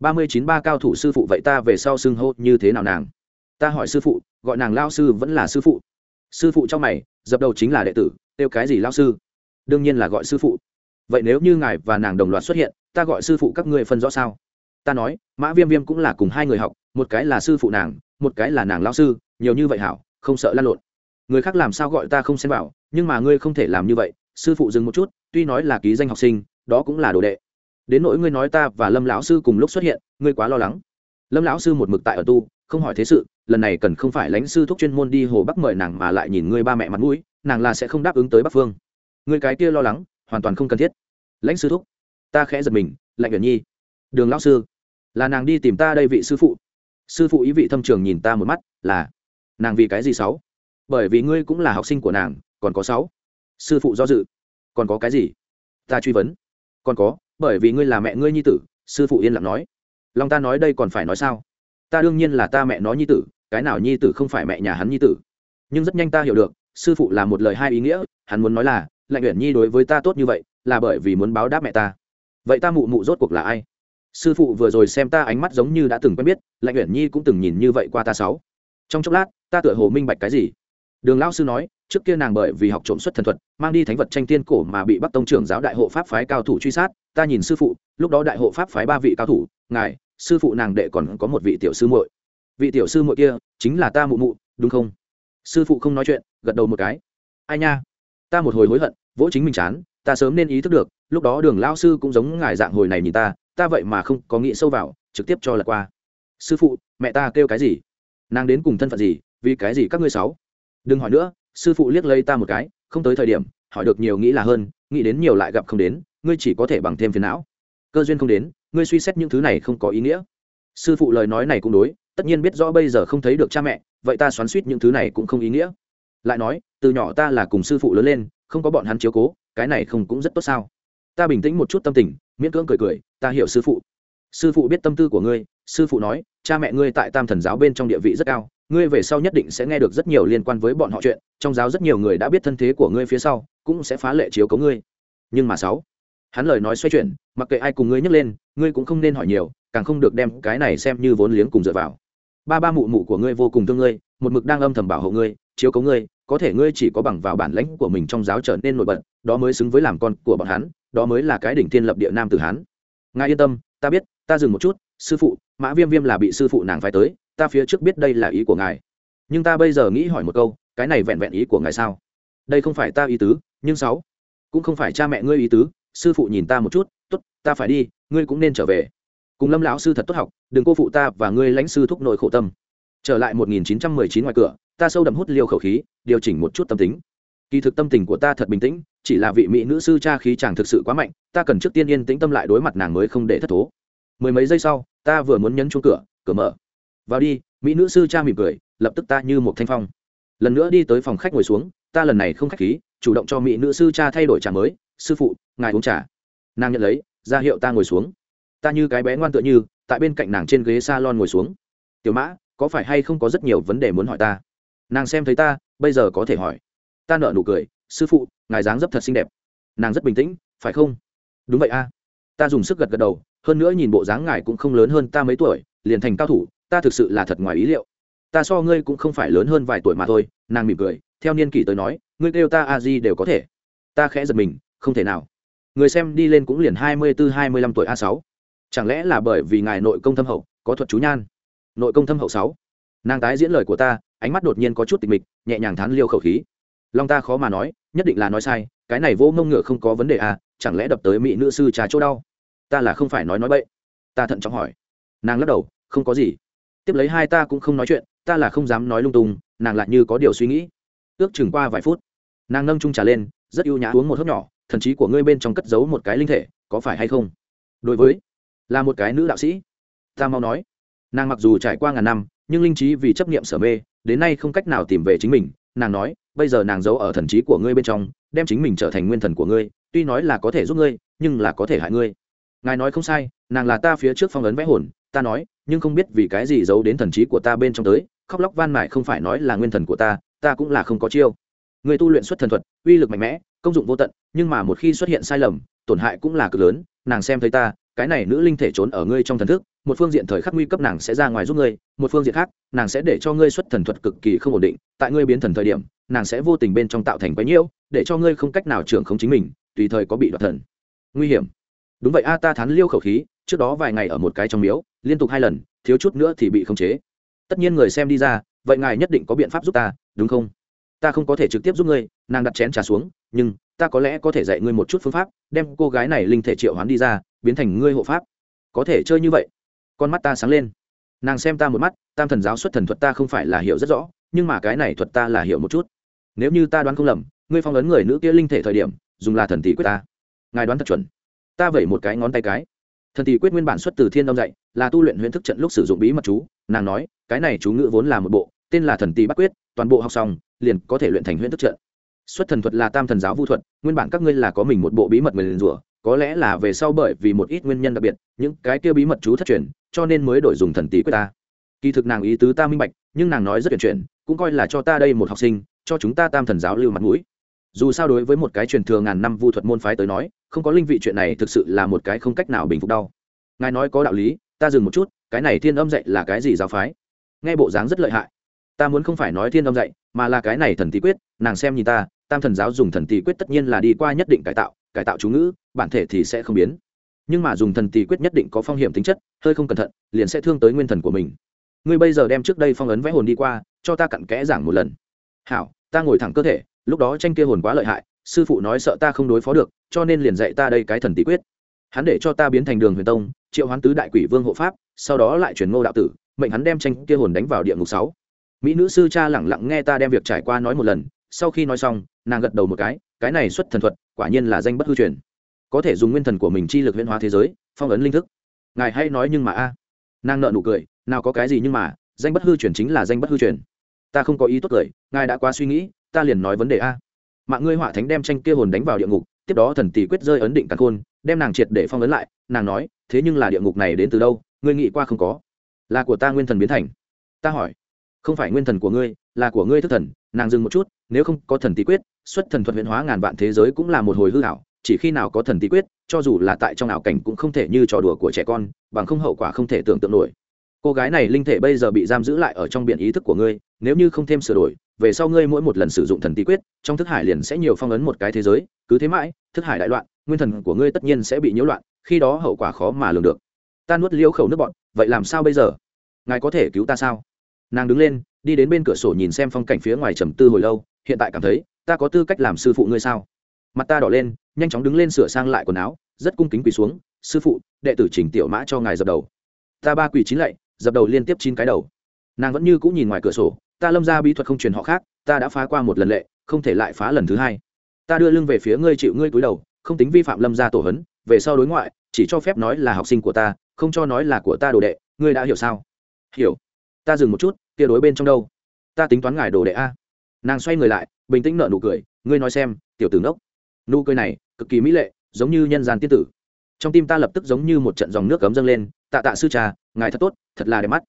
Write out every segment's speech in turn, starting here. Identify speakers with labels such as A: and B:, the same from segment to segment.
A: ba mươi chín ba cao thủ sư phụ vậy ta về sau xưng hô như thế nào nàng? Ta hỏi sư phụ, gọi nàng lao sư vẫn là sư phụ. Sư phụ trong mày, dập đầu chính là đệ tử, kêu cái gì lao sư? Đương nhiên là gọi sư phụ. Vậy nếu như ngài và nàng đồng loạt xuất hiện, ta gọi sư phụ các ngươi phân rõ sao? Ta nói, mã viêm viêm cũng là cùng hai người học, một cái là sư phụ nàng, một cái là nàng lao sư, nhiều như vậy hảo, không sợ lan lộn. Người khác làm sao gọi ta không xem vào, nhưng mà ngươi không thể làm như vậy, sư phụ dừng một chút, tuy nói là ký danh học sinh, đó cũng là đồ đệ đến nỗi ngươi nói ta và lâm lão sư cùng lúc xuất hiện, ngươi quá lo lắng. Lâm lão sư một mực tại ở tu, không hỏi thế sự, lần này cần không phải lãnh sư thúc chuyên môn đi hồ bắc mời nàng mà lại nhìn ngươi ba mẹ mặt mũi, nàng là sẽ không đáp ứng tới bắc phương. Ngươi cái kia lo lắng, hoàn toàn không cần thiết. Lãnh sư thúc, ta khẽ giật mình, lạnh gần nhi. Đường lão sư, là nàng đi tìm ta đây vị sư phụ. Sư phụ ý vị thâm trường nhìn ta một mắt, là, nàng vì cái gì sáu? Bởi vì ngươi cũng là học sinh của nàng, còn có sáu. Sư phụ do dự, còn có cái gì? Ta truy vấn, còn có bởi vì ngươi là mẹ ngươi nhi tử, sư phụ yên lặng nói. Long ta nói đây còn phải nói sao? Ta đương nhiên là ta mẹ nó nhi tử, cái nào nhi tử không phải mẹ nhà hắn nhi tử. Nhưng rất nhanh ta hiểu được, sư phụ là một lời hai ý nghĩa, hắn muốn nói là, lạnh uyển nhi đối với ta tốt như vậy, là bởi vì muốn báo đáp mẹ ta. Vậy ta mụ mụ rốt cuộc là ai? Sư phụ vừa rồi xem ta ánh mắt giống như đã từng quen biết, lạnh uyển nhi cũng từng nhìn như vậy qua ta sáu. Trong chốc lát, ta tựa hồ minh bạch cái gì? Đường lão sư nói trước kia nàng bởi vì học trộm xuất thần thuật, mang đi thánh vật tranh tiên cổ mà bị bắc tông trưởng giáo đại hộ pháp phái cao thủ truy sát. Ta nhìn sư phụ, lúc đó đại hộ pháp phái ba vị cao thủ, ngài, sư phụ nàng đệ còn có một vị tiểu sư muội. Vị tiểu sư muội kia chính là ta mụ mụ, đúng không? Sư phụ không nói chuyện, gật đầu một cái. Ai nha? Ta một hồi hối hận, vỗ chính mình chán, ta sớm nên ý thức được, lúc đó đường lao sư cũng giống ngài dạng hồi này nhìn ta ta vậy mà không có nghĩ sâu vào, trực tiếp cho lật qua. Sư phụ, mẹ ta kêu cái gì? Nàng đến cùng thân phận gì? Vì cái gì các ngươi sáu đừng hỏi nữa sư phụ liếc lấy ta một cái, không tới thời điểm, hỏi được nhiều nghĩ là hơn, nghĩ đến nhiều lại gặp không đến, ngươi chỉ có thể bằng thêm phiền não. Cơ duyên không đến, ngươi suy xét những thứ này không có ý nghĩa. Sư phụ lời nói này cũng đối, tất nhiên biết rõ bây giờ không thấy được cha mẹ, vậy ta xoắn suýt những thứ này cũng không ý nghĩa. Lại nói, từ nhỏ ta là cùng sư phụ lớn lên, không có bọn hắn chiếu cố, cái này không cũng rất tốt sao? Ta bình tĩnh một chút tâm tình, miễn cưỡng cười cười, ta hiểu sư phụ. Sư phụ biết tâm tư của ngươi, sư phụ nói, cha mẹ ngươi tại tam thần giáo bên trong địa vị rất cao ngươi về sau nhất định sẽ nghe được rất nhiều liên quan với bọn họ chuyện, trong giáo rất nhiều người đã biết thân thế của ngươi phía sau, cũng sẽ phá lệ chiếu cấu ngươi. Nhưng mà sáu, hắn lời nói xoay chuyển, mặc kệ ai cùng ngươi nhấc lên, ngươi cũng không nên hỏi nhiều, càng không được đem cái này xem như vốn liếng cùng dựa vào. Ba ba mụ mụ của ngươi vô cùng thương ngươi, một mực đang âm thầm bảo hộ ngươi, chiếu cấu ngươi, có thể ngươi chỉ có bằng vào bản lãnh của mình trong giáo trở nên nổi bật, đó mới xứng với làm con của bọn hắn, đó mới là cái đỉnh thiên lập địa nam từ hắn. Ngài yên tâm, ta biết, ta dừng một chút, sư phụ, mã viêm viêm là bị sư phụ nàng phải tới ta phía trước biết đây là ý của ngài. Nhưng ta bây giờ nghĩ hỏi một câu, cái này vẹn vẹn ý của ngài sao? Đây không phải ta ý tứ, nhưng sáu, cũng không phải cha mẹ ngươi ý tứ, sư phụ nhìn ta một chút, tốt, ta phải đi, ngươi cũng nên trở về. Cùng lâm lão sư thật tốt học, đừng cô phụ ta và ngươi lãnh sư thúc nội khổ tâm. Trở lại 1919 ngoài cửa, ta sâu đậm hút liều khẩu khí, điều chỉnh một chút tâm tính. Kỳ thực tâm tình của ta thật bình tĩnh, chỉ là vị mỹ nữ sư cha khí chàng thực sự quá mạnh, ta cần trước tiên yên tĩnh tâm lại đối mặt nàng mới không để thất thố. Mười mấy giây sau, ta vừa muốn nhấn chuông cửa cửa mở vào đi, mỹ nữ sư cha mỉm cười, lập tức ta như một thanh phong. Lần nữa đi tới phòng khách ngồi xuống, ta lần này không khách khí, chủ động cho mỹ nữ sư cha thay đổi trà mới. Sư phụ, ngài uống trà. Nàng nhận lấy, ra hiệu ta ngồi xuống. Ta như cái bé ngoan tựa như, tại bên cạnh nàng trên ghế s a lon ngồi xuống. Tiểu mã, có phải hay không có rất nhiều vấn đề muốn hỏi ta? Nàng xem thấy ta, bây giờ có thể hỏi. Ta nợ nụ cười, sư phụ, ngài dáng dấp thật xinh đẹp. Nàng rất bình tĩnh, phải không? Đúng vậy a. Ta dùng sức gật gật đầu, hơn nữa nhìn bộ dáng ngài cũng không lớn hơn ta mấy tuổi, liền thành cao thủ ta thực sự là thật ngoài ý liệu. Ta so ngươi cũng không phải lớn hơn vài tuổi mà thôi, nàng mỉm cười, theo niên kỷ tới nói, ngươi kêu ta a di đều có thể. Ta khẽ giật mình, không thể nào. Người xem đi lên cũng liền hai mươi bốn hai mươi lăm tuổi a sáu. Chẳng lẽ là bởi vì ngài nội công thâm hậu, có thuật chú nhan? Nội công thâm hậu sáu. Nàng tái diễn lời của ta, ánh mắt đột nhiên có chút tịch mịch, nhẹ nhàng thán liêu khẩu khí. Long ta khó mà nói, nhất định là nói sai, cái này vô mông ngựa không có vấn đề à chẳng lẽ đập tới mỹ nữ sư trà chỗ đau? Ta là không phải nói nói bậy. Ta thận trọng hỏi. Nàng lắc đầu, không có gì tiếp lấy hai ta cũng không nói chuyện, ta là không dám nói lung tung, nàng lại như có điều suy nghĩ. Ước chừng qua vài phút, nàng nâng trung trà lên, rất ưu nhã uống một hớp nhỏ, thần trí của ngươi bên trong cất giấu một cái linh thể, có phải hay không? Đối với, là một cái nữ đạo sĩ. Ta mau nói. Nàng mặc dù trải qua ngàn năm, nhưng linh trí vì chấp niệm sở mê, đến nay không cách nào tìm về chính mình. Nàng nói, bây giờ nàng giấu ở thần trí của ngươi bên trong, đem chính mình trở thành nguyên thần của ngươi, tuy nói là có thể giúp ngươi, nhưng là có thể hại ngươi. Ngài nói không sai, nàng là ta phía trước phong ấn vẽ hồn, ta nói nhưng không biết vì cái gì giấu đến thần trí của ta bên trong tới, khóc lóc van mải không phải nói là nguyên thần của ta ta cũng là không có chiêu. Người tu luyện xuất thần thuật, uy lực mạnh mẽ, công dụng vô tận, nhưng mà một khi xuất hiện sai lầm, tổn hại cũng là cực lớn, nàng xem thấy ta, cái này nữ linh thể trốn ở ngươi trong thần thức, một phương diện thời khắc nguy cấp nàng sẽ ra ngoài giúp ngươi, một phương diện khác, nàng sẽ để cho ngươi xuất thần thuật cực kỳ không ổn định, tại ngươi biến thần thời điểm, nàng sẽ vô tình bên trong tạo thành quái nhiễu, để cho ngươi không cách nào trưởng không chính mình, tùy thời có bị đoạt thần. Nguy hiểm đúng vậy a, ta thán liêu khẩu khí, trước đó vài ngày ở một cái trong miếu, liên tục hai lần, thiếu chút nữa thì bị khống chế. Tất nhiên người xem đi ra, vậy ngài nhất định có biện pháp giúp ta, đúng không? Ta không có thể trực tiếp giúp ngươi, nàng đặt chén trà xuống, nhưng ta có lẽ có thể dạy ngươi một chút phương pháp, đem cô gái này linh thể triệu hoán đi ra, biến thành ngươi hộ pháp. Có thể chơi như vậy. Con mắt ta sáng lên. Nàng xem ta một mắt, tam thần giáo xuất thần thuật ta không phải là hiểu rất rõ, nhưng mà cái này thuật ta là hiểu một chút. Nếu như ta đoán không lầm, ngươi phong ấn người nữ kia linh thể thời điểm, dùng là thần tỷ quyết ta. Ngài đoán thật chuẩn ta vẩy một cái ngón tay cái. Thần thì quyết nguyên bản xuất từ thiên đông dạy, là tu luyện huyễn thức trận lúc sử dụng bí mật chú. Nàng nói, cái này chú ngữ vốn là một bộ, tên là thần tì bắc quyết, toàn bộ học xong, liền có thể luyện thành huyễn thức trận. Xuất thần thuật là tam thần giáo vu thuật, nguyên bản các ngươi là có mình một bộ bí mật người liền rủa, có lẽ là về sau bởi vì một ít nguyên nhân đặc biệt, những cái kia bí mật chú thất truyền, cho nên mới đổi dùng thần tì quyết ta. Kỳ thực nàng ý tứ ta minh bạch, nhưng nàng nói rất tuyển chuyển, cũng coi là cho ta đây một học sinh, cho chúng ta tam thần giáo lưu mặt mũi dù sao đối với một cái truyền thừa ngàn năm vu thuật môn phái tới nói, không có linh vị chuyện này thực sự là một cái không cách nào bình phục đau. Ngài nói có đạo lý, ta dừng một chút, cái này thiên âm dạy là cái gì giáo phái? Nghe bộ dáng rất lợi hại. Ta muốn không phải nói thiên âm dạy, mà là cái này thần tỷ quyết, nàng xem nhìn ta, tam thần giáo dùng thần tỷ quyết tất nhiên là đi qua nhất định cải tạo cải tạo chú ngữ, bản thể thì sẽ không biến. Nhưng mà dùng thần tỷ quyết nhất định có phong hiểm tính chất, hơi không cẩn thận, liền sẽ thương tới nguyên thần của mình. Ngươi bây giờ đem trước đây phong ấn vẽ hồn đi qua, cho ta cặn kẽ giảng một lần. Hảo, ta ngồi thẳng cơ thể lúc đó tranh kia hồn quá lợi hại, sư phụ nói sợ ta không đối phó được, cho nên liền dạy ta đây cái thần tỷ quyết. Hắn để cho ta biến thành đường huyền tông, triệu hoán tứ đại quỷ vương hộ pháp, sau đó lại chuyển ngô đạo tử, mệnh hắn đem tranh kia hồn đánh vào địa ngục sáu. Mỹ nữ sư cha lẳng lặng nghe ta đem việc trải qua nói một lần, sau khi nói xong, nàng gật đầu một cái cái này xuất thần thuật, quả nhiên là danh bất hư truyền. Có thể dùng nguyên thần của mình chi lực huyễn hóa thế giới, phong ấn linh thức. Ngài hay nói nhưng mà a. Nàng nợ nụ cười, nào có cái gì nhưng mà, danh bất hư truyền chính là danh bất hư truyền. Ta không có ý tốt cười ngài đã quá suy nghĩ ta liền nói vấn đề a. Mạng ngươi họa thánh đem tranh kia hồn đánh vào địa ngục, tiếp đó thần tỷ quyết rơi ấn định cả khôn, đem nàng triệt để phong ấn lại, nàng nói, thế nhưng là địa ngục này đến từ đâu, ngươi nghĩ qua không có? Là của ta nguyên thần biến thành. Ta hỏi. Không phải nguyên thần của ngươi, là của ngươi thức thần, nàng dừng một chút, nếu không có thần tỷ quyết, xuất thần thuật huyễn hóa ngàn vạn thế giới cũng là một hồi hư hảo chỉ khi nào có thần tỷ quyết, cho dù là tại trong ảo cảnh cũng không thể như trò đùa của trẻ con, bằng không hậu quả không thể tưởng tượng nổi. Cô gái này linh thể bây giờ bị giam giữ lại ở trong biển ý thức của ngươi, nếu như không thêm sửa đổi về sau ngươi mỗi một lần sử dụng thần tí quyết, trong thức hải liền sẽ nhiều phong ấn một cái thế giới, cứ thế mãi, thức hải đại loạn, nguyên thần của ngươi tất nhiên sẽ bị nhiễu loạn, khi đó hậu quả khó mà lường được. Ta nuốt liêu khẩu nước bọn vậy làm sao bây giờ? Ngài có thể cứu ta sao? Nàng đứng lên, đi đến bên cửa sổ nhìn xem phong cảnh phía ngoài trầm tư hồi lâu, hiện tại cảm thấy, ta có tư cách làm sư phụ ngươi sao? Mặt ta đỏ lên, nhanh chóng đứng lên sửa sang lại quần áo, rất cung kính quỳ xuống, sư phụ, đệ tử chỉnh tiểu mã cho ngài dập đầu. Ta ba quỳ chín lạy, dập đầu liên tiếp chín cái đầu. Nàng vẫn như cũng nhìn ngoài cửa sổ ta lâm ra bí thuật không truyền họ khác, ta đã phá qua một lần lệ, không thể lại phá lần thứ hai. Ta đưa lưng về phía ngươi chịu ngươi cúi đầu, không tính vi phạm lâm gia tổ hấn, về sau đối ngoại, chỉ cho phép nói là học sinh của ta, không cho nói là của ta đồ đệ, ngươi đã hiểu sao? Hiểu. Ta dừng một chút, kia đối bên trong đâu? Ta tính toán ngài đồ đệ a. Nàng xoay người lại, bình tĩnh nợ nụ cười, ngươi nói xem, tiểu tử ngốc. Nụ cười này, cực kỳ mỹ lệ, giống như nhân gian tiên tử. Trong tim ta lập tức giống như một trận dòng nước cấm dâng lên, tạ tạ sư trà, ngài thật tốt, thật là đẹp mắt.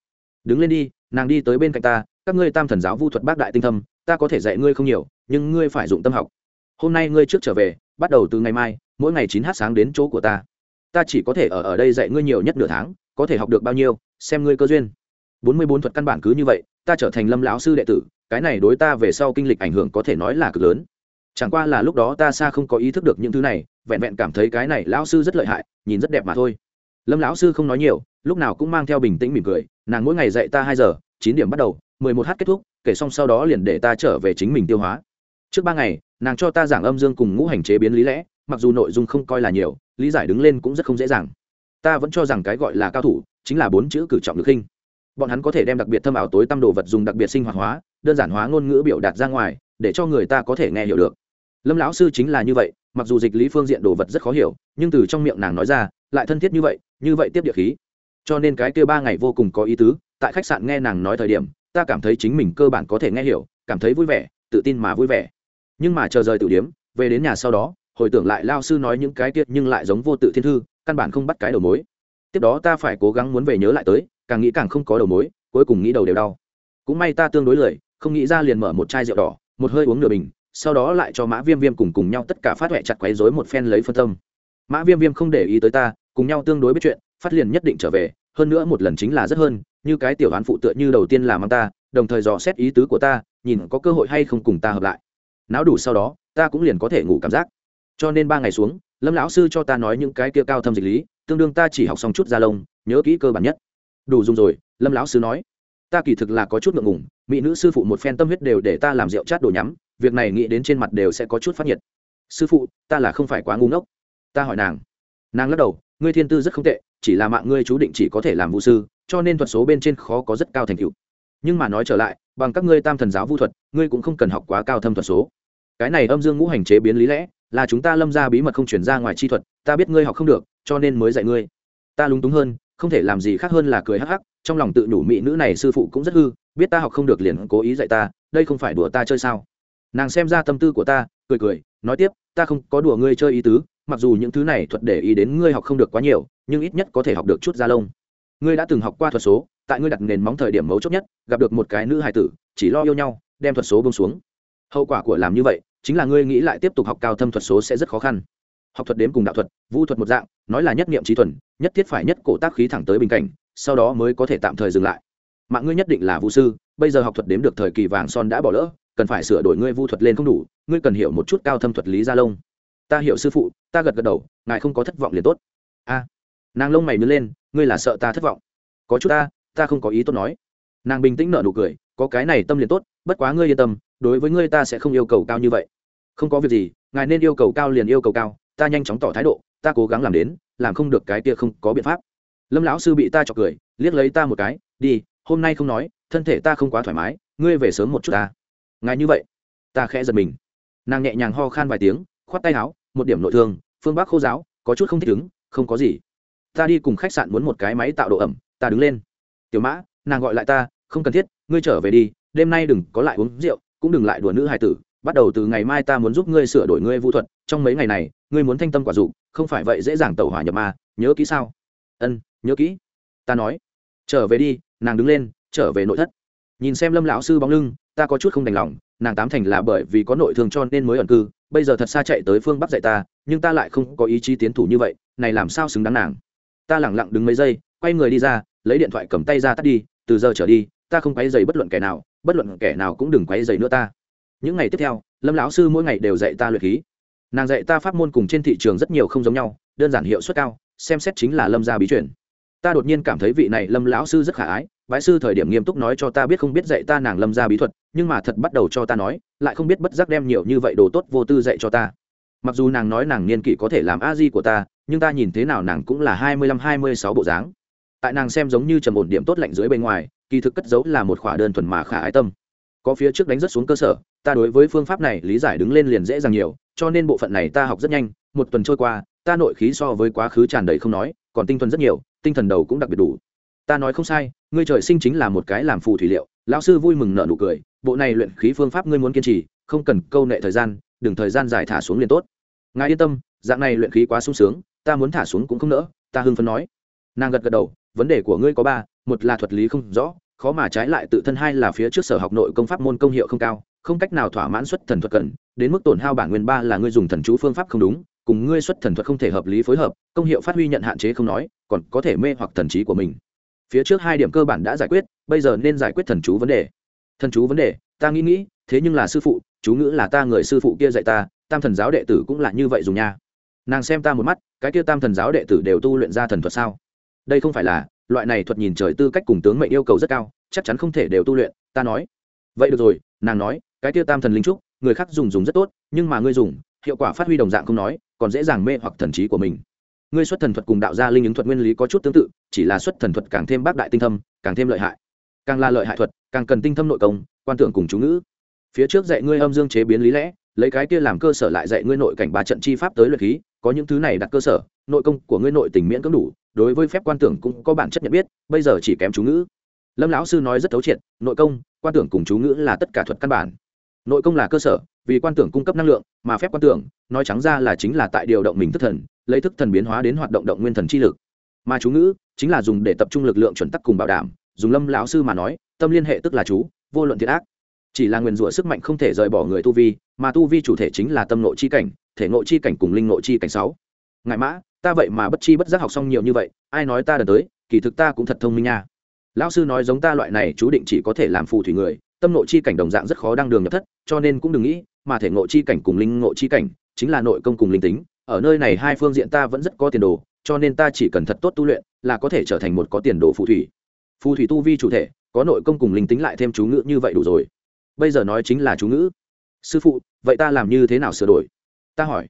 A: Đứng lên đi, nàng đi tới bên cạnh ta các ngươi tam thần giáo vu thuật bác đại tinh thâm, ta có thể dạy ngươi không nhiều, nhưng ngươi phải dụng tâm học. Hôm nay ngươi trước trở về, bắt đầu từ ngày mai, mỗi ngày chín h sáng đến chỗ của ta. Ta chỉ có thể ở ở đây dạy ngươi nhiều nhất nửa tháng, có thể học được bao nhiêu, xem ngươi cơ duyên. Bốn mươi bốn thuật căn bản cứ như vậy, ta trở thành lâm lão sư đệ tử, cái này đối ta về sau kinh lịch ảnh hưởng có thể nói là cực lớn. Chẳng qua là lúc đó ta xa không có ý thức được những thứ này, vẹn vẹn cảm thấy cái này lão sư rất lợi hại, nhìn rất đẹp mà thôi. Lâm lão sư không nói nhiều, lúc nào cũng mang theo bình tĩnh mỉm cười, nàng mỗi ngày dạy ta hai giờ, chín điểm bắt đầu mười một h kết thúc, kể xong sau đó liền để ta trở về chính mình tiêu hóa. Trước ba ngày, nàng cho ta giảng âm dương cùng ngũ hành chế biến lý lẽ, mặc dù nội dung không coi là nhiều, lý giải đứng lên cũng rất không dễ dàng. Ta vẫn cho rằng cái gọi là cao thủ, chính là bốn chữ cử trọng lực khinh. Bọn hắn có thể đem đặc biệt thâm ảo tối tâm đồ vật dùng đặc biệt sinh hoạt hóa, đơn giản hóa ngôn ngữ biểu đạt ra ngoài, để cho người ta có thể nghe hiểu được. Lâm lão sư chính là như vậy, mặc dù dịch lý phương diện đồ vật rất khó hiểu, nhưng từ trong miệng nàng nói ra, lại thân thiết như vậy như vậy tiếp địa khí. Cho nên cái kia ba ngày vô cùng có ý tứ, tại khách sạn nghe nàng nói thời điểm ta cảm thấy chính mình cơ bản có thể nghe hiểu, cảm thấy vui vẻ, tự tin mà vui vẻ. Nhưng mà chờ rời tự điếm, về đến nhà sau đó, hồi tưởng lại lao sư nói những cái tiết nhưng lại giống vô tự thiên thư, căn bản không bắt cái đầu mối. Tiếp đó ta phải cố gắng muốn về nhớ lại tới, càng nghĩ càng không có đầu mối, cuối cùng nghĩ đầu đều đau. Cũng may ta tương đối lười, không nghĩ ra liền mở một chai rượu đỏ, một hơi uống nửa bình, sau đó lại cho mã viêm viêm cùng cùng nhau tất cả phát huệ chặt quấy rối một phen lấy phân tâm. Mã viêm viêm không để ý tới ta, cùng nhau tương đối biết chuyện, phát liền nhất định trở về, hơn nữa một lần chính là rất hơn như cái tiểu đoán phụ tựa như đầu tiên là mang ta, đồng thời dò xét ý tứ của ta, nhìn có cơ hội hay không cùng ta hợp lại. Não đủ sau đó, ta cũng liền có thể ngủ cảm giác. Cho nên ba ngày xuống, lâm lão sư cho ta nói những cái kia cao thâm dịch lý, tương đương ta chỉ học xong chút da lông, nhớ kỹ cơ bản nhất. Đủ dùng rồi, lâm lão sư nói. Ta kỳ thực là có chút ngượng ngùng, mỹ nữ sư phụ một phen tâm huyết đều để ta làm rượu chát đồ nhắm, việc này nghĩ đến trên mặt đều sẽ có chút phát nhiệt. Sư phụ, ta là không phải quá ngu ngốc. Ta hỏi nàng. Nàng lắc đầu, ngươi thiên tư rất không tệ chỉ là mạng ngươi chú định chỉ có thể làm vũ sư, cho nên thuật số bên trên khó có rất cao thành tựu. Nhưng mà nói trở lại, bằng các ngươi tam thần giáo vũ thuật, ngươi cũng không cần học quá cao thâm thuật số. Cái này âm dương ngũ hành chế biến lý lẽ, là chúng ta lâm ra bí mật không chuyển ra ngoài chi thuật, ta biết ngươi học không được, cho nên mới dạy ngươi. Ta lúng túng hơn, không thể làm gì khác hơn là cười hắc hắc, trong lòng tự nhủ mỹ nữ này sư phụ cũng rất hư, biết ta học không được liền cố ý dạy ta, đây không phải đùa ta chơi sao? Nàng xem ra tâm tư của ta, cười cười, nói tiếp, ta không có đùa ngươi chơi ý tứ mặc dù những thứ này thuật để ý đến ngươi học không được quá nhiều, nhưng ít nhất có thể học được chút gia lông. Ngươi đã từng học qua thuật số, tại ngươi đặt nền móng thời điểm mấu chốt nhất, gặp được một cái nữ hài tử, chỉ lo yêu nhau, đem thuật số bông xuống. Hậu quả của làm như vậy, chính là ngươi nghĩ lại tiếp tục học cao thâm thuật số sẽ rất khó khăn. Học thuật đếm cùng đạo thuật vũ thuật một dạng, nói là nhất niệm trí thuần, nhất thiết phải nhất cổ tác khí thẳng tới bình cảnh, sau đó mới có thể tạm thời dừng lại. Mạng ngươi nhất định là vũ sư, bây giờ học thuật đếm được thời kỳ vàng son đã bỏ lỡ, cần phải sửa đổi ngươi vu thuật lên không đủ, ngươi cần hiểu một chút cao thâm thuật lý gia lông ta hiểu sư phụ, ta gật gật đầu, ngài không có thất vọng liền tốt. A, nàng lông mày nứt lên, ngươi là sợ ta thất vọng. Có chút ta ta không có ý tốt nói. Nàng bình tĩnh nở nụ cười, có cái này tâm liền tốt, bất quá ngươi yên tâm, đối với ngươi ta sẽ không yêu cầu cao như vậy. Không có việc gì, ngài nên yêu cầu cao liền yêu cầu cao, ta nhanh chóng tỏ thái độ, ta cố gắng làm đến, làm không được cái kia không có biện pháp. Lâm lão sư bị ta chọc cười, liếc lấy ta một cái, đi, hôm nay không nói, thân thể ta không quá thoải mái, ngươi về sớm một chút ta. Ngài như vậy, ta khẽ giật mình. Nàng nhẹ nhàng ho khan vài tiếng, khoát tay áo một điểm nội thương, phương bắc khô giáo, có chút không thích ứng, không có gì. Ta đi cùng khách sạn muốn một cái máy tạo độ ẩm, ta đứng lên. Tiểu mã, nàng gọi lại ta, không cần thiết, ngươi trở về đi, đêm nay đừng có lại uống rượu, cũng đừng lại đùa nữ hài tử, bắt đầu từ ngày mai ta muốn giúp ngươi sửa đổi ngươi vũ thuật, trong mấy ngày này, ngươi muốn thanh tâm quả dục không phải vậy dễ dàng tẩu hỏa nhập ma, nhớ kỹ sao? Ân, nhớ kỹ. Ta nói. Trở về đi, nàng đứng lên, trở về nội thất. Nhìn xem lâm lão sư bóng lưng, ta có chút không đành lòng, nàng tám thành là bởi vì có nội thương cho nên mới ẩn cư bây giờ thật xa chạy tới phương bắc dạy ta, nhưng ta lại không có ý chí tiến thủ như vậy, này làm sao xứng đáng nàng? Ta lẳng lặng đứng mấy giây, quay người đi ra, lấy điện thoại cầm tay ra tắt đi, từ giờ trở đi, ta không quấy dày bất luận kẻ nào, bất luận kẻ nào cũng đừng quấy dày nữa ta. Những ngày tiếp theo, lâm lão sư mỗi ngày đều dạy ta luyện khí. Nàng dạy ta pháp môn cùng trên thị trường rất nhiều không giống nhau, đơn giản hiệu suất cao, xem xét chính là lâm gia bí chuyển ta đột nhiên cảm thấy vị này lâm lão sư rất khả ái bái sư thời điểm nghiêm túc nói cho ta biết không biết dạy ta nàng lâm gia bí thuật, nhưng mà thật bắt đầu cho ta nói, lại không biết bất giác đem nhiều như vậy đồ tốt vô tư dạy cho ta. Mặc dù nàng nói nàng niên kỷ có thể làm a di của ta, nhưng ta nhìn thế nào nàng cũng là hai mươi lăm, hai mươi sáu bộ dáng. Tại nàng xem giống như trầm ổn điểm tốt lạnh dưới bên ngoài, kỳ thực cất giấu là một khỏa đơn thuần mà khả ái tâm. Có phía trước đánh rất xuống cơ sở, ta đối với phương pháp này lý giải đứng lên liền dễ dàng nhiều, cho nên bộ phận này ta học rất nhanh, một tuần trôi qua, ta nội khí so với quá khứ tràn đầy không nói, còn tinh thần rất nhiều, tinh thần đầu cũng đặc biệt đủ ta nói không sai, ngươi trời sinh chính là một cái làm phù thủy liệu, lão sư vui mừng nợ nụ cười, bộ này luyện khí phương pháp ngươi muốn kiên trì, không cần câu nệ thời gian, đừng thời gian dài thả xuống liền tốt. Ngài yên tâm, dạng này luyện khí quá sung sướng, ta muốn thả xuống cũng không nỡ, ta hưng phấn nói. Nàng gật gật đầu, vấn đề của ngươi có ba, một là thuật lý không rõ, khó mà trái lại tự thân, hai là phía trước sở học nội công pháp môn công hiệu không cao, không cách nào thỏa mãn xuất thần thuật cần, đến mức tổn hao bản nguyên ba là ngươi dùng thần chú phương pháp không đúng, cùng ngươi xuất thần thuật không thể hợp lý phối hợp, công hiệu phát huy nhận hạn chế không nói, còn có thể mê hoặc thần trí của mình phía trước hai điểm cơ bản đã giải quyết, bây giờ nên giải quyết thần chú vấn đề. Thần chú vấn đề, ta nghĩ nghĩ, thế nhưng là sư phụ, chú ngữ là ta người sư phụ kia dạy ta, tam thần giáo đệ tử cũng là như vậy dùng nha. Nàng xem ta một mắt, cái kia tam thần giáo đệ tử đều tu luyện ra thần thuật sao? Đây không phải là, loại này thuật nhìn trời tư cách cùng tướng mệnh yêu cầu rất cao, chắc chắn không thể đều tu luyện, ta nói. Vậy được rồi, nàng nói, cái kia tam thần linh trúc, người khác dùng dùng rất tốt, nhưng mà ngươi dùng, hiệu quả phát huy đồng dạng không nói, còn dễ dàng mê hoặc thần trí của mình ngươi xuất thần thuật cùng đạo gia linh ứng thuật nguyên lý có chút tương tự, chỉ là xuất thần thuật càng thêm bác đại tinh thâm, càng thêm lợi hại. Càng là lợi hại thuật, càng cần tinh thâm nội công, quan tưởng cùng chú ngữ. Phía trước dạy ngươi âm dương chế biến lý lẽ, lấy cái kia làm cơ sở lại dạy ngươi nội cảnh ba trận chi pháp tới luyện khí, có những thứ này đặt cơ sở, nội công của ngươi nội tình miễn cưỡng đủ, đối với phép quan tưởng cũng có bản chất nhận biết, bây giờ chỉ kém chú ngữ. Lâm lão sư nói rất thấu triệt, nội công, quan tưởng cùng chú ngữ là tất cả thuật căn bản. Nội công là cơ sở, vì quan tưởng cung cấp năng lượng, mà phép quan tưởng, nói trắng ra là chính là tại điều động mình thất thần lấy thức thần biến hóa đến hoạt động động nguyên thần chi lực. Mà chú ngữ chính là dùng để tập trung lực lượng chuẩn tắc cùng bảo đảm, dùng lâm lão sư mà nói, tâm liên hệ tức là chú, vô luận thiệt ác. Chỉ là nguyền rủa sức mạnh không thể rời bỏ người tu vi, mà tu vi chủ thể chính là tâm nội chi cảnh, thể nội chi cảnh cùng linh nội chi cảnh sáu. Ngại mã, ta vậy mà bất chi bất giác học xong nhiều như vậy, ai nói ta đần tới, kỳ thực ta cũng thật thông minh nha. Lão sư nói giống ta loại này, chú định chỉ có thể làm phù thủy người, tâm nội chi cảnh đồng dạng rất khó đăng đường nhập thất, cho nên cũng đừng nghĩ, mà thể nội chi cảnh cùng linh nội chi cảnh chính là nội công cùng linh tính ở nơi này hai phương diện ta vẫn rất có tiền đồ, cho nên ta chỉ cần thật tốt tu luyện, là có thể trở thành một có tiền đồ phù thủy. Phù thủy tu vi chủ thể, có nội công cùng linh tính lại thêm chú ngữ như vậy đủ rồi. Bây giờ nói chính là chú ngữ. Sư phụ, vậy ta làm như thế nào sửa đổi? Ta hỏi.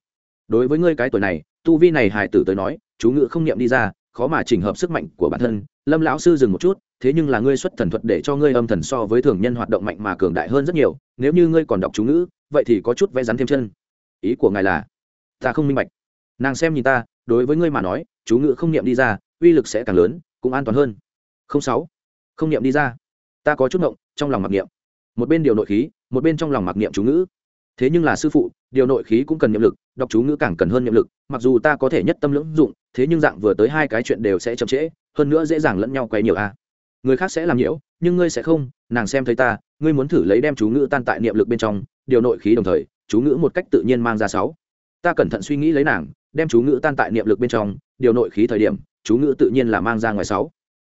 A: Đối với ngươi cái tuổi này, tu vi này hài tử tới nói, chú ngữ không niệm đi ra, khó mà chỉnh hợp sức mạnh của bản thân. Lâm lão sư dừng một chút, thế nhưng là ngươi xuất thần thuật để cho ngươi âm thần so với thường nhân hoạt động mạnh mà cường đại hơn rất nhiều. Nếu như ngươi còn đọc chú ngữ, vậy thì có chút vẽ rắn thêm chân. Ý của ngài là ta không minh bạch. Nàng xem nhìn ta, đối với ngươi mà nói, chú ngữ không niệm đi ra, uy lực sẽ càng lớn, cũng an toàn hơn. Không sáu, không niệm đi ra. Ta có chút ngộng, trong lòng mặc niệm. Một bên điều nội khí, một bên trong lòng mặc niệm chú ngữ. Thế nhưng là sư phụ, điều nội khí cũng cần niệm lực, đọc chú ngữ càng cần hơn niệm lực, mặc dù ta có thể nhất tâm lưỡng dụng, thế nhưng dạng vừa tới hai cái chuyện đều sẽ chậm trễ, hơn nữa dễ dàng lẫn nhau quay nhiều a. Người khác sẽ làm nhiễu, nhưng ngươi sẽ không, nàng xem thấy ta, ngươi muốn thử lấy đem chú ngữ tan tại niệm lực bên trong, điều nội khí đồng thời, chú ngữ một cách tự nhiên mang ra sáu ta cẩn thận suy nghĩ lấy nàng, đem chú ngữ tan tại niệm lực bên trong, điều nội khí thời điểm, chú ngữ tự nhiên là mang ra ngoài sáu.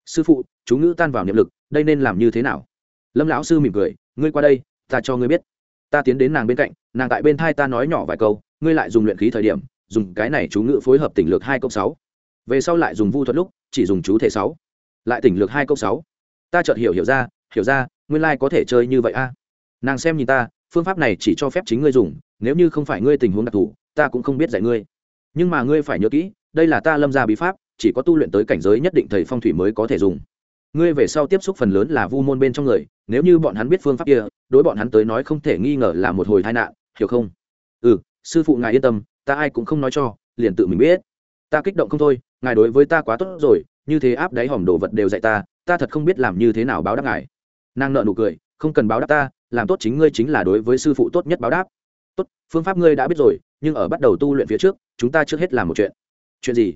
A: Sư phụ, chú ngữ tan vào niệm lực, đây nên làm như thế nào? Lâm lão sư mỉm cười, ngươi qua đây, ta cho ngươi biết. Ta tiến đến nàng bên cạnh, nàng tại bên thai ta nói nhỏ vài câu, ngươi lại dùng luyện khí thời điểm, dùng cái này chú ngữ phối hợp tỉnh lược hai câu sáu. Về sau lại dùng vu thuật lúc, chỉ dùng chú thể sáu. Lại tỉnh lược hai câu sáu. Ta chợt hiểu hiểu ra hiểu ra, nguyên lai có thể chơi như vậy a. Nàng xem nhìn ta, phương pháp này chỉ cho phép chính ngươi dùng, nếu như không phải ngươi tình huống đặc thù ta cũng không biết dạy ngươi. Nhưng mà ngươi phải nhớ kỹ, đây là ta lâm ra bí pháp, chỉ có tu luyện tới cảnh giới nhất định thầy phong thủy mới có thể dùng. Ngươi về sau tiếp xúc phần lớn là vu môn bên trong người, nếu như bọn hắn biết phương pháp kia, đối bọn hắn tới nói không thể nghi ngờ là một hồi tai nạn, hiểu không? Ừ sư phụ ngài yên tâm, ta ai cũng không nói cho, liền tự mình biết. Ta kích động không thôi, ngài đối với ta quá tốt rồi, như thế áp đáy hòm đồ vật đều dạy ta ta thật không biết làm như thế nào báo đáp ngài. Nàng nợ nụ cười, không cần báo đáp ta, làm tốt chính ngươi chính là đối với sư phụ tốt nhất báo đáp. Tốt, phương pháp ngươi đã biết rồi nhưng ở bắt đầu tu luyện phía trước, chúng ta trước hết làm một chuyện. Chuyện gì?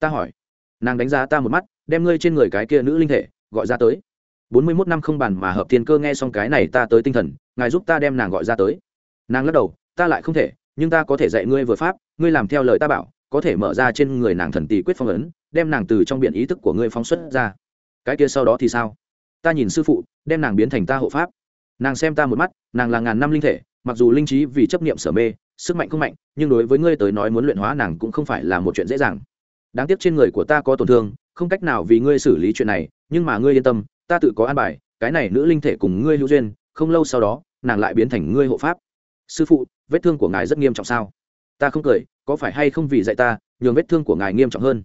A: Ta hỏi. Nàng đánh giá ta một mắt, đem ngươi trên người cái kia nữ linh thể, gọi ra tới. Bốn mươi mốt năm không bàn mà hợp thiên cơ nghe xong cái này ta tới tinh thần, ngài giúp ta đem nàng gọi ra tới. Nàng lắc đầu, ta lại không thể, nhưng ta có thể dạy ngươi vừa pháp, ngươi làm theo lời ta bảo, có thể mở ra trên người nàng thần tỷ quyết phong ấn, đem nàng từ trong biển ý thức của ngươi phóng xuất ra. Cái kia sau đó thì sao? Ta nhìn sư phụ, đem nàng biến thành ta hộ pháp. Nàng xem ta một mắt, nàng là ngàn năm linh thể, mặc dù linh trí vì chấp niệm sở mê sức mạnh không mạnh, nhưng đối với ngươi tới nói muốn luyện hóa nàng cũng không phải là một chuyện dễ dàng. Đáng tiếc trên người của ta có tổn thương, không cách nào vì ngươi xử lý chuyện này, nhưng mà ngươi yên tâm, ta tự có an bài, cái này nữ linh thể cùng ngươi hữu duyên, không lâu sau đó, nàng lại biến thành ngươi hộ pháp. Sư phụ, vết thương của ngài rất nghiêm trọng sao? Ta không cười, có phải hay không vì dạy ta, nhường vết thương của ngài nghiêm trọng hơn?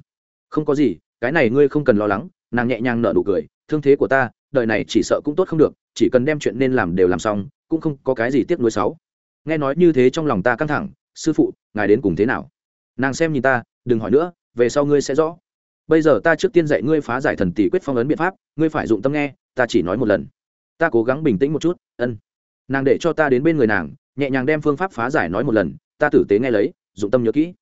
A: Không có gì, cái này ngươi không cần lo lắng, nàng nhẹ nhàng nở nụ cười, thương thế của ta, đời này chỉ sợ cũng tốt không được, chỉ cần đem chuyện nên làm đều làm xong, cũng không có cái gì tiếc nuối sáu nghe nói như thế trong lòng ta căng thẳng, sư phụ, ngài đến cùng thế nào? Nàng xem nhìn ta, đừng hỏi nữa, về sau ngươi sẽ rõ. Bây giờ ta trước tiên dạy ngươi phá giải thần tỷ quyết phong ấn biện pháp, ngươi phải dụng tâm nghe, ta chỉ nói một lần. Ta cố gắng bình tĩnh một chút, ân. Nàng để cho ta đến bên người nàng, nhẹ nhàng đem phương pháp phá giải nói một lần, ta tử tế nghe lấy, dụng tâm nhớ kỹ.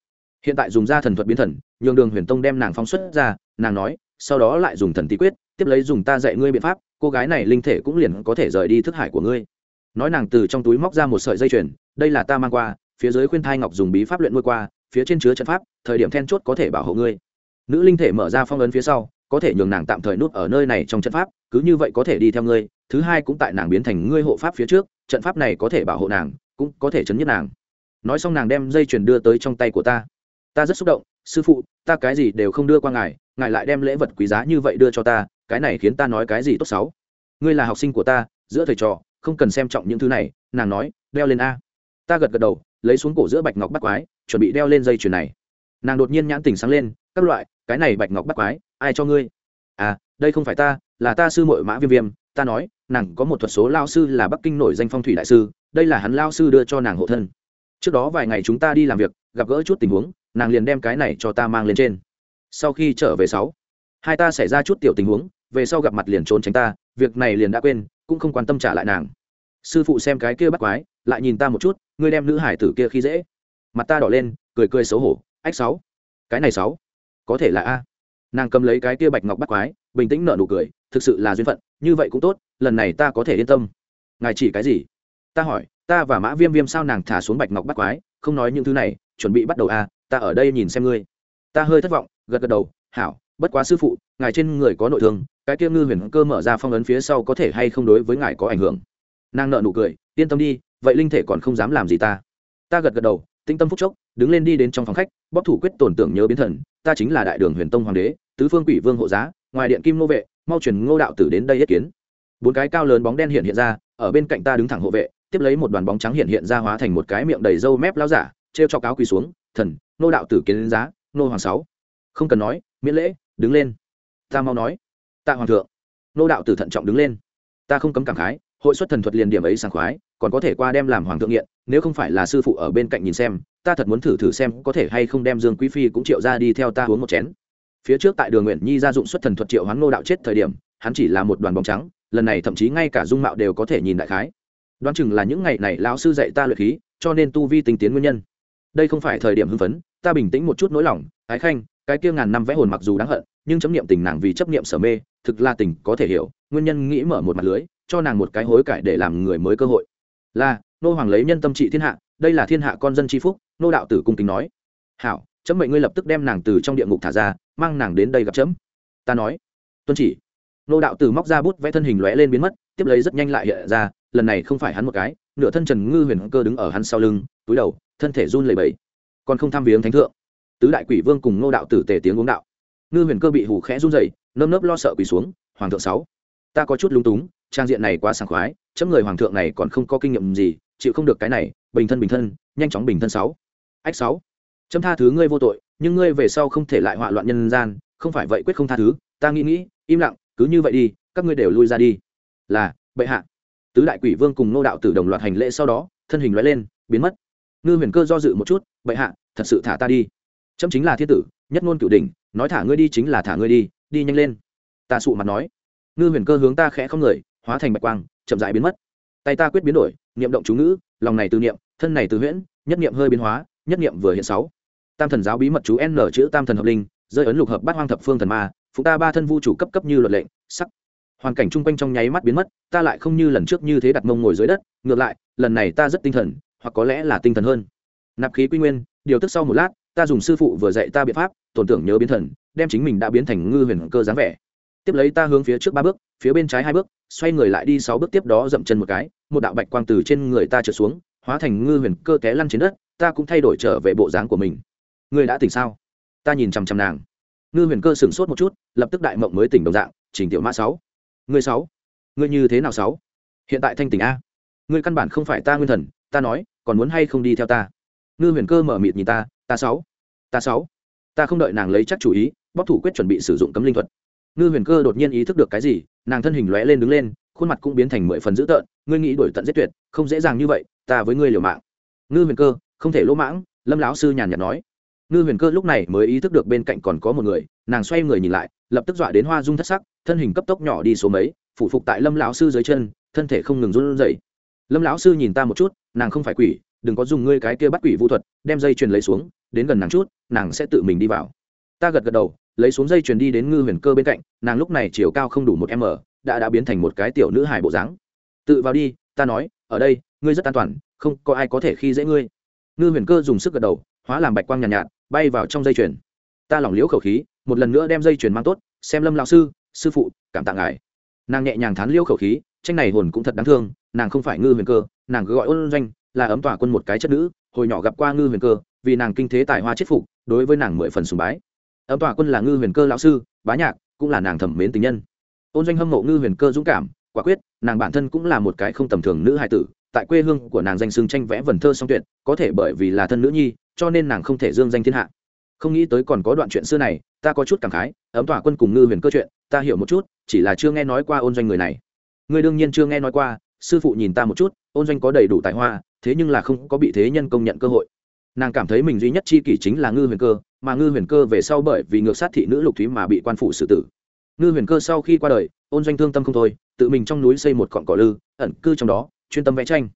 A: Hiện tại dùng ra thần thuật biến thần, nhường đường huyền tông đem nàng phóng xuất ra, nàng nói, sau đó lại dùng thần tỷ quyết, tiếp lấy dùng ta dạy ngươi biện pháp, cô gái này linh thể cũng liền có thể rời đi thức hải của ngươi nói nàng từ trong túi móc ra một sợi dây chuyền, đây là ta mang qua, phía dưới khuyên thai ngọc dùng bí pháp luyện nuôi qua, phía trên chứa trận pháp, thời điểm then chốt có thể bảo hộ ngươi. Nữ linh thể mở ra phong ấn phía sau, có thể nhường nàng tạm thời nút ở nơi này trong trận pháp, cứ như vậy có thể đi theo ngươi, thứ hai cũng tại nàng biến thành ngươi hộ pháp phía trước, trận pháp này có thể bảo hộ nàng, cũng có thể chấn nhất nàng. Nói xong nàng đem dây chuyền đưa tới trong tay của ta. Ta rất xúc động, sư phụ, ta cái gì đều không đưa qua ngài ngài lại đem lễ vật quý giá như vậy đưa cho ta, cái này khiến ta nói cái gì tốt xấu? Ngươi là học sinh của ta, giữa thầy trò không cần xem trọng những thứ này, nàng nói, đeo lên a. Ta gật gật đầu, lấy xuống cổ giữa bạch ngọc bắt quái, chuẩn bị đeo lên dây chuyền này. Nàng đột nhiên nhãn tình sáng lên, các loại, cái này bạch ngọc bắt quái, ai cho ngươi? À đây không phải ta, là ta sư mội mã viêm viêm, ta nói, nàng có một thuật số lao sư là bắc kinh nổi danh phong thủy đại sư, đây là hắn lao sư đưa cho nàng hộ thân. Trước đó vài ngày chúng ta đi làm việc, gặp gỡ chút tình huống, nàng liền đem cái này cho ta mang lên trên. Sau khi trở về sáu, hai ta xảy ra chút tiểu tình huống, về sau gặp mặt liền trốn tránh ta, việc này liền đã quên cũng không quan tâm trả lại nàng. Sư phụ xem cái kia bắt quái, lại nhìn ta một chút, ngươi đem nữ hải tử kia khi dễ. Mặt ta đỏ lên, cười cười xấu hổ, ách sáu, cái này sáu, có thể là a. Nàng cầm lấy cái kia bạch ngọc bắt quái, bình tĩnh nở nụ cười, thực sự là duyên phận, như vậy cũng tốt, lần này ta có thể yên tâm. Ngài chỉ cái gì? Ta hỏi, ta và mã viêm viêm sao nàng thả xuống bạch ngọc bắt quái, không nói những thứ này, chuẩn bị bắt đầu a, ta ở đây nhìn xem ngươi. Ta hơi thất vọng, gật gật đầu, hảo bất quá sư phụ, ngài trên người có nội thương, cái kia ngư huyền cơ mở ra phong ấn phía sau có thể hay không đối với ngài có ảnh hưởng? Nàng nợ nụ cười, yên tâm đi, vậy linh thể còn không dám làm gì ta. Ta gật gật đầu tinh tâm phúc chốc, đứng lên đi đến trong phòng khách bóc thủ quyết tổn tưởng nhớ biến thần, ta chính là đại đường huyền tông hoàng đế, tứ phương quỷ vương hộ giá, ngoài điện kim nô vệ, mau truyền ngô đạo tử đến đây yết kiến. Bốn cái cao lớn bóng đen hiện hiện ra, ở bên cạnh ta đứng thẳng hộ vệ, tiếp lấy một đoàn bóng trắng hiện hiện ra hóa thành một cái miệng đầy râu mép lao giả t cho cáo quỳ xuống, thần nô đạo tử kiến giá nô hoàng sáu. Không cần nói, miễn lễ đứng lên. Ta mau nói. Tạ hoàng thượng. Nô đạo tử thận trọng đứng lên. Ta không cấm cảm khái, hội xuất thần thuật liền điểm ấy sảng khoái, còn có thể qua đem làm hoàng thượng nghiện, nếu không phải là sư phụ ở bên cạnh nhìn xem, ta thật muốn thử thử xem có thể hay không đem dương quý phi cũng triệu ra đi theo ta uống một chén. Phía trước tại đường nguyện nhi gia dụng xuất thần thuật triệu hoán nô đạo chết thời điểm, hắn chỉ là một đoàn bóng trắng, lần này thậm chí ngay cả dung mạo đều có thể nhìn đại khái. Đoán chừng là những ngày này lão sư dạy ta luyện khí, cho nên tu vi tinh tiến nguyên nhân. Đây không phải thời điểm hưng phấn, ta bình tĩnh một chút nỗi lòng, ái khanh cái kia ngàn năm vẽ hồn mặc dù đáng hận, nhưng chấp niệm tình nàng vì chấp niệm sở mê, thực là tình có thể hiểu, nguyên nhân nghĩ mở một mặt lưới, cho nàng một cái hối cải để làm người mới cơ hội. Là, nô hoàng lấy nhân tâm trị thiên hạ, đây là thiên hạ con dân tri phúc, nô đạo tử cung kính nói. Hảo, chấm mệnh ngươi lập tức đem nàng từ trong địa ngục thả ra, mang nàng đến đây gặp chấm. Ta nói. Tuân chỉ. Nô đạo tử móc ra bút vẽ thân hình lóe lên biến mất, tiếp lấy rất nhanh lại hiện ra, lần này không phải hắn một cái, nửa thân trần ngư huyền cơ đứng ở hắn sau lưng, túi đầu, thân thể run lẩy bẩy. Còn không tham viếng thánh thượng tứ đại quỷ vương cùng nô đạo tử tề tiếng uống đạo. Ngư huyền cơ bị hủ khẽ run dậy nơm nớp lo sợ quỳ xuống, hoàng thượng sáu, ta có chút lúng túng, trang diện này quá sảng khoái, chấm người hoàng thượng này còn không có kinh nghiệm gì, chịu không được cái này, bình thân bình thân, nhanh chóng bình thân sáu. Ách sáu, chấm tha thứ ngươi vô tội, nhưng ngươi về sau không thể lại họa loạn nhân gian, không phải vậy quyết không tha thứ, ta nghĩ nghĩ, im lặng, cứ như vậy đi, các ngươi đều lui ra đi. Là, bệ hạ. Tứ đại quỷ vương cùng nô đạo tử đồng loạt hành lễ sau đó, thân hình lóe lên, biến mất. Ngư huyền cơ do dự một chút, bệ hạ, thật sự thả ta đi chấm chính là thiên tử, nhất ngôn cửu đỉnh, nói thả ngươi đi chính là thả ngươi đi đi nhanh lên. Ta sụ mặt nói. Ngư huyền cơ hướng ta khẽ không người, hóa thành bạch quang, chậm dại biến mất. Tay ta quyết biến đổi, niệm động chú ngữ, lòng này từ niệm, thân này từ huyễn, nhất niệm hơi biến hóa, nhất niệm vừa hiện sáu. Tam thần giáo bí mật chú n chữ tam thần hợp linh, rơi ấn lục hợp bát hoang thập phương thần ma, phụ ta ba thân vu chủ cấp cấp như luật lệnh, sắc. Hoàn cảnh chung quanh trong nháy mắt biến mất, ta lại không như lần trước như thế đặt mông ngồi dưới đất, ngược lại, lần này ta rất tinh thần, hoặc có lẽ là tinh thần hơn. Nạp khí quy nguyên, điều tức sau một lát ta dùng sư phụ vừa dạy ta biện pháp, tổn tưởng nhớ biến thần, đem chính mình đã biến thành ngư huyền cơ dáng vẻ. Tiếp lấy ta hướng phía trước ba bước, phía bên trái hai bước, xoay người lại đi sáu bước tiếp đó dậm chân một cái, một đạo bạch quang từ trên người ta trượt xuống, hóa thành ngư huyền cơ té lăn trên đất, ta cũng thay đổi trở về bộ dáng của mình. Ngươi đã tỉnh sao? Ta nhìn chằm chằm nàng. Ngư huyền cơ sửng sốt một chút, lập tức đại mộng mới tỉnh đồng dạng, trình tiểu mã sáu. Ngươi sáu? Ngươi như thế nào sáu? Hiện tại thanh tỉnh a. Ngươi căn bản không phải ta nguyên thần, ta nói, còn muốn hay không đi theo ta? Ngư huyền cơ mở mịt nhìn ta ta sáu. Ta sáu. Ta không đợi nàng lấy chắc chủ ý bóc thủ quyết chuẩn bị sử dụng cấm linh thuật. Ngư huyền cơ đột nhiên ý thức được cái gì, nàng thân hình lóe lên đứng lên, khuôn mặt cũng biến thành mười phần dữ tợn, ngươi nghĩ đổi tận giết tuyệt, không dễ dàng như vậy, ta với ngươi liều mạng. Ngư huyền cơ, không thể lỗ mãng, lâm lão sư nhàn nhạt nói. Ngư huyền cơ lúc này mới ý thức được bên cạnh còn có một người, nàng xoay người nhìn lại, lập tức dọa đến hoa dung thất sắc, thân hình cấp tốc nhỏ đi số mấy, phủ phục tại lâm lão sư dưới chân, thân thể không ngừng run rẩy. Lâm lão sư nhìn ta một chút, nàng không phải quỷ đừng có dùng ngươi cái kia bắt quỷ vũ thuật đem dây chuyền lấy xuống đến gần nàng chút nàng sẽ tự mình đi vào. Ta gật gật đầu lấy xuống dây chuyền đi đến ngư huyền cơ bên cạnh nàng lúc này chiều cao không đủ một m đã đã biến thành một cái tiểu nữ hài bộ dáng. Tự vào đi ta nói ở đây ngươi rất an toàn không có ai có thể khi dễ ngươi. Ngư huyền cơ dùng sức gật đầu hóa làm bạch quang nhàn nhạt, nhạt bay vào trong dây chuyền. Ta lỏng liễu khẩu khí một lần nữa đem dây chuyền mang tốt xem lâm lão sư sư phụ cảm tạ ngài. Nàng nhẹ nhàng thán liễu khẩu khí tranh này hồn cũng thật đáng thương nàng không phải ngư huyền cơ nàng cứ gọi ôn doanh là ấm tỏa quân một cái chất nữ, hồi nhỏ gặp qua ngư huyền cơ, vì nàng kinh thế tài hoa chết phục, đối với nàng mười phần sùng bái. Ấm tỏa quân là ngư huyền cơ lão sư, bá nhạc, cũng là nàng thẩm mến tình nhân. Ôn doanh hâm mộ ngư huyền cơ dũng cảm, quả quyết, nàng bản thân cũng là một cái không tầm thường nữ hài tử, tại quê hương của nàng danh xưng tranh vẽ vần thơ song tuyệt, có thể bởi vì là thân nữ nhi, cho nên nàng không thể dương danh thiên hạ. Không nghĩ tới còn có đoạn chuyện xưa này, ta có chút cảm khái, ấm tỏa quân cùng ngư huyền cơ chuyện, ta hiểu một chút, chỉ là chưa nghe nói qua ôn doanh người này. Ngươi đương nhiên chưa nghe nói qua, sư phụ nhìn ta một chút, ôn doanh có đầy đủ tài hoa thế nhưng là không có bị thế nhân công nhận cơ hội. Nàng cảm thấy mình duy nhất chi kỷ chính là ngư huyền cơ, mà ngư huyền cơ về sau bởi vì ngược sát thị nữ lục thúy mà bị quan phủ xử tử. Ngư huyền cơ sau khi qua đời, ôn doanh thương tâm không thôi, tự mình trong núi xây một cọn cỏ lư, ẩn cư trong đó, chuyên tâm vẽ tranh.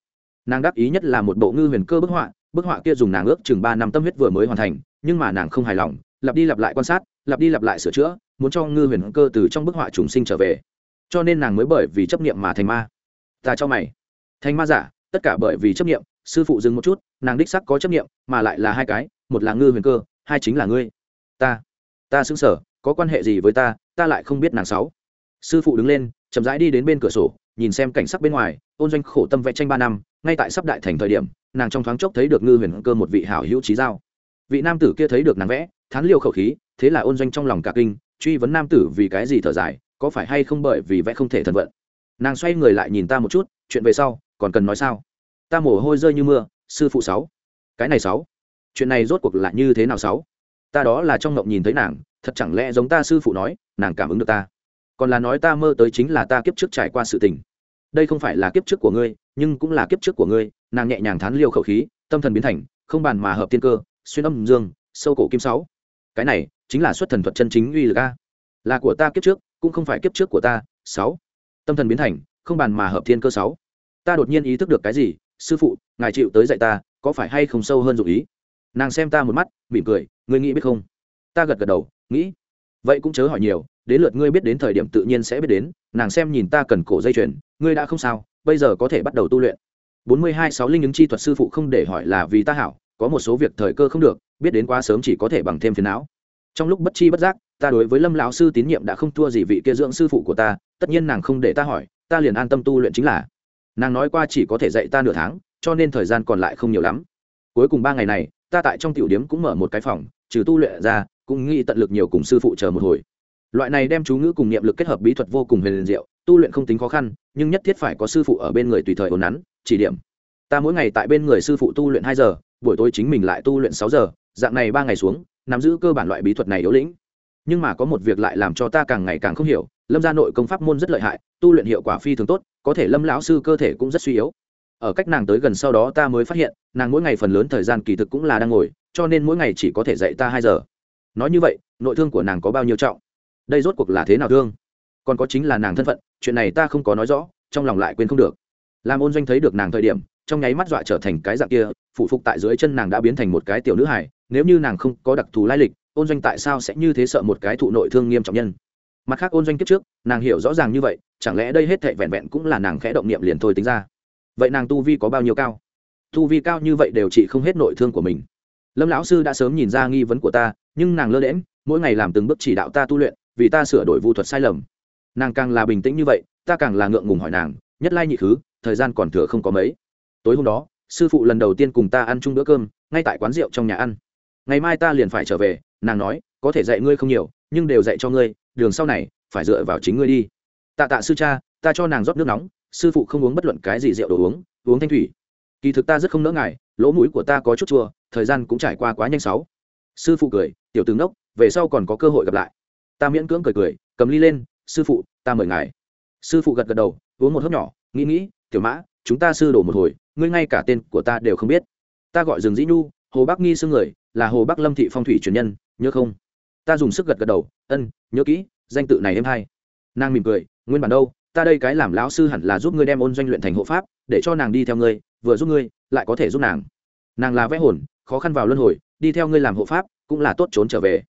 A: Nàng đáp ý nhất là một bộ ngư huyền cơ bức họa bức họa kia dùng nàng ước chừng ba năm tâm huyết vừa mới hoàn thành, nhưng mà nàng không hài lòng, lặp đi lặp lại quan sát, lặp đi lặp lại sửa chữa, muốn cho ngư huyền cơ từ trong bức họa trùng sinh trở về. Cho nên nàng mới bởi vì chấp niệm mà thành ma. Ta cho mày. Thành ma giả tất cả bởi vì chấp niệm sư phụ dừng một chút, nàng đích sắc có chấp niệm mà lại là hai cái, một là ngư huyền cơ, hai chính là ngươi. Ta ta xứng sở, có quan hệ gì với ta ta lại không biết nàng sáu. Sư phụ đứng lên, chậm rãi đi đến bên cửa sổ, nhìn xem cảnh sắc bên ngoài, ôn doanh khổ tâm vẽ tranh ba năm, ngay tại sắp đại thành thời điểm, nàng trong thoáng chốc thấy được ngư huyền cơ một vị hảo hữu trí giao. Vị nam tử kia thấy được nàng vẽ, thán liêu khẩu khí, thế là ôn doanh trong lòng cả kinh, truy vấn nam tử vì cái gì thở dài, có phải hay không bởi vì vẽ không thể thần vận. Nàng xoay người lại nhìn ta một chút, chuyện về sau còn cần nói sao? Ta mồ hôi rơi như mưa, sư phụ sáu. Cái này sáu. Chuyện này rốt cuộc là như thế nào sáu? Ta đó là trong ngộng nhìn thấy nàng, thật chẳng lẽ giống ta sư phụ nói, nàng cảm ứng được ta? Còn là nói ta mơ tới chính là ta kiếp trước trải qua sự tình. Đây không phải là kiếp trước của ngươi, nhưng cũng là kiếp trước của ngươi. Nàng nhẹ nhàng thán liêu khẩu khí, tâm thần biến thành, không bàn mà hợp tiên cơ, xuyên âm dương, sâu cổ kim sáu. Cái này, chính là xuất thần thuật chân chính uy lực a. Là của ta kiếp trước, cũng không phải kiếp trước của ta, sáu. Tâm thần biến thành, không bàn mà hợp thiên cơ sáu ta đột nhiên ý thức được cái gì, sư phụ, ngài chịu tới dạy ta, có phải hay không sâu hơn dụ ý? Nàng xem ta một mắt, mỉm cười, ngươi nghĩ biết không? Ta gật gật đầu, nghĩ. Vậy cũng chớ hỏi nhiều, đến lượt ngươi biết đến thời điểm tự nhiên sẽ biết đến, nàng xem nhìn ta cần cổ dây chuyền, ngươi đã không sao, bây giờ có thể bắt đầu tu luyện. Bốn mươi hai sáu linh ứng chi thuật sư phụ không để hỏi là vì ta hảo, có một số việc thời cơ không được, biết đến quá sớm chỉ có thể bằng thêm phiền não. Trong lúc bất chi bất giác, ta đối với lâm lão sư tín nhiệm đã không thua gì vị kia dưỡng sư phụ của ta, tất nhiên nàng không để ta hỏi, ta liền an tâm tu luyện chính là nàng nói qua chỉ có thể dạy ta nửa tháng, cho nên thời gian còn lại không nhiều lắm. Cuối cùng ba ngày này, ta tại trong tiểu điếm cũng mở một cái phòng, trừ tu luyện ra, cũng nghĩ tận lực nhiều cùng sư phụ chờ một hồi. Loại này đem chú ngữ cùng niệm lực kết hợp bí thuật vô cùng huyền diệu, tu luyện không tính khó khăn, nhưng nhất thiết phải có sư phụ ở bên người tùy thời ồn nắn, chỉ điểm. Ta mỗi ngày tại bên người sư phụ tu luyện hai giờ, buổi tối chính mình lại tu luyện sáu giờ, dạng này ba ngày xuống, nắm giữ cơ bản loại bí thuật này yếu lĩnh nhưng mà có một việc lại làm cho ta càng ngày càng không hiểu, lâm gia nội công pháp môn rất lợi hại, tu luyện hiệu quả phi thường tốt, có thể lâm lão sư cơ thể cũng rất suy yếu. Ở cách nàng tới gần sau đó ta mới phát hiện, nàng mỗi ngày phần lớn thời gian kỳ thực cũng là đang ngồi, cho nên mỗi ngày chỉ có thể dạy ta hai giờ. Nói như vậy, nội thương của nàng có bao nhiêu trọng? Đây rốt cuộc là thế nào thương? Còn có chính là nàng thân phận, chuyện này ta không có nói rõ, trong lòng lại quên không được. Làm ôn doanh thấy được nàng thời điểm, trong nháy mắt dọa trở thành cái dạng kia, phụ phục tại dưới chân nàng đã biến thành một cái tiểu nữ hải nếu như nàng không có đặc thù lai lịch ôn doanh tại sao sẽ như thế sợ một cái thụ nội thương nghiêm trọng nhân? Mặt khác ôn doanh kiếp trước, nàng hiểu rõ ràng như vậy, chẳng lẽ đây hết thệ vẹn vẹn cũng là nàng khẽ động niệm liền thôi tính ra? Vậy nàng tu vi có bao nhiêu cao? Tu vi cao như vậy đều chỉ không hết nội thương của mình. Lâm lão sư đã sớm nhìn ra nghi vấn của ta, nhưng nàng lơ lẽm mỗi ngày làm từng bước chỉ đạo ta tu luyện, vì ta sửa đổi vu thuật sai lầm. Nàng càng là bình tĩnh như vậy, ta càng là ngượng ngùng hỏi nàng, nhất lai nhị thứ thời gian còn thừa không có mấy. Tối hôm đó, sư phụ lần đầu tiên cùng ta ăn chung bữa cơm, ngay tại quán rượu trong nhà ăn. Ngày mai ta liền phải trở về nàng nói, có thể dạy ngươi không nhiều, nhưng đều dạy cho ngươi, đường sau này, phải dựa vào chính ngươi đi. Tạ tạ sư cha, ta cho nàng rót nước nóng, sư phụ không uống bất luận cái gì rượu đồ uống uống thanh thủy. Kỳ thực ta rất không nỡ ngại, lỗ mũi của ta có chút chua, thời gian cũng trải qua quá nhanh sáu. Sư phụ cười, tiểu tướng đốc về sau còn có cơ hội gặp lại. Ta miễn cưỡng cười cười, cầm ly lên, sư phụ, ta mời ngài. Sư phụ gật gật đầu, uống một hớp nhỏ, nghĩ nghĩ, tiểu mã, chúng ta sư đổ một hồi, ngươi ngay cả tên của ta đều không biết. Ta gọi rừng dĩ nhu hồ bắc nghi xương người, là hồ bắc lâm thị phong thủy truyền nhân, nhớ không? Ta dùng sức gật gật đầu, ân, nhớ kỹ, danh tự này em hay. Nàng mỉm cười, nguyên bản đâu, ta đây cái làm lão sư hẳn là giúp ngươi đem ôn doanh luyện thành hộ pháp, để cho nàng đi theo ngươi, vừa giúp ngươi, lại có thể giúp nàng. Nàng là vẽ hồn, khó khăn vào luân hồi, đi theo ngươi làm hộ pháp, cũng là tốt trốn trở về.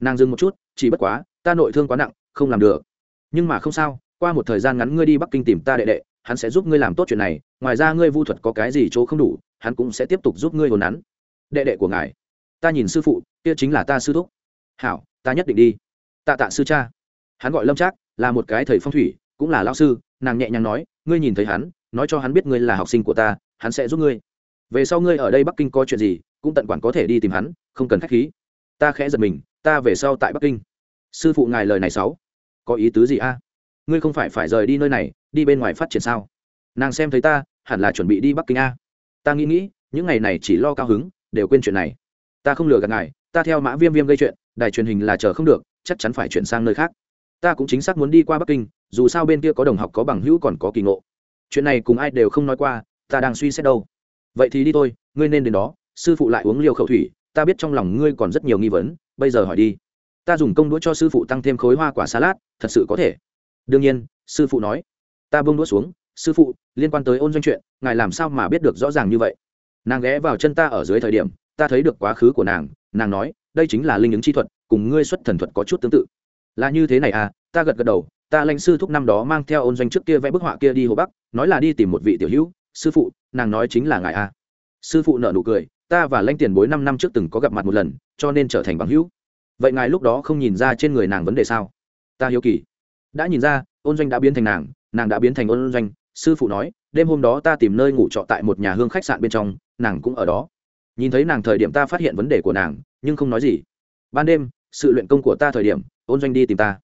A: Nàng dừng một chút, chỉ bất quá, ta nội thương quá nặng, không làm được. Nhưng mà không sao, qua một thời gian ngắn ngươi đi bắc kinh tìm ta đệ đệ, hắn sẽ giúp ngươi làm tốt chuyện này, ngoài ra ngươi vu thuật có cái gì chỗ không đủ, hắn cũng sẽ tiếp tục giúp ngươi hồn nắn đệ đệ của ngài. Ta nhìn sư phụ, kia chính là ta sư thúc. Hảo, ta nhất định đi. Tạ tạ sư cha. Hắn gọi lâm trác, là một cái thầy phong thủy, cũng là lão sư. Nàng nhẹ nhàng nói, ngươi nhìn thấy hắn, nói cho hắn biết ngươi là học sinh của ta, hắn sẽ giúp ngươi. Về sau ngươi ở đây bắc kinh có chuyện gì, cũng tận quản có thể đi tìm hắn, không cần k h á c h khí. Ta khẽ giật mình, ta về sau tại bắc kinh. Sư phụ ngài lời này sáu có ý tứ gì a? Ngươi không phải phải rời đi nơi này, đi bên ngoài phát triển sao? Nàng xem thấy ta, hẳn là chuẩn bị đi bắc kinh a. Ta nghĩ nghĩ, những ngày này chỉ lo cao hứng đều quên chuyện này. Ta không lừa gạt ngài, ta theo mã viêm viêm gây chuyện, đài truyền hình là chờ không được, chắc chắn phải chuyển sang nơi khác. Ta cũng chính xác muốn đi qua bắc kinh, dù sao bên kia có đồng học có bằng hữu còn có kỳ ngộ. Chuyện này cùng ai đều không nói qua, ta đang suy xét đâu. Vậy thì đi thôi, ngươi nên đến đó, sư phụ lại uống liều khẩu thủy, ta biết trong lòng ngươi còn rất nhiều nghi vấn, bây giờ hỏi đi. Ta dùng công đũa cho sư phụ tăng thêm khối hoa quả salad, thật sự có thể. Đương nhiên, sư phụ nói. Ta bông đũa xuống, sư phụ, liên quan tới ôn doanh chuyện, ngài làm sao mà biết được rõ ràng như vậy? Nàng ghé vào chân ta ở dưới thời điểm, ta thấy được quá khứ của nàng nàng nói, đây chính là linh ứng chi thuật, cùng ngươi xuất thần thuật có chút tương tự. Là như thế này à? Ta gật gật đầu, ta lãnh sư thúc năm đó mang theo ôn doanh trước kia vẽ bức họa kia đi hồ bắc, nói là đi tìm một vị tiểu hữu, sư phụ, nàng nói chính là ngài à. Sư phụ nợ nụ cười, ta và lãnh tiền bối năm năm trước từng có gặp mặt một lần, cho nên trở thành bằng hữu. Vậy ngài lúc đó không nhìn ra trên người nàng vấn đề sao? Ta hiếu kỳ. Đã nhìn ra, ôn doanh đã biến thành nàng nàng đã biến thành ôn doanh. Sư phụ nói, đêm hôm đó ta tìm nơi ngủ trọ tại một nhà hương khách sạn bên trong nàng cũng ở đó. Nhìn thấy nàng thời điểm ta phát hiện vấn đề của nàng, nhưng không nói gì. Ban đêm, sự luyện công của ta thời điểm, ôn doanh đi tìm ta.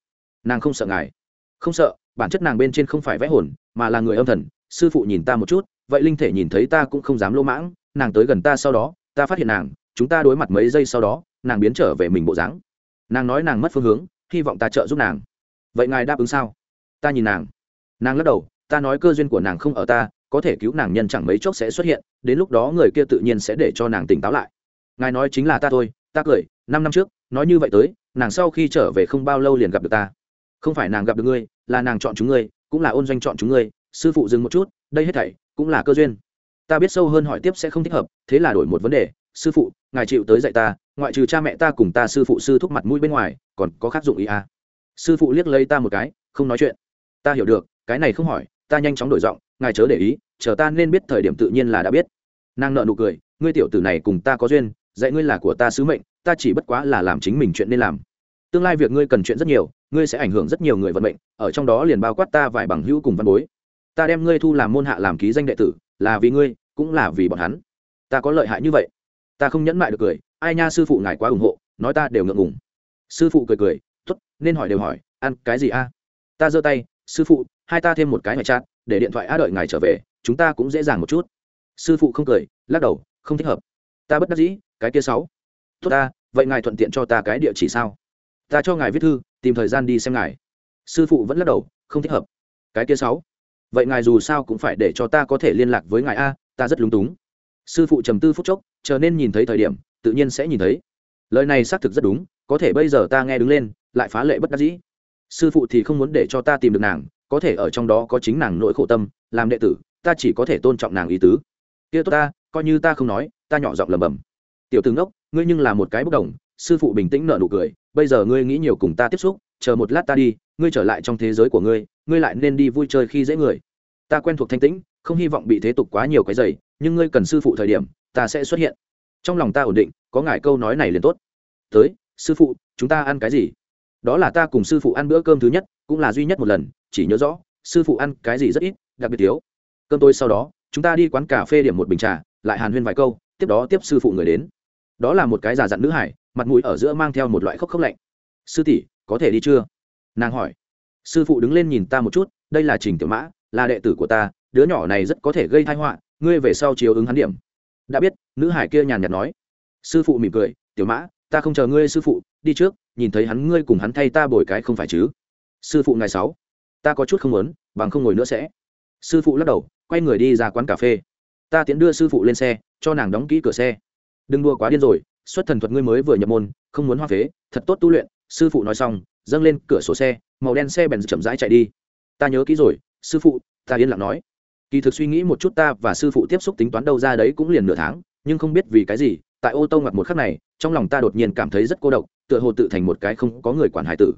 A: Nàng không sợ ngài. Không sợ, bản chất nàng bên trên không phải vẽ hồn, mà là người âm thần. Sư phụ nhìn ta một chút, vậy linh thể nhìn thấy ta cũng không dám lỗ mãng. Nàng tới gần ta sau đó, ta phát hiện nàng, chúng ta đối mặt mấy giây sau đó, nàng biến trở về mình bộ dáng. Nàng nói nàng mất phương hướng, hy vọng ta trợ giúp nàng. Vậy ngài đáp ứng sao? Ta nhìn nàng. Nàng lắc đầu, ta nói cơ duyên của nàng không ở ta có thể cứu nàng nhân chẳng mấy chốc sẽ xuất hiện, đến lúc đó người kia tự nhiên sẽ để cho nàng tỉnh táo lại. Ngài nói chính là ta thôi, ta cười, năm năm trước, nói như vậy tới, nàng sau khi trở về không bao lâu liền gặp được ta. Không phải nàng gặp được ngươi, là nàng chọn chúng ngươi, cũng là ôn doanh chọn chúng ngươi, sư phụ dừng một chút, đây hết thảy, cũng là cơ duyên. Ta biết sâu hơn hỏi tiếp sẽ không thích hợp, thế là đổi một vấn đề, sư phụ, ngài chịu tới dạy ta, ngoại trừ cha mẹ ta cùng ta sư phụ sư thúc mặt mũi bên ngoài, còn có khác dụng ý à. sư phụ liếc lấy ta một cái, không nói chuyện. Ta hiểu được, cái này không hỏi ta nhanh chóng đổi giọng, ngài chớ để ý, chờ ta nên biết thời điểm tự nhiên là đã biết. Nàng nợ nụ cười, ngươi tiểu tử này cùng ta có duyên, dạy ngươi là của ta sứ mệnh, ta chỉ bất quá là làm chính mình chuyện nên làm. Tương lai việc ngươi cần chuyện rất nhiều, ngươi sẽ ảnh hưởng rất nhiều người vận mệnh, ở trong đó liền bao quát ta vài bằng hữu cùng văn bối. Ta đem ngươi thu làm môn hạ làm ký danh đệ tử, là vì ngươi, cũng là vì bọn hắn. Ta có lợi hại như vậy. Ta không nhẫn mại được cười, ai nha sư phụ ngài quá ủng hộ, nói ta đều ngượng ngùng. Sư phụ cười cười t ố t nên hỏi đều hỏi, ăn cái gì a? Ta giơ tay, sư phụ hai ta thêm một cái ngoại trát để điện thoại a đợi ngài trở về, chúng ta cũng dễ dàng một chút. Sư phụ không cười, lắc đầu, không thích hợp. Ta bất đắc dĩ, cái kia sáu. Tốt ta, vậy ngài thuận tiện cho ta cái địa chỉ sao? Ta cho ngài viết thư, tìm thời gian đi xem ngài. Sư phụ vẫn lắc đầu, không thích hợp. Cái kia sáu. Vậy ngài dù sao cũng phải để cho ta có thể liên lạc với ngài a, ta rất lúng túng. Sư phụ trầm tư phút chốc, chờ nên nhìn thấy thời điểm, tự nhiên sẽ nhìn thấy. Lời này xác thực rất đúng, có thể bây giờ ta nghe đứng lên, lại phá lệ bất đắc dĩ. Sư phụ thì không muốn để cho ta tìm được nàng có thể ở trong đó có chính nàng nỗi khổ tâm, làm đệ tử, ta chỉ có thể tôn trọng nàng ý tứ. Kia tốt ta, coi như ta không nói, ta nhỏ giọng lầm bầm tiểu tướng đốc ngươi nhưng là một cái bốc đồng, sư phụ bình tĩnh nợ nụ cười, bây giờ ngươi nghĩ nhiều cùng ta tiếp xúc, chờ một lát ta đi, ngươi trở lại trong thế giới của ngươi ngươi lại nên đi vui chơi khi dễ người. Ta quen thuộc thanh tĩnh, không hy vọng bị thế tục quá nhiều cái giày nhưng ngươi cần sư phụ thời điểm, ta sẽ xuất hiện. Trong lòng ta ổn định, có ngài câu nói này liền tốt. Tới, sư phụ, chúng ta ăn cái gì? Đó là ta cùng sư phụ ăn bữa cơm thứ nhất, cũng là duy nhất một lần, chỉ nhớ rõ, sư phụ ăn cái gì rất ít, đặc biệt thiếu. Cơm tôi sau đó, chúng ta đi quán cà phê điểm một bình trà, lại hàn huyên vài câu, tiếp đó tiếp sư phụ người đến. Đó là một cái già dặn nữ hải, mặt mũi ở giữa mang theo một loại khốc khốc lạnh. Sư tỷ, có thể đi chưa? nàng hỏi. Sư phụ đứng lên nhìn ta một chút, đây là trình tiểu mã, là đệ tử của ta, đứa nhỏ này rất có thể gây thai họa, ngươi về sau chiếu ứng hắn điểm. Đã biết, nữ hải kia nhàn nhạt nói. Sư phụ mỉm cười, tiểu mã, ta không chờ ngươi sư phụ, đi trước nhìn thấy hắn, ngươi cùng hắn thay ta bồi cái không phải chứ? Sư phụ ngày sáu, ta có chút không muốn, bằng không ngồi nữa sẽ. Sư phụ lắc đầu, quay người đi ra quán cà phê. Ta tiễn đưa sư phụ lên xe, cho nàng đóng kỹ cửa xe. Đừng đua quá điên rồi, xuất thần thuật ngươi mới vừa nhập môn, không muốn hoa phế, thật tốt tu luyện. Sư phụ nói xong, dâng lên cửa sổ xe, màu đen xe bèn chậm rãi chạy đi. Ta nhớ kỹ rồi, sư phụ, ta yên lặng nói. Kỳ thực suy nghĩ một chút ta và sư phụ tiếp xúc tính toán đâu ra đấy cũng liền nửa tháng, nhưng không biết vì cái gì tại ô tô ngoặt một khắc này, trong lòng ta đột nhiên cảm thấy rất cô độc, tựa hồ tự thành một cái không có người quản hải tử.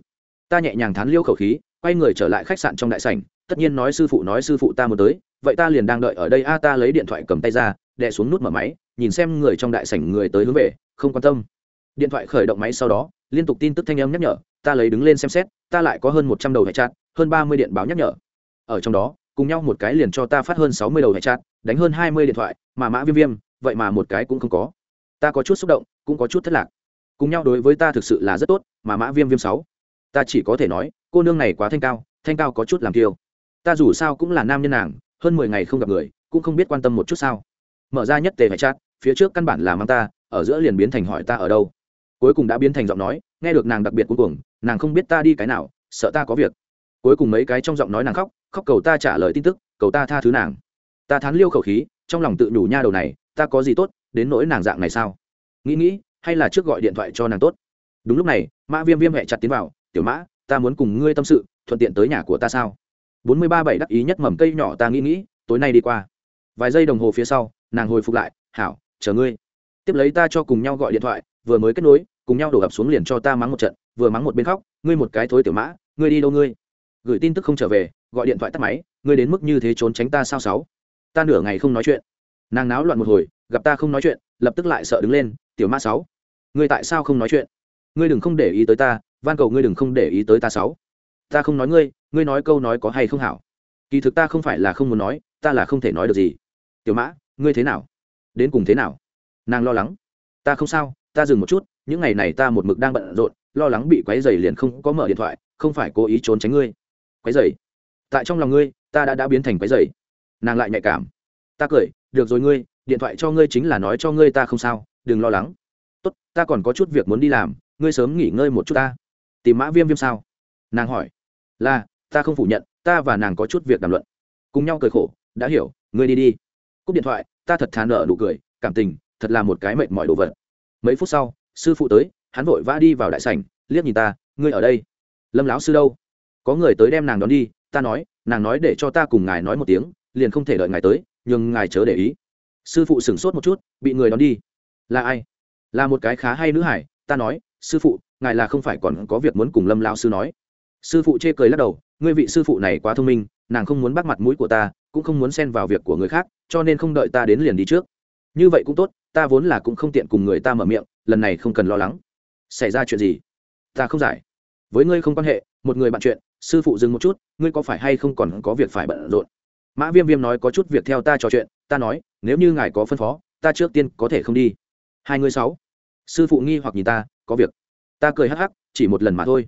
A: Ta nhẹ nhàng thán liêu khẩu khí, quay người trở lại khách sạn trong đại sảnh, tất nhiên nói sư phụ nói sư phụ ta muốn tới, vậy ta liền đang đợi ở đây, a, ta lấy điện thoại cầm tay ra, đè xuống nút mở máy, nhìn xem người trong đại sảnh người tới hướng về, không quan tâm. Điện thoại khởi động máy sau đó, liên tục tin tức thanh âm nhắc nhở, ta lấy đứng lên xem xét, ta lại có hơn một trăm đầu hệ chặt hơn ba mươi điện báo nhắc nhở. Ở trong đó, cùng nhau một cái liền cho ta phát hơn sáu mươi đầu hệ chặt đánh hơn hai mươi điện thoại, mà mã viêm viêm, vậy mà một cái cũng không có ta có chút xúc động, cũng có chút thất lạc. Cùng nhau đối với ta thực sự là rất tốt, mà mã viêm viêm sáu. Ta chỉ có thể nói, cô nương này quá thanh cao thanh cao có chút làm kiêu. Ta dù sao cũng là nam nhân nàng, hơn mười ngày không gặp người, cũng không biết quan tâm một chút sao. Mở ra nhất tề phải chat, phía trước căn bản là mang ta, ở giữa liền biến thành hỏi ta ở đâu. Cuối cùng đã biến thành giọng nói, nghe được nàng đặc biệt cuối cùng nàng không biết ta đi cái nào, sợ ta có việc. Cuối cùng mấy cái trong giọng nói nàng khóc khóc cầu ta trả lời tin tức, cầu ta tha thứ nàng. Ta thán liêu khẩu khí, trong lòng tự nhủ nha đầu này, ta có gì tốt đến nỗi nàng dạng này sao? Nghĩ nghĩ, hay là trước gọi điện thoại cho nàng tốt. Đúng lúc này, mã viêm viêm hẹ chặt tiến vào, tiểu mã, ta muốn cùng ngươi tâm sự, thuận tiện tới nhà của ta sao? Bốn mươi ba bảy đắc ý nhất mầm cây nhỏ ta nghĩ nghĩ, tối nay đi qua. Vài giây đồng hồ phía sau, nàng hồi phục lại, hảo, chờ ngươi. Tiếp lấy ta cho cùng nhau gọi điện thoại, vừa mới kết nối, cùng nhau đổ ập xuống liền cho ta mắng một trận, vừa mắng một bên khóc, ngươi một cái thối tiểu mã, ngươi đi đâu ngươi? Gửi tin tức không trở về, gọi điện thoại tắt máy, ngươi đến mức như thế trốn tránh ta sao sáu? Ta nửa ngày không nói chuyện. Nàng náo loạn một hồi gặp ta không nói chuyện, lập tức lại sợ đứng lên, tiểu mã sáu, ngươi tại sao không nói chuyện? Ngươi đừng không để ý tới ta, van cầu ngươi đừng không để ý tới ta sáu. Ta không nói ngươi ngươi nói câu nói có hay không hảo? Kỳ thực ta không phải là không muốn nói, ta là không thể nói được gì. Tiểu mã, ngươi thế nào? Đến cùng thế nào? Nàng lo lắng. Ta không sao, ta dừng một chút, những ngày này ta một mực đang bận rộn, lo lắng bị quấy dày liền không có mở điện thoại, không phải cố ý trốn tránh ngươi. Quấy dày tại trong lòng ngươi, ta đã đã biến thành quấy dày nàng lại nhạy cảm. Ta cười, được rồi ngươi điện thoại cho ngươi chính là nói cho ngươi ta không sao, đừng lo lắng. Tốt, ta còn có chút việc muốn đi làm, ngươi sớm nghỉ ngơi một chút ta. Tìm mã viêm viêm sao? Nàng hỏi. Là, ta không phủ nhận, ta và nàng có chút việc đàm luận. Cùng nhau cười khổ, đã hiểu, ngươi đi đi. Cúp điện thoại, ta thật thà nợ nụ cười, cảm tình, thật là một cái mệt mỏi đồ vật. Mấy phút sau, sư phụ tới, hắn vội vã đi vào đại sảnh, liếc nhìn ta, ngươi ở đây. Lâm lão sư đâu? Có người tới đem nàng đón đi, ta nói, nàng nói để cho ta cùng ngài nói một tiếng, liền không thể đợi ngài tới, nhưng ngài chớ để ý sư phụ sửng sốt một chút, bị người đón đi. Là ai? Là một cái khá hay nữ hải, ta nói, sư phụ, ngài là không phải còn có việc muốn cùng lâm lão sư nói. Sư phụ chê cười lắc đầu, ngươi vị sư phụ này quá thông minh, nàng không muốn bắt mặt mũi của ta, cũng không muốn xen vào việc của người khác, cho nên không đợi ta đến liền đi trước. Như vậy cũng tốt, ta vốn là cũng không tiện cùng người ta mở miệng, lần này không cần lo lắng. Xảy ra chuyện gì? Ta không giải. Với ngươi không quan hệ, một người bạn chuyện, sư phụ dừng một chút, ngươi có phải hay không còn có việc phải bận rộn? Mã viêm viêm nói có chút việc theo ta trò chuyện, ta nói, nếu như ngài có phân phó, ta trước tiên có thể không đi. Hai người sáu. Sư phụ nghi hoặc nhìn ta, có việc. Ta cười hắc hắc, chỉ một lần mà thôi.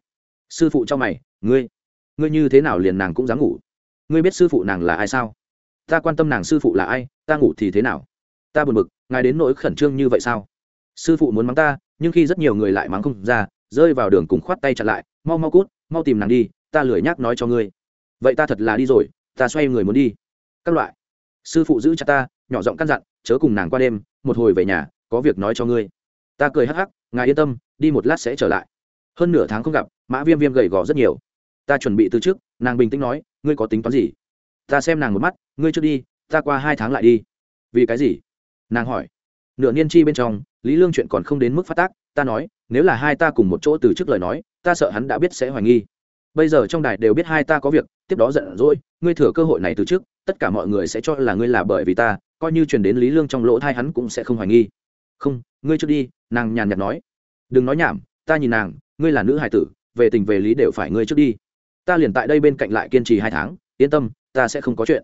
A: Sư phụ cho mày, ngươi ngươi như thế nào liền nàng cũng dám ngủ? Ngươi biết sư phụ nàng là ai sao? Ta quan tâm nàng sư phụ là ai, ta ngủ thì thế nào? Ta buồn bực, ngài đến nỗi khẩn trương như vậy sao? Sư phụ muốn mắng ta, nhưng khi rất nhiều người lại mắng không ra, rơi vào đường cùng khoát tay chặn lại, mau mau cút, mau tìm nàng đi, ta lười nhác nói cho ngươi. Vậy ta thật là đi rồi ta xoay người muốn đi. Các loại. Sư phụ giữ chặt ta, nhỏ giọng căn dặn, chớ cùng nàng qua đêm, một hồi về nhà, có việc nói cho ngươi. Ta cười hắc hắc, ngài yên tâm, đi một lát sẽ trở lại. Hơn nửa tháng không gặp, mã viêm viêm gầy gò rất nhiều. Ta chuẩn bị từ trước, nàng bình tĩnh nói, ngươi có tính toán gì? Ta xem nàng một mắt, ngươi trước đi, ta qua hai tháng lại đi. Vì cái gì? Nàng hỏi. Nửa niên chi bên trong, lý lương chuyện còn không đến mức phát tác, ta nói, nếu là hai ta cùng một chỗ từ trước lời nói, ta sợ hắn đã biết sẽ hoài nghi. Bây giờ trong đài đều biết hai ta có việc tiếp đó giận dỗi, ngươi thừa cơ hội này từ trước, tất cả mọi người sẽ cho là ngươi là bởi vì ta, coi như truyền đến lý lương trong lỗ thai hắn cũng sẽ không hoài nghi. Không, ngươi trước đi, nàng nhàn nhạt nói. Đừng nói nhảm, ta nhìn nàng, ngươi là nữ hải tử, về tình về lý đều phải ngươi trước đi. Ta liền tại đây bên cạnh lại kiên trì hai tháng, yên tâm, ta sẽ không có chuyện.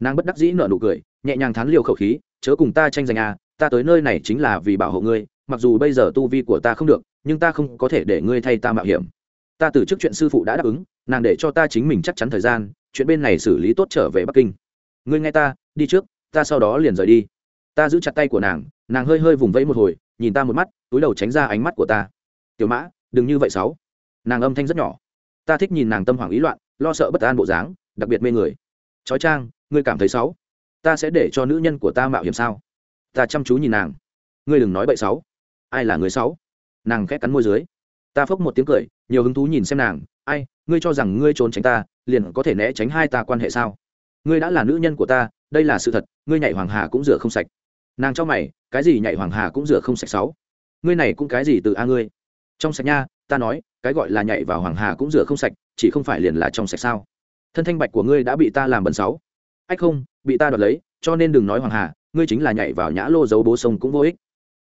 A: Nàng bất đắc dĩ nở nụ cười, nhẹ nhàng thán liều khẩu khí, chớ cùng ta tranh giành à ta tới nơi này chính là vì bảo hộ ngươi, mặc dù bây giờ tu vi của ta không được, nhưng ta không có thể để ngươi thay ta mạo hiểm ta từ trước chuyện sư phụ đã đáp ứng, nàng để cho ta chính mình chắc chắn thời gian, chuyện bên này xử lý tốt trở về bắc kinh. Ngươi nghe ta, đi trước, ta sau đó liền rời đi. Ta giữ chặt tay của nàng nàng hơi hơi vùng vẫy một hồi, nhìn ta một mắt, túi đầu tránh ra ánh mắt của ta. Tiểu mã, đừng như vậy sáu. Nàng âm thanh rất nhỏ. Ta thích nhìn nàng tâm hoảng ý loạn, lo sợ bất an bộ dáng, đặc biệt mê người. Trói trang ngươi cảm thấy sáu. ta sẽ để cho nữ nhân của ta mạo hiểm sao? Ta chăm chú nhìn nàng. Ngươi đừng nói bậy sáu. ai là người sáu? nàng khét cắn môi dưới ta phốc một tiếng cười, nhiều hứng thú nhìn xem nàng, ai, ngươi cho rằng ngươi trốn tránh ta, liền có thể né tránh hai ta quan hệ sao? Ngươi đã là nữ nhân của ta, đây là sự thật, ngươi nhảy hoàng hà cũng rửa không sạch. Nàng cho mày, cái gì nhảy hoàng hà cũng rửa không sạch sáu? Ngươi này cũng cái gì từ a ngươi? Trong sạch nha, ta nói, cái gọi là nhảy vào hoàng hà cũng rửa không sạch, chỉ không phải liền là trong sạch sao? Thân thanh bạch của ngươi đã bị ta làm bẩn sáu? Ách không, bị ta đoạt lấy, cho nên đừng nói hoàng hà, ngươi chính là nhảy vào nhã lô giấu bố sông cũng vô ích.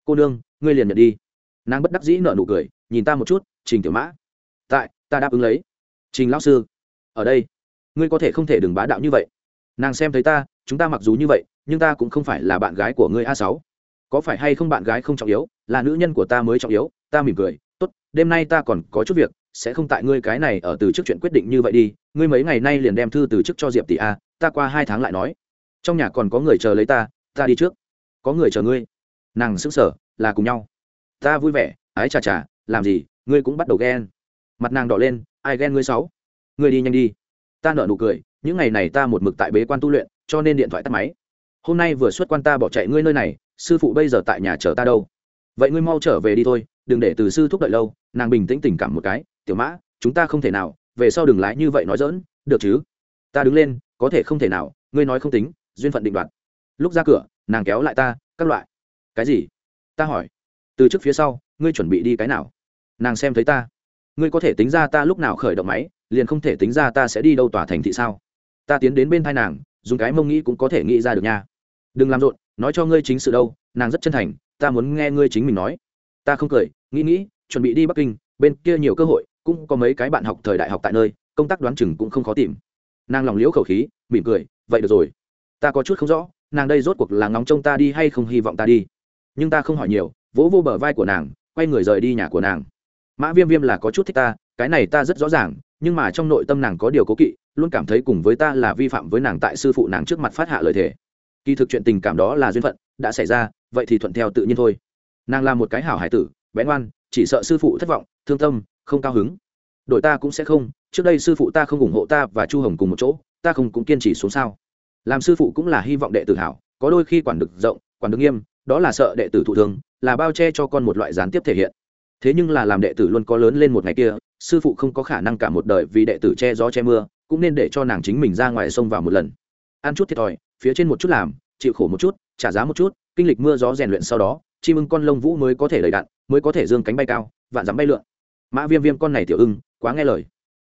A: Cô nương, ngươi liền nhận đi nàng bất đắc dĩ nợ nụ cười, nhìn ta một chút, trình tiểu mã. Tại, ta đáp ứng lấy. Trình lão sư, ở đây, ngươi có thể không thể đừng bá đạo như vậy. Nàng xem thấy ta, chúng ta mặc dù như vậy, nhưng ta cũng không phải là bạn gái của ngươi a sáu. Có phải hay không bạn gái không trọng yếu, là nữ nhân của ta mới trọng yếu, ta mỉm cười, tốt, đêm nay ta còn có chút việc, sẽ không tại ngươi cái này ở từ trước chuyện quyết định như vậy đi, ngươi mấy ngày nay liền đem thư từ chức cho diệp tỷ a, ta qua hai tháng lại nói. Trong nhà còn có người chờ lấy ta ta đi trước. Có người chờ ngươi. Nàng sững sờ, là cùng nhau ta vui vẻ, ái chà chà, làm gì, ngươi cũng bắt đầu ghen. Mặt nàng đỏ lên, ai ghen ngươi sáu? Ngươi đi nhanh đi. Ta nở nụ cười, những ngày này ta một mực tại bế quan tu luyện, cho nên điện thoại tắt máy. Hôm nay vừa xuất quan ta bỏ chạy ngươi nơi này, sư phụ bây giờ tại nhà chờ ta đâu. Vậy ngươi mau trở về đi thôi, đừng để từ sư thúc đợi lâu, nàng bình tĩnh tình cảm một cái, tiểu mã, chúng ta không thể nào, về sau đừng lái như vậy nói dỡn được chứ? Ta đứng lên, có thể không thể nào, ngươi nói không tính, duyên phận định đoạt. Lúc ra cửa, nàng kéo lại ta, các loại. Cái gì? Ta hỏi từ trước phía sau, ngươi chuẩn bị đi cái nào? Nàng xem thấy ta. Ngươi có thể tính ra ta lúc nào khởi động máy, liền không thể tính ra ta sẽ đi đâu tỏa thành thị sao? Ta tiến đến bên thai nàng, dùng cái mông nghĩ cũng có thể nghĩ ra được nha. Đừng làm rộn, nói cho ngươi chính sự đâu, nàng rất chân thành, ta muốn nghe ngươi chính mình nói. Ta không cười, nghĩ nghĩ, chuẩn bị đi bắc kinh, bên kia nhiều cơ hội, cũng có mấy cái bạn học thời đại học tại nơi, công tác đoán chừng cũng không khó tìm. Nàng lòng liễu khẩu khí, mỉm cười, vậy được rồi. Ta có chút không rõ, nàng đây rốt cuộc là ngóng trông ta đi hay không hy vọng ta đi. Nhưng ta không hỏi nhiều vỗ vô bờ vai của nàng, quay người rời đi nhà của nàng. Mã viêm viêm là có chút thích ta, cái này ta rất rõ ràng, nhưng mà trong nội tâm nàng có điều cố kỵ, luôn cảm thấy cùng với ta là vi phạm với nàng tại sư phụ nàng trước mặt phát hạ lời thề. Kỳ thực chuyện tình cảm đó là duyên phận, đã xảy ra, vậy thì thuận theo tự nhiên thôi. Nàng là một cái hảo hải tử bén oan chỉ sợ sư phụ thất vọng, thương tâm, không cao hứng. Đội ta cũng sẽ không, trước đây sư phụ ta không ủng hộ ta và chu hồng cùng một chỗ, ta không cũng kiên trì xuống sao. Làm sư phụ cũng là hy vọng đệ tử hảo, có đôi khi quản được rộng, quản được nghiêm đó là sợ đệ tử thụ thương, là bao che cho con một loại gián tiếp thể hiện. Thế nhưng là làm đệ tử luôn có lớn lên một ngày kia, sư phụ không có khả năng cả một đời vì đệ tử che gió che mưa, cũng nên để cho nàng chính mình ra ngoài sông vào một lần. Ăn chút thiệt thòi, phía trên một chút làm, chịu khổ một chút, trả giá một chút, kinh lịch mưa gió rèn luyện sau đó chim ưng con lông vũ mới có thể đầy đạn mới có thể dương cánh bay cao, vạn dám bay lượn. Mã viêm viêm con này tiểu ưng, quá nghe lời.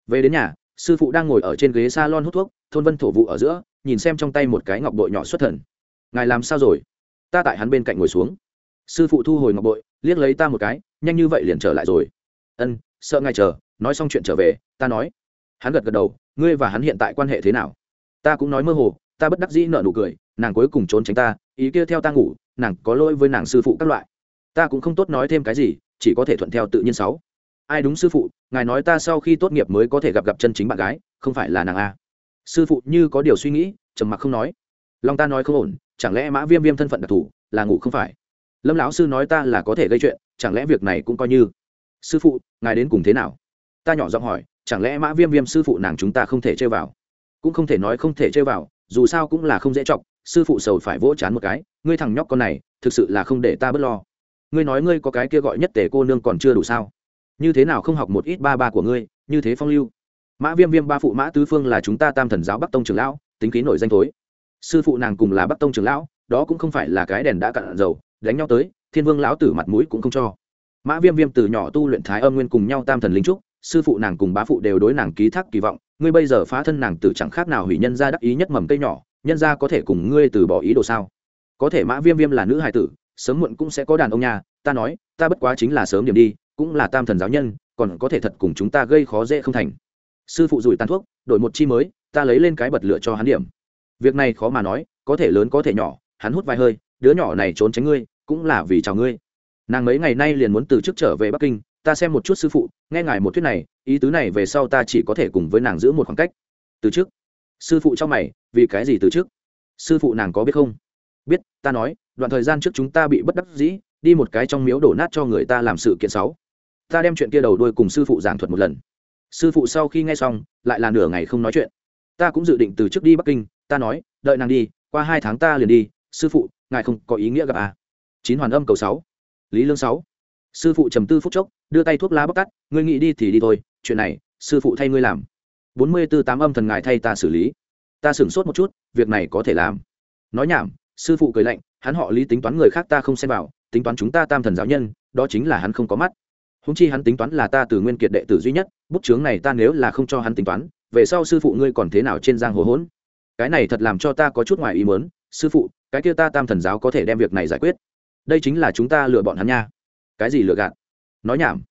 A: Về đến nhà, sư phụ đang ngồi ở trên ghế s a lon hút thuốc, thôn vân thổ vụ ở giữa, nhìn xem trong tay một cái ngọc bội nhỏ xuất thần. Ngài làm sao rồi? Ta tại hắn bên cạnh ngồi xuống. Sư phụ thu hồi ngọc bội, liếc lấy ta một cái, nhanh như vậy liền trở lại rồi. Ân, sợ ngay chờ, nói xong chuyện trở về, ta nói. Hắn gật gật đầu, ngươi và hắn hiện tại quan hệ thế nào? Ta cũng nói mơ hồ, ta bất đắc dĩ nợ nụ cười, nàng cuối cùng trốn tránh ta, ý kia theo ta ngủ, nàng có lỗi với nàng sư phụ các loại. Ta cũng không tốt nói thêm cái gì, chỉ có thể thuận theo tự nhiên sáu. Ai đúng sư phụ, ngài nói ta sau khi tốt nghiệp mới có thể gặp gặp chân chính bạn gái, không phải là nàng a sư phụ như có điều suy nghĩ, trầm mặc không nói. Lòng ta nói không ổn chẳng lẽ mã viêm viêm thân phận đặc thù là ngủ không phải? Lâm lão sư nói ta là có thể gây chuyện, chẳng lẽ việc này cũng coi như? Sư phụ, ngài đến cùng thế nào? Ta nhỏ giọng hỏi, chẳng lẽ mã viêm viêm sư phụ nàng chúng ta không thể chơi vào? Cũng không thể nói không thể chơi vào, dù sao cũng là không dễ chọc, sư phụ sầu phải vỗ chán một cái, ngươi thằng nhóc con này, thực sự là không để ta bớt lo. Ngươi nói ngươi có cái kia gọi nhất tề cô nương còn chưa đủ sao? Như thế nào không học một ít ba ba của ngươi, như thế phong lưu? Mã viêm viêm ba phụ mã tứ phương là chúng ta tam thần giáo bắc tông trường lão, tính khí nổi danh thối sư phụ nàng cùng là bắc tông trưởng lão, đó cũng không phải là cái đèn đã cạn dầu, đánh nhau tới, thiên vương lão tử mặt mũi cũng không cho. Mã viêm viêm từ nhỏ tu luyện thái âm nguyên cùng nhau tam thần linh trúc, sư phụ nàng cùng bá phụ đều đối nàng ký thác kỳ vọng, ngươi bây giờ phá thân nàng tử chẳng khác nào hủy nhân ra đắc ý nhất mầm cây nhỏ, nhân ra có thể cùng ngươi từ bỏ ý đồ sao? Có thể mã viêm viêm là nữ hài tử, sớm muộn cũng sẽ có đàn ông nhà ta nói, ta bất quá chính là sớm điểm đi, cũng là tam thần giáo nhân, còn có thể thật cùng chúng ta gây khó dễ không thành. Sư phụ rủi tàn thuốc, đổi một chi mới, ta lấy lên cái bật lửa cho hắn điểm việc này khó mà nói, có thể lớn có thể nhỏ, hắn hút vài hơi, đứa nhỏ này trốn tránh ngươi, cũng là vì chào ngươi. Nàng mấy ngày nay liền muốn từ chức trở về bắc kinh, ta xem một chút sư phụ, nghe ngài một thuyết này, ý tứ này về sau ta chỉ có thể cùng với nàng giữ một khoảng cách. Từ chức sư phụ cho mày, vì cái gì từ chức sư phụ nàng có biết không? Biết, ta nói, đoạn thời gian trước chúng ta bị bất đắc dĩ, đi một cái trong miếu đổ nát cho người ta làm sự kiện sáu ta đem chuyện kia đầu đuôi cùng sư phụ giảng thuật một lần. Sư phụ sau khi nghe xong, lại là nửa ngày không nói chuyện. Ta cũng dự định từ trước đi bắc kinh ta nói, đợi nàng đi, qua hai tháng ta liền đi, sư phụ, ngài không có ý nghĩa gặp à. chín hoàn âm cầu sáu. Lý lương sáu. Sư phụ trầm tư phút chốc, đưa tay thuốc lá bóc tắt, ngươi nghĩ đi thì đi thôi, chuyện này, sư phụ thay ngươi làm. Bốn mươi tư tám âm thần ngài thay ta xử lý. Ta sửng sốt một chút, việc này có thể làm. Nói nhảm, sư phụ cười lạnh, hắn họ lý tính toán người khác ta không xem vào, tính toán chúng ta tam thần giáo nhân, đó chính là hắn không có mắt. Húng chi hắn tính toán là ta từ nguyên kiệt đệ tử duy nhất, bút chướng này ta nếu là không cho hắn tính toán, về sau sư phụ ngươi còn thế nào trên giang hồ hỗn? Cái này thật làm cho ta có chút ngoài ý muốn, sư phụ cái kia ta tam thần giáo có thể đem việc này giải quyết. Đây chính là chúng ta lừa bọn hắn nha. Cái gì lừa gạt? Nói nhảm.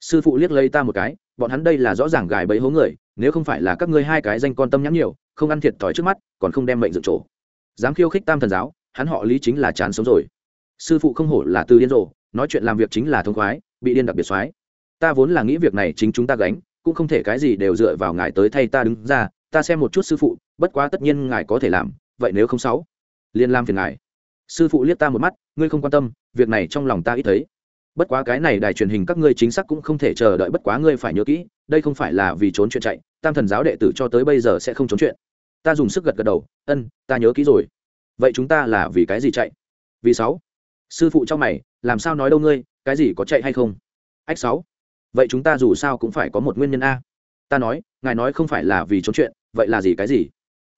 A: Sư phụ liếc lấy ta một cái bọn hắn đây là rõ ràng gài bẫy hố người nếu không phải là các ngươi hai cái danh con tâm nhắm nhiều không ăn thiệt thòi trước mắt còn không đem mệnh dựng chỗ. dám khiêu khích tam thần giáo hắn họ lý chính là chán sống rồi. Sư phụ không hổ là từ điên rồ nói chuyện làm việc chính là thông khoái bị điên đặc biệt soái ta vốn là nghĩ việc này chính chúng ta gánh cũng không thể cái gì đều dựa vào ngài tới thay ta đứng ra ta xem một chút sư phụ, bất quá tất nhiên ngài có thể làm, vậy nếu không sáu liên lam phiền ngài. Sư phụ liếc ta một mắt, ngươi không quan tâm, việc này trong lòng ta ít thấy. Bất quá cái này đài truyền hình các ngươi chính xác cũng không thể chờ đợi bất quá ngươi phải nhớ kỹ, đây không phải là vì trốn chuyện chạy, tam thần giáo đệ tử cho tới bây giờ sẽ không trốn chuyện. Ta dùng sức gật gật đầu, ân, ta nhớ kỹ rồi. Vậy chúng ta là vì cái gì chạy? Vì sáu. Sư phụ trong mày, làm sao nói đâu ngươi, cái gì có chạy hay không? Ách sáu. Vậy chúng ta dù sao cũng phải có một nguyên nhân a. Ta nói, ngài nói không phải là vì trốn chuyện vậy là gì cái gì?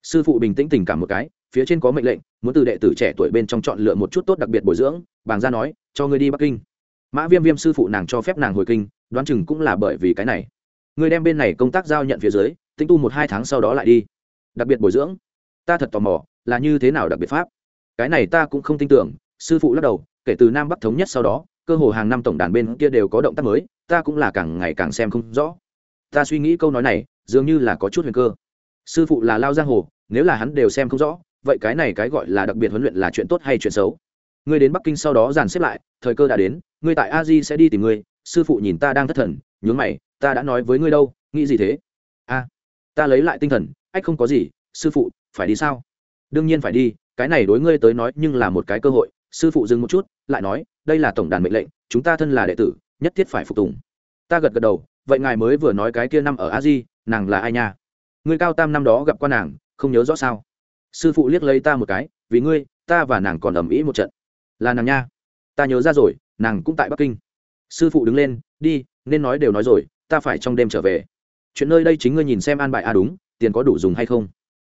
A: Sư phụ bình tĩnh tình cảm một cái, phía trên có mệnh lệnh, muốn từ đệ tử trẻ tuổi bên trong chọn lựa một chút tốt đặc biệt bồi dưỡng, bàng ra nói, cho ngươi đi bắc kinh. Mã viêm viêm sư phụ nàng cho phép nàng hồi kinh, đoán chừng cũng là bởi vì cái này. Ngươi đem bên này công tác giao nhận phía dưới tinh tu một hai tháng sau đó lại đi. Đặc biệt bồi dưỡng. Ta thật tò mò, là như thế nào đặc biệt pháp? Cái này ta cũng không tin tưởng, sư phụ lắc đầu, kể từ nam bắc thống nhất sau đó, cơ hồ hàng năm tổng đàn bên kia đều có động tác mới, ta cũng là càng ngày càng xem không rõ. Ta suy nghĩ câu nói này, dường như là có chút huyền cơ sư phụ là lao giang hồ, nếu là hắn đều xem không rõ, vậy cái này cái gọi là đặc biệt huấn luyện là chuyện tốt hay chuyện xấu? Ngươi đến bắc kinh sau đó dàn xếp lại, thời cơ đã đến, ngươi tại a di sẽ đi tìm ngươi, sư phụ nhìn ta đang thất thần, nhướng mày, ta đã nói với ngươi đâu, nghĩ gì thế? A, ta lấy lại tinh thần, ách không có gì, sư phụ, phải đi sao? Đương nhiên phải đi, cái này đối ngươi tới nói nhưng là một cái cơ hội, sư phụ dừng một chút, lại nói, đây là tổng đàn mệnh lệnh, chúng ta thân là đệ tử, nhất thiết phải phục tùng. Ta gật gật đầu, vậy ngài mới vừa nói cái kia năm ở a di, nàng là ai nha? Ngươi cao tam năm đó gặp qua nàng, không nhớ rõ sao? Sư phụ liếc lấy ta một cái, vì ngươi, ta và nàng còn ầm ĩ một trận. Là nàng nha. Ta nhớ ra rồi, nàng cũng tại bắc kinh. Sư phụ đứng lên, đi, nên nói đều nói rồi, ta phải trong đêm trở về. Chuyện nơi đây chính ngươi nhìn xem an bài a đúng, tiền có đủ dùng hay không?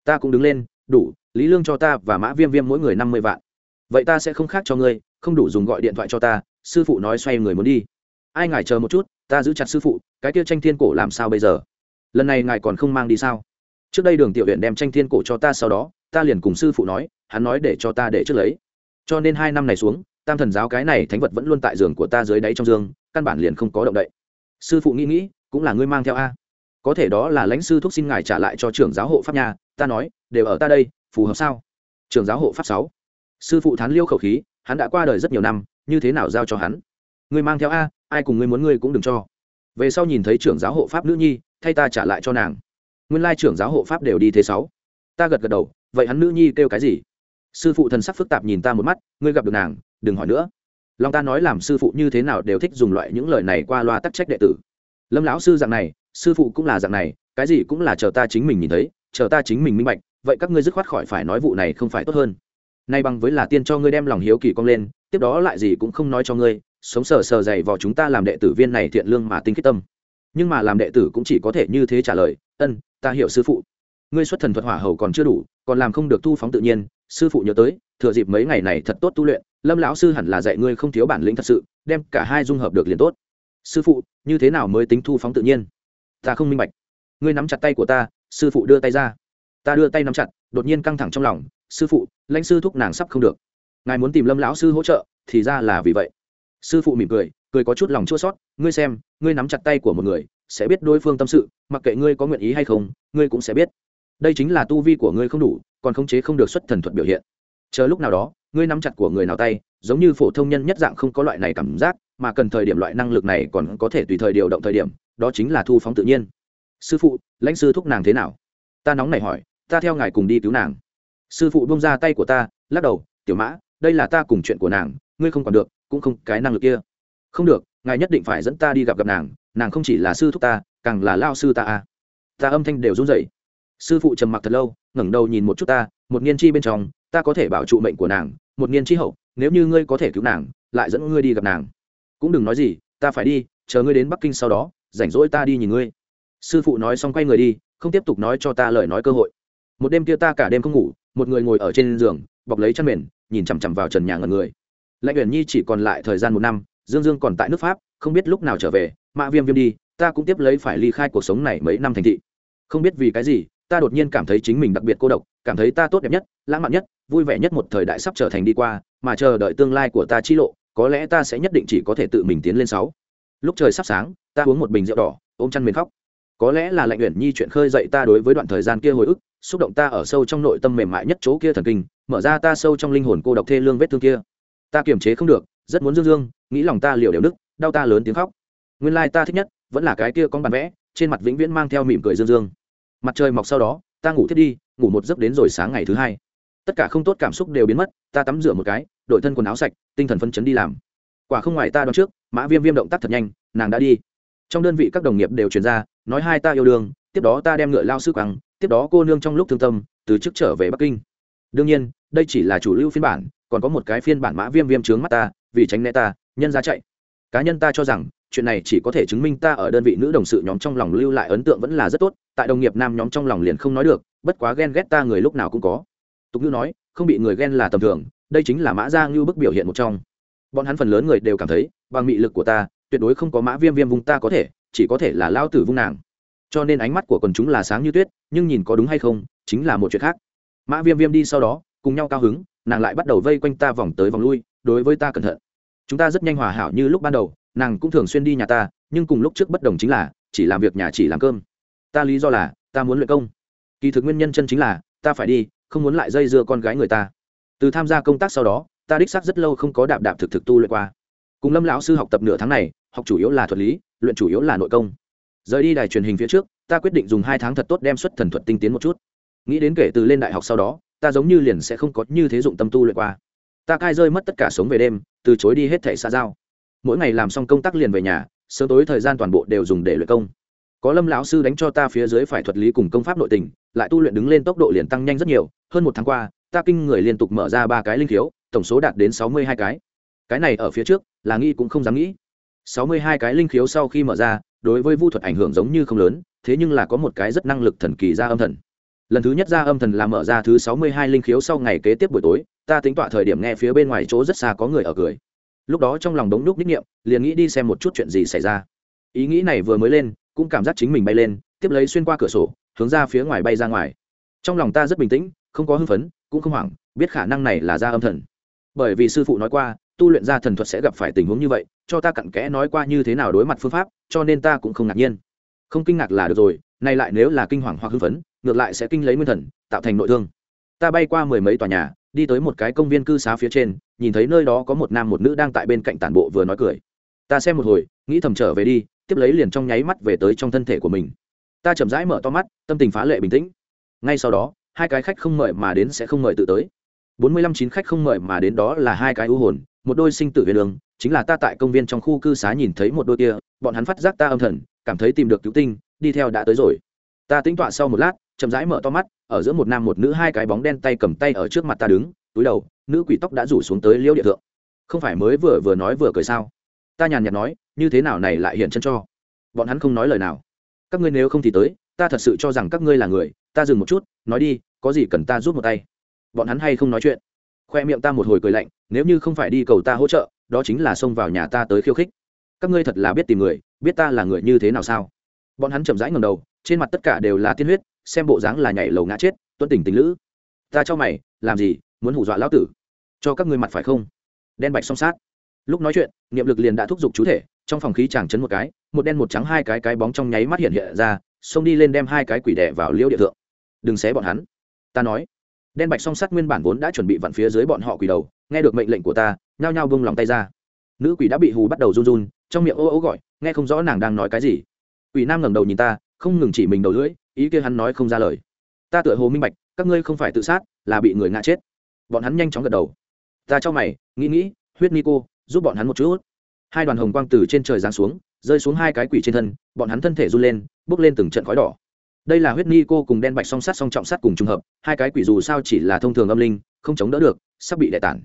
A: Ta cũng đứng lên, đủ, lý lương cho ta và mã viêm viêm mỗi người năm mươi vạn. Vậy ta sẽ không khác cho ngươi, không đủ dùng gọi điện thoại cho ta, sư phụ nói xoay người muốn đi. Ai ngài chờ một chút, ta giữ chặt sư phụ, cái kia tranh thiên cổ làm sao bây giờ? Lần này ngài còn không mang đi sao? Trước đây đường tiểu huyện đem tranh thiên cổ cho ta sau đó, ta liền cùng sư phụ nói, hắn nói để cho ta để trước lấy. Cho nên hai năm này xuống, tam thần giáo cái này thánh vật vẫn luôn tại giường của ta dưới đáy trong giường căn bản liền không có động đậy. Sư phụ nghĩ nghĩ, cũng là ngươi mang theo a. Có thể đó là lãnh sư thúc xin ngài trả lại cho trưởng giáo hộ pháp nhà ta nói, đều ở ta đây, phù hợp sao? Trưởng giáo hộ pháp sáu. Sư phụ thán liêu khẩu khí, hắn đã qua đời rất nhiều năm, như thế nào giao cho hắn? Ngươi mang theo a, ai cùng ngươi muốn ngươi cũng đừng cho. Về sau nhìn thấy trưởng giáo hộ pháp nữ nhi thay ta trả lại cho nàng. Nguyên lai trưởng giáo hộ pháp đều đi thế sáu. Ta gật gật đầu, vậy hắn nữ nhi kêu cái gì? Sư phụ thần sắc phức tạp nhìn ta một mắt, ngươi gặp được nàng, đừng hỏi nữa. Long ta nói làm sư phụ như thế nào đều thích dùng loại những lời này qua loa tắc trách đệ tử. Lâm lão sư dạng này, sư phụ cũng là dạng này, cái gì cũng là chờ ta chính mình nhìn thấy, chờ ta chính mình minh bạch, vậy các ngươi dứt khoát khỏi phải nói vụ này không phải tốt hơn. Nay bằng với là tiên cho ngươi đem lòng hiếu kỳ cong lên, tiếp đó lại gì cũng không nói cho ngươi, sống sờ sờ dày vào chúng ta làm đệ tử viên này thiện lương mà tinh khiết tâm nhưng mà làm đệ tử cũng chỉ có thể như thế trả lời, ân, ta hiểu sư phụ. Ngươi xuất thần thuật hỏa hầu còn chưa đủ, còn làm không được thu phóng tự nhiên, sư phụ nhớ tới, thừa dịp mấy ngày này thật tốt tu luyện, lâm lão sư hẳn là dạy ngươi không thiếu bản lĩnh thật sự, đem cả hai dung hợp được liền tốt. Sư phụ, như thế nào mới tính thu phóng tự nhiên? Ta không minh bạch. Ngươi nắm chặt tay của ta, sư phụ đưa tay ra. Ta đưa tay nắm chặt, đột nhiên căng thẳng trong lòng, sư phụ, lãnh sư thúc nàng sắp không được. Ngài muốn tìm lâm lão sư hỗ trợ, thì ra là vì vậy sư phụ mỉm cười cười có chút lòng chua sót ngươi xem, ngươi nắm chặt tay của một người, sẽ biết đối phương tâm sự, mặc kệ ngươi có nguyện ý hay không, ngươi cũng sẽ biết. Đây chính là tu vi của ngươi không đủ, còn khống chế không được xuất thần thuật biểu hiện. Chờ lúc nào đó, ngươi nắm chặt của người nào tay, giống như phổ thông nhân nhất dạng không có loại này cảm giác, mà cần thời điểm loại năng lực này còn có thể tùy thời điều động thời điểm, đó chính là thu phóng tự nhiên. Sư phụ, lãnh sư thúc nàng thế nào? Ta nóng này hỏi, ta theo ngài cùng đi cứu nàng. Sư phụ bông ra tay của ta, lắc đầu, tiểu mã, đây là ta cùng chuyện của nàng, ngươi không còn được cũng không cái năng lực kia. Không được, ngài nhất định phải dẫn ta đi gặp gặp nàng nàng không chỉ là sư thúc ta, càng là lao sư ta à. ta âm thanh đều run rẩy. Sư phụ trầm mặc thật lâu, ngẩng đầu nhìn một chút ta, một niên chi bên trong, ta có thể bảo trụ mệnh của nàng, một niên chi hậu, nếu như ngươi có thể cứu nàng, lại dẫn ngươi đi gặp nàng. Cũng đừng nói gì, ta phải đi, chờ ngươi đến bắc kinh sau đó, rảnh rỗi ta đi nhìn ngươi. Sư phụ nói xong quay người đi, không tiếp tục nói cho ta lời nói cơ hội. Một đêm kia ta cả đêm không ngủ, một người ngồi ở trên giường, bọc lấy chăn mền, nhìn chằm chằm vào trần nhà ngần người lãnh uyển nhi chỉ còn lại thời gian một năm, dương dương còn tại nước pháp, không biết lúc nào trở về mạ viêm viêm đi, ta cũng tiếp lấy phải ly khai cuộc sống này mấy năm thành thị. Không biết vì cái gì, ta đột nhiên cảm thấy chính mình đặc biệt cô độc, cảm thấy ta tốt đẹp nhất, lãng mạn nhất, vui vẻ nhất một thời đại sắp trở thành đi qua, mà chờ đợi tương lai của ta chi lộ, có lẽ ta sẽ nhất định chỉ có thể tự mình tiến lên sáu. Lúc trời sắp sáng, ta uống một bình rượu đỏ, ôm chăn mền khóc. Có lẽ là lạnh uyển nhi chuyện khơi dậy ta đối với đoạn thời gian kia hồi ức, xúc động ta ở sâu trong nội tâm mềm mại nhất chỗ kia thần kinh, mở ra ta sâu trong linh hồn cô độc thê lương vết thương kia ta kiềm chế không được, rất muốn dương dương, nghĩ lòng ta liều đều đức đau ta lớn tiếng khóc. Nguyên lai ta thích nhất, vẫn là cái kia con bàn vẽ, trên mặt vĩnh viễn mang theo mỉm cười dương dương. Mặt trời mọc sau đó, ta ngủ thiết đi, ngủ một giấc đến rồi sáng ngày thứ hai. Tất cả không tốt cảm xúc đều biến mất, ta tắm rửa một cái đổi thân quần áo sạch, tinh thần phân chấn đi làm. Quả không ngoài ta đoán trước, mã viêm viêm động tác thật nhanh, nàng đã đi. Trong đơn vị các đồng nghiệp đều truyền ra, nói hai ta yêu đương, tiếp đó ta đem ngựa lao sức quăng, tiếp đó cô nương trong lúc thương tâm, từ chức trở về bắc kinh. Đương nhiên, đây chỉ là chủ lưu phiên bản còn có một cái phiên bản mã viêm viêm trướng mắt ta, vì tránh né ta, nhân ra chạy. Cá nhân ta cho rằng, chuyện này chỉ có thể chứng minh ta ở đơn vị nữ đồng sự nhóm trong lòng lưu lại ấn tượng vẫn là rất tốt, tại đồng nghiệp nam nhóm trong lòng liền không nói được, bất quá ghen ghét ta người lúc nào cũng có. Tục ngữ nói, không bị người ghen là tầm thường, đây chính là mã gia ngưu bức biểu hiện một trong. Bọn hắn phần lớn người đều cảm thấy, bằng mị lực của ta, tuyệt đối không có mã viêm viêm vùng ta có thể, chỉ có thể là lao tử vung nàng. Cho nên ánh mắt của quần chúng là sáng như tuyết, nhưng nhìn có đúng hay không, chính là một chuyện khác. Mã viêm viêm đi sau đó, cùng nhau cao hứng nàng lại bắt đầu vây quanh ta vòng tới vòng lui, đối với ta cẩn thận. Chúng ta rất nhanh hòa hảo như lúc ban đầu, nàng cũng thường xuyên đi nhà ta, nhưng cùng lúc trước bất đồng chính là, chỉ làm việc nhà chỉ làm cơm. Ta lý do là, ta muốn luyện công. Kỳ thực nguyên nhân chân chính là, ta phải đi, không muốn lại dây dưa con gái người ta. Từ tham gia công tác sau đó, ta đích xác rất lâu không có đạp đạp thực thực tu luyện qua. Cùng lâm lão sư học tập nửa tháng này, học chủ yếu là thuật lý, luyện chủ yếu là nội công. Rời đi đài truyền hình phía trước, ta quyết định dùng hai tháng thật tốt đem xuất thần thuật tinh tiến một chút. Nghĩ đến kể từ lên đại học sau đó ta giống như liền sẽ không có như thế dụng tâm tu luyện qua. Ta cai rơi mất tất cả sống về đêm, từ chối đi hết thẻ xa giao. Mỗi ngày làm xong công tác liền về nhà, sớm tối thời gian toàn bộ đều dùng để luyện công. Có lâm lão sư đánh cho ta phía dưới phải thuật lý cùng công pháp nội tình, lại tu luyện đứng lên tốc độ liền tăng nhanh rất nhiều. Hơn một tháng qua, ta kinh người liên tục mở ra ba cái linh khiếu, tổng số đạt đến sáu mươi hai cái. Cái này ở phía trước, là nghi cũng không dám nghĩ. sáu mươi hai cái linh khiếu sau khi mở ra, đối với vu thuật ảnh hưởng giống như không lớn, thế nhưng là có một cái rất năng lực thần kỳ ra âm thần lần thứ nhất ra âm thần là mở ra thứ sáu mươi hai linh khiếu sau ngày kế tiếp buổi tối, ta tính tọa thời điểm nghe phía bên ngoài chỗ rất xa có người ở cười. Lúc đó trong lòng đống đúc ních nghiệm liền nghĩ đi xem một chút chuyện gì xảy ra. Ý nghĩ này vừa mới lên, cũng cảm giác chính mình bay lên, tiếp lấy xuyên qua cửa sổ, hướng ra phía ngoài bay ra ngoài. Trong lòng ta rất bình tĩnh, không có hưng phấn, cũng không hoảng, biết khả năng này là ra âm thần. Bởi vì sư phụ nói qua, tu luyện ra thần thuật sẽ gặp phải tình huống như vậy, cho ta cặn kẽ nói qua như thế nào đối mặt phương pháp, cho nên ta cũng không ngạc nhiên. Không kinh ngạc là được rồi, nay lại nếu là kinh hoàng hoặc hưng phấn ngược lại sẽ kinh lấy nguyên thần, tạo thành nội thương. Ta bay qua mười mấy tòa nhà, đi tới một cái công viên cư xá phía trên, nhìn thấy nơi đó có một nam một nữ đang tại bên cạnh tản bộ vừa nói cười. Ta xem một hồi, nghĩ thầm trở về đi, tiếp lấy liền trong nháy mắt về tới trong thân thể của mình. Ta chậm rãi mở to mắt, tâm tình phá lệ bình tĩnh. Ngay sau đó, hai cái khách không mời mà đến sẽ không mời tự tới. Bốn mươi lăm chín khách không mời mà đến đó là hai cái ưu hồn, một đôi sinh tử huyền đường, chính là ta tại công viên trong khu cư xá nhìn thấy một đôi kia, bọn hắn phát giác ta âm thần, cảm thấy tìm được cứu tinh, đi theo đã tới rồi. Ta tính tọa sau một lát chậm rãi mở to mắt, ở giữa một nam một nữ hai cái bóng đen tay cầm tay ở trước mặt ta đứng, túi đầu, nữ quỷ tóc đã rủ xuống tới liễu địa thượng. Không phải mới vừa vừa nói vừa cười sao? Ta nhàn nhạt nói, như thế nào này lại hiện chân cho? Bọn hắn không nói lời nào. Các ngươi nếu không thì tới, ta thật sự cho rằng các ngươi là người, ta dừng một chút, nói đi, có gì cần ta giúp một tay? Bọn hắn hay không nói chuyện? Khoe miệng ta một hồi cười lạnh, nếu như không phải đi cầu ta hỗ trợ, đó chính là xông vào nhà ta tới khiêu khích. Các ngươi thật là biết tìm người, biết ta là người như thế nào sao? Bọn hắn chậm rãi ngầm đầu trên mặt tất cả đều là tiên huyết, xem bộ dáng là nhảy lầu ngã chết tuân tình tình lữ. Ta cho mày, làm gì, muốn hù dọa lão tử? Cho các ngươi mặt phải không? Đen bạch song sát. Lúc nói chuyện, niệm lực liền đã thúc giục chú thể, trong phòng khí chàng chấn một cái, một đen một trắng hai cái cái bóng trong nháy mắt hiện hiện ra, xông đi lên đem hai cái quỷ đẻ vào liêu địa thượng. Đừng xé bọn hắn. Ta nói. Đen bạch song sắt nguyên bản vốn đã chuẩn bị vặn phía dưới bọn họ quỷ đầu, nghe được mệnh lệnh của ta, nhao nhao bông lòng tay ra. Nữ quỷ đã bị hù bắt đầu run run, trong miệng ô ô gọi, nghe không rõ nàng đang nói cái gì. Quỷ nam ngẩng đầu nhìn ta không ngừng chỉ mình đầu lưỡi, ý kia hắn nói không ra lời. Ta tựa hồ minh bạch, các ngươi không phải tự sát, là bị người ngã chết. Bọn hắn nhanh chóng gật đầu. Ta cho mày, nghĩ nghĩ, huyết ni cô, giúp bọn hắn một chút. Hai đoàn hồng quang từ trên trời giáng xuống, rơi xuống hai cái quỷ trên thân, bọn hắn thân thể run lên, bước lên từng trận khói đỏ. Đây là huyết ni cô cùng đen bạch song sắt song trọng sắt cùng trùng hợp, hai cái quỷ dù sao chỉ là thông thường âm linh, không chống đỡ được, sắp bị đại tản.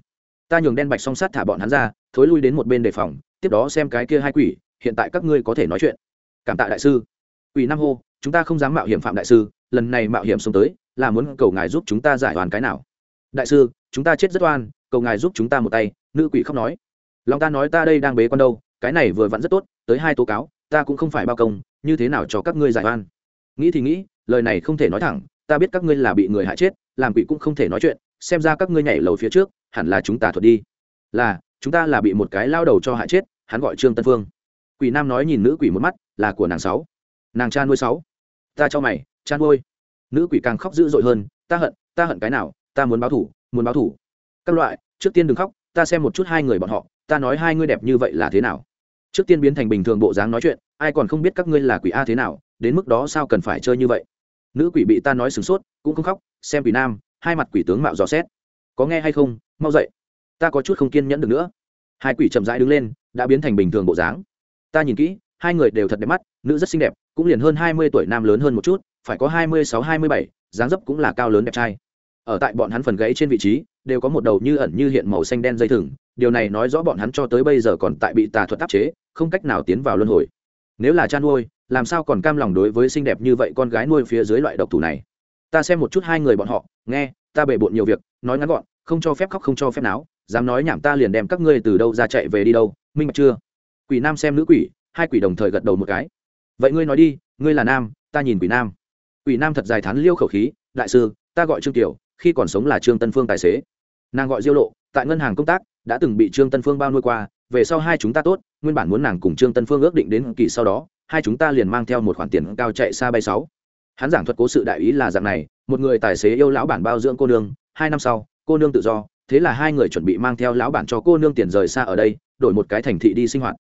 A: Ta nhường đen bạch song sắt thả bọn hắn ra, thối lui đến một bên đề phòng, tiếp đó xem cái kia hai quỷ, hiện tại các ngươi có thể nói chuyện. Cảm tạ đại sư quỷ nam hô, chúng ta không dám mạo hiểm phạm đại sư, lần này mạo hiểm xuống tới, là muốn cầu ngài giúp chúng ta giải hoàn cái nào? Đại sư, chúng ta chết rất oan, cầu ngài giúp chúng ta một tay, nữ quỷ khóc nói. Lòng ta nói ta đây đang bế con đâu, cái này vừa vặn rất tốt, tới hai tố cáo, ta cũng không phải bao công, như thế nào cho các ngươi giải oan? Nghĩ thì nghĩ, lời này không thể nói thẳng, ta biết các ngươi là bị người hại chết, làm quỷ cũng không thể nói chuyện, xem ra các ngươi nhảy lầu phía trước, hẳn là chúng ta thuật đi. Là, chúng ta là bị một cái lao đầu cho hại chết, hắn gọi trương tân phương. Quỷ nam nói nhìn nữ quỷ một mắt, là của nàng sáu nàng cha nuôi sáu. Ta cho mày, cha nuôi. Nữ quỷ càng khóc dữ dội hơn, ta hận ta hận cái nào, ta muốn báo thủ, muốn báo thủ. Các loại, trước tiên đừng khóc, ta xem một chút hai người bọn họ, ta nói hai ngươi đẹp như vậy là thế nào? Trước tiên biến thành bình thường bộ dáng nói chuyện, ai còn không biết các ngươi là quỷ a thế nào, đến mức đó sao cần phải chơi như vậy? Nữ quỷ bị ta nói sửng sốt, cũng không khóc, xem quỷ nam, hai mặt quỷ tướng mạo dò xét. Có nghe hay không, mau dậy. Ta có chút không kiên nhẫn được nữa. Hai quỷ chậm rãi đứng lên, đã biến thành bình thường bộ dáng. Ta nhìn kỹ, hai người đều thật đẹp mắt, nữ rất xinh đẹp cũng liền hơn hai mươi tuổi nam lớn hơn một chút, phải có hai mươi sáu, hai mươi bảy, dáng dấp cũng là cao lớn đẹp trai. Ở tại bọn hắn phần gãy trên vị trí, đều có một đầu như ẩn như hiện màu xanh đen dây thừng, điều này nói rõ bọn hắn cho tới bây giờ còn tại bị tà thuật áp chế, không cách nào tiến vào luân hồi. Nếu là cha nuôi, làm sao còn cam lòng đối với xinh đẹp như vậy con gái nuôi phía dưới loại độc thủ này? Ta xem một chút hai người bọn họ, nghe, ta bể bộn nhiều việc, nói ngắn gọn, không cho phép khóc không cho phép náo, dám nói nhảm ta liền đem các ngươi từ đâu ra chạy về đi đâu, minh bạch chưa? Quỷ nam xem nữ quỷ, hai quỷ đồng thời gật đầu một cái vậy ngươi nói đi, ngươi là nam, ta nhìn quỷ nam. Quỷ nam thật dài thắn liêu khẩu khí, đại sư, ta gọi trương tiểu, khi còn sống là trương tân phương tài xế. Nàng gọi diêu lộ, tại ngân hàng công tác, đã từng bị trương tân phương bao nuôi qua, về sau hai chúng ta tốt, nguyên bản muốn nàng cùng trương tân phương ước định đến kỳ sau đó, hai chúng ta liền mang theo một khoản tiền cao chạy xa bay sáu. Hắn giảng thuật cố sự đại ý là dạng này, một người tài xế yêu lão bản bao dưỡng cô nương, hai năm sau, cô nương tự do, thế là hai người chuẩn bị mang theo lão bản cho cô nương tiền rời xa ở đây, đổi một cái thành thị đi sinh hoạt.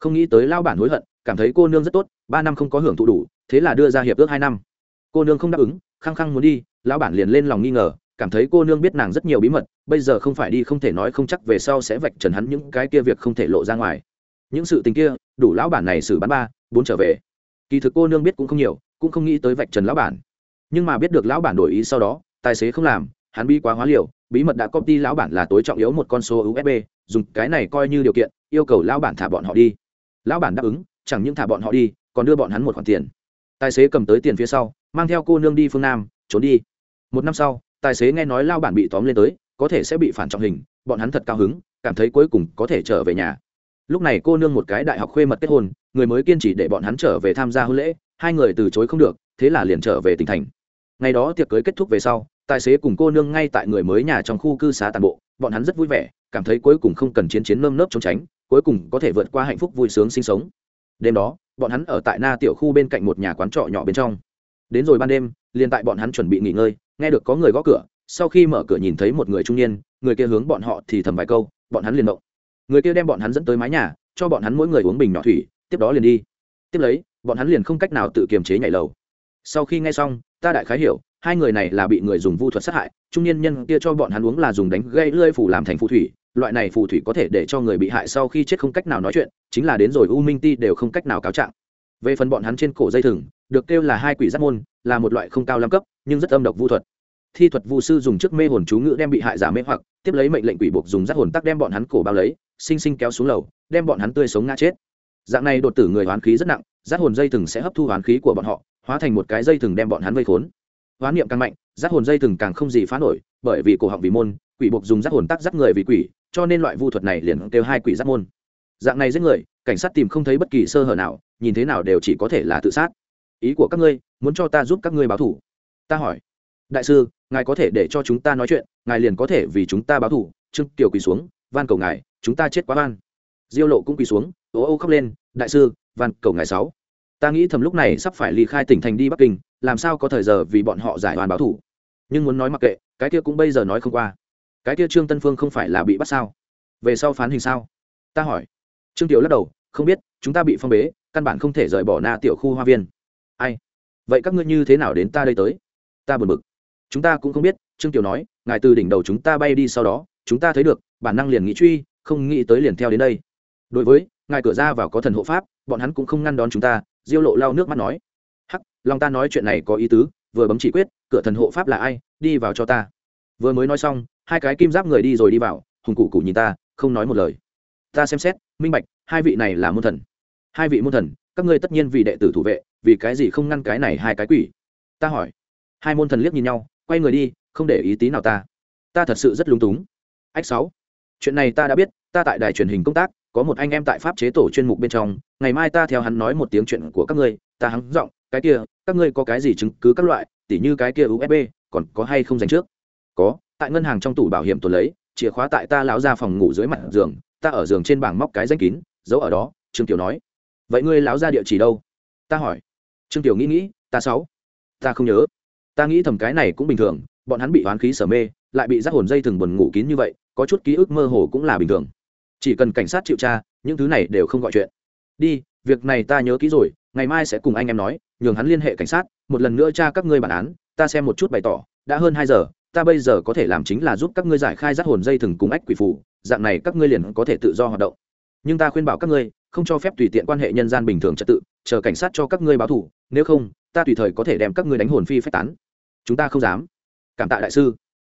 A: Không nghĩ tới lão bản hối hận cảm thấy cô nương rất tốt, ba năm không có hưởng thụ đủ, thế là đưa ra hiệp ước hai năm. Cô nương không đáp ứng, khăng khăng muốn đi, lão bản liền lên lòng nghi ngờ, cảm thấy cô nương biết nàng rất nhiều bí mật, bây giờ không phải đi không thể nói không chắc về sau sẽ vạch trần hắn những cái kia việc không thể lộ ra ngoài. Những sự tình kia, đủ lão bản này xử bán ba, bốn trở về. Kỳ thực cô nương biết cũng không nhiều, cũng không nghĩ tới vạch trần lão bản. Nhưng mà biết được lão bản đổi ý sau đó, tài xế không làm, hắn bi quá hóa liều, bí mật đã copy lão bản là tối trọng yếu một con số usb dùng cái này coi như điều kiện, yêu cầu lão bản thả bọn họ đi. Lão bản đáp ứng chẳng những thả bọn họ đi, còn đưa bọn hắn một khoản tiền. Tài xế cầm tới tiền phía sau, mang theo cô nương đi phương nam, trốn đi. Một năm sau, tài xế nghe nói lao bản bị tóm lên tới, có thể sẽ bị phản trọng hình, bọn hắn thật cao hứng, cảm thấy cuối cùng có thể trở về nhà. Lúc này cô nương một cái đại học khuê mật kết hôn, người mới kiên trì để bọn hắn trở về tham gia hôn lễ, hai người từ chối không được, thế là liền trở về tỉnh thành. Ngày đó tiệc cưới kết thúc về sau, tài xế cùng cô nương ngay tại người mới nhà trong khu cư xá tàn bộ, bọn hắn rất vui vẻ, cảm thấy cuối cùng không cần chiến chiến nơm nớp trốn tránh, cuối cùng có thể vượt qua hạnh phúc vui sướng sinh sống đêm đó, bọn hắn ở tại na tiểu khu bên cạnh một nhà quán trọ nhỏ bên trong. Đến rồi ban đêm, liền tại bọn hắn chuẩn bị nghỉ ngơi, nghe được có người gõ cửa, sau khi mở cửa nhìn thấy một người trung niên, người kia hướng bọn họ thì thầm vài câu, bọn hắn liền động. Người kia đem bọn hắn dẫn tới mái nhà, cho bọn hắn mỗi người uống bình nhỏ thủy, tiếp đó liền đi. Tiếp lấy, bọn hắn liền không cách nào tự kiềm chế nhảy lầu. Sau khi nghe xong, ta đại khái hiểu, hai người này là bị người dùng vu thuật sát hại, trung niên nhân kia cho bọn hắn uống là dùng đánh gây lơi phủ làm thành phù thủy loại này phù thủy có thể để cho người bị hại sau khi chết không cách nào nói chuyện, chính là đến rồi u minh ti đều không cách nào cáo trạng. Về phần bọn hắn trên cổ dây thừng, được kêu là hai quỷ giác môn, là một loại không cao lắm cấp, nhưng rất âm độc vu thuật. Thi thuật vu sư dùng trước mê hồn chú ngữ đem bị hại giả mê hoặc, tiếp lấy mệnh lệnh quỷ buộc dùng giác hồn tắc đem bọn hắn cổ bao lấy, sinh sinh kéo xuống lầu, đem bọn hắn tươi sống ngã chết. Dạng này đột tử người hoán khí rất nặng giác hồn dây thừng sẽ hấp thu hoán khí của bọn họ, hóa thành một cái dây thừng đem bọn hắn vây khốn. Hoán niệm càng mạnh giác hồn dây thừng càng không gì phá nổi, bởi vì cổ họng vì môn, quỷ buộc dùng giác hồn tắc giác người vì quỷ cho nên loại vu thuật này liền kêu hai quỷ giác môn. Dạng này giết người, cảnh sát tìm không thấy bất kỳ sơ hở nào, nhìn thế nào đều chỉ có thể là tự sát. Ý của các ngươi, muốn cho ta giúp các ngươi báo thủ ta hỏi. Đại sư, ngài có thể để cho chúng ta nói chuyện, ngài liền có thể vì chúng ta báo thủ trương kiều quỳ xuống, van cầu ngài, chúng ta chết quá van. Diêu lộ cũng quỳ xuống ô ô khóc lên, đại sư, van cầu ngài sáu. Ta nghĩ thầm lúc này sắp phải ly khai tỉnh thành đi bắc kinh, làm sao có thời giờ vì bọn họ giải oan báo thủ nhưng muốn nói mặc kệ, cái kia cũng bây giờ nói không qua cái kia trương tân phương không phải là bị bắt sao? Về sau phán hình sao? Ta hỏi. Trương tiểu lắc đầu, không biết, chúng ta bị phong bế, căn bản không thể rời bỏ na tiểu khu hoa viên. Ai? Vậy các ngươi như thế nào đến ta đây tới? Ta buồn bực. Chúng ta cũng không biết, trương tiểu nói, ngài từ đỉnh đầu chúng ta bay đi sau đó, chúng ta thấy được, bản năng liền nghĩ truy, không nghĩ tới liền theo đến đây. Đối với, ngài cửa ra vào có thần hộ pháp, bọn hắn cũng không ngăn đón chúng ta, diêu lộ lao nước mắt nói. Hắc, lòng ta nói chuyện này có ý tứ, vừa bấm chỉ quyết, cửa thần hộ pháp là ai, đi vào cho ta. Vừa mới nói xong hai cái kim giáp người đi rồi đi vào, hùng cụ cụ nhìn ta, không nói một lời. Ta xem xét, minh bạch, hai vị này là môn thần. Hai vị môn thần, các ngươi tất nhiên vì đệ tử thủ vệ, vì cái gì không ngăn cái này hai cái quỷ? Ta hỏi. Hai môn thần liếc nhìn nhau, quay người đi, không để ý tí nào ta. Ta thật sự rất lung túng. Ách sáu. Chuyện này ta đã biết, ta tại đài truyền hình công tác, có một anh em tại pháp chế tổ chuyên mục bên trong, ngày mai ta theo hắn nói một tiếng chuyện của các ngươi, ta hắn giọng, cái kia, các ngươi có cái gì chứng cứ các loại, tỉ như cái kia usb còn có hay không dành trước? Có tại ngân hàng trong tủ bảo hiểm tuần lấy, chìa khóa tại ta lão ra phòng ngủ dưới mặt giường, ta ở giường trên bảng móc cái danh kín, giấu ở đó, trương tiểu nói. Vậy ngươi lão ra địa chỉ đâu? Ta hỏi. Trương tiểu nghĩ nghĩ, ta sáu. Ta không nhớ. Ta nghĩ thầm cái này cũng bình thường, bọn hắn bị oán khí sở mê, lại bị giác hồn dây thừng buồn ngủ kín như vậy, có chút ký ức mơ hồ cũng là bình thường. Chỉ cần cảnh sát chịu tra, những thứ này đều không gọi chuyện. Đi, việc này ta nhớ kỹ rồi, ngày mai sẽ cùng anh em nói, nhường hắn liên hệ cảnh sát, một lần nữa tra các ngươi bản án, ta xem một chút bày tỏ, đã hơn hai giờ ta bây giờ có thể làm chính là giúp các ngươi giải khai giác hồn dây thừng cùng ách quỷ phủ dạng này các ngươi liền có thể tự do hoạt động. Nhưng ta khuyên bảo các ngươi, không cho phép tùy tiện quan hệ nhân gian bình thường trật tự, chờ cảnh sát cho các ngươi báo thủ, nếu không, ta tùy thời có thể đem các ngươi đánh hồn phi phách tán. Chúng ta không dám. Cảm tạ đại sư.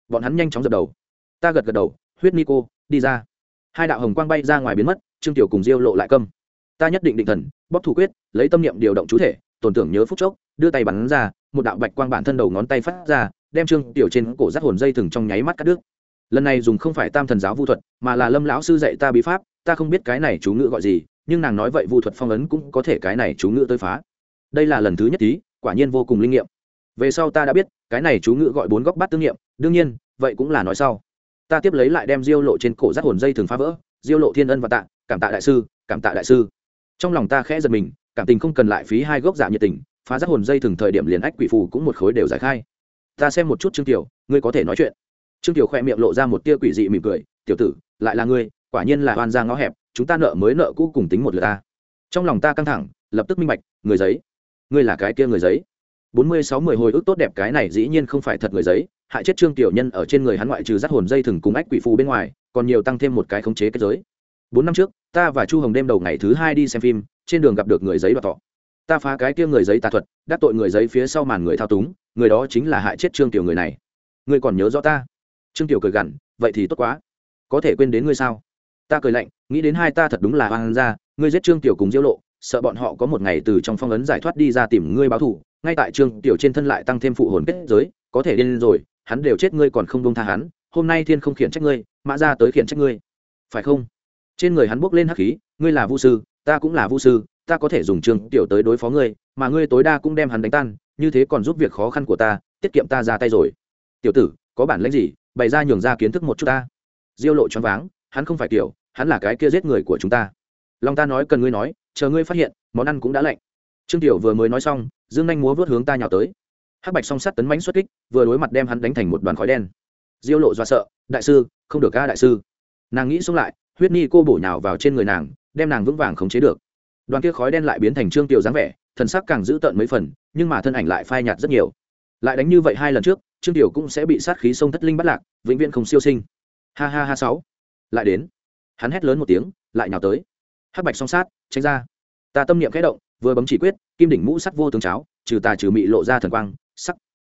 A: Bọn hắn nhanh chóng dập đầu. Ta gật gật đầu, huyết nico đi ra. Hai đạo hồng quang bay ra ngoài biến mất, trương tiểu cùng diêu lộ lại câm. Ta nhất định định thần bóc thủ quyết, lấy tâm niệm điều động chú thể, tổn tưởng nhớ phút chốc, đưa tay bắn ra, một đạo bạch quang bản thân đầu ngón tay phát ra đem trương tiểu trên cổ rắc hồn dây thừng trong nháy mắt cắt đứt. Lần này dùng không phải tam thần giáo vu thuật, mà là lâm lão sư dạy ta bí pháp, ta không biết cái này chú ngữ gọi gì, nhưng nàng nói vậy vu thuật phong ấn cũng có thể cái này chú ngữ tới phá. Đây là lần thứ nhất tí, quả nhiên vô cùng linh nghiệm. Về sau ta đã biết, cái này chú ngữ gọi bốn góc bát tương nghiệm, đương nhiên, vậy cũng là nói sau. Ta tiếp lấy lại đem diêu lộ trên cổ rắc hồn dây thường phá vỡ, diêu lộ thiên ân và tạ, cảm tạ đại sư, cảm tạ đại sư. Trong lòng ta khẽ giật mình, cảm tình không cần lại phí hai gốc giảm nhiệt tình, phá rắc hồn dây thường thời điểm liền ách quỷ phù cũng một khối đều giải khai ta xem một chút trương tiểu ngươi có thể nói chuyện. Trương tiểu khoe miệng lộ ra một tia quỷ dị mỉm cười, tiểu tử, lại là ngươi, quả nhiên là oan ra ngõ hẹp, chúng ta nợ mới nợ cũ cùng tính một lượt ta. Trong lòng ta căng thẳng, lập tức minh bạch, người giấy, ngươi là cái kia người giấy. Bốn mươi sáu mười hồi ức tốt đẹp cái này dĩ nhiên không phải thật người giấy, hại chết trương tiểu nhân ở trên người hắn ngoại trừ dắt hồn dây thừng cùng ách quỷ phù bên ngoài, còn nhiều tăng thêm một cái khống chế kết giới. Bốn năm trước, ta và chu hồng đêm đầu ngày thứ hai đi xem phim, trên đường gặp được người giấy và tọ ta phá cái kia người giấy tà thuật, đắc tội người giấy phía sau màn người thao túng người đó chính là hại chết trương tiểu người này. Ngươi còn nhớ rõ ta? Trương tiểu cười gằn, vậy thì tốt quá. Có thể quên đến ngươi sao? Ta cười lạnh, nghĩ đến hai ta thật đúng là oan ra ngươi giết trương tiểu cùng diêu lộ, sợ bọn họ có một ngày từ trong phong ấn giải thoát đi ra tìm ngươi báo thù, ngay tại trương tiểu trên thân lại tăng thêm phụ hồn kết giới, có thể điên rồi, hắn đều chết ngươi còn không đông tha hắn, hôm nay thiên không khiển trách ngươi, mã ra tới khiển trách ngươi. Phải không? Trên người hắn bốc lên hắc khí, ngươi là vu sư, ta cũng là vu sư ta có thể dùng trương tiểu tới đối phó ngươi, mà ngươi tối đa cũng đem hắn đánh tan, như thế còn giúp việc khó khăn của ta, tiết kiệm ta ra tay rồi. Tiểu tử, có bản lãnh gì, bày ra nhường ra kiến thức một chút ta. Diêu lộ choáng váng, hắn không phải kiểu, hắn là cái kia giết người của chúng ta. Lòng ta nói cần ngươi nói, chờ ngươi phát hiện, món ăn cũng đã lạnh. Trương tiểu vừa mới nói xong, dương nhanh múa vớt hướng ta nhào tới. Hắc bạch song sắt tấn mãnh xuất kích, vừa đối mặt đem hắn đánh thành một đoàn khói đen. Diêu lộ do sợ, đại sư, không được ca đại sư. Nàng nghĩ xuống lại, huyết ni cô bổ nhào vào trên người nàng, đem nàng vững vàng khống chế được đoàn kia khói đen lại biến thành trương tiểu dáng vẻ, thần sắc càng giữ tợn mấy phần, nhưng mà thân ảnh lại phai nhạt rất nhiều. Lại đánh như vậy hai lần trước, trương tiểu cũng sẽ bị sát khí sông thất linh bắt lạc, vĩnh viễn không siêu sinh. Ha ha ha sáu. Lại đến. Hắn hét lớn một tiếng, lại nhào tới. Hắc bạch song sát, tránh ra. Ta tâm niệm khẽ động, vừa bấm chỉ quyết, kim đỉnh mũ sắt vô tướng cháo, trừ tà trừ mị lộ ra thần quang, sắc.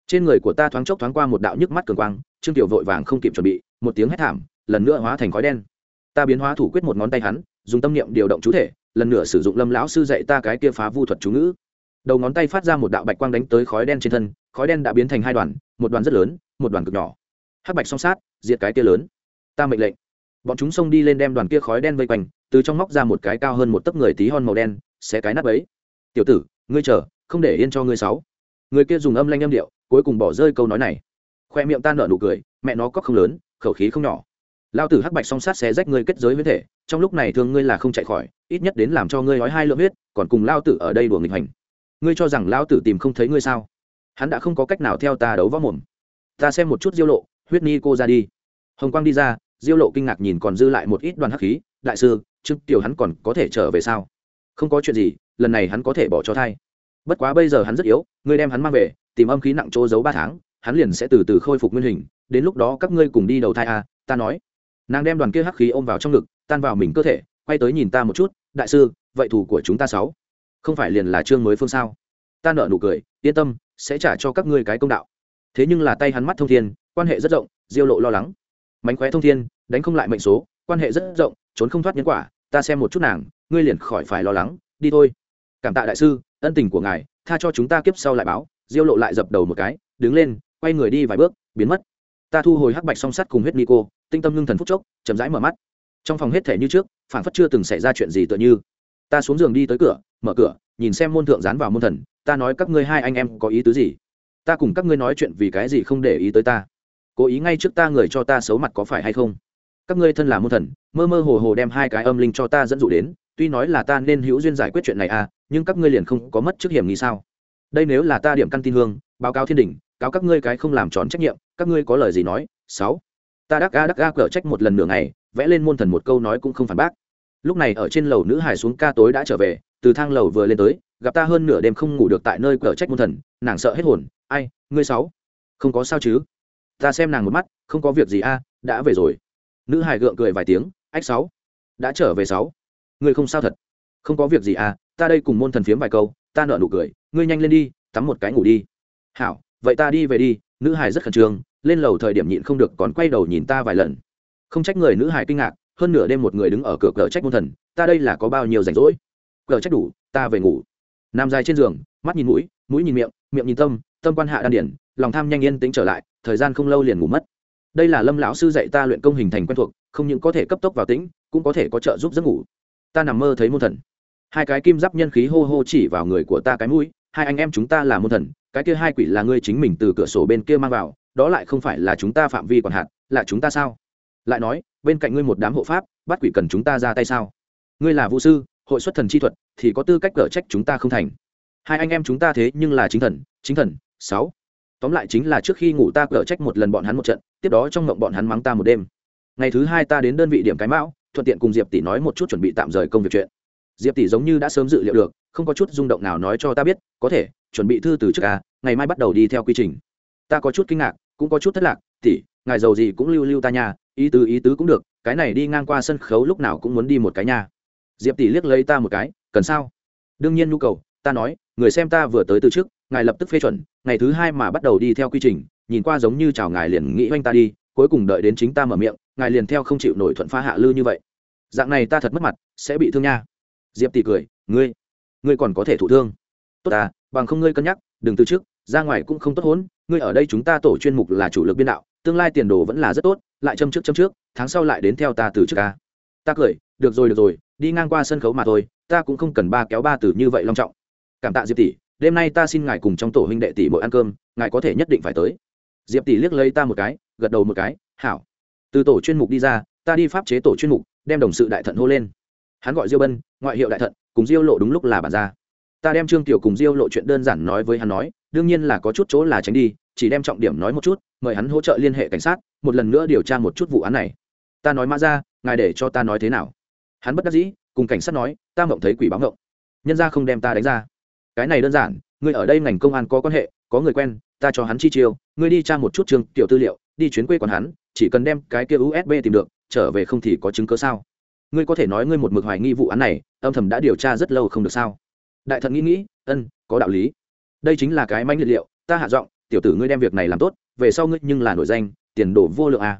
A: Trên người của ta thoáng chốc thoáng qua một đạo nhức mắt cường quang, trương tiểu vội vàng không kịp chuẩn bị, một tiếng hét thảm, lần nữa hóa thành khói đen. Ta biến hóa thủ quyết một ngón tay hắn, dùng tâm niệm điều động chú thể lần nữa sử dụng lâm lão sư dạy ta cái kia phá vu thuật chú ngữ. Đầu ngón tay phát ra một đạo bạch quang đánh tới khói đen trên thân, khói đen đã biến thành hai đoàn, một đoàn rất lớn, một đoàn cực nhỏ. Hắc bạch song sát, diệt cái kia lớn. Ta mệnh lệnh. Bọn chúng xông đi lên đem đoàn kia khói đen vây quanh, từ trong móc ra một cái cao hơn một tấc người tí hon màu đen, xé cái nắp ấy. Tiểu tử, ngươi chờ, không để yên cho ngươi sáu. Người kia dùng âm lanh âm điệu, cuối cùng bỏ rơi câu nói này. Khoe miệng ta nở nụ cười, mẹ nó cóc không lớn, khẩu khí không nhỏ lao tử hắc bạch song sát xé rách ngươi kết giới với thể trong lúc này thương ngươi là không chạy khỏi ít nhất đến làm cho ngươi nói hai lượng huyết còn cùng lao tử ở đây đùa nghịch hành. Ngươi cho rằng lao tử tìm không thấy ngươi sao? Hắn đã không có cách nào theo ta đấu võ mồm. Ta xem một chút diêu lộ huyết ni cô ra đi. Hồng quang đi ra diêu lộ kinh ngạc nhìn còn dư lại một ít đoàn hắc khí đại sư trương tiểu hắn còn có thể trở về sao? Không có chuyện gì lần này hắn có thể bỏ cho thai. Bất quá bây giờ hắn rất yếu ngươi đem hắn mang về tìm âm khí nặng chỗ giấu ba tháng hắn liền sẽ từ từ khôi phục nguyên hình đến lúc đó các ngươi cùng đi đầu thai à, ta nói nàng đem đoàn kia hắc khí ôm vào trong ngực, tan vào mình cơ thể, quay tới nhìn ta một chút, đại sư, vậy thủ của chúng ta sáu, không phải liền là chương mới phương sao? Ta nợ nụ cười, yên tâm, sẽ trả cho các ngươi cái công đạo. Thế nhưng là tay hắn mắt thông thiên, quan hệ rất rộng, diêu lộ lo lắng. Mánh khóe thông thiên, đánh không lại mệnh số, quan hệ rất rộng, trốn không thoát nhân quả, ta xem một chút nàng, ngươi liền khỏi phải lo lắng, đi thôi. Cảm tạ đại sư, ân tình của ngài, tha cho chúng ta kiếp sau lại báo. Diêu lộ lại dập đầu một cái, đứng lên, quay người đi vài bước, biến mất. Ta thu hồi hắc bạch song sắt cùng huyết nico tinh tâm ngưng thần phúc chốc, chậm rãi mở mắt. Trong phòng hết thể như trước phản phất chưa từng xảy ra chuyện gì tựa như. Ta xuống giường đi tới cửa, mở cửa, nhìn xem môn thượng dán vào môn thần, ta nói các ngươi hai anh em có ý tứ gì? Ta cùng các ngươi nói chuyện vì cái gì không để ý tới ta? Cố ý ngay trước ta người cho ta xấu mặt có phải hay không? Các ngươi thân là môn thần, mơ mơ hồ hồ đem hai cái âm linh cho ta dẫn dụ đến, tuy nói là ta nên hữu duyên giải quyết chuyện này à nhưng các ngươi liền không có mất trước hiểm nghi sao? Đây nếu là ta điểm căn tin hương, báo cáo thiên đình cáo các ngươi cái không làm tròn trách nhiệm, các ngươi có lời gì nói? Sáu ta đắc ga đắc ga cở trách một lần nửa ngày, vẽ lên môn thần một câu nói cũng không phản bác. Lúc này ở trên lầu nữ hải xuống ca tối đã trở về, từ thang lầu vừa lên tới, gặp ta hơn nửa đêm không ngủ được tại nơi cở trách môn thần, nàng sợ hết hồn, ai, ngươi sáu, không có sao chứ? Ta xem nàng một mắt, không có việc gì a, đã về rồi. Nữ hải gượng cười vài tiếng, ách sáu, đã trở về sáu, ngươi không sao thật. Không có việc gì à ta đây cùng môn thần phiếm vài câu, ta nợ nụ cười, ngươi nhanh lên đi, tắm một cái ngủ đi. Hảo, vậy ta đi về đi. Nữ hải rất khẩn trương lên lầu thời điểm nhịn không được còn quay đầu nhìn ta vài lần. Không trách người nữ hải kinh ngạc, hơn nửa đêm một người đứng ở cửa cờ trách môn thần, ta đây là có bao nhiêu rảnh rỗi? Cờ trách đủ, ta về ngủ. Nằm dài trên giường, mắt nhìn mũi mũi nhìn miệng miệng nhìn tâm tâm quan hạ đan điển, lòng tham nhanh yên tính trở lại, thời gian không lâu liền ngủ mất. Đây là lâm lão sư dạy ta luyện công hình thành quen thuộc, không những có thể cấp tốc vào tĩnh, cũng có thể có trợ giúp giấc ngủ. Ta nằm mơ thấy môn thần. Hai cái kim giáp nhân khí hô hô chỉ vào người của ta cái mũi, hai anh em chúng ta là môn thần, cái kia hai quỷ là ngươi chính mình từ cửa sổ bên kia mang vào đó lại không phải là chúng ta phạm vi còn hạn, là chúng ta sao? Lại nói, bên cạnh ngươi một đám hộ pháp, bắt quỷ cần chúng ta ra tay sao? Ngươi là vũ sư, hội xuất thần chi thuật, thì có tư cách cở trách chúng ta không thành. Hai anh em chúng ta thế nhưng là chính thần chính thần, sáu. Tóm lại chính là trước khi ngủ ta cở trách một lần bọn hắn một trận, tiếp đó trong ngộng bọn hắn mắng ta một đêm. Ngày thứ hai ta đến đơn vị điểm cái mão, thuận tiện cùng diệp tỷ nói một chút chuẩn bị tạm rời công việc chuyện. Diệp tỷ giống như đã sớm dự liệu được, không có chút rung động nào nói cho ta biết, có thể, chuẩn bị thư từ trước à ngày mai bắt đầu đi theo quy trình. Ta có chút kinh ngạc cũng có chút thất lạc, tỷ, ngài giàu gì cũng lưu lưu ta nha, ý tứ ý tứ cũng được, cái này đi ngang qua sân khấu lúc nào cũng muốn đi một cái nha. Diệp tỷ liếc lấy ta một cái, cần sao? Đương nhiên nhu cầu, ta nói, người xem ta vừa tới từ trước, ngài lập tức phê chuẩn, ngày thứ hai mà bắt đầu đi theo quy trình, nhìn qua giống như chào ngài liền nghĩ oanh ta đi, cuối cùng đợi đến chính ta mở miệng, ngài liền theo không chịu nổi thuận pha hạ lư như vậy. Dạng này ta thật mất mặt, sẽ bị thương nha. Diệp tỷ cười, ngươi ngươi còn có thể thụ thương. Tốt à bằng không ngươi cân nhắc đừng từ trước ra ngoài cũng không tốt hốn, ngươi ở đây chúng ta tổ chuyên mục là chủ lực biên đạo, tương lai tiền đồ vẫn là rất tốt, lại châm trước châm trước, tháng sau lại đến theo ta từ trước ca ta cười, được rồi được rồi, đi ngang qua sân khấu mà thôi, ta cũng không cần ba kéo ba từ như vậy long trọng. Cảm tạ diệp tỷ, đêm nay ta xin ngài cùng trong tổ huynh đệ tỷ mỗi ăn cơm, ngài có thể nhất định phải tới. Diệp tỷ liếc lấy ta một cái, gật đầu một cái, hảo. Từ tổ chuyên mục đi ra, ta đi pháp chế tổ chuyên mục, đem đồng sự đại thận hô lên. Hắn gọi diêu bân, ngoại hiệu đại thận, cùng diêu lộ đúng lúc là bản ra ta đem trương tiểu cùng diêu lộ chuyện đơn giản nói với hắn nói, đương nhiên là có chút chỗ là tránh đi, chỉ đem trọng điểm nói một chút, mời hắn hỗ trợ liên hệ cảnh sát, một lần nữa điều tra một chút vụ án này. Ta nói mã ra, ngài để cho ta nói thế nào? Hắn bất đắc dĩ, cùng cảnh sát nói, ta mộng thấy quỷ báo mộng. Nhân ra không đem ta đánh ra. Cái này đơn giản, ngươi ở đây ngành công an có quan hệ, có người quen, ta cho hắn chi chiêu, ngươi đi tra một chút trường tiểu tư liệu, đi chuyến quê còn hắn, chỉ cần đem cái kia usb tìm được, trở về không thì có chứng cớ sao? Ngươi có thể nói ngươi một mực hoài nghi vụ án này, âm thầm đã điều tra rất lâu không được sao? Đại thần nghĩ nghĩ, ân, có đạo lý. Đây chính là cái manh liệt liệu, ta hạ giọng, tiểu tử ngươi đem việc này làm tốt, về sau ngươi nhưng là nổi danh, tiền đổ vô lượng à.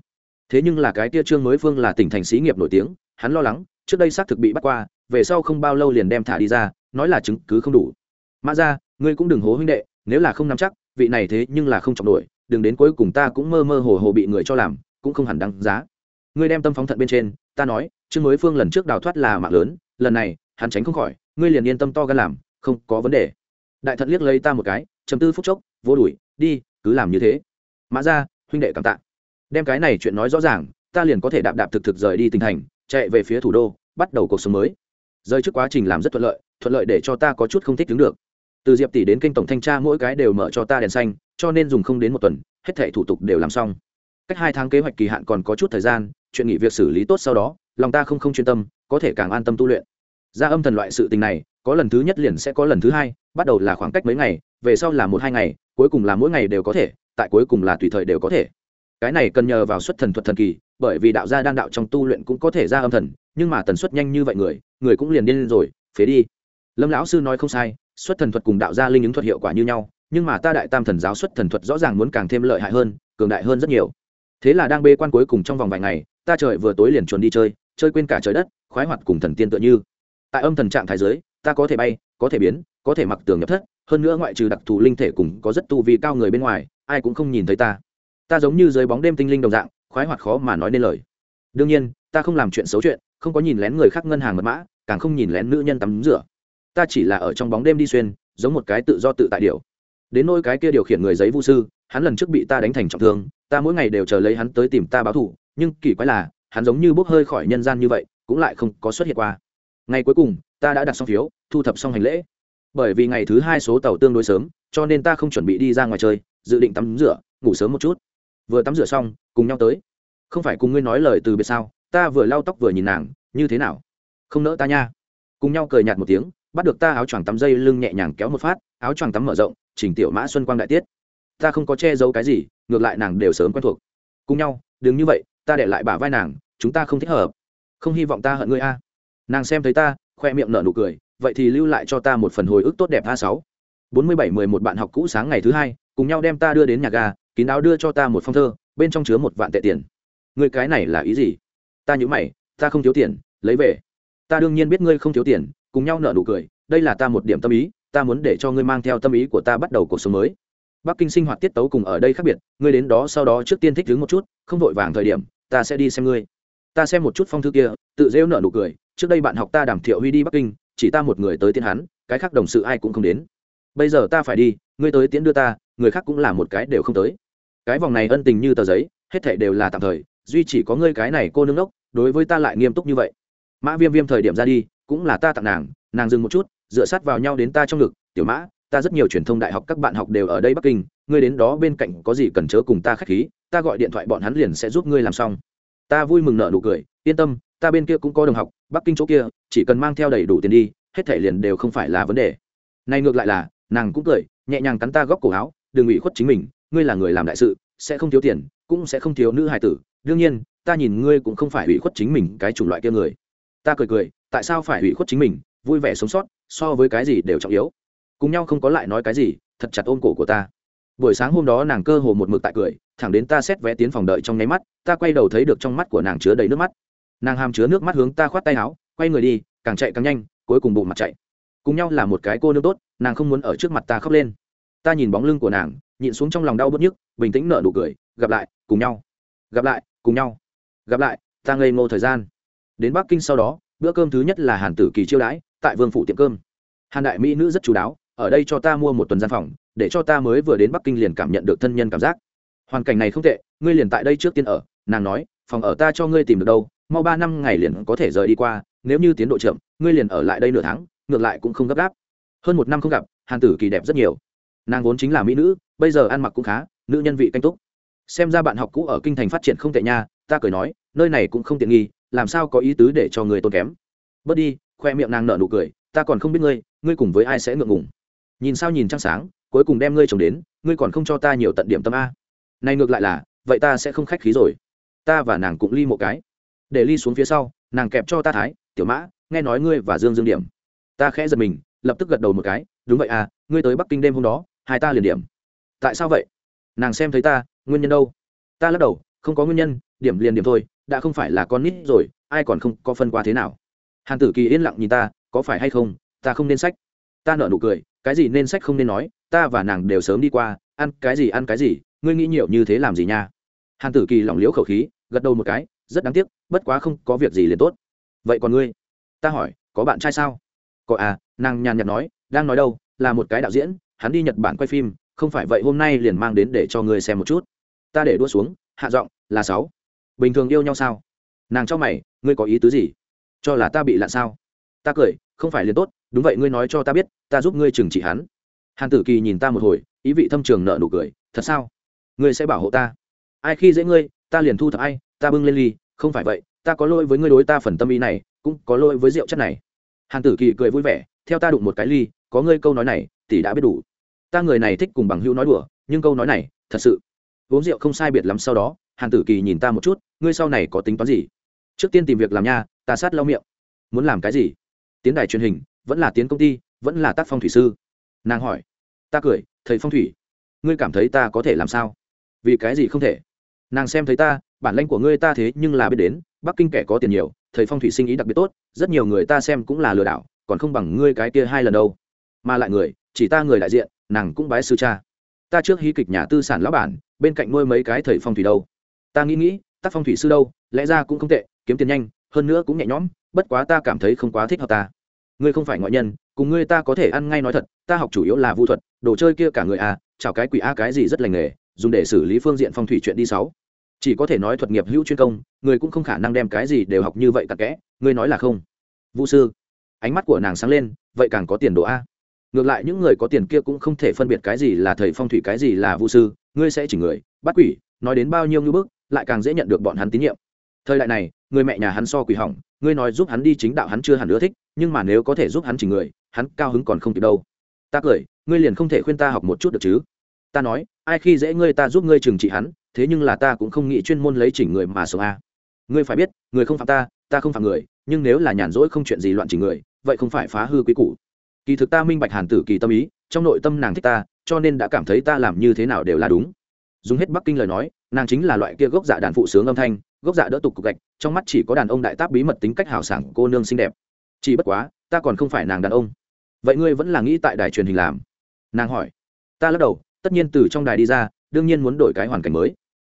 A: thế nhưng là cái tia trương mới phương là tỉnh thành xí nghiệp nổi tiếng, hắn lo lắng, trước đây xác thực bị bắt qua, về sau không bao lâu liền đem thả đi ra, nói là chứng cứ không đủ. Mã ra ngươi cũng đừng hố huynh đệ, nếu là không nắm chắc, vị này thế nhưng là không trọng nổi, đừng đến cuối cùng ta cũng mơ mơ hồ hồ bị người cho làm, cũng không hẳn đáng giá. Ngươi đem tâm phóng thận bên trên, ta nói, trương mới phương lần trước đào thoát là mạng lớn, lần này hắn tránh không khỏi, ngươi liền yên tâm to gan làm, không có vấn đề. Đại thận liếc lấy ta một cái chấm tư phút chốc, vô đuổi, đi, cứ làm như thế. Mã ra huynh đệ cảm tạ. Đem cái này chuyện nói rõ ràng, ta liền có thể đạp đạp thực thực rời đi tỉnh thành, chạy về phía thủ đô, bắt đầu cuộc sống mới. Rơi trước quá trình làm rất thuận lợi thuận lợi để cho ta có chút không thích đứng được. Từ diệp tỷ đến kênh tổng thanh tra mỗi cái đều mở cho ta đèn xanh, cho nên dùng không đến một tuần, hết thảy thủ tục đều làm xong. Cách hai tháng kế hoạch kỳ hạn còn có chút thời gian, chuyện nghỉ việc xử lý tốt sau đó, lòng ta không không chuyên tâm, có thể càng an tâm tu luyện ra âm thần loại sự tình này, có lần thứ nhất liền sẽ có lần thứ hai, bắt đầu là khoảng cách mấy ngày, về sau là một hai ngày, cuối cùng là mỗi ngày đều có thể, tại cuối cùng là tùy thời đều có thể. Cái này cần nhờ vào xuất thần thuật thần kỳ, bởi vì đạo gia đan đạo trong tu luyện cũng có thể ra âm thần, nhưng mà tần suất nhanh như vậy người người cũng liền điên rồi, phế đi. Lâm lão sư nói không sai, xuất thần thuật cùng đạo gia linh ứng thuật hiệu quả như nhau, nhưng mà ta đại tam thần giáo xuất thần thuật rõ ràng muốn càng thêm lợi hại hơn, cường đại hơn rất nhiều. Thế là đang bê quan cuối cùng trong vòng vài ngày, ta trời vừa tối liền chuồn đi chơi chơi quên cả trời đất, khoái hoạt cùng thần tiên tựa như tại âm thần trạng thái giới, ta có thể bay, có thể biến, có thể mặc tường nhập thất, hơn nữa ngoại trừ đặc thù linh thể cùng có rất tu vi cao người bên ngoài, ai cũng không nhìn thấy ta. Ta giống như dưới bóng đêm tinh linh đồng dạng, khoái hoạt khó mà nói nên lời. Đương nhiên, ta không làm chuyện xấu chuyện, không có nhìn lén người khác ngân hàng mật mã, càng không nhìn lén nữ nhân tắm rửa. Ta chỉ là ở trong bóng đêm đi xuyên, giống một cái tự do tự tại điều. Đến nôi cái kia điều khiển người giấy vũ sư, hắn lần trước bị ta đánh thành trọng thương, ta mỗi ngày đều chờ lấy hắn tới tìm ta báo thù, nhưng kỳ quái là, hắn giống như bốc hơi khỏi nhân gian như vậy, cũng lại không có xuất hiện qua ngày cuối cùng, ta đã đặt xong phiếu, thu thập xong hành lễ. Bởi vì ngày thứ hai số tàu tương đối sớm, cho nên ta không chuẩn bị đi ra ngoài chơi, dự định tắm rửa, ngủ sớm một chút. Vừa tắm rửa xong, cùng nhau tới. Không phải cùng ngươi nói lời từ biệt sao? Ta vừa lau tóc vừa nhìn nàng, như thế nào? Không nỡ ta nha. Cùng nhau cười nhạt một tiếng, bắt được ta áo choàng tắm dây lưng nhẹ nhàng kéo một phát, áo choàng tắm mở rộng, chỉnh tiểu mã xuân quang đại tiết. Ta không có che giấu cái gì, ngược lại nàng đều sớm quen thuộc. Cùng nhau, đừng như vậy, ta để lại bả vai nàng, chúng ta không thích hợp. Không hy vọng ta hận ngươi a nàng xem thấy ta, khoe miệng nở nụ cười, vậy thì lưu lại cho ta một phần hồi ức tốt đẹp a sáu. Bốn mươi bảy mười một bạn học cũ sáng ngày thứ hai, cùng nhau đem ta đưa đến nhà ga, kín áo đưa cho ta một phong thơ, bên trong chứa một vạn tệ tiền. Người cái này là ý gì? Ta nhữ mày, ta không thiếu tiền, lấy về. Ta đương nhiên biết ngươi không thiếu tiền, cùng nhau nở nụ cười, đây là ta một điểm tâm ý, ta muốn để cho ngươi mang theo tâm ý của ta bắt đầu cuộc sống mới. Bắc kinh sinh hoạt tiết tấu cùng ở đây khác biệt, ngươi đến đó sau đó trước tiên thích đứng một chút, không vội vàng thời điểm, ta sẽ đi xem ngươi. Ta xem một chút phong thư kia, tự dễu nở nụ cười trước đây bạn học ta đàm thiệu huy đi bắc kinh, chỉ ta một người tới tiến hắn, cái khác đồng sự ai cũng không đến. Bây giờ ta phải đi, ngươi tới tiễn đưa ta, người khác cũng là một cái đều không tới. Cái vòng này ân tình như tờ giấy, hết thảy đều là tạm thời, duy chỉ có ngươi cái này cô nương đốc, đối với ta lại nghiêm túc như vậy. Mã viêm viêm thời điểm ra đi, cũng là ta tặng nàng nàng dừng một chút, dựa sát vào nhau đến ta trong ngực, tiểu mã, ta rất nhiều truyền thông đại học các bạn học đều ở đây bắc kinh, ngươi đến đó bên cạnh có gì cần chớ cùng ta k h á c h khí, ta gọi điện thoại bọn hắn liền sẽ giúp ngươi làm xong. Ta vui mừng nợ nụ cười, yên tâm ta bên kia cũng có đồng học, bắc kinh chỗ kia, chỉ cần mang theo đầy đủ tiền đi, hết thể liền đều không phải là vấn đề. Này ngược lại là, nàng cũng cười, nhẹ nhàng cắn ta góc cổ áo, đừng ủy khuất chính mình, ngươi là người làm đại sự, sẽ không thiếu tiền, cũng sẽ không thiếu nữ hài tử. Đương nhiên, ta nhìn ngươi cũng không phải ủy khuất chính mình cái chủng loại kia người. Ta cười cười, tại sao phải ủy khuất chính mình? Vui vẻ sống sót, so với cái gì đều trọng yếu. Cùng nhau không có lại nói cái gì, thật chặt ôm cổ của ta. Buổi sáng hôm đó nàng cơ hồ một mực tại cười, thẳng đến ta xét vé tiến phòng đợi trong nháy mắt, ta quay đầu thấy được trong mắt của nàng chứa đầy nước mắt nàng hàm chứa nước mắt hướng ta khoát tay áo, quay người đi, càng chạy càng nhanh, cuối cùng bụng mặt chạy. Cùng nhau là một cái cô nương tốt, nàng không muốn ở trước mặt ta khóc lên. Ta nhìn bóng lưng của nàng, nhịn xuống trong lòng đau bớt nhức, bình tĩnh nở nụ cười, gặp lại, cùng nhau. Gặp lại, cùng nhau. Gặp lại, ta ngây ngô thời gian. Đến bắc kinh sau đó, bữa cơm thứ nhất là hàn tử kỳ chiêu đãi, tại vương phủ tiệm cơm. Hàn đại mỹ nữ rất chú đáo, ở đây cho ta mua một tuần gian phòng, để cho ta mới vừa đến bắc kinh liền cảm nhận được thân nhân cảm giác. Hoàn cảnh này không tệ, ngươi liền tại đây trước tiên ở, nàng nói, phòng ở ta cho ngươi tìm được đâu mau ba năm ngày liền có thể rời đi qua, nếu như tiến độ chậm, ngươi liền ở lại đây nửa tháng, ngược lại cũng không gấp gáp. Hơn một năm không gặp, hàn tử kỳ đẹp rất nhiều. Nàng vốn chính là mỹ nữ, bây giờ ăn mặc cũng khá, nữ nhân vị canh túc. Xem ra bạn học cũ ở kinh thành phát triển không tệ nha, ta cười nói, nơi này cũng không tiện nghi, làm sao có ý tứ để cho người tôn kém. Bớt đi, khoe miệng nàng nở nụ cười, ta còn không biết ngươi ngươi cùng với ai sẽ ngượng ngùng. Nhìn sao nhìn trăng sáng, cuối cùng đem ngươi chồng đến, ngươi còn không cho ta nhiều tận điểm tâm a. Này ngược lại là, vậy ta sẽ không khách khí rồi. Ta và nàng cũng ly một cái để ly xuống phía sau, nàng kẹp cho ta thái, tiểu mã, nghe nói ngươi và dương dương điểm. Ta khẽ giật mình, lập tức gật đầu một cái, đúng vậy à ngươi tới bắc kinh đêm hôm đó, hai ta liền điểm. Tại sao vậy? Nàng xem thấy ta, nguyên nhân đâu? Ta lắc đầu, không có nguyên nhân, điểm liền điểm thôi, đã không phải là con nít rồi, ai còn không có phân qua thế nào. Hàn tử kỳ yên lặng nhìn ta, có phải hay không, ta không nên sách? Ta nợ nụ cười, cái gì nên sách không nên nói, ta và nàng đều sớm đi qua, ăn cái gì ăn cái gì, ngươi nghĩ nhiều như thế làm gì nha? Hàn tử kỳ lỏng liễu khẩu khí, gật đầu một cái rất đáng tiếc, bất quá không có việc gì liền tốt. Vậy còn ngươi? Ta hỏi, có bạn trai sao? Có à nàng nhàn nhạt nói, đang nói đâu, là một cái đạo diễn, hắn đi nhật bản quay phim, không phải vậy hôm nay liền mang đến để cho ngươi xem một chút. Ta để đua xuống, hạ giọng, là sáu. Bình thường yêu nhau sao? Nàng cho mày, ngươi có ý tứ gì? Cho là ta bị lạ sao? Ta cười, không phải liền tốt, đúng vậy ngươi nói cho ta biết, ta giúp ngươi trừng trị hắn. Hàn tử kỳ nhìn ta một hồi, ý vị thâm trường nợ nụ cười, thật sao? Ngươi sẽ bảo hộ ta. Ai khi dễ ngươi, ta liền thu thập ai ta bưng lên ly, không phải vậy, ta có lỗi với ngươi đối ta phần tâm ý này, cũng có lỗi với rượu chất này. Hàn tử kỳ cười vui vẻ, theo ta đụng một cái ly, có ngươi câu nói này, tỷ đã biết đủ. Ta người này thích cùng bằng hữu nói đùa, nhưng câu nói này, thật sự. Uống rượu không sai biệt lắm sau đó, hàn tử kỳ nhìn ta một chút, ngươi sau này có tính toán gì? Trước tiên tìm việc làm nha, ta sát lau miệng. Muốn làm cái gì? Tiến đài truyền hình, vẫn là tiến công ty, vẫn là tác phong thủy sư? Nàng hỏi. Ta cười, thầy phong thủy. Ngươi cảm thấy ta có thể làm sao? Vì cái gì không thể? Nàng xem thấy ta bản lãnh của ngươi ta thế nhưng là biết đến, bắc kinh kẻ có tiền nhiều, thầy phong thủy sinh ý đặc biệt tốt, rất nhiều người ta xem cũng là lừa đảo, còn không bằng ngươi cái kia hai lần đâu. Mà lại người, chỉ ta người đại diện, nàng cũng bái sư cha. Ta trước hí kịch nhà tư sản lão bản, bên cạnh nuôi mấy cái thầy phong thủy đâu. Ta nghĩ nghĩ, tác phong thủy sư đâu, lẽ ra cũng không tệ, kiếm tiền nhanh, hơn nữa cũng nhẹ nhõm, bất quá ta cảm thấy không quá thích hợp ta. Ngươi không phải ngoại nhân, cùng ngươi ta có thể ăn ngay nói thật, ta học chủ yếu là vũ thuật, đồ chơi kia cả người à chào cái quỷ a cái gì rất lành nghề, dùng để xử lý phương diện phong thủy chuyện đi sáu chỉ có thể nói thuật nghiệp hữu chuyên công, người cũng không khả năng đem cái gì đều học như vậy tặc kẽ, ngươi nói là không? Vũ sư, ánh mắt của nàng sáng lên, vậy càng có tiền đồ a. Ngược lại những người có tiền kia cũng không thể phân biệt cái gì là thầy phong thủy, cái gì là vũ sư, ngươi sẽ chỉ người, bắt quỷ, nói đến bao nhiêu ngưỡng bước lại càng dễ nhận được bọn hắn tín nhiệm. Thời đại này, người mẹ nhà hắn so quỷ hỏng, ngươi nói giúp hắn đi chính đạo hắn chưa hẳn ưa thích, nhưng mà nếu có thể giúp hắn chỉ người, hắn cao hứng còn không kịp đâu. Ta cười, ngươi liền không thể khuyên ta học một chút được chứ? Ta nói, ai khi dễ ngươi ta giúp ngươi trừng trị hắn thế nhưng là ta cũng không nghĩ chuyên môn lấy chỉnh người mà sống a ngươi phải biết, người không phạm ta ta không phạm người, nhưng nếu là nhàn rỗi không chuyện gì loạn chỉnh người, vậy không phải phá hư quý cũ kỳ thực ta minh bạch hàn tử kỳ tâm ý, trong nội tâm nàng thích ta, cho nên đã cảm thấy ta làm như thế nào đều là đúng. Dùng hết bắc kinh lời nói, nàng chính là loại kia gốc dạ đàn phụ sướng âm thanh, gốc dạ đỡ tục cục gạch, trong mắt chỉ có đàn ông đại táp bí mật tính cách hào sảng, cô nương xinh đẹp. Chỉ bất quá, ta còn không phải nàng đàn ông. Vậy ngươi vẫn là nghĩ tại đài truyền hình làm? Nàng hỏi. Ta lắc đầu, tất nhiên từ trong đài đi ra đương nhiên muốn đổi cái hoàn cảnh mới.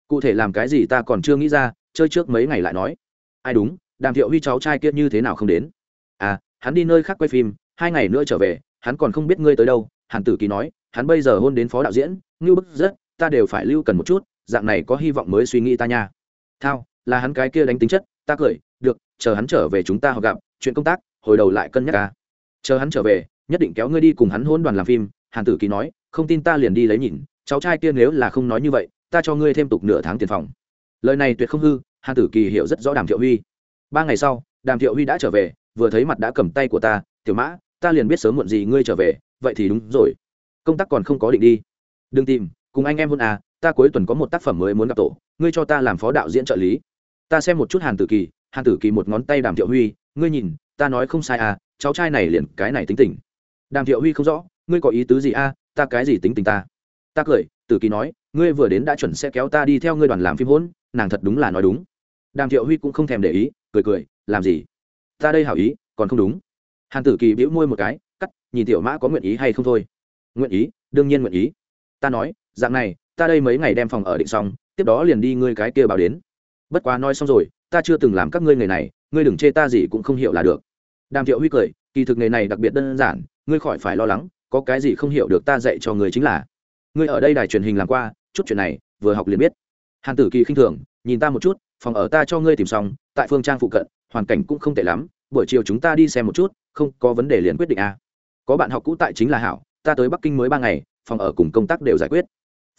A: Cụ thể làm cái gì ta còn chưa nghĩ ra, chơi trước mấy ngày lại nói. Ai đúng, đàm thiệu huy cháu trai kia như thế nào không đến? À hắn đi nơi khác quay phim, hai ngày nữa trở về, hắn còn không biết ngươi tới đâu. Hàn tử kỳ nói, hắn bây giờ hôn đến phó đạo diễn, ngưu bức rất, ta đều phải lưu cần một chút, dạng này có hy vọng mới suy nghĩ ta nha. Thao, là hắn cái kia đánh tính chất, ta cười, được, chờ hắn trở về chúng ta họ gặp, chuyện công tác, hồi đầu lại cân nhắc ca. Chờ hắn trở về, nhất định kéo ngươi đi cùng hắn hôn đoàn làm phim, hàn tử kỳ nói, không tin ta liền đi lấy nhìn cháu trai kia nếu là không nói như vậy ta cho ngươi thêm tục nửa tháng tiền phòng. Lời này tuyệt không hư hàn tử kỳ hiểu rất rõ đàm thiệu huy. Ba ngày sau đàm thiệu huy đã trở về vừa thấy mặt đã cầm tay của ta tiểu mã ta liền biết sớm muộn gì ngươi trở về vậy thì đúng rồi. Công tác còn không có định đi. Đừng tìm cùng anh em hôn à ta cuối tuần có một tác phẩm mới muốn gặp tổ ngươi cho ta làm phó đạo diễn trợ lý. Ta xem một chút hàn tử kỳ. Hàn tử kỳ một ngón tay đàm thiệu huy ngươi nhìn ta nói không sai à cháu trai này liền cái này tính tình. Đàm thiệu huy không rõ ngươi có ý tứ gì a à, ta cái gì tính tình ta? Ta cười, tử kỳ nói, ngươi vừa đến đã chuẩn sẽ kéo ta đi theo ngươi đoàn làm phim hôn, nàng thật đúng là nói đúng. Đàm thiệu huy cũng không thèm để ý, cười cười, làm gì? Ta đây hảo ý, còn không đúng. Hàn tử kỳ bĩu môi một cái, cắt, nhìn tiểu mã có nguyện ý hay không thôi. Nguyện ý, đương nhiên nguyện ý. Ta nói, dạng này, ta đây mấy ngày đem phòng ở định xong, tiếp đó liền đi ngươi cái kia báo đến. Bất quá nói xong rồi, ta chưa từng làm các ngươi nghề này, ngươi đừng chê ta gì cũng không hiểu là được. Đàm thiệu huy cười, kỳ thực nghề này đặc biệt đơn giản, ngươi khỏi phải lo lắng, có cái gì không hiểu được ta dạy cho người chính là ngươi ở đây đài truyền hình làm qua, chút chuyện này, vừa học liền biết. Hàn tử kỳ khinh thường, nhìn ta một chút, phòng ở ta cho ngươi tìm xong, tại phương trang phụ cận, hoàn cảnh cũng không tệ lắm, buổi chiều chúng ta đi xem một chút, không có vấn đề liền quyết định a à. có bạn học cũ tại chính là hảo, ta tới bắc kinh mới ba ngày, phòng ở cùng công tác đều giải quyết.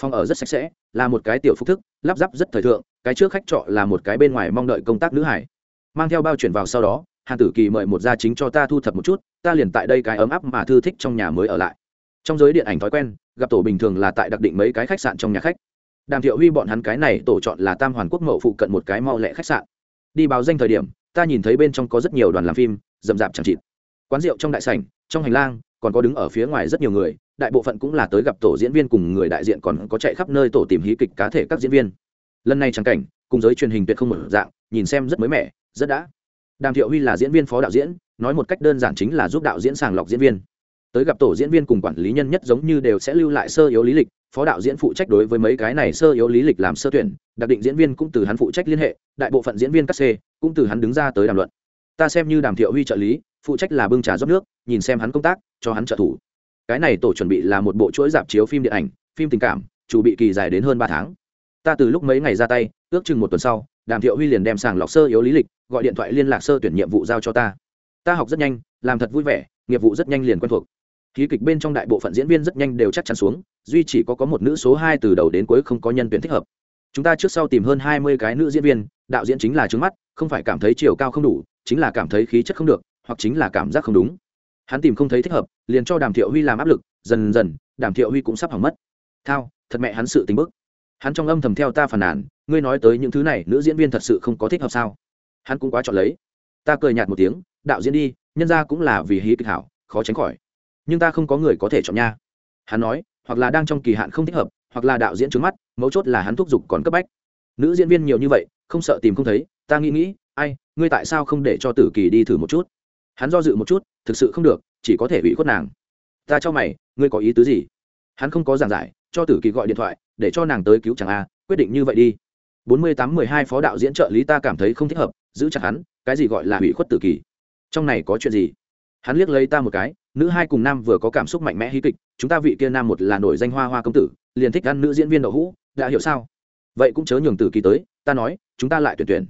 A: Phòng ở rất sạch sẽ, là một cái tiểu phúc thức, lắp ráp rất thời thượng, cái trước khách trọ là một cái bên ngoài mong đợi công tác nữ hải. Mang theo bao chuyển vào sau đó, hàn tử kỳ mời một gia chính cho ta thu thập một chút, ta liền tại đây cái ấm áp mà thư thích trong nhà mới ở lại trong giới điện ảnh thói quen, gặp tổ bình thường là tại đặc định mấy cái khách sạn trong nhà khách. Đàm thiệu huy bọn hắn cái này tổ chọn là tam hoàn quốc mậu phụ cận một cái mau lẹ khách sạn. Đi báo danh thời điểm, ta nhìn thấy bên trong có rất nhiều đoàn làm phim, rậm rạp chẳng chịt. Quán rượu trong đại sảnh, trong hành lang, còn có đứng ở phía ngoài rất nhiều người, đại bộ phận cũng là tới gặp tổ diễn viên cùng người đại diện còn có chạy khắp nơi tổ tìm hí kịch cá thể các diễn viên. Lần này trắng cảnh, cùng giới truyền hình tuyệt không một dạng, nhìn xem rất mới mẻ, rất đã. Đàm thiệu huy là diễn viên phó đạo diễn, nói một cách đơn giản chính là giúp đạo diễn sàng lọc diễn viên tới gặp tổ diễn viên cùng quản lý nhân nhất giống như đều sẽ lưu lại sơ yếu lý lịch, phó đạo diễn phụ trách đối với mấy cái này sơ yếu lý lịch làm sơ tuyển, đặc định diễn viên cũng từ hắn phụ trách liên hệ, đại bộ phận diễn viên cắt xê cũng từ hắn đứng ra tới đàm luận. Ta xem như đàm thiệu huy trợ lý, phụ trách là bưng trà rót nước, nhìn xem hắn công tác, cho hắn trợ thủ. Cái này tổ chuẩn bị là một bộ chuỗi dạp chiếu phim điện ảnh, phim tình cảm, chủ bị kỳ dài đến hơn ba tháng. Ta từ lúc mấy ngày ra tay, ước chừng một tuần sau, đàm thiệu huy liền đem sàng lọc sơ yếu lý lịch, gọi điện thoại liên lạc sơ tuyển nhiệm vụ giao cho ta. Ta học rất nhanh, làm thật vui vẻ, nghiệp vụ rất nhanh liền quen thuộc hí kịch bên trong đại bộ phận diễn viên rất nhanh đều chắc chắn xuống, duy chỉ có có một nữ số hai từ đầu đến cuối không có nhân tuyển thích hợp. Chúng ta trước sau tìm hơn hai mươi cái nữ diễn viên, đạo diễn chính là trứng mắt, không phải cảm thấy chiều cao không đủ, chính là cảm thấy khí chất không được, hoặc chính là cảm giác không đúng. Hắn tìm không thấy thích hợp, liền cho đàm thiệu huy làm áp lực, dần dần, đàm thiệu huy cũng sắp hỏng mất. Thao, thật mẹ hắn sự tính bức. Hắn trong âm thầm theo ta phàn nàn, ngươi nói tới những thứ này, nữ diễn viên thật sự không có thích hợp sao? Hắn cũng quá chọn lấy. Ta cười nhạt một tiếng, đạo diễn đi, nhân ra cũng là vì hí kịch hảo, khó tránh khỏi nhưng ta không có người có thể chọn nha. Hắn nói, hoặc là đang trong kỳ hạn không thích hợp, hoặc là đạo diễn trướng mắt, mấu chốt là hắn thúc giục còn cấp bách. Nữ diễn viên nhiều như vậy, không sợ tìm không thấy, ta nghĩ nghĩ, ai, ngươi tại sao không để cho tử kỳ đi thử một chút? Hắn do dự một chút, thực sự không được, chỉ có thể bị khuất nàng. Ta cho mày, ngươi có ý tứ gì? Hắn không có giảng giải, cho tử kỳ gọi điện thoại, để cho nàng tới cứu chàng a, quyết định như vậy đi. Bốn mươi tám mười hai phó đạo diễn trợ lý ta cảm thấy không thích hợp, giữ chặt hắn, cái gì gọi là hủy khuất tử kỳ? Trong này có chuyện gì? Hắn liếc lấy ta một cái nữ hai cùng nam vừa có cảm xúc mạnh mẽ hí kịch, chúng ta vị kia nam một là nổi danh hoa hoa công tử, liền thích ăn nữ diễn viên đậu hũ, đã hiểu sao? Vậy cũng chớ nhường tử kỳ tới, ta nói, chúng ta lại tuyển tuyển.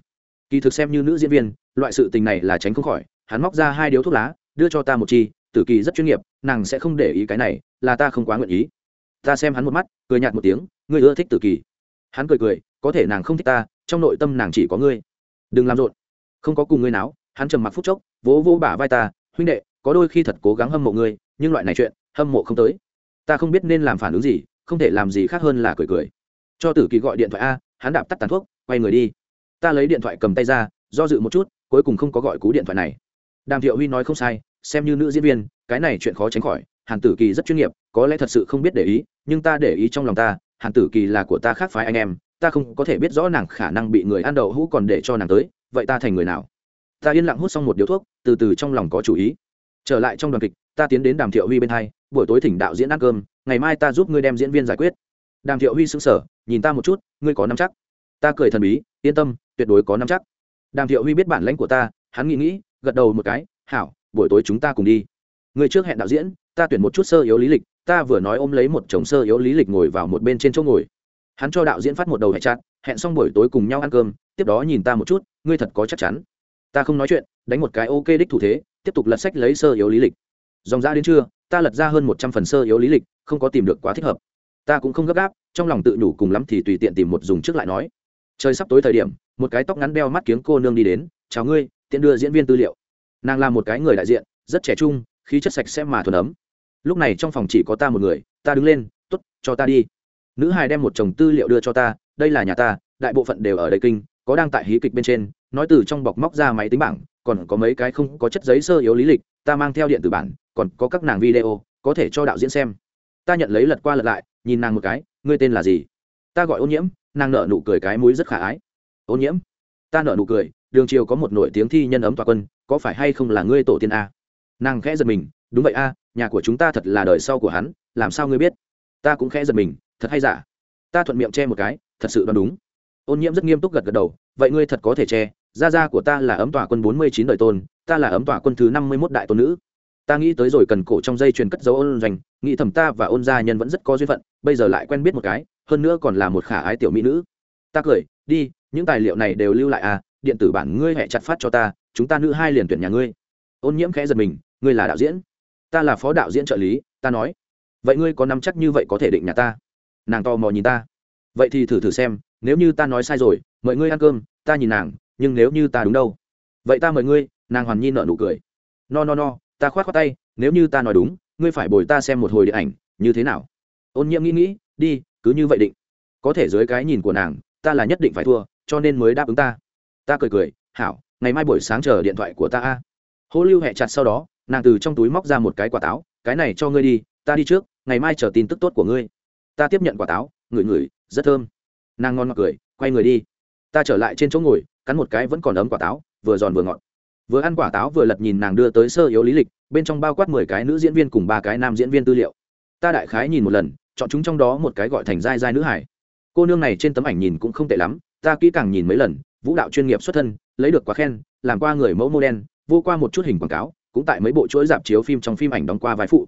A: Kỳ thực xem như nữ diễn viên, loại sự tình này là tránh không khỏi, hắn móc ra hai điếu thuốc lá, đưa cho ta một chi, tử kỳ rất chuyên nghiệp, nàng sẽ không để ý cái này, là ta không quá nguyện ý. Ta xem hắn một mắt, cười nhạt một tiếng, ngươi ưa thích tử kỳ. Hắn cười cười, có thể nàng không thích ta, trong nội tâm nàng chỉ có ngươi. Đừng làm rộn. Không có cùng ngươi nào hắn trầm mặc phút chốc, vỗ vỗ bả vai ta, huynh đệ có đôi khi thật cố gắng hâm mộ ngươi, nhưng loại này chuyện, hâm mộ không tới. Ta không biết nên làm phản ứng gì, không thể làm gì khác hơn là cười cười. Cho tử kỳ gọi điện thoại a, hắn đạp tắt tàn thuốc, quay người đi. Ta lấy điện thoại cầm tay ra, do dự một chút, cuối cùng không có gọi cú điện thoại này. Đàm thiệu huy nói không sai, xem như nữ diễn viên, cái này chuyện khó tránh khỏi, hàn tử kỳ rất chuyên nghiệp, có lẽ thật sự không biết để ý, nhưng ta để ý trong lòng ta, hàn tử kỳ là của ta khác phái anh em, ta không có thể biết rõ nàng khả năng bị người ăn đậu hũ còn để cho nàng tới, vậy ta thành người nào? Ta yên lặng hút xong một điếu thuốc, từ từ trong lòng có chủ ý trở lại trong đoàn kịch, ta tiến đến đàm thiệu huy bên hai, buổi tối thỉnh đạo diễn ăn cơm, ngày mai ta giúp ngươi đem diễn viên giải quyết. Đàm thiệu huy xứng sở nhìn ta một chút, ngươi có nắm chắc. Ta cười thần bí, yên tâm, tuyệt đối có nắm chắc. Đàm thiệu huy biết bản lãnh của ta, hắn nghĩ nghĩ, gật đầu một cái, hảo, buổi tối chúng ta cùng đi. Người trước hẹn đạo diễn, ta tuyển một chút sơ yếu lý lịch, ta vừa nói ôm lấy một chồng sơ yếu lý lịch ngồi vào một bên trên chỗ ngồi. Hắn cho đạo diễn phát một đầu hẹn chặt hẹn xong buổi tối cùng nhau ăn cơm, tiếp đó nhìn ta một chút, ngươi thật có chắc chắn ta không nói chuyện, đánh một cái ok đích thủ thế, tiếp tục lật sách lấy sơ yếu lý lịch. Dòng ra đến trưa, ta lật ra hơn một trăm phần sơ yếu lý lịch, không có tìm được quá thích hợp. Ta cũng không gấp gáp, trong lòng tự nhủ cùng lắm thì tùy tiện tìm một dùng trước lại nói. Trời sắp tối thời điểm, một cái tóc ngắn đeo mắt kiếng cô nương đi đến, chào ngươi, tiện đưa diễn viên tư liệu. Nàng là một cái người đại diện, rất trẻ trung, khí chất sạch sẽ mà thuần ấm. Lúc này trong phòng chỉ có ta một người, ta đứng lên t ố t cho ta đi. Nữ hài đem một chồng tư liệu đưa cho ta, đây là nhà ta, đại bộ phận đều ở đây kinh, có đang tại hí kịch bên trên nói từ trong bọc móc ra máy tính bảng, còn có mấy cái không có chất giấy sơ yếu lý lịch, ta mang theo điện tử bản, còn có các nàng video, có thể cho đạo diễn xem. Ta nhận lấy lật qua lật lại, nhìn nàng một cái, ngươi tên là gì? Ta gọi ô nhiễm, nàng nợ nụ cười cái mũi rất khả ái. Ô nhiễm. Ta nợ nụ cười, đường triều có một nổi tiếng thi nhân ấm tòa quân, có phải hay không là ngươi tổ tiên a? Nàng khẽ giật mình, đúng vậy a, nhà của chúng ta thật là đời sau của hắn, làm sao ngươi biết? Ta cũng khẽ giật mình, thật hay giả? Ta thuận miệng che một cái, thật sự đoán đúng. Ôn nhiễm rất nghiêm túc gật gật đầu, vậy ngươi thật có thể che gia gia của ta là ấm tòa quân bốn mươi chín đời tôn, ta là ấm tòa quân thứ năm mươi mốt đại tôn nữ. Ta nghĩ tới rồi cần cổ trong dây chuyền cất dấu ôn doanh, nghĩ thầm ta và ôn gia nhân vẫn rất có duyên phận, bây giờ lại quen biết một cái, hơn nữa còn là một khả ái tiểu mỹ nữ. Ta cười, đi, những tài liệu này đều lưu lại à điện tử bản ngươi hẹ chặt phát cho ta, chúng ta nữ hai liền tuyển nhà ngươi. Ôn nhiễm khẽ giật mình, ngươi là đạo diễn? Ta là phó đạo diễn trợ lý, ta nói. Vậy ngươi có nắm chắc như vậy có thể định nhà ta? Nàng to mò nhìn ta. Vậy thì thử thử xem, nếu như ta nói sai rồi, mời ngươi ăn cơm, ta nhìn nàng nhưng nếu như ta đúng đâu? Vậy ta mời ngươi, nàng hoàn nhi nợ nụ cười. No no no, ta khoát khoát tay, nếu như ta nói đúng, ngươi phải bồi ta xem một hồi điện ảnh, như thế nào? Ôn nhiễm nghĩ nghĩ, đi, cứ như vậy định. Có thể dưới cái nhìn của nàng, ta là nhất định phải thua, cho nên mới đáp ứng ta. Ta cười cười, hảo, ngày mai buổi sáng chờ điện thoại của ta a. Hô lưu hẹ chặt sau đó, nàng từ trong túi móc ra một cái quả táo, cái này cho ngươi đi, ta đi trước, ngày mai chờ tin tức tốt của ngươi. Ta tiếp nhận quả táo, ngửi ngửi, rất thơm. Nàng ngon mặc cười, quay người đi, ta trở lại trên chỗ ngồi cắn một cái vẫn còn ấm quả táo, vừa giòn vừa ngọt. Vừa ăn quả táo vừa lật nhìn nàng đưa tới sơ yếu lý lịch, bên trong bao quát mười cái nữ diễn viên cùng ba cái nam diễn viên tư liệu. Ta đại khái nhìn một lần, chọn chúng trong đó một cái gọi thành giai giai nữ hải. Cô nương này trên tấm ảnh nhìn cũng không tệ lắm, ta kỹ càng nhìn mấy lần, vũ đạo chuyên nghiệp xuất thân, lấy được quá khen, làm qua người mẫu mô đen, vô qua một chút hình quảng cáo, cũng tại mấy bộ chuỗi dạp chiếu phim trong phim ảnh đóng qua vai phụ.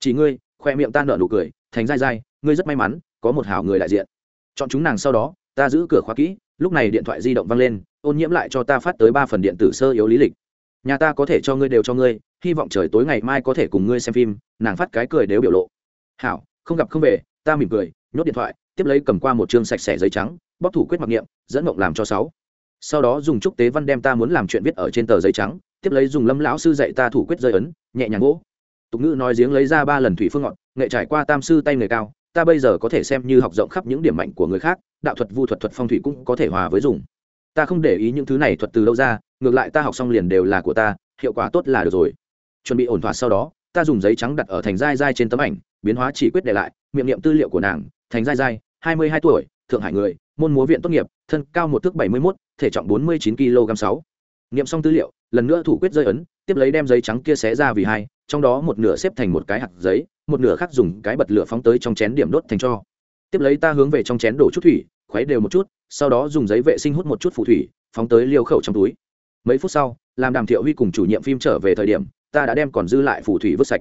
A: Chỉ ngươi, khoe miệng ta nợ nụ cười, thành dai dai ngươi rất may mắn, có một hảo người đại diện. Chọn chúng nàng sau đó, ta giữ cửa khóa kỹ lúc này điện thoại di động vang lên ôn nhiễm lại cho ta phát tới ba phần điện tử sơ yếu lý lịch. Nhà ta có thể cho ngươi đều cho ngươi, hy vọng trời tối ngày mai có thể cùng ngươi xem phim, nàng phát cái cười đều biểu lộ. Hảo, không gặp không về, ta mỉm cười, nhốt điện thoại, tiếp lấy cầm qua một chương sạch sẽ giấy trắng bóc thủ quyết mặc niệm, dẫn mộng làm cho sáu. Sau đó dùng trúc tế văn đem ta muốn làm chuyện viết ở trên tờ giấy trắng, tiếp lấy dùng lâm lão sư dạy ta thủ quyết rơi ấn, nhẹ nhàng gỗ. Tục ngữ nói giếng lấy ra ba lần thủy phương ngọn, nghệ trải qua tam sư tay người cao ta bây giờ có thể xem như học rộng khắp những điểm mạnh của người khác, đạo thuật, vu thuật thuật phong thủy cũng có thể hòa với dùng. Ta không để ý những thứ này thuật từ đâu ra, ngược lại ta học xong liền đều là của ta, hiệu quả tốt là được rồi. Chuẩn bị ổn thỏa sau đó, ta dùng giấy trắng đặt ở thành dai dai trên tấm ảnh, biến hóa chỉ quyết để lại, miệng niệm tư liệu của nàng, thành dai dai hai mươi hai tuổi, thượng hải người, môn múa viện tốt nghiệp, thân cao một thước bảy mươi mốt, thể trọng bốn mươi chín kg sáu. Niệm xong tư liệu, lần nữa thủ quyết rơi ấn, tiếp lấy đem giấy trắng kia xé ra vì hai, trong đó một nửa xếp thành một cái hạt giấy một nửa khác dùng cái bật lửa phóng tới trong chén điểm đốt thành cho. Tiếp lấy ta hướng về trong chén đổ chút thủy, khuấy đều một chút, sau đó dùng giấy vệ sinh hút một chút phù thủy, phóng tới liêu khẩu trong túi. Mấy phút sau, làm đàm thiệu huy cùng chủ nhiệm phim trở về thời điểm, ta đã đem còn dư lại phù thủy vứt sạch.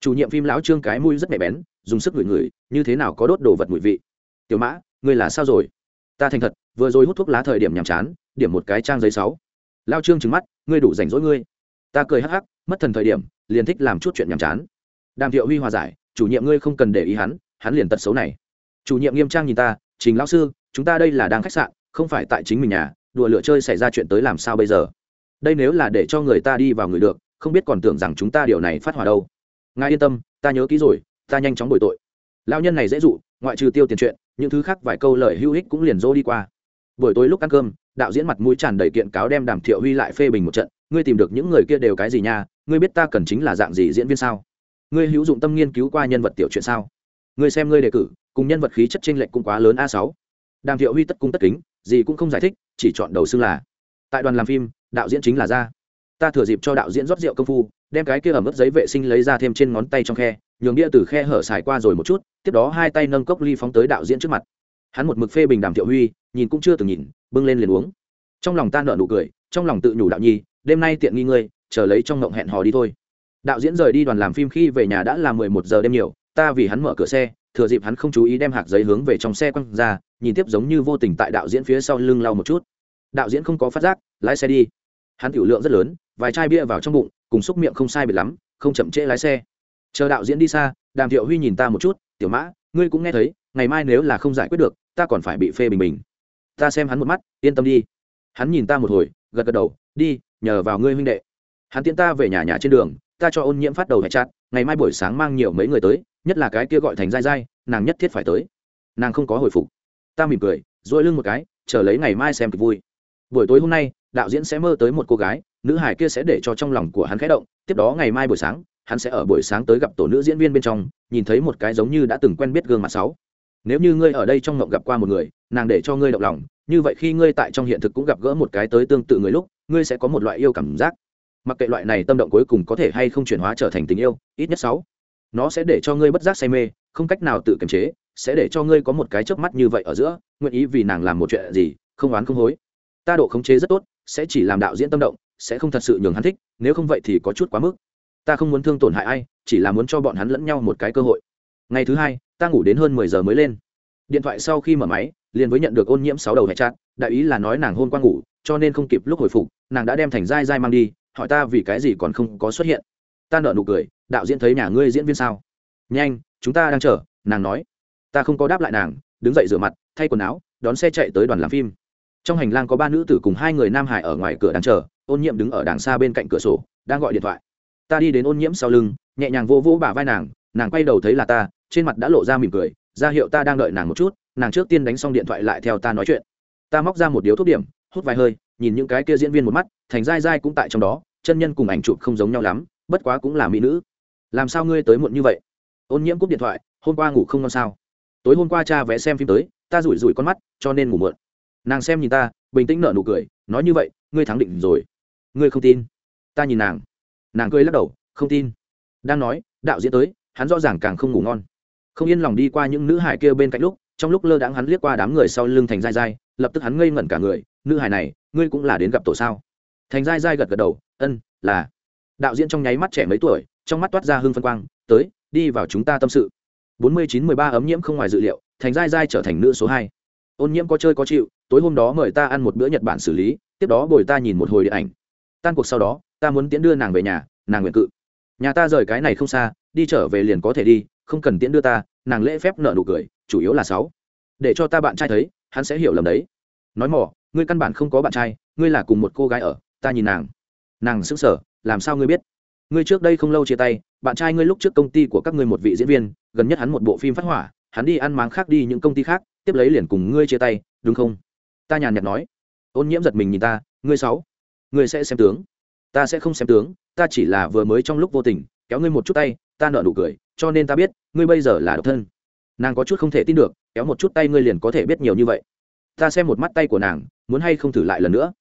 A: Chủ nhiệm phim lão trương cái mũi rất nhạy bén, dùng sức ngửi ngửi, như thế nào có đốt đồ vật mùi vị. Tiểu mã, ngươi là sao rồi? Ta thành thật, vừa rồi hút thuốc lá thời điểm nhàm chán, điểm một cái trang giấy sáu. Lao trương trừng mắt, ngươi đủ rảnh rỗi ngươi. Ta cười hắc hắc, mất thần thời điểm, liền thích làm chút chuyện nhàm chán đàm thiệu huy hòa giải, chủ nhiệm ngươi không cần để ý hắn hắn liền tật xấu này. Chủ nhiệm nghiêm trang nhìn ta, trình lão sư, chúng ta đây là đang khách sạn, không phải tại chính mình nhà, đùa lựa chơi xảy ra chuyện tới làm sao bây giờ? Đây nếu là để cho người ta đi vào người được, không biết còn tưởng rằng chúng ta điều này phát hỏa đâu. Ngài yên tâm, ta nhớ kỹ rồi, ta nhanh chóng bồi tội. Lao nhân này dễ dụ, ngoại trừ tiêu tiền chuyện, những thứ khác vài câu lời hữu ích cũng liền dỗ đi qua. Buổi tối lúc ăn cơm, đạo diễn mặt mũi tràn đầy kiện cáo đem đàm thiệu huy lại phê bình một trận, ngươi tìm được những người kia đều cái gì nha, ngươi biết ta cần chính là dạng gì diễn viên sao? Ngươi hữu dụng tâm nghiên cứu qua nhân vật tiểu chuyện sao? Ngươi xem ngươi đề cử, cùng nhân vật khí chất tranh lệch cũng quá lớn a sáu. Đàm thiệu huy tất cung tất kính, gì cũng không giải thích, chỉ chọn đầu xưng là. Tại đoàn làm phim, đạo diễn chính là ra ta thừa dịp cho đạo diễn rót rượu công phu, đem cái kia ẩm ướt giấy vệ sinh lấy ra thêm trên ngón tay trong khe, nhường đĩa từ khe hở xài qua rồi một chút, tiếp đó hai tay nâng cốc ly phóng tới đạo diễn trước mặt. Hắn một mực phê bình đàm thiệu huy, nhìn cũng chưa từng nhìn, bưng lên liền uống. Trong lòng ta nợ nụ cười, trong lòng tự nhủ đạo nhi, đêm nay tiện nghi ngươi, chờ lấy trong ngộng hẹn hò đi thôi đạo diễn rời đi đoàn làm phim khi về nhà đã là mười một giờ đêm nhiều, ta vì hắn mở cửa xe, thừa dịp hắn không chú ý đem hạc giấy hướng về trong xe quăng ra, nhìn tiếp giống như vô tình tại đạo diễn phía sau lưng lau một chút. Đạo diễn không có phát giác, lái xe đi. Hắn tiểu lượng rất lớn, vài chai bia vào trong bụng, cùng xúc miệng không sai biệt lắm, không chậm trễ lái xe. Chờ đạo diễn đi xa, đàm thiệu huy nhìn ta một chút, tiểu mã, ngươi cũng nghe thấy, ngày mai nếu là không giải quyết được, ta còn phải bị phê bình bình. Ta xem hắn một mắt, yên tâm đi. Hắn nhìn ta một hồi, gật gật đầu, đi, nhờ vào ngươi huynh đệ. Hắn tiễn ta về nhà nhà trên đường ta cho ôn nhiễm phát đầu hẹn chặt, ngày mai buổi sáng mang nhiều mấy người tới, nhất là cái kia gọi thành dai dai, nàng nhất thiết phải tới. Nàng không có hồi phục. Ta mỉm cười dội lưng một cái, chờ lấy ngày mai xem kịch vui. Buổi tối hôm nay, đạo diễn sẽ mơ tới một cô gái, nữ hải kia sẽ để cho trong lòng của hắn khẽ động, tiếp đó ngày mai buổi sáng, hắn sẽ ở buổi sáng tới gặp tổ nữ diễn viên bên trong, nhìn thấy một cái giống như đã từng quen biết gương mặt sáu. Nếu như ngươi ở đây trong ngộng gặp qua một người, nàng để cho ngươi động lòng, như vậy khi ngươi tại trong hiện thực cũng gặp gỡ một cái tới tương tự người lúc, ngươi sẽ có một loại yêu cảm giác mặc kệ loại này tâm động cuối cùng có thể hay không chuyển hóa trở thành tình yêu, ít nhất sáu. Nó sẽ để cho ngươi bất giác say mê, không cách nào tự kiềm chế, sẽ để cho ngươi có một cái chớp mắt như vậy ở giữa, nguyện ý vì nàng làm một chuyện gì, không oán không hối. Ta độ khống chế rất tốt, sẽ chỉ làm đạo diễn tâm động, sẽ không thật sự nhường hắn thích, nếu không vậy thì có chút quá mức. Ta không muốn thương tổn hại ai, chỉ là muốn cho bọn hắn lẫn nhau một cái cơ hội. Ngày thứ hai, ta ngủ đến hơn mười giờ mới lên. Điện thoại sau khi mở máy, liền với nhận được ôn nhiễm sáu đầu hệ chặt đại ý là nói nàng hôm qua ngủ, cho nên không kịp lúc hồi phục, nàng đã đem thành dai dai mang đi hỏi ta vì cái gì còn không có xuất hiện. Ta nợ nụ cười, đạo diễn thấy nhà ngươi diễn viên sao? Nhanh, chúng ta đang chờ, nàng nói. Ta không có đáp lại nàng, đứng dậy rửa mặt, thay quần áo, đón xe chạy tới đoàn làm phim. Trong hành lang có ba nữ tử cùng hai người nam hải ở ngoài cửa đang chờ, ôn nhiễm đứng ở đằng xa bên cạnh cửa sổ, đang gọi điện thoại. Ta đi đến ôn nhiễm sau lưng, nhẹ nhàng vô vô bả vai nàng nàng quay đầu thấy là ta, trên mặt đã lộ ra mỉm cười, ra hiệu ta đang đợi nàng một chút, nàng trước tiên đánh xong điện thoại lại theo ta nói chuyện. Ta móc ra một điếu thuốc điểm, hút vài hơi nhìn những cái kia diễn viên một mắt, thành dai dai cũng tại trong đó, chân nhân cùng ảnh chụp không giống nhau lắm, bất quá cũng là mỹ nữ. Làm sao ngươi tới muộn như vậy? Ôn nhiễm cúp điện thoại, hôm qua ngủ không ngon sao? Tối hôm qua cha vẽ xem phim tới, ta rủi rủi con mắt, cho nên ngủ muộn. Nàng xem nhìn ta, bình tĩnh nở nụ cười, nói như vậy, ngươi thắng định rồi. Ngươi không tin. Ta nhìn nàng. Nàng cười lắc đầu, không tin. Đang nói, đạo diễn tới, hắn rõ ràng càng không ngủ ngon. Không yên lòng đi qua những nữ hải kia bên cạnh lúc, trong lúc lơ đãng hắn liếc qua đám người sau lưng thành dai dai lập tức hắn ngây ngẩn cả người, nữ hải này ngươi cũng là đến gặp tổ sao? Thành dai dai gật gật đầu, ân, là. Đạo diễn trong nháy mắt trẻ mấy tuổi, trong mắt toát ra hương phân quang, tới, đi vào chúng ta tâm sự. Bốn mươi chín mười ba ấm nhiễm không ngoài dự liệu, thành dai dai trở thành nữ số hai. Ôn nhiễm có chơi có chịu, tối hôm đó mời ta ăn một bữa nhật bản xử lý, tiếp đó bồi ta nhìn một hồi điện ảnh. Tan cuộc sau đó, ta muốn tiễn đưa nàng về nhà, nàng nguyện cự. Nhà ta rời cái này không xa, đi trở về liền có thể đi, không cần tiễn đưa ta, nàng lễ phép nợ nụ cười, chủ yếu là sáu. Để cho ta bạn trai thấy, hắn sẽ hiểu lầm đấy. Nói mỏ ngươi căn bản không có bạn trai, ngươi là cùng một cô gái ở, ta nhìn nàng. Nàng sững sờ, làm sao ngươi biết? Ngươi trước đây không lâu chia tay, bạn trai ngươi lúc trước công ty của các ngươi một vị diễn viên, gần nhất hắn một bộ phim phát hỏa, hắn đi ăn máng khác đi những công ty khác, tiếp lấy liền cùng ngươi chia tay, đúng không? Ta nhàn nhạt nói. Ôn nhiễm giật mình nhìn ta, ngươi sáu, ngươi sẽ xem tướng. Ta sẽ không xem tướng, ta chỉ là vừa mới trong lúc vô tình, kéo ngươi một chút tay, ta nợ nụ cười, cho nên ta biết, ngươi bây giờ là độc thân. Nàng có chút không thể tin được, kéo một chút tay ngươi liền có thể biết nhiều như vậy ta xem một mắt tay của nàng, muốn hay không thử lại lần nữa.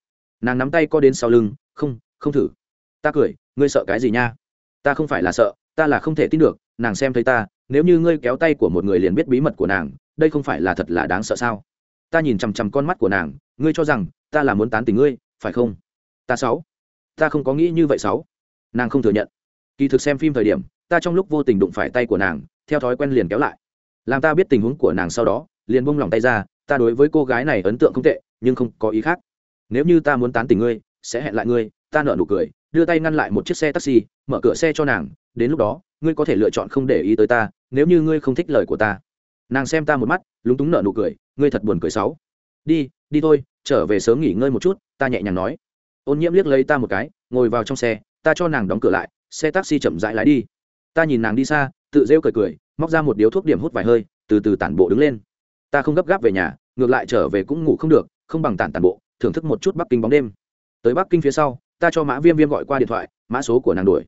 A: Nàng nắm tay co đến sau lưng, không không thử. Ta cười, ngươi sợ cái gì nha? Ta không phải là sợ, ta là không thể tin được, nàng xem thấy ta, nếu như ngươi kéo tay của một người liền biết bí mật của nàng, đây không phải là thật là đáng sợ sao? Ta nhìn chằm chằm con mắt của nàng, ngươi cho rằng, ta là muốn tán tình ngươi, phải không? Ta sáu. Ta không có nghĩ như vậy sáu. Nàng không thừa nhận. Kỳ thực xem phim thời điểm, ta trong lúc vô tình đụng phải tay của nàng, theo thói quen liền kéo lại. Làm ta biết tình huống của nàng sau đó, liền bông lòng tay ra ta đối với cô gái này ấn tượng không tệ, nhưng không có ý khác. Nếu như ta muốn tán tỉnh ngươi, sẽ hẹn lại ngươi, ta nợ nụ cười, đưa tay ngăn lại một chiếc xe taxi, mở cửa xe cho nàng, đến lúc đó, ngươi có thể lựa chọn không để ý tới ta, nếu như ngươi không thích lời của ta. Nàng xem ta một mắt, lúng túng nợ nụ cười, ngươi thật buồn cười sáu. Đi đi thôi, trở về sớm nghỉ ngơi một chút, ta nhẹ nhàng nói. Ôn nhiễm liếc lấy ta một cái, ngồi vào trong xe, ta cho nàng đóng cửa lại, xe taxi chậm rãi lái đi. Ta nhìn nàng đi xa, tự rêu cười cười, móc ra một điếu thuốc điểm hút vài hơi, từ từ tản bộ đứng lên ta không gấp gáp về nhà ngược lại trở về cũng ngủ không được không bằng tản tản bộ thưởng thức một chút bắc kinh bóng đêm. Tới bắc kinh phía sau ta cho mã viêm viêm gọi qua điện thoại mã số của nàng đuổi,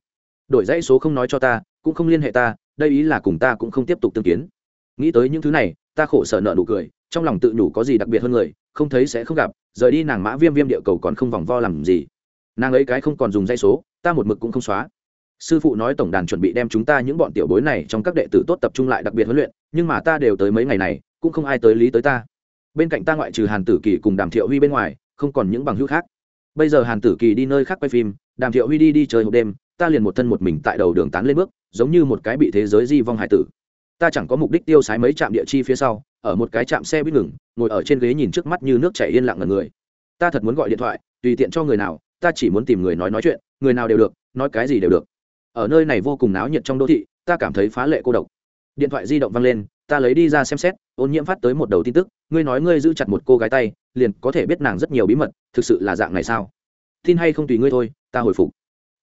A: đổi dãy số không nói cho ta cũng không liên hệ ta đây ý là cùng ta cũng không tiếp tục tương kiến. Nghĩ tới những thứ này ta khổ sở nợ nụ cười trong lòng tự nhủ có gì đặc biệt hơn người không thấy sẽ không gặp rời đi nàng mã viêm viêm địa cầu còn không vòng vo làm gì. Nàng ấy cái không còn dùng dây số ta một mực cũng không xóa. Sư phụ nói tổng đàn chuẩn bị đem chúng ta những bọn tiểu bối này trong các đệ tử tốt tập trung lại đặc biệt huấn luyện nhưng mà ta đều tới mấy ngày này cũng không ai tới lý tới ta. Bên cạnh ta ngoại trừ hàn tử kỳ cùng đàm thiệu huy bên ngoài, không còn những bằng hữu khác. Bây giờ hàn tử kỳ đi nơi khác quay phim, đàm thiệu huy đi đi chơi hộp đêm, ta liền một thân một mình tại đầu đường tán lên bước, giống như một cái bị thế giới di vong hải tử. Ta chẳng có mục đích tiêu sái mấy trạm địa chi phía sau, ở một cái trạm xe buýt ngừng, ngồi ở trên ghế nhìn trước mắt như nước chảy yên lặng ngần người. Ta thật muốn gọi điện thoại, tùy tiện cho người nào, ta chỉ muốn tìm người nói nói chuyện, người nào đều được, nói cái gì đều được. Ở nơi này vô cùng náo nhiệt trong đô thị, ta cảm thấy phá lệ cô độc. Điện thoại di động văng lên ta lấy đi ra xem xét, ôn nhiễm phát tới một đầu tin tức, ngươi nói ngươi giữ chặt một cô gái tay, liền có thể biết nàng rất nhiều bí mật, thực sự là dạng này sao? Tin hay không tùy ngươi thôi, ta hồi phục.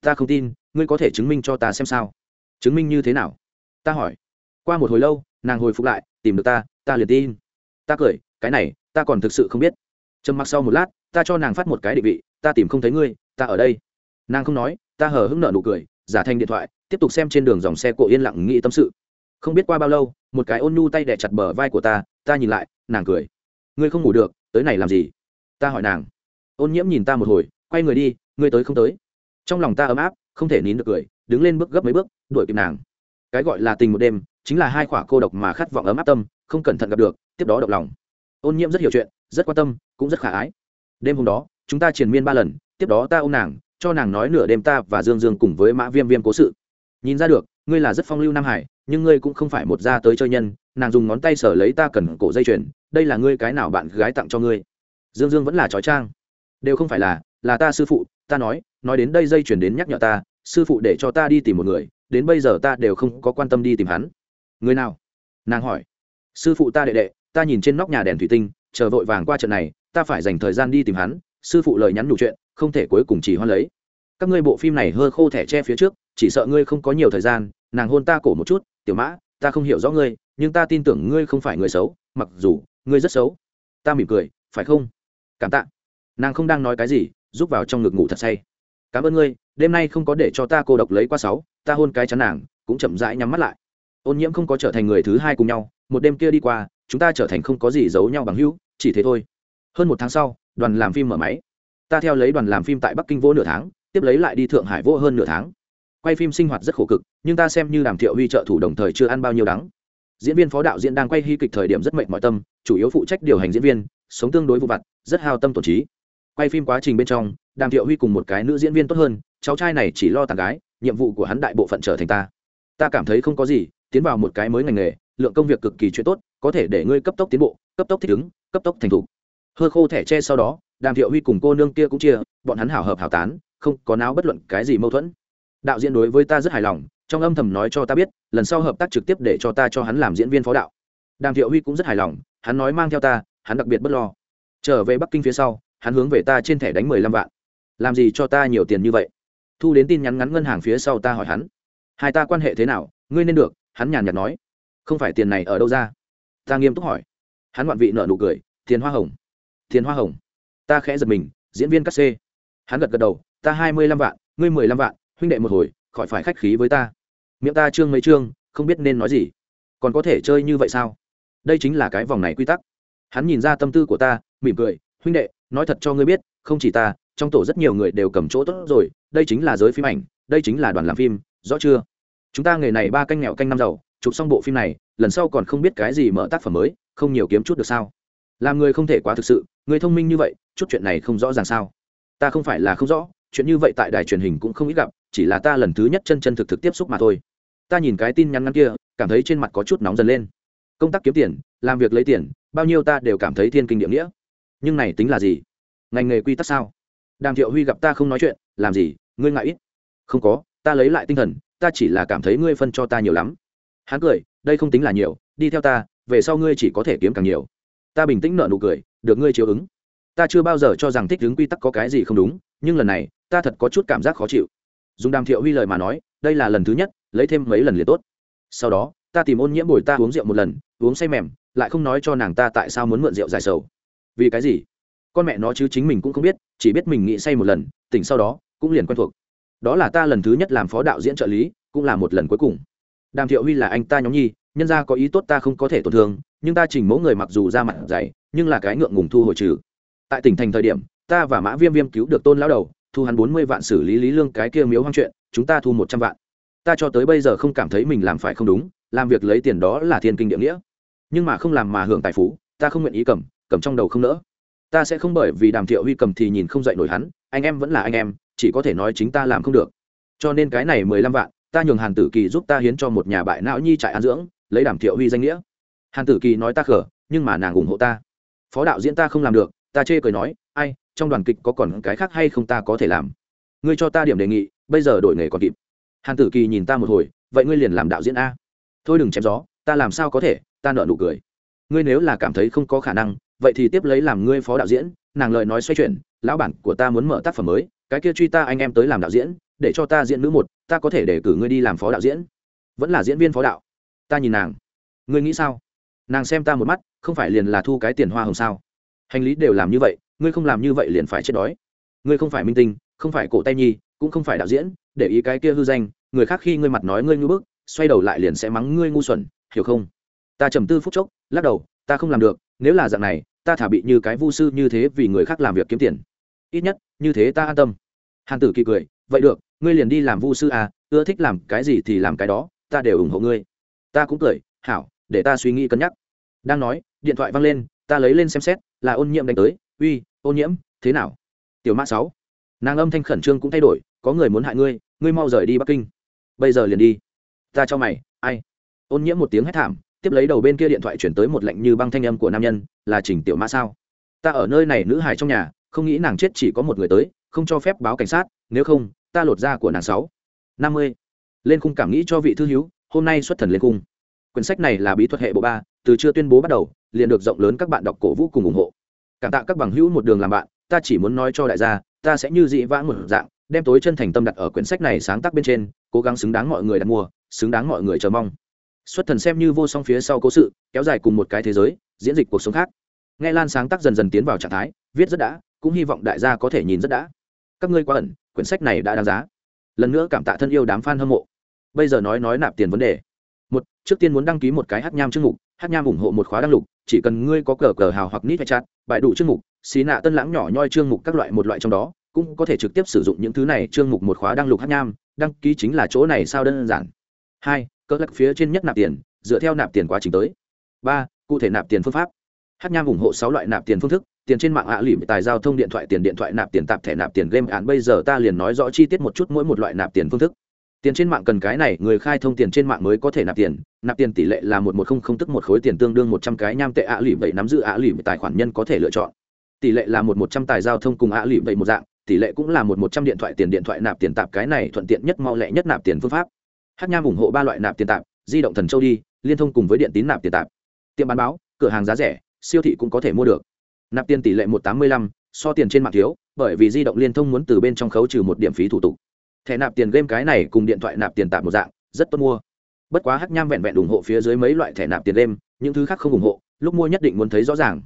A: Ta không tin, ngươi có thể chứng minh cho ta xem sao. Chứng minh như thế nào? Ta hỏi. Qua một hồi lâu, nàng hồi phục lại, tìm được ta ta liền tin. Ta cười, cái này, ta còn thực sự không biết. Trầm mặc sau một lát, ta cho nàng phát một cái định vị, ta tìm không thấy ngươi, ta ở đây. Nàng không nói, ta hờ hững nợ nụ cười, giả thành điện thoại, tiếp tục xem trên đường dòng xe cộ yên lặng nghĩ tâm sự không biết qua bao lâu, một cái ôn nhu tay đẻ chặt bờ vai của ta ta nhìn lại, nàng cười. Ngươi không ngủ được, tới này làm gì? Ta hỏi nàng. Ôn nhiễm nhìn ta một hồi, quay người đi, ngươi tới không tới. Trong lòng ta ấm áp, không thể nín được cười, đứng lên bước gấp mấy bước, đuổi kịp nàng. Cái gọi là tình một đêm, chính là hai khỏa cô độc mà khát vọng ấm áp tâm, không cẩn thận gặp được, tiếp đó động lòng. Ôn nhiễm rất hiểu chuyện, rất quan tâm, cũng rất khả ái. Đêm hôm đó, chúng ta triền miên ba lần, tiếp đó ta ôm nàng, cho nàng nói nửa đêm ta và dương dương cùng với mã viêm viêm cố sự. Nhìn ra được ngươi là rất phong lưu nam hải, nhưng ngươi cũng không phải một gia tới chơi nhân, nàng dùng ngón tay sở lấy ta cần cổ dây chuyền, đây là ngươi cái nào bạn gái tặng cho ngươi? Dương dương vẫn là trói trang. Đều không phải là là ta sư phụ, ta nói nói đến đây dây chuyền đến nhắc nhở ta, sư phụ để cho ta đi tìm một người, đến bây giờ ta đều không có quan tâm đi tìm hắn. Người nào? Nàng hỏi. Sư phụ ta đệ đệ, ta nhìn trên nóc nhà đèn thủy tinh, chờ vội vàng qua trận này, ta phải dành thời gian đi tìm hắn, sư phụ lời nhắn đủ chuyện, không thể cuối cùng chỉ hoan lấy các ngươi bộ phim này hơ khô thẻ che phía trước, chỉ sợ ngươi không có nhiều thời gian, nàng hôn ta cổ một chút, tiểu mã, ta không hiểu rõ ngươi, nhưng ta tin tưởng ngươi không phải người xấu, mặc dù, ngươi rất xấu. Ta mỉm cười, phải không? Cảm tạ. Nàng không đang nói cái gì, rút vào trong ngực ngủ thật say. Cảm ơn ngươi, đêm nay không có để cho ta cô độc lấy qua sáu, ta hôn cái chắn nàng, cũng chậm rãi nhắm mắt lại. Ôn nhiễm không có trở thành người thứ hai cùng nhau, một đêm kia đi qua, chúng ta trở thành không có gì giấu nhau bằng hữu, chỉ thế thôi. Hơn một tháng sau, đoàn làm phim mở máy. Ta theo lấy đoàn làm phim tại bắc kinh vô nửa tháng tiếp lấy lại đi thượng hải vô hơn nửa tháng. Quay phim sinh hoạt rất khổ cực, nhưng ta xem như đàm thiệu huy trợ thủ đồng thời chưa ăn bao nhiêu đắng. Diễn viên phó đạo diễn đang quay hy kịch thời điểm rất mệnh mọi tâm, chủ yếu phụ trách điều hành diễn viên, sống tương đối vụ vặt, rất hao tâm tổn trí. Quay phim quá trình bên trong, đàm thiệu huy cùng một cái nữ diễn viên tốt hơn, cháu trai này chỉ lo tàn gái, nhiệm vụ của hắn đại bộ phận trở thành ta. Ta cảm thấy không có gì, tiến vào một cái mới ngành nghề, lượng công việc cực kỳ chuyện tốt, có thể để ngươi cấp tốc tiến bộ, cấp tốc thích ứng, cấp tốc thành thục. Hơ khô thẻ tre sau đó, đàm thiệu huy cùng cô nương kia cũng chia, bọn hắn hảo hợp hảo tán không có náo bất luận cái gì mâu thuẫn. Đạo diễn đối với ta rất hài lòng, trong âm thầm nói cho ta biết, lần sau hợp tác trực tiếp để cho ta cho hắn làm diễn viên phó đạo. Đàm thiệu huy cũng rất hài lòng, hắn nói mang theo ta, hắn đặc biệt bất lo. Trở về bắc kinh phía sau, hắn hướng về ta trên thẻ đánh mười lăm vạn. Làm gì cho ta nhiều tiền như vậy? Thu đến tin nhắn ngắn ngân hàng phía sau ta hỏi hắn. Hai ta quan hệ thế nào, ngươi nên được, hắn nhàn nhạt nói. Không phải tiền này ở đâu ra? Ta nghiêm túc hỏi. Hắn ngoạn vị nợ nụ cười, tiền hoa hồng. Tiền hoa hồng. Ta khẽ giật mình, diễn viên cắt xê. Hắn gật gật đầu ta hai mươi lăm vạn, ngươi mười lăm vạn, huynh đệ một hồi, khỏi phải khách khí với ta. Miệng ta trương mấy trương, không biết nên nói gì. Còn có thể chơi như vậy sao? Đây chính là cái vòng này quy tắc. Hắn nhìn ra tâm tư của ta, mỉm cười, huynh đệ, nói thật cho ngươi biết, không chỉ ta, trong tổ rất nhiều người đều cầm chỗ tốt rồi, đây chính là giới phim ảnh, đây chính là đoàn làm phim, rõ chưa? Chúng ta nghề này ba canh nghèo canh năm giàu, chụp xong bộ phim này, lần sau còn không biết cái gì mở tác phẩm mới, không nhiều kiếm chút được sao? Làm người không thể quá thực sự, người thông minh như vậy, chút chuyện này không rõ ràng sao? Ta không phải là không rõ chuyện như vậy tại đài truyền hình cũng không ít gặp, chỉ là ta lần thứ nhất chân chân thực thực tiếp xúc mà thôi. Ta nhìn cái tin nhắn ngắn kia, cảm thấy trên mặt có chút nóng dần lên. Công tác kiếm tiền, làm việc lấy tiền, bao nhiêu ta đều cảm thấy thiên kinh địa nghĩa. Nhưng này tính là gì? Ngành nghề quy tắc sao? Đàm thiệu huy gặp ta không nói chuyện, làm gì? Ngươi ngại ít. Không có, ta lấy lại tinh thần, ta chỉ là cảm thấy ngươi phân cho ta nhiều lắm. Hắn cười, đây không tính là nhiều, đi theo ta, về sau ngươi chỉ có thể kiếm càng nhiều. Ta bình tĩnh nợ nụ cười, được ngươi chiếu ứng. Ta chưa bao giờ cho rằng thích ứng quy tắc có cái gì không đúng nhưng lần này, ta thật có chút cảm giác khó chịu. Dùng đàm thiệu huy lời mà nói, đây là lần thứ nhất, lấy thêm mấy lần liền tốt. Sau đó, ta tìm ôn nhiễm bồi ta uống rượu một lần, uống say mềm, lại không nói cho nàng ta tại sao muốn mượn rượu dài sầu. Vì cái gì? Con mẹ nó chứ chính mình cũng không biết, chỉ biết mình nghĩ say một lần, tỉnh sau đó, cũng liền quen thuộc. Đó là ta lần thứ nhất làm phó đạo diễn trợ lý, cũng là một lần cuối cùng. Đàm thiệu huy là anh ta nhóm nhi, nhân ra có ý tốt ta không có thể tổn thương, nhưng ta chỉnh mẫu người mặc dù ra mặt dày, nhưng là cái ngượng ngùng thu hồi trừ. Tại tỉnh thành thời điểm ta và mã viêm viêm cứu được tôn lão đầu, thu hắn bốn mươi vạn xử lý lý lương cái kia miếu hoang chuyện, chúng ta thu một trăm vạn. Ta cho tới bây giờ không cảm thấy mình làm phải không đúng, làm việc lấy tiền đó là thiên kinh địa nghĩa. Nhưng mà không làm mà hưởng tài phú, ta không nguyện ý cầm cầm trong đầu không nỡ. Ta sẽ không bởi vì đàm thiệu huy cầm thì nhìn không dậy nổi hắn, anh em vẫn là anh em, chỉ có thể nói chính ta làm không được. Cho nên cái này mười lăm vạn, ta nhường hàn tử kỳ giúp ta hiến cho một nhà bại não nhi trại an dưỡng, lấy đàm thiệu huy danh nghĩa. Hàn tử kỳ nói ta khở nhưng mà nàng ủng hộ ta. Phó đạo diễn ta không làm được, ta chê cười nói, ai trong đoàn kịch có còn cái khác hay không ta có thể làm? Ngươi cho ta điểm đề nghị, bây giờ đổi nghề còn kịp. Hàn tử kỳ nhìn ta một hồi, vậy ngươi liền làm đạo diễn a. Thôi đừng chém gió, ta làm sao có thể, ta nợ nụ cười. Ngươi nếu là cảm thấy không có khả năng, vậy thì tiếp lấy làm ngươi phó đạo diễn, nàng lời nói xoay chuyển, lão bản của ta muốn mở tác phẩm mới, cái kia truy ta anh em tới làm đạo diễn, để cho ta diễn nữ một, ta có thể để cử ngươi đi làm phó đạo diễn. Vẫn là diễn viên phó đạo. Ta nhìn nàng. Ngươi nghĩ sao? Nàng xem ta một mắt, không phải liền là thu cái tiền hoa hồng sao? Hành lý đều làm như vậy ngươi không làm như vậy liền phải chết đói. Ngươi không phải minh tinh, không phải cổ tay nhi, cũng không phải đạo diễn, để ý cái kia hư danh, người khác khi ngươi mặt nói ngươi ngu bức, xoay đầu lại liền sẽ mắng ngươi ngu xuẩn, hiểu không? Ta trầm tư phút chốc, lắc đầu, ta không làm được, nếu là dạng này, ta thả bị như cái vu sư như thế vì người khác làm việc kiếm tiền. Ít nhất, như thế ta an tâm. Hàn tử kỳ cười, vậy được, ngươi liền đi làm vu sư à ưa thích làm cái gì thì làm cái đó, ta đều ủng hộ ngươi. Ta cũng cười, hảo, để ta suy nghĩ cân nhắc. Đang nói, điện thoại văng lên, ta lấy lên xem xét, là ôn nhiệm đánh tới uy ôn nhiễm, thế nào? Tiểu mã sáu. Nàng âm thanh khẩn trương cũng thay đổi, có người muốn hại ngươi ngươi mau rời đi bắc kinh. Bây giờ liền đi. Ta cho mày, ai? Ôn nhiễm một tiếng hét thảm, tiếp lấy đầu bên kia điện thoại chuyển tới một lệnh như băng thanh âm của nam nhân, là trình tiểu mã sao. Ta ở nơi này nữ hài trong nhà, không nghĩ nàng chết chỉ có một người tới, không cho phép báo cảnh sát, nếu không, ta lột da của nàng sáu. Năm mươi. Lên khung cảm nghĩ cho vị thư hiếu hôm nay xuất thần lên khung. Quyển sách này là bí thuật hệ bộ ba, từ chưa tuyên bố bắt đầu, liền được rộng lớn các bạn đọc cổ vũ cùng ủng hộ cảm tạ các bằng hữu một đường làm bạn, ta chỉ muốn nói cho đại gia, ta sẽ như dị vãng một dạng, đem tối chân thành tâm đặt ở quyển sách này sáng tác bên trên, cố gắng xứng đáng mọi người đặt mua, xứng đáng mọi người chờ mong. Xuất thần xem như vô song phía sau cố sự, kéo dài cùng một cái thế giới, diễn dịch cuộc sống khác. Nghe lan sáng tác dần dần tiến vào trạng thái, viết rất đã, cũng hy vọng đại gia có thể nhìn rất đã. Các ngươi quá ẩn, quyển sách này đã đáng giá. Lần nữa cảm tạ thân yêu đám f a n hâm mộ. Bây giờ nói nói nạp tiền vấn đề một, trước tiên muốn đăng ký một cái hát nham chương mục, hát nham ủng hộ một khóa đăng lục, chỉ cần ngươi có cờ cờ hào hoặc nít hay chát bài đủ chương mục, xí nạ tân lãng nhỏ nhoi chương mục các loại một loại trong đó, cũng có thể trực tiếp sử dụng những thứ này chương mục một khóa đăng lục hát nham, đăng ký chính là chỗ này sao đơn giản. Hai, cỡ lắc phía trên nhất nạp tiền, dựa theo nạp tiền quá trình tới. Ba, cụ thể nạp tiền phương pháp. Hát nham ủng hộ sáu loại nạp tiền phương thức, tiền trên mạng ạ lỉm tài giao thông điện thoại, tiền điện thoại, nạp tiền tạp thẻ, nạp tiền game án. Bây giờ ta liền nói rõ chi tiết một chút mỗi một loại nạp tiền phương thức tiền trên mạng cần cái này, người khai thông tiền trên mạng mới có thể nạp tiền. Nạp tiền tỷ lệ là một một không không tức một khối tiền tương đương một trăm cái nham tệ ạ lụy vậy nắm giữ ạ lụy tài khoản nhân có thể lựa chọn. Tỷ lệ là một một trăm tài giao thông cùng ạ lụy vậy một dạng, tỷ lệ cũng là một một trăm điện thoại tiền điện thoại nạp tiền tạp cái này thuận tiện nhất, mau lẹ nhất nạp tiền phương pháp. Hát nham ủng hộ ba loại nạp tiền tạp, di động thần châu đi, liên thông cùng với điện tín nạp tiền tạp. Tiệm bán báo, cửa hàng giá rẻ, siêu thị cũng có thể mua được. Nạp tiền tỷ lệ một tám mươi lăm, so tiền trên mạng thiếu, bởi vì di động liên thông muốn từ bên trong khấu trừ một điểm phí thủ tục thẻ nạp tiền game cái này cùng điện thoại nạp tiền tạp một dạng, rất tốt mua. Bất quá hắc nham vẹn vẹn ủng hộ phía dưới mấy loại thẻ nạp tiền game, những thứ khác không ủng hộ, lúc mua nhất định muốn thấy rõ ràng.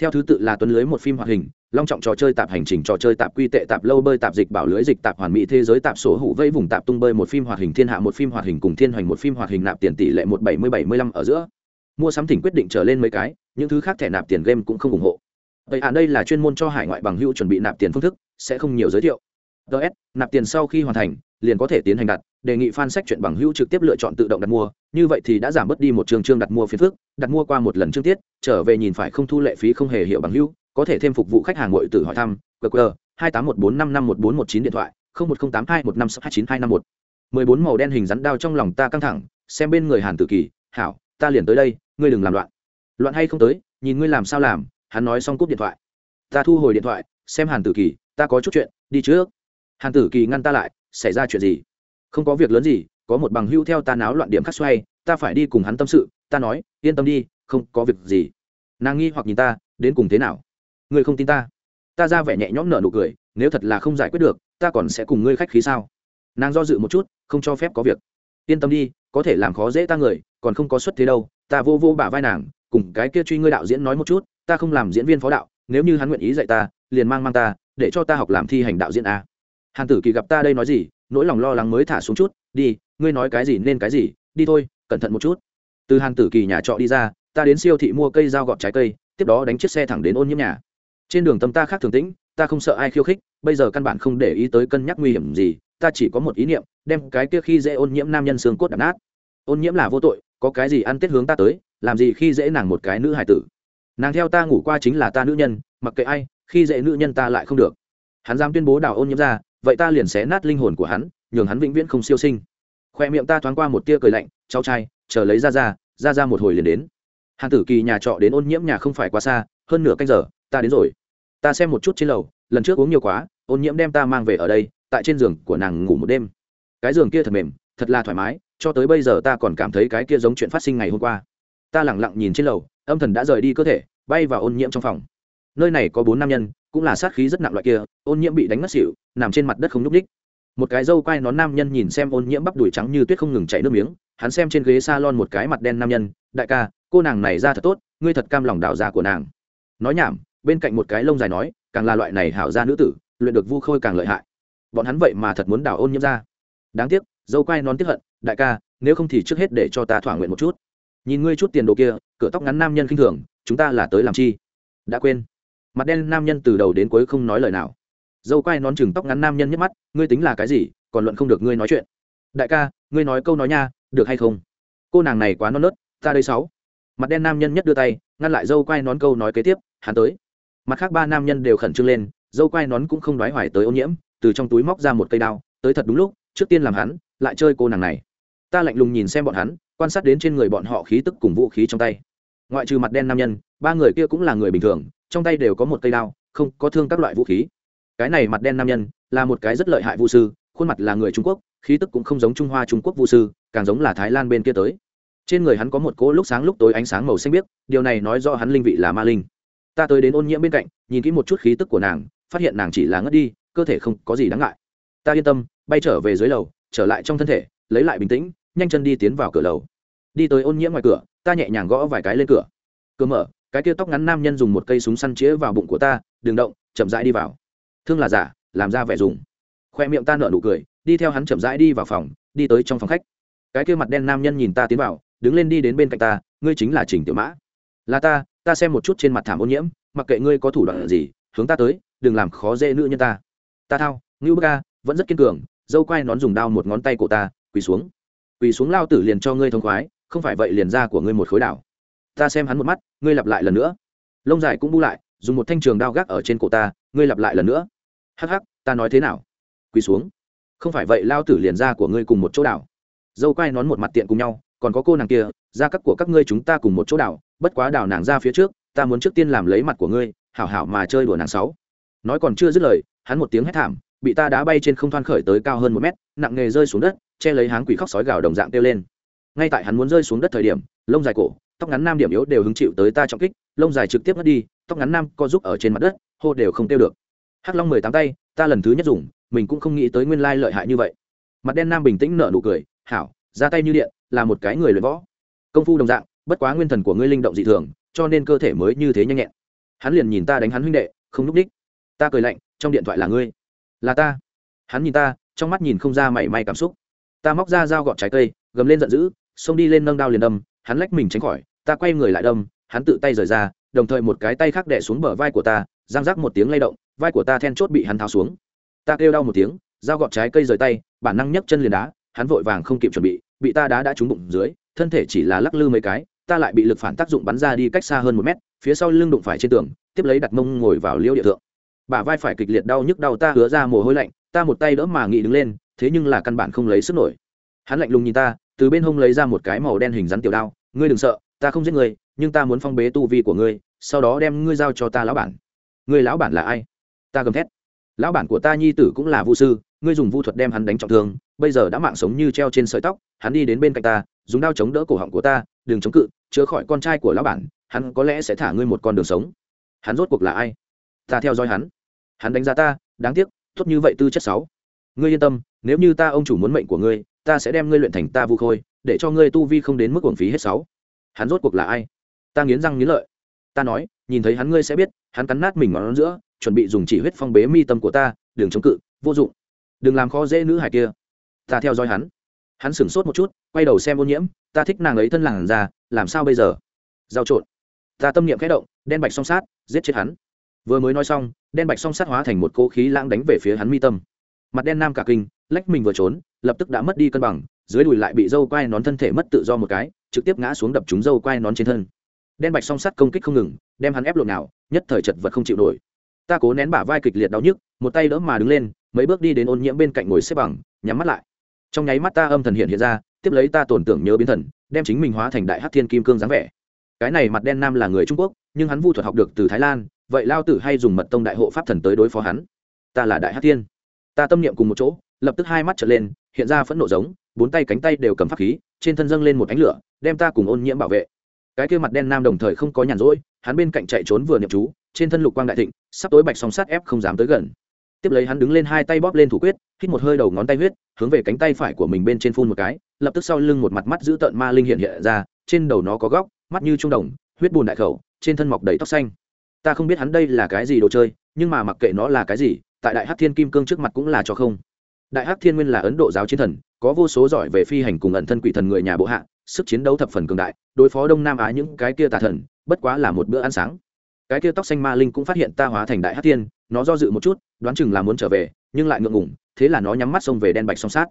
A: Theo thứ tự là tuấn lưới một phim hoạt hình, long trọng trò chơi tạp hành trình, trò chơi tạp quy tệ, tạp lâu bơi, tạp dịch, bảo lưới dịch, tạp hoàn mỹ thế giới, tạp số hủ vây vùng, tạp tung bơi một phim hoạt hình, thiên hạ một phim hoạt hình cùng thiên hoành một phim hoạt hình nạp tiền tỷ lệ một bảy mươi bảy mươi lăm ở giữa. Mua sắm thỉnh quyết định trở lên mấy cái, những thứ khác thẻ nạp tiền game cũng không ủng hộ. Vậy à đây là chuyên môn cho hải ngoại bằng hữu chuẩn bị nạp tiền phương thức, sẽ không nhiều giới thiệu ts nạp tiền sau khi hoàn thành, liền có thể tiến hành đặt, đề nghị fan sách chuyện bằng hữu trực tiếp lựa chọn tự động đặt mua. Như vậy thì đã giảm bớt đi một trường chương đặt mua phiền phức, đặt mua qua một lần trước tiết, trở về nhìn phải không thu lệ phí không hề hiệu bằng hữu, có thể thêm phục vụ khách hàng ngội tử hỏi thăm qr, hai tám một bốn năm năm một bốn một chín điện thoại, không một không tám hai một năm sáu hai chín hai năm một. mười bốn màu đen hình rắn đao trong lòng ta căng thẳng, xem bên người hàn tử kỳ, hảo, ta liền tới đây, ngươi đừng làm loạn. Loạn hay không tới, nhìn ngươi làm sao làm. Hắn nói xong cúp điện thoại. Ta thu hồi điện thoại, xem hàn tử kỳ, ta có chút chuyện, đi trước hàn tử kỳ ngăn ta lại, xảy ra chuyện gì? Không có việc lớn gì, có một bằng hưu theo ta náo loạn điểm khắc xoay, ta phải đi cùng hắn tâm sự, ta nói, yên tâm đi, không có việc gì. Nàng nghi hoặc nhìn ta, đến cùng thế nào? Ngươi không tin ta? Ta ra vẻ nhẹ nhõm nở nụ cười, nếu thật là không giải quyết được, ta còn sẽ cùng ngươi khách khí sao? Nàng do dự một chút, không cho phép có việc. Yên tâm đi, có thể làm khó dễ ta người, còn không có xuất thế đâu, ta vô vô bả vai nàng, cùng cái kia truy ngươi đạo diễn nói một chút, ta không làm diễn viên phó đạo, nếu như hắn nguyện ý dạy ta, liền mang mang ta, để cho ta học làm thi hành đạo diễn a hàn tử kỳ gặp ta đây nói gì, nỗi lòng lo lắng mới thả xuống chút, đi, ngươi nói cái gì nên cái gì, đi thôi, cẩn thận một chút. Từ hàn tử kỳ nhà trọ đi ra, ta đến siêu thị mua cây dao gọt trái cây, tiếp đó đánh chiếc xe thẳng đến ôn nhiễm nhà. Trên đường tâm ta khác thường tĩnh, ta không sợ ai khiêu khích, bây giờ căn bản không để ý tới cân nhắc nguy hiểm gì, ta chỉ có một ý niệm, đem cái kia khi dễ ôn nhiễm nam nhân xương cốt đập nát. Ôn nhiễm là vô tội, có cái gì ăn tết hướng ta tới, làm gì khi dễ nàng một cái nữ hải tử. Nàng theo ta ngủ qua chính là ta nữ nhân, mặc kệ ai, khi dễ nữ nhân ta lại không được. Hắn dám tuyên bố đào ôn nhiễm ra vậy ta liền xé nát linh hồn của hắn, nhường hắn vĩnh viễn không siêu sinh. Khoe miệng ta thoáng qua một tia cười lạnh, cháu trai, chờ lấy ra ra ra ra một hồi liền đến. Hàn tử kỳ nhà trọ đến ôn nhiễm nhà không phải quá xa, hơn nửa canh giờ, ta đến rồi. Ta xem một chút trên lầu, lần trước uống nhiều quá, ôn nhiễm đem ta mang về ở đây, tại trên giường của nàng ngủ một đêm. Cái giường kia thật mềm, thật là thoải mái, cho tới bây giờ ta còn cảm thấy cái kia giống chuyện phát sinh ngày hôm qua. Ta lẳng lặng nhìn trên lầu, âm thần đã rời đi cơ thể, bay vào ôn nhiễm trong phòng. Nơi này có bốn nam nhân cũng là sát khí rất nặng loại kia, ôn nhiễm bị đánh mất xỉu, nằm trên mặt đất không n ú c ních một cái dâu quai nón nam nhân nhìn xem ôn nhiễm bắp đùi trắng như tuyết không ngừng chảy nước miếng, hắn xem trên ghế s a lon một cái mặt đen nam nhân, đại ca, cô nàng này ra thật tốt, ngươi thật cam lòng đạo già của nàng. Nói nhảm, bên cạnh một cái lông dài nói, càng là loại này hảo ra nữ tử, luyện được vu khôi càng lợi hại. Bọn hắn vậy mà thật muốn đảo ôn nhiễm ra. Đáng tiếc, dâu quai nón tiếp hận, đại ca, nếu không thì trước hết để cho ta thỏa nguyện một chút. Nhìn ngươi chút tiền đồ kia, cửa tóc ngắn nam nhân khinh thường, chúng ta là tới làm chi? Đã quên mặt đen nam nhân từ đầu đến cuối không nói lời nào. Dâu quai nón chừng tóc ngắn nam nhân nhấc mắt, ngươi tính là cái gì, còn luận không được ngươi nói chuyện. Đại ca, ngươi nói câu nói nha, được hay không? Cô nàng này quá non nớt, ta đây sáu. Mặt đen nam nhân nhất đưa tay, ngăn lại dâu quai nón câu nói kế tiếp, hắn tới. Mặt khác ba nam nhân đều khẩn trương lên, dâu quai nón cũng không đoái hoài tới ô nhiễm, từ trong túi móc ra một cây đao, tới thật đúng lúc, trước tiên làm hắn, lại chơi cô nàng này. Ta lạnh lùng nhìn xem bọn hắn, quan sát đến trên người bọn họ khí tức cùng vũ khí trong tay. Ngoại trừ mặt đen nam nhân, ba người kia cũng là người bình thường trong tay đều có một cây đao, không có thương các loại vũ khí. Cái này mặt đen nam nhân, là một cái rất lợi hại vũ sư, khuôn mặt là người trung quốc, khí tức cũng không giống trung hoa trung quốc vũ sư, càng giống là thái lan bên kia tới. Trên người hắn có một cỗ lúc sáng lúc tối ánh sáng màu xanh biếc, điều này nói do hắn linh vị là ma linh. Ta tới đến ôn nhiễm bên cạnh, nhìn kỹ một chút khí tức của nàng, phát hiện nàng chỉ là ngất đi, cơ thể không có gì đáng ngại. Ta yên tâm, bay trở về dưới lầu, trở lại trong thân thể, lấy lại bình tĩnh, nhanh chân đi tiến vào cửa lầu. Đi tới ôn nhiễm ngoài cửa, ta nhẹ nhàng gõ vài cái lên cửa. Cửa mở cái kia tóc ngắn nam nhân dùng một cây súng săn chĩa vào bụng của ta, đừng động, chậm rãi đi vào. Thương là giả, làm ra vẻ dùng. Khoe miệng ta nở nụ cười, đi theo hắn chậm rãi đi vào phòng, đi tới trong phòng khách. Cái kia mặt đen nam nhân nhìn ta tiến vào, đứng lên đi đến bên cạnh ta, ngươi chính là trình tiểu mã. Là ta ta xem một chút trên mặt thảm ô nhiễm, mặc kệ ngươi có thủ đoạn gì, hướng ta tới, đừng làm khó dễ nữ nhân ta. Ta thao, ngưu bức ca vẫn rất kiên cường, dâu quai nón dùng đao một ngón tay của ta, quỳ xuống. Quỳ xuống lao tử liền cho ngươi thông khoái, không phải vậy liền ra của ngươi một khối đảo ta xem hắn một mắt, ngươi lặp lại lần nữa. Lông dài cũng bu lại, dùng một thanh trường đao gác ở trên cổ ta, ngươi lặp lại lần nữa. Hắc hắc, ta nói thế nào? Quỳ xuống. Không phải vậy, lao tử liền ra của ngươi cùng một chỗ đảo. Dâu quai nón một mặt tiện cùng nhau, còn có cô nàng kia ra các của các ngươi chúng ta cùng một chỗ đảo, bất quá đảo nàng ra phía trước, ta muốn trước tiên làm lấy mặt của ngươi, hảo hảo mà chơi đùa nàng sáu. Nói còn chưa dứt lời, hắn một tiếng hét thảm, bị ta đá bay trên không thoan khởi tới cao hơn một mét, nặng nghề rơi xuống đất, che lấy háng quỷ khóc sói gào đồng dạng kêu lên. Ngay tại hắn muốn rơi xuống đất thời điểm, lông dài cổ tóc ngắn nam điểm yếu đều hứng chịu tới ta trọng kích, lông dài trực tiếp mất đi, tóc ngắn nam co giúp ở trên mặt đất, hô đều không tiêu được. Hắc long mười tám tay, ta lần thứ nhất dùng, mình cũng không nghĩ tới nguyên lai lợi hại như vậy. Mặt đen nam bình tĩnh nở nụ cười, hảo, ra tay như điện, là một cái người luyện võ. Công phu đồng dạng, bất quá nguyên thần của ngươi linh động dị thường, cho nên cơ thể mới như thế nhanh nhẹn. Hắn liền nhìn ta đánh hắn huynh đệ, không núp đích. Ta cười lạnh, trong điện thoại là ngươi. Là ta. Hắn nhìn ta, trong mắt nhìn không ra mảy may cảm xúc. Ta móc ra dao gọt trái cây, gầm lên giận dữ, xông đi lên nâng đao liền đâm, hắn lách mình tránh khỏi ta quay người lại đâm, hắn tự tay rời ra, đồng thời một cái tay khác đẻ xuống bờ vai của ta giang rác một tiếng lay động, vai của ta then chốt bị hắn tháo xuống. Ta kêu đau một tiếng, dao gọt trái cây rời tay, bản năng nhấc chân liền đá, hắn vội vàng không kịp chuẩn bị bị ta đá đã trúng bụng dưới, thân thể chỉ là lắc lư mấy cái, ta lại bị lực phản tác dụng bắn ra đi cách xa hơn một mét, phía sau lưng đụng phải trên tường, tiếp lấy đặt mông ngồi vào liêu địa thượng. Bả vai phải kịch liệt đau nhức đau ta hứa ra mồ hôi lạnh, ta một tay đỡ mà nghị đứng lên, thế nhưng là căn bản không lấy sức nổi. Hắn lạnh lùng nhìn ta, từ bên hông lấy ra một cái màu đen hình rắn tiểu đao, ngươi đừng sợ ta không giết ngươi, nhưng ta muốn phong bế tu vi của ngươi, sau đó đem ngươi giao cho ta lão bản. Ngươi lão bản là ai? Ta gầm thét. Lão bản của ta nhi tử cũng là vu sư, ngươi dùng vu thuật đem hắn đánh trọng thương, bây giờ đã mạng sống như treo trên sợi tóc, hắn đi đến bên cạnh ta, dùng đao chống đỡ cổ họng của ta, đừng chống cự, chữa khỏi con trai của lão bản, hắn có lẽ sẽ thả ngươi một con đường sống. Hắn rốt cuộc là ai? Ta theo dõi hắn. Hắn đánh giá ta, đáng tiếc, tốt như vậy tư chất sáu. Ngươi yên tâm, nếu như ta ông chủ muốn mệnh của ngươi, ta sẽ đem ngươi luyện thành ta vu khôi, để cho ngươi tu vi không đến mức uổng phí hết sáu hắn rốt cuộc là ai? Ta nghiến răng nghiến lợi. Ta nói, nhìn thấy hắn ngươi sẽ biết, hắn cắn nát mình ngón giữa, chuẩn bị dùng chỉ huyết phong bế mi tâm của ta, đừng chống cự, vô dụng. Đừng làm khó dễ nữ hải kia. Ta theo dõi hắn. Hắn sửng sốt một chút, quay đầu xem ô nhiễm, ta thích nàng ấy thân làng ra làm sao bây giờ? Giao trộn. Ta tâm niệm khẽ động, đen bạch song sát, giết chết hắn. Vừa mới nói xong, đen bạch song sát hóa thành một cỗ khí lãng đánh về phía hắn mi tâm. Mặt đen nam cả kinh, lách mình vừa trốn, lập tức đã mất đi cân bằng, dưới đùi lại bị dâu quai nón thân thể mất tự do một cái trực tiếp ngã xuống đập trúng dâu quai nón trên thân. Đen bạch song sắt công kích không ngừng, đem hắn ép lộn nào, nhất thời chật vật không chịu nổi. Ta cố nén bả vai kịch liệt đau nhức, một tay đỡ mà đứng lên, mấy bước đi đến ôn nhiễm bên cạnh ngồi xếp bằng, nhắm mắt lại. Trong nháy mắt ta âm thần hiện hiện ra, tiếp lấy ta tổn tưởng nhớ biến thần, đem chính mình hóa thành đại hát thiên kim cương dáng vẻ. Cái này mặt đen nam là người trung quốc, nhưng hắn vu thuật học được từ thái lan, vậy lao tử hay dùng mật tông đại hộ pháp thần tới đối phó hắn. Ta là đại hát thiên. Ta tâm niệm cùng một chỗ, lập tức hai mắt trở lên, hiện ra phẫn nộ giống bốn tay cánh tay đều cầm pháp khí, trên thân dâng lên một ánh lửa, đem ta cùng ôn nhiễm bảo vệ. Cái kia mặt đen nam đồng thời không có nhàn rỗi, hắn bên cạnh chạy trốn vừa niệm chú, trên thân lục quang đại thịnh, sắp tối bạch song sát ép không dám tới gần. Tiếp lấy hắn đứng lên hai tay bóp lên thủ quyết, hít một hơi đầu ngón tay huyết, hướng về cánh tay phải của mình bên trên phun một cái, lập tức sau lưng một mặt mắt giữ tợn ma linh hiện hiện ra, trên đầu nó có góc, mắt như trung đồng, huyết bùn đại khẩu, trên thân mọc đầy tóc xanh. Ta không biết hắn đây là cái gì đồ chơi, nhưng mà mặc kệ nó là cái gì, tại đại hát thiên kim cương trước mặt cũng là cho không đại Hắc thiên nguyên là ấn độ giáo chiến thần, có vô số giỏi về phi hành cùng ẩn thân quỷ thần người nhà bộ hạ, sức chiến đấu thập phần cường đại, đối phó đông nam á những cái kia tà thần, bất quá là một bữa ăn sáng. Cái kia tóc xanh ma linh cũng phát hiện ta hóa thành đại Hắc thiên, nó do dự một chút, đoán chừng là muốn trở về, nhưng lại ngượng ngủng thế là nó nhắm mắt xông về đen bạch song sát.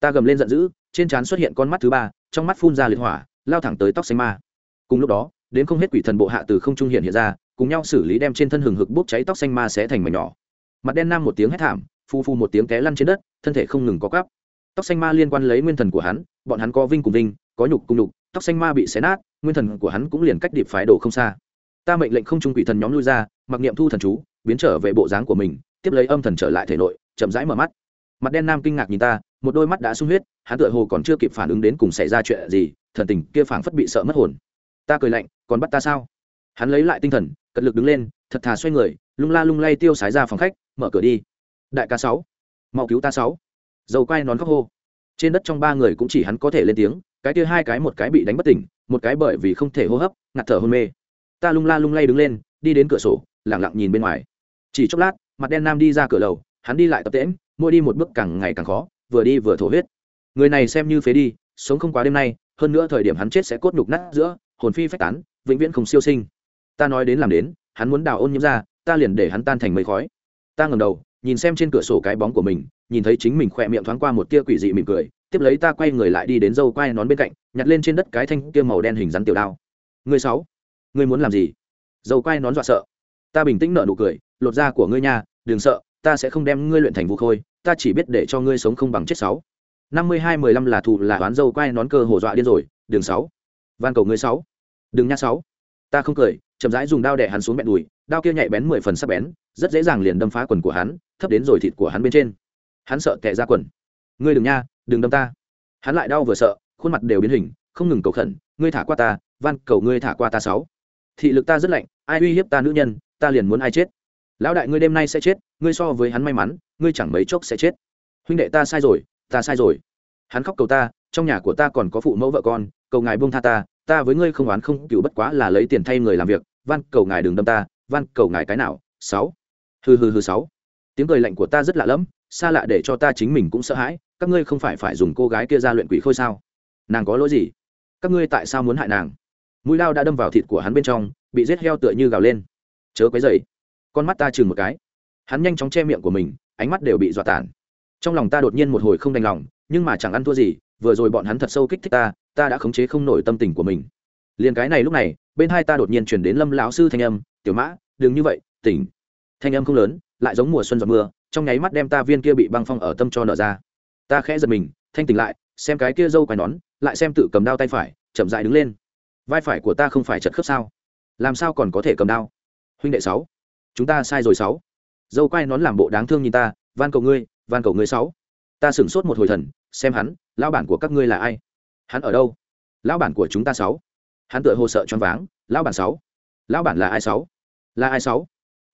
A: Ta gầm lên giận dữ, trên trán xuất hiện con mắt thứ ba, trong mắt phun ra liệt hỏa, lao thẳng tới tóc xanh ma. Cùng lúc đó, đến không hết quỷ thần bộ hạ từ không trung hiện hiện ra, cùng nhau xử lý đem trên thân hừng hực bốc cháy tóc xanh ma sẽ thành mảnh nhỏ. Mặt đen nam một tiếng hét thảm phu phu một tiếng té lăn trên đất, thân thể không ngừng có cắp tóc xanh ma liên quan lấy nguyên thần của hắn, bọn hắn có vinh cùng vinh, có nhục cùng nhục, tóc xanh ma bị xé nát, nguyên thần của hắn cũng liền cách điệp phái đồ không xa. Ta mệnh lệnh không trung quỷ thần nhóm lui ra, mặc niệm thu thần chú, biến trở về bộ dáng của mình, tiếp lấy âm thần trở lại thể nội, chậm rãi mở mắt. Mặt đen nam kinh ngạc nhìn ta, một đôi mắt đã sung huyết, hắn tựa hồ còn chưa kịp phản ứng đến cùng xảy ra chuyện gì, thần tình kia phảng phất bị sợ mất hồn. Ta cười lạnh, còn bắt ta sao? Hắn lấy lại tinh thần, cật lực đứng lên, thật thà xoay người, lung la lung lay tiêu sái ra phòng khách, mở cửa đi đại ca sáu, mau cứu ta sáu. Dầu quay nón khóc hô. Trên đất trong ba người cũng chỉ hắn có thể lên tiếng, cái kia hai cái một cái bị đánh bất tỉnh, một cái bởi vì không thể hô hấp, ngạt thở hôn mê. Ta lung la lung lay đứng lên, đi đến cửa sổ lẳng lặng nhìn bên ngoài. Chỉ chốc lát, mặt đen nam đi ra cửa lầu, hắn đi lại tập tễm mỗi đi một bước càng ngày càng khó, vừa đi vừa thổ huyết. Người này xem như phế đi, sống không quá đêm nay, hơn nữa thời điểm hắn chết sẽ cốt nhục nát giữa, hồn phi phách tán, vĩnh viễn không siêu sinh. Ta nói đến làm đến, hắn muốn đào ôn nhiễm ra, ta liền để hắn tan thành mây khói. Ta ngầm đầu nhìn xem trên cửa sổ cái bóng của mình, nhìn thấy chính mình khỏe miệng thoáng qua một tia quỷ dị mỉm cười, tiếp lấy ta quay người lại đi đến dâu quai nón bên cạnh, nhặt lên trên đất cái thanh kia màu đen hình rắn tiểu đao. Người sáu ngươi muốn làm gì? Dâu quai nón dọa sợ. Ta bình tĩnh nở nụ cười, lột da của ngươi nha, đừng sợ, ta sẽ không đem ngươi luyện thành vũ khôi, ta chỉ biết để cho ngươi sống không bằng chết sáu. Năm mươi hai mười lăm là thù là oán dâu quai nón cơ hồ dọa điên rồi đường sáu. Van cầu ngươi sáu. Đừng nha sáu. Ta không cười, chậm rãi dùng đao đẻ hắn xuống mẹ đùi, đao kia nhạy bén mười phần sắc bén rất dễ dàng liền đâm phá quần của hắn, thấp đến rồi thịt của hắn bên trên. Hắn sợ tệ ra quần. Ngươi đừng nha, đừng đâm ta. Hắn lại đau vừa sợ, khuôn mặt đều biến hình, không ngừng cầu khẩn, ngươi thả qua ta, van cầu ngươi thả qua ta sáu. Thị lực ta rất lạnh, ai uy hiếp ta nữ nhân, ta liền muốn ai chết. Lão đại ngươi đêm nay sẽ chết, ngươi so với hắn may mắn, ngươi chẳng mấy chốc sẽ chết. Huynh đệ ta sai rồi, ta sai rồi. Hắn khóc cầu ta, trong nhà của ta còn có phụ mẫu vợ con, cầu ngài buông tha ta ta với ngươi không oán không cựu bất quá là lấy tiền thay người làm việc, van cầu ngài đừng đâm ta, van cầu ngài cái nào, sáu hừ hừ hừ sáu. Tiếng cười lạnh của ta rất lạ lẫm, xa lạ để cho ta chính mình cũng sợ hãi, các ngươi không phải phải dùng cô gái kia ra luyện quỷ khôi sao? Nàng có lỗi gì? Các ngươi tại sao muốn hại nàng? Mũi lao đã đâm vào thịt của hắn bên trong, bị rết heo tựa như gào lên. Chớ quấy dày con mắt ta chừng một cái. Hắn nhanh chóng che miệng của mình, ánh mắt đều bị dọa tản trong lòng ta đột nhiên một hồi không đành lòng, nhưng mà chẳng ăn thua gì, vừa rồi bọn hắn thật sâu kích thích ta ta đã khống chế không nổi tâm tình của mình. Liền cái này lúc này, bên hai ta đột nhiên chuyển đến lâm lão sư thanh âm, tiểu mã, đừng như vậy, tỉnh thanh âm không lớn, lại giống mùa xuân giọt mưa, trong nháy mắt đem ta viên kia bị băng phong ở tâm cho nở ra. Ta khẽ giật mình, thanh tỉnh lại, xem cái kia dâu quai nón, lại xem tự cầm đao tay phải, chậm dại đứng lên. Vai phải của ta không phải chật khớp sao? Làm sao còn có thể cầm đao? Huynh đệ sáu, chúng ta sai rồi sáu. Dâu quai nón làm bộ đáng thương nhìn ta, van cầu ngươi, van cầu ngươi sáu. Ta sửng sốt một hồi thần, xem hắn, lão bản của các ngươi là ai? Hắn ở đâu? Lão bản của chúng ta sáu. Hắn tựa hồ sợ choáng váng, lão bản sáu. Lão bản là ai sáu? Là ai sáu?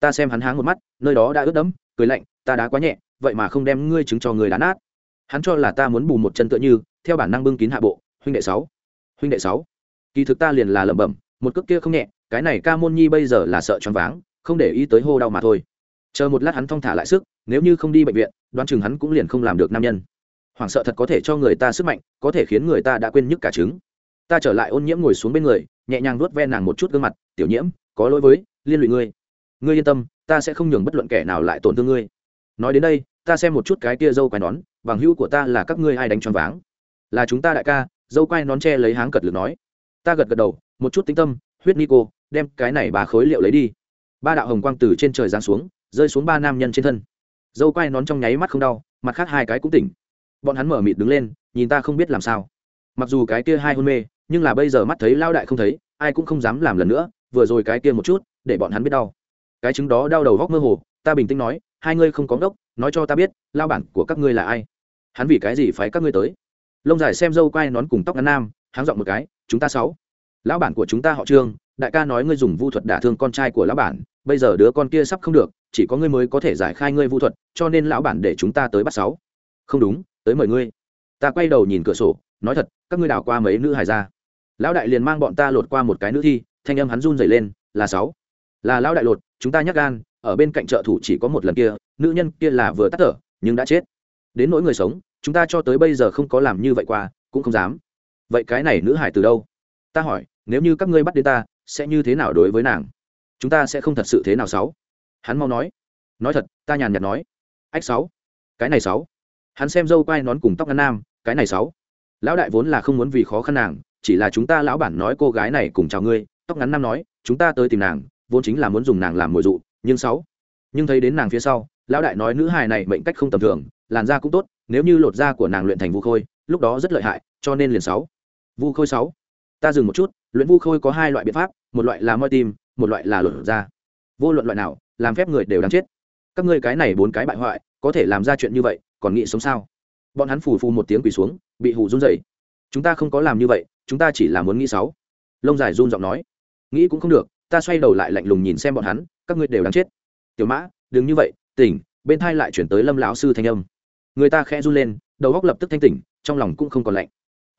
A: Ta xem hắn háng một mắt, nơi đó đã ướt đẫm, cười lạnh, ta đá quá nhẹ, vậy mà không đem ngươi chứng cho người đá nát. Hắn cho là ta muốn bù một chân tựa như, theo bản năng bưng kín hạ bộ, huynh đệ sáu. Huynh đệ sáu. Kỳ thực ta liền là lẩm bẩm, một cước kia không nhẹ, cái này ca môn nhi bây giờ là sợ choáng váng, không để ý tới hô đau mà thôi. Chờ một lát hắn thong thả lại sức, nếu như không đi bệnh viện, đoán chừng hắn cũng liền không làm được nam nhân. Hoảng sợ thật có thể cho người ta sức mạnh, có thể khiến người ta đã quên nhức cả trứng. Ta trở lại ôn nhiễm ngồi xuống bên người, nhẹ nhàng nuốt ven nàng một chút gương mặt, tiểu nhiễm, có lỗi với, liên lụy ngươi ngươi yên tâm, ta sẽ không nhường bất luận kẻ nào lại tổn thương ngươi. Nói đến đây, ta xem một chút cái kia dâu quai nón, bằng hữu của ta là các ngươi ai đánh choáng váng. Là chúng ta đại ca, dâu quai nón che lấy háng cật lực nói. Ta gật gật đầu, một chút tính tâm, huyết nico đem cái này bà khối liệu lấy đi. Ba đạo hồng quang từ trên trời giáng xuống, rơi xuống ba nam nhân trên thân. Dâu quai nón trong nháy mắt không đau, mặt khác hai cái cũng tỉnh. Bọn hắn mở mịt đứng lên, nhìn ta không biết làm sao. Mặc dù cái kia hai hôn mê, nhưng là bây giờ mắt thấy lao đại không thấy, ai cũng không dám làm lần nữa, vừa rồi cái kia một chút, để bọn hắn biết đau cái chứng đó đau đầu góc mơ hồ, ta bình tĩnh nói, hai ngươi không có ngốc, nói cho ta biết, lao bản của các ngươi là ai? Hắn vì cái gì phái các ngươi tới? Lông dài xem dâu quai nón cùng tóc ngắn nam hắn dọn một cái, chúng ta sáu. Lão bản của chúng ta họ trương, đại ca nói ngươi dùng vu thuật đả thương con trai của lão bản, bây giờ đứa con kia sắp không được, chỉ có ngươi mới có thể giải khai ngươi vu thuật, cho nên lão bản để chúng ta tới bắt sáu. Không đúng, tới mời ngươi. Ta quay đầu nhìn cửa sổ, nói thật, các ngươi đào qua mấy nữ hải ra lão đại liền mang bọn ta lột qua một cái nữ thi, thanh âm hắn run dày lên, là sáu là lão đại lột, chúng ta nhắc gan, ở bên cạnh trợ thủ chỉ có một lần kia, nữ nhân kia là vừa tắt thở, nhưng đã chết. Đến nỗi người sống, chúng ta cho tới bây giờ không có làm như vậy qua, cũng không dám. Vậy cái này nữ hải từ đâu? Ta hỏi, nếu như các ngươi bắt đến ta, sẽ như thế nào đối với nàng? Chúng ta sẽ không thật sự thế nào sáu? Hắn mau nói. Nói thật, ta nhàn nhạt nói. Ách sáu. Cái này sáu. Hắn xem dâu quai nón cùng tóc ngắn nam, cái này sáu. Lão đại vốn là không muốn vì khó khăn nàng, chỉ là chúng ta lão bản nói cô gái này cùng chào ngươi, tóc ngắn nam nói, chúng ta tới tìm nàng vốn chính là muốn dùng nàng làm mồi dụ, nhưng sáu, nhưng thấy đến nàng phía sau, lão đại nói nữ hài này mệnh cách không tầm thường, làn da cũng tốt, nếu như lột da của nàng luyện thành vu khôi, lúc đó rất lợi hại, cho nên liền sáu. Vu khôi sáu, ta dừng một chút, luyện vu khôi có hai loại biện pháp, một loại là moi tim, một loại là lột da. Vô luận loại nào, làm phép người đều đáng chết. Các ngươi cái này bốn cái bại hoại, có thể làm ra chuyện như vậy, còn nghĩ sống sao? Bọn hắn phù phù một tiếng quỳ xuống, bị hù run dậy chúng ta không có làm như vậy, chúng ta chỉ là muốn nghĩ sáu. Lông dài run giọng nói. Nghĩ cũng không được ta xoay đầu lại lạnh lùng nhìn xem bọn hắn, các ngươi đều đáng chết. Tiểu mã, đừng như vậy, tỉnh, bên thai lại chuyển tới lâm lão sư thanh âm. Người ta khẽ run lên, đầu góc lập tức thanh tỉnh, trong lòng cũng không còn lạnh.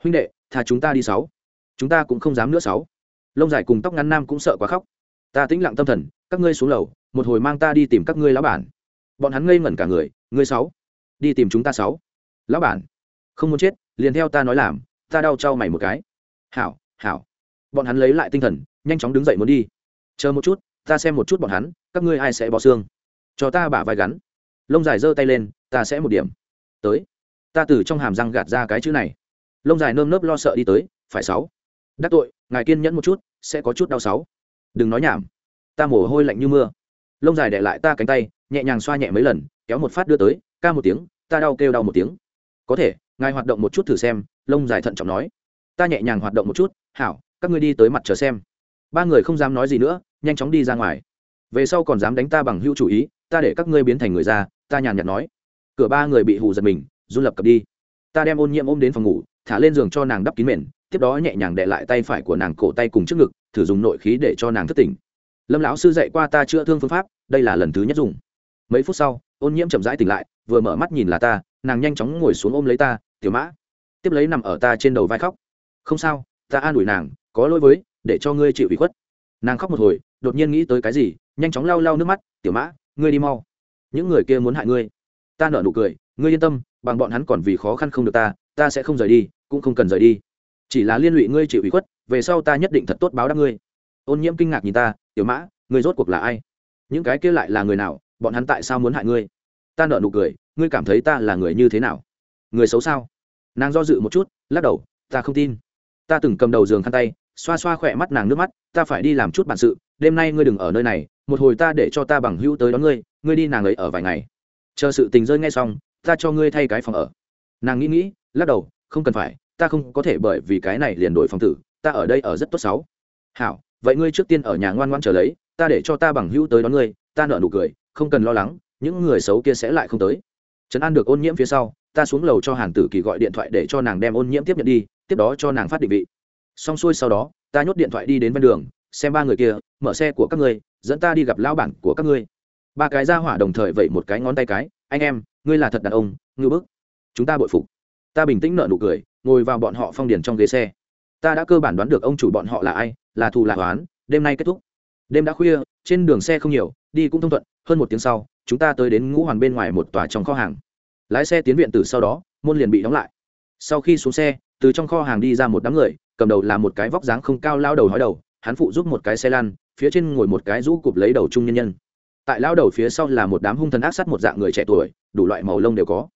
A: Huynh đệ thà chúng ta đi sáu. Chúng ta cũng không dám nữa sáu. Lông dài cùng tóc ngắn nam cũng sợ quá khóc. Ta tĩnh lặng tâm thần, các ngươi xuống lầu, một hồi mang ta đi tìm các ngươi lão bản. Bọn hắn ngây ngẩn cả người, ngươi sáu. Đi tìm chúng ta sáu. Lão bản, không muốn chết, liền theo ta nói làm, ta đau trao mày một cái. Hảo hảo. Bọn hắn lấy lại tinh thần, nhanh chóng đứng dậy muốn đi chờ một chút, ta xem một chút bọn hắn, các ngươi ai sẽ bỏ xương? Cho ta bả vai gắn. Lông dài giơ tay lên, ta sẽ một điểm. Tới. Ta từ trong hàm răng gạt ra cái chữ này. Lông dài nơm nớp lo sợ đi tới, phải sáu. Đắc tội, ngài kiên nhẫn một chút, sẽ có chút đau sáu. Đừng nói nhảm. Ta mồ hôi lạnh như mưa. Lông dài để lại ta cánh tay, nhẹ nhàng xoa nhẹ mấy lần, kéo một phát đưa tới, ca một tiếng, ta đau kêu đau một tiếng. Có thể, ngài hoạt động một chút thử xem, lông dài thận trọng nói. Ta nhẹ nhàng hoạt động một chút, hảo, các ngươi đi tới mặt chờ xem ba người không dám nói gì nữa, nhanh chóng đi ra ngoài. Về sau còn dám đánh ta bằng hữu chủ ý, ta để các ngươi biến thành người ra ta nhàn nhạt nói. Cửa ba người bị hù giật mình, run lập cập đi. Ta đem ôn nhiễm ôm đến phòng ngủ, thả lên giường cho nàng đắp kín mền, tiếp đó nhẹ nhàng đệ lại tay phải của nàng cổ tay cùng trước ngực, thử dùng nội khí để cho nàng thất tỉnh. Lâm lão sư dạy qua ta chữa thương phương pháp, đây là lần thứ nhất dùng. Mấy phút sau, ôn nhiễm chậm rãi tỉnh lại, vừa mở mắt nhìn là ta, nàng nhanh chóng ngồi xuống ôm lấy ta, tiểu mã, tiếp lấy nằm ở ta trên đầu vai khóc. Không sao, ta an ủi nàng, có lỗi với để cho ngươi chịu ủy khuất. Nàng khóc một hồi, đột nhiên nghĩ tới cái gì, nhanh chóng lau lau nước mắt, tiểu mã, ngươi đi mau. Những người kia muốn hại ngươi. Ta nở nụ cười, ngươi yên tâm, bằng bọn hắn còn vì khó khăn không được ta ta sẽ không rời đi, cũng không cần rời đi. Chỉ là liên lụy ngươi chịu ủy khuất, về sau ta nhất định thật tốt báo đáp ngươi. Ôn nhiễm kinh ngạc nhìn ta, tiểu mã, ngươi rốt cuộc là ai? Những cái kia lại là người nào, bọn hắn tại sao muốn hại ngươi? Ta nở nụ cười, ngươi cảm thấy ta là người như thế nào? Người xấu sao? Nàng do dự một chút, lắc đầu, ta không tin. Ta từng cầm đầu giường khăn tay xoa xoa khỏe mắt nàng nước mắt, ta phải đi làm chút bản sự, đêm nay ngươi đừng ở nơi này, một hồi ta để cho ta bằng hữu tới đón ngươi ngươi đi nàng ấy ở vài ngày. Chờ sự tình rơi ngay xong, ta cho ngươi thay cái phòng ở. Nàng nghĩ nghĩ, lắc đầu, không cần phải, ta không có thể bởi vì cái này liền đổi phòng tử, ta ở đây ở rất tốt sáu hảo, vậy ngươi trước tiên ở nhà ngoan ngoan chờ lấy, ta để cho ta bằng hữu tới đón ngươi. Ta nợ nụ cười, không cần lo lắng, những người xấu kia sẽ lại không tới. Trấn an được ôn nhiễm phía sau, ta xuống lầu cho hàn tử kỳ gọi điện thoại để cho nàng đem ôn nhiễm tiếp nhận đi, tiếp đó cho nàng phát định vị xong xuôi sau đó, ta nhốt điện thoại đi đến ven đường, xem ba người kia, mở xe của các ngươi, dẫn ta đi gặp lão bản của các ngươi. Ba cái ra hỏa đồng thời vẩy một cái ngón tay cái, anh em, ngươi là thật đàn ông, ngư bức. Chúng ta bội phục. Ta bình tĩnh nợ nụ cười, ngồi vào bọn họ phong điền trong ghế xe. Ta đã cơ bản đoán được ông chủ bọn họ là ai, là thù là toán đêm nay kết thúc. Đêm đã khuya, trên đường xe không nhiều, đi cũng thông thuận, hơn một tiếng sau, chúng ta tới đến ngũ hoàn bên ngoài một tòa trong kho hàng. Lái xe tiến viện từ sau đó, môn liền bị đóng lại. Sau khi xuống xe, từ trong kho hàng đi ra một đám người cầm đầu là một cái vóc dáng không cao lao đầu hói đầu, hắn phụ giúp một cái xe lăn, phía trên ngồi một cái rũ cụp lấy đầu trung nhân nhân. Tại lao đầu phía sau là một đám hung thần ác sát một dạng người trẻ tuổi, đủ loại màu lông đều có.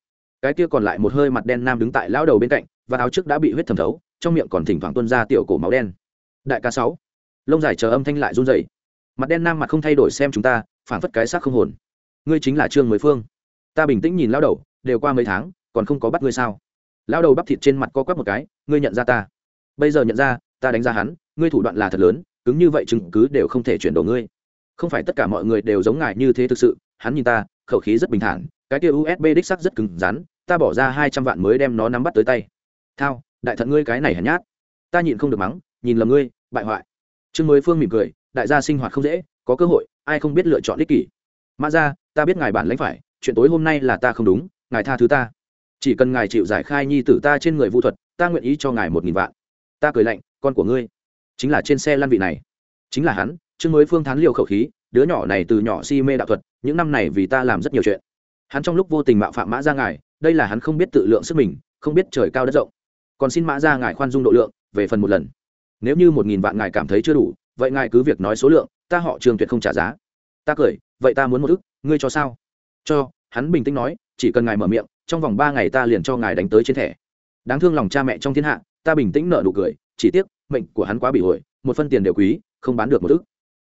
A: Cái kia còn lại một hơi mặt đen nam đứng tại lao đầu bên cạnh, và áo trước đã bị huyết thẩm thấu, trong miệng còn thỉnh thoảng tuân ra tiểu cổ máu đen. Đại ca sáu, lông dài chờ âm thanh lại run dậy mặt đen nam mặt không thay đổi xem chúng ta phản phất cái xác không hồn. Ngươi chính là trương mới phương. Ta bình tĩnh nhìn lao đầu, đều qua mấy tháng, còn không có bắt ngươi sao? Lao đầu bắp thịt trên mặt co quắp một cái, ngươi nhận ra ta bây giờ nhận ra, ta đánh ra hắn, ngươi thủ đoạn là thật lớn, cứng như vậy chứng cứ đều không thể chuyển đổi ngươi. Không phải tất cả mọi người đều giống ngài như thế thực sự, hắn nhìn ta, khẩu khí rất bình thản, cái kia usb đích sắc rất cứng rắn, ta bỏ ra hai trăm vạn mới đem nó nắm bắt tới tay. Thao, đại thận ngươi cái này hèn nhát. Ta nhịn không được mắng, nhìn lầm ngươi, bại hoại. Trương mới phương mỉm cười, đại gia sinh hoạt không dễ, có cơ hội, ai không biết lựa chọn đích kỷ. Mã ra ta biết ngài bản lãnh phải, chuyện tối hôm nay là ta không đúng, ngài tha thứ ta. Chỉ cần ngài chịu giải khai nhi tử ta trên người vũ thuật, ta nguyện ý cho ngài một nghìn vạn ta cười lạnh, con của ngươi, chính là trên xe lăn vị này. Chính là hắn, chương mới phương thán liều khẩu khí, đứa nhỏ này từ nhỏ si mê đạo thuật, những năm này vì ta làm rất nhiều chuyện. Hắn trong lúc vô tình mạo phạm mã ra ngài đây là hắn không biết tự lượng sức mình, không biết trời cao đất rộng. Còn xin mã ra ngài khoan dung độ lượng, về phần một lần. Nếu như một nghìn vạn ngài cảm thấy chưa đủ, vậy ngài cứ việc nói số lượng, ta họ trường tuyệt không trả giá. Ta cười, vậy ta muốn một ức, ngươi cho sao? Cho, hắn bình tĩnh nói, chỉ cần ngài mở miệng, trong vòng ba ngày ta liền cho ngài đánh tới trên thẻ. Đáng thương lòng cha mẹ trong thiên hạ ta bình tĩnh nợ nụ cười chỉ tiếc mệnh của hắn quá bị hủy, một phân tiền đều quý không bán được một ức.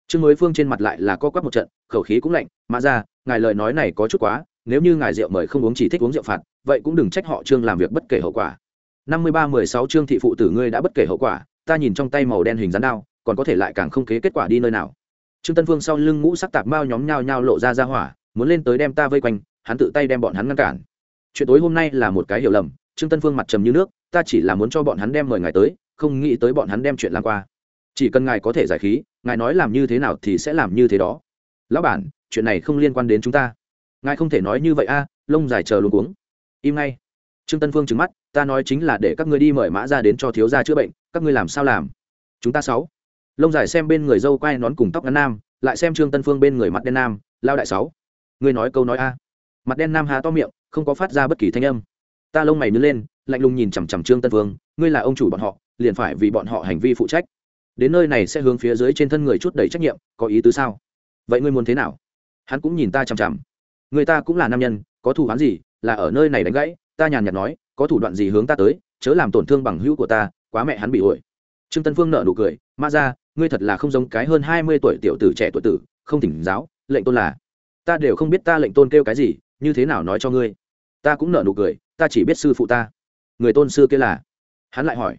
A: Trương mới phương trên mặt lại là co quắp một trận khẩu khí cũng lạnh mã ra ngài lời nói này có chút quá nếu như ngài rượu mời không uống chỉ thích uống rượu phạt vậy cũng đừng trách họ trương làm việc bất kể hậu quả. Năm mươi ba mười sáu trương thị phụ tử ngươi đã bất kể hậu quả ta nhìn trong tay màu đen hình rắn đao còn có thể lại càng không kế kết quả đi nơi nào. Trương tân phương sau lưng ngũ sắc tạp mao nhóm nhao nhao lộ ra ra hỏa muốn lên tới đem ta vây quanh hắn tự tay đem bọn hắn ngăn cản. Chuyện tối hôm nay là một cái hiểu lầm trương tân phương mặt trầm như nước ta chỉ là muốn cho bọn hắn đem mời ngài tới, không nghĩ tới bọn hắn đem chuyện làm qua. Chỉ cần ngài có thể giải khí, ngài nói làm như thế nào thì sẽ làm như thế đó. Lão bản, chuyện này không liên quan đến chúng ta. Ngài không thể nói như vậy a, lông dài chờ luôn cuống. Im ngay. Trương tân phương trừng mắt, ta nói chính là để các ngươi đi mời mã ra đến cho thiếu gia chữa bệnh, các ngươi làm sao làm? Chúng ta sáu. Lông dài xem bên người dâu quai nón cùng tóc ngắn nam, lại xem trương tân phương bên người mặt đen nam, lao đại sáu. Ngươi nói câu nói a. Mặt đen nam há to miệng, không có phát ra bất kỳ thanh âm ta lông mày nứt lên lạnh lùng nhìn chằm chằm trương tân Vương, ngươi là ông chủ bọn họ liền phải vì bọn họ hành vi phụ trách. Đến nơi này sẽ hướng phía dưới trên thân người chút đầy trách nhiệm có ý tứ sao? Vậy ngươi muốn thế nào? Hắn cũng nhìn ta chằm chằm. Người ta cũng là nam nhân có thủ hắn gì là ở nơi này đánh gãy ta nhàn nhạt nói có thủ đoạn gì hướng ta tới chớ làm tổn thương bằng hữu của ta quá mẹ hắn bị ổi. Trương tân phương nợ nụ cười ma ra ngươi thật là không giống cái hơn hai mươi tuổi tiểu tử trẻ tuổi tử không tỉnh giáo lệnh tôn là. Ta đều không biết ta lệnh tôn kêu cái gì như thế nào nói cho ngươi. Ta cũng nợ nụ cười ta chỉ biết sư phụ ta. Người tôn sư kia là? Hắn lại hỏi.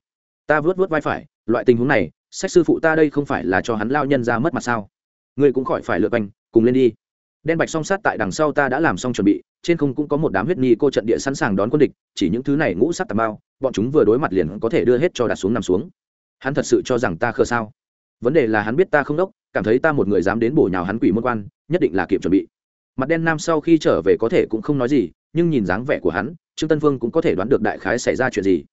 A: Ta vớt vớt vai phải loại tình huống này sách sư phụ ta đây không phải là cho hắn lao nhân ra mất mặt sao? Ngươi cũng khỏi phải lượt anh, cùng lên đi. Đen bạch song sát tại đằng sau ta đã làm xong chuẩn bị trên không cũng có một đám huyết nhi cô trận địa sẵn sàng đón quân địch chỉ những thứ này ngũ sắc tà bao bọn chúng vừa đối mặt liền có thể đưa hết cho đặt xuống nằm xuống. Hắn thật sự cho rằng ta khờ sao? Vấn đề là hắn biết ta không đốc cảm thấy ta một người dám đến bổ nhào hắn quỷ môn quan nhất định là kịp chuẩn bị. Mặt đen nam sau khi trở về có thể cũng không nói gì nhưng nhìn dáng vẻ của hắn, trương tân phương cũng có thể đoán được đại khái xảy ra chuyện gì.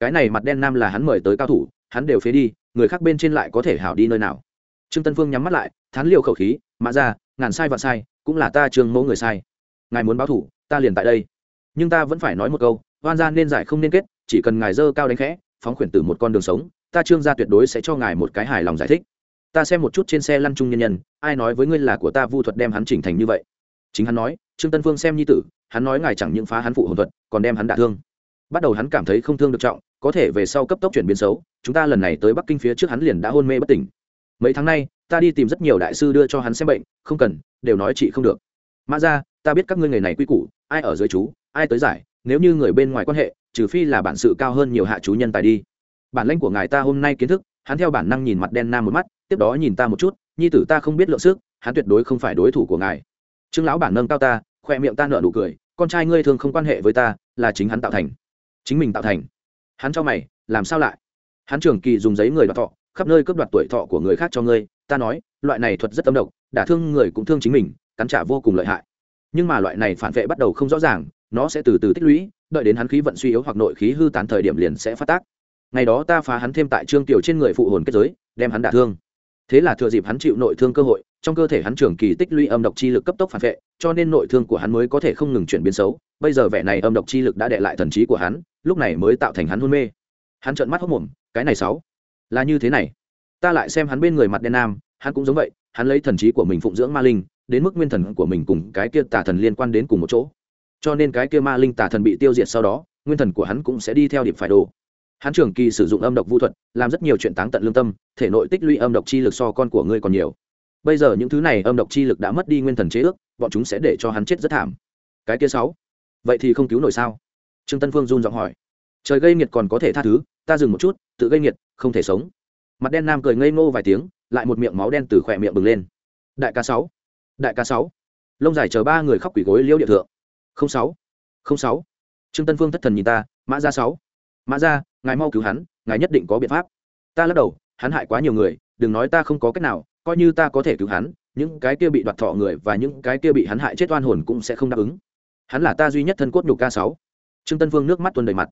A: Cái này mặt đen nam là hắn mời tới cao thủ, hắn đều phế đi, người khác bên trên lại có thể hảo đi nơi nào. Trương tân phương nhắm mắt lại, thán liều khẩu khí, mã ra ngàn sai vạn sai, cũng là ta trương mẫu người sai. Ngài muốn báo thủ, ta liền tại đây. Nhưng ta vẫn phải nói một câu, oan gia nên giải không nên kết, chỉ cần ngài dơ cao đánh khẽ, phóng khuyển từ một con đường sống, ta trương gia tuyệt đối sẽ cho ngài một cái hài lòng giải thích. Ta xem một chút trên xe lăn trung nhân nhân, ai nói với ngươi là của ta vu thuật đem hắn chỉnh thành như vậy? Chính hắn nói, trương tân phương xem nhi tử, hắn nói ngài chẳng những phá hắn phụ hồn thuật, còn đem hắn đả thương. Bắt đầu hắn cảm thấy không thương được trọng, có thể về sau cấp tốc chuyển biến xấu, chúng ta lần này tới bắc kinh phía trước hắn liền đã hôn mê bất tỉnh. Mấy tháng nay, ta đi tìm rất nhiều đại sư đưa cho hắn xem bệnh, không cần, đều nói chị không được. Mã ra, ta biết các ngươi người này quy củ, ai ở dưới chú, ai tới giải, nếu như người bên ngoài quan hệ, trừ phi là bản sự cao hơn nhiều hạ chú nhân tài đi. Bản lãnh của ngài ta hôm nay kiến thức, hắn theo bản năng nhìn mặt đen nam một mắt, tiếp đó nhìn ta một chút, nhi tử ta không biết lượng sức, hắn tuyệt đối không phải đối thủ của ngài trương lão bản nâng cao ta, khoe miệng ta nở nụ cười, con trai ngươi thường không quan hệ với ta, là chính hắn tạo thành. Chính mình tạo thành. Hắn cho mày, làm sao lại? Hắn trường kỳ dùng giấy người đoạt thọ, khắp nơi cướp đoạt tuổi thọ của người khác cho ngươi, ta nói, loại này thuật rất âm độc, đả thương người cũng thương chính mình, cắn trả vô cùng lợi hại. Nhưng mà loại này phản vệ bắt đầu không rõ ràng, nó sẽ từ từ tích lũy, đợi đến hắn khí vận suy yếu hoặc nội khí hư tán thời điểm liền sẽ phát tác. Ngày đó ta phá hắn thêm tại trương tiểu trên người phụ hồn kết giới, đem hắn đả thương thế là thừa dịp hắn chịu nội thương cơ hội, trong cơ thể hắn trường kỳ tích lũy âm độc chi lực cấp tốc phản vệ, cho nên nội thương của hắn mới có thể không ngừng chuyển biến xấu. Bây giờ vẻ này âm độc chi lực đã đệ lại thần trí của hắn, lúc này mới tạo thành hắn hôn mê. Hắn trợn mắt hốc mồm, cái này sáu là như thế này. Ta lại xem hắn bên người mặt đen nam, hắn cũng giống vậy, hắn lấy thần trí của mình phụng dưỡng ma linh, đến mức nguyên thần của mình cùng cái kia tà thần liên quan đến cùng một chỗ. Cho nên cái kia ma linh tà thần bị tiêu diệt sau đó, nguyên thần của hắn cũng sẽ đi theo điểm phải đồ hắn trường kỳ sử dụng âm độc vũ thuật, làm rất nhiều chuyện táng tận lương tâm, thể nội tích lũy âm độc chi lực so con của ngươi còn nhiều. Bây giờ những thứ này âm độc chi lực đã mất đi nguyên thần chế ước, bọn chúng sẽ để cho hắn chết rất thảm. Cái kia sáu, vậy thì không cứu nổi sao? Trương tân phương run giọng hỏi. Trời gây nghiệt còn có thể tha thứ, ta dừng một chút, tự gây nghiệt, không thể sống. Mặt đen nam cười ngây ngô vài tiếng, lại một miệng máu đen từ khỏe miệng bừng lên. Đại ca sáu, đại ca sáu. Lông dài chờ ba người khóc quỷ gối liễu địa thượng. Không sáu không sáu. Trương tân phương thất thần nhìn ta, mã ra sáu. Mã ra ngài mau cứu hắn, ngài nhất định có biện pháp. Ta lắc đầu, hắn hại quá nhiều người, đừng nói ta không có cách nào, coi như ta có thể cứu hắn, những cái kia bị đoạt thọ người và những cái kia bị hắn hại chết oan hồn cũng sẽ không đáp ứng. Hắn là ta duy nhất thân cốt nhục ca sáu. Trương tân vương nước mắt tuôn đầy mặt.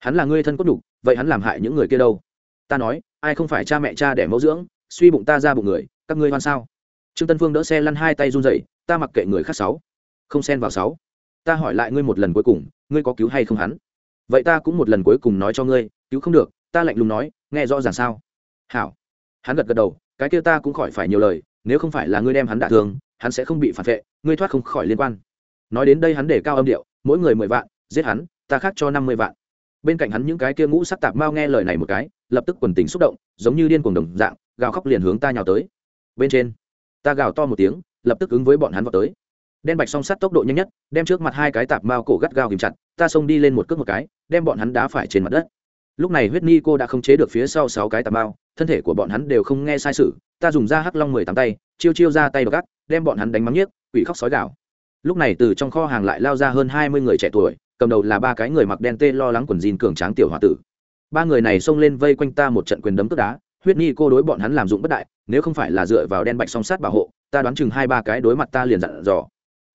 A: Hắn là ngươi thân cốt nhục, vậy hắn làm hại những người kia đâu? Ta nói, ai không phải cha mẹ cha để mẫu dưỡng, suy bụng ta ra bụng người, các ngươi hoan sao? Trương tân phương đỡ xe lăn hai tay run rẩy, ta mặc kệ người khác sáu. Không xen vào sáu. Ta hỏi lại ngươi một lần cuối cùng, ngươi có cứu hay không hắn? Vậy ta cũng một lần cuối cùng nói cho ngươi, cứu không được, ta lạnh lùng nói, nghe rõ ràng sao? Hảo. Hắn gật gật đầu, cái kia ta cũng khỏi phải nhiều lời, nếu không phải là ngươi đem hắn đả thương, hắn sẽ không bị phản vệ, ngươi thoát không khỏi liên quan. Nói đến đây hắn để cao âm điệu, mỗi người mười vạn, giết hắn, ta khác cho năm mươi vạn. Bên cạnh hắn những cái kia ngũ sắc tạp mao nghe lời này một cái, lập tức quần tình xúc động, giống như điên cuồng đồng dạng, gào khóc liền hướng ta nhào tới. Bên trên, ta gào to một tiếng, lập tức ứng với bọn hắn vào tới đen bạch song sắt tốc độ nhanh nhất, đem trước mặt hai cái tạp mao cổ gắt gao kìm chặt, ta xông đi lên một cước một cái, đem bọn hắn đá phải trên mặt đất. Lúc này huyết ni cô đã không chế được phía sau sáu cái tạp mao, thân thể của bọn hắn đều không nghe sai sự, ta dùng ra hắc long mười tám tay, chiêu chiêu ra tay gắt đem bọn hắn đánh mắng nhiếc, quỷ khóc sói gạo lúc này từ trong kho hàng lại lao ra hơn hai mươi người trẻ tuổi, cầm đầu là ba cái người mặc đen tê lo lắng quần jean cường tráng tiểu h tử. Ba người này xông lên vây quanh ta một trận quyền đấm tức đá, huyết ni cô đối bọn hắn làm dụng bất đại, nếu không phải là dựa vào đen bạch song sát bảo hộ, ta đoán chừng hai ba cái đối mặt ta liền dặn dò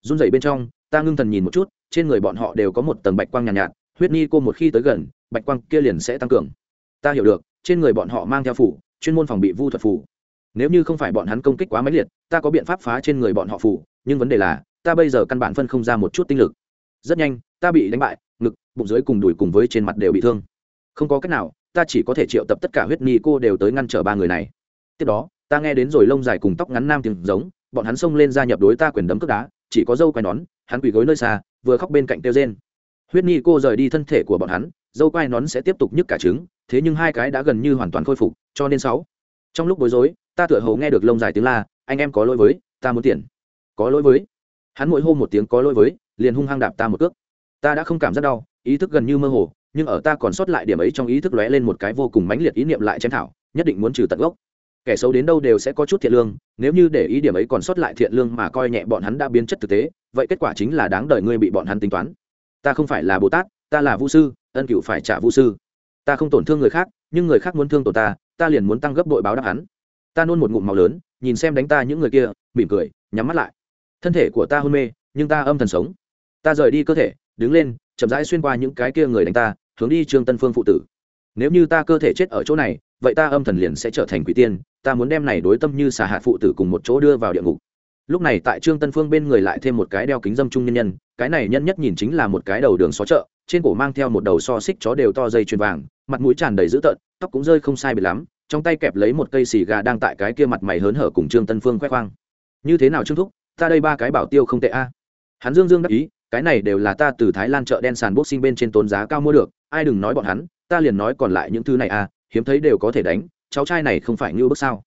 A: run rẩy bên trong ta ngưng thần nhìn một chút trên người bọn họ đều có một tầng bạch quang nhàn nhạt, nhạt huyết ni cô một khi tới gần bạch quang kia liền sẽ tăng cường. Ta hiểu được trên người bọn họ mang theo phủ chuyên môn phòng bị vu thuật phủ. Nếu như không phải bọn hắn công kích quá mãnh liệt ta có biện pháp phá trên người bọn họ phủ nhưng vấn đề là ta bây giờ căn bản phân không ra một chút tinh lực. Rất nhanh ta bị đánh bại ngực bụng dưới cùng đùi cùng với trên mặt đều bị thương. Không có cách nào ta chỉ có thể triệu tập tất cả huyết ni cô đều tới ngăn trở ba người này. Tiếp đó ta nghe đến rồi lông dài cùng tóc ngắn nam tiếng giống bọn hắn xông lên gia nhập đối ta quyền đấm cướp đá chỉ có dâu quai nón, hắn quỳ gối nơi xa, vừa khóc bên cạnh tiêu rên. Huyết ni cô rời đi thân thể của bọn hắn, dâu quai nón sẽ tiếp tục nhức cả trứng, thế nhưng hai cái đã gần như hoàn toàn khôi phục, cho nên sáu. Trong lúc bối rối, ta tựa hồ nghe được lông dài tiếng la, anh em có lỗi với, ta muốn tiền. Có lỗi với. Hắn mỗi hôm một tiếng có lỗi với, liền hung hăng đạp ta một cước. Ta đã không cảm giác đau, ý thức gần như mơ hồ, nhưng ở ta còn sót lại điểm ấy trong ý thức lóe lên một cái vô cùng mãnh liệt ý niệm lại chém thảo, nhất định muốn trừ tận gốc kẻ xấu đến đâu đều sẽ có chút thiện lương, nếu như để ý điểm ấy còn sót lại thiện lương mà coi nhẹ bọn hắn đã biến chất thực tế, vậy kết quả chính là đáng đời ngươi bị bọn hắn tính toán. Ta không phải là bồ tát, ta là vũ sư, ân cựu phải trả vũ sư. Ta không tổn thương người khác, nhưng người khác muốn thương tổ ta ta liền muốn tăng gấp đội báo đáp hắn. Ta nôn một ngụm màu lớn, nhìn xem đánh ta những người kia, mỉm cười, nhắm mắt lại. Thân thể của ta hôn mê, nhưng ta âm thần sống. Ta rời đi cơ thể, đứng lên, chậm rãi xuyên qua những cái kia người đánh ta, hướng đi trương tân phương phụ tử. Nếu như ta cơ thể chết ở chỗ này vậy ta âm thần liền sẽ trở thành quỷ tiên, ta muốn đem này đối tâm như xà hạt phụ tử cùng một chỗ đưa vào địa ngục. Lúc này tại trương tân phương bên người lại thêm một cái đeo kính dâm trung nhân nhân, cái này nhân nhất nhìn chính là một cái đầu đường xó chợ, trên cổ mang theo một đầu so xích chó đều to dây chuyền vàng, mặt mũi tràn đầy dữ tợn, tóc cũng rơi không sai bị lắm, trong tay kẹp lấy một cây xì gà đang tại cái kia mặt mày hớn hở cùng trương tân phương khoe khoang. Như thế nào trương thúc, ta đây ba cái bảo tiêu không tệ a. Hắn dương dương đắc ý, cái này đều là ta từ thái lan chợ đen sàn boxing bên trên tốn giá cao mua được, ai đừng nói bọn hắn, ta liền nói còn lại những thứ này a hiếm thấy đều có thể đánh, cháu trai này không phải như bước sao.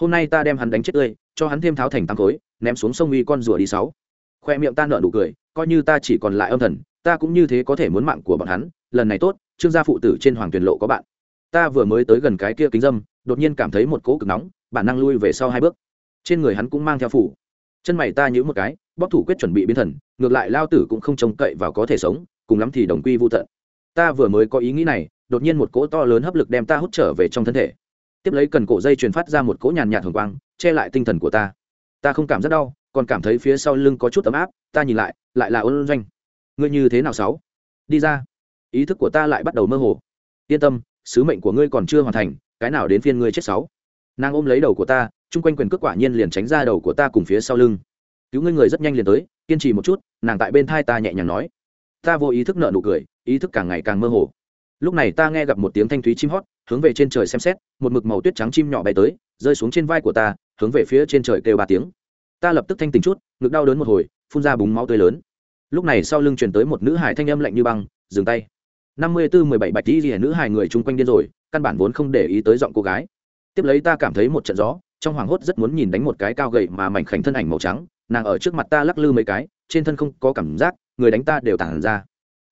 A: Hôm nay ta đem hắn đánh chết tươi, cho hắn thêm tháo thành tăng khối, ném xuống sông uy con rùa đi sáu. Khoe miệng ta nợ nụ cười, coi như ta chỉ còn lại âm thần, ta cũng như thế có thể muốn mạng của bọn hắn, lần này tốt, trương gia phụ tử trên hoàng tuyền lộ có bạn. Ta vừa mới tới gần cái kia kính dâm, đột nhiên cảm thấy một cỗ cực nóng, bản năng lui về sau hai bước. Trên người hắn cũng mang theo phủ. Chân mày ta nhữ một cái bóc thủ quyết chuẩn bị biến thần, ngược lại lao tử cũng không trông cậy vào có thể sống, cùng lắm thì đồng quy vô tận. Ta vừa mới có ý nghĩ này đột nhiên một cỗ to lớn hấp lực đem ta hút trở về trong thân thể. Tiếp lấy cần cổ dây truyền phát ra một cỗ nhàn nhạt hồng quang, che lại tinh thần của ta. Ta không cảm giác đau, còn cảm thấy phía sau lưng có chút ấm áp, ta nhìn lại lại là ôn doanh. Ngươi như thế nào sáu? Đi ra. Ý thức của ta lại bắt đầu mơ hồ. Yên tâm, sứ mệnh của ngươi còn chưa hoàn thành, cái nào đến phiên ngươi chết sáu? Nàng ôm lấy đầu của ta, chung quanh quyền cước quả nhiên liền tránh ra đầu của ta cùng phía sau lưng. Cứu ngươi người rất nhanh liền tới, kiên trì một chút, nàng tại bên thai ta nhẹ nhàng nói. Ta vô ý thức nợ nụ cười, ý thức càng ngày càng mơ hồ lúc này ta nghe gặp một tiếng thanh thúy chim hót, hướng về trên trời xem xét, một mực màu tuyết trắng chim nhỏ bay tới, rơi xuống trên vai của ta, hướng về phía trên trời kêu ba tiếng. Ta lập tức thanh tình chút, ngực đau đớn một hồi, phun ra búng máu tươi lớn. Lúc này sau lưng truyền tới một nữ hải thanh âm lạnh như băng, dừng tay. Năm mươi bốn mười bảy bạch dĩ nữ hải người chung quanh điên rồi, căn bản vốn không để ý tới giọng cô gái. Tiếp lấy ta cảm thấy một trận gió, trong hoàng hốt rất muốn nhìn đánh một cái cao gậy mà mảnh khảnh thân ảnh màu trắng, nàng ở trước mặt ta lắc lư mấy cái, trên thân không có cảm giác, người đánh ta đều tản ra.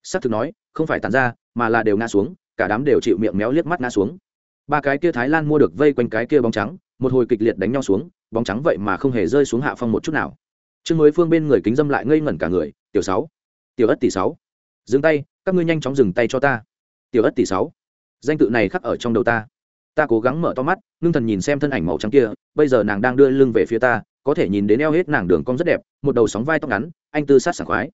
A: S ắ c thực nói không phải tản ra, mà là đều ngã xuống, cả đám đều chịu miệng méo liếc mắt ngã xuống. Ba cái kia thái lan mua được vây quanh cái kia bóng trắng, một hồi kịch liệt đánh nhau xuống, bóng trắng vậy mà không hề rơi xuống hạ phong một chút nào. Trương mới phương bên người kính dâm lại ngây ngẩn cả người, tiểu sáu, tiểu ất tỷ sáu, dừng tay, các ngươi nhanh chóng dừng tay cho ta. Tiểu ất tỷ sáu, danh tự này khắc ở trong đầu ta. Ta cố gắng mở to mắt, ngưng thần nhìn xem thân ảnh màu trắng kia, bây giờ nàng đang đưa lưng về phía ta, có thể nhìn đến eo hết nàng đường cong rất đẹp, một đầu sóng vai tóc ngắn, anh tư sát sảng khoái.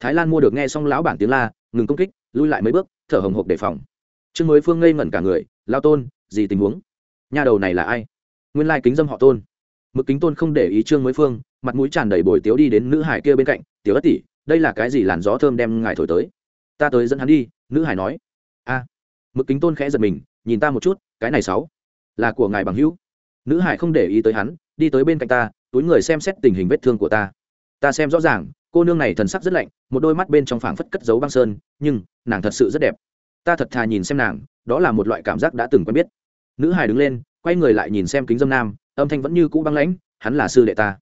A: Thái lan mua được nghe xong lão bản tiếng la, ngừng công kích lui lại mấy bước, thở hồng hộc đề phòng. Trương mới phương ngây ngẩn cả người, lao tôn, gì tình huống? Nhà đầu này là ai? Nguyên lai kính dâm họ tôn. Mực kính tôn không để ý trương mới phương, mặt mũi tràn đầy bồi tiếu đi đến nữ hải kia bên cạnh, tiểu ất tỷ, đây là cái gì làn gió thơm đem ngài thổi tới? Ta tới dẫn hắn đi, nữ hải nói. A. Mực kính tôn khẽ giật mình, nhìn ta một chút, cái này sáu là của ngài bằng hữu. Nữ hải không để ý tới hắn, đi tới bên cạnh ta, túi người xem xét tình hình vết thương của ta. Ta xem rõ ràng cô nương này thần sắc rất lạnh, một đôi mắt bên trong phảng phất cất giấu băng sơn, nhưng nàng thật sự rất đẹp. Ta thật thà nhìn xem nàng, đó là một loại cảm giác đã từng quen biết. Nữ hải đứng lên, quay người lại nhìn xem kính dâm nam, âm thanh vẫn như cũ băng lãnh, hắn là sư đệ ta.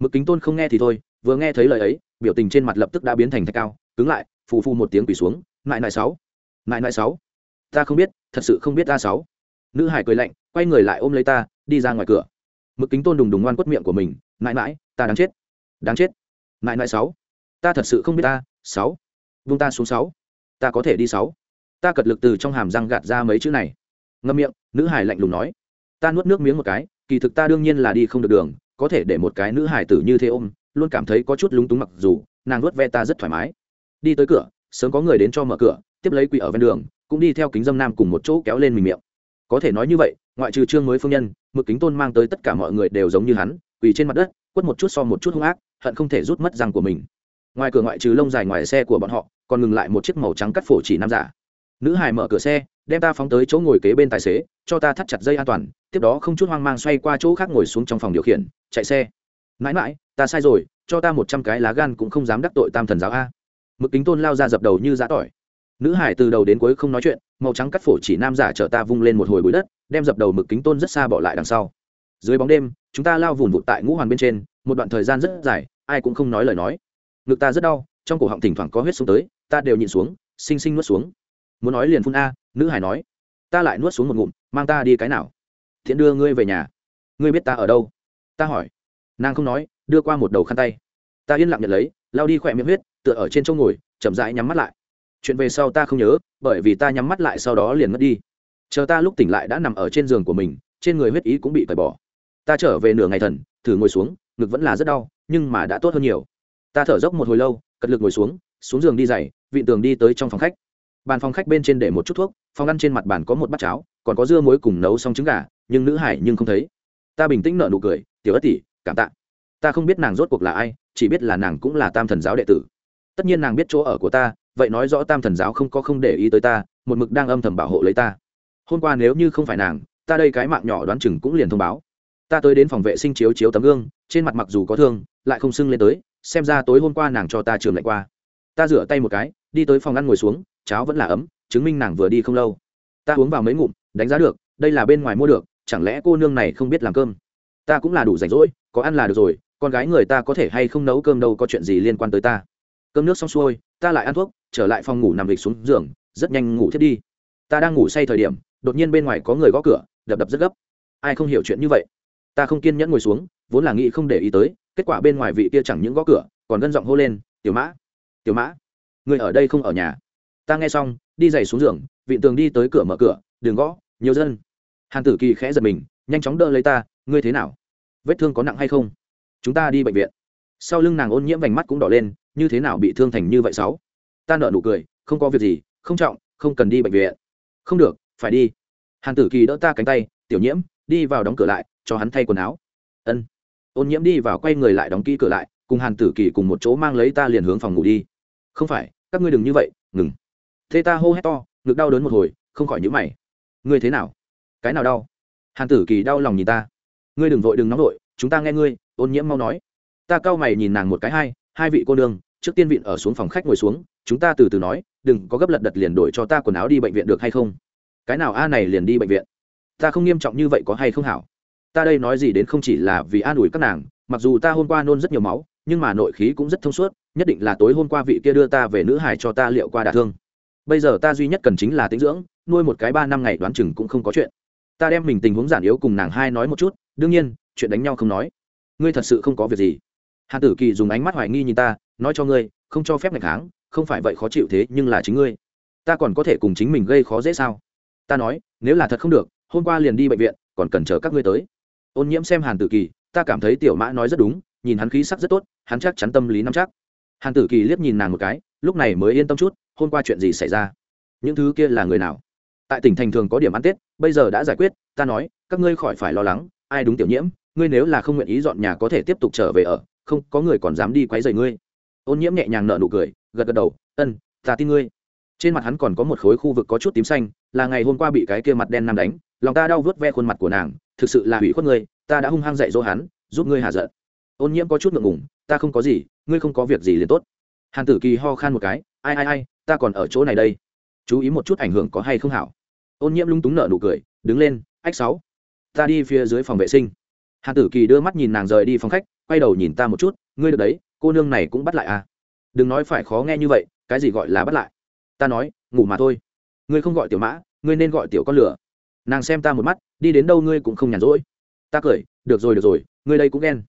A: Mực kính tôn không nghe thì thôi, vừa nghe thấy lời ấy, biểu tình trên mặt lập tức đã biến thành thạch cao, cứng lại, phù phù một tiếng quỳ xuống lại lại sáu lại lại sáu, ta không biết, thật sự không biết ta sáu. Nữ hải cười lạnh, quay người lại ôm lấy ta, đi ra ngoài cửa. Mực kính tôn đùng đùng ngoan quất miệng của mình mãi mãi ta đáng chết đáng chết mãi mãi sáu. Ta thật sự không biết ta, sáu. Vung ta xuống sáu. Ta có thể đi sáu. Ta cật lực từ trong hàm răng gạt ra mấy chữ này. Ngâm miệng, nữ hải lạnh lùng nói. Ta nuốt nước miếng một cái, kỳ thực ta đương nhiên là đi không được đường, có thể để một cái nữ hải tử như thế ôm, luôn cảm thấy có chút lúng túng mặc dù, nàng nuốt ve ta rất thoải mái. Đi tới cửa, sớm có người đến cho mở cửa, tiếp lấy quỷ ở ven đường, cũng đi theo kính dâm nam cùng một chỗ kéo lên mình miệng. Có thể nói như vậy, ngoại trừ trương mới phương nhân, mực kính tôn mang tới tất cả mọi người đều giống như hắn, quỳ trên mặt đất, quất một chút so một chút hung ác hận không thể rút mất răng của mình. Ngoài cửa ngoại trừ lông dài ngoài xe của bọn họ, còn ngừng lại một chiếc màu trắng cắt phổ chỉ nam giả. Nữ hải mở cửa xe, đem ta phóng tới chỗ ngồi kế bên tài xế, cho ta thắt chặt dây an toàn, tiếp đó không chút hoang mang xoay qua chỗ khác ngồi xuống trong phòng điều khiển, chạy xe. Mãi mãi, ta sai rồi, cho ta một trăm cái lá gan cũng không dám đắc tội tam thần giáo a. Mực kính tôn lao ra dập đầu như giã tỏi. Nữ hải từ đầu đến cuối không nói chuyện, màu trắng cắt phổ chỉ nam giả chở ta vung lên một hồi bụi đất, đem dập đầu mực kính tôn rất xa bỏ lại đằng sau. Dưới bóng đêm, chúng ta lao vùn vụt tại ngũ hoàn bên trên, một đoạn thời gian rất dài ai cũng không nói lời nói. Ngực ta rất đau, trong cổ họng thỉnh thoảng có huyết xuống tới, ta đều nhịn xuống, xinh xinh nuốt xuống. Muốn nói liền phun a, nữ hải nói. Ta lại nuốt xuống một ngụm, mang ta đi cái nào? Thiện đưa ngươi về nhà. Ngươi biết ta ở đâu? Ta hỏi. Nàng không nói, đưa qua một đầu khăn tay. Ta yên lặng nhận lấy lao đi khỏe miệng huyết, tựa ở trên chỗ ngồi, chậm rãi nhắm mắt lại. Chuyện về sau ta không nhớ, bởi vì ta nhắm mắt lại sau đó liền mất đi. Chờ ta lúc tỉnh lại đã nằm ở trên giường của mình, trên người huyết ý cũng bị tẩy bỏ. Ta trở về nửa ngày thần, thử ngồi xuống, ngực vẫn là rất đau nhưng mà đã tốt hơn nhiều. Ta thở dốc một hồi lâu, cật lực ngồi xuống xuống giường đi dày vị tường đi tới trong phòng khách. Bàn phòng khách bên trên để một chút thuốc, phòng ăn trên mặt bàn có một bát cháo, còn có dưa muối cùng nấu xong trứng gà, nhưng nữ hải nhưng không thấy. Ta bình tĩnh nợ nụ cười, tiểu ất tỷ, cảm tạ. Ta không biết nàng rốt cuộc là ai, chỉ biết là nàng cũng là tam thần giáo đệ tử. Tất nhiên nàng biết chỗ ở của ta, vậy nói rõ tam thần giáo không có không để ý tới ta, một mực đang âm thầm bảo hộ lấy ta. Hôm qua nếu như không phải nàng, ta đây cái mạng nhỏ đoán chừng cũng liền thông báo ta tới đến phòng vệ sinh chiếu chiếu tấm gương, trên mặt mặc dù có thương, lại không sưng lên tới, xem ra tối hôm qua nàng cho ta trường lại qua. Ta rửa tay một cái, đi tới phòng ăn ngồi xuống, cháo vẫn là ấm, chứng minh nàng vừa đi không lâu. Ta uống vào mấy ngụm, đánh giá được, đây là bên ngoài mua được, chẳng lẽ cô nương này không biết làm cơm? Ta cũng là đủ rảnh rỗi, có ăn là được rồi, con gái người ta có thể hay không nấu cơm đâu có chuyện gì liên quan tới ta. Cơm nước xong xuôi, ta lại ăn thuốc, trở lại phòng ngủ nằm lịch xuống giường, rất nhanh ngủ thiết đi. Ta đang ngủ say thời điểm, đột nhiên bên ngoài có người gõ cửa, đập đập rất gấp. Ai không hiểu chuyện như vậy? Ta không kiên nhẫn ngồi xuống, vốn là nghĩ không để ý tới, kết quả bên ngoài vị kia chẳng những gõ cửa, còn gân giọng hô lên, tiểu mã tiểu mã, người ở đây không ở nhà. Ta nghe xong, đi giày xuống giường, vị tường đi tới cửa mở cửa đường gõ, nhiều dân. Hàn tử kỳ khẽ giật mình, nhanh chóng đỡ lấy ta, ngươi thế nào? Vết thương có nặng hay không? Chúng ta đi bệnh viện. Sau lưng nàng ôn nhiễm vành mắt cũng đỏ lên, như thế nào bị thương thành như vậy sáu? Ta nợ nụ cười, không có việc gì, không trọng, không cần đi bệnh viện. Không được, phải đi. Hàn tử kỳ đỡ ta cánh tay, tiểu nhiễm đi vào đóng cửa lại, cho hắn thay quần áo. Ân. Ôn nhiễm đi vào quay người lại đóng kỹ cửa lại, cùng hàn tử kỳ cùng một chỗ mang lấy ta liền hướng phòng ngủ đi. Không phải, các ngươi đừng như vậy, ngừng. Thế ta hô hét to, ngực đau đớn một hồi, không khỏi nhữ mày. Ngươi thế nào? Cái nào đau? Hàn tử kỳ đau lòng nhìn ta. Ngươi đừng vội đừng nóng vội, chúng ta nghe ngươi, ôn nhiễm mau nói. Ta cau mày nhìn nàng một cái hai hai vị cô nương, trước tiên vịn ở xuống phòng khách ngồi xuống, chúng ta từ từ nói, đừng có gấp lật đật liền đổi cho ta quần áo đi bệnh viện được hay không? Cái nào a này liền đi bệnh viện? Ta không nghiêm trọng như vậy có hay không hảo. Ta đây nói gì đến không chỉ là vì an ủi các nàng, mặc dù ta hôm qua nôn rất nhiều máu, nhưng mà nội khí cũng rất thông suốt, nhất định là tối hôm qua vị kia đưa ta về nữ hải cho ta liệu qua đả thương. Bây giờ ta duy nhất cần chính là tính dưỡng, nuôi một cái ba năm ngày đoán chừng cũng không có chuyện. Ta đem mình tình huống giản yếu cùng nàng hai nói một chút, đương nhiên, chuyện đánh nhau không nói. Ngươi thật sự không có việc gì. Hàn tử kỳ dùng ánh mắt hoài nghi nhìn ta, nói cho ngươi, không cho phép ngày kháng, không phải vậy khó chịu thế nhưng là chính ngươi. Ta còn có thể cùng chính mình gây khó dễ sao? Ta nói, nếu là thật không được hôm qua liền đi bệnh viện, còn cần chờ các ngươi tới. Ôn nhiễm xem hàn tử kỳ, ta cảm thấy tiểu mã nói rất đúng, nhìn hắn khí sắc rất tốt, hắn chắc chắn tâm lý nắm chắc. Hàn tử kỳ liếc nhìn nàng một cái, lúc này mới yên tâm chút, hôm qua chuyện gì xảy ra? Những thứ kia là người nào? Tại tỉnh thành thường có điểm ăn tết, bây giờ đã giải quyết, ta nói, các ngươi khỏi phải lo lắng, ai đúng tiểu nhiễm, ngươi nếu là không nguyện ý dọn nhà có thể tiếp tục trở về ở, không, có người còn dám đi quấy rầy ngươi. Ôn nhiễm nhẹ nhàng nở nụ cười, gật gật đầu, ân, ta tin ngươi. Trên mặt hắn còn có một khối khu vực có chút tím xanh, là ngày hôm qua bị cái kia mặt đen nam đánh lòng ta đau vớt ve khuôn mặt của nàng, thực sự là hủy khuất ngươi, ta đã hung hăng dạy dỗ hắn, giúp ngươi hạ giận. Ôn nhiễm có chút ngượng ngùng, ta không có gì, ngươi không có việc gì liền tốt. Hàn tử kỳ ho khan một cái, ai ai ai, ta còn ở chỗ này đây. Chú ý một chút ảnh hưởng có hay không hảo. Ôn nhiễm lung túng nở nụ cười, đứng lên, ách sáu, ta đi phía dưới phòng vệ sinh. Hàn tử kỳ đưa mắt nhìn nàng rời đi phòng khách, quay đầu nhìn ta một chút, ngươi được đấy, cô nương này cũng bắt lại à? Đừng nói phải khó nghe như vậy, cái gì gọi là bắt lại? Ta nói, ngủ mà thôi. Ngươi không gọi tiểu mã, ngươi nên gọi tiểu con lửa nàng xem ta một mắt, đi đến đâu ngươi cũng không nhàn rỗi. Ta cười, được rồi được rồi, ngươi đây cũng ghen.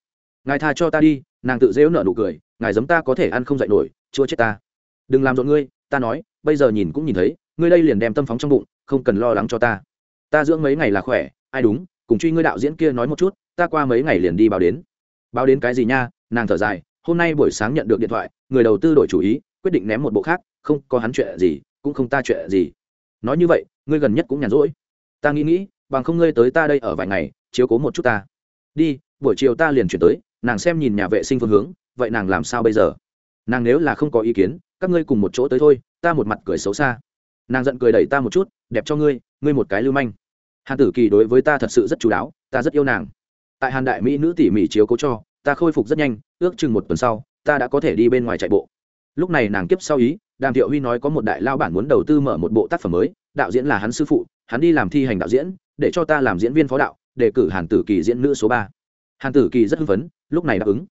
A: Ngài tha cho ta đi, nàng tự dễu nợ nụ cười, ngài giấm ta có thể ăn không dạy nổi, chua chết ta. Đừng làm rộn ngươi, ta nói, bây giờ nhìn cũng nhìn thấy, ngươi đây liền đem tâm phóng trong bụng, không cần lo lắng cho ta. Ta dưỡng mấy ngày là khỏe, ai đúng, cùng truy ngươi đạo diễn kia nói một chút, ta qua mấy ngày liền đi báo đến. Báo đến cái gì nha, nàng thở dài, hôm nay buổi sáng nhận được điện thoại, người đầu tư đổi chủ ý, quyết định ném một bộ khác, không có hắn chuyện gì, cũng không ta chuyện gì. Nói như vậy, ngươi gần nhất cũng nhàn rỗi ta nghĩ nghĩ, bằng không ngươi tới ta đây ở vài ngày, chiếu cố một chút ta. Đi, buổi chiều ta liền chuyển tới, nàng xem nhìn nhà vệ sinh phương hướng, vậy nàng làm sao bây giờ? Nàng nếu là không có ý kiến, các ngươi cùng một chỗ tới thôi, ta một mặt cười xấu xa. Nàng giận cười đẩy ta một chút, đẹp cho ngươi ngươi một cái lưu manh. Hàn tử kỳ đối với ta thật sự rất chú đáo, ta rất yêu nàng. Tại hàn đại mỹ nữ tỉ mỉ chiếu cố cho, ta khôi phục rất nhanh, ước chừng một tuần sau, ta đã có thể đi bên ngoài chạy bộ. Lúc này nàng kiếp sau ý, đàm thiệu huy nói có một đại lao bản muốn đầu tư mở một bộ tác phẩm mới, đạo diễn là hắn sư phụ hắn đi làm thi hành đạo diễn, để cho ta làm diễn viên phó đạo, đề cử hàn tử kỳ diễn nữ số ba. Hàn tử kỳ rất hưng phấn, lúc này đáp ứng.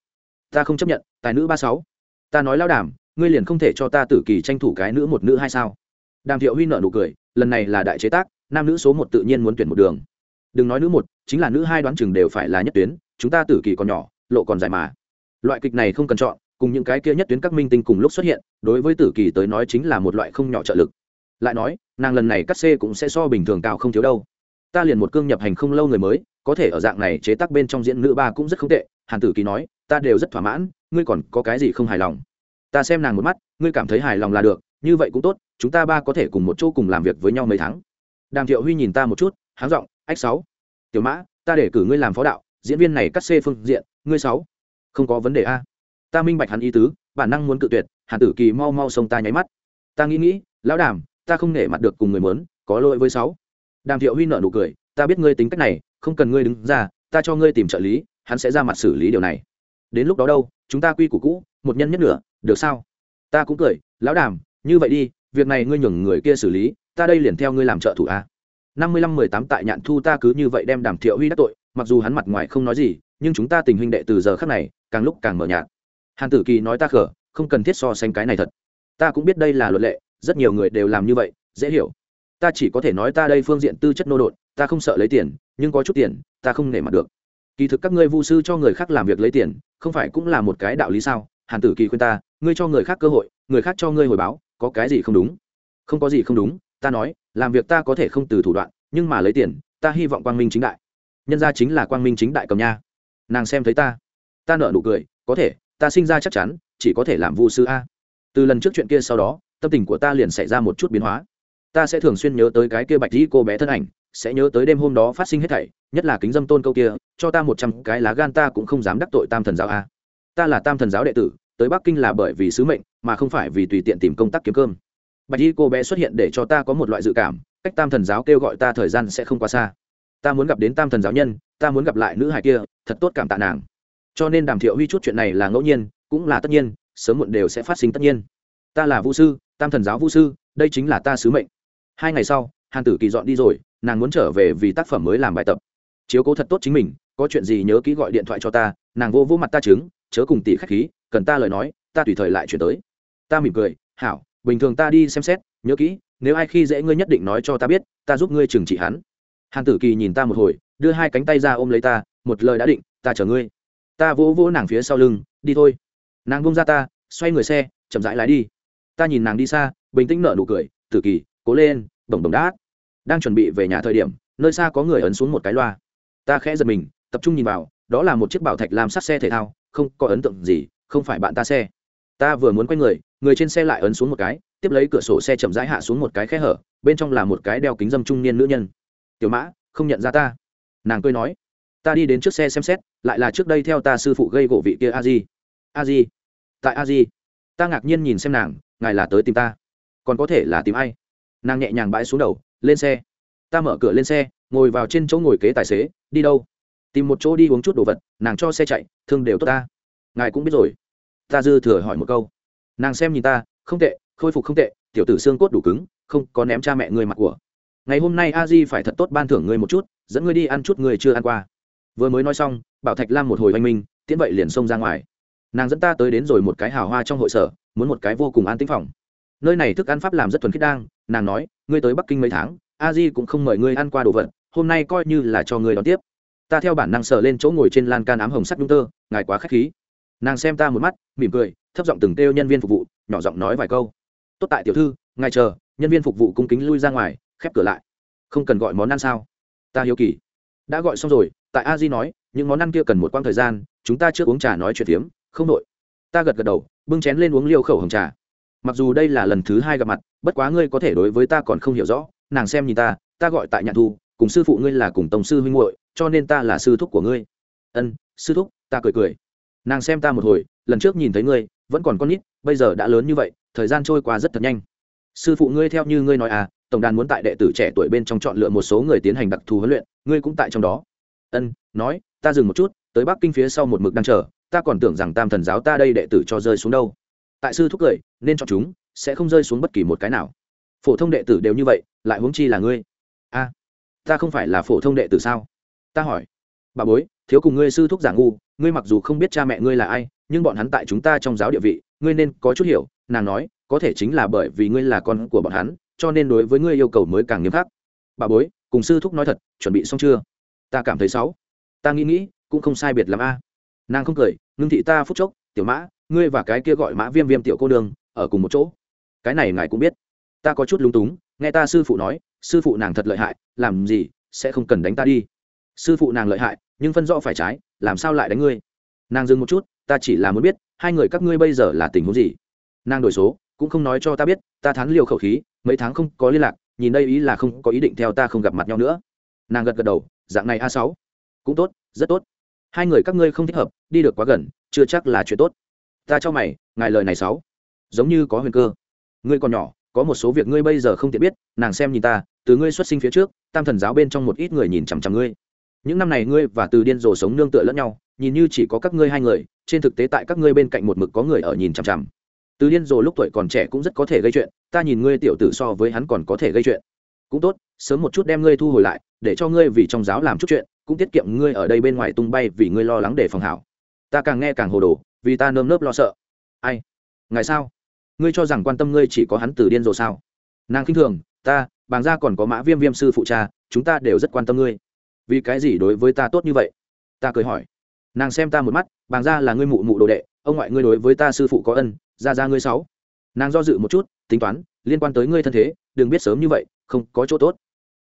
A: Ta không chấp nhận, tài nữ ba sáu. Ta nói lao đàm, ngươi liền không thể cho ta tử kỳ tranh thủ cái nữ một nữ hay sao? Đàm thiệu huy nợ nụ cười, lần này là đại chế tác, nam nữ số một tự nhiên muốn tuyển một đường. Đừng nói nữ một, chính là nữ hai đoán chừng đều phải là nhất tuyến, chúng ta tử kỳ còn nhỏ, lộ còn dài mà. Loại kịch này không cần chọn, cùng những cái kia nhất tuyến các minh tinh cùng lúc xuất hiện, đối với tử kỳ tới nói chính là một loại không nhỏ trợ lực lại nói, nàng lần này cắt xê cũng sẽ so bình thường cao không thiếu đâu. Ta liền một cương nhập hành không lâu người mới, có thể ở dạng này chế tác bên trong diễn nữ ba cũng rất không tệ. Hàn tử kỳ nói, ta đều rất thỏa mãn, ngươi còn có cái gì không hài lòng? Ta xem nàng một mắt, ngươi cảm thấy hài lòng là được, như vậy cũng tốt, chúng ta ba có thể cùng một chỗ cùng làm việc với nhau mấy tháng. Đàm thiệu huy nhìn ta một chút, háng giọng, ách sáu, tiểu mã, ta để cử ngươi làm phó đạo, diễn viên này cắt xê phương diện, ngươi sáu, không có vấn đề a. Ta minh bạch hắn ý tứ, bản năng muốn cự tuyệt, hàn tử kỳ mau mau xông ta nháy mắt. Ta nghĩ nghĩ, lão đàm ta không nể mặt được cùng người mớn có lỗi với sáu. Đàm thiệu huy nợ nụ cười, ta biết ngươi tính cách này, không cần ngươi đứng ra, ta cho ngươi tìm trợ lý, hắn sẽ ra mặt xử lý điều này. Đến lúc đó đâu, chúng ta quy củ cũ, một nhân nhất nửa, được sao? Ta cũng cười, lão đàm, như vậy đi, việc này ngươi nhường người kia xử lý, ta đây liền theo ngươi làm trợ thủ a. Năm mươi lăm mười tám tại nhạn thu ta cứ như vậy đem đàm thiệu huy đắc tội, mặc dù hắn mặt ngoài không nói gì, nhưng chúng ta tình huynh đệ từ giờ khác này, càng lúc càng mờ nhạt. Hàn tử kỳ nói ta khở không cần thiết so sánh cái này thật. Ta cũng biết đây là luật lệ rất nhiều người đều làm như vậy, dễ hiểu. Ta chỉ có thể nói ta đây phương diện tư chất nô đột ta không sợ lấy tiền, nhưng có chút tiền, ta không nể mặt được. Kỳ thực các ngươi vu sư cho người khác làm việc lấy tiền, không phải cũng là một cái đạo lý sao? Hàn tử kỳ khuyên ta, ngươi cho người khác cơ hội, người khác cho ngươi hồi báo, có cái gì không đúng? Không có gì không đúng, ta nói, làm việc ta có thể không từ thủ đoạn, nhưng mà lấy tiền, ta hy vọng quang minh chính đại. Nhân ra chính là quang minh chính đại cầm nha. Nàng xem thấy ta ta nợ nụ cười, có thể, ta sinh ra chắc chắn, chỉ có thể làm vu sư a. Từ lần trước chuyện kia sau đó tâm tình của ta liền xảy ra một chút biến hóa. Ta sẽ thường xuyên nhớ tới cái kia bạch dĩ cô bé thân ảnh, sẽ nhớ tới đêm hôm đó phát sinh hết thảy, nhất là kính dâm tôn câu kia, cho ta một trăm cái lá gan ta cũng không dám đắc tội tam thần giáo a. Ta là tam thần giáo đệ tử, tới bắc kinh là bởi vì sứ mệnh, mà không phải vì tùy tiện tìm công tác kiếm cơm. Bạch y cô bé xuất hiện để cho ta có một loại dự cảm, cách tam thần giáo kêu gọi ta thời gian sẽ không quá xa. Ta muốn gặp đến tam thần giáo nhân, ta muốn gặp lại nữ hài kia, thật tốt cảm tạ nàng. Cho nên đàm thiệu huy chút chuyện này là ngẫu nhiên, cũng là tất nhiên, sớm muộn đều sẽ phát sinh tất nhiên. Ta là vũ sư tam thần giáo vũ sư, đây chính là ta sứ mệnh. Hai ngày sau, hàn tử kỳ dọn đi rồi, nàng muốn trở về vì tác phẩm mới làm bài tập. Chiếu cố thật tốt chính mình, có chuyện gì nhớ kỹ gọi điện thoại cho ta, nàng vô vô mặt ta chứng chớ cùng tỷ khách khí, cần ta lời nói, ta tùy thời lại chuyển tới. Ta mỉm cười, hảo, bình thường ta đi xem xét, nhớ kỹ, nếu ai khi dễ ngươi nhất định nói cho ta biết, ta giúp ngươi trừng trị hắn. Hàn tử kỳ nhìn ta một hồi, đưa hai cánh tay ra ôm lấy ta, một lời đã định, ta chở ngươi. Ta vỗ vỗ nàng phía sau lưng, đi thôi. Nàng bông ra ta, xoay người xe, chậm rãi lái đi ta nhìn nàng đi xa, bình tĩnh nở nụ cười, tử kỳ, cố lên bổng bổng đát. Đang chuẩn bị về nhà thời điểm, nơi xa có người ấn xuống một cái loa. Ta khẽ giật mình, tập trung nhìn vào, đó là một chiếc bảo thạch làm sắt xe thể thao, không có ấn tượng gì, không phải bạn ta xe. Ta vừa muốn quay người người trên xe lại ấn xuống một cái, tiếp lấy cửa sổ xe chậm rãi hạ xuống một cái khe hở, bên trong là một cái đeo kính dâm trung niên nữ nhân. Tiểu mã, không nhận ra ta. Nàng cười nói, ta đi đến trước xe xem xét, lại là trước đây theo ta sư phụ gây gỗ vị kia a di. A di? Tại a di. Ta ngạc nhiên nhìn xem nàng ngài là tới tìm ta. Còn có thể là tìm ai? Nàng nhẹ nhàng bãi xuống đầu, lên xe. Ta mở cửa lên xe, ngồi vào trên chỗ ngồi kế tài xế, đi đâu? Tìm một chỗ đi uống chút đồ vật, nàng cho xe chạy, thương đều tốt ta. Ngài cũng biết rồi. Ta dư thừa hỏi một câu. Nàng xem nhìn ta, không tệ, khôi phục không tệ, tiểu tử xương cốt đủ cứng, không có ném cha mẹ người mặt của. Ngày hôm nay a di phải thật tốt ban thưởng ngươi một chút, dẫn ngươi đi ăn chút người chưa ăn qua. Vừa mới nói xong, bảo thạch lam một hồi oanh minh, tiễn vậy liền xông ra ngoài. Nàng dẫn ta tới đến rồi một cái hào hoa trong hội sở muốn một cái vô cùng an tĩnh phòng. Nơi này thức ăn pháp làm rất thuần khiết đang, nàng nói, ngươi tới bắc kinh mấy tháng, a di cũng không mời ngươi ăn qua đồ vật, hôm nay coi như là cho ngươi đón tiếp. Ta theo bản năng sờ lên chỗ ngồi trên lan can ám hồng sắt nhung tơ, ngài quá k h á c h khí. Nàng xem ta một mắt, mỉm cười, thấp giọng từng kêu nhân viên phục vụ, nhỏ giọng nói vài câu. Tốt tại tiểu thư, ngài chờ, nhân viên phục vụ cung kính lui ra ngoài, khép cửa lại. Không cần gọi món ăn sao? Ta hiếu kỳ. Đã gọi xong rồi, tại a di nói, những món ăn kia cần một quãng thời gian, chúng ta chưa uống trà nói chuyện phiếm, không đội ta gật gật đầu bưng chén lên uống liêu khẩu hồng trà. Mặc dù đây là lần thứ hai gặp mặt, bất quá ngươi có thể đối với ta còn không hiểu rõ, nàng xem nhìn ta ta gọi tại nhạn thu, cùng sư phụ ngươi là cùng tổng sư huynh muội, cho nên ta là sư thúc của ngươi. Ân, sư thúc, ta cười cười. Nàng xem ta một hồi, lần trước nhìn thấy ngươi, vẫn còn con nít, bây giờ đã lớn như vậy, thời gian trôi qua rất thật nhanh. Sư phụ ngươi theo như ngươi nói à tổng đàn muốn tại đệ tử trẻ tuổi bên trong chọn lựa một số người tiến hành đặc thù huấn luyện, ngươi cũng tại trong đó. Ân, nói, ta dừng một chút, tới bắc kinh phía sau một mực đang chờ ta còn tưởng rằng tam thần giáo ta đây đệ tử cho rơi xuống đâu. Tại sư thúc cười, nên cho chúng, sẽ không rơi xuống bất kỳ một cái nào. Phổ thông đệ tử đều như vậy, lại huống chi là ngươi? A, ta không phải là phổ thông đệ tử sao? Ta hỏi. Bà bối, thiếu cùng ngươi sư thúc giả ngu, ngươi mặc dù không biết cha mẹ ngươi là ai, nhưng bọn hắn tại chúng ta trong giáo địa vị, ngươi nên có chút hiểu, nàng nói, có thể chính là bởi vì ngươi là con của bọn hắn, cho nên đối với ngươi yêu cầu mới càng nghiêm khắc. Bà bối, cùng sư thúc nói thật, chuẩn bị xong chưa? Ta cảm thấy xấu. Ta nghĩ nghĩ, cũng không sai biệt l a nàng không cười, ngưng thị ta phút chốc, tiểu mã, ngươi và cái kia gọi mã viêm viêm tiểu cô đường ở cùng một chỗ. Cái này ngài cũng biết. Ta có chút lúng túng, nghe ta sư phụ nói, sư phụ nàng thật lợi hại, làm gì sẽ không cần đánh ta đi. Sư phụ nàng lợi hại, nhưng phân rõ phải trái, làm sao lại đánh ngươi? Nàng dừng một chút, ta chỉ là muốn biết, hai người các ngươi bây giờ là tình huống gì? Nàng đổi số, cũng không nói cho ta biết, ta thán liều khẩu khí, mấy tháng không có liên lạc, nhìn đây ý là không có ý định theo ta không gặp mặt nhau nữa. Nàng gật gật đầu, dạng này a sáu, cũng tốt, rất tốt hai người các ngươi không thích hợp, đi được quá gần, chưa chắc là chuyện tốt. Ta cho mày, ngài lời này sáu. Giống như có huyền cơ. Ngươi còn nhỏ, có một số việc ngươi bây giờ không tiện biết, nàng xem nhìn ta, từ ngươi xuất sinh phía trước, tam thần giáo bên trong một ít người nhìn chằm chằm ngươi. Những năm này ngươi và từ điên rồ sống nương tựa lẫn nhau, nhìn như chỉ có các ngươi hai người, trên thực tế tại các ngươi bên cạnh một mực có người ở nhìn chằm chằm. Từ điên rồ lúc tuổi còn trẻ cũng rất có thể gây chuyện, ta nhìn ngươi tiểu tử so với hắn còn có thể gây chuyện. Cũng tốt, sớm một chút đem ngươi thu hồi lại, để cho ngươi vì trong giáo làm chút chuyện cũng tiết kiệm ngươi ở đây bên ngoài tung bay vì ngươi lo lắng để phòng hảo. Ta càng nghe càng hồ đồ, vì ta nơm nớp lo sợ. Ai? Ngày sao? Ngươi cho rằng quan tâm ngươi chỉ có hắn từ điên rồ sao? Nàng khinh thường, ta, bàng gia còn có mã viêm viêm sư phụ cha, chúng ta đều rất quan tâm ngươi. Vì cái gì đối với ta tốt như vậy? Ta cười hỏi. Nàng xem ta một mắt, bàng gia là ngươi mụ mụ đồ đệ, ông ngoại ngươi đối với ta sư phụ có ân ra ra ngươi sáu. Nàng do dự một chút, tính toán, liên quan tới ngươi thân thế, đừng biết sớm như vậy, không có chỗ tốt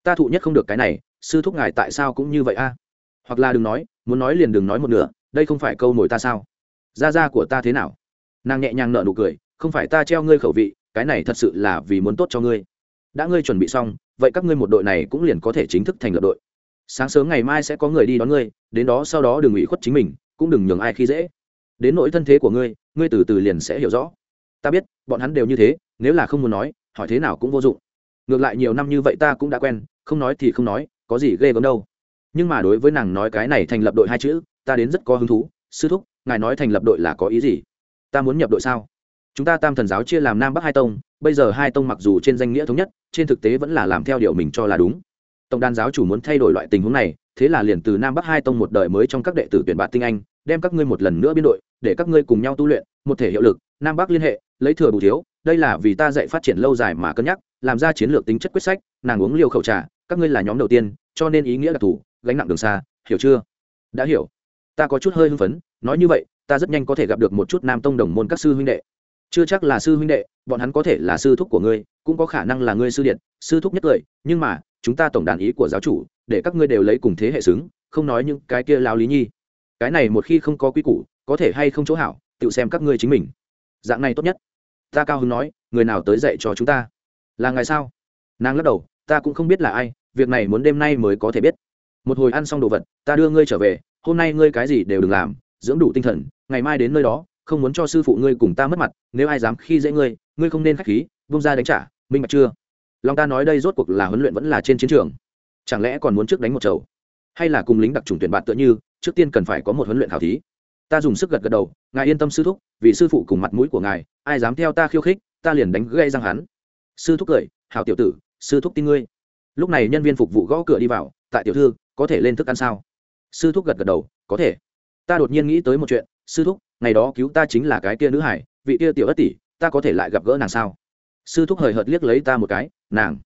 A: ta thụ nhất không được cái này, sư thúc ngài tại sao cũng như vậy a? Hoặc là đừng nói, muốn nói liền đừng nói một nửa, đây không phải câu nổi ta sao? Da da của ta thế nào? Nàng nhẹ nhàng nợ nụ cười, không phải ta treo ngươi khẩu vị, cái này thật sự là vì muốn tốt cho ngươi. Đã ngươi chuẩn bị xong, vậy các ngươi một đội này cũng liền có thể chính thức thành lập đội. Sáng sớm ngày mai sẽ có người đi đón ngươi, đến đó sau đó đừng ủy khuất chính mình, cũng đừng nhường ai khi dễ. Đến nỗi thân thế của ngươi ngươi từ từ liền sẽ hiểu rõ. Ta biết, bọn hắn đều như thế, nếu là không muốn nói, hỏi thế nào cũng vô dụng. Ngược lại nhiều năm như vậy ta cũng đã quen không nói thì không nói, có gì ghê gớm đâu. Nhưng mà đối với nàng nói cái này thành lập đội hai chữ, ta đến rất có hứng thú. Sư thúc, ngài nói thành lập đội là có ý gì? Ta muốn nhập đội sao? Chúng ta tam thần giáo chia làm nam bắc hai tông, bây giờ hai tông mặc dù trên danh nghĩa thống nhất, trên thực tế vẫn là làm theo điều mình cho là đúng. Tổng đàn giáo chủ muốn thay đổi loại tình huống này, thế là liền từ nam bắc hai tông một đời mới trong các đệ tử tuyển bạt tinh anh, đem các ngươi một lần nữa biên đội, để các ngươi cùng nhau tu luyện, một thể hiệu lực, nam bắc liên hệ, lấy thừa bù thiếu, đây là vì ta dạy phát triển lâu dài mà cân nhắc, làm ra chiến lược tính chất quyết sách, nàng uống liều khẩu trà các ngươi là nhóm đầu tiên, cho nên ý nghĩa đặc thù, gánh nặng đường xa, hiểu chưa? Đã hiểu. Ta có chút hơi hưng phấn, nói như vậy, ta rất nhanh có thể gặp được một chút nam tông đồng môn các sư huynh đệ. Chưa chắc là sư huynh đệ, bọn hắn có thể là sư thúc của ngươi, cũng có khả năng là ngươi sư điện, sư thúc nhất cười nhưng mà, chúng ta tổng đàn ý của giáo chủ, để các ngươi đều lấy cùng thế hệ xứng, không nói những cái kia lao lý nhi. Cái này một khi không có quy củ, có thể hay không chỗ hảo, tự xem các ngươi chính mình. Dạng này tốt nhất. Ta cao hứng nói, người nào tới dạy cho chúng ta? Là ngày sao? Nàng lắc đầu ta cũng không biết là ai, việc này muốn đêm nay mới có thể biết. Một hồi ăn xong đồ vật, ta đưa ngươi trở về, hôm nay ngươi cái gì đều đừng làm, dưỡng đủ tinh thần, ngày mai đến nơi đó, không muốn cho sư phụ ngươi cùng ta mất mặt, nếu ai dám khi dễ ngươi ngươi không nên k h á c h khí, vung ra đánh trả, minh bạch chưa? Long ta nói đây rốt cuộc là huấn luyện vẫn là trên chiến trường? Chẳng lẽ còn muốn trước đánh một chầu? Hay là cùng lính đặc trùng tuyển bạn tựa như, trước tiên cần phải có một huấn luyện khảo thí? Ta dùng sức gật gật đầu, ngài yên tâm sư thúc, vì sư phụ cùng mặt mũi của ngài, ai dám theo ta khiêu khích, ta liền đánh gây răng hắn. Sư thúc cười, hảo tiểu tử sư thúc tin ngươi. Lúc này nhân viên phục vụ gõ cửa đi vào, tại tiểu thư, có thể lên thức ăn sao? Sư thúc gật gật đầu, có thể. Ta đột nhiên nghĩ tới một chuyện, sư thúc, ngày đó cứu ta chính là cái kia nữ hải, vị kia tiểu ất tỷ, ta có thể lại gặp gỡ nàng sao? Sư thúc hời hợt liếc lấy ta một cái, nàng,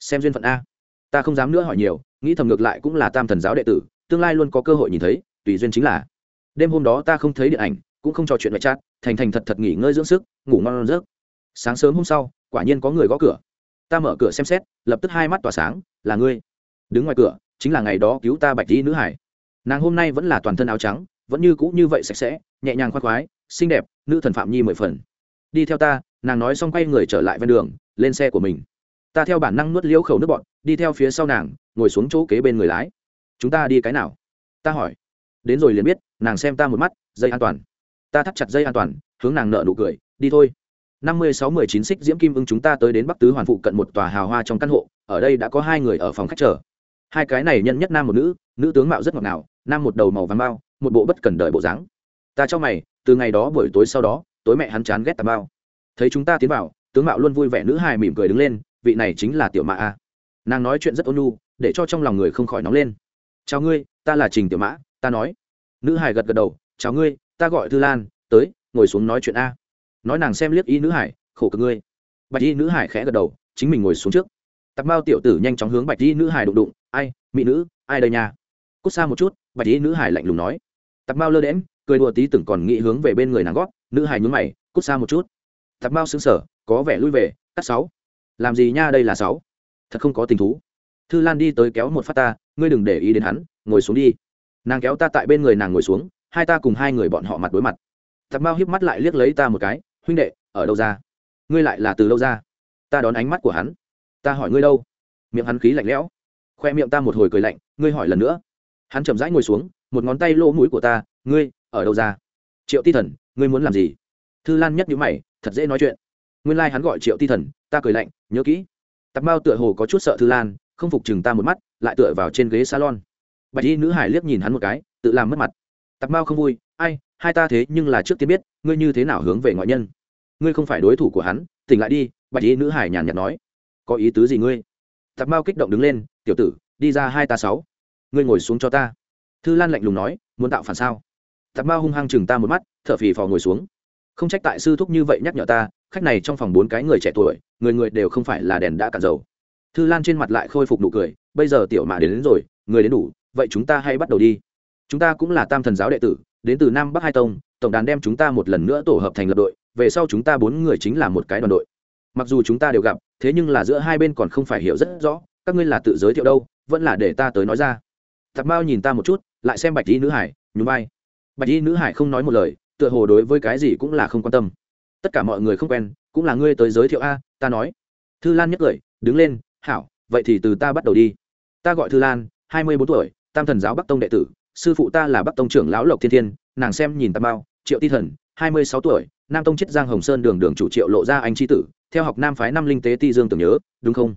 A: xem duyên phận a. Ta không dám nữa hỏi nhiều, nghĩ thầm ngược lại cũng là tam thần giáo đệ tử, tương lai luôn có cơ hội nhìn thấy, tùy duyên chính là. Đêm hôm đó ta không thấy điện ảnh, cũng không trò chuyện ngoại chat, thành thành thật thật nghỉ ngơi dưỡng sức, ngủ ngon rớt sáng sớm hôm sau, quả nhiên có người gõ cửa ta mở cửa xem xét, lập tức hai mắt tỏa sáng, là ngươi. Đứng ngoài cửa, chính là ngày đó cứu ta bạch dĩ nữ hải. Nàng hôm nay vẫn là toàn thân áo trắng, vẫn như cũ như vậy sạch sẽ, nhẹ nhàng khoác khoái, xinh đẹp, nữ thần phạm nhi mười phần. Đi theo ta, nàng nói xong quay người trở lại ven đường, lên xe của mình. Ta theo bản năng nuốt liễu khẩu nước bọn đi theo phía sau nàng, ngồi xuống chỗ kế bên người lái. Chúng ta đi cái nào? Ta hỏi. Đến rồi liền biết, nàng xem ta một mắt, dây an toàn. Ta thắt chặt dây an toàn, hướng nàng nợ nụ cười, đi thôi năm mươi sáu mười chín xích diễm kim ưng chúng ta tới đến bắc tứ hoàn phụ cận một tòa hào hoa trong căn hộ, ở đây đã có hai người ở phòng khách chờ. Hai cái này nhân nhất nam một nữ nữ tướng mạo rất ngọt ngào, nam một đầu màu vàng bao, một bộ bất cần đợi bộ dáng. Ta cho mày, từ ngày đó buổi tối sau đó, tối mẹ hắn chán ghét tà bao. Thấy chúng ta tiến vào, tướng mạo luôn vui vẻ nữ hài mỉm cười đứng lên, vị này chính là tiểu mã a. Nàng nói chuyện rất ôn nhu, để cho trong lòng người không khỏi nóng lên. Chào ngươi, ta là trình tiểu mã, ta nói. Nữ hài gật gật đầu, chào ngươi, ta gọi thư lan, tới, ngồi xuống nói chuyện a nói nàng xem liếc y nữ hải, khổ cực ngươi. Bạch y nữ hải khẽ gật đầu, chính mình ngồi xuống trước. Tặc mao tiểu tử nhanh chóng hướng bạch y nữ hải đụng đụng, ai, mỹ nữ, ai đây nha? Cút xa một chút, bạch y nữ hải lạnh lùng nói. Tặc mao lơ đễm cười đùa tí tưởng còn nghĩ hướng về bên người nàng gót, nữ hải nhún mày, cút xa một chút. Tặc mao xứng sở có vẻ lui về, cắt sáu. Làm gì nha, đây là sáu. Thật không có tình thú. Thư lan đi tới kéo một phát ta, ngươi đừng để ý đến hắn, ngồi xuống đi. Nàng kéo ta tại bên người nàng ngồi xuống, hai ta cùng hai người bọn họ mặt đối mặt. Tặc mao híp mắt lại liếc lấy ta một cái huynh đệ, ở đâu ra? Ngươi lại là từ đâu ra? Ta đón ánh mắt của hắn. Ta hỏi ngươi đâu? Miệng hắn khí lạnh lẽo. Khoe miệng ta một hồi cười lạnh, ngươi hỏi lần nữa. Hắn chậm rãi ngồi xuống, một ngón tay lỗ mũi của ta, ngươi, ở đâu ra? Triệu ti thần, ngươi muốn làm gì? Thư lan nhất nhữ mày, thật dễ nói chuyện. Nguyên lai、like、hắn gọi triệu ti thần, ta cười lạnh, nhớ kỹ. Tạp bao tựa hồ có chút sợ thư lan, không phục chừng ta một mắt, lại tựa vào trên ghế salon. Bạch y nữ hải liếc nhìn hắn một cái, tự làm mất mặt. Tạp bao không vui, ai hai ta thế nhưng là trước tiên biết ngươi như thế nào hướng về ngoại nhân. Ngươi không phải đối thủ của hắn tỉnh lại đi bạch y nữ hải nhàn nhạt nói. Có ý tứ gì ngươi? Tặc bao kích động đứng lên tiểu tử đi ra hai ta sáu. Ngươi ngồi xuống cho ta. Thư lan lạnh lùng nói muốn tạo phản sao? Tặc bao hung hăng chừng ta một mắt t h ở phì phò ngồi xuống. Không trách tại sư thúc như vậy nhắc nhở ta khách này trong phòng bốn cái người trẻ tuổi người người đều không phải là đèn đã cạn dầu. Thư lan trên mặt lại khôi phục nụ cười bây giờ tiểu mã đến, đến rồi người đến đủ vậy chúng ta hãy bắt đầu đi. Chúng ta cũng là tam thần giáo đệ tử đến từ nam bắc hai tông, tổng đàn đem chúng ta một lần nữa tổ hợp thành lập đội, về sau chúng ta bốn người chính là một cái đoàn đội. Mặc dù chúng ta đều gặp, thế nhưng là giữa hai bên còn không phải hiểu rất rõ, các ngươi là tự giới thiệu đâu, vẫn là để ta tới nói ra. Thập mao nhìn ta một chút, lại xem bạch y nữ hải, nhún vai. Bạch y nữ hải không nói một lời, tựa hồ đối với cái gì cũng là không quan tâm. Tất cả mọi người không quen, cũng là ngươi tới giới thiệu a, ta nói. Thư lan nhất cười, đứng lên, hảo, vậy thì từ ta bắt đầu đi. Ta gọi thư lan, hai mươi bốn tuổi, tam thần giáo bắc tông đệ tử sư phụ ta là bắc tông trưởng lão lộc thiên thiên, nàng xem nhìn tam bao, triệu ti thần, hai mươi sáu tuổi, nam tông chiết giang hồng sơn đường đường chủ triệu lộ ra anh tri tử, theo học nam phái năm linh tế ti dương tưởng nhớ, đúng không?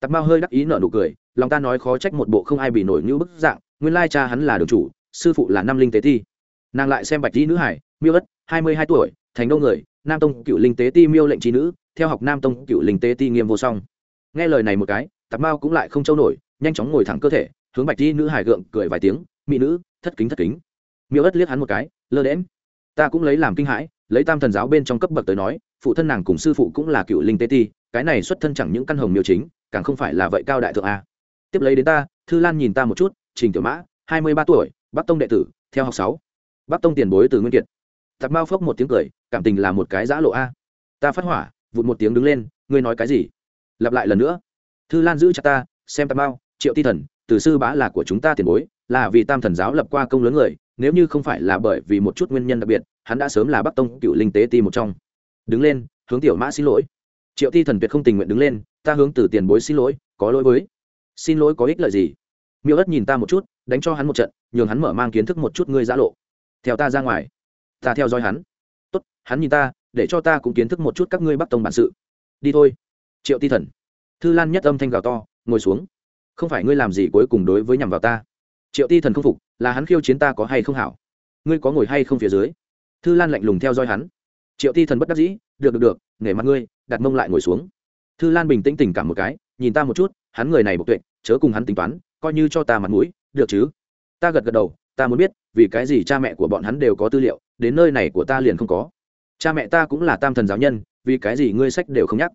A: Tạp mao hơi đắc ý nợ nụ cười, lòng ta nói khó trách một bộ không ai bị nổi như bức dạng, nguyên lai cha hắn là đường chủ, sư phụ là năm linh tế ti. Nàng lại xem bạch di nữ hải, miêu ất, hai mươi hai tuổi, thành đông người, nam tông cựu linh tế ti miêu lệnh trí nữ, theo học nam tông cựu linh tế ti nghiêm vô song. Nghe lời này một cái tạp mao cũng lại không trâu nổi, nhanh chóng ngồi thẳng cơ thể, hướng bạch di nữ hải gượng cười vài tiếng mỹ nữ, thất kính thất kính. Miêu ất liếc hắn một cái, lơ đễm ta cũng lấy làm kinh hãi, lấy tam thần giáo bên trong cấp bậc tới nói, phụ thân nàng cùng sư phụ cũng là cựu linh tế ti, cái này xuất thân chẳng những căn hồng miêu chính, càng không phải là vậy cao đại thượng a. Tiếp lấy đến ta, thư lan nhìn ta một chút, trình tiểu mã, hai mươi ba tuổi, bắc tông đệ tử, theo học sáu. Bắc tông tiền bối từ nguyên kiệt. Tặc mao phốc một tiếng cười, cảm tình là một cái giã lộ a. Ta phát hỏa, vụt một tiếng đứng lên, ngươi nói cái gì? Lặp lại lần nữa. Thư lan giữ chặt ta, xem tặc mao, triệu ti thần, từ sư bá là của chúng ta tiền bối là vì tam thần giáo lập qua công lớn người, nếu như không phải là bởi vì một chút nguyên nhân đặc biệt, hắn đã sớm là bắc tông cựu linh tế ti một trong. Đứng lên, hướng tiểu mã xin lỗi. Triệu ti thần tuyệt không tình nguyện đứng lên, ta hướng từ tiền bối xin lỗi, có lỗi với. Xin lỗi có ích lợi gì? Miêu ất nhìn ta một chút, đánh cho hắn một trận, nhường hắn mở mang kiến thức một chút ngươi giã lộ. Theo ta ra ngoài. Ta theo dõi hắn. Tốt, hắn nhìn ta, để cho ta cũng kiến thức một chút các ngươi bắc tông bản sự. Đi thôi. Triệu ti thần. Thư lan nhất âm thanh gào to, ngồi xuống. Không phải ngươi làm gì cuối cùng đối với nhằm vào ta triệu ti thần không phục, là hắn khiêu chiến ta có hay không hảo? Ngươi có ngồi hay không phía dưới? Thư lan lạnh lùng theo dõi hắn. Triệu ti thần bất đắc dĩ, được được được, nể mặt ngươi, đặt mông lại ngồi xuống. Thư lan bình tĩnh tình cảm một cái, nhìn ta một chút, hắn người này bộc tuệ, chớ cùng hắn tính toán, coi như cho ta mặt mũi, được chứ? Ta gật gật đầu, ta muốn biết, vì cái gì cha mẹ của bọn hắn đều có tư liệu, đến nơi này của ta liền không có. Cha mẹ ta cũng là tam thần giáo nhân, vì cái gì ngươi sách đều không nhắc?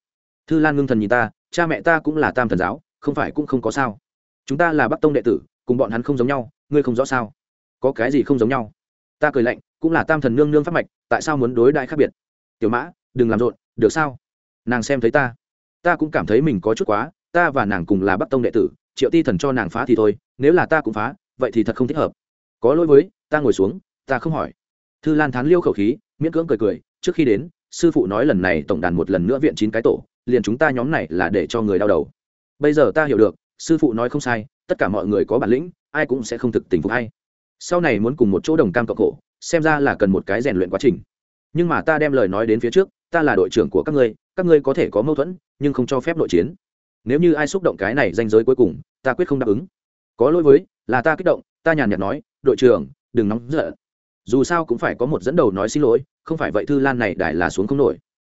A: Thư lan ngưng thần nhìn ta, cha mẹ ta cũng là tam thần giáo, không phải cũng không có sao. Chúng ta là bắc tông đệ tử cùng bọn hắn không giống nhau, ngươi không rõ sao? Có cái gì không giống nhau? Ta cười lạnh, cũng là tam thần nương nương pháp mạch, tại sao muốn đối đại khác biệt? Tiểu mã, đừng làm rộn, được sao? Nàng xem thấy ta. Ta cũng cảm thấy mình có chút quá, ta và nàng cùng là bắc tông đệ tử, triệu ti thần cho nàng phá thì thôi, nếu là ta cũng phá, vậy thì thật không thích hợp. Có lỗi với, ta ngồi xuống, ta không hỏi. Thư lan thán liêu khẩu khí, miễn cưỡng cười cười, trước khi đến, sư phụ nói lần này tổng đàn một lần nữa viện chín cái tổ, liền chúng ta nhóm này là để cho người đau đầu. Bây giờ ta hiểu được sư phụ nói không sai, tất cả mọi người có bản lĩnh, ai cũng sẽ không thực tình phục hay. Sau này muốn cùng một chỗ đồng cam cộng khổ, xem ra là cần một cái rèn luyện quá trình. Nhưng mà ta đem lời nói đến phía trước, ta là đội trưởng của các ngươi các ngươi có thể có mâu thuẫn, nhưng không cho phép nội chiến. Nếu như ai xúc động cái này danh giới cuối cùng, ta quyết không đáp ứng. Có lỗi với, là ta kích động, ta nhàn nhạt nói, đội trưởng, đừng nóng giận. Dù sao cũng phải có một dẫn đầu nói xin lỗi, không phải vậy thư lan này đài là xuống không nổi.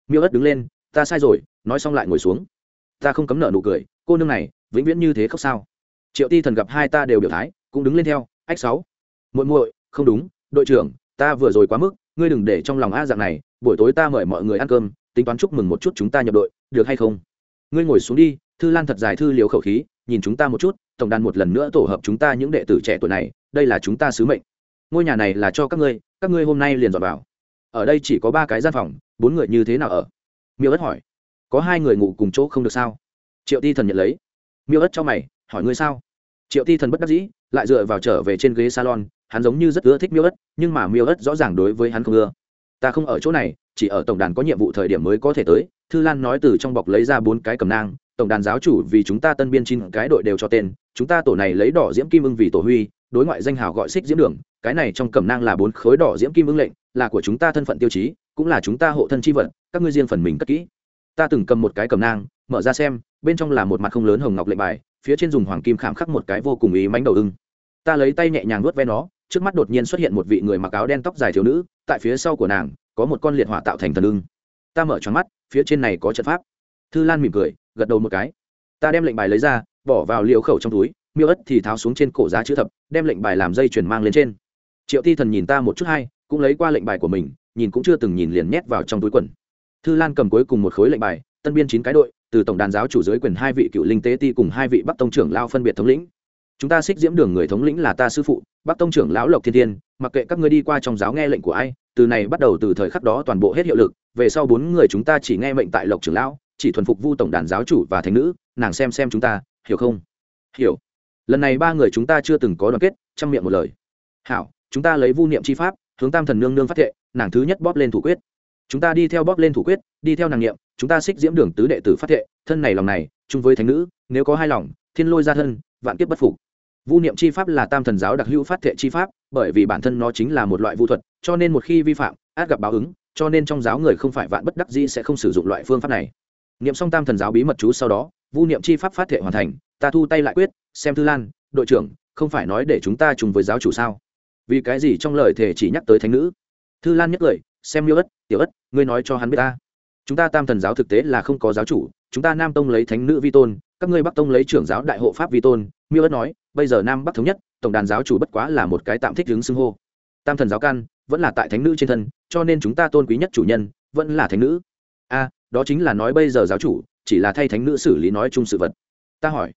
A: Miêu ất đứng lên, ta sai rồi, nói xong lại ngồi xuống. Ta không cấm nợ nụ cười, cô nương này vĩnh viễn như thế khóc sao? Triệu ti thần gặp hai ta đều biểu thái, cũng đứng lên theo, ách sáu, muội muội, không đúng, đội trưởng, ta vừa rồi quá mức, ngươi đừng để trong lòng a dạng này, buổi tối ta mời mọi người ăn cơm, tính toán chúc mừng một chút chúng ta nhập đội, được hay không? Ngươi ngồi xuống đi, thư lan thật dài thư liều khẩu khí, nhìn chúng ta một chút, tổng đàn một lần nữa tổ hợp chúng ta những đệ tử trẻ tuổi này, đây là chúng ta sứ mệnh. Ngôi nhà này là cho các ngươi các ngươi hôm nay liền dọn vào. Ở đây chỉ có ba cái gian phòng, bốn người như thế nào ở? Miêu ất hỏi. Có hai người ngủ cùng chỗ không được sao? Triệu ti thần nhận lấy miêu ất cho mày, hỏi ngươi sao? Triệu ti thần bất đắc dĩ, lại dựa vào trở về trên ghế salon, hắn giống như rất ưa thích miêu ất nhưng mà miêu ất rõ ràng đối với hắn không ưa. Ta không ở chỗ này, chỉ ở tổng đàn có nhiệm vụ thời điểm mới có thể tới, thư lan nói từ trong bọc lấy ra bốn cái cầm nang, tổng đàn giáo chủ vì chúng ta tân biên chín cái đội đều cho tên, chúng ta tổ này lấy đỏ diễm kim ưng vì tổ huy, đối ngoại danh hào gọi xích diễm đường, cái này trong cẩm nang là bốn khối đỏ diễm kim ưng lệnh, là của chúng ta thân phận tiêu chí, cũng là chúng ta hộ thân chi vật, các ngươi riêng phần mình cất kỹ ta từng cầm một cái cầm nang, mở ra xem, bên trong là một mặt không lớn hồng ngọc lệnh bài, phía trên dùng hoàng kim khảm khắc một cái vô cùng ý mánh đầu ưng. Ta lấy tay nhẹ nhàng nuốt ve nó, trước mắt đột nhiên xuất hiện một vị người mặc áo đen tóc dài thiếu nữ, tại phía sau của nàng, có một con liệt hỏa tạo thành thần ưng. Ta mở tròn mắt, phía trên này có trận pháp. Thư lan mỉm cười, gật đầu một cái. Ta đem lệnh bài lấy ra, bỏ vào liệu khẩu trong túi, miêu ất thì tháo xuống trên cổ giá chữ thập, đem lệnh bài làm dây chuyển mang lên trên. Triệu ti thần nhìn ta một chút hay, cũng lấy qua lệnh bài của mình, nhìn cũng chưa từng nhìn liền nhét vào trong túi quần thư lan cầm cuối cùng một khối lệnh bài, tân biên chín cái đội, từ tổng đàn giáo chủ dưới quyền hai vị cựu linh tế ti cùng hai vị bắc tông trưởng lao phân biệt thống lĩnh. Chúng ta xích diễm đường người thống lĩnh là ta sư phụ, bắc tông trưởng lão lộc thiên thiên, mặc kệ các ngươi đi qua trong giáo nghe lệnh của ai, từ này bắt đầu từ thời khắc đó toàn bộ hết hiệu lực, về sau bốn người chúng ta chỉ nghe mệnh tại lộc trưởng lão, chỉ thuần phục vu tổng đàn giáo chủ và thành nữ, nàng xem xem chúng ta, hiểu không? Hiểu. Lần này ba người chúng ta chưa từng có đoàn kết trong miệng một lời. Hảo, chúng ta lấy vu niệm chi pháp, hướng tam thần nương nương phát thệ, nàng thứ nhất bóp lên thủ quyết chúng ta đi theo bóp lên thủ quyết, đi theo nàng niệm, chúng ta xích diễm đường tứ đệ tử phát thệ, thân này lòng này, chung với thánh nữ, nếu có hai lòng, thiên lôi ra thân, vạn kiếp bất phục. Vu niệm chi pháp là tam thần giáo đặc hữu phát thệ chi pháp, bởi vì bản thân nó chính là một loại vu thuật, cho nên một khi vi phạm, át gặp báo ứng, cho nên trong giáo người không phải vạn bất đắc dĩ sẽ không sử dụng loại phương pháp này. Niệm xong tam thần giáo bí mật chú sau đó, vu niệm chi pháp phát thệ hoàn thành, ta thu tay lại quyết, xem thư lan, đội trưởng, không phải nói để chúng ta chung với giáo chủ sao? Vì cái gì trong lời thề chỉ nhắc tới thánh nữ? Thư lan nhắc lời, xem miêu ất tiểu ất, ngươi nói cho hắn biết ta. Chúng ta tam thần giáo thực tế là không có giáo chủ, chúng ta nam tông lấy thánh nữ vi tôn, các ngươi bắc tông lấy trưởng giáo đại hộ pháp vi tôn. Miêu ất nói, bây giờ nam bắc thống nhất, tổng đàn giáo chủ bất quá là một cái tạm thích đứng xưng hô. Tam thần giáo căn vẫn là tại thánh nữ trên thân, cho nên chúng ta tôn quý nhất chủ nhân, vẫn là thánh nữ. A, đó chính là nói bây giờ giáo chủ, chỉ là thay thánh nữ xử lý nói chung sự vật. Ta hỏi,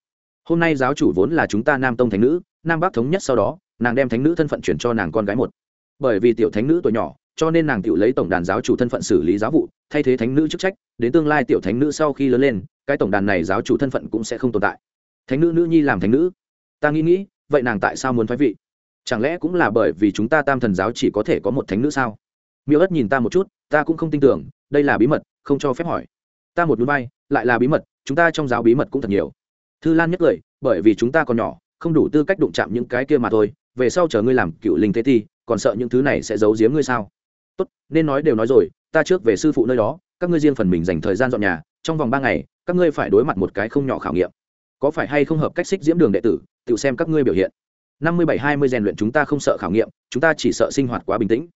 A: hôm nay giáo chủ vốn là chúng ta nam tông thánh nữ, nam bắc thống nhất sau đó, nàng đem thánh nữ thân phận chuyển cho nàng con gái một. Bởi vì tiểu thánh nữ tuổi nhỏ cho nên nàng tự lấy tổng đàn giáo chủ thân phận xử lý giáo vụ, thay thế thánh nữ chức trách, đến tương lai tiểu thánh nữ sau khi lớn lên, cái tổng đàn này giáo chủ thân phận cũng sẽ không tồn tại. Thánh nữ nữ nhi làm thánh nữ. Ta nghĩ nghĩ, vậy nàng tại sao muốn thoái vị? Chẳng lẽ cũng là bởi vì chúng ta tam thần giáo chỉ có thể có một thánh nữ sao? Miêu ất nhìn ta một chút, ta cũng không tin tưởng, đây là bí mật, không cho phép hỏi. Ta một núi bay, lại là bí mật, chúng ta trong giáo bí mật cũng thật nhiều. Thư lan nhất cười bởi vì chúng ta còn nhỏ, không đủ tư cách đụng chạm những cái kia mà thôi, về sau chờ ngươi làm cựu linh thế thì còn sợ những thứ này sẽ giấu giếm ngươi sao? Tốt, nên nói đều nói rồi, ta trước về sư phụ nơi đó, các ngươi riêng phần mình dành thời gian dọn nhà, trong vòng ba ngày, các ngươi phải đối mặt một cái không nhỏ khảo nghiệm. Có phải hay không hợp cách xích diễm đường đệ tử, tự xem các ngươi biểu hiện. Năm mươi bảy hai mươi rèn luyện chúng ta không sợ khảo nghiệm, chúng ta chỉ sợ sinh hoạt quá bình tĩnh.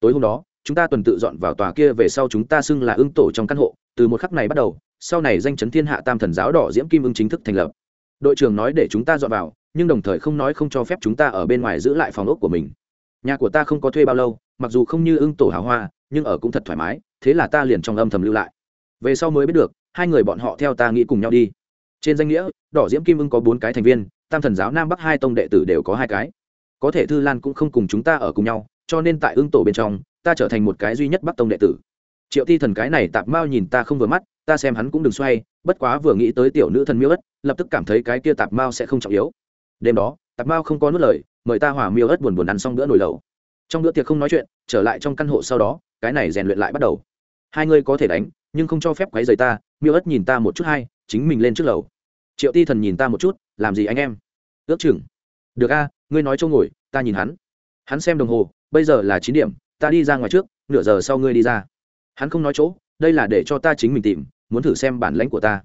A: Tối hôm đó, chúng ta tuần tự dọn vào tòa kia về sau chúng ta xưng là ưng tổ trong căn hộ, từ một khắc này bắt đầu, sau này danh chấn thiên hạ tam thần giáo đỏ diễm kim ưng chính thức thành lập. Đội trưởng nói để chúng ta dọn vào, nhưng đồng thời không nói không cho phép chúng ta ở bên ngoài giữ lại phòng ốc của mình. Nhà của ta không có thuê bao lâu mặc dù không như ưng tổ hào hoa, nhưng ở cũng thật thoải mái, thế là ta liền trong âm thầm lưu lại. Về sau mới biết được, hai người bọn họ theo ta nghĩ cùng nhau đi. Trên danh nghĩa, đỏ diễm kim ưng có bốn cái thành viên, tam thần giáo nam bắc hai tông đệ tử đều có hai cái. Có thể thư lan cũng không cùng chúng ta ở cùng nhau, cho nên tại ưng tổ bên trong, ta trở thành một cái duy nhất bắc tông đệ tử. Triệu thi thần cái này tạp mao nhìn ta không vừa mắt, ta xem hắn cũng đừng xoay, bất quá vừa nghĩ tới tiểu nữ thần miêu ất, lập tức cảm thấy cái kia tạp mao sẽ không trọng yếu. Đêm đó, tạp mao không có nuốt lời, mời ta hòa miêu ất buồn buồn ăn xong bữa nồi lẩu trong bữa tiệc không nói chuyện, trở lại trong căn hộ sau đó, cái này rèn luyện lại bắt đầu. Hai ngươi có thể đánh, nhưng không cho phép quấy rầy ta, miêu ất nhìn ta một chút hay, chính mình lên trước lầu. Triệu ti thần nhìn ta một chút, làm gì anh em? Ước chừng. Được a, ngươi nói châu ngồi, ta nhìn hắn. Hắn xem đồng hồ, bây giờ là chín điểm, ta đi ra ngoài trước, nửa giờ sau ngươi đi ra. Hắn không nói chỗ, đây là để cho ta chính mình tìm, muốn thử xem bản lãnh của ta.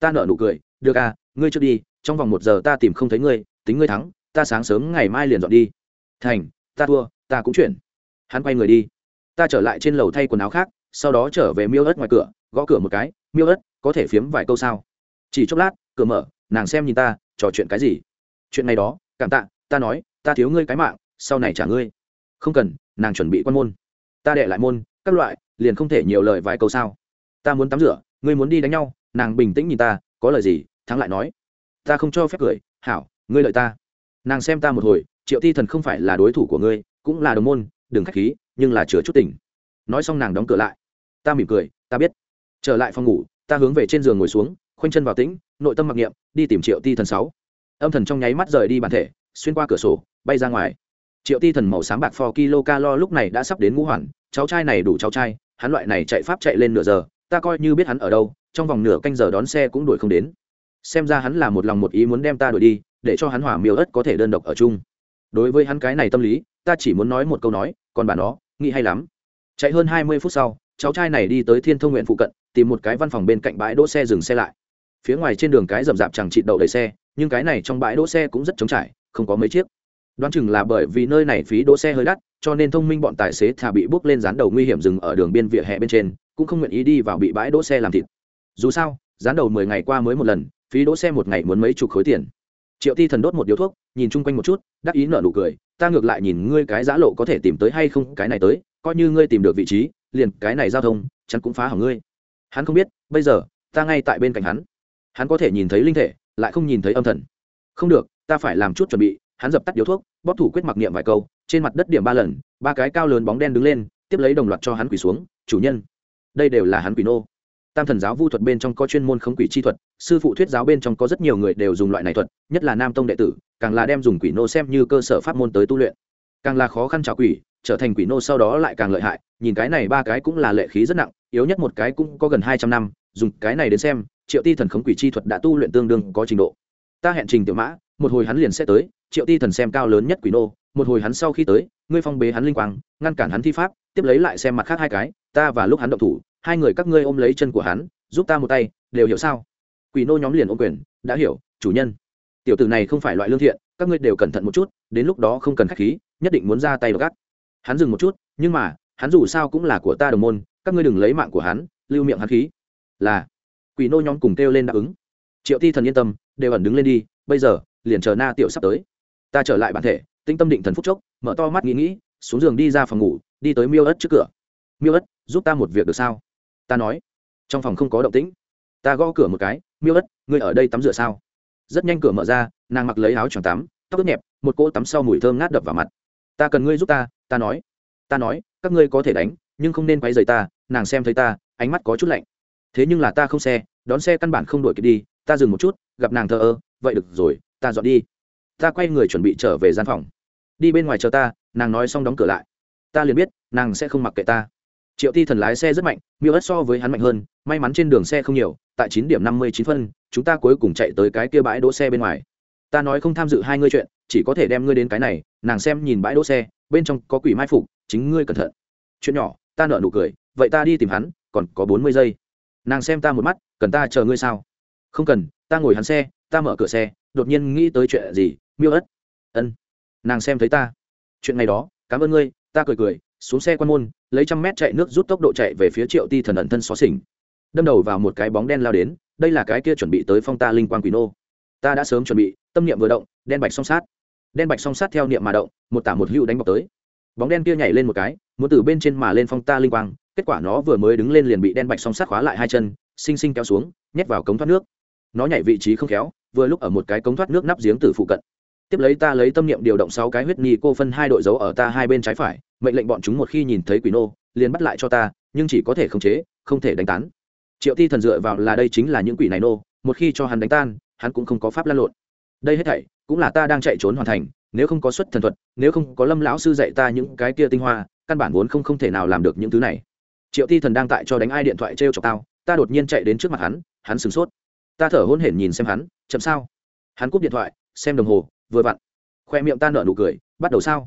A: Ta nợ nụ cười, được à ngươi trước đi, trong vòng một giờ ta tìm không thấy ngươi, tính ngươi thắng, ta sáng sớm ngày mai liền dọn đi. Thành, ta thua ta cũng chuyển. Hắn quay người đi. Ta trở lại trên lầu thay quần áo khác, sau đó trở về miêu ớt ngoài cửa, gõ cửa một cái, miêu ớt, có thể phiếm vài câu sao? Chỉ chốc lát, cửa mở, nàng xem nhìn ta, trò chuyện cái gì? Chuyện này đó, cảm tạ, ta nói, ta thiếu ngươi cái mạng, sau này trả ngươi. Không cần, nàng chuẩn bị quan môn. Ta đệ lại môn, các loại, liền không thể nhiều lời vài câu sao. Ta muốn tắm rửa, ngươi muốn đi đánh nhau. Nàng bình tĩnh nhìn ta, có lời gì? Thắng lại nói, ta không cho phép cười, hảo, ngươi lợi ta. Nàng xem ta một hồi, triệu thi thần không phải là đối thủ của ngươi cũng là đồng môn, đừng k h á c h khí, nhưng là chứa chút tình. Nói xong nàng đóng cửa lại. Ta mỉm cười, ta biết. Trở lại phòng ngủ, ta hướng về trên giường ngồi xuống, khoanh chân vào tĩnh, nội tâm mặc niệm, đi tìm triệu ti thần sáu. Âm thần trong nháy mắt rời đi bản thể, xuyên qua cửa sổ, bay ra ngoài. Triệu ti thần màu sáng bạc for kilo calo lúc này đã sắp đến ngũ hoàn, cháu trai này đủ cháu trai, hắn loại này chạy pháp chạy lên nửa giờ, ta coi như biết hắn ở đâu, trong vòng nửa canh giờ đón xe cũng đuổi không đến. Xem ra hắn là một lòng một ý muốn đem ta đuổi đi, để cho hắn hỏa miêu ất có thể đơn độc ở chung. Đối với hắn cái này tâm lý ta chỉ muốn nói một câu nói, còn bà nó, nghĩ hay lắm. Chạy hơn hai mươi phút sau, cháu trai này đi tới thiên thông nguyện phụ cận, tìm một cái văn phòng bên cạnh bãi đỗ xe dừng xe lại. Phía ngoài trên đường cái rậm rạp chẳng chịt đậu đầy xe, nhưng cái này trong bãi đỗ xe cũng rất trống trải, không có mấy chiếc. Đoán chừng là bởi vì nơi này phí đỗ xe hơi đắt, cho nên thông minh bọn tài xế thà bị bước lên dán đầu nguy hiểm dừng ở đường biên vỉa hè bên trên, cũng không nguyện ý đi vào bị bãi đỗ xe làm thịt. Dù sao, dán đầu mười ngày qua mới một lần, phí đỗ xe một ngày muốn mấy chục khối tiền. Triệu ti thần đốt một điếu thuốc, nhìn chung quanh một chút, đắc ý nở nụ cười ta ngược lại nhìn ngươi cái giã lộ có thể tìm tới hay không, cái này tới, coi như ngươi tìm được vị trí, liền cái này giao thông, chắn cũng phá hỏng ngươi. Hắn không biết, bây giờ, ta ngay tại bên cạnh hắn. Hắn có thể nhìn thấy linh thể, lại không nhìn thấy âm thần. Không được, ta phải làm chút chuẩn bị, hắn dập tắt điếu thuốc, bóp thủ quyết mặc niệm vài câu, trên mặt đất điểm ba lần, ba cái cao lớn bóng đen đứng lên, tiếp lấy đồng loạt cho hắn quỷ xuống, chủ nhân. Đây đều là hắn quỷ nô. Tam thần giáo vu thuật bên trong có chuyên môn khống quỷ chi thuật, sư phụ thuyết giáo bên trong có rất nhiều người đều dùng loại này thuật, nhất là nam tông đệ tử càng là đem dùng quỷ nô xem như cơ sở pháp môn tới tu luyện. Càng là khó khăn trả quỷ, trở thành quỷ nô sau đó lại càng lợi hại, nhìn cái này ba cái cũng là lệ khí rất nặng, yếu nhất một cái cũng có gần hai trăm năm, dùng cái này đến xem, triệu ti thần khống quỷ chi thuật đã tu luyện tương đương có trình độ. Ta hẹn trình tiểu mã, một hồi hắn liền sẽ tới, triệu ti thần xem cao lớn nhất quỷ nô, một hồi hắn sau khi tới, ngươi phong bế hắn linh quang, ngăn cản hắn thi pháp, tiếp lấy lại xem mặt khác hai cái, ta và lúc hắn động thủ, hai người các ngươi ôm lấy chân của hắn, giúp ta một tay, đều hiểu sao? Quỷ nô nhóm liền ôm quyền, đã hiểu, chủ nhân tiểu tử này không phải loại lương thiện, các ngươi đều cẩn thận một chút, đến lúc đó không cần khách khí, nhất định muốn ra tay gắt hắn dừng một chút, nhưng mà, hắn dù sao cũng là của ta đồng môn, các ngươi đừng lấy mạng của hắn, lưu miệng hắn khí. Là, quỷ nô nhóm cùng kêu lên đáp ứng. Triệu ti thần yên tâm, đều ẩn đứng lên đi, bây giờ, liền chờ na tiểu sắp tới. Ta trở lại bản thể tinh tâm định thần phúc chốc, mở to mắt nghĩ nghĩ, xuống giường đi ra phòng ngủ, đi tới miêu ất trước cửa. Miêu ất, giúp ta một việc được sao? Ta nói. Trong phòng không có động tĩnh. Ta gõ cửa một cái, miêu ất, ngươi ở đây tắm rửa sao? Rất nhanh cửa mở ra, nàng mặc lấy áo choàng tắm, tóc ướt nhẹp, một cỗ tắm sau mùi thơm ngát đập vào mặt. Ta cần ngươi giúp ta ta nói. Ta nói, các ngươi có thể đánh, nhưng không nên quay rời ta, nàng xem thấy ta, ánh mắt có chút lạnh. Thế nhưng là ta không xe, đón xe căn bản không đuổi kịp đi, ta dừng một chút, gặp nàng thờ ơ, vậy được rồi, ta dọn đi. Ta quay người chuẩn bị trở về gian phòng. Đi bên ngoài chờ ta, nàng nói xong đóng cửa lại. Ta liền biết, nàng sẽ không mặc kệ ta triệu ti thần lái xe rất mạnh, miêu ớt so với hắn mạnh hơn, may mắn trên đường xe không nhiều, tại chín điểm năm mươi chín phân, chúng ta cuối cùng chạy tới cái kia bãi đỗ xe bên ngoài. Ta nói không tham dự hai ngươi chuyện, chỉ có thể đem ngươi đến cái này, nàng xem nhìn bãi đỗ xe, bên trong có quỷ mai phục, chính ngươi cẩn thận. Chuyện nhỏ, ta nợ nụ cười, vậy ta đi tìm hắn, còn có bốn mươi giây. Nàng xem ta một mắt, cần ta chờ ngươi sao? Không cần, ta ngồi hắn xe, ta mở cửa xe, đột nhiên nghĩ tới chuyện gì, miêu ất ân. Nàng xem thấy ta. Chuyện này đó, cảm ơn ngươi, ta cười cười xuống xe quan môn, lấy trăm mét chạy nước rút tốc độ chạy về phía triệu ti thần ẩn thân xó xỉnh. Đâm đầu vào một cái bóng đen lao đến, đây là cái kia chuẩn bị tới phong ta linh quang quỷ nô. Ta đã sớm chuẩn bị, tâm niệm vừa động, đen bạch song sát. Đen bạch song sát theo niệm mà động, một tả một hữu đánh bọc tới. Bóng đen kia nhảy lên một cái, muốn từ bên trên mà lên phong ta linh quang, kết quả nó vừa mới đứng lên liền bị đen bạch song sát khóa lại hai chân, xinh xinh kéo xuống, nhét vào cống thoát nước. Nó nhảy vị trí không khéo, vừa lúc ở một cái cống thoát nước nắp giếng từ phụ cận. Tiếp lấy ta lấy tâm niệm điều động sáu cái huyết ni cô phân hai đội dấu ở ta hai bên trái phải mệnh lệnh bọn chúng một khi nhìn thấy quỷ nô, liền bắt lại cho ta, nhưng chỉ có thể khống chế, không thể đánh tán. Triệu ti thần dựa vào là đây chính là những quỷ này nô, một khi cho hắn đánh tan, hắn cũng không có pháp lăn lộn. Đây hết thảy cũng là ta đang chạy trốn hoàn thành, nếu không có xuất thần thuật, nếu không có lâm lão sư dạy ta những cái kia tinh hoa, căn bản vốn không không thể nào làm được những thứ này. Triệu ti thần đang tại cho đánh ai điện thoại t r e o chọc tao, ta đột nhiên chạy đến trước mặt hắn hắn sửng sốt. Ta thở hôn hển nhìn xem hắn, chậm sao? Hắn cúp điện thoại, xem đồng hồ, vừa vặn. Khoe miệng ta nở nụ cười, bắt đầu sao?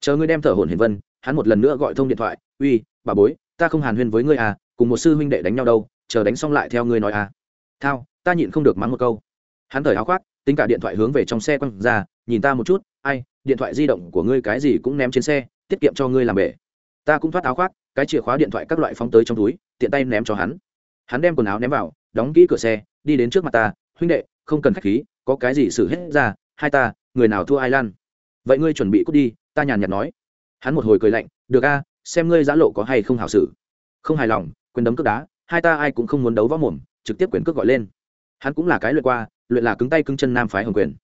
A: Chờ ngươi đem thở hồn hiền vân hắn một lần nữa gọi thông điện thoại, uy, bà bối, ta không hàn huyên với ngươi à cùng một sư huynh đệ đánh nhau đâu, chờ đánh xong lại theo ngươi nói à. Thao, ta nhịn không được mắng một câu. Hắn thời áo khoác, tính cả điện thoại hướng về trong xe quăng ra, nhìn ta một chút, ai, điện thoại di động của ngươi cái gì cũng ném trên xe, tiết kiệm cho ngươi làm bể. Ta cũng thoát áo khoác, cái chìa khóa điện thoại các loại phóng tới trong túi, tiện tay ném cho hắn. Hắn đem quần áo ném vào, đóng kỹ cửa xe, đi đến trước mặt ta, huynh đệ, không cần khách khí, có cái gì xử hết ra, hai ta, người nào thua ai lan? Vậy ngươi chuẩn bị cút đi, ta nhàn nhạt nói hắn một hồi cười lạnh, được a, xem ngươi giã lộ có hay không hảo xử. Không hài lòng, quyền đấm cước đá, hai ta ai cũng không muốn đấu võ mồm, trực tiếp quyền cước gọi lên. Hắn cũng là cái luyện qua, luyện là cứng tay cứng chân nam phái hồng quyền.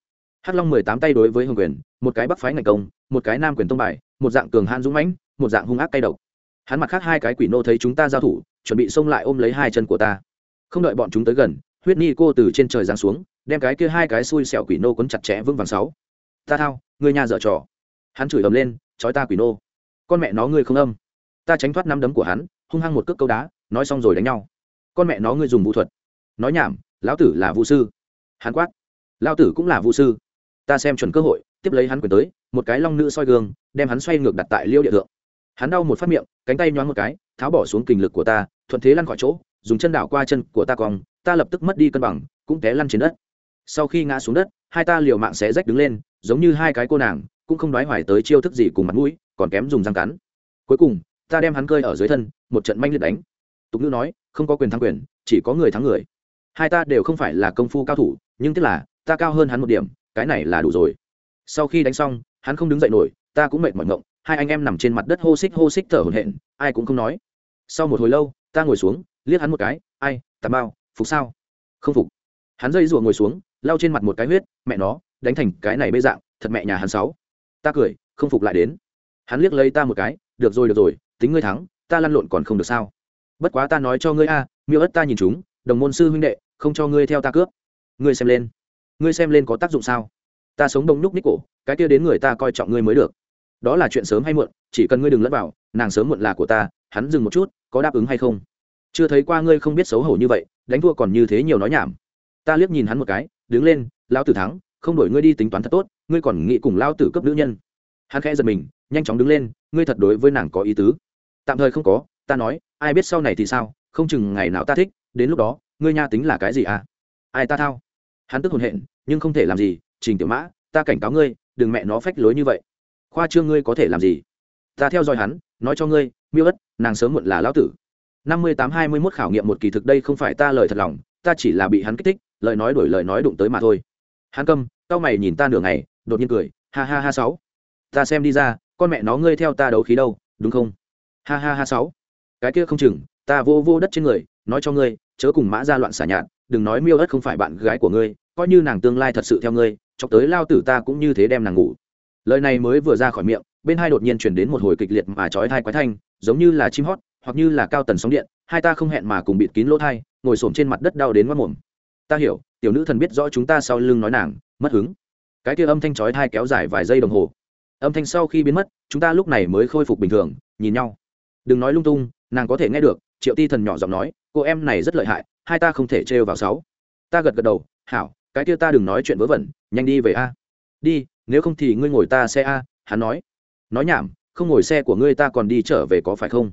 A: Hắc long mười tám tay đối với hồng quyền, một cái bắc phái ngành công, một cái nam quyền tông bài, một dạng cường han dũng mãnh, một dạng hung ác tay độc. Hắn mặt khác hai cái quỷ nô thấy chúng ta giao thủ, chuẩn bị xông lại ôm lấy hai chân của ta. Không đợi bọn chúng tới gần, huyết ni cô từ trên trời giáng xuống, đem cái kia hai cái xui xẻo quỷ nô quấn chặt chẽ vững vàng sáu. Ta thao người nhà dở trò. Hắn chửi ầm lên trói ta quỷ nô. Con mẹ nó ngươi không âm. Ta tránh thoát năm đấm của hắn, hung hăng một cước câu đá, nói xong rồi đánh nhau. Con mẹ nó ngươi dùng vũ thuật. Nói nhảm, lão tử là vũ sư. Hắn quát. Lão tử cũng là vũ sư. Ta xem chuẩn cơ hội, tiếp lấy hắn quyền tới, một cái long nữ soi gương, đem hắn xoay ngược đặt tại liêu địa thượng. Hắn đau một phát miệng, cánh tay nhoáng một cái, tháo bỏ xuống kình lực của ta, thuận thế lăn khỏi chỗ, dùng chân đảo qua chân của ta cong, ta lập tức mất đi cân bằng, cũng té lăn trên đất. Sau khi ngã xuống đất, hai ta liều mạng xé rách đứng lên, giống như hai cái cô nàng cũng không nói hoài tới chiêu thức gì cùng mặt mũi, còn kém dùng răng cắn. Cuối cùng, ta đem hắn cơi ở dưới thân, một trận manh liệt đánh. Tục ngữ nói, không có quyền thắng quyền, chỉ có người thắng người. Hai ta đều không phải là công phu cao thủ, nhưng tức là, ta cao hơn hắn một điểm, cái này là đủ rồi. Sau khi đánh xong, hắn không đứng dậy nổi, ta cũng mệt mỏi ngộng, hai anh em nằm trên mặt đất hô xích hô xích thở hổn hển, ai cũng không nói. Sau một hồi lâu, ta ngồi xuống, liếc hắn một cái, ai tà bao phục sao? Không phục. Hắn dây rùa ngồi xuống, lau trên mặt một cái huyết, mẹ nó, đánh thành cái này bê dạng, thật mẹ nhà hắn sáu ta cười, không phục lại đến. Hắn liếc lấy ta một cái, được rồi được rồi, tính ngươi thắng, ta lăn lộn còn không được sao? Bất quá ta nói cho ngươi a, miêu ất ta nhìn chúng, đồng môn sư huynh đệ, không cho ngươi theo ta cướp. Ngươi xem lên. Ngươi xem lên có tác dụng sao? Ta sống đông núc ních cổ, cái kia đến người ta coi trọng ngươi mới được. Đó là chuyện sớm hay muộn, chỉ cần ngươi đừng lẫn vào, nàng sớm muộn là của ta, hắn dừng một chút, có đáp ứng hay không? Chưa thấy qua ngươi không biết xấu hổ như vậy, đánh thua còn như thế nhiều nói nhảm. Ta liếc nhìn hắn một cái, đứng lên lao tử thắng, không đổi ngươi đi tính toán thật tốt ngươi còn nghĩ cùng lao tử cấp nữ nhân. Hắn khẽ giật mình, nhanh chóng đứng lên, ngươi thật đối với nàng có ý tứ. Tạm thời không có, ta nói, ai biết sau này thì sao, không chừng ngày nào ta thích, đến lúc đó, ngươi nha tính là cái gì à? Ai ta thao? Hắn tức hồn hện, nhưng không thể làm gì, trình tiểu mã, ta cảnh cáo ngươi, đừng mẹ nó phách lối như vậy. Khoa trương ngươi có thể làm gì? Ta theo dõi hắn, nói cho ngươi, miêu ất, nàng sớm muộn là lão tử. Năm mươi tám hai mươi mốt khảo nghiệm một kỳ thực đây không phải ta lời thật lòng, ta chỉ là bị hắn kích thích, lời nói đổi lời nói đụng tới mà thôi. Hắn câm tao mày nhìn ta nửa ngày đột nhiên cười, ha ha ha sáu, ta xem đi ra, con mẹ nó ngươi theo ta đấu khí đâu, đúng không? Ha ha ha sáu, cái kia không chừng, ta vô vô đất trên người, nói cho ngươi, chớ cùng mã ra loạn xả nhạt, đừng nói miêu đất không phải bạn gái của ngươi, coi như nàng tương lai thật sự theo ngươi, chọc tới lao tử ta cũng như thế đem nàng ngủ. Lời này mới vừa ra khỏi miệng, bên hai đột nhiên chuyển đến một hồi kịch liệt mà trói thai quái thanh, giống như là chim hót, hoặc như là cao tần sóng điện, hai ta không hẹn mà cùng bịt kín lỗ thai ngồi xổm trên mặt đất đau đến mất mồm. Ta hiểu, tiểu nữ thần biết rõ chúng ta sau lưng nói nàng, mất hứng cái kia âm thanh chói thai kéo dài vài giây đồng hồ. Âm thanh sau khi biến mất, chúng ta lúc này mới khôi phục bình thường, nhìn nhau. Đừng nói lung tung, nàng có thể nghe được, triệu ti thần nhỏ giọng nói, cô em này rất lợi hại, hai ta không thể trêu vào sáu. Ta gật gật đầu, hảo, cái kia ta đừng nói chuyện vớ vẩn, nhanh đi về a. Đi, nếu không thì ngươi ngồi ta xe a, hắn nói. Nói nhảm, không ngồi xe của ngươi ta còn đi trở về có phải không?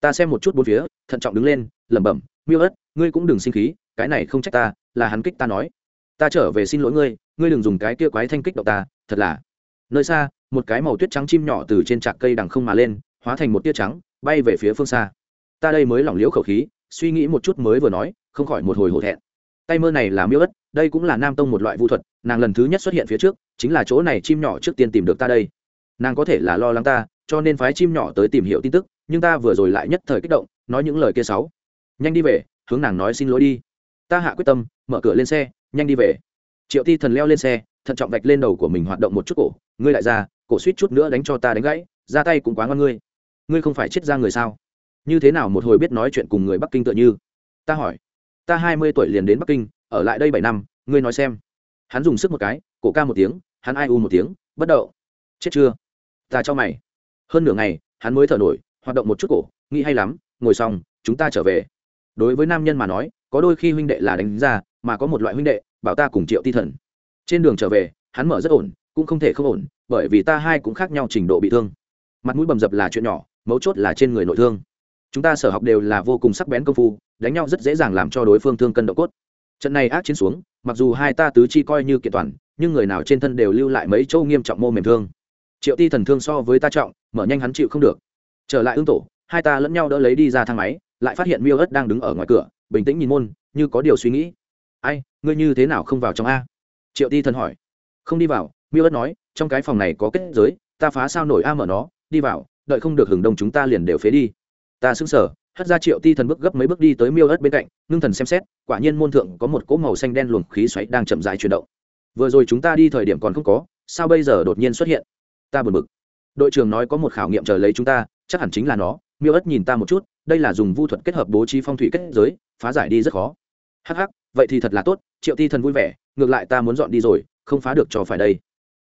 A: Ta xem một chút bốn phía, thận trọng đứng lên, lẩm bẩm, miêu ớt, ngươi cũng đừng sinh khí, cái này không trách ta, là hắn kích ta nói. Ta trở về xin lỗi ngươi ngươi đừng dùng cái kia quái thanh kích động ta, thật là. Nơi xa, một cái màu tuyết trắng chim nhỏ từ trên trạc cây đằng không mà lên, hóa thành một tia trắng, bay về phía phương xa. Ta đây mới lỏng liễu khẩu khí, suy nghĩ một chút mới vừa nói, không khỏi một hồi hổ thẹn. Tay mơ này là miêu ất, đây cũng là nam tông một loại vũ thuật, nàng lần thứ nhất xuất hiện phía trước, chính là chỗ này chim nhỏ trước tiên tìm được ta đây. Nàng có thể là lo lắng ta, cho nên phái chim nhỏ tới tìm hiểu tin tức, nhưng ta vừa rồi lại nhất thời kích động, nói những lời kia sáu nhanh đi về, hướng nàng nói xin lỗi đi. Ta hạ quyết tâm, mở cửa lên xe, nhanh đi về triệu ti thần leo lên xe, thận trọng vạch lên đầu của mình hoạt động một chút cổ. Ngươi lại ra cổ suýt chút nữa đánh cho ta đánh gãy, ra tay cũng quá ngon ngươi. Ngươi không phải chết ra người sao? Như thế nào một hồi biết nói chuyện cùng người bắc kinh tựa như? Ta hỏi. Ta hai mươi tuổi liền đến bắc kinh, ở lại đây bảy năm, ngươi nói xem. Hắn dùng sức một cái, cổ ca một tiếng, hắn ai u một tiếng, bất đậu. Chết chưa? Ta cho mày. Hơn nửa ngày, hắn mới thở nổi, hoạt động một chút cổ, nghĩ hay lắm, ngồi xong, chúng ta trở về. Đối với nam nhân mà nói, có đôi khi huynh đệ là đánh ra, mà có một loại huynh đệ bảo ta cùng triệu ti thần. Trên đường trở về, hắn mở rất ổn, cũng không thể không ổn, bởi vì ta hai cũng khác nhau trình độ bị thương. Mặt mũi bầm dập là chuyện nhỏ, mấu chốt là trên người nội thương. Chúng ta sở học đều là vô cùng sắc bén công phu, đánh nhau rất dễ dàng làm cho đối phương thương cân độ cốt. Trận này ác chiến xuống, mặc dù hai ta tứ chi coi như kiện toàn, nhưng người nào trên thân đều lưu lại mấy châu nghiêm trọng mô mềm thương. Triệu ti thần thương so với ta trọng, mở nhanh hắn chịu không được. Trở lại ương tổ, hai ta lẫn nhau đỡ lấy đi ra thang máy, lại phát hiện miêu ớt đang đứng ở ngoài cửa, bình tĩnh nhìn môn, như có điều suy nghĩ ai, ngươi như thế nào không vào trong a? Triệu ti thần hỏi. Không đi vào, miêu ớt nói, trong cái phòng này có kết giới, ta phá sao nổi a mở nó, đi vào, đợi không được hừng đông chúng ta liền đều phế đi. Ta sững sờ, hất ra triệu ti thần bước gấp mấy bước đi tới miêu ớt bên cạnh, ngưng thần xem xét, quả nhiên môn thượng có một cỗ màu xanh đen luồng khí xoáy đang chậm dài chuyển động. Vừa rồi chúng ta đi thời điểm còn không có, sao bây giờ đột nhiên xuất hiện? Ta buồn bực. Đội trưởng nói có một khảo nghiệm chờ lấy chúng ta, chắc hẳn chính là nó. Miêu ớt nhìn ta một chút, đây là dùng vu thuật kết hợp bố trí phong thủy kết giới, phá giải đi rất khó. Hắc hắc vậy thì thật là tốt, triệu ti thần vui vẻ, ngược lại ta muốn dọn đi rồi, không phá được cho phải đây.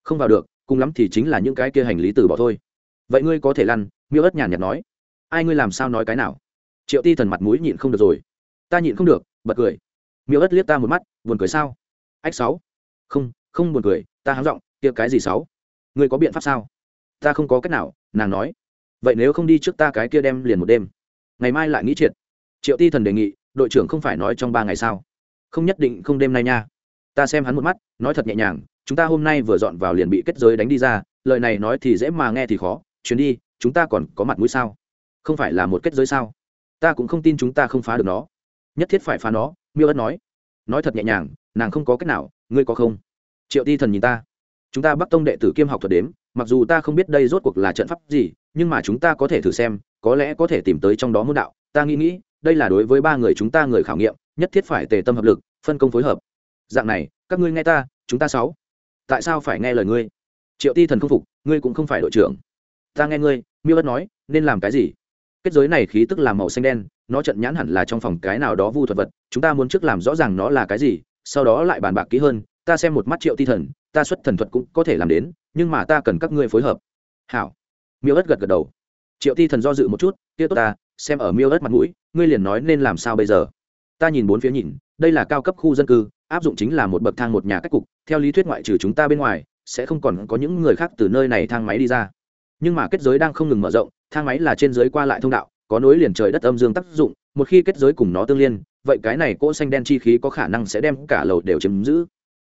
A: Không vào được, cùng lắm thì chính là những cái kia hành lý từ bỏ thôi. Vậy ngươi có thể lăn, miêu ớt nhàn nhạt nói. Ai ngươi làm sao nói cái nào? Triệu ti thần mặt mũi nhịn không được rồi. Ta nhịn không được, bật cười. Miêu ớt liếc ta một mắt, buồn cười sao? Ách sáu. Không không buồn cười, ta háng giọng, kia cái gì sáu? Ngươi có biện pháp sao? Ta không có cách nào, nàng nói. Vậy nếu không đi trước ta cái kia đem liền một đêm. Ngày mai lại nghĩ triệt. Triệu ti thần đề nghị, đội trưởng không phải nói trong ba ngày sao? Không nhất định không đêm nay nha. Ta xem hắn một mắt, nói thật nhẹ nhàng, chúng ta hôm nay vừa dọn vào liền bị kết giới đánh đi ra, lời này nói thì dễ mà nghe thì khó, chuyến đi, chúng ta còn có mặt mũi sao? Không phải là một kết giới sao? Ta cũng không tin chúng ta không phá được nó. Nhất thiết phải phá nó, miêu ất nói. Nói thật nhẹ nhàng, nàng không có cách nào, ngươi có không? Triệu ti thần nhìn ta. Chúng ta bắt tông đệ tử kiêm học thuật đếm, mặc dù ta không biết đây rốt cuộc là trận pháp gì, nhưng mà chúng ta có thể thử xem, có lẽ có thể tìm tới trong đó môn đạo. Ta nghĩ nghĩ, đây là đối với ba người chúng ta người khảo nghiệm nhất thiết phải tề tâm hợp lực, phân công phối hợp. Dạng này, các ngươi nghe ta, chúng ta sáu. Tại sao phải nghe lời ngươi? Triệu ti thần không phục, ngươi cũng không phải đội trưởng. Ta nghe ngươi, miêu ất nói, nên làm cái gì? Kết giới này khí tức làm màu xanh đen, nó trận nhãn hẳn là trong phòng cái nào đó vu thuật vật, chúng ta muốn trước làm rõ ràng nó là cái gì, sau đó lại bàn bạc kỹ hơn, ta xem một mắt triệu ti thần, ta xuất thần thuật cũng có thể làm đến, nhưng mà ta cần các ngươi phối hợp. Hảo. Miêu ất gật gật đầu. Triệu ti thần do dự một chút, kia tốt ta, xem ở miêu ất mặt mũi, ngươi liền nói nên làm sao bây giờ? Ta nhìn bốn phía nhìn, đây là cao cấp khu dân cư, áp dụng chính là một bậc thang một nhà cách cục, theo lý thuyết ngoại trừ chúng ta bên ngoài, sẽ không còn có những người khác từ nơi này thang máy đi ra. Nhưng mà kết giới đang không ngừng mở rộng, thang máy là trên giới qua lại thông đạo, có nối liền trời đất âm dương tác dụng, một khi kết giới cùng nó tương liên, vậy cái này cỗ xanh đen chi khí có khả năng sẽ đem cả lầu đều chiếm giữ.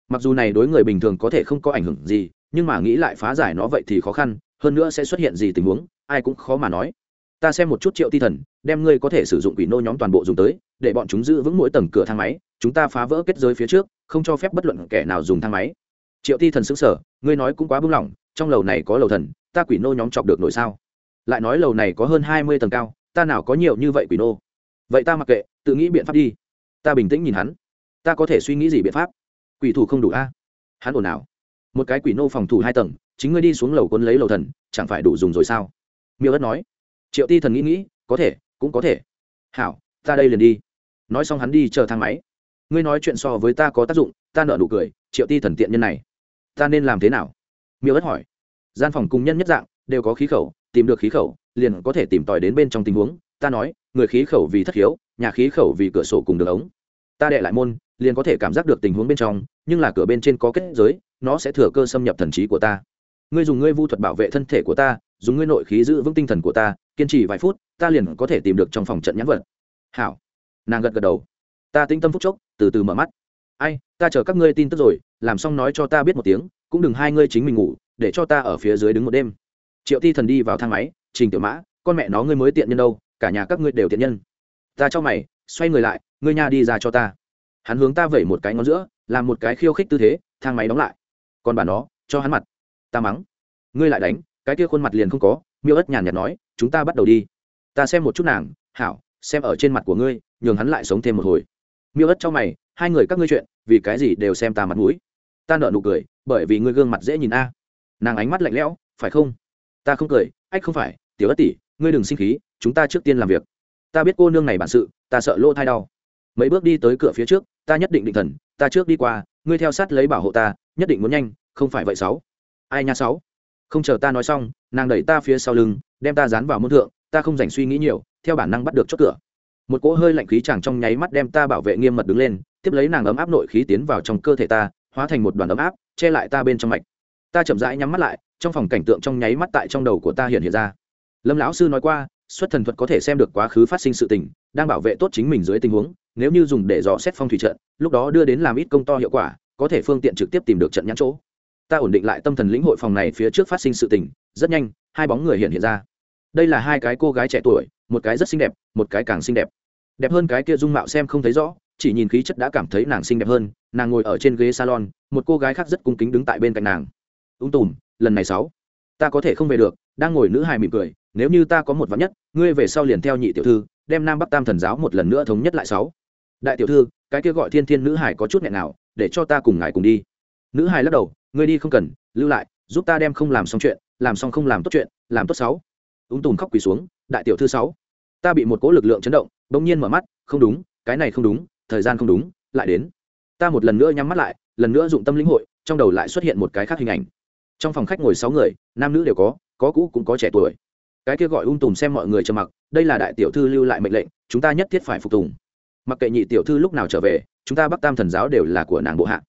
A: Mặc dù này đối người bình thường có thể không có ảnh hưởng gì, nhưng mà nghĩ lại phá giải nó vậy thì khó khăn, hơn nữa sẽ xuất hiện gì tình huống, ai cũng khó mà nói ta xem một chút triệu ti thần, đem ngươi có thể sử dụng quỷ nô nhóm toàn bộ dùng tới, để bọn chúng giữ vững mỗi tầng cửa thang máy, chúng ta phá vỡ kết giới phía trước, không cho phép bất luận kẻ nào dùng thang máy. Triệu ti thần xứng sở ngươi nói cũng quá bưng lỏng, trong lầu này có lầu thần, ta quỷ nô nhóm chọc được nổi sao? Lại nói lầu này có hơn hai mươi tầng cao, ta nào có nhiều như vậy quỷ nô? Vậy ta mặc kệ, tự nghĩ biện pháp đi. Ta bình tĩnh nhìn hắn. Ta có thể suy nghĩ gì biện pháp? Quỷ thủ không đủ a? Hắn ồn ào. Một cái quỷ nô phòng thủ hai tầng, chính ngươi đi xuống lầu quân lấy lầu thần, chẳng phải đủ dùng rồi sao? Miêu ất nói triệu ti thần nghĩ nghĩ, có thể, cũng có thể. Hảo, ta đây liền đi. Nói xong hắn đi chờ thang máy. Ngươi nói chuyện so với ta có tác dụng, ta nợ nụ cười, triệu ti thần tiện nhân này. Ta nên làm thế nào? Miêu ất hỏi. Gian phòng cùng nhân nhất dạng, đều có khí khẩu, tìm được khí khẩu, liền có thể tìm tòi đến bên trong tình huống. Ta nói, người khí khẩu vì thất khiếu, nhà khí khẩu vì cửa sổ cùng đường ống. Ta đệ lại môn, liền có thể cảm giác được tình huống bên trong, nhưng là cửa bên trên có kết giới, nó sẽ thừa cơ xâm nhập thần trí của ta. Ngươi dùng ngươi vu thuật bảo vệ thân thể của ta, dùng ngươi nội khí giữ vững tinh thần của ta kiên trì vài phút, ta liền có thể tìm được trong phòng trận nhãn vật. Hảo. Nàng gật gật đầu. Ta tĩnh tâm phúc chốc, từ từ mở mắt. Ai, ta chờ các ngươi tin tức rồi, làm xong nói cho ta biết một tiếng, cũng đừng hai ngươi chính mình ngủ, để cho ta ở phía dưới đứng một đêm. Triệu ti thần đi vào thang máy, trình tiểu mã, con mẹ nó ngươi mới tiện nhân đâu, cả nhà các ngươi đều tiện nhân. Ta cho mày, xoay người lại, ngươi nhà đi ra cho ta. Hắn hướng ta vẩy một cái ngón giữa, làm một cái khiêu khích tư thế, thang máy đóng lại. Còn bà nó, cho hắn mặt. Ta mắng. Ngươi lại đánh, cái kia khuôn mặt liền không có miêu ất nhàn nhạt nói, chúng ta bắt đầu đi. Ta xem một chút nàng, hảo, xem ở trên mặt của ngươi, nhường hắn lại sống thêm một hồi. Miêu ất cho mày, hai người các ngươi chuyện, vì cái gì đều xem ta mặt mũi? Ta nợ nụ cười, bởi vì ngươi gương mặt dễ nhìn a. Nàng ánh mắt lạnh lẽo, phải không? Ta không cười, ách không phải, tiểu ất tỷ, ngươi đừng sinh khí, chúng ta trước tiên làm việc. Ta biết cô nương này bản sự, ta sợ lỗ thai đau. Mấy bước đi tới cửa phía trước, ta nhất định định thần, ta trước đi qua, ngươi theo sát lấy bảo hộ ta, nhất định muốn nhanh, không phải vậy sáu. Ai nha sáu? Không chờ ta nói xong nàng đẩy ta phía sau lưng, đem ta dán vào môn thượng, ta không dành suy nghĩ nhiều, theo bản năng bắt được chốt cửa. Một cỗ hơi lạnh khí chàng trong nháy mắt đem ta bảo vệ nghiêm mật đứng lên, tiếp lấy nàng ấm áp nội khí tiến vào trong cơ thể ta, hóa thành một đoàn ấm áp, che lại ta bên trong mạch. Ta chậm rãi nhắm mắt lại, trong phòng cảnh tượng trong nháy mắt tại trong đầu của ta hiện hiện ra. Lâm lão sư nói qua, xuất thần thuật có thể xem được quá khứ phát sinh sự tình, đang bảo vệ tốt chính mình dưới tình huống, nếu như dùng để dò xét phong thủy trận, lúc đó đưa đến làm ít công to hiệu quả, có thể phương tiện trực tiếp tìm được trận nhãn chỗ ta ổn định lại tâm thần lĩnh hội phòng này phía trước phát sinh sự tình, rất nhanh, hai bóng người hiện hiện ra. Đây là hai cái cô gái trẻ tuổi, một cái rất xinh đẹp, một cái càng xinh đẹp. Đẹp hơn cái kia dung mạo xem không thấy rõ, chỉ nhìn khí chất đã cảm thấy nàng xinh đẹp hơn, nàng ngồi ở trên ghế salon, một cô gái khác rất cung kính đứng tại bên cạnh nàng. Ung tùm, lần này sáu, ta có thể không về được, đang ngồi nữ hài mỉm cười, nếu như ta có một vắn nhất, ngươi về sau liền theo nhị tiểu thư, đem nam bắc tam thần giáo một lần nữa thống nhất lại sáu. Đại tiểu thư, cái kia gọi thiên thiên nữ hải có chút nghẹn nào, để cho ta cùng ngài cùng đi. Nữ hải lắc đầu ngươi đi không cần, lưu lại, giúp ta đem không làm xong chuyện, làm xong không làm tốt chuyện, làm tốt sáu. Ung tùm khóc quỳ xuống, đại tiểu thư sáu. Ta bị một cỗ lực lượng chấn động, bỗng nhiên mở mắt, không đúng, cái này không đúng, thời gian không đúng, lại đến. Ta một lần nữa nhắm mắt lại, lần nữa dụng tâm lĩnh hội, trong đầu lại xuất hiện một cái khác hình ảnh. Trong phòng khách ngồi sáu người, nam nữ đều có có cũ cũng có trẻ tuổi. Cái kia gọi ung tùm xem mọi người trầm mặc, đây là đại tiểu thư lưu lại mệnh lệnh, chúng ta nhất thiết phải phục tùng. Mặc kệ nhị tiểu thư lúc nào trở về, chúng ta bắc tam thần giáo đều là của nàng bộ hạ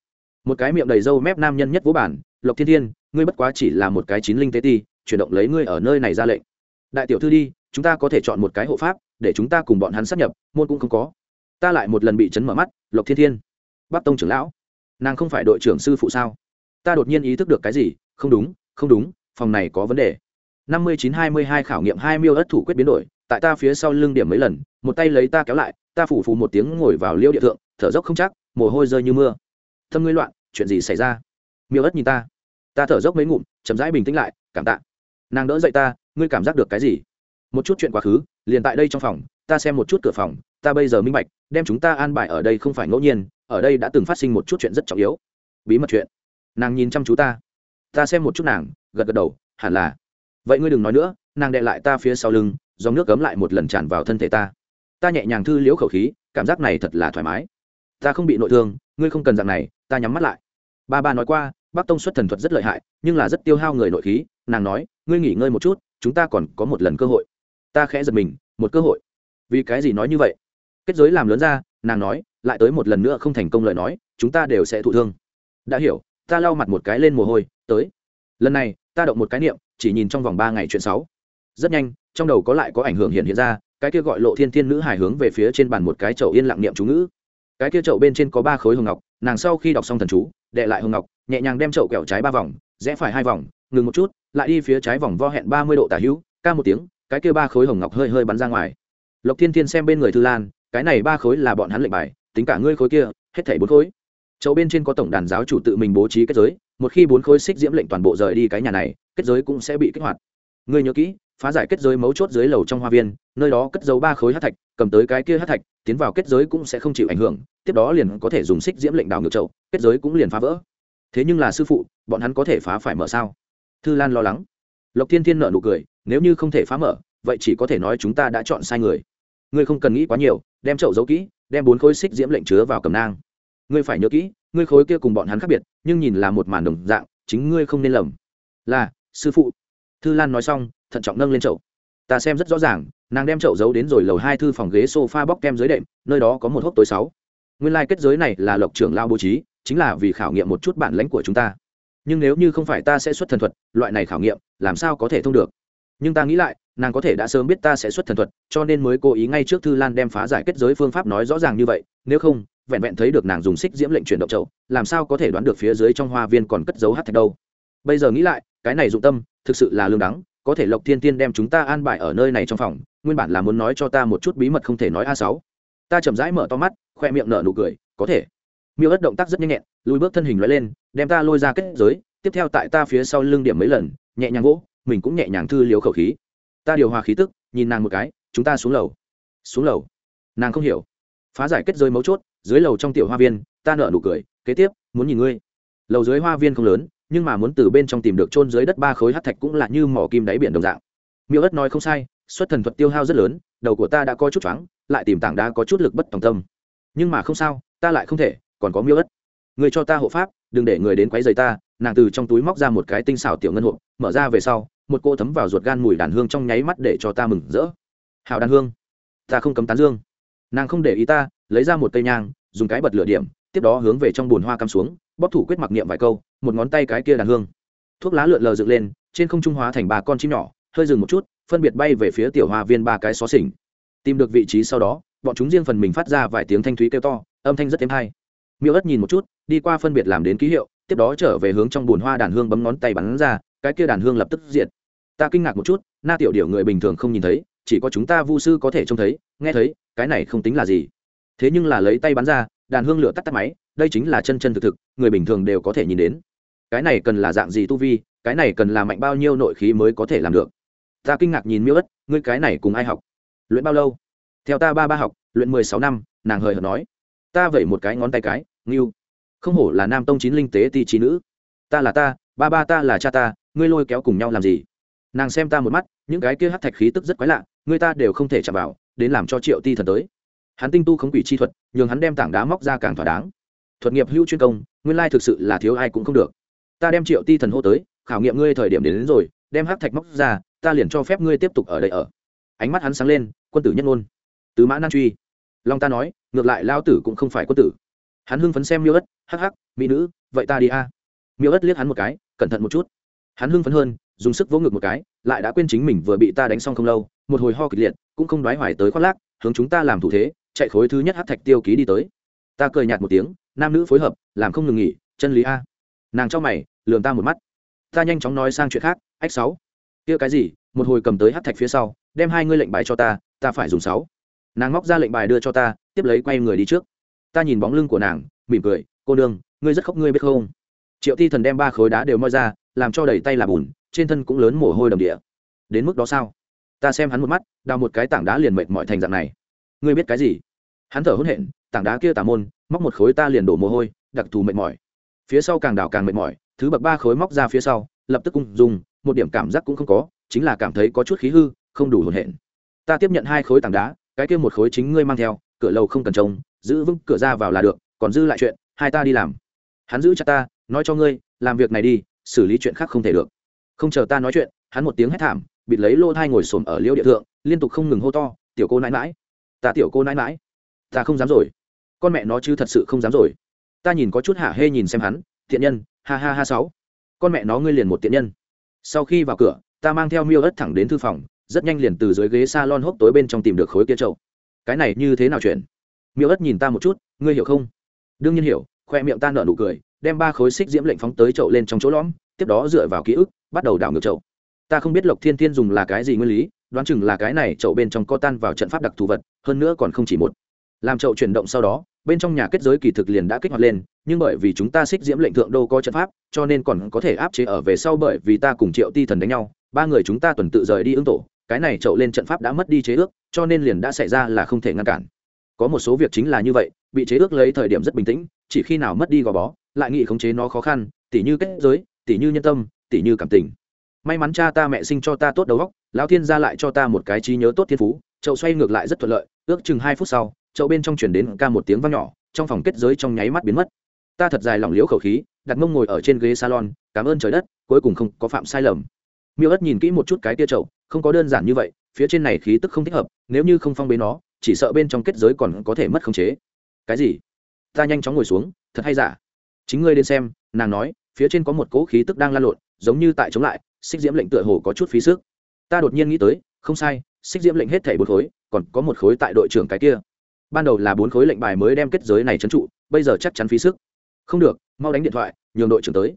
A: một cái miệng đầy râu mép nam nhân nhất vũ bản, lộc thiên thiên, ngươi bất quá chỉ là một cái chín linh tế ti, chuyển động lấy ngươi ở nơi này ra lệnh. Đại tiểu thư đi, chúng ta có thể chọn một cái hộ pháp, để chúng ta cùng bọn hắn sát nhập, môn cũng không có. Ta lại một lần bị chấn mở mắt, lộc thiên thiên. Bắc tông trưởng lão, nàng không phải đội trưởng sư phụ sao? Ta đột nhiên ý thức được cái gì? Không đúng không đúng, phòng này có vấn đề. năm mươi chín hai mươi hai khảo nghiệm hai miêu ất thủ quyết biến đổi, tại ta phía sau lưng điểm mấy lần, một tay lấy ta kéo lại, ta phủ phù một tiếng ngồi vào liêu địa thượng, thở dốc không chắc, mồ hôi rơi như mưa thâm ngươi loạn, chuyện gì xảy ra? Miêu ất nhìn ta. Ta thở dốc mấy ngụm, chậm rãi bình tĩnh lại, cảm tạ. Nàng đỡ dậy ta, ngươi cảm giác được cái gì? Một chút chuyện quá khứ, liền tại đây trong phòng, ta xem một chút cửa phòng, ta bây giờ minh bạch, đem chúng ta an bài ở đây không phải ngẫu nhiên, ở đây đã từng phát sinh một chút chuyện rất trọng yếu. Bí mật chuyện. Nàng nhìn chăm chú ta. Ta xem một chút nàng, gật gật đầu, hẳn là. Vậy ngươi đừng nói nữa, nàng đệ lại ta phía sau lưng, dòng nước cấm lại một lần tràn vào thân thể ta. Ta nhẹ nhàng thư liễu khẩu khí, cảm giác này thật là thoải mái. Ta không bị nội thương, ngươi không cần dạng này ta nhắm mắt lại. Ba ba nói qua bác tông xuất thần thuật rất lợi hại, nhưng là rất tiêu hao người nội khí, nàng nói, ngươi nghỉ ngơi một chút, chúng ta còn có một lần cơ hội. Ta khẽ giật mình, một cơ hội? Vì cái gì nói như vậy? Kết giới làm lớn ra, nàng nói, lại tới một lần nữa không thành công lời nói, chúng ta đều sẽ thụ thương. Đã hiểu, ta lau mặt một cái lên mồ hôi, tới. Lần này, ta động một cái niệm, chỉ nhìn trong vòng ba ngày chuyện sáu. Rất nhanh, trong đầu có lại có ảnh hưởng hiện hiện ra, cái kia gọi lộ thiên thiên nữ hài hướng về phía trên bàn một cái chậu yên lặng niệm chú ngữ. Cái kia chậu bên trên có ba khối hồng ngọc nàng sau khi đọc xong thần chú đệ lại hồng ngọc, nhẹ nhàng đem chậu kẹo trái ba vòng, rẽ phải hai vòng, ngừng một chút, lại đi phía trái vòng vo hẹn ba mươi độ tả hữu, ca một tiếng, cái kia ba khối hồng ngọc hơi hơi bắn ra ngoài. Lộc thiên thiên xem bên người thư lan, cái này ba khối là bọn hắn lệnh bài, tính cả ngươi khối kia, hết thảy bốn khối. Chậu bên trên có tổng đàn giáo chủ tự mình bố trí kết giới, một khi bốn khối xích diễm lệnh toàn bộ rời đi cái nhà này, kết giới cũng sẽ bị kích hoạt. Ngươi nhớ kỹ phá giải kết giới mấu chốt dưới lầu trong hoa viên, nơi đó cất giấu ba khối hát thạch, cầm tới cái kia hát thạch, tiến vào kết giới cũng sẽ không chịu ảnh hưởng, tiếp đó liền có thể dùng xích diễm lệnh đảo ngược chậu, kết giới cũng liền phá vỡ. Thế nhưng là sư phụ, bọn hắn có thể phá phải mở sao? Thư lan lo lắng. Lộc thiên thiên nợ nụ cười, nếu như không thể phá mở, vậy chỉ có thể nói chúng ta đã chọn sai người. Ngươi không cần nghĩ quá nhiều, đem chậu giấu kỹ, đem bốn khối xích diễm lệnh chứa vào cầm nang. Ngươi phải nhớ kỹ, ngươi khối kia cùng bọn hắn khác biệt, nhưng nhìn là một màn đồng dạng, chính ngươi không nên lầm. Là, sư phụ. Thư lan nói xong thận trọng nâng lên chậu. Ta xem rất rõ ràng, nàng đem chậu giấu đến rồi lầu hai thư phòng ghế s o f a bóc kem dưới đệm, nơi đó có một hốc tối sáu. Nguyên lai、like、kết giới này là lộc trưởng lao bố trí, chính là vì khảo nghiệm một chút bản lãnh của chúng ta. Nhưng nếu như không phải ta sẽ xuất thần thuật, loại này khảo nghiệm, làm sao có thể thông được? Nhưng ta nghĩ lại, nàng có thể đã sớm biết ta sẽ xuất thần thuật, cho nên mới cố ý ngay trước thư lan đem phá giải kết giới phương pháp nói rõ ràng như vậy, nếu không, vẹn vẹn thấy được nàng dùng xích diễm lệnh chuyển động chậu, làm sao có thể đoán được phía dưới trong hoa viên còn cất dấu hát thạch đâu? Bây giờ nghĩ lại, cái này dụng tâm, thực sự là lương đắng có thể lộc thiên tiên đem chúng ta an bài ở nơi này trong phòng, nguyên bản là muốn nói cho ta một chút bí mật không thể nói a sáu. Ta chậm rãi mở to mắt, khoe miệng nở nụ cười, có thể. Miêu ất động tác rất nhanh nhẹn, lùi bước thân hình loại lên, đem ta lôi ra kết giới, tiếp theo tại ta phía sau lưng điểm mấy lần, nhẹ nhàng gỗ mình cũng nhẹ nhàng thư liếu khẩu khí. Ta điều hòa khí tức, nhìn nàng một cái, chúng ta xuống lầu. Xuống lầu. Nàng không hiểu. Phá giải kết giới mấu chốt, dưới lầu trong tiểu hoa viên, ta nở nụ cười, kế tiếp, muốn nhìn ngươi. Lầu dưới hoa viên không lớn nhưng mà muốn từ bên trong tìm được chôn dưới đất ba khối hắc thạch cũng là như mỏ kim đáy biển đồng dạng. Miêu ất nói không sai, xuất thần thuật tiêu hao rất lớn, đầu của ta đã có chút choáng, lại tìm tảng đá có chút lực bất tòng tâm. Nhưng mà không sao, ta lại không thể, còn có miêu ất. Người cho ta hộ pháp, đừng để người đến quấy rầy ta, nàng từ trong túi móc ra một cái tinh xảo tiểu ngân hộp, mở ra về sau, một cô thấm vào ruột gan mùi đàn hương trong nháy mắt để cho ta mừng rỡ. Hào đàn hương, ta không cấm tán dương. Nàng không để ý ta, lấy ra một cây nhang, dùng cái bật lửa điểm, tiếp đó hướng về trong bùn hoa cắm xuống, bóp thủ quyết mặc niệm vài câu một ngón tay cái kia đàn hương. Thuốc lá lượn lờ dựng lên, trên không trung hóa thành ba con chim nhỏ, hơi dừng một chút, phân biệt bay về phía tiểu hoa viên ba cái xó xỉnh. Tìm được vị trí sau đó, bọn chúng riêng phần mình phát ra vài tiếng thanh thúy kêu to, âm thanh rất êm hay miêu ất nhìn một chút, đi qua phân biệt làm đến ký hiệu, tiếp đó trở về hướng trong bùn hoa đàn hương bấm ngón tay bắn ra, cái kia đàn hương lập tức diệt. Ta kinh ngạc một chút, na tiểu điệu người bình thường không nhìn thấy, chỉ có chúng ta vu sư có thể trông thấy, nghe thấy, cái này không tính là gì. Thế nhưng là lấy tay bắn ra, đàn hương lửa tắt tắt máy, đây chính là chân chân thực thực, người bình thường đều có thể nhìn đến cái này cần là dạng gì tu vi, cái này cần là mạnh bao nhiêu nội khí mới có thể làm được? Ta kinh ngạc nhìn miêu ất, ngươi cái này cùng ai học? Luyện bao lâu? Theo ta ba ba học, luyện mười sáu năm, nàng hời hợt nói. Ta vẩy một cái ngón tay cái nghiêu không hổ là nam tông chín linh tế ti trí nữ. Ta là ta, ba ba ta là cha ta, ngươi lôi kéo cùng nhau làm gì? Nàng xem ta một mắt, những cái kia hát thạch khí tức rất quái lạ, người ta đều không thể chạm vào, đến làm cho triệu ti thần tới. Hắn tinh tu không quỷ chi thuật, nhường hắn đem tảng đá móc ra càng thỏa đáng. Thuật nghiệp hữu chuyên công, nguyên lai thực sự là thiếu ai cũng không được ta đem triệu ti thần hô tới khảo nghiệm ngươi thời điểm đến, đến rồi đem hát thạch móc ra ta liền cho phép ngươi tiếp tục ở đây ở. Ánh mắt hắn sáng lên quân tử nhất ngôn. Tứ mã nan truy. Long ta nói ngược lại lao tử cũng không phải quân tử. Hắn hưng phấn xem miêu ất hắc hắc mỹ nữ vậy ta đi a. Miêu ất liếc hắn một cái cẩn thận một chút. Hắn hưng phấn hơn dùng sức vỗ ngực một cái lại đã quên chính mình vừa bị ta đánh xong không lâu một hồi ho kịch liệt cũng không đoái hoài tới khoác lác hướng chúng ta làm thủ thế chạy khối thứ nhất hát thạch tiêu ký đi tới. Ta cười nhạt một tiếng nam nữ phối hợp làm không ngừng nghỉ chân lý a. Nàng cho mày lường ta một mắt. Ta nhanh chóng nói sang chuyện khác, ách sáu. Kia cái gì? Một hồi cầm tới hát thạch phía sau, đem hai ngươi lệnh bài cho ta ta phải dùng sáu. Nàng móc ra lệnh bài đưa cho ta, tiếp lấy quay người đi trước. Ta nhìn bóng lưng của nàng, mỉm cười, cô đương ngươi rất khóc, ngươi biết không? Triệu ti thần đem ba khối đá đều moi ra, làm cho đầy tay là bùn, trên thân cũng lớn mồ hôi đầm địa. Đến mức đó sao? Ta xem hắn một mắt, đào một cái tảng đá liền mệt mỏi thành dạng này. Ngươi biết cái gì? Hắn thở hôn hẹn tảng đá kia tà môn, móc một khối ta liền đổ mồ hôi, đặc thù mệt mỏi. Phía sau càng đào càng mệt mỏi thứ bậc ba khối móc ra phía sau, lập tức cung dùng một điểm cảm giác cũng không có, chính là cảm thấy có chút khí hư, không đủ hồn hện. Ta tiếp nhận hai khối tảng đá, cái kia một khối chính ngươi mang theo, cửa lầu không cần trông, giữ vững cửa ra vào là được, còn dư lại chuyện, hai ta đi làm. Hắn giữ chặt ta, nói cho ngươi, làm việc này đi, xử lý chuyện khác không thể được. Không chờ ta nói chuyện, hắn một tiếng hét thảm, bịt lấy lô thai ngồi xổm ở liêu địa thượng, liên tục không ngừng hô to, tiểu cô nãi mãi ta tiểu cô nãi mãi ta không dám rồi. Con mẹ nó chứ thật sự không dám rồi. Ta nhìn có chút hả hê nhìn xem hắn, thiện nhân ha ha ha sáu. Con mẹ nó ngươi liền một tiện nhân. Sau khi vào cửa, ta mang theo miêu ớt thẳng đến thư phòng, rất nhanh liền từ dưới ghế s a lon hốc tối bên trong tìm được khối kia trâu cái này như thế nào chuyện? Miêu ớt nhìn ta một chút, ngươi hiểu không? Đương nhiên hiểu, khoe miệng ta nở nụ cười, đem ba khối xích diễm lệnh phóng tới chậu lên trong chỗ lõm, tiếp đó dựa vào ký ức, bắt đầu đảo ngược chậu. Ta không biết lộc thiên thiên dùng là cái gì nguyên lý, đoán chừng là cái này chậu bên trong co tan vào trận pháp đặc thù vật, hơn nữa còn không chỉ một làm chậu chuyển động sau đó, bên trong nhà kết giới kỳ thực liền đã kích hoạt lên, nhưng bởi vì chúng ta xích diễm lệnh thượng đô có trận pháp, cho nên còn có thể áp chế ở về sau bởi vì ta cùng triệu ti thần đánh nhau, ba người chúng ta tuần tự rời đi ứng tổ, cái này chậu lên trận pháp đã mất đi chế ước, cho nên liền đã xảy ra là không thể ngăn cản. Có một số việc chính là như vậy, bị chế ước lấy thời điểm rất bình tĩnh, chỉ khi nào mất đi gò bó, lại nghĩ khống chế nó khó khăn, tỉ như kết giới, tỉ như nhân tâm, tỉ như cảm tình. May mắn cha ta mẹ sinh cho ta tốt đầu óc, lão thiên gia lại cho ta một cái trí nhớ tốt thiên phú, chậu xoay ngược lại rất thuận lợi, ước chừng hai phút sau chậu bên trong chuyển đến ca một tiếng vang nhỏ, trong phòng kết giới trong nháy mắt biến mất. Ta thật dài lỏng liễu khẩu khí, đặt mông ngồi ở trên ghế salon, cảm ơn trời đất, cuối cùng không có phạm sai lầm. Miêu ất nhìn kỹ một chút cái tia chậu, không có đơn giản như vậy, phía trên này khí tức không thích hợp, nếu như không phong bế nó, chỉ sợ bên trong kết giới còn có thể mất khống chế. Cái gì? Ta nhanh chóng ngồi xuống, thật hay giả? Chính ngươi đến xem, nàng nói, phía trên có một cỗ khí tức đang lan lộn, giống như tại chống lại, xích diễm lệnh tựa hồ có chút phí sức. Ta đột nhiên nghĩ tới, không sai, xích diễm lệnh hết thảy bột khối, còn có một khối tại đội trưởng cái kia ban đầu là bốn khối lệnh bài mới đem kết giới này trấn trụ, bây giờ chắc chắn phí sức. Không được, mau đánh điện thoại, nhường đội trưởng tới.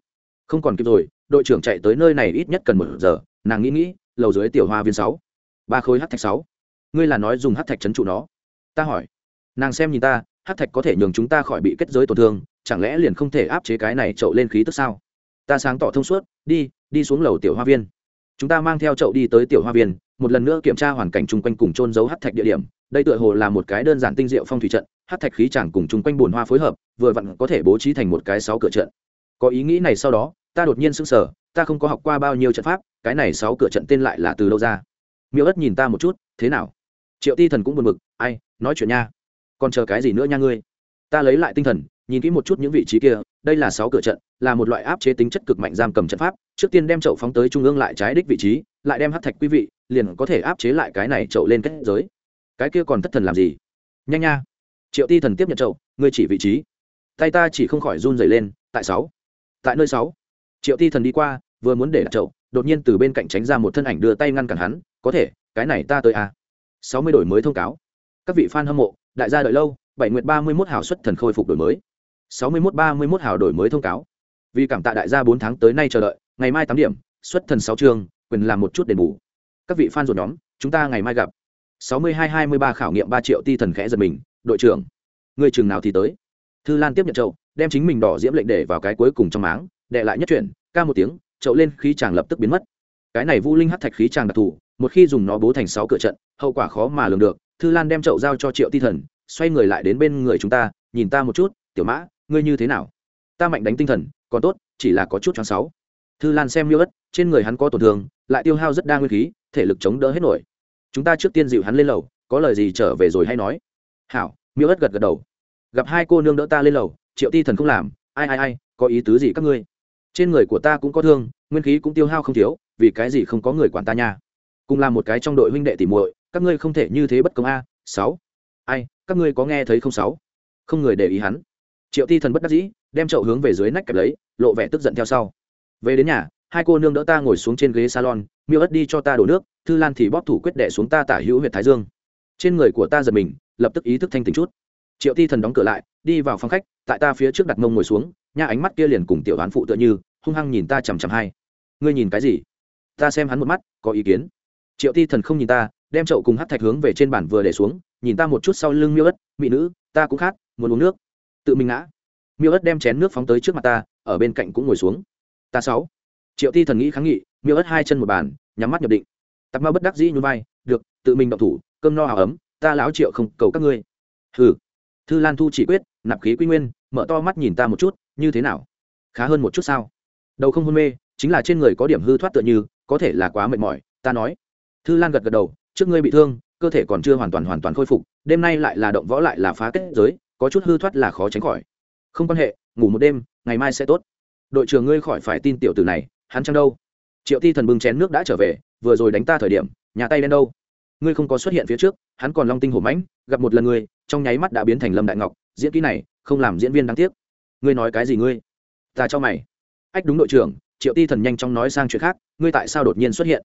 A: Không còn kịp rồi, đội trưởng chạy tới nơi này ít nhất cần một giờ, nàng nghĩ nghĩ, lầu dưới tiểu hoa viên sáu. Ba khối hát thạch sáu. Ngươi là nói dùng hát thạch trấn trụ nó. Ta hỏi. Nàng xem nhìn ta, hát thạch có thể nhường chúng ta khỏi bị kết giới tổn thương, chẳng lẽ liền không thể áp chế cái này trậu lên khí tức sao? Ta sáng tỏ thông suốt, đi đi xuống lầu tiểu hoa viên. Chúng ta mang theo chậu đi tới tiểu hoa viên một lần nữa kiểm tra hoàn cảnh chung quanh cùng trôn giấu hát thạch địa điểm, đây tựa hồ là một cái đơn giản tinh diệu phong thủy trận, hát thạch khí chẳng cùng chung quanh bồn hoa phối hợp, vừa vặn có thể bố trí thành một cái sáu cửa trận. Có ý nghĩ này sau đó, ta đột nhiên sững sờ, ta không có học qua bao nhiêu trận pháp, cái này sáu cửa trận tên lại là từ đâu ra? Miêu ất nhìn ta một chút, thế nào? Triệu ti thần cũng buồn bực, ai, nói chuyện nha. Còn chờ cái gì nữa nha ngươi? Ta lấy lại tinh thần nhìn kỹ một chút những vị trí kia, đây là sáu cửa trận, là một loại áp chế tính chất cực mạnh giam cầm trận pháp, trước tiên đem chậu phóng tới trung ương lại trái đích vị trí, lại đem hát thạch quý vị, liền có thể áp chế lại cái này chậu lên kết giới. Cái kia còn thất thần làm gì? Nhanh nha. Triệu ti thần tiếp nhận chậu, ngươi chỉ vị trí. Tay ta chỉ không khỏi run dày lên, tại sáu. Tại nơi sáu. Triệu ti thần đi qua, vừa muốn để đặt chậu, đột nhiên từ bên cạnh tránh ra một thân ảnh đưa tay ngăn cản hắn, có thể, cái này ta tới à. sáu mươi đổi mới thông cáo. Các vị fan hâm mộ, đại gia đợi lâu, bảy nguyệt ba mươi mốt hào xuất thần khôi phục đổi mới sáu mươi mốt ba mươi mốt hào đổi mới thông cáo. Vì cảm tạ đại gia bốn tháng tới nay chờ đợi, ngày mai tám điểm, xuất thần sáu chương quyền làm một chút đền bù. Các vị fan ruột nhóm, chúng ta ngày mai gặp. sáu mươi hai hai mươi ba khảo nghiệm ba triệu ti thần khẽ giật mình, đội trưởng. Người trường nào thì tới. Thư lan tiếp nhận chậu, đem chính mình đỏ diễm lệnh để vào cái cuối cùng trong máng, đệ lại nhất chuyển, ca một tiếng, chậu lên khí chàng lập tức biến mất. Cái này vũ linh hắc thạch khí chàng đặc thù, một khi dùng nó bố thành sáu cửa trận, hậu quả khó mà lường được. Thư lan đem chậu giao cho triệu ti thần, xoay người lại đến bên người chúng ta, nhìn ta một chút, tiểu mã ngươi như thế nào? Ta mạnh đánh tinh thần, còn tốt, chỉ là có chút choáng sáu. Thư lan xem miêu ất, trên người hắn có tổn thương, lại tiêu hao rất đa nguyên khí, thể lực chống đỡ hết nổi. Chúng ta trước tiên dịu hắn lên lầu, có lời gì trở về rồi hay nói. Hảo, miêu ất gật gật đầu. Gặp hai cô nương đỡ ta lên lầu, triệu ti thần không làm, ai ai ai, có ý tứ gì các ngươi? Trên người của ta cũng có thương, nguyên khí cũng tiêu hao không thiếu, vì cái gì không có người quản ta nha? Cùng làm một cái trong đội huynh đệ tỉ muội, các ngươi không thể như thế bất công a, sáu. Ai, các ngươi có nghe thấy không sáu? Không người để ý hắn triệu ti thần bất đắc dĩ, đem chậu hướng về dưới nách kẹp lấy, lộ vẻ tức giận theo sau. Về đến nhà, hai cô nương đỡ ta ngồi xuống trên ghế salon, miêu ất đi cho ta đổ nước, thư lan thì bóp thủ quyết đệ xuống ta tả hữu huyện thái dương. Trên người của ta giật mình, lập tức ý thức thanh tỉnh chút. Triệu ti thần đóng cửa lại, đi vào phòng khách, tại ta phía trước đặt mông ngồi xuống, nha ánh mắt kia liền cùng tiểu đoán phụ tựa như, hung hăng nhìn ta chằm chằm hai. Ngươi nhìn cái gì? Ta xem hắn một mắt, có ý kiến. Triệu ti thần không nhìn ta, đem chậu cùng hát thạch hướng về trên bàn vừa để xuống, nhìn ta một chút sau lưng miêu ất mỹ nữ, ta cũng khát, muốn uống nước tự mình ngã. Miêu ất đem chén nước phóng tới trước mặt ta, ở bên cạnh cũng ngồi xuống. Ta sáu. Triệu ti thần nghĩ kháng nghị, miêu ất hai chân một bàn, nhắm mắt nhập định. Tạp ma bất đắc dĩ nhún vai, được, tự mình động thủ, cơm no hào ấm, ta láo triệu không cầu các ngươi. Hừ. Thư lan thu chỉ quyết, nạp khí quy nguyên, mở to mắt nhìn ta một chút, như thế nào? Khá hơn một chút sao? Đầu không hôn mê, chính là trên người có điểm hư thoát tựa như, có thể là quá mệt mỏi, ta nói. Thư lan gật gật đầu, trước ngươi bị thương, cơ thể còn chưa hoàn toàn hoàn toàn khôi phục, đêm nay lại là động võ lại là phá kết giới có chút hư thoát là khó tránh khỏi. Không quan hệ, ngủ một đêm, ngày mai sẽ tốt. Đội trưởng ngươi khỏi phải tin tiểu tử này, hắn chăng đâu. Triệu ti thần bưng chén nước đã trở về, vừa rồi đánh ta thời điểm, nhà tay đen đâu. Ngươi không có xuất hiện phía trước, hắn còn long tinh hổ mãnh, gặp một lần ngươi, trong nháy mắt đã biến thành lâm đại ngọc, diễn kỹ này, không làm diễn viên đáng tiếc. Ngươi nói cái gì ngươi? Ta cho mày. Ách đúng đội trưởng, triệu ti thần nhanh chóng nói sang chuyện khác, ngươi tại sao đột nhiên xuất hiện?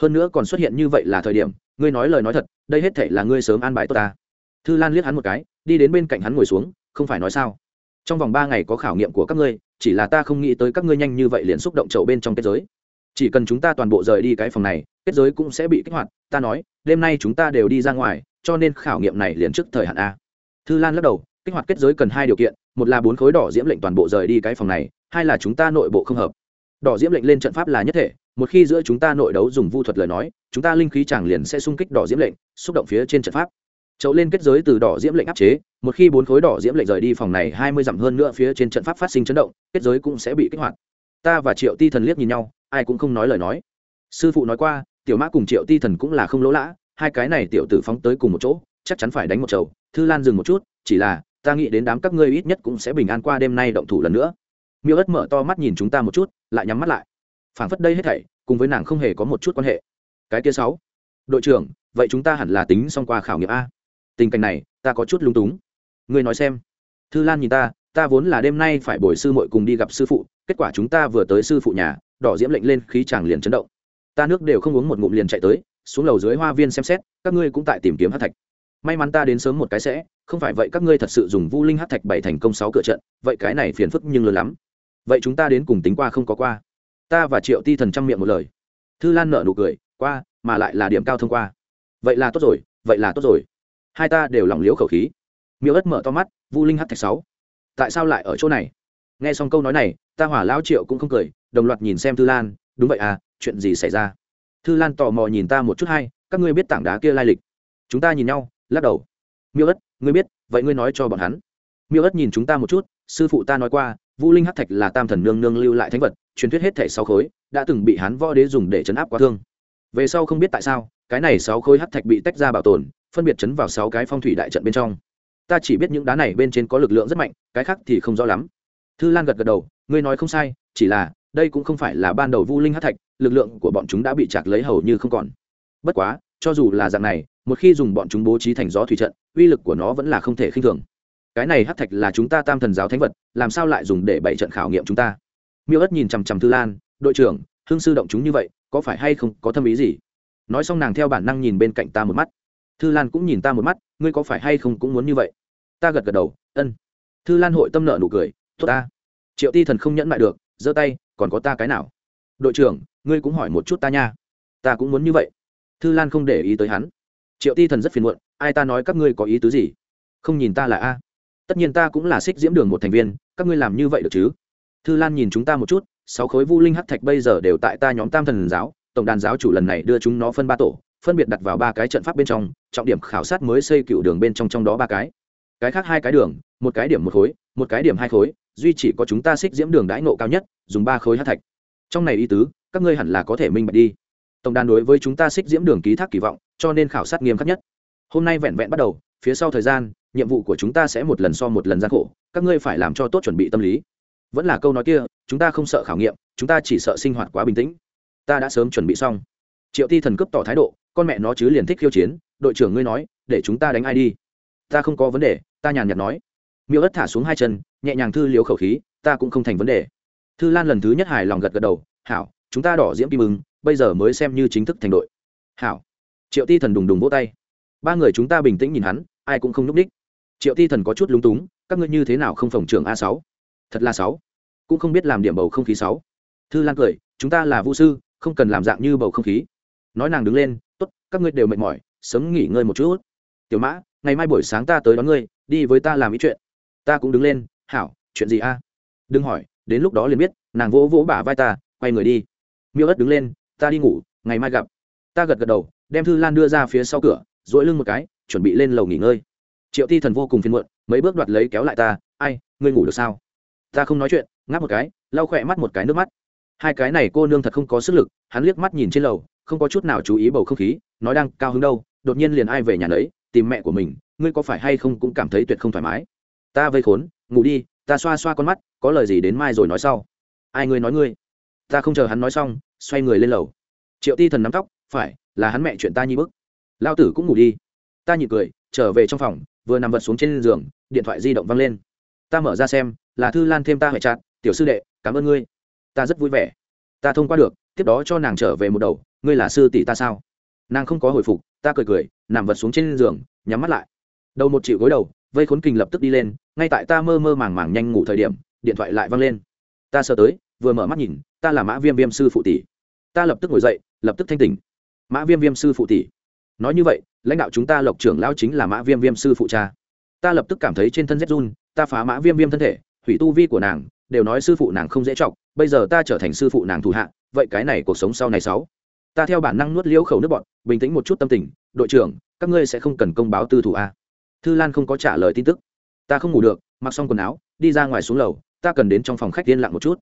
A: Hơn nữa còn xuất hiện như vậy là thời điểm, ngươi nói lời nói thật, đây hết thể là ngươi sớm an bài tốt ta thư lan liếc hắn một cái, đi đến bên cạnh hắn ngồi xuống, không phải nói sao? Trong vòng ba ngày có khảo nghiệm của các ngươi, chỉ là ta không nghĩ tới các ngươi nhanh như vậy liền xúc động chậu bên trong kết giới. Chỉ cần chúng ta toàn bộ rời đi cái phòng này, kết giới cũng sẽ bị kích hoạt, ta nói, đêm nay chúng ta đều đi ra ngoài, cho nên khảo nghiệm này liền trước thời hạn a. Thư lan lắc đầu, kích hoạt kết giới cần hai điều kiện, một là bốn khối đỏ diễm lệnh toàn bộ rời đi cái phòng này, hai là chúng ta nội bộ không hợp. Đỏ diễm lệnh lên trận pháp là nhất thể, một khi giữa chúng ta nội đấu dùng vu thuật lời nói, chúng ta linh khí chẳng liền sẽ xung kích đỏ diễm lệnh, xúc động phía trên trận pháp chậu lên kết giới từ đỏ diễm lệnh áp chế, một khi bốn khối đỏ diễm lệnh rời đi phòng này, hai mươi dặm hơn nữa phía trên trận pháp phát sinh chấn động, kết giới cũng sẽ bị kích hoạt. Ta và triệu ti thần liếc nhìn nhau, ai cũng không nói lời nói. Sư phụ nói qua, tiểu mã cùng triệu ti thần cũng là không lỗ lã, hai cái này tiểu tử phóng tới cùng một chỗ, chắc chắn phải đánh một chầu. Thư lan dừng một chút, chỉ là, ta nghĩ đến đám các ngươi ít nhất cũng sẽ bình an qua đêm nay động thủ lần nữa. Miêu ất mở to mắt nhìn chúng ta một chút, lại nhắm mắt lại. Phảng phất đây hết thảy, cùng với nàng không hề có một chút quan hệ. Cái kia sáu, đội trưởng, vậy chúng ta hẳn là tính xong qua khảo nghiệm a tình cảnh này, ta có chút lung túng. Ngươi nói xem. Thư lan nhìn ta ta vốn là đêm nay phải bồi sư muội cùng đi gặp sư phụ, kết quả chúng ta vừa tới sư phụ nhà, đỏ diễm lệnh lên, khí chàng liền chấn động. Ta nước đều không uống một ngụm liền chạy tới, xuống lầu dưới hoa viên xem xét, các ngươi cũng tại tìm kiếm hát thạch. May mắn ta đến sớm một cái sẽ, không phải vậy các ngươi thật sự dùng vu linh hát thạch bảy thành công sáu cửa trận, vậy cái này phiền phức nhưng lớn lắm. Vậy chúng ta đến cùng tính qua không có qua? Ta và triệu ti thần trăm miệng một lời. Thư lan nợ nụ cười, qua, mà lại là điểm cao thông qua. Vậy là tốt rồi, vậy là tốt rồi hai ta đều lòng liếu khẩu khí. Miêu ất mở to mắt, vu linh hát thạch sáu. Tại sao lại ở chỗ này? Nghe xong câu nói này, ta hỏa lao triệu cũng không cười, đồng loạt nhìn xem thư lan, đúng vậy à chuyện gì xảy ra? Thư lan tò mò nhìn ta một chút hay, các ngươi biết tảng đá kia lai lịch? Chúng ta nhìn nhau, lắc đầu. Miêu ất, ngươi biết, vậy ngươi nói cho bọn hắn. Miêu ất nhìn chúng ta một chút, sư phụ ta nói qua, vu linh hát thạch là tam thần nương nương lưu lại thánh vật, truyền thuyết hết thẻ sáu khối, đã từng bị hán võ đế dùng để chấn áp quá thương. Về sau không biết tại sao, cái này sáu khối hát thạch bị tách ra bảo tồn phân biệt chấn vào sáu cái phong thủy đại trận bên trong. Ta chỉ biết những đá này bên trên có lực lượng rất mạnh, cái khác thì không rõ lắm. Thư lan gật gật đầu, ngươi nói không sai, chỉ là, đây cũng không phải là ban đầu vu linh hắc thạch, lực lượng của bọn chúng đã bị chạc lấy hầu như không còn. Bất quá, cho dù là dạng này, một khi dùng bọn chúng bố trí thành gió thủy trận, uy lực của nó vẫn là không thể khinh thường. Cái này hắc thạch là chúng ta tam thần giáo thánh vật, làm sao lại dùng để bày trận khảo nghiệm chúng ta? Miêu ất nhìn chằm chằm thư lan, đội trưởng, hương sư động chúng như vậy, có phải hay không có thâm ý gì? Nói xong nàng theo bản năng nhìn bên cạnh ta một mắt thư lan cũng nhìn ta một mắt, ngươi có phải hay không cũng muốn như vậy? Ta gật gật đầu, ân. Thư lan hội tâm nợ nụ cười, tốt ta. Triệu ti thần không nhẫn lại được, giơ tay, còn có ta cái nào? Đội trưởng, ngươi cũng hỏi một chút ta nha. Ta cũng muốn như vậy. Thư lan không để ý tới hắn. Triệu ti thần rất phiền muộn, ai ta nói các ngươi có ý tứ gì? Không nhìn ta là a. Tất nhiên ta cũng là xích diễm đường một thành viên, các ngươi làm như vậy được chứ? Thư lan nhìn chúng ta một chút, sáu khối vu linh hắc thạch bây giờ đều tại ta nhóm tam thần giáo, tổng đàn giáo chủ lần này đưa chúng nó phân ba tổ phân biệt đặt vào ba cái trận pháp bên trong, trọng điểm khảo sát mới xây cựu đường bên trong trong đó ba cái. Cái khác hai cái đường, một cái điểm một khối, một cái điểm hai khối, duy chỉ có chúng ta xích diễm đường đãi nộ cao nhất, dùng ba khối hát thạch. Trong này ý tứ, các ngươi hẳn là có thể minh bạch đi. Tổng đàn đối với chúng ta xích diễm đường ký thác kỳ vọng, cho nên khảo sát nghiêm khắc nhất. Hôm nay vẹn vẹn bắt đầu, phía sau thời gian, nhiệm vụ của chúng ta sẽ một lần so một lần gian khổ, các ngươi phải làm cho tốt chuẩn bị tâm lý. Vẫn là câu nói kia, chúng ta không sợ khảo nghiệm, chúng ta chỉ sợ sinh hoạt quá bình tĩnh. Ta đã sớm chuẩn bị xong. Triệu ti thần cấp tỏ thái độ con mẹ nó chứ liền thích khiêu chiến, đội trưởng ngươi nói, để chúng ta đánh ai đi. Ta không có vấn đề, ta nhàn nhạt nói. Miêu ất thả xuống hai chân, nhẹ nhàng thư liếu khẩu khí, ta cũng không thành vấn đề. Thư lan lần thứ nhất hài lòng gật gật đầu, hảo, chúng ta đỏ diễm kim ứng bây giờ mới xem như chính thức thành đội. Hảo. Triệu ti thần đùng đùng vỗ tay. Ba người chúng ta bình tĩnh nhìn hắn, ai cũng không nhúc ních. Triệu ti thần có chút lúng túng, các ngươi như thế nào không phòng trường a sáu? Thật là sáu. Cũng không biết làm điểm bầu không khí sáu. Thư lan cười, chúng ta là vũ sư, không cần làm dạng như bầu không khí. Nói nàng đứng lên tốt, các ngươi đều mệt mỏi, sớm nghỉ ngơi một chút. Tiểu mã, ngày mai buổi sáng ta tới đón ngươi, đi với ta làm ý chuyện. Ta cũng đứng lên, hảo, chuyện gì a? Đừng hỏi, đến lúc đó liền biết, nàng vỗ vỗ bả vai ta, quay người đi. Miêu ất đứng lên, ta đi ngủ, ngày mai gặp. Ta gật gật đầu, đem thư lan đưa ra phía sau cửa dỗi lưng một cái, chuẩn bị lên lầu nghỉ ngơi. Triệu ti thần vô cùng phiền muộn, mấy bước đoạt lấy kéo lại ta, ai, ngươi ngủ được sao? Ta không nói chuyện, ngáp một cái, lau khỏe mắt một cái nước mắt hai cái này cô nương thật không có sức lực hắn liếc mắt nhìn trên lầu không có chút nào chú ý bầu không khí nói đang cao hứng đâu đột nhiên liền ai về nhà đấy, tìm mẹ của mình ngươi có phải hay không cũng cảm thấy tuyệt không thoải mái. Ta vây khốn ngủ đi ta xoa xoa con mắt có lời gì đến mai rồi nói sau. Ai ngươi nói ngươi? Ta không chờ hắn nói xong xoay người lên lầu. Triệu ti thần nắm tóc phải là hắn mẹ chuyện ta nhi bức. Lao tử cũng ngủ đi. Ta nhịn cười trở về trong phòng vừa nằm vật xuống trên giường điện thoại di động văng lên. Ta mở ra xem là thư lan thêm ta hệ chặt tiểu sư đệ cảm ơn ngươi ta rất vui vẻ. Ta thông qua được, tiếp đó cho nàng trở về một đầu, ngươi là sư tỷ ta sao? Nàng không có hồi phục, ta cười cười, nằm vật xuống trên giường, nhắm mắt lại. Đầu một triệu gối đầu, vây khốn kình lập tức đi lên, ngay tại ta mơ mơ màng màng nhanh ngủ thời điểm, điện thoại lại văng lên. Ta sợ tới, vừa mở mắt nhìn, ta là mã viêm viêm sư phụ tỷ. Ta lập tức ngồi dậy, lập tức thanh tỉnh. Mã viêm viêm sư phụ tỷ. Nói như vậy, lãnh đạo chúng ta lộc trưởng lao chính là mã viêm viêm sư phụ cha. Ta lập tức cảm thấy trên thân rét run, ta phá mã viêm viêm thân thể, hủy tu vi của nàng đều nói sư phụ nàng không dễ chọc, bây giờ ta trở thành sư phụ nàng thủ hạ, vậy cái này cuộc sống sau này sáu. Ta theo bản năng nuốt liễu khẩu nước bọn bình tĩnh một chút tâm tình, đội trưởng, các ngươi sẽ không cần công báo tư thủ a. Thư lan không có trả lời tin tức. Ta không ngủ được, mặc xong quần áo, đi ra ngoài xuống lầu, ta cần đến trong phòng khách yên lặng một chút.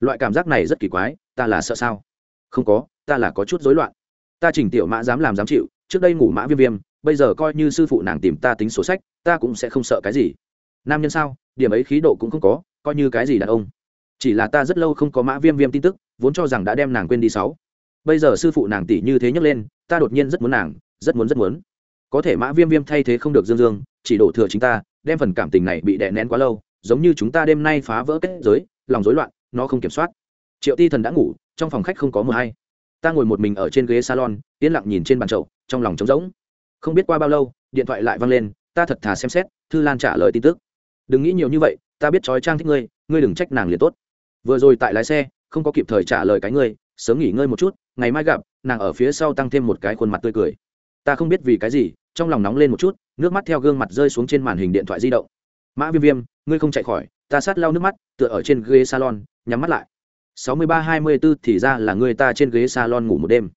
A: Loại cảm giác này rất kỳ quái, ta là sợ sao? Không có, ta là có chút rối loạn. Ta chỉnh tiểu mã dám làm dám chịu, trước đây ngủ mã viêm viêm, bây giờ coi như sư phụ nàng tìm ta tính sổ sách, ta cũng sẽ không sợ cái gì. Nam nhân sao? Điểm ấy khí độ cũng không có coi như cái gì đàn ông. Chỉ là ta rất lâu không có mã viêm viêm tin tức, vốn cho rằng đã đem nàng quên đi sáu. Bây giờ sư phụ nàng tỷ như thế nhấc lên, ta đột nhiên rất muốn nàng, rất muốn rất muốn. Có thể mã viêm viêm thay thế không được dương dương, chỉ đổ thừa chính ta, đem phần cảm tình này bị đè nén quá lâu, giống như chúng ta đêm nay phá vỡ kết giới, lòng rối loạn, nó không kiểm soát. Triệu ti thần đã ngủ, trong phòng khách không có mờ hay. Ta ngồi một mình ở trên ghế salon, yên lặng nhìn trên bàn trậu trong lòng trống rỗng. Không biết qua bao lâu, điện thoại lại văng lên, ta thật thà xem xét, thư lan trả lời tin tức. Đừng nghĩ nhiều như vậy ta biết trói trang thích ngươi ngươi đừng trách nàng liền tốt. Vừa rồi tại lái xe, không có kịp thời trả lời cái ngươi, sớm nghỉ ngơi một chút, ngày mai gặp, nàng ở phía sau tăng thêm một cái khuôn mặt tươi cười. Ta không biết vì cái gì, trong lòng nóng lên một chút, nước mắt theo gương mặt rơi xuống trên màn hình điện thoại di động. Mã viêm viêm, ngươi không chạy khỏi, ta sát lau nước mắt, tựa ở trên ghế salon, nhắm mắt lại. Sáu mươi ba hai mươi b ố thì ra là ngươi ta trên ghế salon ngủ một đêm.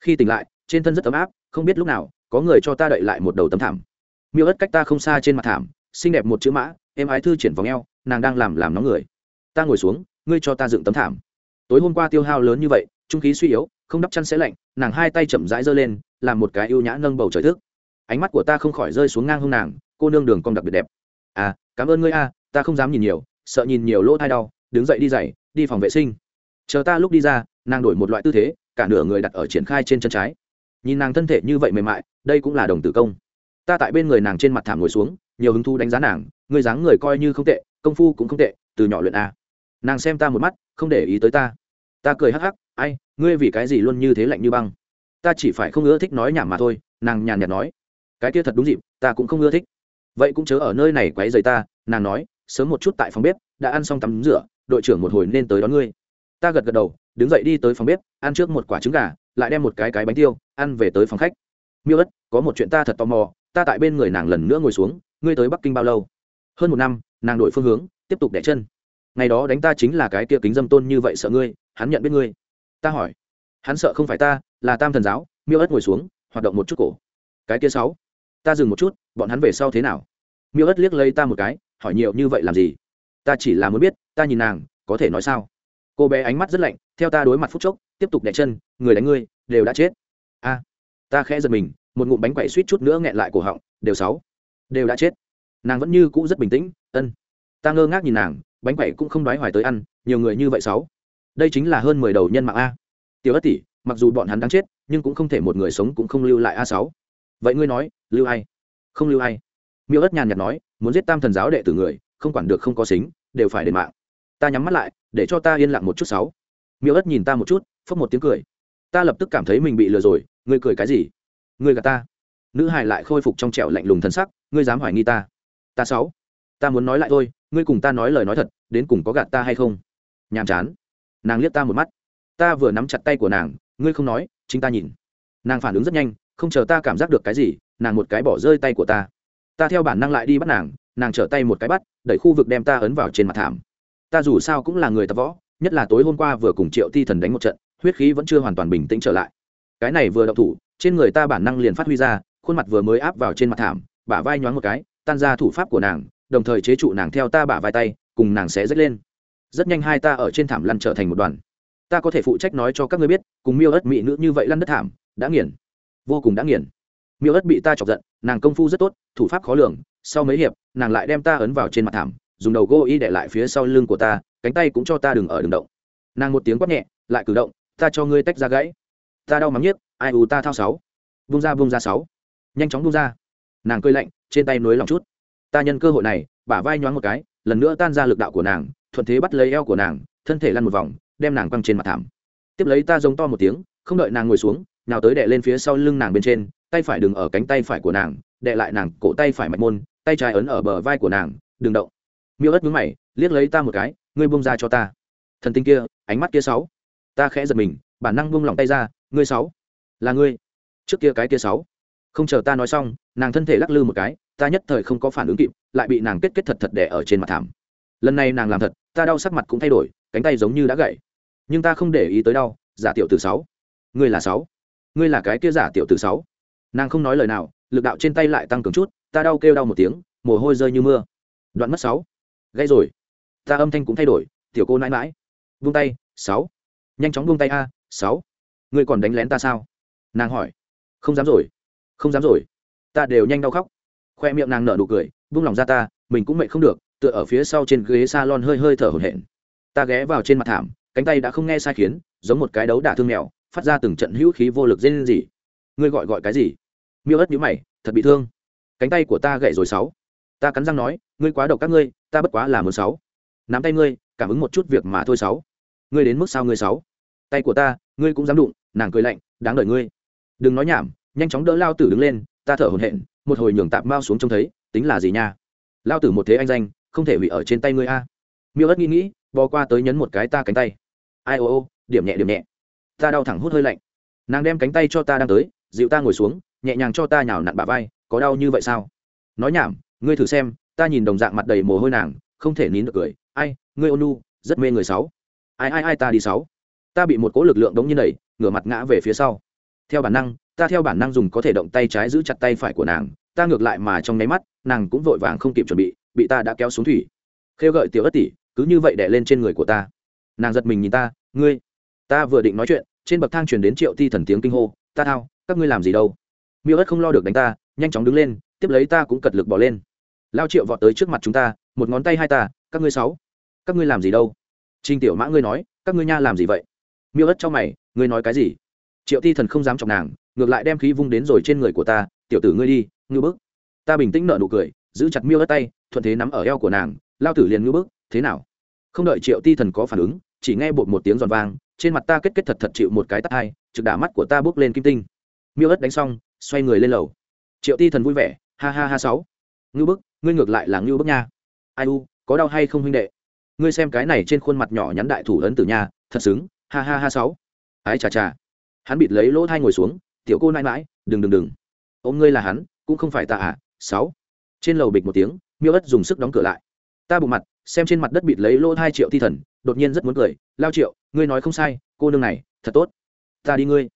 A: Khi tỉnh lại, trên thân rất ấm áp, không biết lúc nào, có người cho ta đậy lại một đầu tấm thảm. Miêu ớt cách ta không xa trên mặt thảm, xinh đẹp một chữ mã, em ái thư triển vòng eo nàng đang làm làm nóng người. Ta ngồi xuống, ngươi cho ta dựng tấm thảm. Tối hôm qua tiêu hao lớn như vậy, trung khí suy yếu, không đắp chăn sẽ lạnh, nàng hai tay chậm rãi giơ lên, làm một cái ưu nhã nâng bầu trời thức. Ánh mắt của ta không khỏi rơi xuống ngang hông nàng, cô nương đường cong đặc biệt đẹp. À cảm ơn ngươi a, ta không dám nhìn nhiều, sợ nhìn nhiều lỗ thai đau, đứng dậy đi dậy đi phòng vệ sinh. Chờ ta lúc đi ra, nàng đổi một loại tư thế, cả nửa người đặt ở triển khai trên chân trái. Nhìn nàng thân thể như vậy mềm mại, đây cũng là đồng tử công. Ta tại bên người nàng trên mặt thảm ngồi xuống, nhiều hứng thú đánh giá nàng người dáng người coi như không tệ công phu cũng không tệ, từ nhỏ luyện a. Nàng xem ta một mắt, không để ý tới ta. Ta cười hắc hắc, ai, ngươi vì cái gì luôn như thế lạnh như băng? Ta chỉ phải không ưa thích nói nhảm mà thôi. Nàng nhàn nhạt nói, cái kia thật đúng dịp, ta cũng không ưa thích. Vậy cũng chớ ở nơi này quấy rầy ta, nàng nói, sớm một chút tại phòng bếp, đã ăn xong tắm rửa, đội trưởng một hồi nên tới đón ngươi. Ta gật gật đầu, đứng dậy đi tới phòng bếp, ăn trước một quả trứng gà, lại đem một cái cái bánh tiêu, ăn về tới phòng khách. Miêu ất, có một chuyện ta thật tò mò, ta tại bên người nàng lần nữa ngồi xuống, ngươi tới bắc kinh bao lâu? Hơn một năm nàng đổi phương hướng, tiếp tục đẻ chân. Ngày đó đánh ta chính là cái kia kính dâm tôn như vậy sợ ngươi, hắn nhận biết ngươi. Ta hỏi. Hắn sợ không phải ta, là tam thần giáo, miêu ất ngồi xuống, hoạt động một chút cổ. Cái kia sáu. Ta dừng một chút, bọn hắn về sau thế nào? Miêu ất liếc lấy ta một cái, hỏi nhiều như vậy làm gì? Ta chỉ là muốn biết, ta nhìn nàng, có thể nói sao? Cô bé ánh mắt rất lạnh, theo ta đối mặt phút chốc, tiếp tục đẻ chân, người đánh ngươi, đều đã chết. A. Ta khẽ giật mình, một ngụm bánh quậy suýt chút nữa nghẹn lại cổ họng, đều sáu. Đều đã chết nàng vẫn như cũ rất bình tĩnh, ân. Ta ngơ ngác nhìn nàng, bánh quậy cũng không đoái hoài tới ăn, nhiều người như vậy sáu. Đây chính là hơn mười đầu nhân mạng a. Tiểu ất tỷ, mặc dù bọn hắn đang chết, nhưng cũng không thể một người sống cũng không lưu lại a sáu. Vậy ngươi nói, lưu ai? Không lưu ai. Miêu ất nhàn nhạt nói, muốn giết tam thần giáo đệ tử người, không quản được không có xính, đều phải đền mạng. Ta nhắm mắt lại, để cho ta yên lặng một chút sáu. Miêu ất nhìn ta một chút, phốc một tiếng cười. Ta lập tức cảm thấy mình bị lừa rồi, ngươi cười cái gì? Ngươi gạt ta. Nữ hải lại khôi phục trong trẻo lạnh lùng thân sắc, ngươi dám hoài nghi ta? Ta sáu, ta muốn nói lại thôi, ngươi cùng ta nói lời nói thật, đến cùng có gạt ta hay không? Nhàm chán. Nàng liếc ta một mắt. Ta vừa nắm chặt tay của nàng, ngươi không nói, chính ta nhìn. Nàng phản ứng rất nhanh, không chờ ta cảm giác được cái gì, nàng một cái bỏ rơi tay của ta. Ta theo bản năng lại đi bắt nàng nàng trở tay một cái bắt, đẩy khu vực đem ta ấn vào trên mặt thảm. Ta dù sao cũng là người tập võ, nhất là tối hôm qua vừa cùng triệu ti thần đánh một trận, huyết khí vẫn chưa hoàn toàn bình tĩnh trở lại. Cái này vừa đậu thủ, trên người ta bản năng liền phát huy ra, khuôn mặt vừa mới áp vào trên mặt thảm, bả vai nhoáng một cái tan ra thủ pháp của nàng, đồng thời chế trụ nàng theo ta bả vai tay, cùng nàng sẽ rách lên. Rất nhanh hai ta ở trên thảm lăn trở thành một đoàn. Ta có thể phụ trách nói cho các ngươi biết, cùng miêu ớt mị nữ như vậy lăn đất thảm, đã nghiền. Vô cùng đã nghiền. Miêu ớt bị ta chọc giận, nàng công phu rất tốt, thủ pháp khó lường, sau mấy hiệp, nàng lại đem ta ấn vào trên mặt thảm, dùng đầu gô y để lại phía sau lưng của ta, cánh tay cũng cho ta đừng ở đường động. Nàng một tiếng quát nhẹ, lại cử động, ta cho ngươi tách ra gãy. Ta đau mắng nhiếc, ai ù ta thao sáu. Vung ra vung ra sáu. Nhanh chóng vung ra nàng cơi lạnh, trên tay nối lòng chút. Ta nhân cơ hội này, bả vai nhoáng một cái, lần nữa tan ra lực đạo của nàng, thuận thế bắt lấy eo của nàng, thân thể lăn một vòng, đem nàng quăng trên mặt thảm. Tiếp lấy ta giống to một tiếng, không đợi nàng ngồi xuống, nào tới đè lên phía sau lưng nàng bên trên, tay phải đừng ở cánh tay phải của nàng, đè lại nàng cổ tay phải mạch môn, tay trái ấn ở bờ vai của nàng, đừng động. Miêu ớt mướn mày, liếc lấy ta một cái, ngươi buông ra cho ta. Thần tinh kia, ánh mắt kia sáu. Ta khẽ giật mình, bản năng buông lỏng tay ra, ngươi sáu. Là ngươi. Trước kia cái kia sáu không chờ ta nói xong, nàng thân thể lắc lư một cái, ta nhất thời không có phản ứng kịp, lại bị nàng kết kết thật thật đẻ ở trên mặt thảm. Lần này nàng làm thật, ta đau sắc mặt cũng thay đổi, cánh tay giống như đã gãy. Nhưng ta không để ý tới đau, giả tiểu từ sáu. Ngươi là sáu. Ngươi là cái kia giả tiểu từ sáu. Nàng không nói lời nào, lực đạo trên tay lại tăng cường chút, ta đau kêu đau một tiếng, mồ hôi rơi như mưa. Đoạn mất sáu. Gây rồi. Ta âm thanh cũng thay đổi, tiểu cô nãi mãi vung tay, sáu. Nhanh chóng vung tay a, sáu. Ngươi còn đánh lén ta sao? Nàng hỏi. Không dám rồi không dám rồi. Ta đều nhanh đau khóc. Khoe miệng nàng nở nụ cười, vung lòng ra ta, mình cũng mệt không được, tựa ở phía sau trên ghế salon hơi hơi thở hổn hển. Ta ghé vào trên mặt thảm, cánh tay đã không nghe sai khiến, giống một cái đấu đả thương mèo, phát ra từng trận hữu khí vô lực dên gì ngươi gọi gọi cái gì? Miêu ớt nhữ mày, thật bị thương. Cánh tay của ta gãy rồi sáu. Ta cắn răng nói, ngươi quá độc các ngươi, ta bất quá là một sáu. Nắm tay ngươi, cảm ứng một chút việc mà thôi sáu. Ngươi đến mức sao ngươi sáu? Tay của ta, ngươi cũng dám đụng, nàng cười lạnh, đáng đợi ngươi. Đừng nói nhảm nhanh chóng đỡ lao tử đứng lên, ta thở hổn hển, một hồi nhường tạp mao xuống trông thấy, tính là gì nha? Lao tử một thế anh danh, không thể hủy ở trên tay ngươi a. Miêu ớt nghĩ nghĩ, bò qua tới nhấn một cái ta cánh tay. Ai ô ô, điểm nhẹ điểm nhẹ. Ta đau thẳng hút hơi lạnh. Nàng đem cánh tay cho ta đang tới, dịu ta ngồi xuống, nhẹ nhàng cho ta nhào nặn bà vai, có đau như vậy sao? Nói nhảm, ngươi thử xem, ta nhìn đồng dạng mặt đầy mồ hôi nàng, không thể nín được cười. Ai, ngươi ônu rất mê người sáu. Ai ai ai, ta đi sáu. Ta bị một cỗ lực lượng đống như đẩy, ngửa mặt ngã về phía sau. Theo bản năng ta theo bản năng dùng có thể động tay trái giữ chặt tay phải của nàng, ta ngược lại mà trong nháy mắt, nàng cũng vội vàng không kịp chuẩn bị bị ta đã kéo xuống thủy. Khêu gợi tiểu ất tỷ, cứ như vậy đè lên trên người của ta. Nàng giật mình nhìn ta, ngươi, ta vừa định nói chuyện, trên bậc thang truyền đến triệu ti thần tiếng kinh hô, ta thao, các ngươi làm gì đâu? Miêu ất không lo được đánh ta, nhanh chóng đứng lên, tiếp lấy ta cũng cật lực bỏ lên. Lao triệu vọt tới trước mặt chúng ta, một ngón tay hai ta, các ngươi sáu, các ngươi làm gì đâu? Trinh tiểu mã ngươi nói, các ngươi nha làm gì vậy? Miêu ất cho mày, ngươi nói cái gì? Triệu ti thần không dám chọc nàng ngược lại đem khí vung đến rồi trên người của ta, tiểu tử ngươi đi, ngư bức. Ta bình tĩnh nợ nụ cười, giữ chặt miêu đất tay, thuận thế nắm ở eo của nàng, lao tử liền ngư bức, thế nào? Không đợi triệu ti thần có phản ứng, chỉ nghe bột một tiếng giòn vang, trên mặt ta kết kết thật thật chịu một cái tắt hai, trực đả mắt của ta bước lên kim tinh. Miêu ớt đánh xong, xoay người lên lầu. Triệu ti thần vui vẻ, ha ha ha sáu. Ngưu bức, ngươi ngược lại là ngưu bức nha. Ai u, có đau hay không huynh đệ? Ngươi xem cái này trên khuôn mặt nhỏ nhắn đại thủ ấn tử nha, thật xứng, ha ha ha sáu. Ái chà chà. Hắn bịt lấy lỗ thai ngồi xuống tiểu cô nãi mãi, đừng đừng đừng. Ôm ngươi là hắn, cũng không phải ta à sáu. Trên lầu bịch một tiếng, miêu ất dùng sức đóng cửa lại. Ta bụng mặt, xem trên mặt đất bịt lấy lỗ hai triệu thi thần, đột nhiên rất muốn cười, lao triệu, ngươi nói không sai, cô nương này, thật tốt. Ta đi ngươi.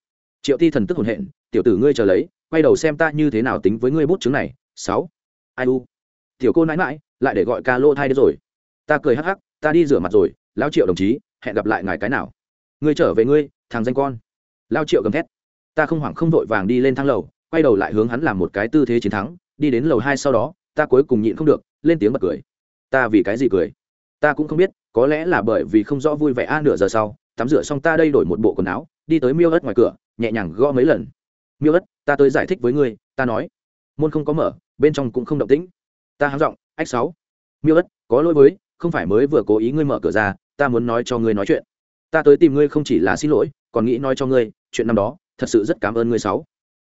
A: Triệu thi thần tức hồn hện, tiểu tử ngươi chờ lấy, quay đầu xem ta như thế nào tính với ngươi bút chứng này, sáu. Ai u. Tiểu cô nãi mãi, lại để gọi ca lỗ thai đến rồi. Ta cười hắc hắc, ta đi rửa mặt rồi, lao triệu đồng chí, hẹn gặp lại ngài cái nào. Ngươi trở về ngươi, thằng danh con. Lao triệu gầm thét ta không hoảng không vội vàng đi lên thang lầu, quay đầu lại hướng hắn làm một cái tư thế chiến thắng, đi đến lầu hai sau đó, ta cuối cùng nhịn không được, lên tiếng bật cười. Ta vì cái gì cười? Ta cũng không biết, có lẽ là bởi vì không rõ vui vẻ a, nửa giờ sau, tắm rửa xong ta đây đổi một bộ quần áo, đi tới miêu ớt ngoài cửa, nhẹ nhàng gõ mấy lần. Miêu ớt, ta tới giải thích với ngươi, ta nói. Môn không có mở, bên trong cũng không động tĩnh. Ta háng giọng, ách sáu, miêu ớt, có lỗi với, không phải mới vừa cố ý ngươi mở cửa ra, ta muốn nói cho ngươi nói chuyện. Ta tới tìm ngươi không chỉ là xin lỗi, còn nghĩ nói cho ngươi, chuyện năm đó thật sự rất cảm ơn ngươi sáu.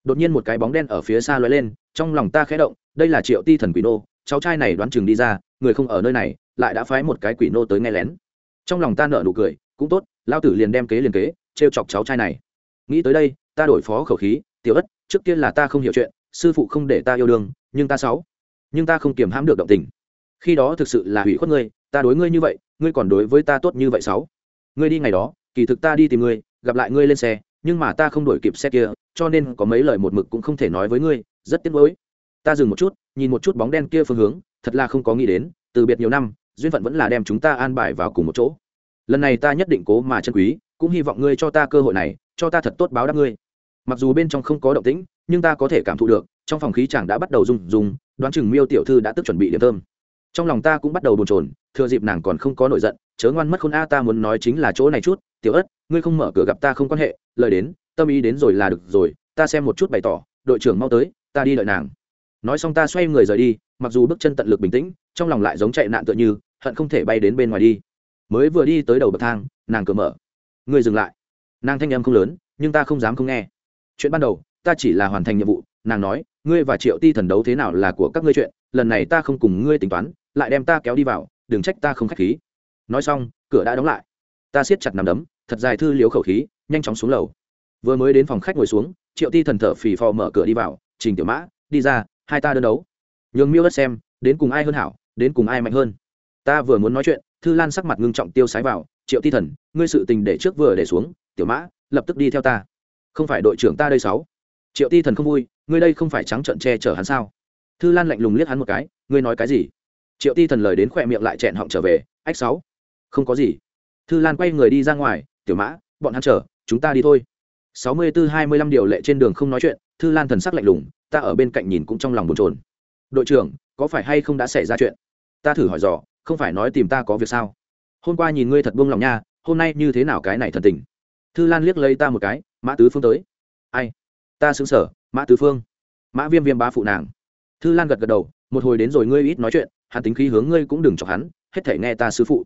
A: Đột nhiên một cái bóng đen ở phía xa lóe lên, trong lòng ta khẽ động, đây là triệu ti thần quỷ nô, cháu trai này đoán chừng đi ra, người không ở nơi này, lại đã phái một cái quỷ nô tới nghe lén. Trong lòng ta nở nụ cười, cũng tốt, lao tử liền đem kế liền kế, trêu chọc cháu trai này. Nghĩ tới đây, ta đổi phó khẩu khí, tiểu ất, trước kia là ta không hiểu chuyện, sư phụ không để ta yêu đương, nhưng ta sáu. Nhưng ta không kiềm hãm được động tình. Khi đó thực sự là hủy khuất ngươi, ta đối ngươi như vậy, ngươi còn đối với ta tốt như vậy sáu. Ngươi đi ngày đó, kỳ thực ta đi tìm ngươi, gặp lại ngươi lên xe nhưng mà ta không đổi kịp xe kia, cho nên có mấy lời một mực cũng không thể nói với ngươi, rất tiếc nuối. Ta dừng một chút, nhìn một chút bóng đen kia phương hướng, thật là không có nghĩ đến, từ biệt nhiều năm, duyên phận vẫn là đem chúng ta an bài vào cùng một chỗ. Lần này ta nhất định cố mà chân quý, cũng hy vọng ngươi cho ta cơ hội này, cho ta thật tốt báo đáp ngươi. Mặc dù bên trong không có động tĩnh, nhưng ta có thể cảm thụ được, trong phòng khí chẳng đã bắt đầu rung rung, đoán chừng miêu tiểu thư đã tức chuẩn bị điểm thơm. Trong lòng ta cũng bắt đầu bồn chồn, thừa dịp nàng còn không có nổi giận chớ ngoan mất khôn a, ta muốn nói chính là chỗ này chút, tiểu ất, ngươi không mở cửa gặp ta không quan hệ, lời đến, tâm ý đến rồi là được rồi, ta xem một chút bày tỏ, đội trưởng mau tới, ta đi đợi nàng. Nói xong ta xoay người rời đi, mặc dù bước chân tận lực bình tĩnh, trong lòng lại giống chạy nạn tựa như, hận không thể bay đến bên ngoài đi. Mới vừa đi tới đầu bậc thang, nàng cửa mở. Người dừng lại. Nàng thanh âm không lớn, nhưng ta không dám không nghe. Chuyện ban đầu, ta chỉ là hoàn thành nhiệm vụ, nàng nói, ngươi và triệu ti thần đấu thế nào là của các ngươi chuyện, lần này ta không cùng ngươi tính toán, lại đem ta kéo đi vào, đừng trách ta không k h á c h khí nói xong, cửa đã đóng lại. Ta siết chặt nằm đấm, thật dài thư liếu khẩu khí, nhanh chóng xuống lầu. Vừa mới đến phòng khách ngồi xuống, triệu ti thần thở phì phò mở cửa đi vào, trình tiểu mã, đi ra, hai ta đơn đấu. Nhường miêu đất xem, đến cùng ai hơn hảo, đến cùng ai mạnh hơn. Ta vừa muốn nói chuyện, thư lan sắc mặt ngưng trọng tiêu sái vào, triệu ti thần, ngươi sự tình để trước vừa để xuống, tiểu mã, lập tức đi theo ta. Không phải đội trưởng ta đây sáu. Triệu ti thần không vui, ngươi đây không phải trắng trợn che chở hắn sao? Thư lan lạnh lùng liếc hắn một cái, ngươi nói cái gì? Triệu ti thần lời đến khỏe miệng lại chẹn họng trở về, ách sáu không có gì. Thư lan quay người đi ra ngoài, tiểu mã, bọn hắn chờ, chúng ta đi thôi. Sáu mươi tư hai mươi lăm điều lệ trên đường không nói chuyện, thư lan thần sắc lạnh lùng, ta ở bên cạnh nhìn cũng trong lòng bồn trồn đội trưởng, có phải hay không đã xảy ra chuyện? Ta thử hỏi dò, không phải nói tìm ta có việc sao? Hôm qua nhìn ngươi thật buông lòng nha, hôm nay như thế nào cái này thần tình? Thư lan liếc lấy ta một cái, mã tứ phương tới. Ai? Ta xứng sở, mã tứ phương. Mã viêm viêm ba phụ nàng. Thư lan gật gật đầu, một hồi đến rồi ngươi ít nói chuyện, hắn tính khí hướng ngươi cũng đừng chọc hắn, hết thể nghe ta sư phụ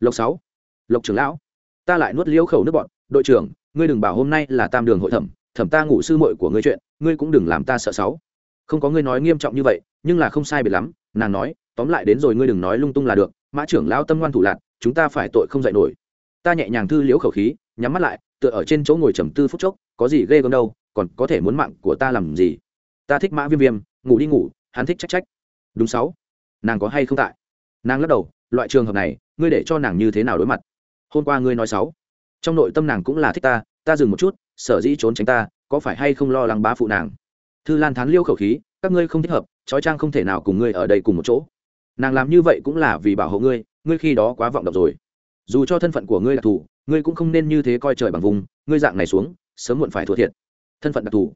A: lộc sáu, lộc trưởng lão, ta lại nuốt liễu khẩu nước bọn. Đội trưởng, ngươi đừng bảo hôm nay là tam đường hội thẩm thẩm ta ngủ sư muội của ngươi chuyện, ngươi cũng đừng làm ta sợ sáu. Không có ngươi nói nghiêm trọng như vậy, nhưng là không sai biệt lắm. Nàng nói, tóm lại đến rồi ngươi đừng nói lung tung là được. Mã trưởng lão tâm ngoan thủ lạc chúng ta phải tội không dạy nổi. Ta nhẹ nhàng thư liễu khẩu khí, nhắm mắt lại, tựa ở trên chỗ ngồi trầm tư phút chốc, có gì ghê gớm đâu, còn có thể muốn mạng của ta làm gì? Ta thích mã viêm viêm, ngủ đi ngủ, hắn thích trách trách. Đúng sáu, nàng có hay không tại? Nàng lắc đầu, loại trường hợp này ngươi để cho nàng như thế nào đối mặt? Hôm qua ngươi nói sáu trong nội tâm nàng cũng là thích ta ta dừng một chút, sở dĩ trốn tránh ta, có phải hay không lo lắng bá phụ nàng? Thư lan thán liêu khẩu khí, các ngươi không thích hợp, trói trang không thể nào cùng ngươi ở đây cùng một chỗ. Nàng làm như vậy cũng là vì bảo hộ ngươi ngươi khi đó quá vọng độc rồi. Dù cho thân phận của ngươi đặc thù ngươi cũng không nên như thế coi trời bằng vùng, ngươi dạng này xuống, sớm muộn phải thua thiệt. Thân phận đặc thù.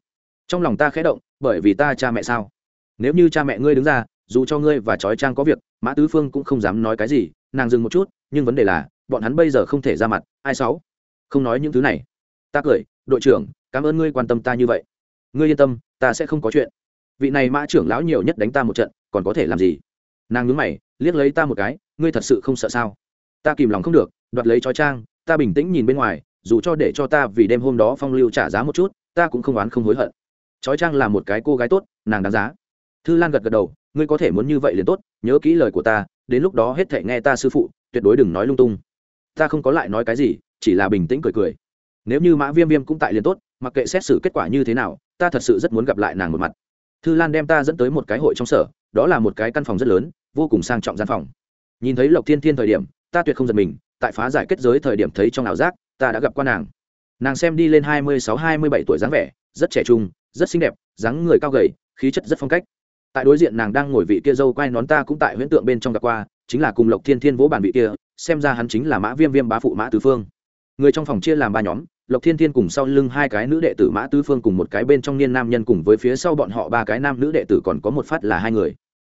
A: Trong lòng ta khẽ động, bởi vì ta cha mẹ sao? Nếu như cha mẹ ngươi đứng ra, dù cho ngươi và trói trang có việc, mã tứ phương cũng không dám nói cái gì nàng dừng một chút, nhưng vấn đề là, bọn hắn bây giờ không thể ra mặt, ai sáu? Không nói những thứ này. Ta cười, đội trưởng, cảm ơn ngươi quan tâm ta như vậy. Ngươi yên tâm, ta sẽ không có chuyện. Vị này mã trưởng lão nhiều nhất đánh ta một trận, còn có thể làm gì? Nàng nhướng mày, liếc lấy ta một cái, ngươi thật sự không sợ sao? Ta kìm lòng không được, đoạt lấy trói trang, ta bình tĩnh nhìn bên ngoài, dù cho để cho ta vì đêm hôm đó phong lưu trả giá một chút, ta cũng không oán không hối hận. Trói trang là một cái cô gái tốt, nàng đáng giá. Thư lan gật gật đầu ngươi có thể muốn như vậy liền tốt, nhớ kỹ lời của ta, đến lúc đó hết thể nghe ta sư phụ, tuyệt đối đừng nói lung tung. Ta không có lại nói cái gì, chỉ là bình tĩnh cười cười. Nếu như mã viêm viêm cũng tại liền tốt, mặc kệ xét xử kết quả như thế nào, ta thật sự rất muốn gặp lại nàng một mặt. Thư lan đem ta dẫn tới một cái hội trong sở, đó là một cái căn phòng rất lớn, vô cùng sang trọng gian phòng. Nhìn thấy lộc thiên thiên thời điểm, ta tuyệt không giật mình, tại phá giải kết giới thời điểm thấy trong ảo giác, ta đã gặp qua nàng. Nàng xem đi lên hai mươi sáu, hai mươi bảy tuổi dáng vẻ, rất trẻ trung, rất xinh đẹp, dáng người cao gầy, khí chất rất phong cách tại đối diện nàng đang ngồi vị kia dâu quay nón ta cũng tại huyễn tượng bên trong gặp qua, chính là cùng lộc thiên thiên vỗ bản vị kia, xem ra hắn chính là mã viêm viêm bá phụ mã tứ phương. Người trong phòng chia làm ba nhóm, lộc thiên thiên cùng sau lưng hai cái nữ đệ tử mã tứ phương cùng một cái bên trong niên nam nhân cùng với phía sau bọn họ ba cái nam nữ đệ tử còn có một phát là hai người.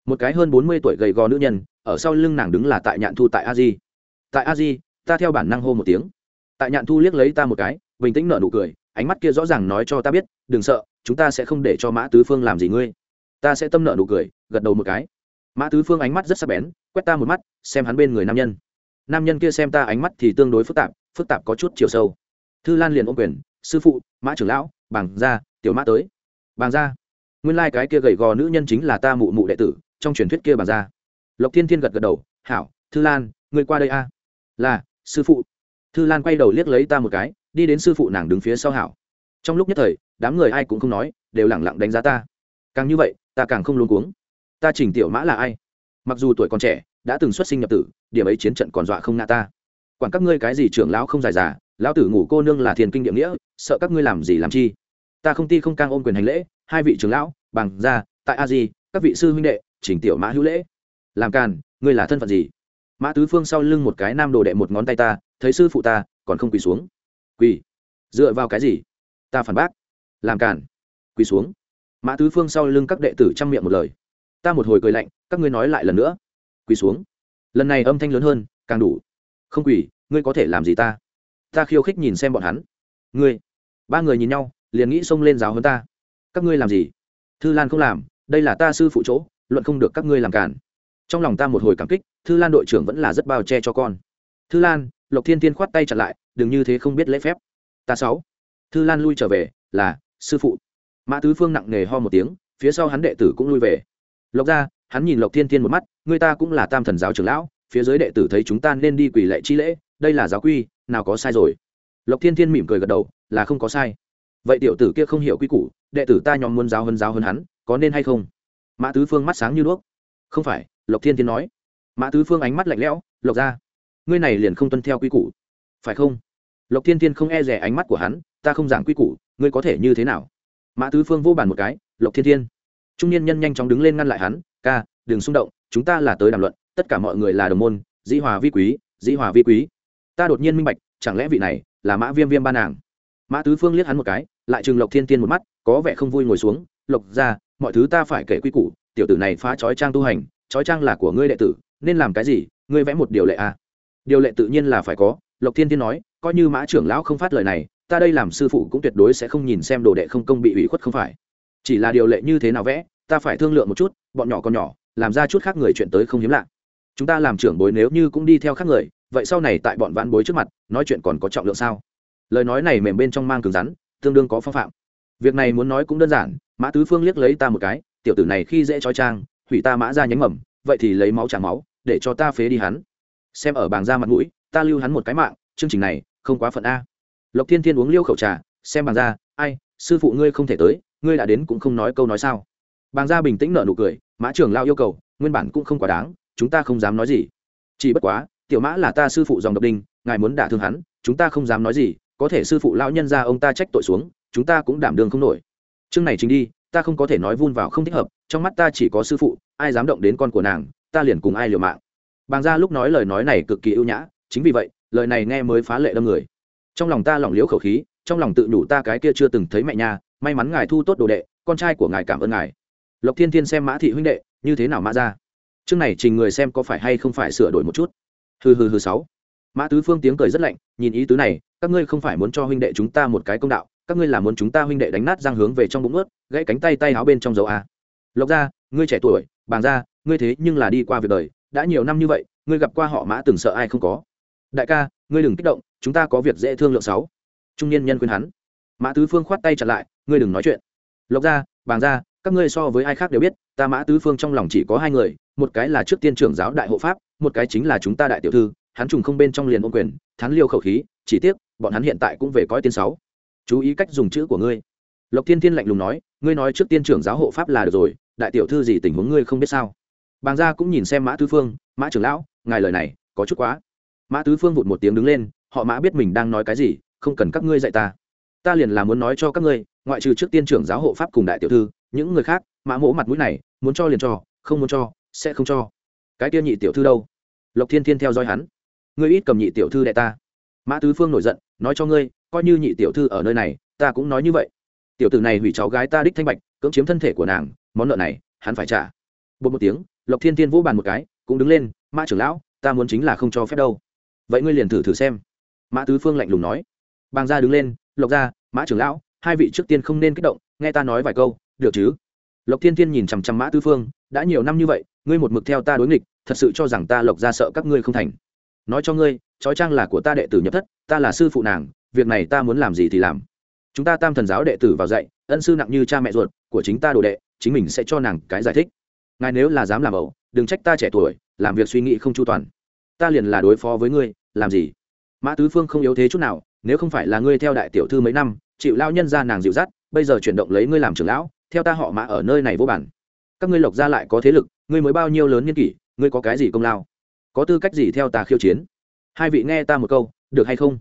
A: Một cái hơn bốn mươi tuổi gầy gò nữ nhân, ở sau lưng nàng đứng là tại nhạn thu tại a di. Tại a di, ta theo bản năng hô một tiếng. Tại nhạn thu liếc lấy ta một cái, bình tĩnh nở nụ cười, ánh mắt kia rõ ràng nói cho ta biết, đừng sợ, chúng ta sẽ không để cho mã tứ phương làm gì ngươi ta sẽ tâm nợ nụ cười, gật đầu một cái. Mã tứ phương ánh mắt rất sắc bén, quét ta một mắt, xem hắn bên người nam nhân. Nam nhân kia xem ta ánh mắt thì tương đối phức tạp phức tạp có chút chiều sâu. Thư lan liền ôm quyền, sư phụ, mã trưởng lão, bàng gia, tiểu mã tới. Bàng gia? Nguyên lai、like、cái kia gầy gò nữ nhân chính là ta mụ mụ đệ tử, trong truyền thuyết kia bàng gia. Lộc thiên thiên gật gật đầu, hảo, thư lan người qua đây a. Là, sư phụ. Thư lan quay đầu liếc lấy ta một cái, đi đến sư phụ nàng đứng phía sau hảo. Trong lúc nhất thời, đám người ai cũng không nói, đều lẳng lặng đánh giá ta. Càng như vậy ta càng không luôn cuống. Ta chỉnh tiểu mã là ai? Mặc dù tuổi còn trẻ, đã từng xuất sinh nhập tử, điểm ấy chiến trận còn dọa không ngã ta. Quản các ngươi cái gì trưởng lão không dài già, lão tử ngủ cô nương là thiền kinh địa nghĩa, sợ các ngươi làm gì làm chi? Ta không ti không cang ôm quyền hành lễ, hai vị trưởng lão, bằng ra tại a di, các vị sư huynh đệ chỉnh tiểu mã hữu lễ. Làm càn, ngươi là thân phận gì? Mã tứ phương sau lưng một cái nam đồ đệ một ngón tay ta, thấy sư phụ ta, còn không quỳ xuống. Quỳ. Dựa vào cái gì? Ta phản bác. Làm càn. Quỳ xuống mã tứ phương sau lưng các đệ tử chăm miệng một lời. Ta một hồi cười lạnh, các ngươi nói lại lần nữa. Quỳ xuống. Lần này âm thanh lớn hơn, càng đủ. Không quỳ, ngươi có thể làm gì ta? Ta khiêu khích nhìn xem bọn hắn. Ngươi. Ba người nhìn nhau, liền nghĩ xông lên giáo hơn ta. Các ngươi làm gì? Thư lan không làm, đây là ta sư phụ chỗ, luận không được các ngươi làm cản trong lòng ta một hồi cảm kích, thư lan đội trưởng vẫn là rất bao che cho con. Thư lan, lộc thiên tiên khoát tay chặt lại, đừng như thế không biết lễ phép. Ta sáu. Thư lan lui trở về, là, sư phụ mã tứ phương nặng nề ho một tiếng, phía sau hắn đệ tử cũng lui về. Lộc ra hắn nhìn lộc thiên Thiên một mắt, người ta cũng là tam thần giáo trưởng lão, phía dưới đệ tử thấy chúng ta nên đi quỳ lệ chi lễ, đây là giáo quy, nào có sai rồi. Lộc thiên thiên mỉm cười gật đầu, là không có sai. Vậy tiểu tử kia không hiểu quy củ, đệ tử ta nhóm muốn giáo hơn giáo hơn hắn, có nên hay không? Mã tứ phương mắt sáng như đuốc. Không phải, lộc thiên thiên nói. Mã tứ phương ánh mắt lạnh lẽo, lộc ra ngươi này liền không tuân theo quy củ. Phải không? Lộc thiên thiên không e rẻ ánh mắt của hắn, ta không giảng quy củ, ngươi có thể như thế nào? Mã tứ phương vô bàn một cái, lộc thiên thiên. Trung niên nhân nhanh chóng đứng lên ngăn lại hắn, ca, đừng xung động, chúng ta là tới đàm luận, tất cả mọi người là đồng môn, dĩ hòa vi quý, dĩ hòa vi quý. Ta đột nhiên minh bạch, chẳng lẽ vị này là mã viêm viêm ba nàng? Mã tứ phương liếc hắn một cái, lại chừng lộc thiên tiên một mắt, có vẻ không vui ngồi xuống, lộc ra mọi thứ ta phải kể quy củ, tiểu tử này phá trói trang tu hành trói trang là của ngươi đệ tử, nên làm cái gì, ngươi vẽ một điều lệ à? điều lệ tự nhiên là phải có, lộc thiên tiên nói, coi như mã trưởng lão không phát lời này ta đây làm sư phụ cũng tuyệt đối sẽ không nhìn xem đồ đệ không công bị ủy khuất không phải. Chỉ là điều lệ như thế nào vẽ, ta phải thương lượng một chút, bọn nhỏ còn nhỏ, làm ra chút khác người chuyện tới không hiếm lạ. Chúng ta làm trưởng bối nếu như cũng đi theo khác người, vậy sau này tại bọn vãn bối trước mặt, nói chuyện còn có trọng lượng sao? Lời nói này mềm bên trong mang cứng rắn, tương đương có phong phạm. Việc này muốn nói cũng đơn giản, mã tứ phương liếc lấy ta một cái, tiểu tử này khi dễ trói trang, hủy ta mã ra nhánh mầm, vậy thì lấy máu trả máu, để cho ta phế đi hắn. Xem ở bảng ra mặt mũi, ta lưu hắn một cái mạng, chương trình này không quá phận a lộc thiên thiên uống liêu khẩu trà, xem bàng ra ai, sư phụ ngươi không thể tới, ngươi đã đến cũng không nói câu nói sao? Bàng ra bình tĩnh nở nụ cười, mã trưởng lao yêu cầu, nguyên bản cũng không quá đáng, chúng ta không dám nói gì. Chỉ bất quá, tiểu mã là ta sư phụ dòng độc đinh, ngài muốn đả thương hắn, chúng ta không dám nói gì, có thể sư phụ lão nhân ra ông ta trách tội xuống, chúng ta cũng đảm đương không nổi. Chương này chính đi, ta không có thể nói vun vào không thích hợp, trong mắt ta chỉ có sư phụ, ai dám động đến con của nàng, ta liền cùng ai liều mạng. Bàng gia lúc nói lời nói này cực kỳ ưu nhã, chính vì vậy, lời này nghe mới phá lệ đâm người trong lòng ta lỏng liễu khẩu khí, trong lòng tự đủ ta cái kia chưa từng thấy mẹ nhà may mắn ngài thu tốt đồ đệ, con trai của ngài cảm ơn ngài. Lộc thiên thiên xem mã thị huynh đệ, như thế nào mã ra chương này trình người xem có phải hay không phải sửa đổi một chút? Hừ hừ hừ sáu. Mã tứ phương tiếng cười rất lạnh, nhìn ý tứ này, các ngươi không phải muốn cho huynh đệ chúng ta một cái công đạo, các ngươi là muốn chúng ta huynh đệ đánh nát răng hướng về trong bụng ướt gãy cánh tay tay áo bên trong dấu a. Lộc ra ngươi trẻ tuổi bàn ra ngươi thế nhưng là đi qua việc đời, đã nhiều năm như vậy, ngươi gặp qua họ mã từng sợ ai không có? Đại ca ngươi đừng kích động, chúng ta có việc dễ thương lượng sáu. Trung niên nhân khuyên hắn. Mã tứ phương khoát tay chặt lại, ngươi đừng nói chuyện. Lộc ra bàng ra các ngươi so với ai khác đều biết, ta mã tứ phương trong lòng chỉ có hai người, một cái là trước tiên trưởng giáo đại hộ pháp, một cái chính là chúng ta đại tiểu thư, hắn trùng không bên trong liền ôm quyền, thán liêu khẩu khí, chỉ tiếc, bọn hắn hiện tại cũng về coi tiên sáu. Chú ý cách dùng chữ của ngươi. Lộc thiên thiên lạnh lùng nói, ngươi nói trước tiên trưởng giáo hộ pháp là được rồi, đại tiểu thư gì tình huống ngươi không biết sao? Bàng gia cũng nhìn xem mã tứ phương, mã trưởng lão, ngài lời này, có chút quá mã tứ phương vụt một tiếng đứng lên, họ mã biết mình đang nói cái gì, không cần các ngươi dạy ta. Ta liền là muốn nói cho các ngươi, ngoại trừ trước tiên trưởng giáo hộ pháp cùng đại tiểu thư, những người khác, mã mỗ mặt mũi này, muốn cho liền cho, không muốn cho, sẽ không cho. Cái tiêu nhị tiểu thư đâu? Lộc thiên thiên theo dõi hắn. Ngươi ít cầm nhị tiểu thư đệ ta. Mã tứ phương nổi giận, nói cho ngươi, coi như nhị tiểu thư ở nơi này, ta cũng nói như vậy. Tiểu tử này hủy cháu gái ta đích thanh bạch, cưỡng chiếm thân thể của nàng, món nợ này, hắn phải trả. Bột một tiếng, lộc thiên thiên vỗ bàn một cái, cũng đứng lên, mã trưởng lão, ta muốn chính là không cho phép đâu vậy ngươi liền thử thử xem. Mã tứ phương lạnh lùng nói. Bàng gia đứng lên, lộc gia, mã trưởng lão, hai vị trước tiên không nên kích động, nghe ta nói vài câu, được chứ? Lộc thiên thiên nhìn chằm chằm mã tứ phương, đã nhiều năm như vậy, ngươi một mực theo ta đối nghịch, thật sự cho rằng ta lộc gia sợ các ngươi không thành. Nói cho ngươi, trói trang là của ta đệ tử nhập thất, ta là sư phụ nàng, việc này ta muốn làm gì thì làm. Chúng ta tam thần giáo đệ tử vào dạy, ân sư nặng như cha mẹ ruột của chính ta đồ đệ, chính mình sẽ cho nàng cái giải thích. Ngài nếu là dám làm ẩu, đừng trách ta trẻ tuổi, làm việc suy nghĩ không chu toàn ta liền là đối phó với ngươi, làm gì? Mã tứ phương không yếu thế chút nào, nếu không phải là ngươi theo đại tiểu thư mấy năm, chịu lao nhân ra nàng dịu dắt, bây giờ chuyển động lấy ngươi làm trưởng lão, theo ta họ mã ở nơi này vô bản. Các ngươi lộc ra lại có thế lực, ngươi mới bao nhiêu lớn nghiên kỷ, ngươi có cái gì công lao? Có tư cách gì theo ta khiêu chiến? Hai vị nghe ta một câu, được hay không?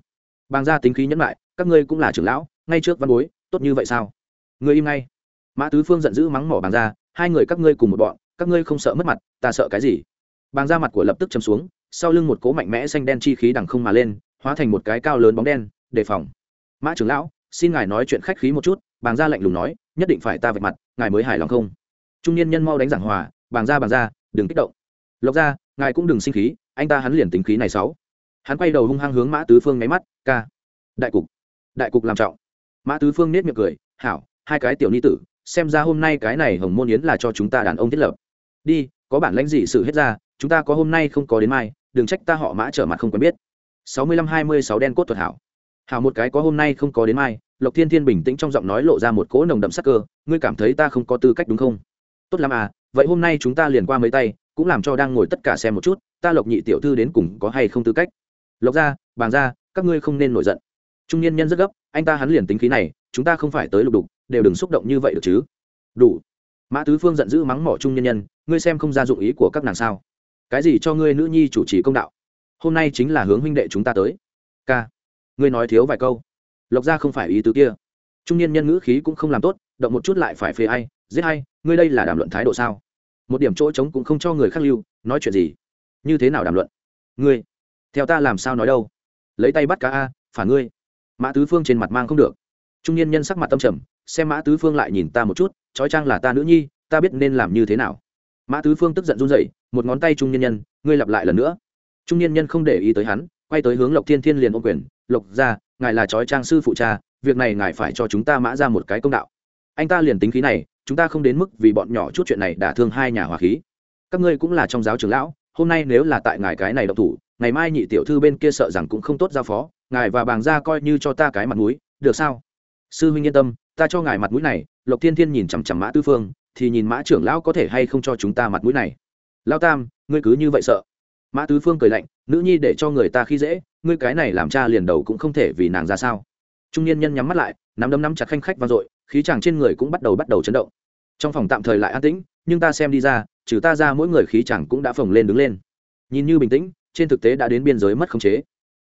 A: Bàng ra tính khí nhẫn lại các ngươi cũng là trưởng lão, ngay trước văn bối, tốt như vậy sao? Ngươi im ngay. Mã tứ phương giận dữ mắng mỏ bàng ra hai người các ngươi cùng một bọn, các ngươi không sợ mất mặt, ta sợ cái gì? Bàng ra mặt của lập tức chấm xuống sau lưng một cố mạnh mẽ xanh đen chi khí đằng không mà lên, hóa thành một cái cao lớn bóng đen, đề phòng. Mã trưởng lão, xin ngài nói chuyện khách khí một chút, bàng gia lạnh lùng nói, nhất định phải ta vạch mặt, ngài mới hài lòng không? Trung niên nhân mau đánh giảng hòa, bàng gia bàng gia, đừng kích động. Lộc gia, ngài cũng đừng sinh khí, anh ta hắn liền tính khí này sáu. Hắn quay đầu hung hăng hướng mã tứ phương nháy mắt, ca. Đại cục đại cục làm trọng. Mã tứ phương nết miệng cười, hảo, hai cái tiểu ni tử, xem ra hôm nay cái này hồng môn yến là cho chúng ta đàn ông thiết lập. Đi, có bản lãnh gì sự hết ra, chúng ta có hôm nay không có đến mai đừng trách ta họ mã trở mặt không quen biết. Sáu mươi lăm hai mươi sáu đen cốt thuật hảo. Hảo một cái có hôm nay không có đến mai, lộc thiên thiên bình tĩnh trong giọng nói lộ ra một cỗ nồng đậm sắc cơ, ngươi cảm thấy ta không có tư cách đúng không? Tốt lắm à vậy hôm nay chúng ta liền qua mấy tay, cũng làm cho đang ngồi tất cả xem một chút, ta lộc nhị tiểu thư đến cùng có hay không tư cách? Lộc ra bàn ra các ngươi không nên nổi giận. Trung niên nhân rất gấp, anh ta hắn liền tính khí này, chúng ta không phải tới lục đục, đều đừng xúc động như vậy được chứ. Đủ. Mã tứ phương giận dữ mắng mỏ trung nhân nhân, ngươi xem không ra dụng ý của các nàng sao? Cái gì cho ngươi nữ nhi chủ trì công đạo? Hôm nay chính là hướng huynh đệ chúng ta tới. Ca ngươi nói thiếu vài câu. Lộc gia không phải ý tứ kia. Trung niên nhân ngữ khí cũng không làm tốt, động một chút lại phải phê ai, giết ai, ngươi đây là đàm luận thái độ sao? Một điểm chỗ trống cũng không cho người khác lưu, nói chuyện gì? Như thế nào đàm luận? Ngươi, theo ta làm sao nói đâu? Lấy tay bắt cá a phản ngươi. Mã tứ phương trên mặt mang không được. Trung niên nhân sắc mặt tâm trầm, xem mã tứ phương lại nhìn ta một chút, trói trang là ta nữ nhi, ta biết nên làm như thế nào mã tứ phương tức giận run dậy một ngón tay trung niên nhân, ngươi lặp lại lần nữa. Trung niên nhân không để ý tới hắn, quay tới hướng lộc thiên thiên liền ôm quyền, lộc ra ngài là trói trang sư phụ cha, việc này ngài phải cho chúng ta mã ra một cái công đạo. Anh ta liền tính khí này, chúng ta không đến mức vì bọn nhỏ chút chuyện này đả thương hai nhà hòa khí. Các ngươi cũng là trong giáo trường lão, hôm nay nếu là tại ngài cái này độc thủ, ngày mai nhị tiểu thư bên kia sợ rằng cũng không tốt giao phó, ngài và bàng gia coi như cho ta cái mặt mũi, được sao? Sư huynh yên tâm, ta cho ngài mặt mũi này. Lộc thiên thiên nhìn chằm chằm mã tư phương thì nhìn mã trưởng lão có thể hay không cho chúng ta mặt mũi này. Lao tam, ngươi cứ như vậy sợ. Mã tứ phương cười lạnh, nữ nhi để cho người ta khi dễ, ngươi cái này làm cha liền đầu cũng không thể vì nàng ra sao. Trung niên nhân nhắm mắt lại, nắm đấm nắm chặt khanh khách vang dội, khí chàng trên người cũng bắt đầu bắt đầu chấn động. Trong phòng tạm thời lại an tĩnh, nhưng ta xem đi ra, trừ ta ra mỗi người khí chàng cũng đã phồng lên đứng lên. Nhìn như bình tĩnh, trên thực tế đã đến biên giới mất khống chế.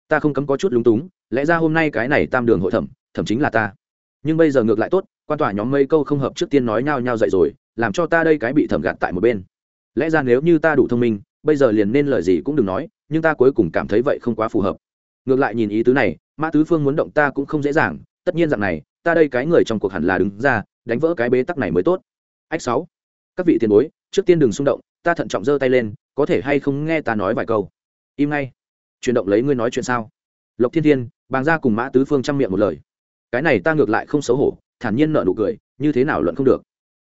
A: Ta không cấm có chút lúng túng, lẽ ra hôm nay cái này tam đường hội thẩm thẩm chính là ta. Nhưng bây giờ ngược lại tốt, quan tòa nhóm mây câu không hợp trước tiên nói nhau nhau dậy rồi làm cho ta đây cái bị thẩm gạt tại một bên. Lẽ ra nếu như ta đủ thông minh, bây giờ liền nên lời gì cũng đừng nói, nhưng ta cuối cùng cảm thấy vậy không quá phù hợp. Ngược lại nhìn ý tứ này, mã tứ phương muốn động ta cũng không dễ dàng, tất nhiên dạng này, ta đây cái người trong cuộc hẳn là đứng ra, đánh vỡ cái bế tắc này mới tốt. Ách sáu. Các vị tiền bối, trước tiên đừng xung động, ta thận trọng giơ tay lên, có thể hay không nghe ta nói vài câu? Im ngay. Chuyển động lấy ngươi nói chuyện sao? Lộc thiên thiên, bàng ra cùng mã tứ phương chăm miệng một lời. Cái này ta ngược lại không xấu hổ, thản nhiên nợ nụ cười, như thế nào luận không được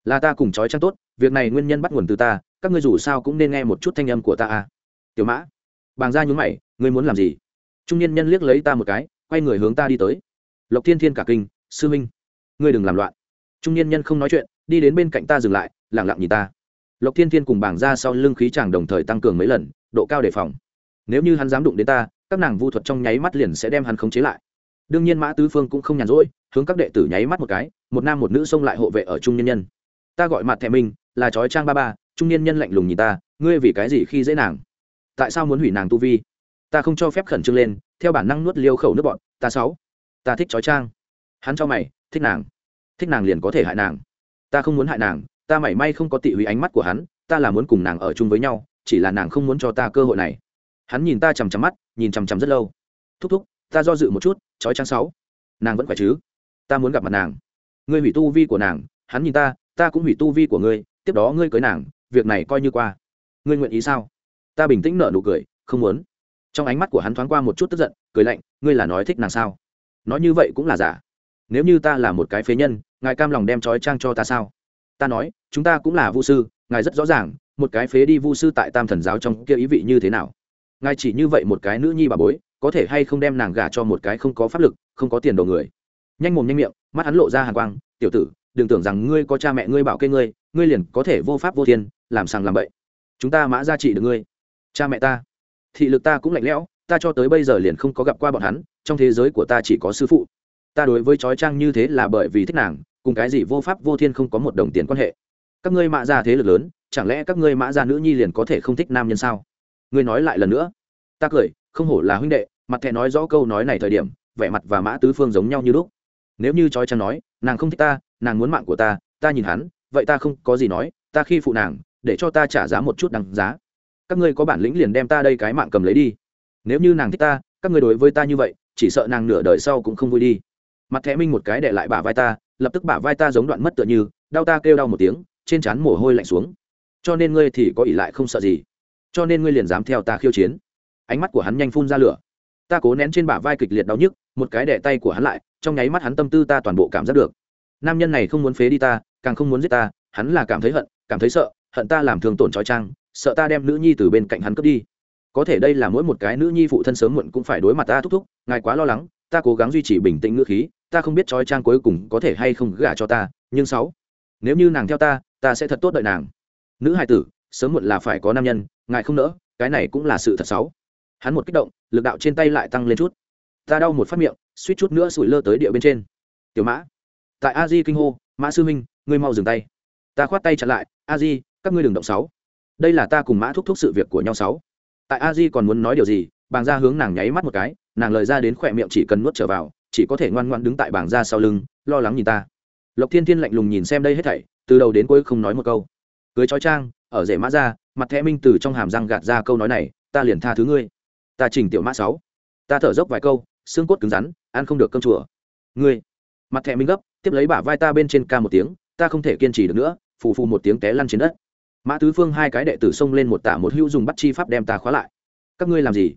A: là ta cùng trói trăng tốt, việc này nguyên nhân bắt nguồn từ ta, các ngươi dù sao cũng nên nghe một chút thanh âm của ta à. Tiểu mã, bàng ra nhún mày, ngươi muốn làm gì? Trung niên nhân liếc lấy ta một cái, quay người hướng ta đi tới. Lộc thiên thiên cả kinh, sư minh, ngươi đừng làm loạn. Trung niên nhân không nói chuyện, đi đến bên cạnh ta dừng lại lẳng lặng nhìn ta. Lộc thiên thiên cùng bảng ra sau lưng khí chàng đồng thời tăng cường mấy lần, độ cao đề phòng. Nếu như hắn dám đụng đến ta, các nàng vu thuật trong nháy mắt liền sẽ đem hắn khống chế lại. Đương nhiên mã tứ phương cũng không nhàn rỗi, hướng các đệ tử nháy mắt một cái, một nam một nữ xông lại hộ vệ ở trung nhân nhân ta gọi mặt thẻ minh là trói trang ba ba, trung niên nhân lạnh lùng nhìn ta, ngươi vì cái gì khi dễ nàng? Tại sao muốn hủy nàng tu vi? Ta không cho phép khẩn trương lên, theo bản năng nuốt liêu khẩu nước bọn, ta sáu. Ta thích trói trang. Hắn cho mày, thích nàng. Thích nàng liền có thể hại nàng. Ta không muốn hại nàng, ta mảy may không có tị hủy ánh mắt của hắn, ta là muốn cùng nàng ở chung với nhau, chỉ là nàng không muốn cho ta cơ hội này. Hắn nhìn ta chằm chằm mắt, nhìn chằm chằm rất lâu. Thúc thúc, ta do dự một chút, trói trang sáu. Nàng vẫn khỏe chứ? Ta muốn gặp mặt nàng. Ngươi hủy tu vi của nàng, hắn nhìn ta ta cũng hủy tu vi của ngươi, tiếp đó ngươi cưới nàng, việc này coi như qua. Ngươi nguyện ý sao? Ta bình tĩnh nở nụ cười, không muốn. Trong ánh mắt của hắn thoáng qua một chút tức giận, cười lạnh, ngươi là nói thích nàng sao? Nói như vậy cũng là giả. Nếu như ta là một cái phế nhân, ngài cam lòng đem trói trang cho ta sao? Ta nói, chúng ta cũng là vu sư, ngài rất rõ ràng, một cái phế đi vu sư tại tam thần giáo trong kia ý vị như thế nào. Ngài chỉ như vậy một cái nữ nhi bà bối, có thể hay không đem nàng gả cho một cái không có pháp lực, không có tiền đồ người? Nhanh mồm nhanh miệng, mắt hắn lộ ra hàng quang, tiểu tử đừng tưởng rằng ngươi có cha mẹ ngươi bảo kê ngươi ngươi liền có thể vô pháp vô thiên, làm sàng làm bậy. Chúng ta mã gia trị được ngươi. Cha mẹ ta. Thị lực ta cũng lạnh lẽo, ta cho tới bây giờ liền không có gặp qua bọn hắn, trong thế giới của ta chỉ có sư phụ. Ta đối với trói trang như thế là bởi vì thích nàng, cùng cái gì vô pháp vô thiên không có một đồng tiền quan hệ. Các ngươi mã ra thế lực lớn, chẳng lẽ các ngươi mã ra nữ nhi liền có thể không thích nam nhân sao? Ngươi nói lại lần nữa. Ta cười, không hổ là huynh đệ, mặt thẻ nói rõ câu nói này thời điểm, vẻ mặt và mã tứ phương giống nhau như lúc. Nếu như trói trang nói, nàng không thích ta nàng muốn mạng của ta ta nhìn hắn, vậy ta không có gì nói, ta khi phụ nàng, để cho ta trả giá một chút đằng giá. Các ngươi có bản lĩnh liền đem ta đây cái mạng cầm lấy đi. Nếu như nàng thích ta, các ngươi đối với ta như vậy, chỉ sợ nàng nửa đời sau cũng không vui đi. Mặt thẻ minh một cái để lại bả vai ta, lập tức bả vai ta giống đoạn mất tựa như, đau ta kêu đau một tiếng, trên trán mồ hôi lạnh xuống. Cho nên ngươi thì có ỷ lại không sợ gì. Cho nên ngươi liền dám theo ta khiêu chiến. Ánh mắt của hắn nhanh phun ra lửa. Ta cố nén trên bả vai kịch liệt đau nhức, một cái đẻ tay của hắn lại, trong nháy mắt hắn tâm tư ta toàn bộ cảm giác được nam nhân này không muốn phế đi ta, càng không muốn giết ta, hắn là cảm thấy hận, cảm thấy sợ, hận ta làm thường tổn trói trang, sợ ta đem nữ nhi từ bên cạnh hắn cướp đi. Có thể đây là mỗi một cái nữ nhi phụ thân sớm muộn cũng phải đối mặt ta thúc thúc, ngài quá lo lắng, ta cố gắng duy trì bình tĩnh ngữ khí, ta không biết trói trang cuối cùng có thể hay không gả cho ta, nhưng sáu, nếu như nàng theo ta ta sẽ thật tốt đợi nàng. Nữ hài tử, sớm muộn là phải có nam nhân, ngài không nỡ, cái này cũng là sự thật sáu. hắn một kích động, lực đạo trên tay lại tăng lên chút. Ta đau một phát miệng, suýt chút nữa sủi lơ tới địa bên trên. Tiểu mã tại a di kinh hô, mã sư minh, ngươi mau dừng tay. Ta khoát tay chặn lại, a di các ngươi đừng động sáu đây là ta cùng mã thúc thúc sự việc của nhau sáu tại a di còn muốn nói điều gì, bàng ra hướng nàng nháy mắt một cái, nàng lời ra đến khỏe miệng chỉ cần nuốt trở vào, chỉ có thể ngoan ngoan đứng tại bảng ra sau lưng, lo lắng nhìn ta. Lộc thiên thiên lạnh lùng nhìn xem đây hết thảy, từ đầu đến cuối không nói một câu. Cưới chói trang, ở rể mã ra mặt thẻ minh từ trong hàm răng gạt ra câu nói này, ta liền tha thứ ngươi. Ta chỉnh tiểu mã sáu. Ta thở dốc vài câu, xương cốt cứng rắn, ăn không được cơm chùa. Ngươi. Mặt thẻ minh gấp tiếp lấy bả vai ta bên trên ca một tiếng, ta không thể kiên trì được nữa, phù phù một tiếng té lăn trên đất. Mã tứ phương hai cái đệ tử xông lên một tả một hữu dùng bắt chi pháp đem ta khóa lại. Các ngươi làm gì?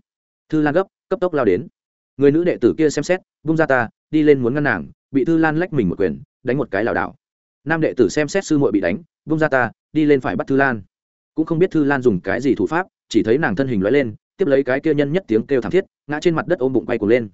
A: Thư lan gấp, cấp tốc lao đến. Người nữ đệ tử kia xem xét bung ra ta, đi lên muốn ngăn nàng, bị thư lan lách mình một quyền, đánh một cái lảo đảo. Nam đệ tử xem xét sư muội bị đánh bung ra ta, đi lên phải bắt thư lan. Cũng không biết thư lan dùng cái gì thủ pháp, chỉ thấy nàng thân hình lóe lên, tiếp lấy cái kia nhân nhất tiếng kêu thảm thiết, ngã trên mặt đất ôm bụng quay cuồng lên.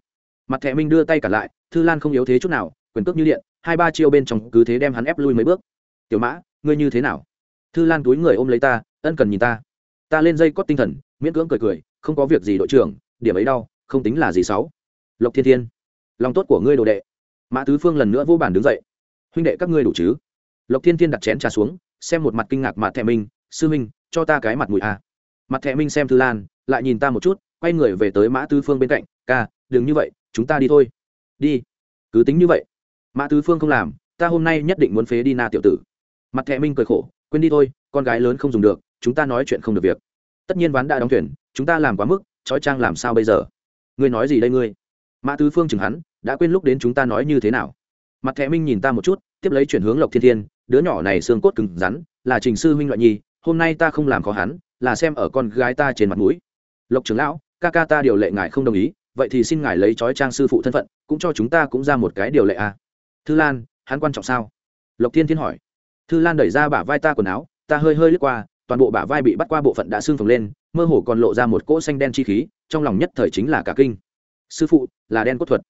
A: Mặt thẹ minh đưa tay cả lại, thư lan không yếu thế chút nào quyền cước như điện, hai ba chiêu bên trong cứ thế đem hắn ép lui mấy bước. Tiểu mã, ngươi như thế nào? Thư lan túi người ôm lấy ta, ân cần nhìn ta. Ta lên dây cót tinh thần, miễn cưỡng cười cười, không có việc gì đội trưởng, điểm ấy đau, không tính là gì xấu. Lộc thiên thiên, lòng tốt của ngươi đồ đệ. Mã tứ phương lần nữa vô bản đứng dậy. Huynh đệ các ngươi đủ chứ? Lộc thiên thiên đặt chén trà xuống, xem một mặt kinh ngạc mặt Thẹ minh, sư minh, cho ta cái mặt mũi à. mặt Thẹ minh xem thư lan, lại nhìn ta một chút, quay người về tới mã tứ phương bên cạnh, ca, đừng như vậy, chúng ta đi thôi. Đi. Cứ tính như vậy mã tứ phương không làm, ta hôm nay nhất định muốn phế đi na tiểu tử. Mặt thẹ minh cười khổ, quên đi thôi, con gái lớn không dùng được, chúng ta nói chuyện không được việc. Tất nhiên ván đã đóng thuyền, chúng ta làm quá mức, trói trang làm sao bây giờ? Ngươi nói gì đây ngươi? Mã tứ phương chừng hắn, đã quên lúc đến chúng ta nói như thế nào? Mặt thẹ minh nhìn ta một chút, tiếp lấy chuyển hướng lộc thiên thiên, đứa nhỏ này xương cốt cứng rắn, là trình sư huynh loại nhi, hôm nay ta không làm khó hắn, là xem ở con gái ta trên mặt mũi. Lộc trưởng lão, ca ca ta điều lệ ngài không đồng ý, vậy thì xin ngài lấy trói trang sư phụ thân phận, cũng cho chúng ta cũng ra một cái điều lệ à thư lan, hắn quan trọng sao? Lộc thiên thiên hỏi. Thư lan đẩy ra bả vai ta quần áo, ta hơi hơi lướt qua, toàn bộ bả vai bị bắt qua bộ phận đã xương phồng lên, mơ hồ còn lộ ra một cỗ xanh đen chi khí, trong lòng nhất thời chính là cả kinh. Sư phụ, là đen cốt thuật.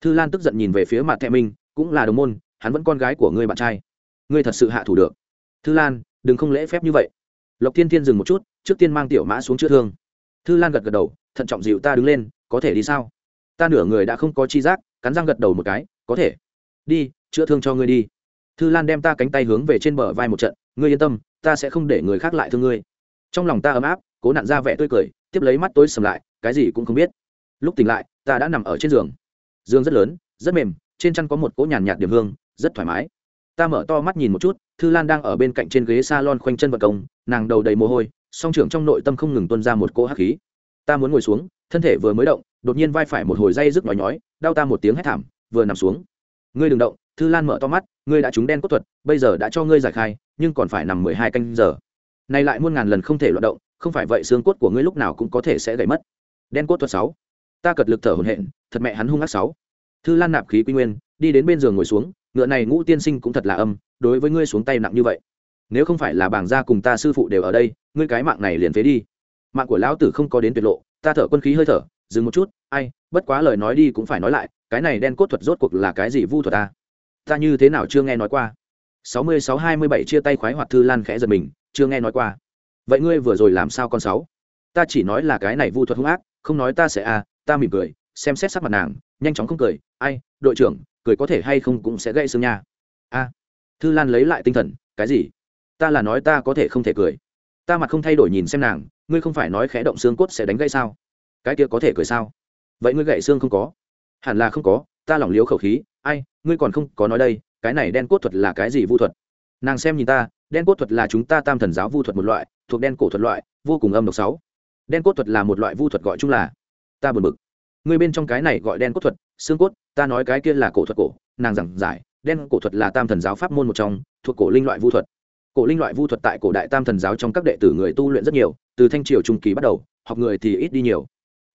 A: Thư lan tức giận nhìn về phía mặt thẹ minh, cũng là đồng môn, hắn vẫn con gái của ngươi bạn trai. Ngươi thật sự hạ thủ được. Thư lan, đừng không lễ phép như vậy. Lộc thiên thiên dừng một chút, trước tiên mang tiểu mã xuống chữa thương. Thư lan gật gật đầu, thận trọng dịu ta đứng lên, có thể đi sao? Ta nửa người đã không có chi giác, cắn răng gật đầu một cái, có thể đi, chữa thương cho ngươi đi. Thư lan đem ta cánh tay hướng về trên bờ vai một trận, ngươi yên tâm, ta sẽ không để người khác lại thương ngươi. Trong lòng ta ấm áp, cố nặn ra vẻ tươi cười, tiếp lấy mắt tối sầm lại, cái gì cũng không biết. Lúc tỉnh lại, ta đã nằm ở trên giường. Giường rất lớn, rất mềm, trên chăn có một cỗ nhàn nhạt điểm hương, rất thoải mái. Ta mở to mắt nhìn một chút, thư lan đang ở bên cạnh trên ghế s a lon khoanh chân vật công, nàng đầu đầy mồ hôi, song trưởng trong nội tâm không ngừng tuân ra một cỗ hắc khí. Ta muốn ngồi xuống, thân thể vừa mới động, đột nhiên vai phải một hồi dây rức nói nhói, đau ta một tiếng hét thảm, vừa nằm xuống ngươi đừng động, thư lan mở to mắt, ngươi đã trúng đen cốt thuật, bây giờ đã cho ngươi giải khai, nhưng còn phải nằm mười hai canh giờ. Này lại muôn ngàn lần không thể loạt động, không phải vậy xương cốt của ngươi lúc nào cũng có thể sẽ gãy mất. Đen cốt thuật sáu. Ta cật lực thở hổn hển, thật mẹ hắn hung ác sáu. Thư lan nạp khí quy nguyên, đi đến bên giường ngồi xuống, ngựa này ngũ tiên sinh cũng thật là âm, đối với ngươi xuống tay nặng như vậy. Nếu không phải là bảng gia cùng ta sư phụ đều ở đây, ngươi cái mạng này liền phế đi. Mạng của lão tử không có đến tuyệt lộ, ta thở quân khí hơi thở, dừng một chút, ai bất quá lời nói đi cũng phải nói lại, cái này đen cốt thuật rốt cuộc là cái gì vu thuật ta ta như thế nào chưa nghe nói qua? Sáu mươi sáu hai mươi bảy chia tay khoái hoạt thư lan khẽ giật mình, chưa nghe nói qua. Vậy ngươi vừa rồi làm sao con sáu? Ta chỉ nói là cái này vu thuật hung ác, không nói ta sẽ à ta mỉm cười, xem xét sắc mặt nàng, nhanh chóng không cười, ai, đội trưởng, cười có thể hay không cũng sẽ gây xương nha. A. Thư lan lấy lại tinh thần, cái gì? Ta là nói ta có thể không thể cười. Ta mặt không thay đổi nhìn xem nàng, ngươi không phải nói khẽ động xương cốt sẽ đánh gãy sao? Cái kia có thể cười sao? Vậy ngươi gãy xương không có? Hẳn là không có, ta lỏng liếu khẩu khí, ai, ngươi còn không có nói đây, cái này đen cốt thuật là cái gì vu thuật? Nàng xem nhìn ta, đen cốt thuật là chúng ta tam thần giáo vu thuật một loại, thuộc đen cổ thuật loại, vô cùng âm độc sáu. Đen cốt thuật là một loại vu thuật gọi chung là, ta buồn bực. Ngươi bên trong cái này gọi đen cốt thuật, xương cốt, ta nói cái kia là cổ thuật cổ, nàng giảng giải, đen cổ thuật là tam thần giáo pháp môn một trong, thuộc cổ linh loại vu thuật. Cổ linh loại vu thuật tại cổ đại tam thần giáo trong các đệ tử người tu luyện rất nhiều, từ thanh triều trung kỳ bắt đầu, học người thì ít đi nhiều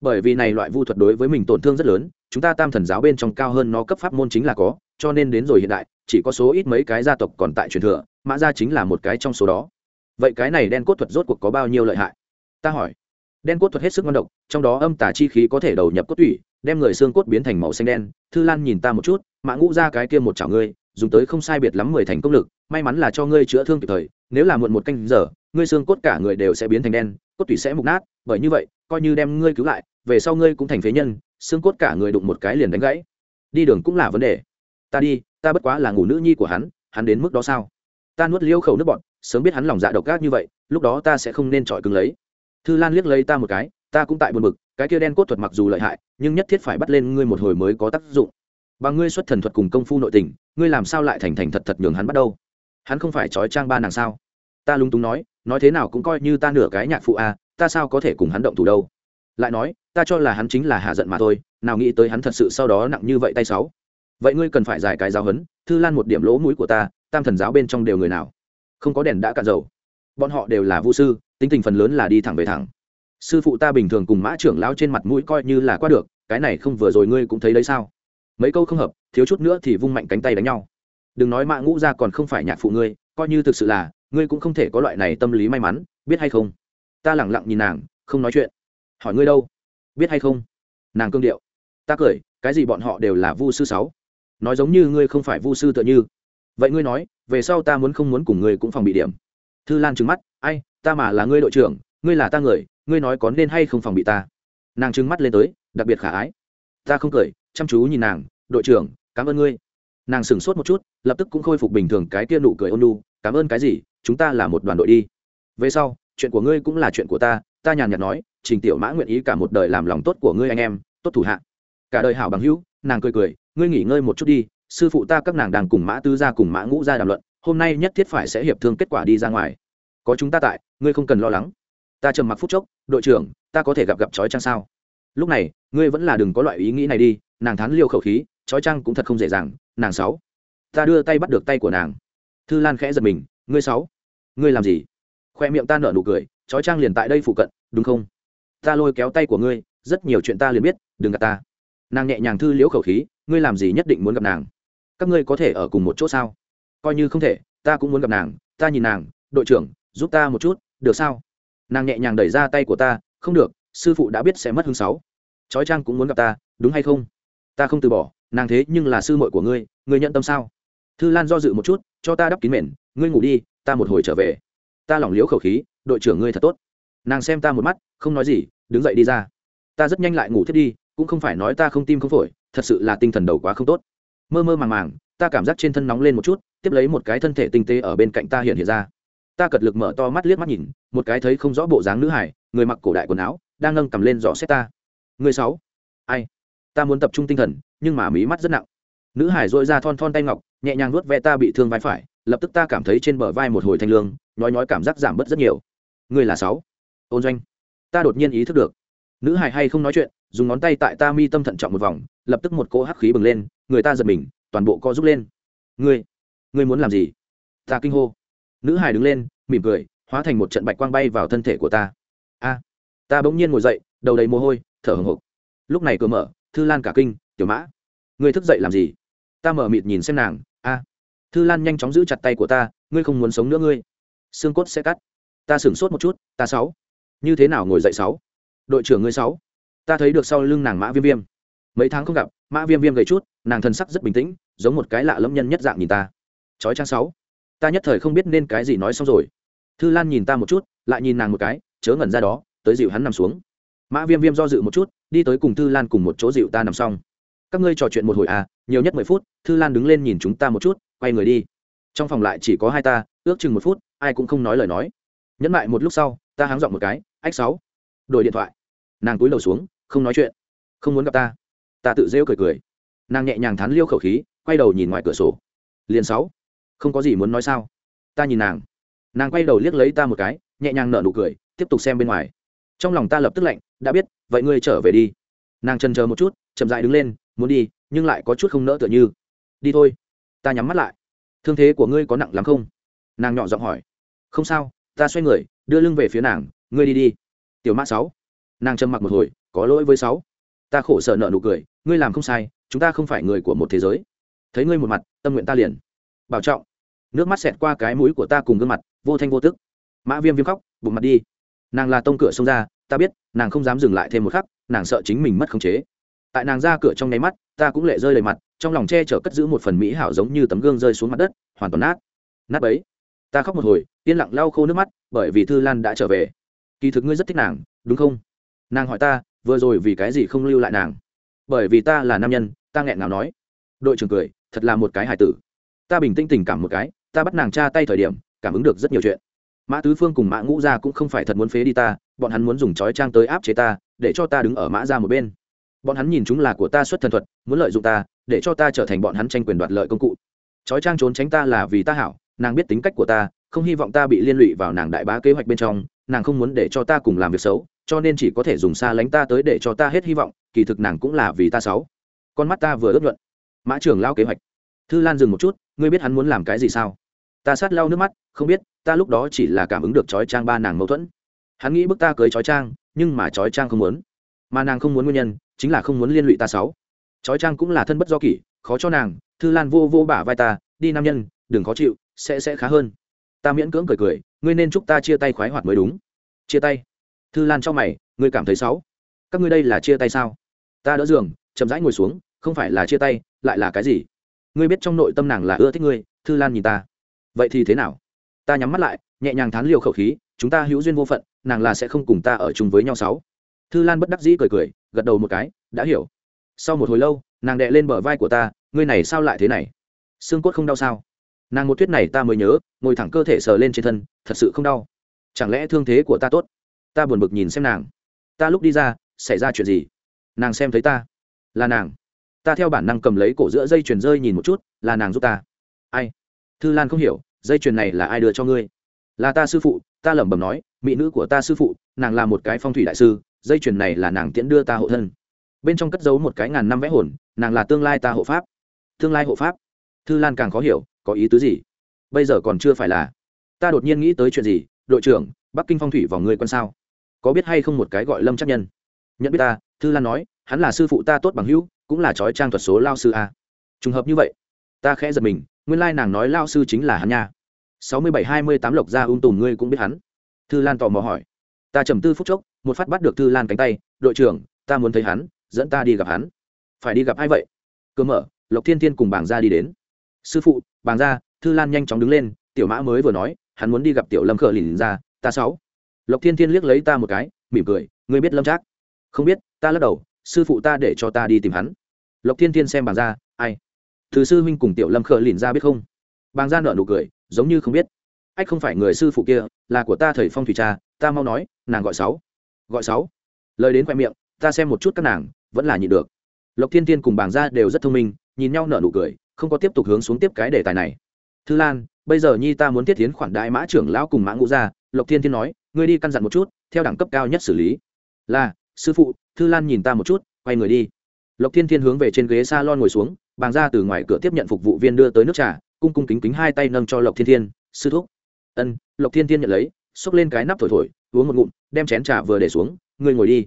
A: bởi vì này loại vu thuật đối với mình tổn thương rất lớn, chúng ta tam thần giáo bên trong cao hơn nó cấp pháp môn chính là có, cho nên đến rồi hiện đại, chỉ có số ít mấy cái gia tộc còn tại truyền thừa, mã gia chính là một cái trong số đó. Vậy cái này đen cốt thuật rốt cuộc có bao nhiêu lợi hại? Ta hỏi. Đen cốt thuật hết sức ngon độc, trong đó âm tà chi khí có thể đầu nhập cốt tủy, đem người xương cốt biến thành màu xanh đen. Thư lan nhìn ta một chút, mã ngũ ra cái kia một chảo ngươi, dùng tới không sai biệt lắm mười thành công lực, may mắn là cho ngươi chữa thương kịp thời, nếu là muộn một canh giờ, ngươi xương cốt cả người đều sẽ biến thành đen, cốt tủy sẽ mục nát, bởi như vậy, coi như đem ngươi cứu lại về sau ngươi cũng thành phế nhân, xương cốt cả người đụng một cái liền đánh gãy. Đi đường cũng là vấn đề. Ta đi, ta bất quá là ngủ nữ nhi của hắn hắn đến mức đó sao? Ta nuốt liêu khẩu nước bọn sớm biết hắn lòng dạ độc ác như vậy, lúc đó ta sẽ không nên trọi cứng lấy. Thư lan liếc lấy ta một cái, ta cũng tại buồn bực, cái kia đen cốt thuật mặc dù lợi hại, nhưng nhất thiết phải bắt lên ngươi một hồi mới có tác dụng. Bằng ngươi xuất thần thuật cùng công phu nội tình, ngươi làm sao lại thành thành thật thật nhường hắn bắt đâu hắn không phải trói trang ba nàng sao? Ta lung túng nói nói thế nào cũng coi như ta nửa cái nhạc phụ à ta sao có thể cùng hắn động thủ đâu? Lại nói, ta cho là hắn chính là hạ giận mà thôi, nào nghĩ tới hắn thật sự sau đó nặng như vậy tay sáu. Vậy ngươi cần phải giải cái giáo hấn thư lan một điểm lỗ mũi của ta, tam thần giáo bên trong đều người nào? Không có đèn đã cạn dầu. Bọn họ đều là vũ sư, tính tình phần lớn là đi thẳng về thẳng. Sư phụ ta bình thường cùng mã trưởng lao trên mặt mũi coi như là qua được, cái này không vừa rồi ngươi cũng thấy đấy sao? Mấy câu không hợp, thiếu chút nữa thì vung mạnh cánh tay đánh nhau. Đừng nói mã ngũ ra còn không phải nhạc phụ ngươi, coi như thực sự là, ngươi cũng không thể có loại này tâm lý may mắn, biết hay không? Ta lẳng lặng nhìn nàng, không nói chuyện hỏi ngươi đâu? Biết hay không? Nàng cương điệu. Ta cười, cái gì bọn họ đều là vu sư sáu. Nói giống như ngươi không phải vu sư tựa như. Vậy ngươi nói, về sau ta muốn không muốn cùng ngươi cũng phòng bị điểm. Thư lan trừng mắt, ai, ta mà là ngươi đội trưởng, ngươi là ta người, ngươi nói có nên hay không phòng bị ta. Nàng trừng mắt lên tới, đặc biệt khả ái. Ta không cười, chăm chú nhìn nàng, đội trưởng, cảm ơn ngươi. Nàng sửng sốt một chút, lập tức cũng khôi phục bình thường cái tia nụ cười ôn lu cảm ơn cái gì, chúng ta là một đoàn đội đi. Về sau, chuyện của ngươi cũng là chuyện của ta ta nhàn nhạt nói trình tiểu mã nguyện ý cả một đời làm lòng tốt của ngươi anh em, tốt thủ hạ. Cả đời hảo bằng hữu, nàng cười cười, ngươi nghỉ ngơi một chút đi, sư phụ ta các nàng đang cùng mã tư ra cùng mã ngũ ra đàm luận, hôm nay nhất thiết phải sẽ hiệp thương kết quả đi ra ngoài. Có chúng ta tại, ngươi không cần lo lắng. Ta trầm mặc phút chốc, đội trưởng, ta có thể gặp gặp trói trang sao? Lúc này, ngươi vẫn là đừng có loại ý nghĩ này đi, nàng thán liêu khẩu khí trói trang cũng thật không dễ dàng, nàng sáu. Ta đưa tay bắt được tay của nàng. Thư lan khẽ giật mình, ngươi sáu. Ngươi làm gì? Khoe miệng ta nở nụ cười trói trang liền tại đây phụ cận, đúng không? Ta lôi kéo tay của ngươi, rất nhiều chuyện ta liền biết, đừng gặp ta. Nàng nhẹ nhàng thư liễu khẩu khí, ngươi làm gì nhất định muốn gặp nàng? Các ngươi có thể ở cùng một chỗ sao? Coi như không thể, ta cũng muốn gặp nàng, ta nhìn nàng, đội trưởng, giúp ta một chút, được sao? Nàng nhẹ nhàng đẩy ra tay của ta, không được, sư phụ đã biết sẽ mất hứng sáu. Chói trang cũng muốn gặp ta, đúng hay không? Ta không từ bỏ, nàng thế nhưng là sư muội của ngươi ngươi nhận tâm sao? Thư lan do dự một chút, cho ta đắp kín mền, ngươi ngủ đi, ta một hồi trở về. Ta lỏng liễu khẩu khí, đội trưởng ngươi thật tốt nàng xem ta một mắt, không nói gì, đứng dậy đi ra. Ta rất nhanh lại ngủ thiết đi, cũng không phải nói ta không tim không phổi, thật sự là tinh thần đầu quá không tốt. Mơ mơ màng màng, ta cảm giác trên thân nóng lên một chút, tiếp lấy một cái thân thể tinh tế ở bên cạnh ta hiện hiện ra. Ta cật lực mở to mắt liếc mắt nhìn, một cái thấy không rõ bộ dáng nữ hải người mặc cổ đại quần áo, đang nâng cầm lên dò xét ta. Người sáu. Ai? Ta muốn tập trung tinh thần, nhưng mà mí mắt rất nặng. Nữ hải dội ra thon thon tay ngọc, nhẹ nhàng nuốt ve ta bị thương vai phải, lập tức ta cảm thấy trên bờ vai một hồi thanh lương nói nói cảm giác giảm bớt rất nhiều. Người là sáu ôn doanh, ta đột nhiên ý thức được. Nữ hải hay không nói chuyện, dùng ngón tay tại ta mi tâm thận trọng một vòng, lập tức một cỗ hắc khí bừng lên, người ta giật mình, toàn bộ co rút lên. Ngươi ngươi muốn làm gì? Ta kinh hô. Nữ hải đứng lên, mỉm cười, hóa thành một trận bạch quang bay vào thân thể của ta. A, ta bỗng nhiên ngồi dậy, đầu đầy mồ hôi, thở hồng hộc. Lúc này cửa mở, thư lan cả kinh, tiểu mã, ngươi thức dậy làm gì? Ta mở mịt nhìn xem nàng, a, thư lan nhanh chóng giữ chặt tay của ta, ngươi không muốn sống nữa ngươi. Xương cốt sẽ cắt. Ta sửng sốt một chút, ta sáu như thế nào ngồi dậy sáu? Đội trưởng ngươi sáu. Ta thấy được sau lưng nàng mã viêm viêm. Mấy tháng không gặp, mã viêm viêm gầy chút, nàng thân sắc rất bình tĩnh, giống một cái lạ lẫm nhân nhất dạng nhìn ta. Chói trang sáu. Ta nhất thời không biết nên cái gì nói xong rồi. Thư lan nhìn ta một chút, lại nhìn nàng một cái, chớ ngẩn ra đó, tới dịu hắn nằm xuống. Mã viêm viêm do dự một chút, đi tới cùng thư lan cùng một chỗ dịu ta nằm xong. Các ngươi trò chuyện một hồi à nhiều nhất mười phút, thư lan đứng lên nhìn chúng ta một chút, quay người đi. Trong phòng lại chỉ có hai ta, ước chừng một phút, ai cũng không nói lời nói. Nhẫn lại một lúc sau ta háng dọn một cái, ách sáu. Đổi điện thoại. Nàng cúi đầu xuống, không nói chuyện. Không muốn gặp ta. Ta tự rêu cười cười. Nàng nhẹ nhàng thán liêu khẩu khí, quay đầu nhìn ngoài cửa sổ. Liền sáu. Không có gì muốn nói sao? Ta nhìn nàng. Nàng quay đầu liếc lấy ta một cái, nhẹ nhàng nở nụ cười, tiếp tục xem bên ngoài. Trong lòng ta lập tức lạnh, đã biết, vậy ngươi trở về đi. Nàng trần chờ một chút, chậm dại đứng lên, muốn đi, nhưng lại có chút không nỡ tựa như. Đi thôi. Ta nhắm mắt lại. Thương thế của ngươi có nặng lắm không? Nàng nhỏ giọng hỏi. Không sao ta xoay người, đưa lưng về phía nàng, ngươi đi đi. Tiểu mã sáu. Nàng trầm mặc một hồi, có lỗi với sáu. Ta khổ sở nợ nụ cười, ngươi làm không sai, chúng ta không phải người của một thế giới. Thấy ngươi một mặt, tâm nguyện ta liền. Bảo trọng. Nước mắt xẹt qua cái mũi của ta cùng gương mặt, vô thanh vô tức. Mã viêm viêm khóc, bụng mặt đi. Nàng là tông cửa xông ra, ta biết, nàng không dám dừng lại thêm một khắc, nàng sợ chính mình mất khống chế. Tại nàng ra cửa trong nháy mắt, ta cũng lệ rơi đầy mặt, trong lòng che chở cất giữ một phần mỹ hảo giống như tấm gương rơi xuống mặt đất, hoàn toàn nát. Nát ấy ta khóc một hồi, yên lặng lau khô nước mắt, bởi vì thư lan đã trở về. Kỳ thực ngươi rất thích nàng, đúng không? Nàng hỏi ta, vừa rồi vì cái gì không lưu lại nàng? Bởi vì ta là nam nhân, ta nghẹn ngào nói. Đội trưởng cười, thật là một cái hài tử. Ta bình tĩnh tình cảm một cái, ta bắt nàng tra tay thời điểm, cảm ứng được rất nhiều chuyện. Mã tứ phương cùng mã ngũ gia cũng không phải thật muốn phế đi ta, bọn hắn muốn dùng chói trang tới áp chế ta, để cho ta đứng ở mã ra một bên. Bọn hắn nhìn chúng là của ta xuất thần thuật, muốn lợi dụng ta, để cho ta trở thành bọn hắn tranh quyền đoạt lợi công cụ. Chói trang trốn tránh ta là vì ta hảo nàng biết tính cách của ta, không hy vọng ta bị liên lụy vào nàng đại bá kế hoạch bên trong, nàng không muốn để cho ta cùng làm việc xấu, cho nên chỉ có thể dùng xa lánh ta tới để cho ta hết hy vọng, kỳ thực nàng cũng là vì ta xấu. Con mắt ta vừa ướt nhuận. Mã trưởng lao kế hoạch. Thư lan dừng một chút, ngươi biết hắn muốn làm cái gì sao? Ta sát lau nước mắt, không biết, ta lúc đó chỉ là cảm ứng được trói trang ba nàng mâu thuẫn. Hắn nghĩ bức ta cưới trói trang, nhưng mà trói trang không muốn. Mà nàng không muốn nguyên nhân, chính là không muốn liên lụy ta sáu trói trang cũng là thân bất do kỷ, khó cho nàng. Thư lan vô vô bả vai ta, đi nam nhân đừng khó chịu, sẽ sẽ khá hơn. Ta miễn cưỡng cười cười, ngươi nên chúc ta chia tay khoái hoạt mới đúng. Chia tay. Thư lan cho mày, ngươi cảm thấy xấu. Các ngươi đây là chia tay sao? Ta đỡ giường, chậm rãi ngồi xuống, không phải là chia tay, lại là cái gì? Ngươi biết trong nội tâm nàng là ưa thích ngươi, thư lan nhìn ta. Vậy thì thế nào? Ta nhắm mắt lại, nhẹ nhàng thán liều khẩu khí, chúng ta hữu duyên vô phận, nàng là sẽ không cùng ta ở chung với nhau sáu. Thư lan bất đắc dĩ cười cười, gật đầu một cái, đã hiểu. Sau một hồi lâu, nàng đệ lên bờ vai của ta, ngươi này sao lại thế này? Xương cốt không đau sao? Nàng một tuyết này ta mới nhớ, ngồi thẳng cơ thể sờ lên trên thân, thật sự không đau. Chẳng lẽ thương thế của ta tốt? Ta buồn bực nhìn xem nàng. Ta lúc đi ra, xảy ra chuyện gì? Nàng xem thấy ta. Là nàng. Ta theo bản năng cầm lấy cổ giữa dây chuyền rơi nhìn một chút, là nàng giúp ta. Ai? Thư lan không hiểu, dây chuyền này là ai đưa cho ngươi? Là ta sư phụ, ta lẩm bẩm nói, mỹ nữ của ta sư phụ, nàng là một cái phong thủy đại sư, dây chuyền này là nàng tiễn đưa ta hộ thân. Bên trong cất giấu một cái ngàn năm vẽ hồn, nàng là tương lai ta hộ pháp. Tương lai hộ pháp. Thư lan càng khó hiểu có ý tứ gì? Bây giờ còn chưa phải là. Ta đột nhiên nghĩ tới chuyện gì? Đội trưởng, bắc kinh phong thủy vào người quân sao? Có biết hay không một cái gọi lâm chắc nhân? Nhận biết ta, thư lan nói, hắn là sư phụ ta tốt bằng hữu, cũng là trói trang thuật số lao sư a. Trùng hợp như vậy, ta khẽ giật mình, nguyên lai nàng nói lao sư chính là hắn nha. Sáu mươi bảy hai mươi tám lộc gia ung tùm, ngươi cũng biết hắn. Thư lan tò mò hỏi. Ta trầm tư phút chốc, một phát bắt được thư lan cánh tay, đội trưởng, ta muốn thấy hắn, dẫn ta đi gặp hắn. Phải đi gặp ai vậy? Cơ mở, lộc thiên thiên cùng bảng gia đi đến sư phụ, Bàng gia, thư lan nhanh chóng đứng lên, tiểu mã mới vừa nói, hắn muốn đi gặp tiểu lâm khờ lìn ra, ta sáu. Lộc thiên thiên liếc lấy ta một cái, mỉm cười, ngươi biết lâm trác? Không biết, ta lắc đầu, sư phụ ta để cho ta đi tìm hắn. Lộc thiên thiên xem Bàng gia, ai? Thứ sư huynh cùng tiểu lâm khờ lìn ra biết không? Bàng gia nợ nụ cười, giống như không biết. Ách không phải người sư phụ kia, là của ta thầy phong thủy cha, ta mau nói, nàng gọi sáu. Gọi sáu. Lời đến khoe miệng, ta xem một chút các nàng, vẫn là nhịn được. Lộc thiên thiên cùng bàng gia đều rất thông minh, nhìn nhau nở nụ cười không có tiếp tục hướng xuống tiếp cái đề tài này. Thư lan, bây giờ nhi ta muốn thiết tiến khoản đại mã trưởng lão cùng mã ngũ gia, lộc thiên thiên nói, ngươi đi căn dặn một chút, theo đẳng cấp cao nhất xử lý. Là, sư phụ, thư lan nhìn ta một chút, quay người đi. Lộc thiên thiên hướng về trên ghế s a lon ngồi xuống, bàng ra từ ngoài cửa tiếp nhận phục vụ viên đưa tới nước trà, cung cung kính kính hai tay nâng cho lộc thiên thiên, sư thúc. Ân, lộc thiên thiên nhận lấy, xốc lên cái nắp thổi thổi, uống một ngụm, đem chén trà vừa để xuống, ngươi ngồi đi.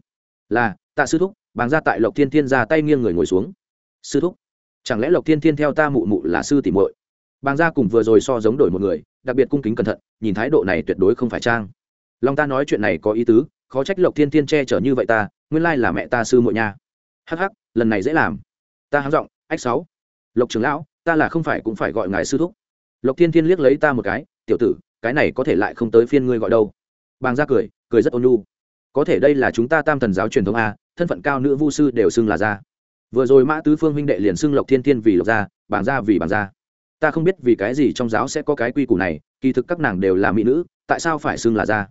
A: Là, tạ sư thúc. Bàng ra tại lộc thiên thiên ra tay nghiêng người ngồi xuống. Sư thúc chẳng lẽ lộc thiên thiên theo ta mụ mụ là sư tỷ muội? Bàng gia cùng vừa rồi so giống đổi một người, đặc biệt cung kính cẩn thận, nhìn thái độ này tuyệt đối không phải trang. Long ta nói chuyện này có ý tứ, khó trách lộc thiên thiên che chở như vậy ta, nguyên lai là mẹ ta sư muội nha. Hắc hắc, lần này dễ làm. Ta hám giọng, ách sáu, lộc trưởng lão, ta là không phải cũng phải gọi ngài sư thúc. Lộc thiên thiên liếc lấy ta một cái, tiểu tử, cái này có thể lại không tới phiên ngươi gọi đâu. Bàng gia cười cười rất ôn nhu. Có thể đây là chúng ta tam thần giáo truyền thống a, thân phận cao nữ vu sư đều xưng là gia vừa rồi mã tứ phương huynh đệ liền xưng lộc thiên thiên vì lộc gia, bảng gia vì bảng gia. Ta không biết vì cái gì trong giáo sẽ có cái quy củ này, kỳ thực các nàng đều là mỹ nữ, tại sao phải xưng là gia?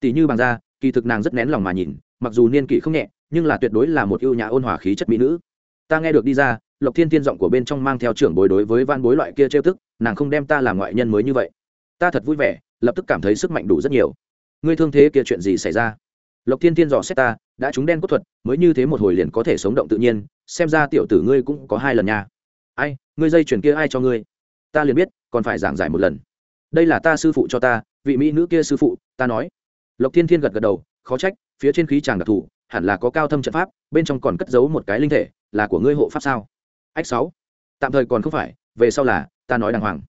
A: Tỷ như bảng gia, kỳ thực nàng rất nén lòng mà nhìn, mặc dù niên kỷ không nhẹ, nhưng là tuyệt đối là một ưu nhã ôn hòa khí chất mỹ nữ. Ta nghe được đi ra, lộc thiên thiên giọng của bên trong mang theo trưởng bối đối với van bối loại kia trêu tức, nàng không đem ta làm ngoại nhân mới như vậy. Ta thật vui vẻ, lập tức cảm thấy sức mạnh đủ rất nhiều. Ngươi thương thế kia chuyện gì xảy ra? Lộc thiên thiên dò xét ta, đã trúng đen cốt thuật, mới như thế một hồi liền có thể sống động tự nhiên xem ra tiểu tử ngươi cũng có hai lần nha. Ai, ngươi dây chuyển kia ai cho ngươi? Ta liền biết, còn phải giảng giải một lần. Đây là ta sư phụ cho ta, vị mỹ nữ kia sư phụ, ta nói. Lộc thiên thiên gật gật đầu, khó trách, phía trên khí chàng đặc thù, hẳn là có cao thâm trận pháp, bên trong còn cất giấu một cái linh thể, là của ngươi hộ pháp sao? Ách sáu. Tạm thời còn không phải, về sau là, ta nói đàng hoàng.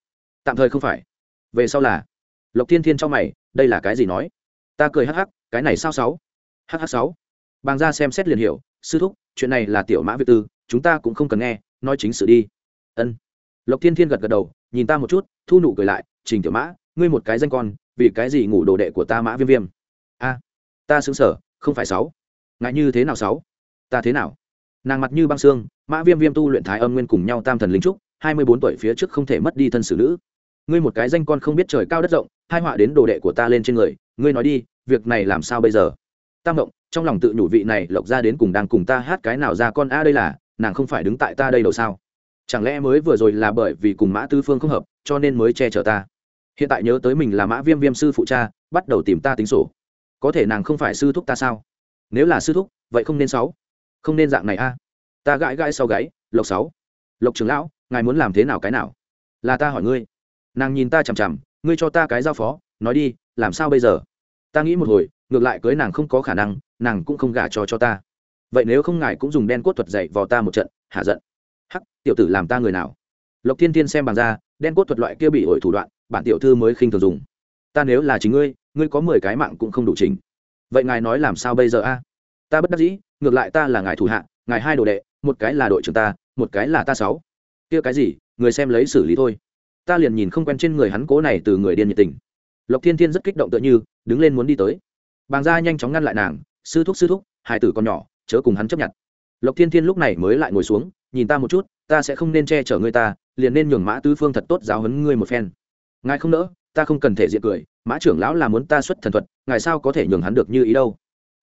A: Tạm thời không phải. Về sau là. Lộc thiên thiên cho mày, đây là cái gì nói? Ta cười hắc hắc, cái này sao sáu? Hh sáu. Bàng ra xem xét liền hiểu sư thúc, chuyện này là tiểu mã việt tư, chúng ta cũng không cần nghe, nói chính sự đi. Ân. Lộc thiên thiên gật gật đầu, nhìn ta một chút, thu nụ cười lại, trình tiểu mã, ngươi một cái danh con, vì cái gì ngủ đồ đệ của ta mã viêm viêm? A, ta xứng sở, không phải sáu. Ngại như thế nào sáu? Ta thế nào? Nàng mặt như băng xương, mã viêm viêm tu luyện thái âm nguyên cùng nhau tam thần linh trúc, hai mươi bốn tuổi phía trước không thể mất đi thân xử nữ. Ngươi một cái danh con không biết trời cao đất rộng, hai họa đến đồ đệ của ta lên trên người, ngươi nói đi, việc này làm sao bây giờ? Tam động trong lòng tự nhủ vị này, lộc ra đến cùng đang cùng ta hát cái nào ra con a đây là, nàng không phải đứng tại ta đây đâu sao? Chẳng lẽ mới vừa rồi là bởi vì cùng mã tư phương không hợp, cho nên mới che chở ta? Hiện tại nhớ tới mình là mã viêm viêm sư phụ cha, bắt đầu tìm ta tính sổ. Có thể nàng không phải sư thúc ta sao? Nếu là sư thúc, vậy không nên sáu. Không nên dạng này a. Ta gãi gãi sau gáy, lộc sáu. Lộc trưởng lão, ngài muốn làm thế nào cái nào? Là ta hỏi ngươi. Nàng nhìn ta chằm chằm, ngươi cho ta cái giao phó, nói đi, làm sao bây giờ? Ta nghĩ một hồi, ngược lại cưới nàng không có khả năng, nàng cũng không gả cho cho ta. Vậy nếu không ngài cũng dùng đen cốt thuật dạy vào ta một trận, hạ giận. Hắc, tiểu tử làm ta người nào? Lộc thiên thiên xem bàn ra, đen cốt thuật loại kia bị ổi thủ đoạn, bản tiểu thư mới khinh thường dùng. Ta nếu là chính ngươi ngươi có mười cái mạng cũng không đủ trình vậy ngài nói làm sao bây giờ a? Ta bất đắc dĩ, ngược lại ta là ngài thủ hạ, ngài hai đồ đệ, một cái là đội trưởng ta, một cái là ta sáu. Kia cái gì, người xem lấy xử lý thôi. Ta liền nhìn không quen trên người hắn cố này từ người điên nhiệt tình. Lộc thiên thiên rất kích động tựa như đứng lên muốn đi tới. Bàng gia nhanh chóng ngăn lại nàng, sư thúc sư thúc hải tử con nhỏ, chớ cùng hắn chấp nhận. Lộc thiên thiên lúc này mới lại ngồi xuống, nhìn ta một chút, ta sẽ không nên che chở ngươi ta, liền nên nhường mã tứ phương thật tốt giáo huấn ngươi một phen. Ngài không nỡ, ta không cần thể diện cười, mã trưởng lão là muốn ta xuất thần thuật, ngài sao có thể nhường hắn được như ý đâu?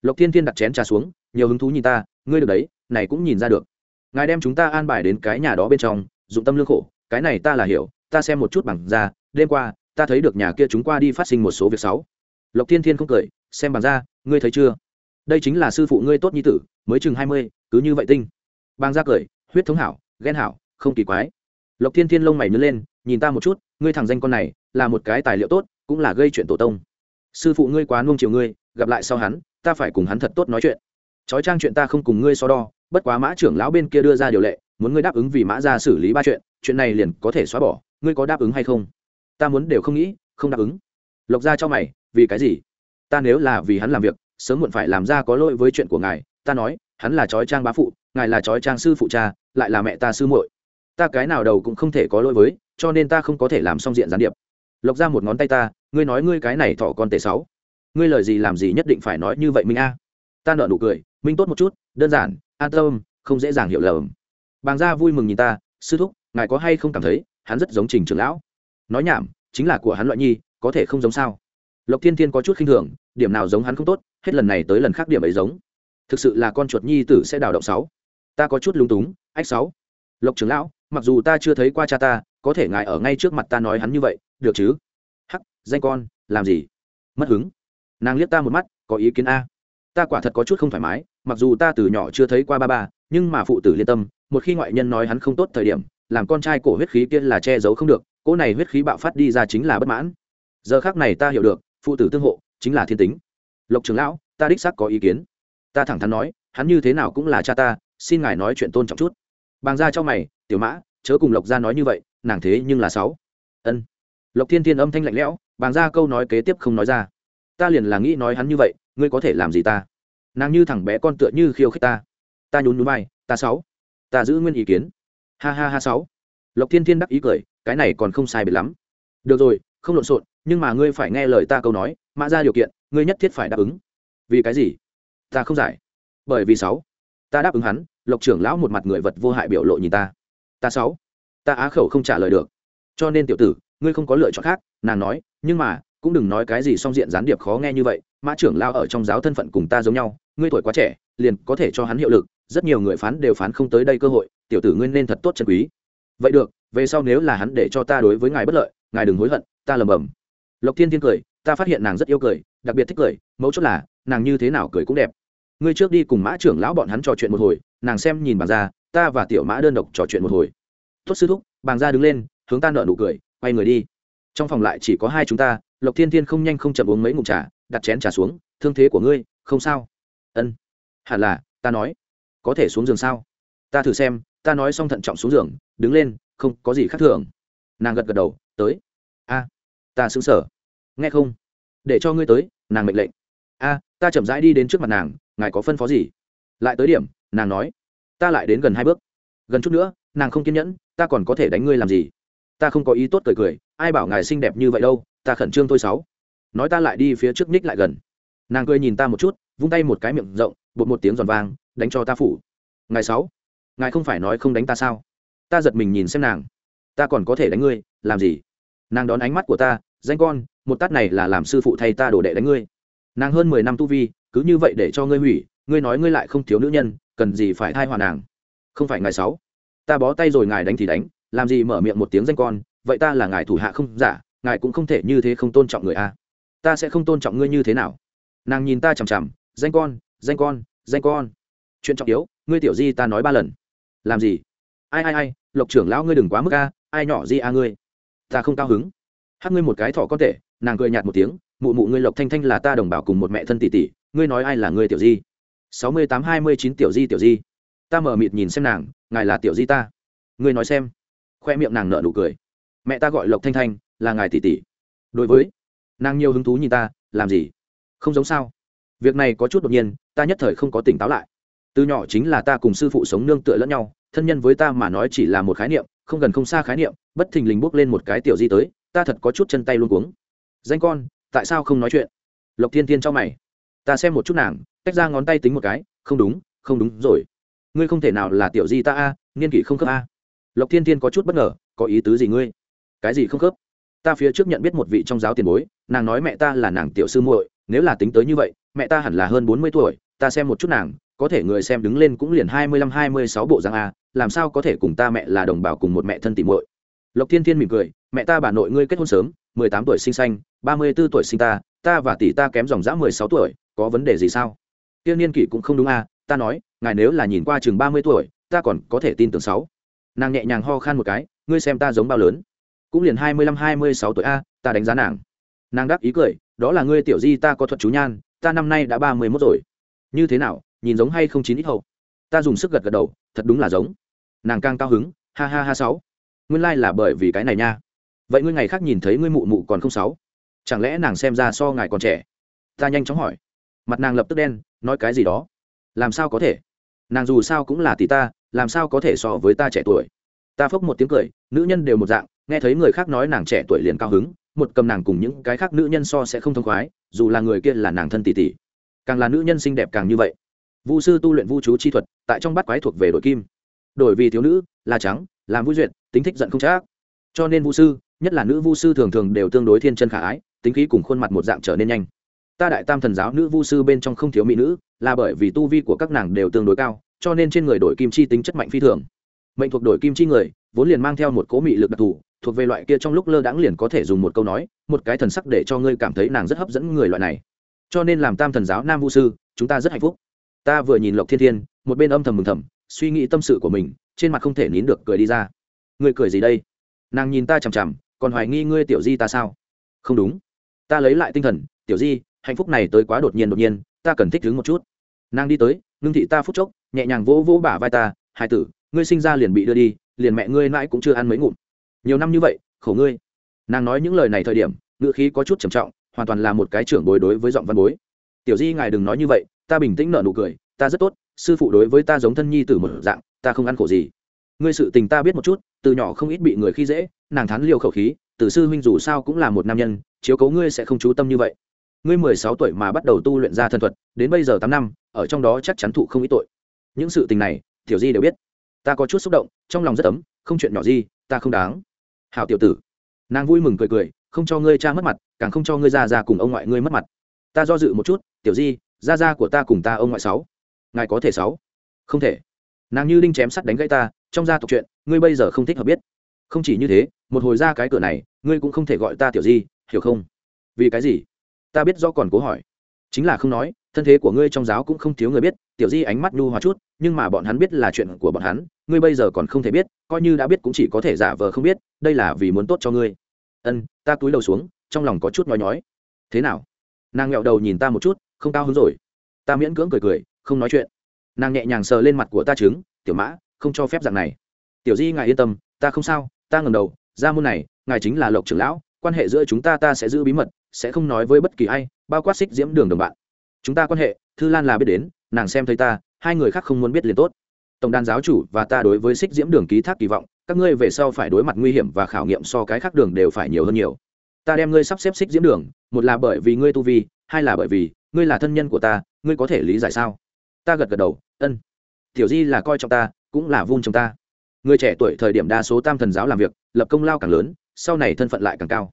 A: Lộc thiên thiên đặt chén trà xuống, nhiều hứng thú nhìn ta, ngươi được đấy, này cũng nhìn ra được. Ngài đem chúng ta an bài đến cái nhà đó bên trong, dụng tâm lương khổ, cái này ta là hiểu, ta xem một chút bằng ra, đêm qua, ta thấy được nhà kia chúng qua đi phát sinh một số việc xấu lộc thiên thiên không cười, xem bằng ra ngươi thấy chưa? Đây chính là sư phụ ngươi tốt như tử, mới chừng hai mươi, cứ như vậy tinh. Bang ra cười, huyết thống hảo, ghen hảo, không kỳ quái. Lộc thiên thiên lông mày nhớ lên, nhìn ta một chút, ngươi thằng danh con này, là một cái tài liệu tốt, cũng là gây chuyện tổ tông. Sư phụ ngươi quá nung chiều ngươi, gặp lại sau hắn, ta phải cùng hắn thật tốt nói chuyện. Trói trang chuyện ta không cùng ngươi so đo, bất quá mã trưởng lão bên kia đưa ra điều lệ, muốn ngươi đáp ứng vì mã ra xử lý ba chuyện chuyện này liền có thể xóa bỏ, ngươi có đáp ứng hay không? Ta muốn đều không nghĩ, không đáp ứng. Lộc ra cho mày vì cái gì? Ta nếu là vì hắn làm việc, sớm muộn phải làm ra có lỗi với chuyện của ngài, ta nói, hắn là trói trang bá phụ, ngài là trói trang sư phụ cha, lại là mẹ ta sư muội. Ta cái nào đầu cũng không thể có lỗi với, cho nên ta không có thể làm xong diện gián điệp. Lộc ra một ngón tay ta, ngươi nói ngươi cái này thọ con tệ sáu. Ngươi lời gì làm gì nhất định phải nói như vậy minh a. Ta nợ nụ cười, minh tốt một chút, đơn giản, an tâm, không dễ dàng hiểu lầm. Bàng gia vui mừng nhìn ta, sư thúc, ngài có hay không cảm thấy, hắn rất giống trình trưởng lão? Nói nhảm, chính là của hắn loại nhi, có thể không giống sao? Lộc thiên thiên có chút khinh thường, điểm nào giống hắn không tốt, hết lần này tới lần khác điểm ấy giống. Thực sự là con chuột nhi tử sẽ đào động sáu. Ta có chút lung túng, ách sáu. Lộc trưởng lão, mặc dù ta chưa thấy qua cha ta, có thể ngài ở ngay trước mặt ta nói hắn như vậy, được chứ? Hắc, danh con, làm gì? Mất hứng. Nàng liếc ta một mắt, có ý kiến a. Ta quả thật có chút không thoải mái, mặc dù ta từ nhỏ chưa thấy qua ba ba, nhưng mà phụ tử liên tâm, một khi ngoại nhân nói hắn không tốt thời điểm, làm con trai cổ huyết khí kia là che giấu không được, cỗ này huyết khí bạo phát đi ra chính là bất mãn. Giờ khác này ta hiểu được phụ tử tương hộ, chính là thiên tính. Lộc trưởng lão, ta đích xác có ý kiến. Ta thẳng thắn nói, hắn như thế nào cũng là cha ta, xin ngài nói chuyện tôn trọng chút. Bàng ra cho mày, tiểu mã, chớ cùng lộc gia nói như vậy, nàng thế nhưng là sáu. Ân. Lộc thiên thiên âm thanh lạnh lẽo, bàng ra câu nói kế tiếp không nói ra. Ta liền là nghĩ nói hắn như vậy, ngươi có thể làm gì ta? Nàng như thằng bé con tựa như khiêu khích ta. Ta nhún nhún vai, ta sáu. Ta giữ nguyên ý kiến. Ha ha ha sáu. Lộc thiên thiên đắc ý cười, cái này còn không sai biệt lắm. Được rồi, không lộn xộn nhưng mà ngươi phải nghe lời ta câu nói, mã ra điều kiện, ngươi nhất thiết phải đáp ứng. Vì cái gì? Ta không giải. Bởi vì sáu. Ta đáp ứng hắn, lộc trưởng lão một mặt người vật vô hại biểu lộ nhìn ta. Ta sáu. Ta á khẩu không trả lời được. Cho nên tiểu tử, ngươi không có lựa chọn khác, nàng nói, nhưng mà, cũng đừng nói cái gì song diện gián điệp khó nghe như vậy, mã trưởng lao ở trong giáo thân phận cùng ta giống nhau, ngươi tuổi quá trẻ, liền có thể cho hắn hiệu lực, rất nhiều người phán đều phán không tới đây cơ hội, tiểu tử ngươi nên thật tốt chân quý. Vậy được, về sau nếu là hắn để cho ta đối với ngài bất lợi, ngài đừng hối hận, ta lầm bầm lộc thiên thiên cười, ta phát hiện nàng rất yêu cười, đặc biệt thích cười, mấu chốt là, nàng như thế nào cười cũng đẹp. Ngươi trước đi cùng mã trưởng lão bọn hắn trò chuyện một hồi, nàng xem nhìn bàn ra, ta và tiểu mã đơn độc trò chuyện một hồi. Tốt sư thúc bàng ra đứng lên, hướng ta nợ nụ cười, quay người đi. Trong phòng lại chỉ có hai chúng ta, lộc thiên thiên không nhanh không chậm uống mấy ngụm trà, đặt chén trà xuống, thương thế của ngươi, không sao. Ân. Hẳn là, ta nói. Có thể xuống giường sao? Ta thử xem, ta nói xong thận trọng xuống giường, đứng lên, không có gì khác thường. Nàng gật gật đầu, tới. A, ta xứng sở nghe không? Để cho ngươi tới, nàng mệnh lệnh. A, ta chậm rãi đi đến trước mặt nàng, ngài có phân phó gì? Lại tới điểm, nàng nói, ta lại đến gần hai bước. Gần chút nữa, nàng không kiên nhẫn, ta còn có thể đánh ngươi làm gì? Ta không có ý tốt cười cười, ai bảo ngài xinh đẹp như vậy đâu, ta khẩn trương thôi sáu. Nói ta lại đi phía trước ních lại gần. Nàng cười nhìn ta một chút, vung tay một cái miệng rộng, bột một tiếng giòn vang, đánh cho ta phủ. Ngài sáu, ngài không phải nói không đánh ta sao? Ta giật mình nhìn xem nàng. Ta còn có thể đánh ngươi, làm gì? Nàng đón ánh mắt của ta, danh con một tát này là làm sư phụ thay ta đổ đệ đánh ngươi. Nàng hơn mười năm tu vi, cứ như vậy để cho ngươi hủy, ngươi nói ngươi lại không thiếu nữ nhân, cần gì phải thai hòa nàng? Không phải ngài sáu. Ta bó tay rồi ngài đánh thì đánh, làm gì mở miệng một tiếng danh con, vậy ta là ngài thủ hạ không giả, ngài cũng không thể như thế không tôn trọng người a. Ta sẽ không tôn trọng ngươi như thế nào? Nàng nhìn ta chằm chằm, danh con danh con danh con. Chuyện trọng yếu, ngươi tiểu di ta nói ba lần. Làm gì? Ai ai ai, lộc trưởng lão ngươi đừng quá mức a, ai nhỏ di a ngươi? Ta không cao hứng hát ngươi một cái thỏ con tệ nàng cười nhạt một tiếng, mụ mụ ngươi lộc thanh thanh là ta đồng bào cùng một mẹ thân tỷ tỷ, ngươi nói ai là ngươi tiểu di? Sáu mươi tám hai mươi chín tiểu di tiểu di. Ta mở mịt nhìn xem nàng, ngài là tiểu di ta. Ngươi nói xem. Khoe miệng nàng nợ nụ cười. Mẹ ta gọi lộc thanh thanh, là ngài tỷ tỷ. Đối với, nàng nhiều hứng thú nhìn ta, làm gì? Không giống sao? Việc này có chút đột nhiên, ta nhất thời không có tỉnh táo lại. Từ nhỏ chính là ta cùng sư phụ sống nương tựa lẫn nhau, thân nhân với ta mà nói chỉ là một khái niệm, không gần không xa khái niệm, bất thình lình bước lên một cái tiểu di tới ta thật có chút chân tay luôn cuống. Danh con, tại sao không nói chuyện? Lộc thiên Thiên cho mày. Ta xem một chút nàng, tách ra ngón tay tính một cái, không đúng không đúng rồi. Ngươi không thể nào là tiểu di ta a, niên kỷ không khớp a. Lộc thiên Thiên có chút bất ngờ, có ý tứ gì ngươi? Cái gì không khớp? Ta phía trước nhận biết một vị trong giáo tiền bối, nàng nói mẹ ta là nàng tiểu sư muội, nếu là tính tới như vậy, mẹ ta hẳn là hơn bốn mươi tuổi, ta xem một chút nàng, có thể người xem đứng lên cũng liền hai mươi lăm hai mươi sáu bộ răng a, làm sao có thể cùng ta mẹ là đồng bào cùng một mẹ thân tỉ muội? Lộc thiên thiên mỉm cười, mẹ ta bà nội ngươi kết hôn sớm, mười tám tuổi sinh xanh, ba mươi b ố tuổi sinh ta ta và tỷ ta kém dòng dã mười sáu tuổi, có vấn đề gì sao? Tiên niên kỷ cũng không đúng a ta nói, ngài nếu là nhìn qua chừng ba mươi tuổi, ta còn có thể tin tưởng sáu. Nàng nhẹ nhàng ho khan một cái, ngươi xem ta giống bao lớn. Cũng liền hai mươi lăm, hai mươi sáu tuổi a, ta đánh giá nàng. Nàng đáp ý cười, đó là ngươi tiểu di, ta có thuật chú nhan, ta năm nay đã ba mươi mốt rồi. Như thế nào, nhìn giống hay không chín ít hậu? Ta dùng sức gật gật đầu, thật đúng là giống. Nàng càng cao hứng, ha ha ha sáu nguyên lai là bởi vì cái này nha. Vậy ngươi ngày khác nhìn thấy ngươi mụ mụ còn không sáu? Chẳng lẽ nàng xem ra so ngài còn trẻ? Ta nhanh chóng hỏi. Mặt nàng lập tức đen, nói cái gì đó? Làm sao có thể? Nàng dù sao cũng là tỷ ta, làm sao có thể so với ta trẻ tuổi? Ta phốc một tiếng cười, nữ nhân đều một dạng, nghe thấy người khác nói nàng trẻ tuổi liền cao hứng, một cầm nàng cùng những cái khác nữ nhân so sẽ không thông khoái, dù là người kia là nàng thân tỷ tỷ. Càng là nữ nhân xinh đẹp càng như vậy. Vu sư tu luyện vu chú chi thuật, tại trong bát quái thuộc về đội kim. Đổi vì thiếu nữ, là trắng làm vui duyệt, tính thích giận không chắc. Cho nên vu sư, nhất là nữ vu sư thường thường đều tương đối thiên chân khả ái, tính khí cùng khuôn mặt một dạng trở nên nhanh. Ta đại tam thần giáo nữ vu sư bên trong không thiếu mỹ nữ, là bởi vì tu vi của các nàng đều tương đối cao, cho nên trên người đổi kim chi tính chất mạnh phi thường. Mệnh thuộc đổi kim chi người, vốn liền mang theo một cố mị lực đặc thù, thuộc về loại kia trong lúc lơ đãng liền có thể dùng một câu nói, một cái thần sắc để cho ngươi cảm thấy nàng rất hấp dẫn người loại này. Cho nên làm tam thần giáo nam vu sư, chúng ta rất hạnh phúc. Ta vừa nhìn lộc thiên thiên, một bên âm thầm mừng thầm, suy nghĩ tâm sự của mình trên mặt không thể nín được cười đi ra. Ngươi cười gì đây? Nàng nhìn ta chằm chằm, còn hoài nghi ngươi tiểu di ta sao? Không đúng. Ta lấy lại tinh thần, tiểu di, hạnh phúc này tới quá đột nhiên đột nhiên, ta cần thích đứng một chút. Nàng đi tới, ngưng thị ta phút chốc, nhẹ nhàng vỗ vỗ bả vai ta hai tử, ngươi sinh ra liền bị đưa đi, liền mẹ ngươi mãi cũng chưa ăn mấy ngụm. Nhiều năm như vậy, khổ ngươi. Nàng nói những lời này thời điểm, ngữ khí có chút trầm trọng, hoàn toàn là một cái trưởng bối đối với giọng văn bối. Tiểu di, ngài đừng nói như vậy, ta bình tĩnh nợ nụ cười, ta rất tốt, sư phụ đối với ta giống thân nhi tử một dạng ta không ăn khổ gì. Ngươi sự tình ta biết một chút, từ nhỏ không ít bị người khi dễ, nàng thắn liều khẩu khí tử sư huynh dù sao cũng là một nam nhân, chiếu cấu ngươi sẽ không chú tâm như vậy. Ngươi mười sáu tuổi mà bắt đầu tu luyện ra thân thuật, đến bây giờ tám năm, ở trong đó chắc chắn thụ không ít tội. Những sự tình này, tiểu di đều biết. Ta có chút xúc động, trong lòng rất ấm, không chuyện nhỏ gì, ta không đáng. Hảo tiểu tử. Nàng vui mừng cười cười, không cho ngươi cha mất mặt, càng không cho ngươi ra ra cùng ông ngoại ngươi mất mặt. Ta do dự một chút, tiểu di, ra ra của ta cùng ta ông ngoại sáu. Ngài có thể sáu? Không thể nàng như đinh chém sắt đánh gãy ta, trong gia tộc chuyện, ngươi bây giờ không thích hợp biết. Không chỉ như thế, một hồi ra cái cửa này, ngươi cũng không thể gọi ta tiểu di, hiểu không? Vì cái gì? Ta biết do còn cố hỏi. Chính là không nói, thân thế của ngươi trong giáo cũng không thiếu người biết, tiểu di ánh mắt nhu hóa chút, nhưng mà bọn hắn biết là chuyện của bọn hắn, ngươi bây giờ còn không thể biết, coi như đã biết cũng chỉ có thể giả vờ không biết, đây là vì muốn tốt cho ngươi. Ân, ta cúi đầu xuống, trong lòng có chút nói nhói. Thế nào? Nàng nghẹo đầu nhìn ta một chút, không cao hứng rồi. Ta miễn cưỡng cười cười, không nói chuyện nàng nhẹ nhàng sờ lên mặt của ta trứng, tiểu mã, không cho phép dạng này. Tiểu di, ngài yên tâm, ta không sao, ta ngầm đầu, ra môn này, ngài chính là lộc trưởng lão, quan hệ giữa chúng ta ta sẽ giữ bí mật, sẽ không nói với bất kỳ ai, bao quát xích diễm đường đồng bạn. Chúng ta quan hệ, thư lan là biết đến, nàng xem thấy ta, hai người khác không muốn biết liền tốt. Tổng đàn giáo chủ và ta đối với xích diễm đường ký thác kỳ vọng, các ngươi về sau phải đối mặt nguy hiểm và khảo nghiệm so cái khác đường đều phải nhiều hơn nhiều. Ta đem ngươi sắp xếp xích diễm đường, một là bởi vì ngươi tu vi, hai là bởi vì ngươi là thân nhân của ta, ngươi có thể lý giải sao? Ta gật gật đầu ân. Tiểu di là coi trọng ta, cũng là vun trong ta. Người trẻ tuổi thời điểm đa số tam thần giáo làm việc, lập công lao càng lớn, sau này thân phận lại càng cao.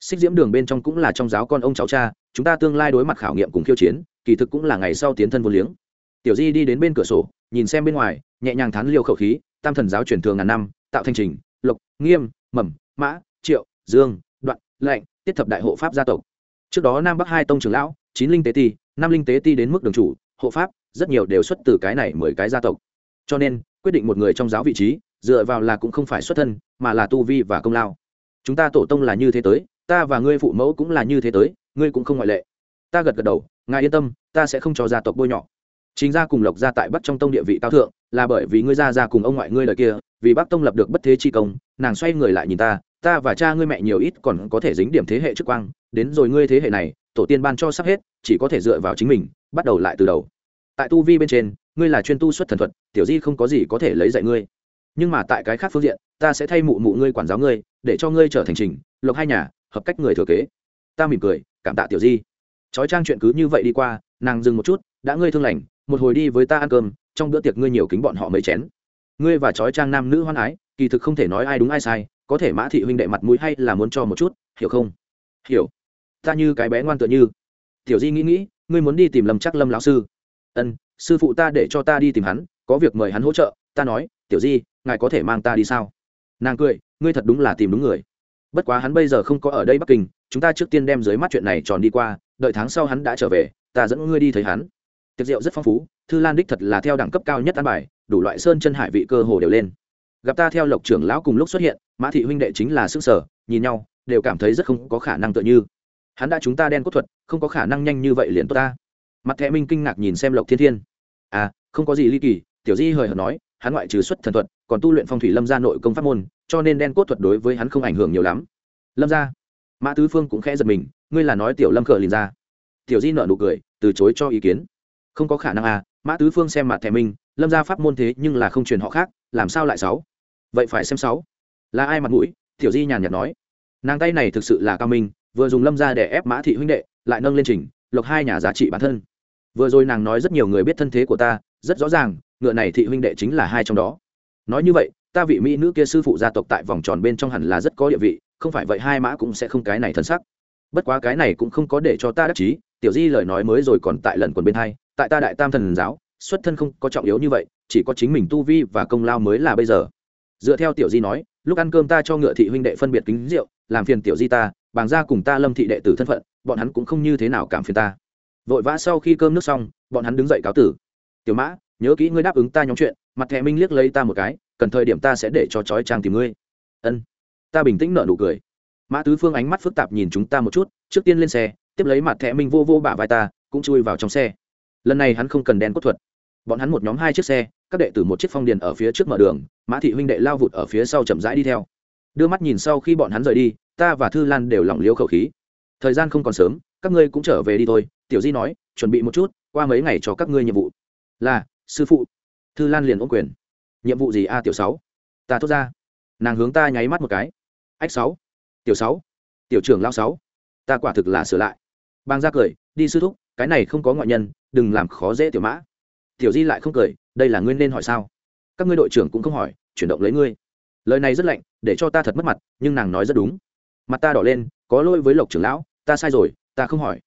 A: Xích diễm đường bên trong cũng là trong giáo con ông cháu cha, chúng ta tương lai đối mặt khảo nghiệm cùng khiêu chiến, kỳ thực cũng là ngày sau tiến thân vô liếng. Tiểu di đi đến bên cửa sổ, nhìn xem bên ngoài, nhẹ nhàng thán liêu khẩu khí, tam thần giáo truyền thường ngàn năm, tạo thanh trình, lộc, nghiêm, mầm, mã, triệu, dương, đoạn, lệnh, tiết thập đại hộ pháp gia tộc. Trước đó nam bắc hai tông trưởng lão, chín linh tế ti, năm linh tế ti đến mức đường chủ, hộ pháp rất nhiều đều xuất từ cái này mười cái gia tộc. Cho nên, quyết định một người trong giáo vị trí, dựa vào là cũng không phải xuất thân, mà là tu vi và công lao. Chúng ta tổ tông là như thế tới, ta và ngươi phụ mẫu cũng là như thế tới, ngươi cũng không ngoại lệ. Ta gật gật đầu, ngài yên tâm, ta sẽ không cho gia tộc bôi nhọ. Chính gia cùng lộc gia tại bắc trong tông địa vị cao thượng, là bởi vì ngươi gia gia cùng ông ngoại ngươi lời kia, vì bắc tông lập được bất thế chi công, nàng xoay người lại nhìn ta ta và cha ngươi mẹ nhiều ít còn có thể dính điểm thế hệ trước quang, đến rồi ngươi thế hệ này, tổ tiên ban cho sắp hết, chỉ có thể dựa vào chính mình, bắt đầu lại từ đầu tại tu vi bên trên, ngươi là chuyên tu xuất thần thuật, tiểu di không có gì có thể lấy dạy ngươi. Nhưng mà tại cái khác phương diện, ta sẽ thay mụ mụ ngươi quản giáo ngươi, để cho ngươi trở thành trình, lộc hai nhà, hợp cách người thừa kế. Ta mỉm cười, cảm tạ tiểu di. Trói trang chuyện cứ như vậy đi qua, nàng dừng một chút, đã ngươi thương lành, một hồi đi với ta ăn cơm, trong bữa tiệc ngươi nhiều kính bọn họ mấy chén. Ngươi và trói trang nam nữ hoan ái, kỳ thực không thể nói ai đúng ai sai, có thể mã thị huynh đệ mặt mũi hay là muốn cho một chút, hiểu không? Hiểu. Ta như cái bé ngoan tựa như. Tiểu di nghĩ nghĩ, ngươi muốn đi tìm lâm chắc lâm lão sư ân, sư phụ ta để cho ta đi tìm hắn, có việc mời hắn hỗ trợ, ta nói, tiểu di, ngài có thể mang ta đi sao? Nàng cười, ngươi thật đúng là tìm đúng người. Bất quá hắn bây giờ không có ở đây bắc kinh, chúng ta trước tiên đem dưới mắt chuyện này tròn đi qua, đợi tháng sau hắn đã trở về, ta dẫn ngươi đi thấy hắn. Tiệc rượu rất phong phú, thư lan đích thật là theo đẳng cấp cao nhất ăn bài, đủ loại sơn chân hải vị cơ hồ đều lên. Gặp ta theo lộc trưởng lão cùng lúc xuất hiện, mã thị huynh đệ chính là sức sở nhìn nhau, đều cảm thấy rất không có khả năng tựa như. Hắn đã chúng ta đen cốt thuật, không có khả năng nhanh như vậy liền tốt ta mặt thẹ minh kinh ngạc nhìn xem lộc thiên thiên. À không có gì ly kỳ, tiểu di hời hợt nói, hắn ngoại trừ xuất thần thuật, còn tu luyện phong thủy lâm gia nội công pháp môn, cho nên đen cốt thuật đối với hắn không ảnh hưởng nhiều lắm. Lâm gia, mã tứ phương cũng khẽ giật mình, ngươi là nói tiểu lâm cờ liền ra. Tiểu di nợ nụ cười, từ chối cho ý kiến. Không có khả năng à mã tứ phương xem mặt thẻ minh, lâm gia pháp môn thế nhưng là không truyền họ khác, làm sao lại sáu? Vậy phải xem sáu. Là ai mặt mũi? Tiểu di nhàn nhạt nói. Nàng tay này thực sự là cao minh, vừa dùng lâm gia để ép mã thị huynh đệ, lại nâng lên trình, lộc hai nhà giá trị bản thân vừa rồi nàng nói rất nhiều người biết thân thế của ta, rất rõ ràng, ngựa này thị huynh đệ chính là hai trong đó. Nói như vậy, ta vị mỹ nữ kia sư phụ gia tộc tại vòng tròn bên trong hẳn là rất có địa vị, không phải vậy hai mã cũng sẽ không cái này thân sắc. Bất quá cái này cũng không có để cho ta đắc chí, tiểu di lời nói mới rồi còn tại lần quần bên hai, tại ta đại tam thần giáo, xuất thân không có trọng yếu như vậy, chỉ có chính mình tu vi và công lao mới là bây giờ. Dựa theo tiểu di nói, lúc ăn cơm ta cho ngựa thị huynh đệ phân biệt kính rượu, làm phiền tiểu di ta, bàng ra cùng ta lâm thị đệ tử thân phận, bọn hắn cũng không như thế nào cảm phiền ta vội vã sau khi cơm nước xong, bọn hắn đứng dậy cáo tử. Tiểu mã, nhớ kỹ ngươi đáp ứng ta nhóm chuyện, mặt thẹ minh liếc lấy ta một cái, cần thời điểm ta sẽ để cho chói trang tìm ngươi. Ân. Ta bình tĩnh nở nụ cười. Mã tứ phương ánh mắt phức tạp nhìn chúng ta một chút, trước tiên lên xe, tiếp lấy mặt thẹ minh vô vô bả vai ta, cũng chui vào trong xe. Lần này hắn không cần đen cốt thuật. Bọn hắn một nhóm hai chiếc xe, các đệ tử một chiếc phong điền ở phía trước mở đường, mã thị huynh đệ lao vụt ở phía sau chậm rãi đi theo. Đưa mắt nhìn sau khi bọn hắn rời đi, ta và thư lan đều lỏng liếu khẩu khí. Thời gian không còn sớm, các ngươi cũng trở về đi thôi tiểu di nói, chuẩn bị một chút, qua mấy ngày cho các ngươi nhiệm vụ. Là, sư phụ. Thư lan liền ôm quyền. Nhiệm vụ gì a, tiểu sáu? Ta thốt ra. Nàng hướng ta nháy mắt một cái. Ách sáu. Tiểu sáu. Tiểu trưởng lao sáu. Ta quả thực là sửa lại. Bang ra cười, đi sư thúc, cái này không có ngoại nhân, đừng làm khó dễ tiểu mã. Tiểu di lại không cười, đây là ngươi nên hỏi sao? Các ngươi đội trưởng cũng không hỏi, chuyển động lấy ngươi. Lời này rất lạnh, để cho ta thật mất mặt, nhưng nàng nói rất đúng. Mặt ta đỏ lên, có lỗi với lộc trưởng lão, ta sai rồi, ta không hỏi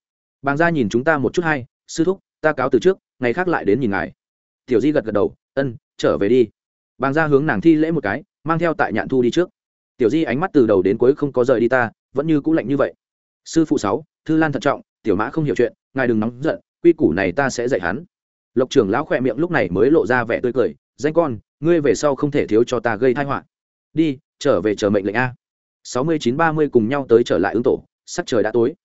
A: bàng gia nhìn chúng ta một chút hay, sư thúc, ta cáo từ trước, ngày khác lại đến nhìn ngài. Tiểu di gật gật đầu, ân, trở về đi. Bàng gia hướng nàng thi lễ một cái, mang theo tại nhạn thu đi trước. Tiểu di ánh mắt từ đầu đến cuối không có rời đi ta, vẫn như cũ lạnh như vậy. Sư phụ sáu, thư lan thận trọng, tiểu mã không hiểu chuyện, ngài đừng nóng giận, quy củ này ta sẽ dạy hắn. Lộc trưởng lão khỏe miệng lúc này mới lộ ra vẻ tươi cười, danh con, ngươi về sau không thể thiếu cho ta gây thai họa. Đi, trở về chờ mệnh lệnh a. Sáu mươi chín ba mươi cùng nhau tới trở lại ứng tổ, sắc trời đã tối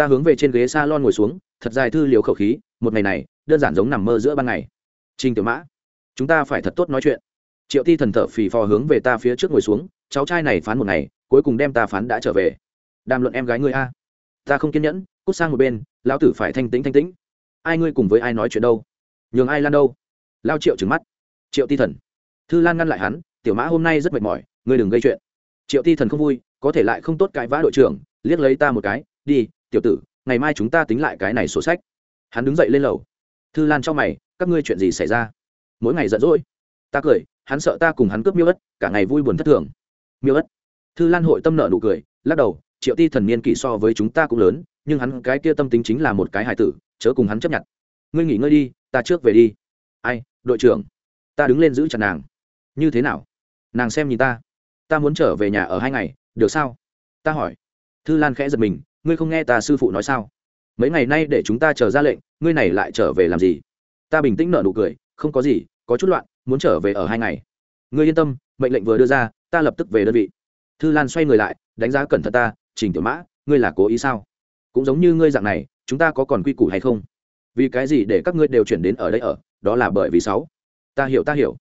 A: ta hướng về trên ghế s a lon ngồi xuống, thật dài thư liều khẩu khí, một ngày này, đơn giản giống nằm mơ giữa ban ngày. Trình tiểu mã, chúng ta phải thật tốt nói chuyện. Triệu ti thần thở phì phò hướng về ta phía trước ngồi xuống, cháu trai này phán một ngày, cuối cùng đem ta phán đã trở về. Đàm luận em gái ngươi a. Ta không kiên nhẫn, cút sang một bên, lão tử phải thanh tĩnh thanh tĩnh. Ai ngươi cùng với ai nói chuyện đâu? Nhường ai lan đâu? Lao triệu trừng mắt. Triệu ti thần. Thư lan ngăn lại hắn, tiểu mã, hôm nay rất mệt mỏi, ngươi đừng gây chuyện. Triệu ti thần không vui, có thể lại không tốt cãi vã đội trưởng, liếc lấy ta một cái, đi tiểu tử, ngày mai chúng ta tính lại cái này sổ sách. Hắn đứng dậy lên lầu. Thư lan cho mày, các ngươi chuyện gì xảy ra? Mỗi ngày giận dỗi. Ta cười, hắn sợ ta cùng hắn cướp miêu ất, cả ngày vui buồn thất thường. Miêu ất. Thư lan hội tâm nợ nụ cười, lắc đầu, triệu ti thần niên kỷ so với chúng ta cũng lớn, nhưng hắn cái kia tâm tính chính là một cái hài tử, chớ cùng hắn chấp nhận. Ngươi nghỉ ngơi đi, ta trước về đi. Ai, đội trưởng? Ta đứng lên giữ chặt nàng. Như thế nào? Nàng xem nhìn ta. Ta muốn trở về nhà ở hai ngày, được sao? Ta hỏi. Thư lan khẽ giật mình ngươi không nghe ta sư phụ nói sao? Mấy ngày nay để chúng ta chờ ra lệnh, ngươi này lại trở về làm gì? Ta bình tĩnh nở nụ cười, không có gì, có chút loạn, muốn trở về ở hai ngày. Ngươi yên tâm, mệnh lệnh vừa đưa ra, ta lập tức về đơn vị. Thư lan xoay người lại, đánh giá cẩn thận ta, trình tiểu mã, ngươi là cố ý sao? Cũng giống như ngươi dạng này, chúng ta có còn quy củ hay không? Vì cái gì để các ngươi đều chuyển đến ở đây ở? Đó là bởi vì sáu. Ta hiểu ta hiểu.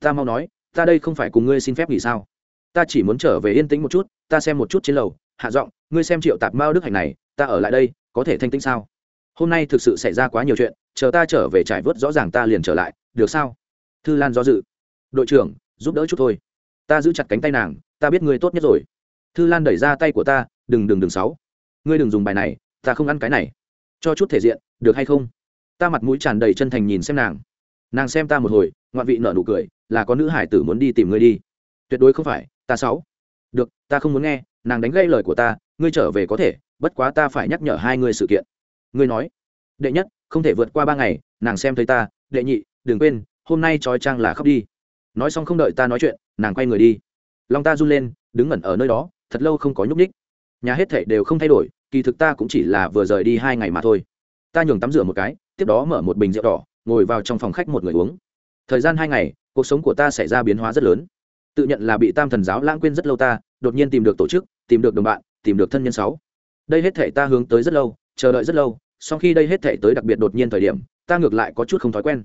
A: Ta mau nói, ta đây không phải cùng ngươi xin phép nghỉ sao? Ta chỉ muốn trở về yên tĩnh một chút, ta xem một chút trên lầu hạ giọng, ngươi xem triệu tạp mao đức hành này, ta ở lại đây, có thể thanh tĩnh sao? Hôm nay thực sự xảy ra quá nhiều chuyện, chờ ta trở về trải vớt rõ ràng ta liền trở lại, được sao? Thư lan do dự. Đội trưởng, giúp đỡ chút thôi. Ta giữ chặt cánh tay nàng, ta biết ngươi tốt nhất rồi. Thư lan đẩy ra tay của ta, đừng đừng đừng sáu ngươi đừng dùng bài này, ta không ăn cái này. Cho chút thể diện, được hay không? Ta mặt mũi tràn đầy chân thành nhìn xem nàng. Nàng xem ta một hồi, ngoạn vị nợ nụ cười, là có nữ hải tử muốn đi tìm ngươi đi. Tuyệt đối không phải, ta sáu được, ta không muốn nghe nàng đánh gây lời của ta, ngươi trở về có thể, bất quá ta phải nhắc nhở hai người sự kiện. Ngươi nói, đệ nhất, không thể vượt qua ba ngày, nàng xem thấy ta, đệ nhị, đừng quên, hôm nay trói trang là khóc đi. Nói xong không đợi ta nói chuyện, nàng quay người đi. Lòng ta run lên, đứng ngẩn ở nơi đó, thật lâu không có nhúc ních nhà hết thảy đều không thay đổi, kỳ thực ta cũng chỉ là vừa rời đi hai ngày mà thôi. Ta nhường tắm rửa một cái, tiếp đó mở một bình rượu đỏ, ngồi vào trong phòng khách một người uống. Thời gian hai ngày, cuộc sống của ta xảy ra biến hóa rất lớn tự nhận là bị tam thần giáo lãng quên rất lâu ta, đột nhiên tìm được tổ chức, tìm được đồng bạn, tìm được thân nhân sáu. Đây hết thể ta hướng tới rất lâu, chờ đợi rất lâu sau khi đây hết thể tới đặc biệt đột nhiên thời điểm, ta ngược lại có chút không thói quen.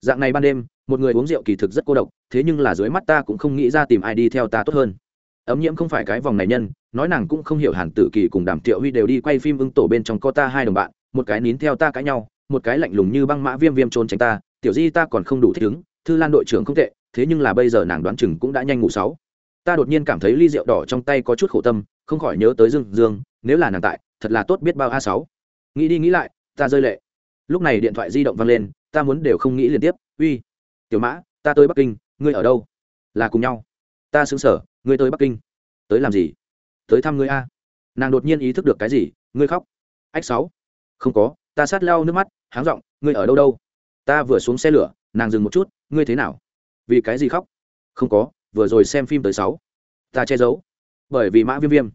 A: Dạng này ban đêm, một người uống rượu kỳ thực rất cô độc, thế nhưng là dưới mắt ta cũng không nghĩ ra tìm ai đi theo ta tốt hơn. Ấm nhiễm không phải cái vòng này nhân, nói nàng cũng không hiểu hàn tử kỳ cùng đàm tiệu huy đều đi quay phim ưng tổ bên trong có ta hai đồng bạn, một cái nín theo ta cãi nhau, một cái lạnh lùng như băng mã viêm viêm trốn tránh ta, tiểu di ta còn không đủ thích ứng, thư lan đội trưởng không tệ thế nhưng là bây giờ nàng đoán chừng cũng đã nhanh ngủ sáu. Ta đột nhiên cảm thấy ly rượu đỏ trong tay có chút khổ tâm, không khỏi nhớ tới dương dương, nếu là nàng tại, thật là tốt biết bao a sáu. Nghĩ đi nghĩ lại, ta rơi lệ. Lúc này điện thoại di động vang lên, ta muốn đều không nghĩ liên tiếp, uy, tiểu mã, ta tới bắc kinh, ngươi ở đâu? Là cùng nhau. Ta xứng sở, ngươi tới bắc kinh. Tới làm gì? Tới thăm ngươi a. Nàng đột nhiên ý thức được cái gì, ngươi khóc. Ách sáu. Không có, ta sát leo nước mắt, háng r ộ n g ngươi ở đâu đâu? Ta vừa xuống xe lửa, nàng dừng một chút, ngươi thế nào? Vì cái gì khóc? Không có, vừa rồi xem phim tới sáu. Ta che giấu. Bởi vì mã viêm viêm.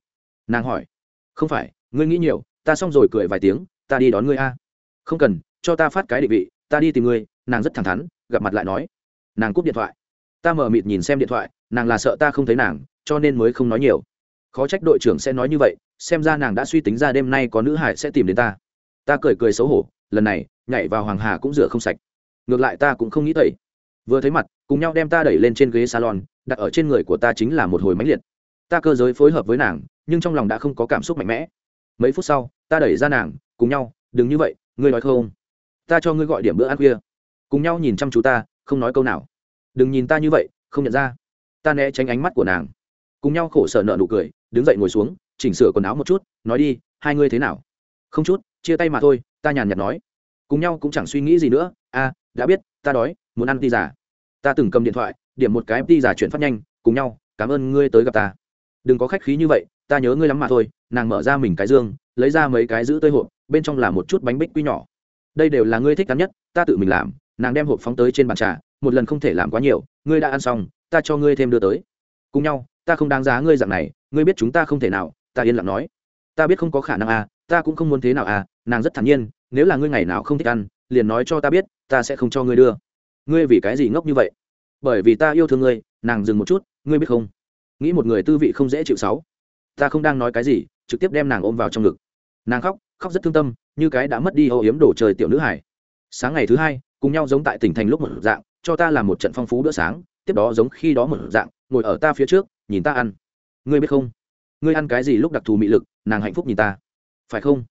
A: Nàng hỏi. Không phải, ngươi nghĩ nhiều, ta xong rồi cười vài tiếng, ta đi đón ngươi a. Không cần, cho ta phát cái định vị, ta đi tìm ngươi, nàng rất thẳng thắn, gặp mặt lại nói. Nàng cúp điện thoại. Ta mở mịt nhìn xem điện thoại, nàng là sợ ta không thấy nàng, cho nên mới không nói nhiều. Khó trách đội trưởng sẽ nói như vậy, xem ra nàng đã suy tính ra đêm nay có nữ hải sẽ tìm đến ta. Ta cười cười xấu hổ, lần này, nhảy vào hoàng hà cũng rửa không sạch. Ngược lại ta cũng không nghĩ tẩy vừa thấy mặt, cùng nhau đem ta đẩy lên trên ghế salon, đặt ở trên người của ta chính là một hồi máy liệt. Ta cơ giới phối hợp với nàng, nhưng trong lòng đã không có cảm xúc mạnh mẽ. Mấy phút sau, ta đẩy ra nàng, cùng nhau, đừng như vậy, ngươi nói không? Ta cho ngươi gọi điểm bữa ăn khuya. Cùng nhau nhìn chăm chú ta, không nói câu nào. Đừng nhìn ta như vậy, không nhận ra. Ta né tránh ánh mắt của nàng. Cùng nhau khổ sở nợ nụ cười, đứng dậy ngồi xuống, chỉnh sửa quần áo một chút, nói đi, hai ngươi thế nào? Không chút, chia tay mà thôi, ta nhàn nhạt nói. Cùng nhau cũng chẳng suy nghĩ gì nữa a đã biết, ta đói, muốn ăn ti giả ta từng cầm điện thoại, điểm một cái đi giả chuyển phát nhanh, cùng nhau, cảm ơn ngươi tới gặp ta. Đừng có khách khí như vậy, ta nhớ ngươi lắm mà thôi, nàng mở ra mình cái dương, lấy ra mấy cái giữ tơi hộp, bên trong là một chút bánh bích quy nhỏ. Đây đều là ngươi thích cắn nhất, ta tự mình làm, nàng đem hộp phóng tới trên bàn trà, một lần không thể làm quá nhiều, ngươi đã ăn xong, ta cho ngươi thêm đưa tới. Cùng nhau, ta không đáng giá ngươi dạng này, ngươi biết chúng ta không thể nào, ta yên lặng nói. Ta biết không có khả năng à ta cũng không muốn thế nào à nàng rất thản nhiên, nếu là ngươi ngày nào không thích ăn, liền nói cho ta biết, ta sẽ không cho ngươi đưa ngươi vì cái gì ngốc như vậy? Bởi vì ta yêu thương ngươi, nàng dừng một chút, ngươi biết không? Nghĩ một người tư vị không dễ chịu sáu. Ta không đang nói cái gì, trực tiếp đem nàng ôm vào trong ngực. Nàng khóc khóc rất thương tâm, như cái đã mất đi âu yếm đổ trời tiểu nữ hải. Sáng ngày thứ hai, cùng nhau giống tại tỉnh thành lúc một dạng, cho ta làm một trận phong phú bữa sáng, tiếp đó giống khi đó một dạng, ngồi ở ta phía trước, nhìn ta ăn. Ngươi biết không? Ngươi ăn cái gì lúc đặc thù mị lực, nàng hạnh phúc nhìn ta. Phải không?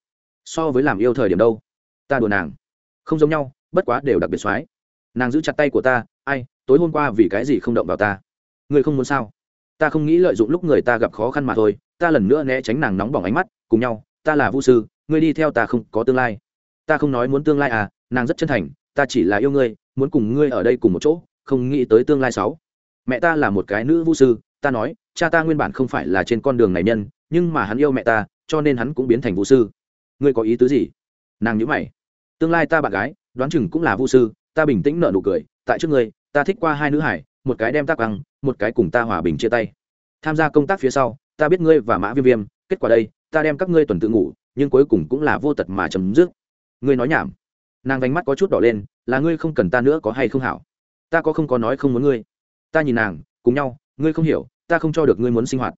A: So với làm yêu thời điểm đâu? Ta đùa nàng. Không giống nhau, bất quá đều đặc biệt soái nàng giữ chặt tay của ta, ai, tối hôm qua vì cái gì không động vào ta? Ngươi không muốn sao? Ta không nghĩ lợi dụng lúc người ta gặp khó khăn mà thôi, ta lần nữa né tránh nàng nóng bỏng ánh mắt, cùng nhau, ta là vũ sư, ngươi đi theo ta không có tương lai. Ta không nói muốn tương lai à nàng rất chân thành, ta chỉ là yêu ngươi, muốn cùng ngươi ở đây cùng một chỗ, không nghĩ tới tương lai sáu. Mẹ ta là một cái nữ vũ sư, ta nói, cha ta nguyên bản không phải là trên con đường này nhân, nhưng mà hắn yêu mẹ ta, cho nên hắn cũng biến thành vũ sư. Ngươi có ý tứ gì? Nàng nhữ mày. Tương lai ta bạn gái, đoán chừng cũng là vũ sư ta bình tĩnh nợ nụ cười, tại trước ngươi, ta thích qua hai nữ hải, một cái đem tác quăng một cái cùng ta hòa bình chia tay. Tham gia công tác phía sau, ta biết ngươi và mã viêm viêm, kết quả đây, ta đem các ngươi tuần tự ngủ, nhưng cuối cùng cũng là vô tật mà chấm dứt. Ngươi nói nhảm. Nàng vánh mắt có chút đỏ lên, là ngươi không cần ta nữa có hay không hảo? Ta có không có nói không muốn ngươi. Ta nhìn nàng, cùng nhau, ngươi không hiểu, ta không cho được ngươi muốn sinh hoạt.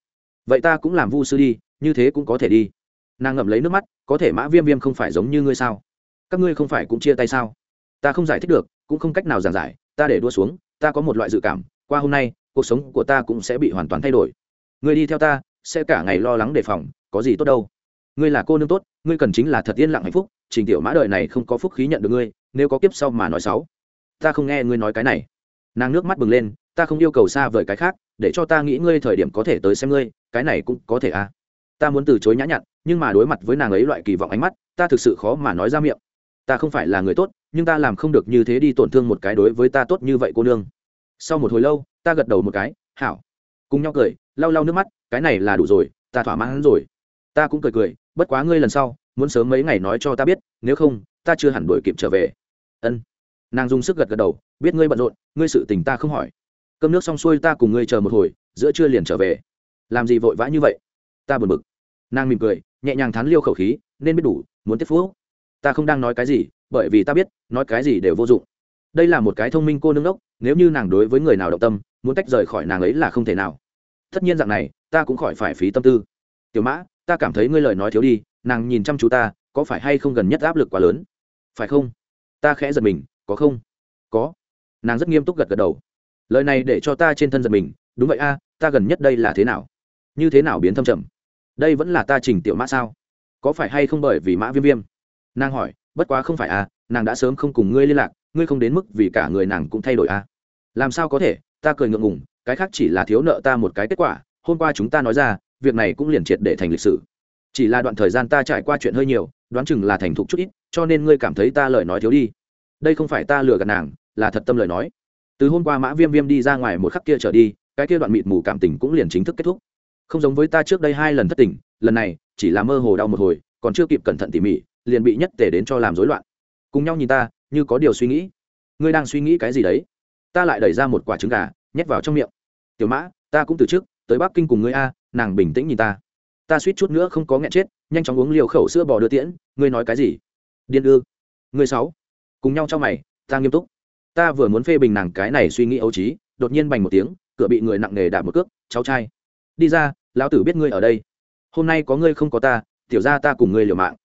A: Vậy ta cũng làm vu sư đi, như thế cũng có thể đi. Nàng ngậm lấy nước mắt, có thể mã viêm viêm không phải giống như ngươi sao? Các ngươi không phải cũng chia tay sao? Ta không giải thích được, cũng không cách nào giảng giải, ta để đua xuống, ta có một loại dự cảm, qua hôm nay, cuộc sống của ta cũng sẽ bị hoàn toàn thay đổi. Ngươi đi theo ta, sẽ cả ngày lo lắng đề phòng, có gì tốt đâu. Ngươi là cô nương tốt, ngươi cần chính là thật yên lặng hạnh phúc, trình tiểu mã đời này không có phúc khí nhận được ngươi, nếu có kiếp sau mà nói xấu. Ta không nghe ngươi nói cái này. Nàng nước mắt bừng lên, ta không yêu cầu xa vời cái khác, để cho ta nghĩ ngươi thời điểm có thể tới xem ngươi, cái này cũng có thể à. Ta muốn từ chối nhã nhặn, nhưng mà đối mặt với nàng ấy loại kỳ vọng ánh mắt, ta thực sự khó mà nói ra miệng ta không phải là người tốt, nhưng ta làm không được như thế đi tổn thương một cái đối với ta tốt như vậy cô nương. Sau một hồi lâu, ta gật đầu một cái, hảo. Cùng nhau cười, lau lau nước mắt, cái này là đủ rồi, ta thỏa mãn rồi. Ta cũng cười cười, bất quá ngươi lần sau, muốn sớm mấy ngày nói cho ta biết, nếu không, ta chưa hẳn đổi kịp trở về. Ân. Nàng dùng sức gật gật đầu, biết ngươi bận rộn, ngươi sự tình ta không hỏi. Cơm nước xong xuôi ta cùng ngươi chờ một hồi, giữa trưa liền trở về. Làm gì vội vã như vậy? Ta buồn bực. Nàng mỉm cười, nhẹ nhàng thán liêu khẩu khí, nên biết đủ, muốn tiếp phú ta không đang nói cái gì, bởi vì ta biết, nói cái gì đều vô dụng. Đây là một cái thông minh cô nương ốc nếu như nàng đối với người nào động tâm, muốn tách rời khỏi nàng ấy là không thể nào. Tất nhiên dạng này, ta cũng khỏi phải phí tâm tư. Tiểu mã, ta cảm thấy ngươi lời nói thiếu đi, nàng nhìn chăm chú ta, có phải hay không gần nhất áp lực quá lớn? Phải không? Ta khẽ giật mình, có không? Có. Nàng rất nghiêm túc gật gật đầu. Lời này để cho ta trên thân giật mình, đúng vậy a, ta gần nhất đây là thế nào? Như thế nào biến thâm trầm? Đây vẫn là ta trình tiểu mã sao? Có phải hay không bởi vì mã viêm viêm? Nàng hỏi, bất quá không phải à nàng đã sớm không cùng ngươi liên lạc, ngươi không đến mức vì cả người nàng cũng thay đổi à? Làm sao có thể, ta cười ngượng ngùng, cái khác chỉ là thiếu nợ ta một cái kết quả, hôm qua chúng ta nói ra, việc này cũng liền triệt để thành lịch sử. Chỉ là đoạn thời gian ta trải qua chuyện hơi nhiều, đoán chừng là thành thục chút ít, cho nên ngươi cảm thấy ta lời nói thiếu đi. Đây không phải ta lừa gạt nàng, là thật tâm lời nói. Từ hôm qua mã viêm viêm đi ra ngoài một khắc kia trở đi, cái kia đoạn mịt mù cảm tình cũng liền chính thức kết thúc. Không giống với ta trước đây hai lần thất tình, lần này chỉ là mơ hồ đau một hồi, còn chưa kịp cẩn thận tỉ mỉ liền bị nhất tể đến cho làm rối loạn. Cùng nhau nhìn ta, như có điều suy nghĩ. Ngươi đang suy nghĩ cái gì đấy? Ta lại đẩy ra một quả trứng gà, nhét vào trong miệng. Tiểu mã, ta cũng từ trước, tới bắc kinh cùng ngươi a, nàng bình tĩnh nhìn ta. Ta suýt chút nữa không có nghẹn chết, nhanh chóng uống liều khẩu sữa bò đưa tiễn. Ngươi nói cái gì? Điên ư? Ngươi sáu. Cùng nhau cho mày, ta nghiêm túc. Ta vừa muốn phê bình nàng cái này suy nghĩ ấu trí, đột nhiên bành một tiếng, cửa bị người nặng nề đạp một cước, cháu trai. Đi ra, lão tử biết ngươi ở đây. Hôm nay có ngươi không có ta, tiểu ra ta cùng ngươi liều mạng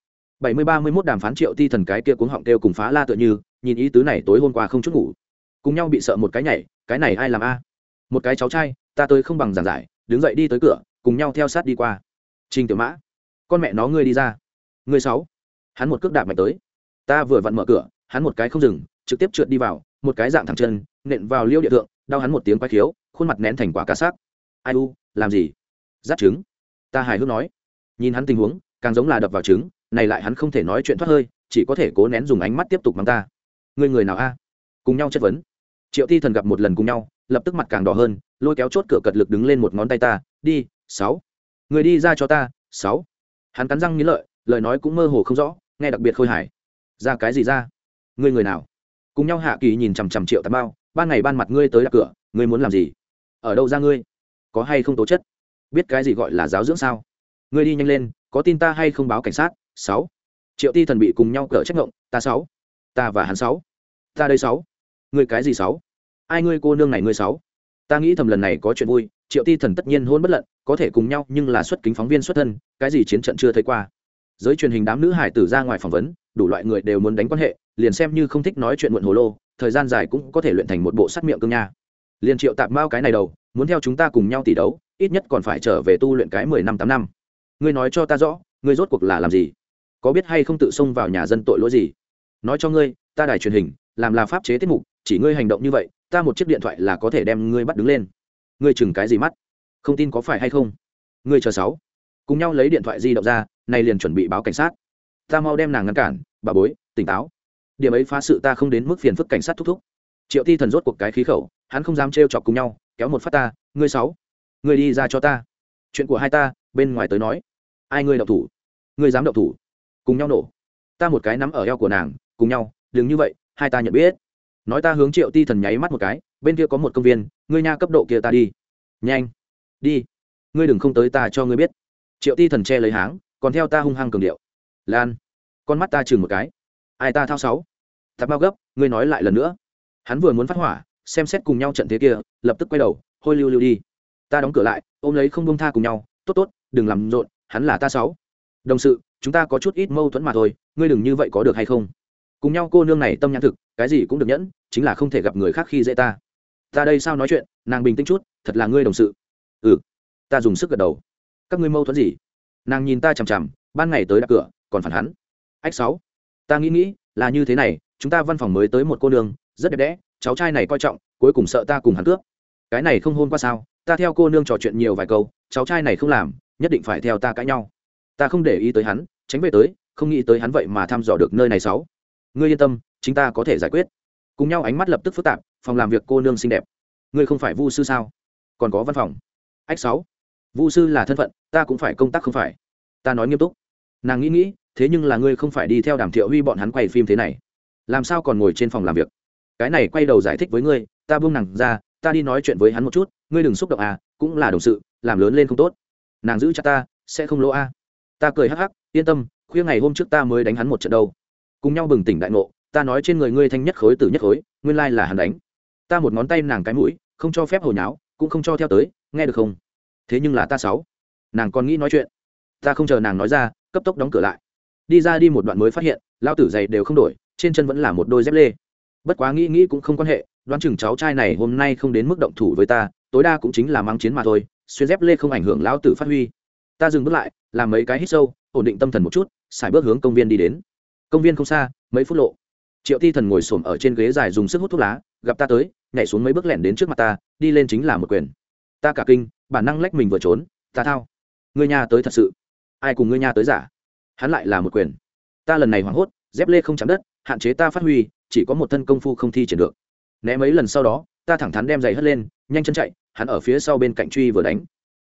A: bảy mươi ba mươi mốt đàm phán triệu ti thần cái kia cuống họng kêu cùng phá la tựa như, nhìn ý tứ này tối hôm qua không chút ngủ. Cùng nhau bị sợ một cái nhảy, cái này ai làm a? Một cái cháu trai, ta tới không bằng giảng giải, đứng dậy đi tới cửa, cùng nhau theo sát đi qua. Trình tiểu mã, con mẹ nó ngươi đi ra. Ngươi sáu, hắn một cước đạp mạnh tới. Ta vừa vặn mở cửa, hắn một cái không dừng, trực tiếp trượt đi vào, một cái dạng thẳng chân, nện vào liêu địa thượng, đau hắn một tiếng quay khiếu, khuôn mặt nén thành quả cá xác. Ai u, làm gì? Dắt trứng. Ta hài hước nói. Nhìn hắn tình huống càng giống là đập vào trứng, này lại hắn không thể nói chuyện thoát hơi, chỉ có thể cố nén dùng ánh mắt tiếp tục mắng ta. Người người nào a? Cùng nhau chất vấn. Triệu Thi thần gặp một lần cùng nhau, lập tức mặt càng đỏ hơn, lôi kéo chốt cửa cật lực đứng lên một ngón tay ta, đi, sáu. Người đi ra cho ta, sáu. Hắn cắn răng nghĩ lợi, lời nói cũng mơ hồ không rõ, nghe đặc biệt khôi hài. Ra cái gì ra? Ngươi người nào? Cùng nhau hạ kỳ nhìn chằm chằm triệu tà bao ban ngày ban mặt ngươi tới đặt cửa, ngươi muốn làm gì? Ở đâu ra ngươi? Có hay không tố chất? Biết cái gì gọi là giáo dưỡng sao? Ngươi đi nhanh lên, có tin ta hay không báo cảnh sát? Sáu. Triệu ti thần bị cùng nhau cỡ trách ngộng, ta sáu. Ta và hắn sáu. Ta đây sáu. Ngươi cái gì sáu? Ai ngươi cô nương này ngươi sáu? Ta nghĩ thầm lần này có chuyện vui, triệu ti thần tất nhiên hôn bất lận, có thể cùng nhau, nhưng là xuất kính phóng viên xuất thân, cái gì chiến trận chưa thấy qua. Giới truyền hình đám nữ hải tử ra ngoài phỏng vấn, đủ loại người đều muốn đánh quan hệ, liền xem như không thích nói chuyện muộn hồ lô, thời gian dài cũng có thể luyện thành một bộ sắt miệng cương nha. Liền triệu tạp mao cái này đầu, muốn theo chúng ta cùng nhau tỷ đấu, ít nhất còn phải trở về tu luyện cái mười năm tám năm ngươi nói cho ta rõ, ngươi rốt cuộc là làm gì? Có biết hay không tự xông vào nhà dân tội lỗi gì? Nói cho ngươi, ta đài truyền hình, làm là pháp chế tiết mục, chỉ ngươi hành động như vậy, ta một chiếc điện thoại là có thể đem ngươi bắt đứng lên. Ngươi chừng cái gì mắt? Không tin có phải hay không? Ngươi chờ sáu. Cùng nhau lấy điện thoại di động ra, nay liền chuẩn bị báo cảnh sát. Ta mau đem nàng ngăn cản, bà bối, tỉnh táo. Điểm ấy phá sự ta không đến mức phiền phức cảnh sát thúc thúc. Triệu ti thần rốt cuộc cái khí khẩu, hắn không dám trêu chọc cùng nhau, kéo một phát ta, ngươi sáu, ngươi đi ra cho ta. Chuyện của hai ta bên ngoài tới nói, ai ngươi đậu thủ? Ngươi dám đậu thủ? Cùng nhau nổ. Ta một cái nắm ở eo của nàng, cùng nhau, đừng như vậy, hai ta nhận biết. Nói ta hướng triệu ti thần nháy mắt một cái, bên kia có một công viên, ngươi nha cấp độ kia ta đi. Nhanh, đi. Ngươi đừng không tới ta cho ngươi biết. Triệu ti thần che lấy háng, còn theo ta hung hăng cường điệu. Lan. Con mắt ta chừng một cái. Ai ta thao sáu? Tạp bao gấp, ngươi nói lại lần nữa. Hắn vừa muốn phát hỏa, xem xét cùng nhau trận thế kia, lập tức quay đầu, hôi lưu lưu đi. Ta đóng cửa lại, ôm lấy không bông tha cùng nhau tốt tốt, đừng làm rộn, hắn là ta sáu. Đồng sự, chúng ta có chút ít mâu thuẫn mà thôi, ngươi đừng như vậy có được hay không? Cùng nhau cô nương này tâm nhãn thực, cái gì cũng được nhẫn, chính là không thể gặp người khác khi dễ ta. Ta đây sao nói chuyện, nàng bình tĩnh chút, thật là ngươi đồng sự. Ừ ta dùng sức gật đầu. Các ngươi mâu thuẫn gì? Nàng nhìn ta chằm chằm, ban ngày tới đặt cửa, còn phản hắn. Ách sáu, ta nghĩ nghĩ, là như thế này, chúng ta văn phòng mới tới một cô nương, rất đẹp đẽ, cháu trai này coi trọng, cuối cùng sợ ta cùng hắn cướp. Cái này không hôn qua sao? Ta theo cô nương trò chuyện nhiều vài câu, cháu trai này không làm, nhất định phải theo ta cãi nhau. Ta không để ý tới hắn, tránh về tới, không nghĩ tới hắn vậy mà thăm dò được nơi này sáu. Ngươi yên tâm chúng ta có thể giải quyết. Cùng nhau ánh mắt lập tức phức tạp, phòng làm việc cô nương xinh đẹp. Ngươi không phải vu sư sao? Còn có văn phòng. Ách sáu. Vu sư là thân phận, ta cũng phải công tác không phải. Ta nói nghiêm túc. Nàng nghĩ nghĩ, thế nhưng là ngươi không phải đi theo đàm thiệu huy bọn hắn quay phim thế này. Làm sao còn ngồi trên phòng làm việc? Cái này quay đầu giải thích với ngươi, ta buông nàng ra ta đi nói chuyện với hắn một chút, ngươi đừng xúc động à cũng là đồng sự, làm lớn lên không tốt. Nàng giữ chặt ta, sẽ không lỗ a. Ta cười hắc hắc, yên tâm, khuya ngày hôm trước ta mới đánh hắn một trận đâu. Cùng nhau bừng tỉnh đại ngộ, ta nói trên người ngươi thanh nhất khối từ nhất khối, nguyên lai là hắn đánh. Ta một ngón tay nàng cái mũi, không cho phép hồi nháo, cũng không cho theo tới, nghe được không? Thế nhưng là ta sáu. Nàng còn nghĩ nói chuyện. Ta không chờ nàng nói ra, cấp tốc đóng cửa lại. Đi ra đi một đoạn mới phát hiện lao tử giày đều không đổi, trên chân vẫn là một đôi dép lê. Bất quá nghĩ nghĩ cũng không quan hệ đoán chừng cháu trai này hôm nay không đến mức động thủ với ta, tối đa cũng chính là mang chiến mà thôi, xuyên dép lê không ảnh hưởng lão tử phát huy. Ta dừng bước lại, làm mấy cái hít sâu, ổn định tâm thần một chút, xài bước hướng công viên đi đến. Công viên không xa, mấy phút lộ. Triệu ti thần ngồi s ổ m ở trên ghế dài dùng sức hút thuốc lá, gặp ta tới, nhảy xuống mấy bước lẻn đến trước mặt ta, đi lên chính là một quyền. Ta cả kinh, bản năng lách mình vừa trốn, ta thao. Ngươi nhà tới thật sự. Ai cùng ngươi nhà tới giả? Hắn lại là một quyền. Ta lần này hoảng hốt, dép lê không chạm đất, hạn chế ta phát huy, chỉ có một thân công phu không thi triển được né mấy lần sau đó, ta thẳng thắn đem giày hất lên, nhanh chân chạy, hắn ở phía sau bên cạnh truy vừa đánh.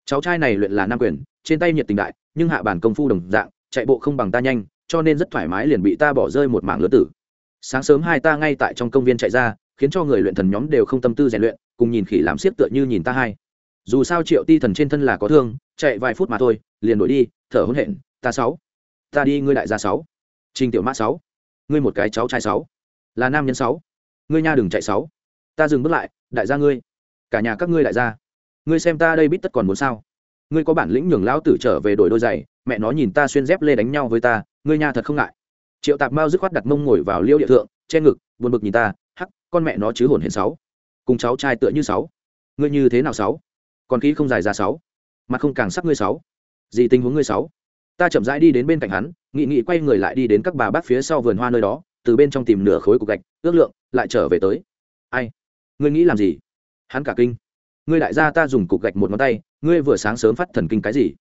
A: Cháu trai này luyện là nam quyền, trên tay nhiệt tình đại, nhưng hạ bản công phu đồng dạng, chạy bộ không bằng ta nhanh, cho nên rất thoải mái liền bị ta bỏ rơi một mảng lứa tử. Sáng sớm hai ta ngay tại trong công viên chạy ra, khiến cho người luyện thần nhóm đều không tâm tư rèn luyện, cùng nhìn khỉ làm siết tựa như nhìn ta hai. Dù sao triệu ti thần trên thân là có thương, chạy vài phút mà thôi, liền đổi đi, thở hôn hển, ta sáu. Ta đi, ngươi đại gia sáu. Trình tiểu mã sáu. Ngươi một cái cháu trai sáu. Là nam nhân sáu ngươi nha đừng chạy sáu. Ta dừng bước lại, đại gia ngươi. Cả nhà các ngươi đại gia. Ngươi xem ta đây bít tất còn muốn sao? Ngươi có bản lĩnh nhường lão tử trở về đổi đôi giày, mẹ nó nhìn ta xuyên dép lê đánh nhau với ta, ngươi nha thật không ngại. Triệu tạp mao dứt khoát đặt mông ngồi vào liêu địa thượng, che ngực, buồn bực nhìn ta, hắc, con mẹ nó chứ hồn hển sáu. Cùng cháu trai tựa như sáu. Ngươi như thế nào sáu? Còn khí không dài ra sáu. Mặt không càng sắc ngươi sáu. Gì tình huống ngươi sáu? Ta chậm rãi đi đến bên cạnh hắn, nghị nghị quay người lại đi đến các bà bác phía sau vườn hoa nơi đó từ bên trong tìm nửa khối cục gạch, ước lượng, lại trở về tới. Ai? Ngươi nghĩ làm gì? Hắn cả kinh. Ngươi đại gia ta dùng cục gạch một ngón tay, ngươi vừa sáng sớm phát thần kinh cái gì?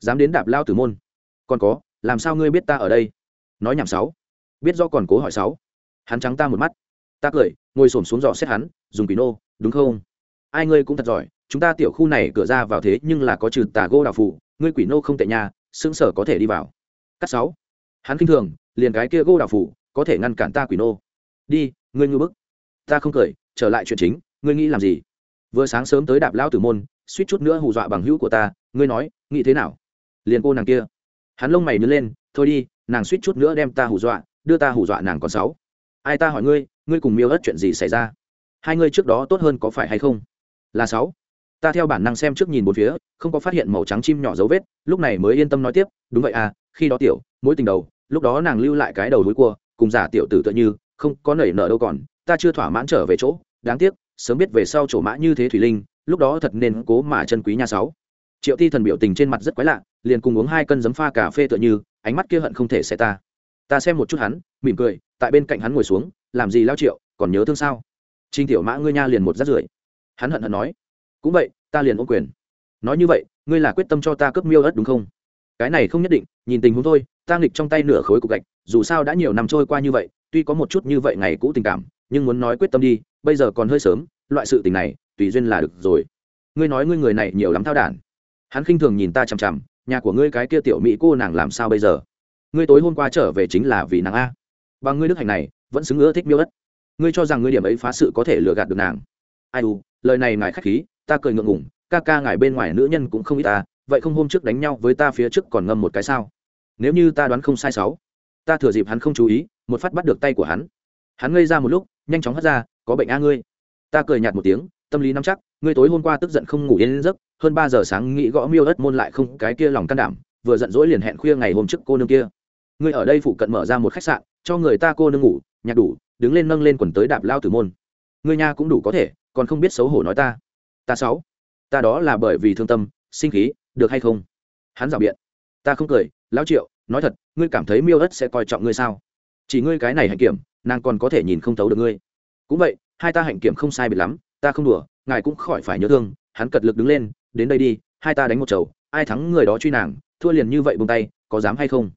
A: Dám đến đạp lao tử môn. Còn có, làm sao ngươi biết ta ở đây? Nói nhảm sáu. Biết do còn cố hỏi sáu. Hắn trắng ta một mắt. Ta cười, ngồi xổm xuống dò xét hắn, dùng quỷ nô, đúng không? Ai ngươi cũng thật giỏi, chúng ta tiểu khu này cửa ra vào thế nhưng là có trừ tà gô đào phụ, ngươi quỷ nô không tệ nhà xương sở có thể đi vào. Cắt sáu. Hắn kinh thường, liền cái kia gô đào phụ có thể ngăn cản ta quỷ nô. Đi, ngươi ngư bức. Ta không cười, trở lại chuyện chính, ngươi nghĩ làm gì? Vừa sáng sớm tới đạp lao tử môn, suýt chút nữa hù dọa bằng hữu của ta, ngươi nói, nghĩ thế nào? Liền cô nàng kia. Hắn lông mày nhớ lên, thôi đi, nàng suýt chút nữa đem ta hù dọa, đưa ta hù dọa nàng còn sáu ai ta hỏi ngươi ngươi cùng miêu ớt chuyện gì xảy ra? Hai ngươi trước đó tốt hơn có phải hay không? Là sáu. Ta theo bản năng xem trước nhìn một phía, không có phát hiện màu trắng chim nhỏ dấu vết, lúc này mới yên tâm nói tiếp, đúng vậy à khi đó tiểu, mối tình đầu, lúc đó nàng lưu lại cái đầu đuối cua cùng giả tiểu tử tựa như, không có nảy nở đâu còn, ta chưa thỏa mãn trở về chỗ, đáng tiếc, sớm biết về sau chỗ mã như thế thủy linh, lúc đó thật nên cố mà chân quý nhà sáu. Triệu ti thần biểu tình trên mặt rất quái lạ, liền cùng uống hai cân giấm pha cà phê tựa như, ánh mắt kia hận không thể xé ta. Ta xem một chút hắn, mỉm cười, tại bên cạnh hắn ngồi xuống, làm gì lao triệu, còn nhớ thương sao? Trinh tiểu mã ngươi nha liền một rát rưởi. Hắn hận hận nói. Cũng vậy, ta liền ôm quyền. Nói như vậy, ngươi là quyết tâm cho ta cướp miêu ớt đúng không? Cái này không nhất định, nhìn tình huống thôi, ta nghịch trong tay nửa khối cục gạch, dù sao đã nhiều năm trôi qua như vậy, tuy có một chút như vậy ngày cũ tình cảm, nhưng muốn nói quyết tâm đi, bây giờ còn hơi sớm, loại sự tình này, tùy duyên là được rồi. Ngươi nói ngươi người này nhiều lắm thao đản. Hắn khinh thường nhìn ta chằm chằm, nhà của ngươi cái kia tiểu mỹ cô nàng làm sao bây giờ? Ngươi tối hôm qua trở về chính là vì nàng a. Bằng ngươi đức hạnh này, vẫn xứng ưa thích miêu ất. Ngươi cho rằng ngươi điểm ấy phá sự có thể lừa gạt được nàng. Ai u, lời này ngài khách khí, ta cười ngượng ngủng ca ca ngài bên ngoài nữ nhân cũng không ít ta vậy không hôm trước đánh nhau với ta phía trước còn ngâm một cái sao? Nếu như ta đoán không sai sáu, ta thừa dịp hắn không chú ý, một phát bắt được tay của hắn. Hắn ngây ra một lúc, nhanh chóng hất ra, có bệnh a ngươi. Ta cười nhạt một tiếng, tâm lý nắm chắc, ngươi tối hôm qua tức giận không ngủ yên giấc, hơn ba giờ sáng nghĩ gõ miêu đất môn lại không, cái kia lòng can đảm, vừa giận dỗi liền hẹn khuya ngày hôm trước cô nương kia. Ngươi ở đây phụ cận mở ra một khách sạn, cho người ta cô nương ngủ, nhạc đủ, đứng lên nâng lên quần tới đạp lao tử môn. Ngươi nha cũng đủ có thể, còn không biết xấu hổ nói ta. Ta sáu, ta đó là bởi vì thương tâm, sinh khí được hay không? Hắn rào biện. Ta không cười, lão triệu, nói thật, ngươi cảm thấy miêu ất sẽ coi trọng ngươi sao? Chỉ ngươi cái này hạnh kiểm, nàng còn có thể nhìn không thấu được ngươi. Cũng vậy, hai ta hạnh kiểm không sai biệt lắm, ta không đùa, ngài cũng khỏi phải nhớ thương, hắn cật lực đứng lên, đến đây đi, hai ta đánh một chầu, ai thắng người đó truy nàng, thua liền như vậy buông tay, có dám hay không?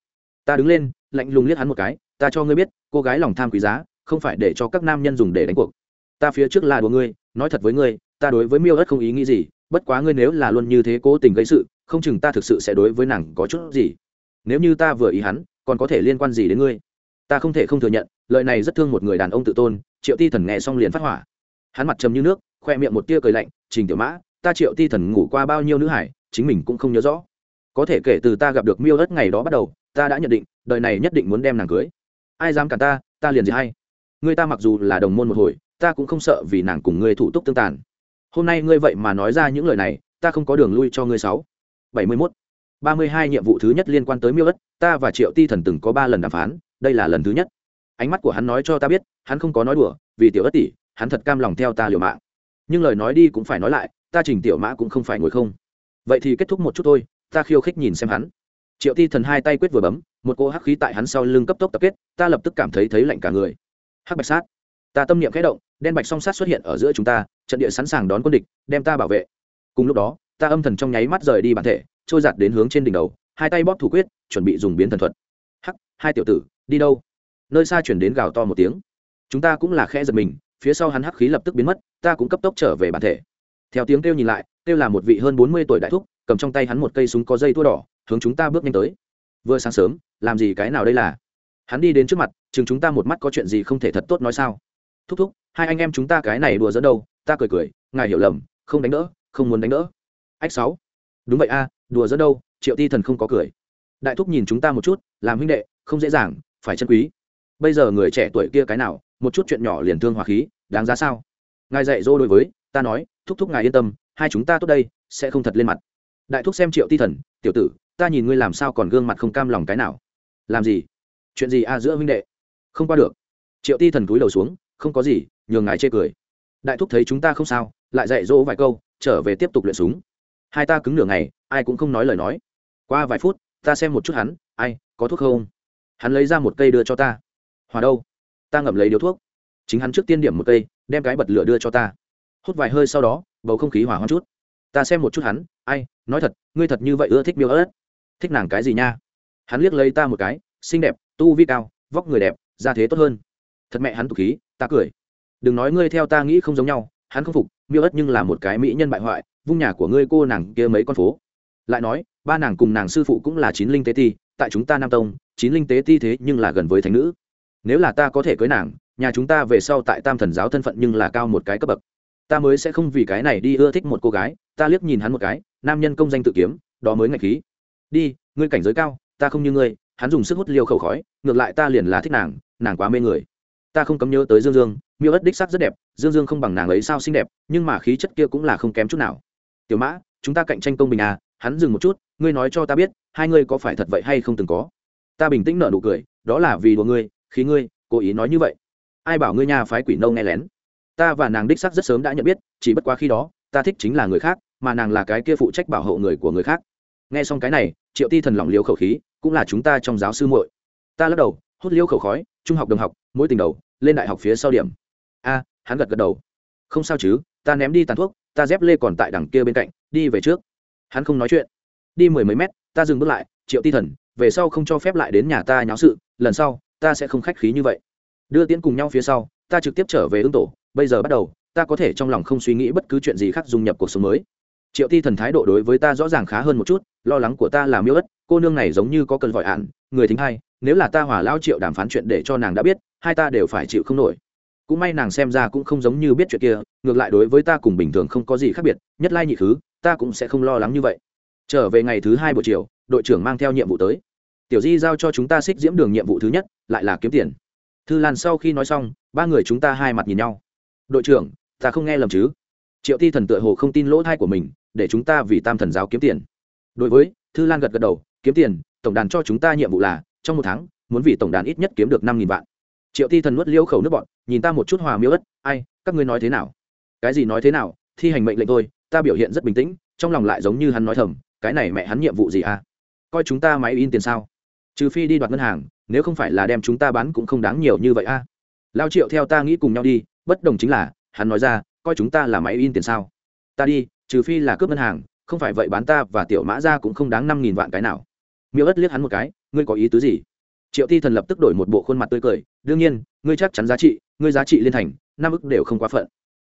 A: Ta đứng lên, lạnh lùng liếc hắn một cái, ta cho ngươi biết, cô gái lòng tham quý giá, không phải để cho các nam nhân dùng để đánh cuộc. Ta phía trước là đùa ngươi, nói thật với ngươi, ta đối với miêu đất không ý nghĩ gì, bất quá ngươi nếu là luôn như thế cố tình gây sự không chừng ta thực sự sẽ đối với nàng có chút gì. Nếu như ta vừa ý hắn, còn có thể liên quan gì đến ngươi? Ta không thể không thừa nhận, lời này rất thương một người đàn ông tự tôn, triệu ti thần nghe xong liền phát hỏa. Hắn mặt trầm như nước, khoe miệng một tia cười lạnh, trình tiểu mã, ta triệu ti thần ngủ qua bao nhiêu nữ hải, chính mình cũng không nhớ rõ. Có thể kể từ ta gặp được miêu đất ngày đó bắt đầu, ta đã nhận định, đời này nhất định muốn đem nàng cưới. Ai dám cả ta ta liền gì hay ngươi ta mặc dù là đồng môn một hồi, ta cũng không sợ vì nàng cùng ngươi thủ tục tương tàn. Hôm nay ngươi vậy mà nói ra những lời này, ta không có đường lui cho ngươi sáu bảy mươi mốt. ba mươi hai nhiệm vụ thứ nhất liên quan tới miêu ất, ta và triệu ti thần từng có ba lần đàm phán, đây là lần thứ nhất. Ánh mắt của hắn nói cho ta biết, hắn không có nói đùa, vì tiểu ất tỷ, hắn thật cam lòng theo ta liều mạng. Nhưng lời nói đi cũng phải nói lại, ta trình tiểu mã cũng không phải ngồi không. Vậy thì kết thúc một chút thôi, ta khiêu khích nhìn xem hắn. Triệu ti thần hai tay quyết vừa bấm, một cô hắc khí tại hắn sau lưng cấp tốc tập kết, ta lập tức cảm thấy thấy lạnh cả người. Hắc bạch sát. Ta tâm niệm khẽ động, đen bạch song sát xuất hiện ở giữa chúng ta, trận địa sẵn sàng đón quân địch, đem ta bảo vệ. Cùng lúc đó ta âm thần trong nháy mắt rời đi bản thể, trôi giặt đến hướng trên đỉnh đầu, hai tay bóp thủ quyết, chuẩn bị dùng biến thần thuật. Hắc, hai tiểu tử, đi đâu? Nơi xa chuyển đến gào to một tiếng. Chúng ta cũng là khẽ giật mình, phía sau hắn hắc khí lập tức biến mất, ta cũng cấp tốc trở về bản thể. Theo tiếng kêu nhìn lại, kêu là một vị hơn bốn mươi tuổi đại thúc, cầm trong tay hắn một cây súng có dây tua đỏ, hướng chúng ta bước nhanh tới. Vừa sáng sớm, làm gì cái nào đây là? Hắn đi đến trước mặt, chừng chúng ta một mắt có chuyện gì không thể thật tốt nói sao? Thúc thúc, hai anh em chúng ta cái này đùa dẫn đâu? Ta cười cười, ngài hiểu lầm, không đánh đỡ, không muốn đánh đỡ ách sáu. Đúng vậy a, đùa dẫn đâu, triệu ti thần không có cười. Đại thúc nhìn chúng ta một chút, làm huynh đệ, không dễ dàng, phải chân quý. Bây giờ người trẻ tuổi kia cái nào, một chút chuyện nhỏ liền thương hòa khí, đáng giá sao? Ngài dạy dỗ đối với, ta nói, thúc thúc ngài yên tâm, hai chúng ta tốt đây, sẽ không thật lên mặt. Đại thúc xem triệu ti thần, tiểu tử, ta nhìn ngươi làm sao còn gương mặt không cam lòng cái nào. Làm gì? Chuyện gì a giữa huynh đệ? Không qua được. Triệu ti thần cúi đầu xuống, không có gì, nhường ngài chê cười. Đại thúc thấy chúng ta không sao, lại dạy dỗ vài câu, trở về tiếp tục luyện súng hai ta cứng nửa ngày, ai cũng không nói lời nói. Qua vài phút, ta xem một chút hắn, ai, có thuốc không? Hắn lấy ra một cây đưa cho ta. Hòa đâu? Ta ngậm lấy điếu thuốc. Chính hắn trước tiên điểm một cây, đem cái bật lửa đưa cho ta. Hút vài hơi sau đó, bầu không khí hỏa hoang chút. Ta xem một chút hắn, ai, nói thật, ngươi thật như vậy ưa thích miêu ớt. Thích nàng cái gì nha? Hắn liếc lấy ta một cái, xinh đẹp, tu vi cao, vóc người đẹp ra thế tốt hơn. Thật mẹ hắn tục khí, ta cười. Đừng nói ngươi theo ta nghĩ không giống nhau, hắn không phục, miêu ớt nhưng là một cái mỹ nhân bại hoại vung nhà của ngươi cô nàng kia mấy con phố. Lại nói, ba nàng cùng nàng sư phụ cũng là chín linh tế ti, tại chúng ta nam tông, chín linh tế ti thế nhưng là gần với thánh nữ. Nếu là ta có thể cưới nàng, nhà chúng ta về sau tại tam thần giáo thân phận nhưng là cao một cái cấp bậc. Ta mới sẽ không vì cái này đi ưa thích một cô gái, ta liếc nhìn hắn một cái, nam nhân công danh tự kiếm, đó mới ngạch khí. Đi, ngươi cảnh giới cao, ta không như ngươi, hắn dùng sức hút liêu khẩu khói, ngược lại ta liền là thích nàng nàng quá mê người. Ta không cấm nhớ tới dương dương, miêu ất đích sắc rất đẹp, dương dương không bằng nàng ấy sao xinh đẹp, nhưng mà khí chất kia cũng là không kém chút nào tiểu mã, chúng ta cạnh tranh công bình à hắn dừng một chút, ngươi nói cho ta biết, hai ngươi có phải thật vậy hay không từng có? Ta bình tĩnh nở nụ cười, đó là vì đùa ngươi khí ngươi cố ý nói như vậy. Ai bảo ngươi nhà phái quỷ nâu nghe lén? Ta và nàng đích sắc rất sớm đã nhận biết, chỉ bất quá khi đó, ta thích chính là người khác, mà nàng là cái kia phụ trách bảo hộ người của người khác. Nghe xong cái này, triệu ti thần lỏng liêu khẩu khí, cũng là chúng ta trong giáo sư muội. Ta lắc đầu, hút liêu khẩu khói, trung học đồng học, mỗi tình đầu, lên đại học phía sau điểm. A, hắn gật gật đầu. Không sao chứ, ta ném đi tàn thuốc ta dép lê còn tại đằng kia bên cạnh, đi về trước. Hắn không nói chuyện. Đi mười mấy mét, ta dừng bước lại, triệu ti thần, về sau không cho phép lại đến nhà ta nháo sự, lần sau, ta sẽ không khách khí như vậy. Đưa tiễn cùng nhau phía sau, ta trực tiếp trở về ứng tổ. Bây giờ bắt đầu, ta có thể trong lòng không suy nghĩ bất cứ chuyện gì khác dung nhập cuộc sống mới. Triệu ti thần thái độ đối với ta rõ ràng khá hơn một chút, lo lắng của ta là miêu ất, cô nương này giống như có cần vội ạn người thính hay nếu là ta hỏa lao triệu đàm phán chuyện để cho nàng đã biết, hai ta đều phải chịu không nổi cũng may nàng xem ra cũng không giống như biết chuyện kia, ngược lại đối với ta cùng bình thường không có gì khác biệt, nhất lai nhị thứ, ta cũng sẽ không lo lắng như vậy. Trở về ngày thứ hai buổi chiều, đội trưởng mang theo nhiệm vụ tới. Tiểu di giao cho chúng ta xích diễm đường nhiệm vụ thứ nhất, lại là kiếm tiền. Thư lan sau khi nói xong, ba người chúng ta hai mặt nhìn nhau. Đội trưởng, ta không nghe lầm chứ? Triệu ti thần tựa hồ không tin lỗ thai của mình, để chúng ta vì tam thần giáo kiếm tiền. Đối với, thư lan gật gật đầu, kiếm tiền, tổng đàn cho chúng ta nhiệm vụ là, trong một tháng, muốn vì tổng đàn ít nhất kiếm được năm nghìn vạn triệu ti thần nuốt liêu khẩu nước bọn, nhìn ta một chút hòa miêu ất, ai, các ngươi nói thế nào? Cái gì nói thế nào? Thi hành mệnh lệnh thôi. ta biểu hiện rất bình tĩnh, trong lòng lại giống như hắn nói thầm, cái này mẹ hắn nhiệm vụ gì à? Coi chúng ta máy in tiền sao? Trừ phi đi đoạt ngân hàng, nếu không phải là đem chúng ta bán cũng không đáng nhiều như vậy a à. lao triệu theo ta nghĩ cùng nhau đi, bất đồng chính là, hắn nói ra, coi chúng ta là máy in tiền sao? Ta đi, trừ phi là cướp ngân hàng, không phải vậy bán ta và tiểu mã ra cũng không đáng năm nghìn vạn cái nào. Miêu ất liếc hắn một cái, ngươi có ý tứ gì? Triệu ti thần lập tức đổi một bộ khuôn mặt tươi cười, đương nhiên, ngươi chắc chắn giá trị, ngươi giá trị liên thành, năm ức đều không quá phận.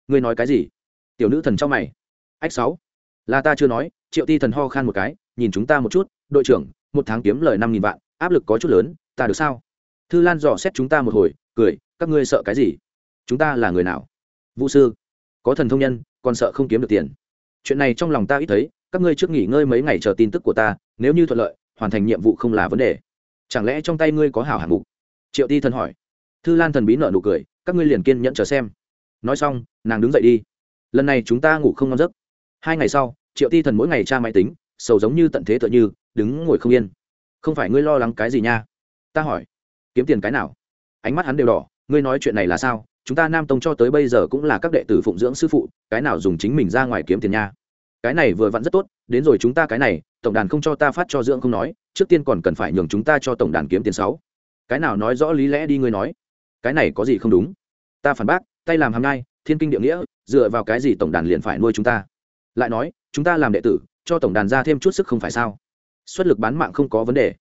A: Ngươi nói cái gì? Tiểu nữ thần trong mày. Ách sáu, là ta chưa nói. Triệu ti thần ho khan một cái, nhìn chúng ta một chút, đội trưởng, một tháng kiếm lời năm nghìn vạn, áp lực có chút lớn, ta được sao? Thư lan dò xét chúng ta một hồi, cười, các ngươi sợ cái gì? Chúng ta là người nào? Vũ sư, có thần thông nhân, còn sợ không kiếm được tiền. Chuyện này trong lòng ta ít thấy, các ngươi trước nghỉ ngơi mấy ngày chờ tin tức của ta, nếu như thuận lợi, hoàn thành nhiệm vụ không là vấn đề chẳng lẽ trong tay ngươi có hảo hạng mục? Triệu ti thần hỏi. Thư lan thần bí nợ nụ cười, các ngươi liền kiên nhẫn chờ xem. Nói xong, nàng đứng dậy đi. Lần này chúng ta ngủ không ngon giấc. Hai ngày sau, triệu ti thần mỗi ngày tra máy tính, sầu giống như tận thế tựa như, đứng ngồi không yên. Không phải ngươi lo lắng cái gì nha? Ta hỏi. Kiếm tiền cái nào? Ánh mắt hắn đều đỏ, ngươi nói chuyện này là sao? Chúng ta nam tông cho tới bây giờ cũng là các đệ tử phụng dưỡng sư phụ, cái nào dùng chính mình ra ngoài kiếm tiền nha? Cái này vừa vặn rất tốt, đến rồi chúng ta cái này, tổng đàn không cho ta phát cho dưỡng không nói trước tiên còn cần phải nhường chúng ta cho tổng đàn kiếm tiền sáu. Cái nào nói rõ lý lẽ đi ngươi nói. Cái này có gì không đúng? Ta phản bác, tay làm hàm nhai, thiên kinh địa nghĩa, dựa vào cái gì tổng đàn liền phải nuôi chúng ta? Lại nói, chúng ta làm đệ tử, cho tổng đàn ra thêm chút sức không phải sao? Xuất lực bán mạng không có vấn đề.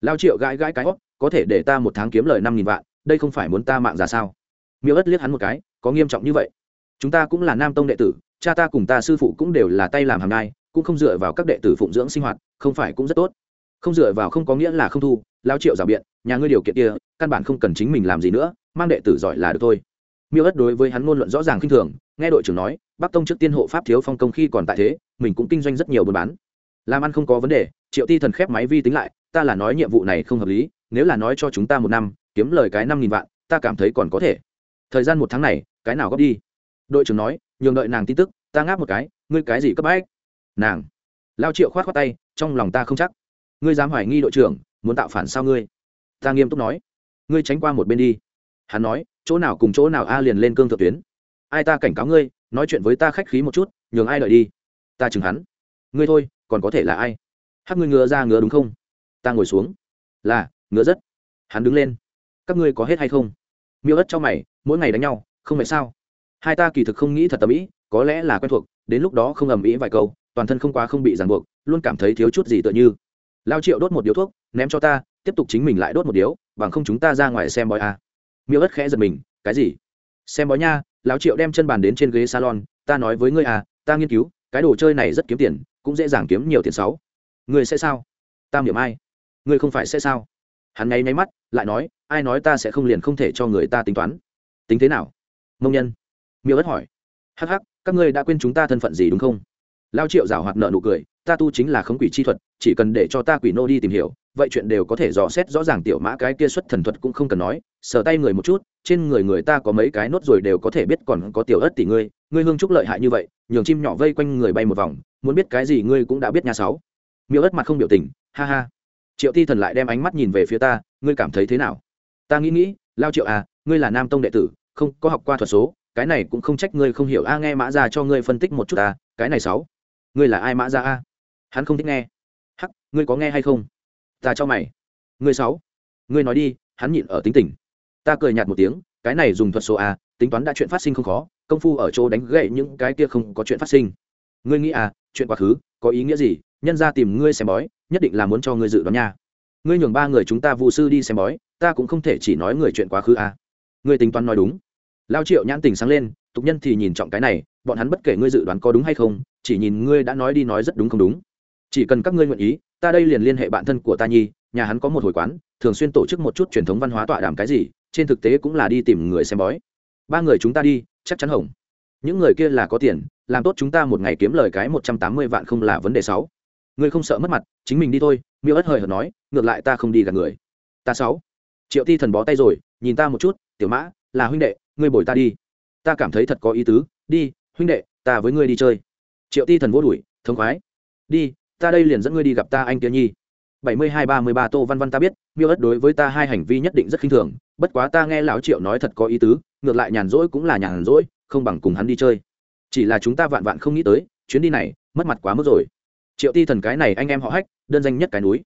A: Lao triệu gãi gãi cái hót có thể để ta một tháng kiếm lời năm nghìn vạn, đây không phải muốn ta mạng ra sao? Miêu ất liếc hắn một cái, có nghiêm trọng như vậy. Chúng ta cũng là nam tông đệ tử, cha ta cùng ta sư phụ cũng đều là tay làm hàng nhai, cũng không dựa vào các đệ tử phụng dưỡng sinh hoạt, không phải cũng rất tốt không dựa vào không có nghĩa là không thu, lao triệu rào biện, nhà ngươi điều kiện kia, căn bản không cần chính mình làm gì nữa, mang đệ tử giỏi là được thôi. Miêu ất đối với hắn ngôn luận rõ ràng khinh thường, nghe đội trưởng nói, bắc tông trước tiên hộ pháp thiếu phong công khi còn tại thế, mình cũng kinh doanh rất nhiều buôn bán. Làm ăn không có vấn đề, triệu ti thần khép máy vi tính lại, ta là nói nhiệm vụ này không hợp lý, nếu là nói cho chúng ta một năm, kiếm lời cái năm nghìn vạn, ta cảm thấy còn có thể. Thời gian một tháng này, cái nào góp đi? Đội trưởng nói, nhường đợi nàng tin tức, ta ngáp một cái, ngươi cái gì cấp bách? Nàng. Lao triệu khoát khoát tay, trong lòng ta không chắc ngươi dám hoài nghi đội trưởng, muốn tạo phản sao ngươi? Ta nghiêm túc nói. Ngươi tránh qua một bên đi. Hắn nói, chỗ nào cùng chỗ nào a liền lên cương thượng tuyến. Ai ta cảnh cáo ngươi, nói chuyện với ta khách khí một chút, nhường ai đợi đi. Ta chừng hắn. Ngươi thôi, còn có thể là ai? Hát ngươi ngựa ra ngựa đúng không? Ta ngồi xuống. Là ngựa rất. Hắn đứng lên. Các ngươi có hết hay không? Miêu ất cho mày, mỗi ngày đánh nhau, không phải sao? Hai ta kỳ thực không nghĩ thật tầm ý, có lẽ là quen thuộc, đến lúc đó không ầm ĩ vài câu, toàn thân không quá không bị ràng buộc, luôn cảm thấy thiếu chút gì tựa như lao triệu đốt một điếu thuốc, ném cho ta, tiếp tục chính mình lại đốt một điếu, bằng không chúng ta ra ngoài xem bói à. miêu ất khẽ giật mình, cái gì? Xem bói nha, lão triệu đem chân bàn đến trên ghế salon, ta nói với ngươi à ta nghiên cứu, cái đồ chơi này rất kiếm tiền, cũng dễ dàng kiếm nhiều tiền sáu ngươi sẽ sao? Tam điểm ai? Ngươi không phải sẽ sao? Hắn nháy nháy mắt, lại nói, ai nói ta sẽ không liền không thể cho người ta tính toán. Tính thế nào? Mông nhân. Miêu ất hỏi. Hắc hắc, các ngươi đã quên chúng ta thân phận gì đúng không? Lao triệu giảo hoạt nợ nụ cười, ta tu chính là khống quỷ chi thuật chỉ cần để cho ta quỷ nô đi tìm hiểu, vậy chuyện đều có thể dò xét rõ ràng tiểu mã cái kia xuất thần thuật cũng không cần nói, sờ tay người một chút, trên người người ta có mấy cái nốt rồi đều có thể biết còn có tiểu ớt tỷ ngươi ngươi hương trúc lợi hại như vậy, nhường chim nhỏ vây quanh người bay một vòng, muốn biết cái gì ngươi cũng đã biết nhà sáu. Miêu ớt mặt không biểu tình, ha ha. Triệu ti thần lại đem ánh mắt nhìn về phía ta, ngươi cảm thấy thế nào? Ta nghĩ nghĩ, lao triệu à ngươi là nam tông đệ tử, không, có học qua thuật số, cái này cũng không trách ngươi không hiểu. A, nghe mã ra cho ngươi phân tích một chút ta, cái này sáu. Ngươi là ai mã ra a? Hắn không thích nghe ngươi có nghe hay không? Ta cho mày. Ngươi sáu. Ngươi nói đi, hắn nhịn ở tính tình. Ta cười nhạt một tiếng, cái này dùng thuật số a, tính toán đã chuyện phát sinh không khó, công phu ở chỗ đánh gậy những cái kia không có chuyện phát sinh. Ngươi nghĩ à chuyện quá khứ, có ý nghĩa gì? Nhân ra tìm ngươi xem bói, nhất định là muốn cho ngươi dự đoán nha. Ngươi nhường ba người chúng ta vụ sư đi xem bói, ta cũng không thể chỉ nói người chuyện quá khứ à. ngươi tính toán nói đúng. Lao triệu nhãn tình sáng lên, tục nhân thì nhìn trọng cái này, bọn hắn bất kể ngươi dự đoán có đúng hay không, chỉ nhìn ngươi đã nói đi nói rất đúng không đúng chỉ cần các ngươi nguyện ý, ta đây liền liên hệ bạn thân của ta nhi, nhà hắn có một hồi quán, thường xuyên tổ chức một chút truyền thống văn hóa tọa đàm cái gì, trên thực tế cũng là đi tìm người xem bói. Ba người chúng ta đi, chắc chắn hỏng những người kia là có tiền, làm tốt chúng ta một ngày kiếm lời cái một trăm tám mươi vạn không là vấn đề sáu. Ngươi không sợ mất mặt, chính mình đi thôi, miêu ất hời hợt nói, ngược lại ta không đi gặp người. Ta sáu. Triệu ti thần bó tay rồi, nhìn ta một chút, tiểu mã, là huynh đệ, ngươi bồi ta đi. Ta cảm thấy thật có ý tứ, đi, huynh đệ, ta với ngươi đi chơi. Triệu ti thần vô đuổi, thống khoái. Đi ta đây liền dẫn ngươi đi gặp ta anh kia nhi. Bảy mươi hai ba mươi ba tô văn văn ta biết, miêu ất đối với ta hai hành vi nhất định rất khinh thường, bất quá ta nghe lão triệu nói thật có ý tứ, ngược lại nhàn rỗi cũng là nhàn rỗi, không bằng cùng hắn đi chơi. Chỉ là chúng ta vạn vạn không nghĩ tới, chuyến đi này, mất mặt quá mức rồi. Triệu ti thần cái này anh em họ hách, đơn danh nhất cái núi.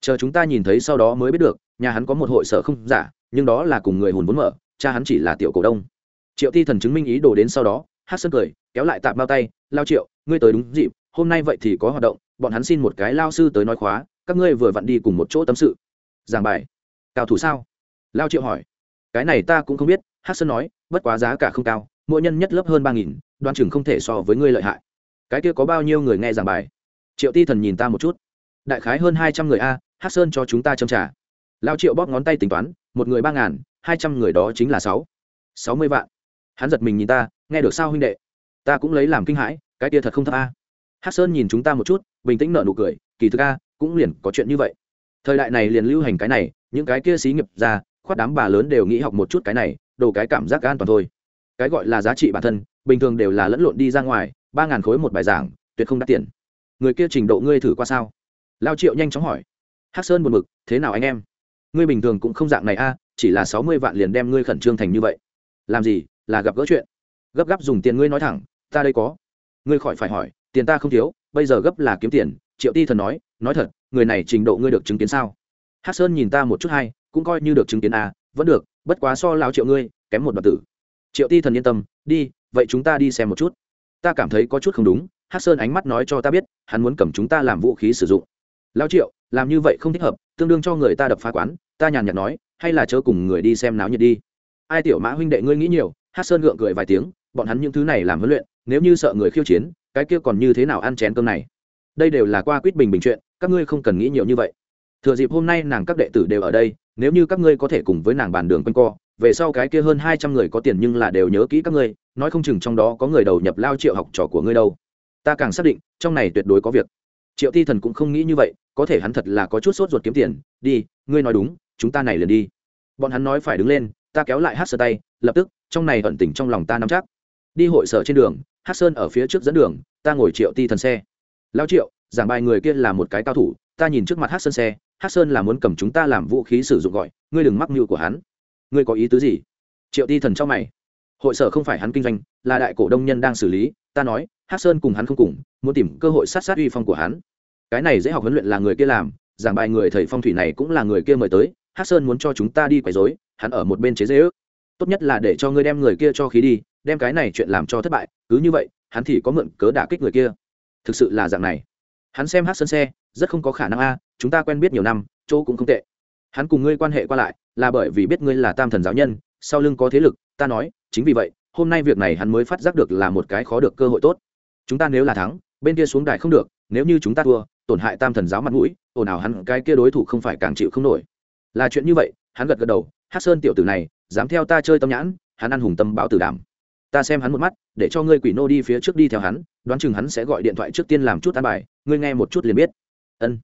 A: Chờ chúng ta nhìn thấy sau đó mới biết được, nhà hắn có một hội sở không giả, nhưng đó là cùng người hùn vốn mở, cha hắn chỉ là tiểu cổ đông. Triệu ti thần chứng minh ý đồ đến sau đó, hát sơn cười, kéo lại tạm bao tay, lao triệu, ngươi tới đúng dịp, hôm nay vậy thì có hoạt động bọn hắn xin một cái lao sư tới nói khóa, các ngươi vừa vặn đi cùng một chỗ tâm sự. Giảng bài. Cao thủ sao? Lao triệu hỏi. Cái này ta cũng không biết hát sơn nói, bất quá giá cả không cao, mỗi nhân nhất lớp hơn ba nghìn, đoan chừng không thể so với ngươi lợi hại. Cái kia có bao nhiêu người nghe giảng bài? Triệu ti thần nhìn ta một chút. Đại khái hơn hai trăm người a hát sơn cho chúng ta châm trả. Lao triệu bóp ngón tay tính toán, một người ba ngàn, hai trăm người đó chính là sáu. Sáu mươi vạn. Hắn giật mình nhìn ta, nghe được sao huynh đệ? Ta cũng lấy làm kinh hãi, cái kia thật không thấp a hát sơn nhìn chúng ta một chút, bình tĩnh nở nụ cười, kỳ thực a, cũng liền có chuyện như vậy. Thời đại này liền lưu hành cái này, những cái kia xí nghiệp ra, khoát đám bà lớn đều nghĩ học một chút cái này, đồ cái cảm giác an toàn thôi. Cái gọi là giá trị bản thân, bình thường đều là lẫn lộn đi ra ngoài, ba ngàn khối một bài giảng, tuyệt không đắt tiền. Người kia trình độ ngươi thử qua sao? Lao triệu nhanh chóng hỏi. Hắc sơn buồn mực thế nào anh em? Ngươi bình thường cũng không dạng này a, chỉ là sáu mươi vạn liền đem ngươi khẩn trương thành như vậy. Làm gì, là gặp gỡ chuyện. Gấp gáp dùng tiền ngươi nói thẳng, ta đây có. Ngươi khỏi phải hỏi tiền ta không thiếu, bây giờ gấp là kiếm tiền, triệu ti thần nói nói thật, người này trình độ ngươi được chứng kiến sao? Hắc sơn nhìn ta một chút hay, cũng coi như được chứng kiến à? vẫn được, bất quá so lao triệu ngươi, kém một đoạn tử. Triệu ti thần yên tâm, đi, vậy chúng ta đi xem một chút. Ta cảm thấy có chút không đúng hát sơn ánh mắt nói cho ta biết, hắn muốn cầm chúng ta làm vũ khí sử dụng. Lao triệu, làm như vậy không thích hợp, tương đương cho người ta đập phá quán, ta nhàn nhạt nói, hay là chớ cùng người đi xem náo nhiệt đi. Ai tiểu mã huynh đệ ngươi nghĩ nhiều hát sơn gượng cười vài tiếng, bọn hắn những thứ này làm huấn luyện, nếu như sợ người khiêu chiến cái kia còn như thế nào ăn chén cơm này? Đây đều là qua quýt bình bình chuyện, các ngươi không cần nghĩ nhiều như vậy. Thừa dịp hôm nay nàng các đệ tử đều ở đây, nếu như các ngươi có thể cùng với nàng bàn đường quanh co, về sau cái kia hơn hai trăm người có tiền nhưng là đều nhớ kỹ các ngươi, nói không chừng trong đó có người đầu nhập lao triệu học trò của ngươi đâu. Ta càng xác định, trong này tuyệt đối có việc. Triệu ti thần cũng không nghĩ như vậy, có thể hắn thật là có chút sốt ruột kiếm tiền. Đi, ngươi nói đúng, chúng ta này liền đi. Bọn hắn nói phải đứng lên, ta kéo lại hát sơ tay, lập tức, trong này ẩn tỉnh trong lòng ta nắm chắc. Đi hội sở trên đường hát sơn ở phía trước dẫn đường, ta ngồi triệu ti thần xe. Lao triệu, giảng bài người kia là một cái cao thủ, ta nhìn trước mặt hát sơn xe hát sơn là muốn cầm chúng ta làm vũ khí sử dụng gọi, ngươi đừng mắc mưu của hắn. Ngươi có ý tứ gì? Triệu ti thần cho mày. Hội sở không phải hắn kinh doanh, là đại cổ đông nhân đang xử lý, ta nói hát sơn cùng hắn không cùng, muốn tìm cơ hội sát sát uy phong của hắn. Cái này dễ học huấn luyện là người kia làm, giảng bài người thầy phong thủy này cũng là người kia mời tới hát sơn muốn cho chúng ta đi quấy dối hắn ở một bên chế dễ ước tốt nhất là để cho ngươi đem người kia cho khí đi, đem cái này chuyện làm cho thất bại cứ như vậy, hắn thì có mượn cớ đả kích người kia. Thực sự là dạng này. Hắn xem hát sơn xe, rất không có khả năng a, chúng ta quen biết nhiều năm, chỗ cũng không tệ. Hắn cùng ngươi quan hệ qua lại, là bởi vì biết ngươi là tam thần giáo nhân, sau lưng có thế lực, ta nói, chính vì vậy, hôm nay việc này hắn mới phát giác được là một cái khó được cơ hội tốt. Chúng ta nếu là thắng, bên kia xuống đài không được, nếu như chúng ta thua, tổn hại tam thần giáo mặt mũi, ồn ào hắn cái kia đối thủ không phải càng chịu không nổi. Là chuyện như vậy, hắn gật gật đầu, hát sơn tiểu tử này, dám theo ta chơi tâm nhãn, hắn ăn hùng tâm báo tử đảm ta xem hắn một mắt, để cho ngươi quỷ nô đi phía trước đi theo hắn, đoán chừng hắn sẽ gọi điện thoại trước tiên làm chút an bài, ngươi nghe một chút liền biết. Ân.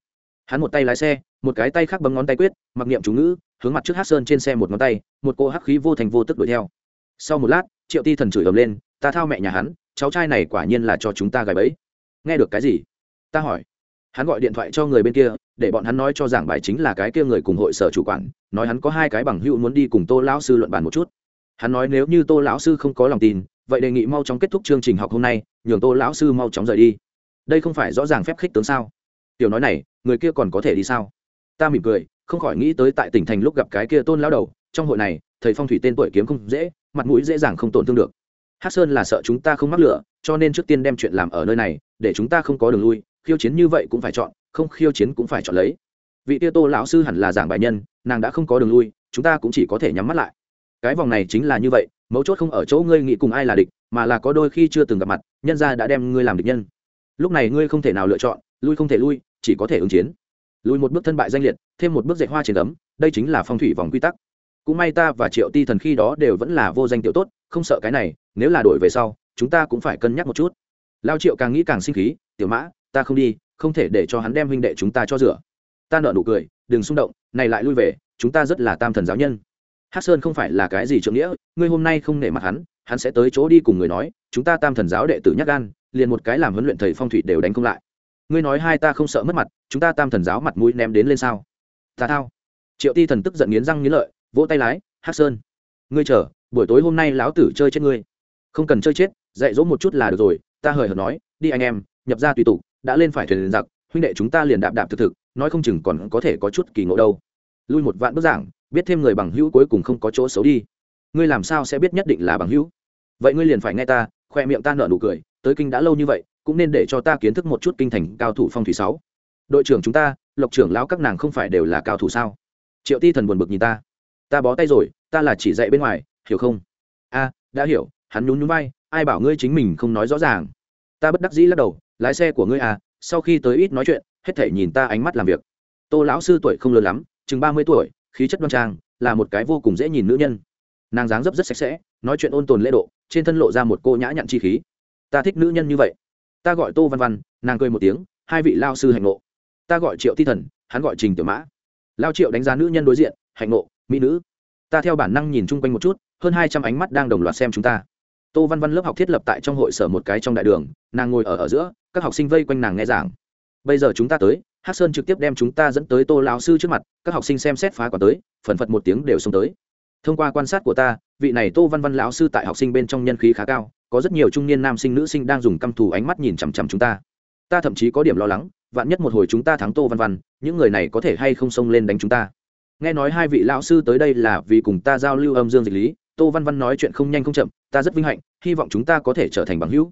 A: Hắn một tay lái xe, một cái tay khác bấm ngón tay quyết, mặc niệm chú ngữ, hướng mặt trước hát sơn trên xe một ngón tay, một cô hắc khí vô thành vô tức đuổi theo. Sau một lát, triệu ti thần chửi ầm lên, ta thao mẹ nhà hắn, cháu trai này quả nhiên là cho chúng ta gài bẫy. Nghe được cái gì? Ta hỏi. Hắn gọi điện thoại cho người bên kia, để bọn hắn nói cho giảng bài chính là cái kia người cùng hội sở chủ quản, nói hắn có hai cái bằng hữu muốn đi cùng tô lão sư luận bàn một chút hắn nói nếu như tô lão sư không có lòng tin, vậy đề nghị mau chóng kết thúc chương trình học hôm nay, nhường tô lão sư mau chóng rời đi. Đây không phải rõ ràng phép khích tướng sao? Tiểu nói này, người kia còn có thể đi sao? Ta mỉm cười, không khỏi nghĩ tới tại tỉnh thành lúc gặp cái kia tôn lão đầu, trong hội này, thầy phong thủy tên tuổi kiếm không dễ, mặt mũi dễ dàng không tổn thương được. Hát sơn là sợ chúng ta không mắc lửa, cho nên trước tiên đem chuyện làm ở nơi này, để chúng ta không có đường lui, khiêu chiến như vậy cũng phải chọn, không khiêu chiến cũng phải chọn lấy. Vị tia tô lão sư hẳn là giảng bài nhân, nàng đã không có đường lui, chúng ta cũng chỉ có thể nhắm mắt lại cái vòng này chính là như vậy, mấu chốt không ở chỗ ngươi nghĩ cùng ai là địch, mà là có đôi khi chưa từng gặp mặt, nhân ra đã đem ngươi làm địch nhân. Lúc này ngươi không thể nào lựa chọn, lui không thể lui, chỉ có thể ứng chiến. Lùi một bước thân bại danh liệt, thêm một bước dạy hoa trên ấm đây chính là phong thủy vòng quy tắc. Cũng may ta và triệu ti thần khi đó đều vẫn là vô danh tiểu tốt, không sợ cái này, nếu là đổi về sau, chúng ta cũng phải cân nhắc một chút. Lao triệu càng nghĩ càng sinh khí, tiểu mã, ta không đi, không thể để cho hắn đem huynh đệ chúng ta cho rửa. Ta nợ nụ cười, đừng xung động, này lại lui về, chúng ta rất là tam thần giáo nhân hát sơn không phải là cái gì trượng nghĩa, ngươi hôm nay không nể mặt hắn hắn sẽ tới chỗ đi cùng người nói, chúng ta tam thần giáo đệ tử nhắc gan, liền một cái làm huấn luyện thầy phong thủy đều đánh không lại. Ngươi nói hai ta không sợ mất mặt, chúng ta tam thần giáo mặt mũi ném đến lên sao? Ta thao. Triệu ti thần tức giận nghiến răng nghiến lợi, vỗ tay lái, hát sơn. Ngươi chờ, buổi tối hôm nay lão tử chơi chết ngươi. Không cần chơi chết, dạy dỗ một chút là được rồi, ta hời hợt nói, đi anh em, nhập ra tùy tục, đã lên phải thuyền giặc, huynh đệ chúng ta liền đạp đạp thực thực, nói không chừng còn có thể có chút kỳ ngộ đâu. Lui một vạn bức giảng biết thêm người bằng hữu cuối cùng không có chỗ xấu đi. Ngươi làm sao sẽ biết nhất định là bằng hữu? Vậy ngươi liền phải nghe ta, khoe miệng ta nở nụ cười, tới kinh đã lâu như vậy, cũng nên để cho ta kiến thức một chút kinh thành cao thủ phong thủy sáu. Đội trưởng chúng ta, lộc trưởng lão các nàng không phải đều là cao thủ sao? Triệu ti thần buồn bực nhìn ta. Ta bó tay rồi, ta là chỉ dạy bên ngoài, hiểu không? A, đã hiểu, hắn nhún nhún vai, ai bảo ngươi chính mình không nói rõ ràng. Ta bất đắc dĩ lắc đầu, lái xe của ngươi à sau khi tới ít nói chuyện, hết thể nhìn ta ánh mắt làm việc. Tô lão sư tuổi không lớn lắm, chừng ba mươi tuổi khí chất đoan trang, là một cái vô cùng dễ nhìn nữ nhân. Nàng dáng dấp rất sạch sẽ, nói chuyện ôn tồn lễ độ, trên thân lộ ra một cô nhã nhặn chi khí. Ta thích nữ nhân như vậy. Ta gọi tô văn văn, nàng cười một tiếng, hai vị lao sư hạnh ngộ. Ta gọi triệu ti thần, hắn gọi trình tiểu mã. Lao triệu đánh giá nữ nhân đối diện, hạnh ngộ, mỹ nữ. Ta theo bản năng nhìn chung quanh một chút, hơn hai trăm ánh mắt đang đồng loạt xem chúng ta. Tô văn văn lớp học thiết lập tại trong hội sở một cái trong đại đường, nàng ngồi ở ở giữa, các học sinh vây quanh nàng nghe giảng. Bây giờ chúng ta tới Hắc sơn trực tiếp đem chúng ta dẫn tới tô lão sư trước mặt, các học sinh xem xét phá quả tới, phần phật một tiếng đều xông tới. Thông qua quan sát của ta, vị này tô văn văn lão sư tại học sinh bên trong nhân khí khá cao, có rất nhiều trung niên nam sinh nữ sinh đang dùng căm thù ánh mắt nhìn chằm chằm chúng ta. Ta thậm chí có điểm lo lắng, vạn nhất một hồi chúng ta thắng tô văn văn, những người này có thể hay không xông lên đánh chúng ta. Nghe nói hai vị lão sư tới đây là vì cùng ta giao lưu âm dương dịch lý, tô văn văn nói chuyện không nhanh không chậm, ta rất vinh hạnh, hy vọng chúng ta có thể trở thành bằng hữu.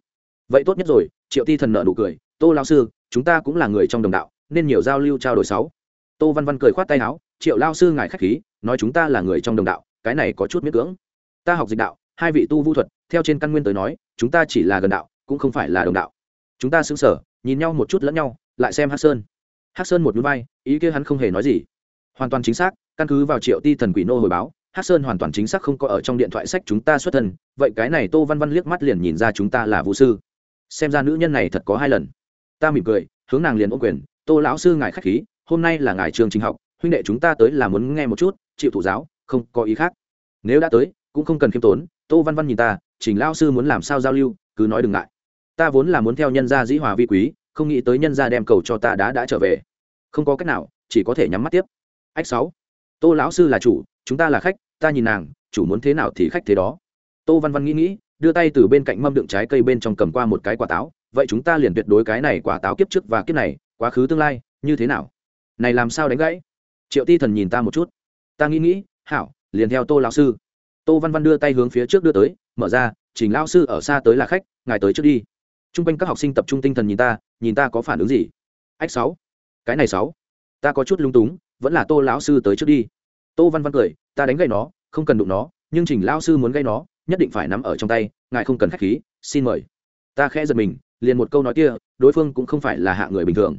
A: Vậy tốt nhất rồi, triệu ti thần nợ nụ cười, tô lão sư, chúng ta cũng là người trong đồng đạo nên nhiều giao lưu trao đổi sáu. Tô văn văn cười khoát tay áo, triệu lao sư ngài khách khí, nói chúng ta là người trong đồng đạo, cái này có chút miễn cưỡng. Ta học dịch đạo, hai vị tu vu thuật, theo trên căn nguyên tới nói, chúng ta chỉ là gần đạo, cũng không phải là đồng đạo. Chúng ta xứng sở, nhìn nhau một chút lẫn nhau, lại xem hát sơn. Hát sơn một núi bay ý kia hắn không hề nói gì. Hoàn toàn chính xác, căn cứ vào triệu ti thần quỷ nô hồi báo hát sơn hoàn toàn chính xác không có ở trong điện thoại sách chúng ta xuất thân, vậy cái này tô văn văn liếc mắt liền nhìn ra chúng ta là vũ sư. Xem ra nữ nhân này thật có hai lần. Ta mỉm cười, hướng nàng liền ô quyền tô lão sư ngài k h á c h khí, hôm nay là ngài trường trình học, huynh đệ chúng ta tới là muốn nghe một chút, chịu thụ giáo, không có ý khác. Nếu đã tới, cũng không cần khiêm tốn, tô văn văn nhìn ta, trình lão sư muốn làm sao giao lưu, cứ nói đừng ngại. Ta vốn là muốn theo nhân gia dĩ hòa vi quý, không nghĩ tới nhân gia đem cầu cho ta đã đã trở về. Không có cách nào, chỉ có thể nhắm mắt tiếp. Ách sáu. Tô lão sư là chủ, chúng ta là khách, ta nhìn nàng, chủ muốn thế nào thì khách thế đó. Tô văn văn nghĩ nghĩ, đưa tay từ bên cạnh mâm đựng trái cây bên trong cầm qua một cái quả táo, vậy chúng ta liền tuyệt đối cái này quả táo kiếp trước và kiếp này quá khứ tương lai, như thế nào? Này làm sao đánh gãy? Triệu ti thần nhìn ta một chút. Ta nghĩ nghĩ, hảo, liền theo tô lão sư. Tô văn văn đưa tay hướng phía trước đưa tới, mở ra, trình lão sư ở xa tới là khách, ngài tới trước đi. T r u n g quanh các học sinh tập trung tinh thần nhìn ta nhìn ta có phản ứng gì? Ách sáu. Cái này sáu. Ta có chút lung túng, vẫn là tô lão sư tới trước đi. Tô văn văn cười, ta đánh gậy nó, không cần đụng nó, nhưng trình lão sư muốn gây nó, nhất định phải nắm ở trong tay, ngài không cần k h á c h khí, xin mời. Ta khẽ giật mình, liền một câu nói kia, đối phương cũng không phải là hạ người bình thường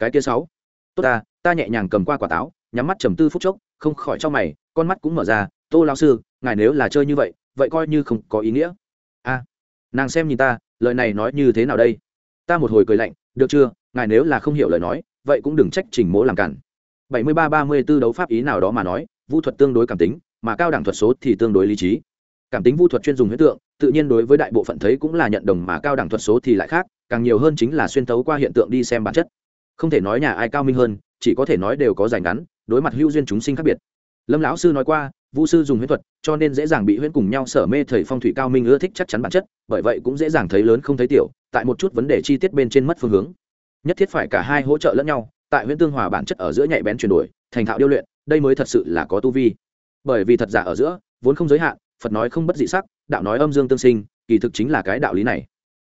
A: cái kia sáu. Tốt ta ta nhẹ nhàng cầm qua quả táo, nhắm mắt trầm tư phút chốc, không khỏi cho mày, con mắt cũng mở ra, tô lao sư, ngài nếu là chơi như vậy vậy coi như không có ý nghĩa. A, nàng xem nhìn ta, lời này nói như thế nào đây? Ta một hồi cười lạnh, được chưa, ngài nếu là không hiểu lời nói, vậy cũng đừng trách trình mỗ làm cản. Bảy mươi ba ba mươi b ố đấu pháp ý nào đó mà nói vũ thuật tương đối cảm tính, mà cao đẳng thuật số thì tương đối lý trí. Cảm tính vũ thuật chuyên dùng huyết tượng, tự nhiên đối với đại bộ phận thấy cũng là nhận đồng mà cao đẳng thuật số thì lại khác, càng nhiều hơn chính là xuyên tấu qua hiện tượng đi xem bản chất không thể nói nhà ai cao minh hơn, chỉ có thể nói đều có giải ngắn, đối mặt hữu duyên chúng sinh khác biệt. Lâm lão sư nói qua vũ sư dùng huyễn thuật, cho nên dễ dàng bị huyễn cùng nhau sở mê thầy phong thủy cao minh ưa thích chắc chắn bản chất, bởi vậy cũng dễ dàng thấy lớn không thấy tiểu, tại một chút vấn đề chi tiết bên trên mất phương hướng. Nhất thiết phải cả hai hỗ trợ lẫn nhau, tại huyễn tương hòa bản chất ở giữa nhạy bén chuyển đổi, thành thạo điêu luyện, đây mới thật sự là có tu vi. Bởi vì thật giả ở giữa, vốn không giới hạn, phật nói không bất dị sắc, đạo nói âm dương tương sinh, kỳ thực chính là cái đạo lý này.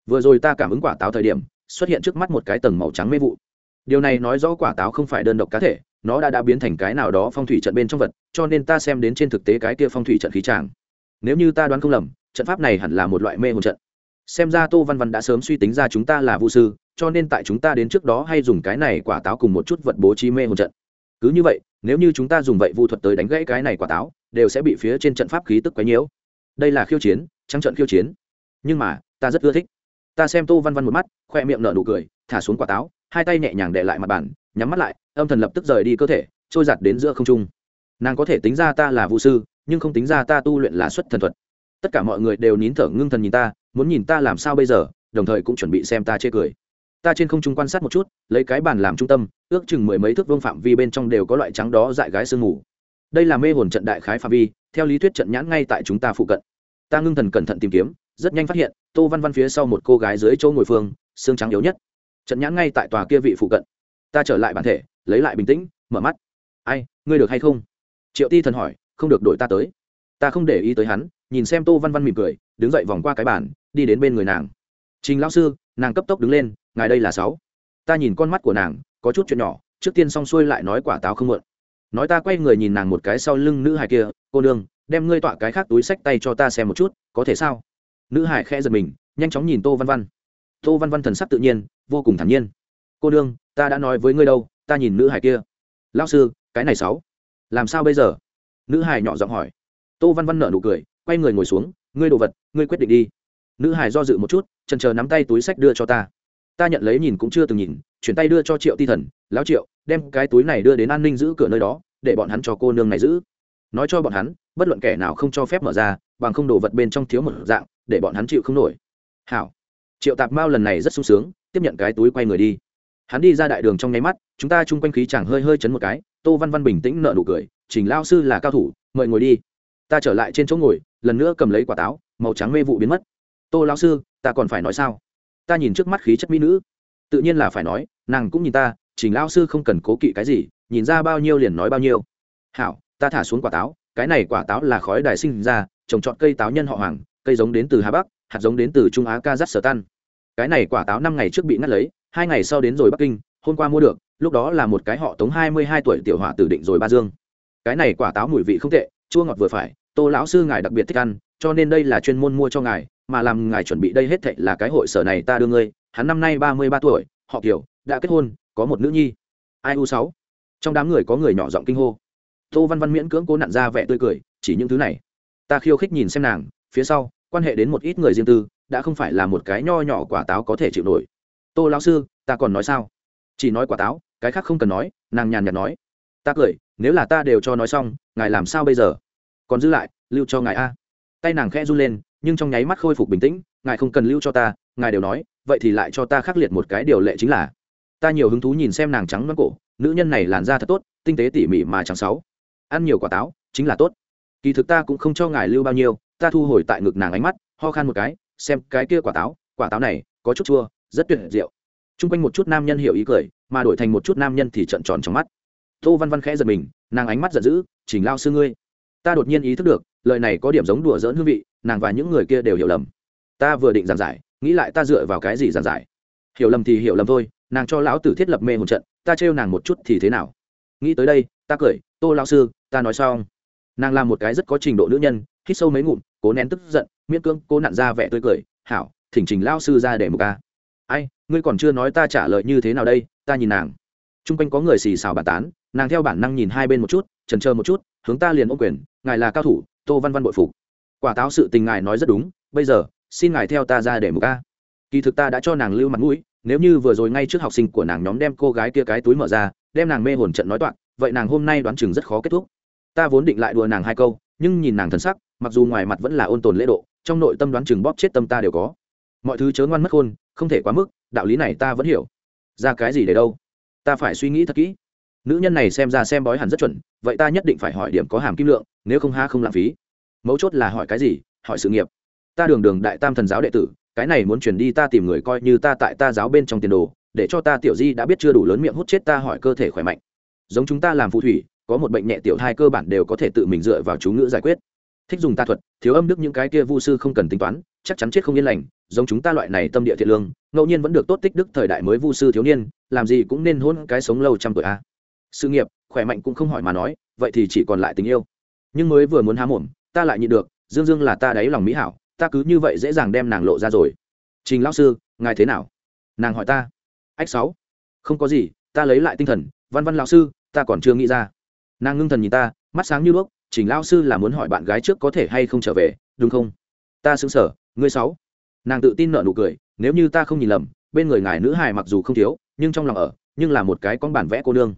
A: Vừa rồi ta cảm ứng quả táo thời điểm, xuất hiện trước mắt một cái tầng màu trắng mê vụ điều này nói rõ quả táo không phải đơn độc cá thể, nó đã đã biến thành cái nào đó phong thủy trận bên trong vật, cho nên ta xem đến trên thực tế cái kia phong thủy trận khí tràng. Nếu như ta đoán không lầm, trận pháp này hẳn là một loại mê hồn trận. Xem ra tô văn văn đã sớm suy tính ra chúng ta là vũ sư, cho nên tại chúng ta đến trước đó hay dùng cái này quả táo cùng một chút vật bố trí mê hồn trận. Cứ như vậy, nếu như chúng ta dùng vậy vu thuật tới đánh gãy cái này quả táo, đều sẽ bị phía trên trận pháp khí tức quấy nhiễu. Đây là khiêu chiến, trắng trận khiêu chiến. Nhưng mà, ta rất ưa thích. Ta xem tô văn văn một mắt, khoe miệng nở nụ cười, thả xuống quả táo hai tay nhẹ nhàng đệ lại mặt bàn, nhắm mắt lại, âm thần lập tức rời đi cơ thể, trôi giặt đến giữa không trung. Nàng có thể tính ra ta là vũ sư, nhưng không tính ra ta tu luyện là xuất thần thuật. Tất cả mọi người đều nín thở ngưng thần nhìn ta, muốn nhìn ta làm sao bây giờ, đồng thời cũng chuẩn bị xem ta chê cười. Ta trên không trung quan sát một chút, lấy cái bàn làm trung tâm, ước chừng mười mấy thước vương phạm vi bên trong đều có loại trắng đó dại gái sương ngủ. đây là mê hồn trận đại khái phạm vi, theo lý thuyết trận nhãn ngay tại chúng ta phụ cận. Ta ngưng thần cẩn thận tìm kiếm, rất nhanh phát hiện, tô văn văn phía sau một cô gái dưới chỗ ngồi phương, xương trắng yếu nhất trận nhãn ngay tại tòa kia vị phụ cận. Ta trở lại bản thể, lấy lại bình tĩnh, mở mắt. Ai, ngươi được hay không? Triệu ti thần hỏi, không được đổi ta tới. Ta không để ý tới hắn, nhìn xem tô văn văn mỉm cười, đứng dậy vòng qua cái bàn, đi đến bên người nàng. Trình lão sư, nàng cấp tốc đứng lên, ngài đây là sáu. Ta nhìn con mắt của nàng, có chút chuyện nhỏ, trước tiên xong xuôi lại nói quả táo không mượn. Nói ta quay người nhìn nàng một cái sau lưng nữ hài kia, cô nương, đem ngươi tọa cái khác túi sách tay cho ta xem một chút, có thể sao? Nữ hải khẽ giật mình, nhanh chóng nhìn tô văn văn. Tô văn văn thần sắc tự nhiên vô cùng thản nhiên. Cô nương, ta đã nói với ngươi đâu, ta nhìn nữ hải kia. Lao sư, cái này sáu. Làm sao bây giờ? Nữ hải nhỏ giọng hỏi. Tô văn văn nở nụ cười, quay người ngồi xuống, ngươi đồ vật, ngươi quyết định đi. Nữ hải do dự một chút trần chờ nắm tay túi sách đưa cho ta. Ta nhận lấy nhìn cũng chưa từng nhìn, chuyển tay đưa cho triệu ti thần. Lão triệu, đem cái túi này đưa đến an ninh giữ cửa nơi đó, để bọn hắn cho cô nương này giữ. Nói cho bọn hắn, bất luận kẻ nào không cho phép mở ra, bằng không đồ vật bên trong thiếu một dạng, để bọn hắn chịu không nổi. Hảo triệu tạp mao lần này rất sung sướng, tiếp nhận cái túi quay người đi. Hắn đi ra đại đường trong nháy mắt, chúng ta chung quanh khí chẳng hơi hơi chấn một cái, tô văn văn bình tĩnh nợ nụ cười, trình lao sư là cao thủ, mời ngồi đi. Ta trở lại trên chỗ ngồi, lần nữa cầm lấy quả táo, màu trắng mê vụ biến mất. Tô lao sư, ta còn phải nói sao? Ta nhìn trước mắt khí chất mỹ nữ. Tự nhiên là phải nói, nàng cũng nhìn ta, trình lao sư không cần cố kỵ cái gì, nhìn ra bao nhiêu liền nói bao nhiêu. Hảo, ta thả xuống quả táo, cái này quả táo là khói đài sinh ra, trồng trọt cây táo nhân họ hoàng, cây giống đến từ hà bắc, hạt giống đến từ trung á kazakhstan cái này quả táo năm ngày trước bị ngắt lấy, hai ngày sau đến rồi bắc kinh, hôm qua mua được, lúc đó là một cái họ tống hai mươi hai tuổi tiểu họa tử định rồi ba dương. Cái này quả táo mùi vị không tệ, chua ngọt vừa phải, tô lão sư ngài đặc biệt thích ăn, cho nên đây là chuyên môn mua cho ngài, mà làm ngài chuẩn bị đây hết thệ là cái hội sở này ta đưa ngươi, hắn năm nay ba mươi ba tuổi, họ kiểu đã kết hôn, có một nữ nhi. Ai u sáu? Trong đám người có người nhỏ giọng kinh hô. Tô văn văn miễn cưỡng cố nặn ra vẻ tươi cười, chỉ những thứ này. Ta khiêu khích nhìn xem nàng, phía sau, quan hệ đến một ít người riêng tư đã không phải là một cái nho nhỏ quả táo có thể chịu nổi. Tô lão sư, ta còn nói sao? Chỉ nói quả táo, cái khác không cần nói, nàng nhàn nhạt nói. Ta cười, nếu là ta đều cho nói xong, ngài làm sao bây giờ? Còn giữ lại, lưu cho ngài a. Tay nàng khẽ run lên, nhưng trong nháy mắt khôi phục bình tĩnh, ngài không cần lưu cho ta, ngài đều nói, vậy thì lại cho ta khắc liệt một cái điều lệ chính là. Ta nhiều hứng thú nhìn xem nàng trắng mắt cổ, nữ nhân này làn da thật tốt, tinh tế tỉ mỉ mà chẳng sáu. Ăn nhiều quả táo, chính là tốt. Kỳ thực ta cũng không cho ngài lưu bao nhiêu, ta thu hồi tại ngực nàng ánh mắt, ho khan một cái xem cái kia quả táo quả táo này, có chút chua, rất tuyệt diệu. T r u n g quanh một chút nam nhân hiểu ý cười, mà đổi thành một chút nam nhân thì trận tròn trong mắt. Tô văn văn khẽ giật mình, nàng ánh mắt giận dữ chỉnh lao sư ngươi, ta đột nhiên ý thức được, lời này có điểm giống đùa dỡn hương vị, nàng và những người kia đều hiểu lầm. Ta vừa định giảng giải, nghĩ lại ta dựa vào cái gì giảng giải? Hiểu lầm thì hiểu lầm thôi, nàng cho lão tử thiết lập mê một trận, ta trêu nàng một chút thì thế nào? Nghĩ tới đây, ta cười, tô lao sư, ta nói xong. Nàng là một cái rất có trình độ nữ nhân, hít sâu mấy ngụm cố nén tức giận, miễn cưỡng cố nặn ra vẻ tươi cười, hảo, thỉnh trình lao sư ra để một ca ai, ngươi còn chưa nói ta trả lời như thế nào đây, ta nhìn nàng. T r u n g quanh có người xì xào bàn tán, nàng theo bản năng nhìn hai bên một chút trần trơ một chút, hướng ta liền ô quyền, ngài là cao thủ, tô văn văn bội phục. Quả táo sự tình ngài nói rất đúng, bây giờ, xin ngài theo ta ra để một ca kỳ thực ta đã cho nàng lưu mặt mũi, nếu như vừa rồi ngay trước học sinh của nàng nhóm đem cô gái kia cái túi mở ra, đem nàng mê hồn trận nói toạc, vậy nàng hôm nay đoán chừng rất khó kết thúc. Ta vốn định lại đùa nàng hai câu nhưng nhìn nàng thân sắc, mặc dù ngoài mặt vẫn là ôn tồn lễ độ, trong nội tâm đoán chừng bóp chết tâm ta đều có. Mọi thứ chớ ngoan mất khôn, không thể quá mức, đạo lý này ta vẫn hiểu. Ra cái gì để đâu? Ta phải suy nghĩ thật kỹ. Nữ nhân này xem ra xem bói hẳn rất chuẩn, vậy ta nhất định phải hỏi điểm có hàm kim lượng, nếu không ha không lãng phí. Mấu chốt là hỏi cái gì? Hỏi sự nghiệp. Ta đường đường đại tam thần giáo đệ tử, cái này muốn chuyển đi ta tìm người coi như ta tại ta giáo bên trong tiền đồ, để cho ta tiểu di đã biết chưa đủ lớn miệng hút chết ta hỏi cơ thể khỏe mạnh. Giống chúng ta làm phù thủy có một bệnh nhẹ tiểu thai cơ bản đều có thể tự mình dựa vào chú ngữ giải quyết. Thích dùng ta thuật, thiếu âm đức những cái kia vu sư không cần tính toán, chắc chắn chết không yên lành, giống chúng ta loại này tâm địa thiện lương, ngẫu nhiên vẫn được tốt tích đức thời đại mới vu sư thiếu niên, làm gì cũng nên hôn cái sống lâu trăm tuổi a. Sự nghiệp, khỏe mạnh cũng không hỏi mà nói, vậy thì chỉ còn lại tình yêu. Nhưng mới vừa muốn há mồm, ta lại nhịn được, dương dương là ta đáy lòng mỹ hảo, ta cứ như vậy dễ dàng đem nàng lộ ra rồi. Trình lão sư, ngài thế nào? Nàng hỏi ta. Ách sáu. Không có gì, ta lấy lại tinh thần, văn văn lão sư, ta còn chưa nghĩ ra nàng ngưng thần nhìn ta, mắt sáng như đuốc Chỉnh lao sư là muốn hỏi bạn gái trước có thể hay không trở về, đúng không? Ta xứng sở ngươi sáu. Nàng tự tin nợ nụ cười, nếu như ta không nhìn lầm, bên người ngài nữ hài mặc dù không thiếu, nhưng trong lòng ở, nhưng là một cái con bản vẽ cô nương.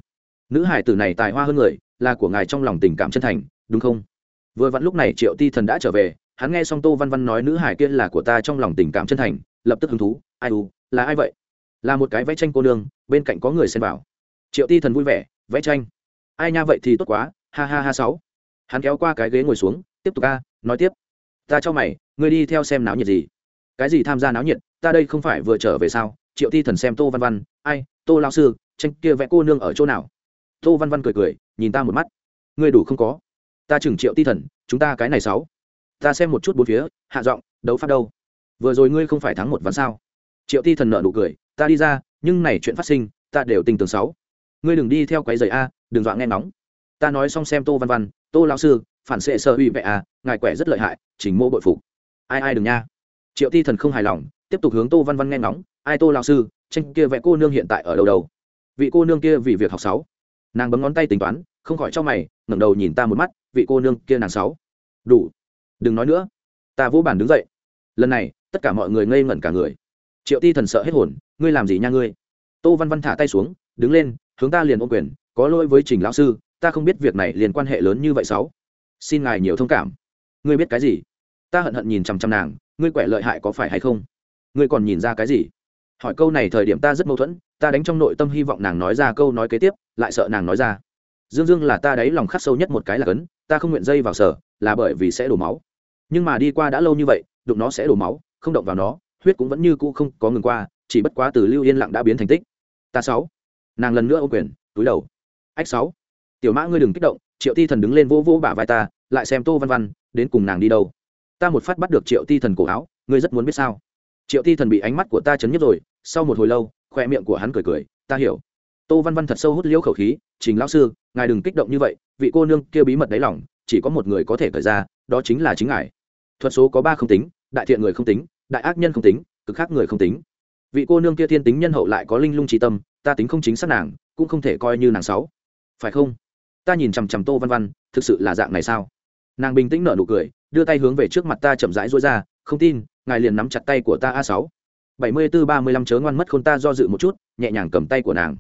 A: Nữ hài tử này tài hoa hơn người, là của ngài trong lòng tình cảm chân thành, đúng không? Vừa vặn lúc này triệu ti thần đã trở về, hắn nghe xong tô văn văn nói nữ hài kia là của ta trong lòng tình cảm chân thành, lập tức hứng thú, ai u, là ai vậy? Là một cái vẽ tranh cô nương, bên cạnh có người xem vào. Triệu ti thần vui vẻ, vẽ tranh? Ai nha vậy thì tốt quá, ha ha ha sáu. Hắn kéo qua cái ghế ngồi xuống, tiếp tục ca nói tiếp. Ta cho mày, ngươi đi theo xem náo nhiệt gì? Cái gì tham gia náo nhiệt, ta đây không phải vừa trở về sao? Triệu thi thần xem tô văn văn, ai, tô lao sư, tranh kia vẽ cô nương ở chỗ nào? Tô văn văn cười cười, nhìn ta một mắt. Ngươi đủ không có. Ta chừng triệu ti thần, chúng ta cái này sáu. Ta xem một chút bốn phía, hạ giọng, đấu pháp đâu? Vừa rồi ngươi không phải thắng một ván sao? Triệu ti thần nợ nụ cười, ta đi ra, nhưng này chuyện phát sinh, ta đều tình tường sáu. Ngươi đừng đi theo quái giày a đừng dọa nghe nóng ta nói xong xem tô văn văn tô lao sư phản xệ sơ uy vệ à, ngài quẻ rất lợi hại chỉnh mô bội phục. Ai ai đừng nha. Triệu ti thần không hài lòng tiếp tục hướng tô văn văn nghe ngóng. Ai tô lao sư tranh kia vẽ cô nương hiện tại ở đâu đâu? Vị cô nương kia vì việc học sáu. Nàng bấm ngón tay tính toán không khỏi cho mày ngẩng đầu nhìn ta một mắt vị cô nương kia nàng sáu. Đủ. Đừng nói nữa. Ta vô bản đứng dậy. Lần này tất cả mọi người ngây ngẩn cả người. Triệu ti thần sợ hết hồn ngươi làm gì nha ngươi? Tô văn văn thả tay xuống đứng lên hướng ta liền ôm quyền, có lỗi với trình lão sư, ta không biết việc này liền quan hệ lớn như vậy sáu. Xin ngài nhiều thông cảm. Ngươi biết cái gì? Ta hận hận nhìn chằm chằm nàng, ngươi quẻ lợi hại có phải hay không? Ngươi còn nhìn ra cái gì? Hỏi câu này thời điểm ta rất mâu thuẫn, ta đánh trong nội tâm hy vọng nàng nói ra câu nói kế tiếp, lại sợ nàng nói ra. Dương dương là ta đáy lòng khắc sâu nhất một cái là cấn, ta không nguyện dây vào sở, là bởi vì sẽ đổ máu. Nhưng mà đi qua đã lâu như vậy, đụng nó sẽ đổ máu, không động vào nó, huyết cũng vẫn như cũ không có ngừng qua, chỉ bất quá từ lưu yên lặng đã biến thành tích. Ta sáu nàng lần nữa ô quyền, túi đầu. Ách sáu, tiểu mã ngươi đừng kích động, triệu ti thần đứng lên vỗ vỗ bả vai ta, lại xem tô văn văn, đến cùng nàng đi đâu? Ta một phát bắt được triệu ti thần cổ áo, ngươi rất muốn biết sao? Triệu ti thần bị ánh mắt của ta chấn nhất rồi, sau một hồi lâu, khoe miệng của hắn cười cười, ta hiểu. Tô văn văn thật sâu hút liễu khẩu khí, trình lão sư, ngài đừng kích động như vậy, vị cô nương kia bí mật đáy lòng, chỉ có một người có thể cởi ra, đó chính là chính ngài. Thuật số có ba không tính, đại thiện người không tính, đại ác nhân không tính, cực khác người không tính. Vị cô nương kia thiên tính nhân hậu lại có linh lung trí tâm ta tính không chính xác nàng, cũng không thể coi như nàng sáu phải không? Ta nhìn chằm chằm tô văn văn, thực sự là dạng này sao? Nàng bình tĩnh nở nụ cười, đưa tay hướng về trước mặt ta chậm rãi rối ra, không tin, ngài liền nắm chặt tay của ta a sáu. Bảy mươi tư ba mươi lăm chớ ngoan mất khôn ta do dự một chút, nhẹ nhàng cầm tay của nàng.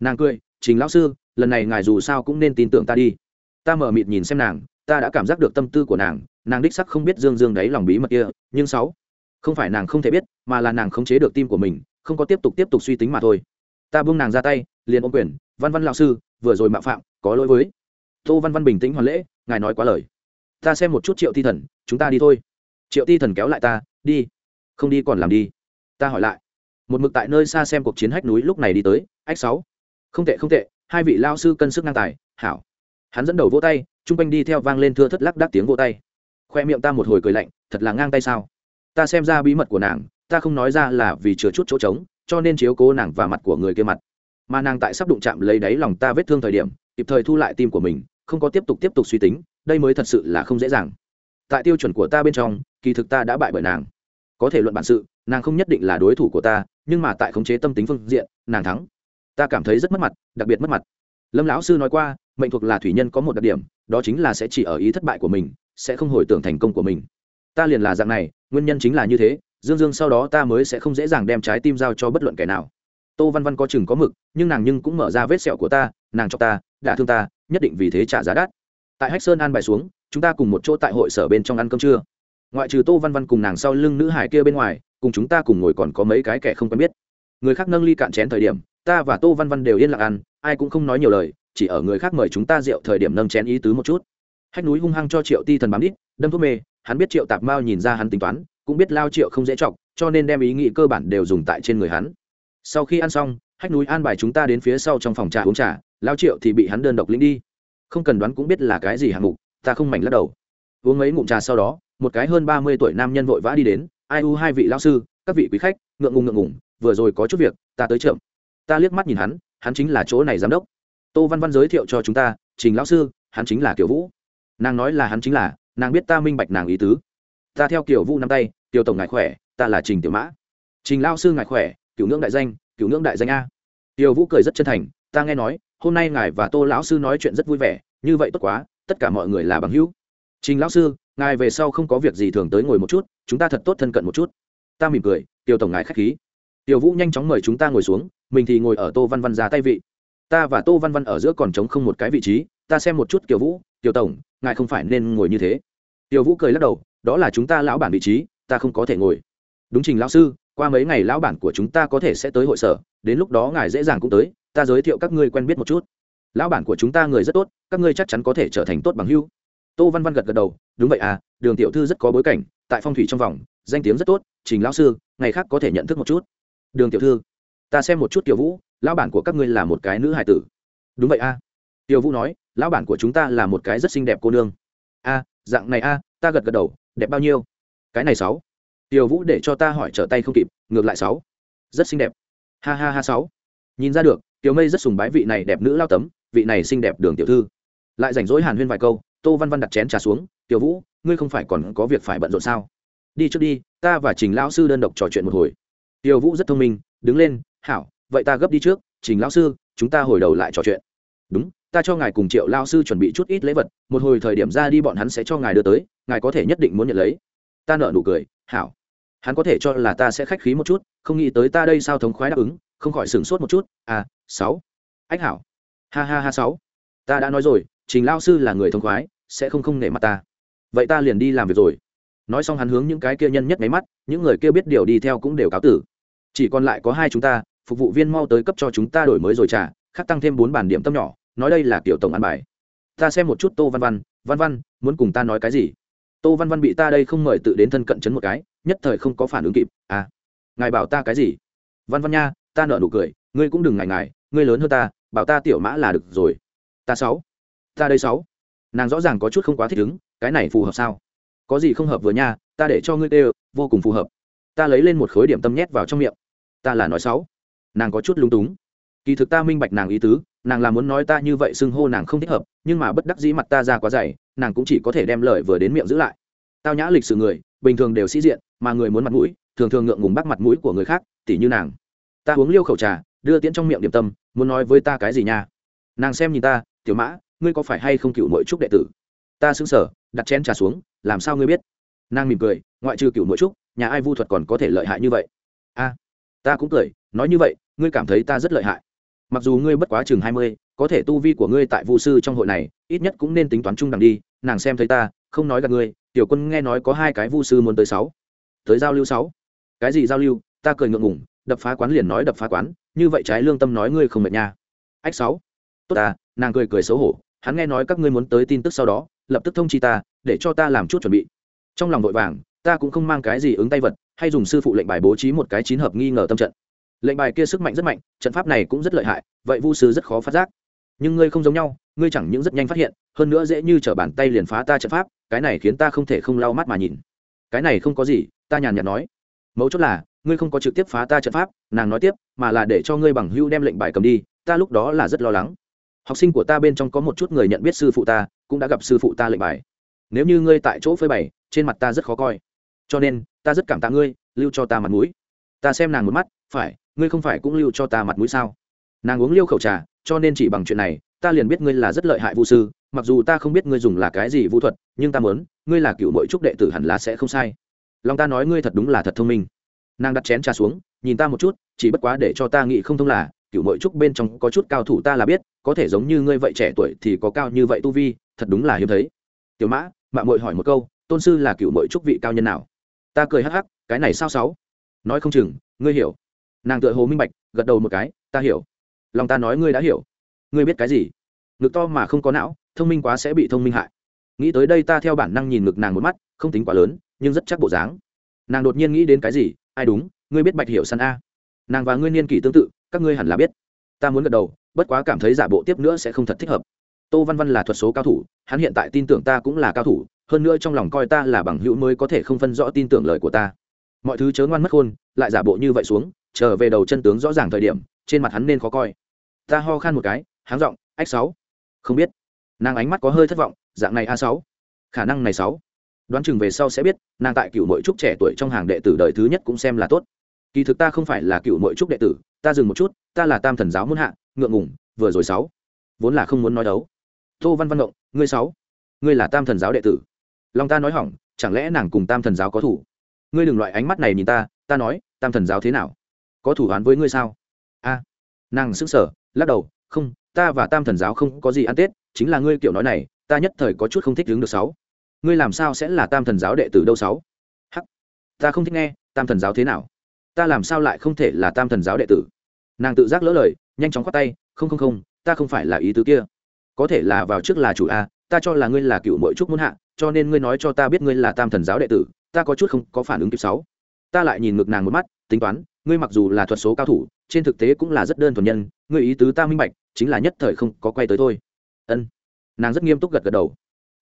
A: Nàng cười, trình lão sư, lần này ngài dù sao cũng nên tin tưởng ta đi. Ta mở mịt nhìn xem nàng, ta đã cảm giác được tâm tư của nàng nàng đích sắc không biết dương dương đấy lòng bí mật kia, nhưng sáu, không phải nàng không thể biết, mà là nàng không chế được tim của mình, không có tiếp tục tiếp tục suy tính mà thôi ta buông nàng ra tay, liền ôm quyền, văn văn lão sư, vừa rồi mạo phạm, có lỗi với. Tô văn văn bình tĩnh hoàn lễ, ngài nói quá lời. Ta xem một chút triệu ti thần, chúng ta đi thôi. Triệu ti thần kéo lại ta, đi. Không đi còn làm đi. Ta hỏi lại. Một mực tại nơi xa xem cuộc chiến hách núi lúc này đi tới, ách sáu. Không tệ không tệ, hai vị lao sư cân sức ngang tài, hảo. Hắn dẫn đầu vỗ tay, chung quanh đi theo vang lên thưa thất lắc đắc tiếng vỗ tay. Khoe miệng ta một hồi cười lạnh, thật là ngang tay sao? Ta xem ra bí mật của nàng, ta không nói ra là vì chứa chút chỗ trống cho nên chiếu cố nàng và mặt của người kia mặt. Mà nàng tại sắp đụng chạm lấy đáy lòng ta vết thương thời điểm, kịp thời thu lại tim của mình, không có tiếp tục tiếp tục suy tính, đây mới thật sự là không dễ dàng. Tại tiêu chuẩn của ta bên trong, kỳ thực ta đã bại bởi nàng. Có thể luận bản sự, nàng không nhất định là đối thủ của ta, nhưng mà tại khống chế tâm tính phương diện, nàng thắng. Ta cảm thấy rất mất mặt, đặc biệt mất mặt. Lâm lão sư nói qua, mệnh thuộc là thủy nhân có một đặc điểm, đó chính là sẽ chỉ ở ý thất bại của mình, sẽ không hồi tưởng thành công của mình. Ta liền là dạng này, nguyên nhân chính là như thế dương dương sau đó ta mới sẽ không dễ dàng đem trái tim giao cho bất luận kẻ nào. Tô văn văn có chừng có mực, nhưng nàng nhưng cũng mở ra vết sẹo của ta, nàng cho ta, đã thương ta, nhất định vì thế trả giá đắt. Tại hách sơn an bài xuống, chúng ta cùng một chỗ tại hội sở bên trong ăn cơm trưa. Ngoại trừ tô văn văn cùng nàng sau lưng nữ hải kia bên ngoài, cùng chúng ta cùng ngồi còn có mấy cái kẻ không quen biết. Người khác nâng ly cạn chén thời điểm, ta và tô văn văn đều yên lặng ăn, ai cũng không nói nhiều lời, chỉ ở người khác mời chúng ta rượu thời điểm nâng chén ý tứ một chút. Hách núi hung hăng cho triệu ti thần bám đít, đâm thuốc mê, hắn biết triệu tạp mao nhìn ra hắn tính toán cũng biết lao triệu không dễ chọc, cho nên đem ý nghĩ cơ bản đều dùng tại trên người hắn. Sau khi ăn xong, hách núi an bài chúng ta đến phía sau trong phòng trà uống trà, lao triệu thì bị hắn đơn độc lĩnh đi. Không cần đoán cũng biết là cái gì hạng mục, ta không mảnh lắc đầu. Uống mấy ngụm trà sau đó, một cái hơn ba mươi tuổi nam nhân vội vã đi đến, ai u hai vị lao sư, các vị quý khách, ngượng ngùng ngượng ngùng, vừa rồi có chút việc, ta tới chậm. Ta liếc mắt nhìn hắn hắn chính là chỗ này giám đốc. Tô văn văn giới thiệu cho chúng ta, trình lão sư, hắn chính là kiểu vũ. Nàng nói là hắn chính là, nàng biết ta minh bạch nàng ý tứ ta theo kiểu vũ năm tay tiểu tổng ngài khỏe, ta là trình tiểu mã. Trình lao sư ngài khỏe cựu ngưỡng đại danh cựu ngưỡng đại danh a. Tiểu vũ cười rất chân thành, ta nghe nói, hôm nay ngài và tô lão sư nói chuyện rất vui vẻ, như vậy tốt quá, tất cả mọi người là bằng hữu. Trình lão sư, ngài về sau không có việc gì thường tới ngồi một chút, chúng ta thật tốt thân cận một chút. Ta mỉm cười Tiểu tổng ngài k h á c h khí. Tiểu vũ nhanh chóng mời chúng ta ngồi xuống, mình thì ngồi ở tô văn văn ra tay vị. Ta và tô văn văn ở giữa còn trống không một cái vị trí, ta xem một chút Tiểu vũ tiểu tổng, ngài không phải nên ngồi như thế. Tiểu vũ cười lắc đầu đó là chúng ta lão bản vị trí, ta không có thể ngồi. Đúng trình lão sư, qua mấy ngày lão bản của chúng ta có thể sẽ tới hội sở, đến lúc đó ngài dễ dàng cũng tới, ta giới thiệu các ngươi quen biết một chút. Lão bản của chúng ta người rất tốt, các ngươi chắc chắn có thể trở thành tốt bằng hưu tô văn văn gật gật đầu, đúng vậy à đường tiểu thư rất có bối cảnh, tại phong thủy trong vòng, danh tiếng rất tốt, trình lão sư, ngày khác có thể nhận thức một chút. Đường tiểu thư, ta xem một chút tiểu vũ, lão bản của các ngươi là một cái nữ hải tử. Đúng vậy a à. tiểu vũ nói, lão bản của chúng ta là một cái rất xinh đẹp cô nương. A dạng này a ta gật gật đầu đẹp bao nhiêu? Cái này sáu. Tiểu vũ để cho ta hỏi trở tay không kịp, ngược lại sáu. Rất xinh đẹp. Ha ha ha, sáu. Nhìn ra được, tiểu mây rất sùng bái vị này đẹp nữ lao tấm, vị này xinh đẹp đường tiểu thư. Lại rảnh rỗi hàn huyên vài câu, tô văn văn đặt chén trà xuống, tiểu vũ, ngươi không phải còn có việc phải bận rộn sao? Đi trước đi, ta và trình lão sư đơn độc trò chuyện một hồi. Tiểu vũ rất thông minh, đứng lên, hảo, vậy ta gấp đi trước, trình lão sư, chúng ta hồi đầu lại trò chuyện. Đúng, ta cho ngài cùng triệu lao sư chuẩn bị chút ít lễ vật, một hồi thời điểm ra đi bọn hắn sẽ cho ngài đưa tới ngài có thể nhất định muốn nhận lấy. Ta nợ nụ cười, hảo. Hắn có thể cho là ta sẽ khách khí một chút, không nghĩ tới ta đây sao thống khoái đáp ứng, không khỏi sửng sốt một chút. À sáu. Ách hảo. Ha ha ha, sáu. Ta đã nói rồi, trình lao sư là người thống khoái, sẽ không không nể mặt ta. Vậy ta liền đi làm việc rồi. Nói xong hắn hướng những cái kia nhân nhất máy mắt, những người kia biết điều đi theo cũng đều cáo tử. Chỉ còn lại có hai chúng ta, phục vụ viên mau tới cấp cho chúng ta đổi mới rồi trả khắc tăng thêm bốn bản điểm tâm nhỏ, nói đây là kiểu tổng ăn bài. Ta xem một chút tô văn văn văn văn, muốn cùng ta nói cái gì? Tô văn văn bị ta đây không mời tự đến thân cận chấn một cái, nhất thời không có phản ứng kịp. À ngài bảo ta cái gì? Văn văn nha, ta nợ nụ cười, ngươi cũng đừng ngại ngại, ngươi lớn hơn ta, bảo ta tiểu mã là được rồi. Ta sáu, ta đây sáu. Nàng rõ ràng có chút không quá thích ứng, cái này phù hợp sao? Có gì không hợp vừa nha, ta để cho ngươi tê vô cùng phù hợp. Ta lấy lên một khối điểm tâm nhét vào trong miệng. Ta là nói sáu. Nàng có chút lung túng. Kỳ thực ta minh bạch nàng ý tứ, nàng là muốn nói ta như vậy xưng hô nàng không thích hợp nhưng mà bất đắc dĩ mặt ta ra quá dày, nàng cũng chỉ có thể đem lời vừa đến miệng giữ lại. Tao nhã lịch sử người, bình thường đều sĩ diện, mà người muốn mặt mũi, thường thường ngượng ngùng bắt mặt mũi của người khác, tỉ như nàng. Ta uống liêu khẩu trà, đưa tiễn trong miệng điểm tâm, muốn nói với ta cái gì nha? Nàng xem nhìn ta, tiểu mã, ngươi có phải hay không cựu mỗi trúc đệ tử? Ta xứng sở đặt chén trà xuống, làm sao ngươi biết? Nàng mỉm cười, ngoại trừ cựu mỗi trúc, nhà ai vu thuật còn có thể lợi hại như vậy? A, ta cũng cười, nói như vậy, ngươi cảm thấy ta rất lợi hại. Mặc dù ngươi bất quá chừng hai mươi có thể tu vi của ngươi tại vu sư trong hội này, ít nhất cũng nên tính toán chung đằng đi, nàng xem thấy ta, không nói gặp ngươi, tiểu quân nghe nói có hai cái vu sư muốn tới sáu. Tới giao lưu sáu. Cái gì giao lưu? Ta cười ngượng ngủng đập phá quán liền nói đập phá quán, như vậy trái lương tâm nói ngươi không mệt nha. Ách sáu. Tốt à nàng cười cười xấu hổ, hắn nghe nói các ngươi muốn tới tin tức sau đó, lập tức thông chi ta, để cho ta làm chút chuẩn bị. Trong lòng vội vàng, ta cũng không mang cái gì ứng tay vật, hay dùng sư phụ lệnh bài bố trí một cái chín hợp nghi ngờ tâm trận. Lệnh bài kia sức mạnh rất mạnh, trận pháp này cũng rất lợi hại, vậy vu sư rất khó phát giác nhưng ngươi không giống nhau, ngươi chẳng những rất nhanh phát hiện, hơn nữa dễ như t r ở bàn tay liền phá ta trận pháp, cái này khiến ta không thể không lau mắt mà nhìn. Cái này không có gì, ta nhàn nhạt nói. Mấu chốt là, ngươi không có trực tiếp phá ta trận pháp, nàng nói tiếp, mà là để cho ngươi bằng hưu đem lệnh bài cầm đi, ta lúc đó là rất lo lắng. Học sinh của ta bên trong có một chút người nhận biết sư phụ ta, cũng đã gặp sư phụ ta lệnh bài. Nếu như ngươi tại chỗ phơi bày, trên mặt ta rất khó coi. Cho nên, ta rất cảm tạ ngươi, lưu cho ta mặt mũi. Ta xem nàng một mắt, phải, ngươi không phải cũng lưu cho ta mặt mũi sao? Nàng uống liêu khẩu trà cho nên chỉ bằng chuyện này, ta liền biết ngươi là rất lợi hại vũ sư, mặc dù ta không biết ngươi dùng là cái gì vũ thuật, nhưng ta muốn, ngươi là cựu mỗi trúc đệ tử hẳn là sẽ không sai. Lòng ta nói ngươi thật đúng là thật thông minh. Nàng đặt chén trà xuống, nhìn ta một chút, chỉ bất quá để cho ta nghĩ không thông là, cựu mỗi trúc bên trong có chút cao thủ ta là biết, có thể giống như ngươi vậy trẻ tuổi thì có cao như vậy tu vi, thật đúng là hiếm thấy. Tiểu mã mạng mội hỏi một câu, tôn sư là cựu mỗi trúc vị cao nhân nào? Ta cười hắc hắc, cái này sao sáu? Nói không chừng, ngươi hiểu. Nàng tựa hồ minh bạch, gật đầu một cái, ta hiểu lòng ta nói ngươi đã hiểu. Ngươi biết cái gì? Ngực to mà không có não, thông minh quá sẽ bị thông minh hại. Nghĩ tới đây ta theo bản năng nhìn ngực nàng một mắt, không tính quá lớn, nhưng rất chắc bộ dáng. Nàng đột nhiên nghĩ đến cái gì? Ai đúng, ngươi biết bạch hiểu săn a. Nàng và ngươi niên kỷ tương tự, các ngươi hẳn là biết. Ta muốn gật đầu, bất quá cảm thấy giả bộ tiếp nữa sẽ không thật thích hợp. Tô văn văn là thuật số cao thủ, hắn hiện tại tin tưởng ta cũng là cao thủ, hơn nữa trong lòng coi ta là bằng hữu mới có thể không phân rõ tin tưởng lời của ta. Mọi thứ chớ ngoan mất khôn, lại giả bộ như vậy xuống, trở về đầu chân tướng rõ ràng thời điểm, trên mặt hắn nên khó coi ta ho khan một cái, háng giọng ách sáu. Không biết. Nàng ánh mắt có hơi thất vọng, dạng này a sáu. Khả năng này sáu. Đoán chừng về sau sẽ biết, nàng tại cựu mỗi trúc trẻ tuổi trong hàng đệ tử đời thứ nhất cũng xem là tốt. Kỳ thực ta không phải là cựu mỗi trúc đệ tử, ta dừng một chút, ta là tam thần giáo muôn hạ, ngượng ngủng vừa rồi sáu. Vốn là không muốn nói đấu. Tô văn văn động ngươi sáu. Ngươi là tam thần giáo đệ tử. Lòng ta nói hỏng, chẳng lẽ nàng cùng tam thần giáo có thủ? Ngươi đừng loại ánh mắt này nhìn ta ta nói, tam thần giáo thế nào? Có thủ đoán với ngươi sao? A. Nàng sững sờ lắc đầu, không, ta và tam thần giáo không có gì ăn tết, chính là ngươi kiểu nói này, ta nhất thời có chút không thích đứng được sáu. Ngươi làm sao sẽ là tam thần giáo đệ tử đâu sáu? Hắc, ta không thích nghe, tam thần giáo thế nào? Ta làm sao lại không thể là tam thần giáo đệ tử? Nàng tự giác lỡ lời, nhanh chóng khoát tay, không không không, ta không phải là ý tứ kia. Có thể là vào trước là chủ a, ta cho là ngươi là cựu mỗi trúc muốn hạ, cho nên ngươi nói cho ta biết ngươi là tam thần giáo đệ tử, ta có chút không có phản ứng kịp sáu. Ta lại nhìn ngược nàng một mắt, tính toán, ngươi mặc dù là thuật số cao thủ trên thực tế cũng là rất đơn thuần nhân người ý tứ ta minh bạch, chính là nhất thời không có quay tới thôi. Ân. Nàng rất nghiêm túc gật gật đầu.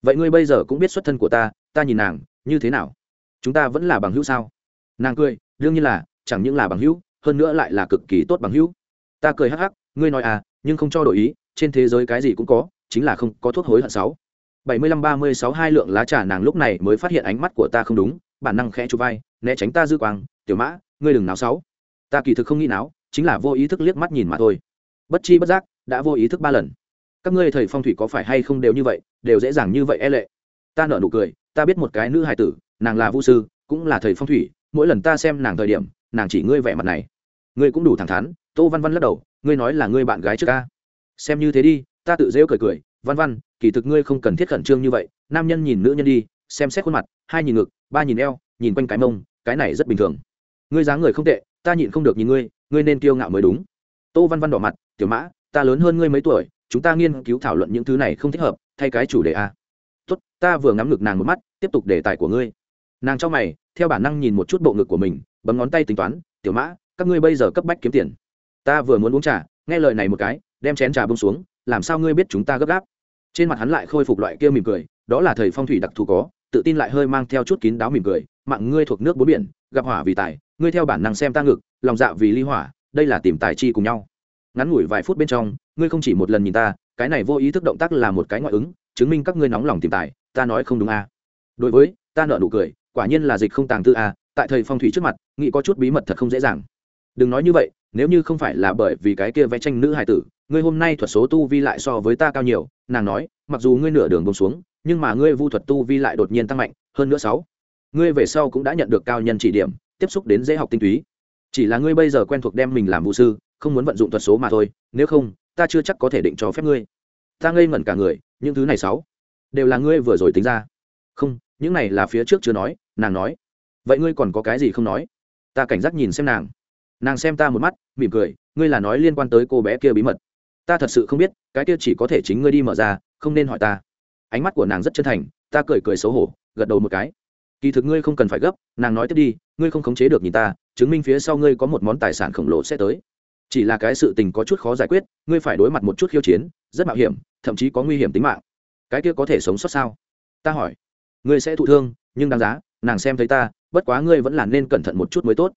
A: Vậy ngươi bây giờ cũng biết xuất thân của ta ta nhìn nàng, như thế nào? Chúng ta vẫn là bằng hữu sao? Nàng cười, đương nhiên là, chẳng những là bằng hữu, hơn nữa lại là cực kỳ tốt bằng hữu. Ta cười hắc hắc, ngươi nói à nhưng không cho đổi ý, trên thế giới cái gì cũng có, chính là không có thuốc hối hận sáu. Bảy mươi lăm ba mươi sáu hai lượng lá trà nàng lúc này mới phát hiện ánh mắt của ta không đúng, bản năng khẽ chụp vai, né tránh ta dư quang, tiểu mã, ngươi đừng náo sáu. Ta kỳ thực không nghĩ náo chính là vô ý thức liếc mắt nhìn mà thôi. Bất chi bất giác, đã vô ý thức ba lần. Các ngươi thầy phong thủy có phải hay không đều như vậy, đều dễ dàng như vậy e lệ? Ta nợ nụ cười, ta biết một cái nữ hài tử, nàng là vũ sư, cũng là thầy phong thủy, mỗi lần ta xem nàng thời điểm, nàng chỉ ngươi vẻ mặt này. Ngươi cũng đủ thẳng thắn, tô văn văn lắc đầu, ngươi nói là ngươi bạn gái trước ca. Xem như thế đi, ta tự dễu cười cười, văn văn, kỳ thực ngươi không cần thiết khẩn trương như vậy, nam nhân nhìn nữ nhân đi, xem xét khuôn mặt, hai nhìn ngực, ba nhìn eo, nhìn quanh cái mông, cái này rất bình thường. Ngươi dáng người không tệ, ta nhịn không được nhìn ngươi ngươi nên kiêu ngạo mới đúng. Tô văn văn đỏ mặt, tiểu mã, ta lớn hơn ngươi mấy tuổi, chúng ta nghiên cứu thảo luận những thứ này không thích hợp, thay cái chủ đề a. Tốt, ta vừa ngắm ngực nàng một mắt, tiếp tục đề tài của ngươi. Nàng cho mày, theo bản năng nhìn một chút bộ ngực của mình, bấm ngón tay tính toán, tiểu mã, các ngươi bây giờ cấp bách kiếm tiền. Ta vừa muốn uống trà, nghe lời này một cái, đem chén trà bông xuống, làm sao ngươi biết chúng ta gấp gáp? Trên mặt hắn lại khôi phục loại kia mỉm cười, đó là thầy phong thủy đặc thù có, tự tin lại hơi mang theo chút kín đáo mỉm cười, mạng ngươi thuộc nước bốn biển, gặp hỏa vì tài, ngươi theo bản năng xem ta ngực lòng dạ vì ly hỏa đây là tìm tài chi cùng nhau. Ngắn ngủi vài phút bên trong ngươi không chỉ một lần nhìn ta cái này vô ý thức động tác là một cái ngoại ứng chứng minh các ngươi nóng lòng tìm tài ta nói không đúng a à. đối với ta nợ nụ cười quả nhiên là dịch không tàng tư a à, tại thầy phong thủy trước mặt nghĩ có chút bí mật thật không dễ dàng. Đừng nói như vậy nếu như không phải là bởi vì cái kia vẽ tranh nữ hài tử ngươi hôm nay thuật số tu vi lại so với ta cao nhiều nàng nói mặc dù ngươi nửa đường bông xuống nhưng mà ngươi vu thuật tu vi lại đột nhiên tăng mạnh hơn nữa sáu. Ngươi về sau cũng đã nhận được cao nhân chỉ điểm tiếp xúc đến dễ học tinh túy chỉ là ngươi bây giờ quen thuộc đem mình làm vũ sư, không muốn vận dụng thuật số mà thôi, nếu không, ta chưa chắc có thể định cho phép ngươi. Ta ngây ngẩn cả người, những thứ này sáu đều là ngươi vừa rồi tính ra. Không, những này là phía trước chưa nói, nàng nói. Vậy ngươi còn có cái gì không nói? Ta cảnh giác nhìn xem nàng. Nàng xem ta một mắt, mỉm cười, ngươi là nói liên quan tới cô bé kia bí mật. Ta thật sự không biết, cái kia chỉ có thể chính ngươi đi mở ra, không nên hỏi ta. Ánh mắt của nàng rất chân thành, ta cười cười xấu hổ, gật đầu một cái. Kỳ thực ngươi không cần phải gấp, nàng nói tiếp đi, ngươi không khống chế được nhìn ta chứng minh phía sau ngươi có một món tài sản khổng lồ sẽ tới. Chỉ là cái sự tình có chút khó giải quyết, ngươi phải đối mặt một chút khiêu chiến, rất mạo hiểm, thậm chí có nguy hiểm tính mạng. Cái kia có thể sống sót sao? Ta hỏi. Ngươi sẽ thụ thương, nhưng đáng giá, nàng xem thấy ta, bất quá ngươi vẫn là nên cẩn thận một chút mới tốt.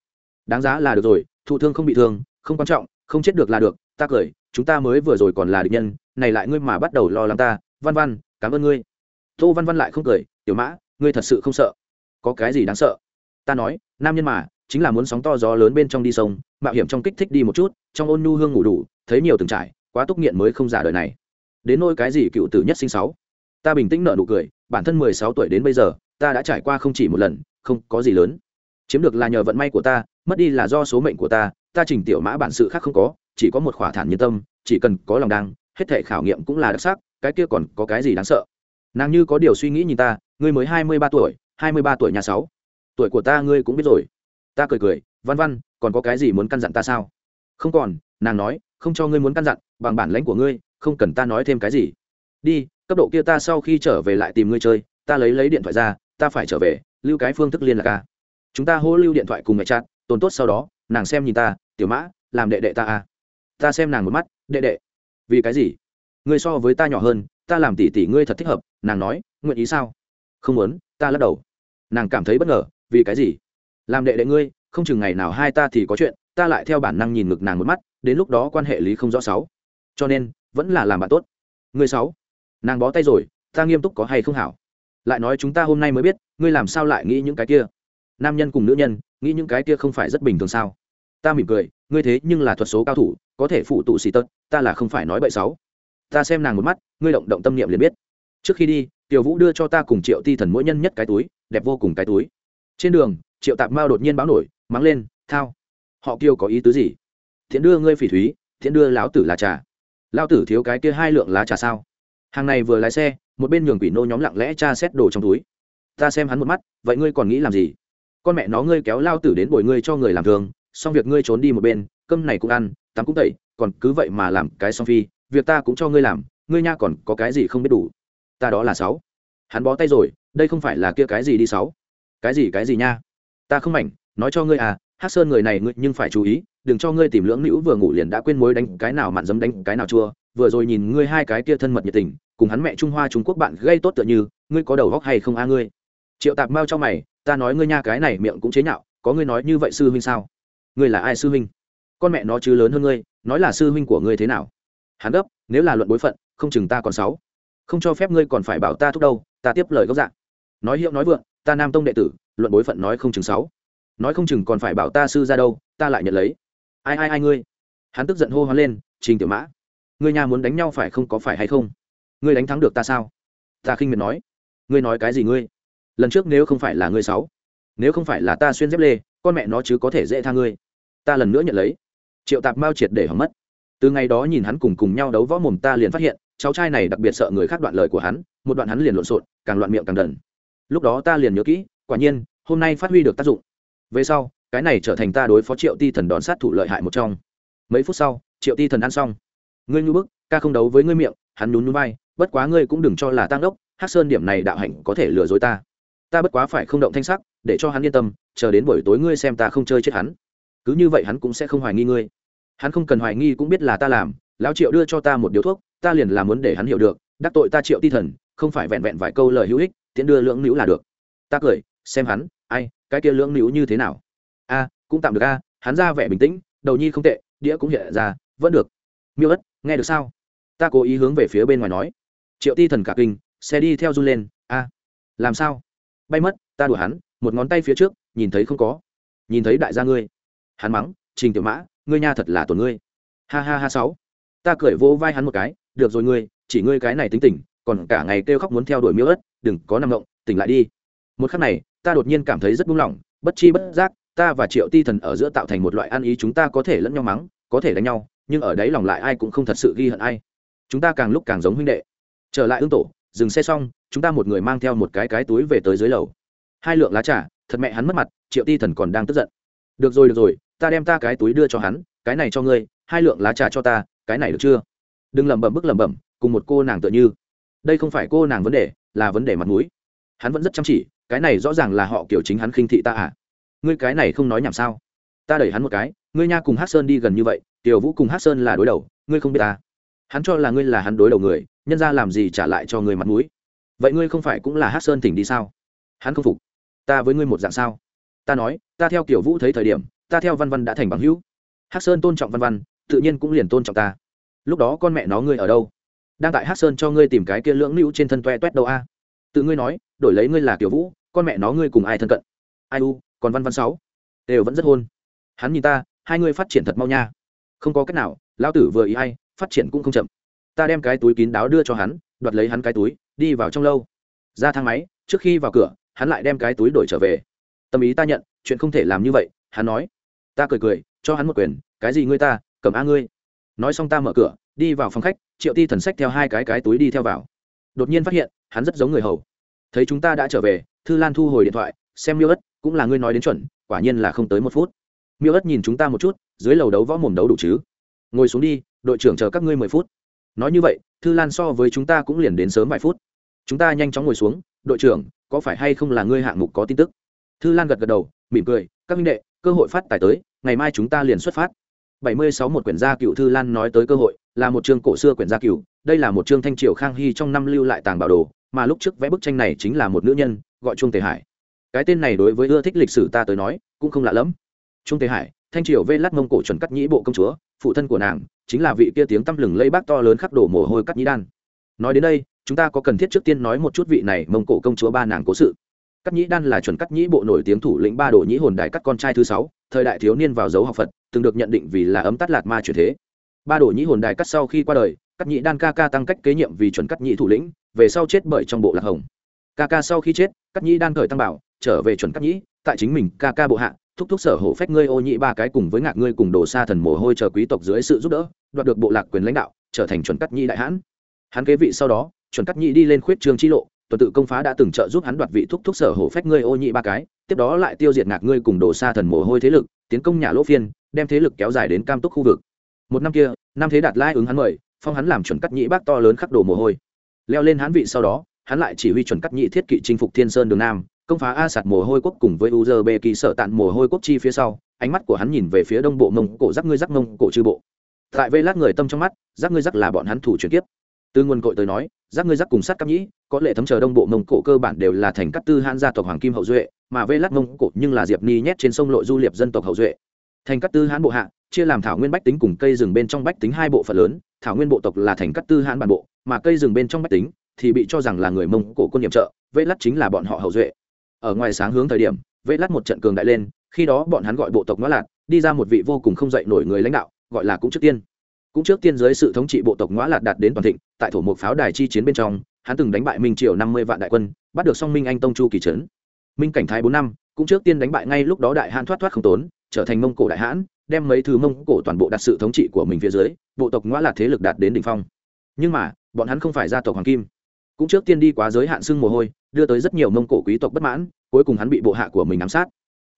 A: Đáng giá là được rồi, thụ thương không bị thương, không quan trọng, không chết được là được, ta cười, chúng ta mới vừa rồi còn là địch nhân, này lại ngươi mà bắt đầu lo lắng ta. Văn văn, cảm ơn ngươi. Tô văn văn lại không cười, tiểu mã, ngươi thật sự không sợ. Có cái gì đáng sợ? Ta nói, nam nhân mà chính là muốn sóng to gió lớn bên trong đi sông, mạo hiểm trong kích thích đi một chút, trong ôn nhu hương ngủ đủ, thấy nhiều từng trải, quá túc nghiện mới không giả đời này. Đến nôi cái gì cựu tử nhất sinh sáu? Ta bình tĩnh nợ nụ cười, bản thân mười sáu tuổi đến bây giờ, ta đã trải qua không chỉ một lần, không có gì lớn. Chiếm được là nhờ vận may của ta, mất đi là do số mệnh của ta ta trình tiểu mã bản sự khác không có, chỉ có một khỏa thản nhân tâm, chỉ cần có lòng đang, hết thể khảo nghiệm cũng là đặc sắc, cái kia còn có cái gì đáng sợ? Nàng như có điều suy nghĩ nhìn ta, ngươi mới hai mươi ba tuổi, hai mươi ba tuổi nhà sáu. Tuổi của ta ngươi cũng biết rồi ta cười cười, văn văn, còn có cái gì muốn căn dặn ta sao? Không còn, nàng nói, không cho ngươi muốn căn dặn, bằng bản lãnh của ngươi, không cần ta nói thêm cái gì. Đi, cấp độ kia ta sau khi trở về lại tìm ngươi chơi, ta lấy lấy điện thoại ra, ta phải trở về, lưu cái phương thức liên lạc ca chúng ta hô lưu điện thoại cùng mẹ chặt tồn tốt sau đó, nàng xem nhìn ta, tiểu mã, làm đệ đệ ta à ta xem nàng một mắt, đệ đệ, vì cái gì? Ngươi so với ta nhỏ hơn, ta làm tỷ tỷ ngươi thật thích hợp. Nàng nói, nguyện ý sao? Không muốn, ta lắc đầu. Nàng cảm thấy bất ngờ, vì cái gì? Làm đệ đệ ngươi, không chừng ngày nào hai ta thì có chuyện, ta lại theo bản năng nhìn ngực nàng một mắt, đến lúc đó quan hệ lý không rõ sáu. Cho nên, vẫn là làm bạn tốt. Ngươi sáu. Nàng bó tay rồi, ta nghiêm túc có hay không hảo? Lại nói chúng ta hôm nay mới biết, ngươi làm sao lại nghĩ những cái kia? Nam nhân cùng nữ nhân, nghĩ những cái kia không phải rất bình thường sao? Ta mỉm cười, ngươi thế nhưng là thuật số cao thủ, có thể phụ tụ xì tật, ta là không phải nói bậy sáu. Ta xem nàng một mắt, ngươi động động tâm niệm liền biết. Trước khi đi, tiểu vũ đưa cho ta cùng triệu ti thần mỗi nhân nhất cái túi, đẹp vô cùng cái túi. Trên đường triệu tạp mao đột nhiên báo nổi, mắng lên, thao, họ kiều có ý tứ gì? Thiện đưa ngươi phỉ thúy, thiện đưa lão tử là trà. Lão tử thiếu cái kia hai lượng lá trà sao? Hàng này vừa lái xe, một bên nhường quỷ nô nhóm lặng lẽ tra xét đồ trong túi. Ta xem hắn một mắt, vậy ngươi còn nghĩ làm gì? Con mẹ nó ngươi kéo lao tử đến bồi ngươi cho người làm thường, xong việc ngươi trốn đi một bên, cơm này cũng ăn, tắm cũng tẩy, còn cứ vậy mà làm cái song phi, việc ta cũng cho ngươi làm, ngươi nha còn có cái gì không biết đủ. Ta đó là sáu. Hắn bó tay rồi, đây không phải là kia cái gì đi sáu? Cái gì cái gì nha? Ta không mảnh, nói cho ngươi à hát sơn người này ngươi nhưng phải chú ý, đừng cho ngươi tìm lưỡng nữ vừa ngủ liền đã quên mối đánh cái nào mặn dấm đánh cái nào chua, vừa rồi nhìn ngươi hai cái kia thân mật nhiệt tình, cùng hắn mẹ trung hoa trung quốc bạn gây tốt tựa như, ngươi có đầu góc hay không a ngươi? Triệu tạp mao cho mày, ta nói ngươi nha cái này miệng cũng chế nhạo, có ngươi nói như vậy sư huynh sao? Ngươi là ai sư huynh? Con mẹ nó chứ lớn hơn ngươi, nói là sư huynh của ngươi thế nào? Hắn gấp, nếu là luận bối phận, không chừng ta còn sáu không cho phép ngươi còn phải bảo ta thúc đâu, ta tiếp lời gốc dạng. Nói hiệu nói vượng ta nam tông đệ tử, luận bối phận nói không chừng sáu. Nói không chừng còn phải bảo ta sư ra đâu, ta lại nhận lấy. Ai ai ai ngươi? Hắn tức giận hô hoán lên, trình tiểu mã, ngươi nhà muốn đánh nhau phải không, có phải hay không? Ngươi đánh thắng được ta sao? Ta khinh miệt nói, ngươi nói cái gì ngươi? Lần trước nếu không phải là ngươi sáu, nếu không phải là ta xuyên dép lê, con mẹ nó chứ có thể dễ tha ngươi. Ta lần nữa nhận lấy. Triệu tạp mao triệt để hỏng mất. Từ ngày đó nhìn hắn cùng cùng nhau đấu võ mồm ta liền phát hiện, cháu trai này đặc biệt sợ người khác đoạn lời của hắn, một đoạn hắn liền lộn xộn, càng loạn miệng càng đần lúc đó ta liền nhớ kỹ, quả nhiên, hôm nay phát huy được tác dụng. Về sau, cái này trở thành ta đối phó triệu ti thần đón sát thủ lợi hại một trong. Mấy phút sau, triệu ti thần ăn xong. Ngươi nhu bức, ca không đấu với ngươi miệng, hắn nhún nhún vai, bất quá ngươi cũng đừng cho là tăng đốc hát sơn điểm này đạo hạnh có thể lừa dối ta. Ta bất quá phải không động thanh sắc, để cho hắn yên tâm, chờ đến buổi tối ngươi xem ta không chơi chết hắn. Cứ như vậy hắn cũng sẽ không hoài nghi ngươi. Hắn không cần hoài nghi cũng biết là ta làm, lão triệu đưa cho ta một điếu thuốc, ta liền làm muốn để hắn hiểu được, đắc tội ta triệu ti thần, không phải vẹn vẹn vài câu lời hữu ích tiễn đưa lưỡng nữ là được. Ta cười, xem hắn, ai, cái kia lưỡng nữ như thế nào? A, cũng tạm được a, hắn ra vẻ bình tĩnh, đầu nhi không tệ, đĩa cũng hiện ra, vẫn được. Miêu ất, nghe được sao? Ta cố ý hướng về phía bên ngoài nói. Triệu ti thần cả kinh, xe đi theo run lên, a, làm sao? Bay mất, ta đùa hắn, một ngón tay phía trước, nhìn thấy không có. Nhìn thấy đại gia ngươi. Hắn mắng, trình tiểu mã, ngươi nha thật là tổn ngươi. Ha ha ha, sáu. Ta cười vỗ vai hắn một cái, được rồi ngươi, chỉ ngươi cái này tính tình còn cả ngày kêu khóc muốn theo đuổi miêu ất đừng có nằm ngộng tỉnh lại đi. Một khắc này, ta đột nhiên cảm thấy rất buông lỏng, bất chi bất giác, ta và triệu ti thần ở giữa tạo thành một loại ăn ý chúng ta có thể lẫn nhau mắng, có thể đánh nhau, nhưng ở đấy lòng lại ai cũng không thật sự ghi hận ai. Chúng ta càng lúc càng giống huynh đệ. Trở lại ương tổ, dừng xe xong, chúng ta một người mang theo một cái cái túi về tới dưới lầu. Hai lượng lá trà, thật mẹ hắn mất mặt, triệu ti thần còn đang tức giận. Được rồi được rồi, ta đem ta cái túi đưa cho hắn, cái này cho ngươi, hai lượng lá trà cho ta, cái này được chưa? Đừng lẩm bẩm bức lẩm bẩm, cùng một cô nàng tựa như đây không phải cô nàng vấn đề, là vấn đề mặt mũi. Hắn vẫn rất chăm chỉ, cái này rõ ràng là họ kiểu chính hắn khinh thị ta à. Ngươi cái này không nói nhảm sao? Ta đẩy hắn một cái, ngươi nha cùng hát sơn đi gần như vậy, tiểu vũ cùng hát sơn là đối đầu, ngươi không biết ta. Hắn cho là ngươi là hắn đối đầu người, nhân ra làm gì trả lại cho người mặt mũi? Vậy ngươi không phải cũng là hát sơn tỉnh đi sao? Hắn không phục. Ta với ngươi một dạng sao? Ta nói, ta theo kiểu vũ thấy thời điểm, ta theo văn văn đã thành bằng hữu. Hát sơn tôn trọng văn văn, tự nhiên cũng liền tôn trọng ta. Lúc đó con mẹ nó ngươi ở đâu? Đang tại hát sơn cho ngươi tìm cái kia lưỡng nữ trên thân toe toét đâu a? Tự ngươi nói, đổi lấy ngươi là kiểu vũ, con mẹ nó ngươi cùng ai thân cận? Ai u, còn văn văn sáu? Đều vẫn rất hôn. Hắn nhìn ta, hai ngươi phát triển thật mau nha. Không có cách nào lao tử vừa ý hay phát triển cũng không chậm. Ta đem cái túi kín đáo đưa cho hắn, đoạt lấy hắn cái túi, đi vào trong lâu. Ra thang máy, trước khi vào cửa, hắn lại đem cái túi đổi trở về. Tâm ý ta nhận, chuyện không thể làm như vậy, hắn nói. Ta cười cười, cho hắn một quyền, cái gì ngươi ta, cầm a ngươi. Nói xong ta mở cửa đi vào phòng khách, triệu ti thần sách theo hai cái cái túi đi theo vào. Đột nhiên phát hiện, hắn rất giống người hầu. Thấy chúng ta đã trở về, thư lan thu hồi điện thoại, xem miêu ất, cũng là ngươi nói đến chuẩn, quả nhiên là không tới một phút. Miêu ất nhìn chúng ta một chút, dưới lầu đấu võ mồm đấu đủ chứ? Ngồi xuống đi, đội trưởng chờ các ngươi mười phút. Nói như vậy, thư lan so với chúng ta cũng liền đến sớm vài phút. Chúng ta nhanh chóng ngồi xuống, đội trưởng, có phải hay không là ngươi hạng mục có tin tức? Thư lan gật gật đầu, mỉm cười, các minh đệ, cơ hội phát tài tới, ngày mai chúng ta liền xuất phát bảy mươi sáu một quyển gia cựu thư lan nói tới cơ hội, là một chương cổ xưa quyển gia cựu đây là một chương thanh triều khang hy trong năm lưu lại tàng bảo đồ, mà lúc trước vẽ bức tranh này chính là một nữ nhân, gọi chuông tề hải. Cái tên này đối với ưa thích lịch sử ta tới nói, cũng không lạ lẫm. Trung tề hải, thanh triều vê lát mông cổ chuẩn cắt nhĩ bộ công chúa, phụ thân của nàng, chính là vị kia tiếng tăm lừng lây bác to lớn khắc đổ mồ hôi cắt nhĩ đan. Nói đến đây, chúng ta có cần thiết trước tiên nói một chút vị này mông cổ công chúa ba nàng cố sự. Cắt nhĩ đan là chuẩn cắt nhĩ bộ nổi tiếng thủ lĩnh ba đồ nhĩ hồn đại cắt con trai thứ sáu, thời đại thiếu niên vào dấu học phật từng được nhận định vì là ấm tắt lạt ma chuyển thế. Ba đồ nhĩ hồn đài cắt sau khi qua đời, cắt nhĩ đan ca ca tăng cách kế nhiệm vì chuẩn cắt nhĩ thủ lĩnh, về sau chết bởi trong bộ lạc hồng. Ca ca sau khi chết, cắt nhĩ đan khởi tăng bảo, trở về chuẩn cắt nhĩ, tại chính mình ca ca bộ hạ, thúc thúc sở hổ phách ngươi ô nhị ba cái cùng với ngạc ngươi cùng đồ xa thần mồ hôi chờ quý tộc dưới sự giúp đỡ, đoạt được bộ lạc quyền lãnh đạo, trở thành chuẩn cắt nhĩ đại hãn. Hắn kế vị sau đó, chuẩn cắt nhĩ đi lên khuyết trương chi lộ tuần tự công phá đã từng trợ giúp hắn đoạt vị thúc thúc sở hổ phách ngươi ô nhị ba cái, tiếp đó lại tiêu diệt ngạc ngươi cùng đổ xa thần mồ hôi thế lực, tiến công nhà lỗ phiên, đem thế lực kéo dài đến cam túc khu vực. Một năm kia, năm thế đạt lai ứng hắn mời, phong hắn làm chuẩn cắt nhị bác to lớn khắc đồ mồ hôi. Leo lên hán vị sau đó, hắn lại chỉ huy chuẩn cắt nhị thiết kỵ chinh phục thiên sơn đường nam, công phá a sạt mồ hôi quốc cùng với u bê kỳ sợ tạn mồ hôi quốc chi phía sau, ánh mắt của hắn nhìn về phía đông bộ mông cổ giác ngươi giác mông cổ chư bộ. Tại vây lát người tâm trong mắt, giác ngươi giác là bọn hắn thủ chuyển tiếp từ nguồn cội tới nói giác ngươi giác cùng sát cắp nhĩ, có lệ thấm chờ đông bộ mông cổ cơ bản đều là thành cắt tư han gia tộc hoàng kim hậu duệ, mà vây lát mông cổ nhưng là diệp ni nhét trên sông lội du liệp dân tộc hậu duệ. Thành cắt tư hãn bộ hạ, chia làm thảo nguyên bách tính cùng cây rừng bên trong bách tính hai bộ phận lớn, thảo nguyên bộ tộc là thành cắt tư hãn bản bộ, mà cây rừng bên trong bách tính thì bị cho rằng là người mông cổ quân nhiệm trợ vây lát chính là bọn họ hậu duệ. Ở ngoài sáng hướng thời điểm vây lát một trận cường đại lên, khi đó bọn hắn gọi bộ tộc ngõ lạt, đi ra một vị vô cùng không dạy nổi người lãnh đạo, gọi là cũng trước tiên. Cũng trước tiên dưới sự thống trị bộ tộc ngõ lạt đạt đến toàn thịnh tại thổ một pháo đài chi chiến bên trong, hắn từng đánh bại minh triều năm mươi vạn đại quân, bắt được song minh anh tông chu kỳ trấn. Minh cảnh thái bốn năm, cũng trước tiên đánh bại ngay lúc đó đại hãn thoát thoát không tốn, trở thành mông cổ đại hãn đem mấy thứ mông cổ toàn bộ đặt sự thống trị của mình phía dưới, bộ tộc ngoã lạc thế lực đạt đến đỉnh phong. Nhưng mà, bọn hắn không phải gia tộc hoàng kim. Cũng trước tiên đi quá giới hạn xương mồ hôi, đưa tới rất nhiều mông cổ quý tộc bất mãn, cuối cùng hắn bị bộ hạ của mình ám sát.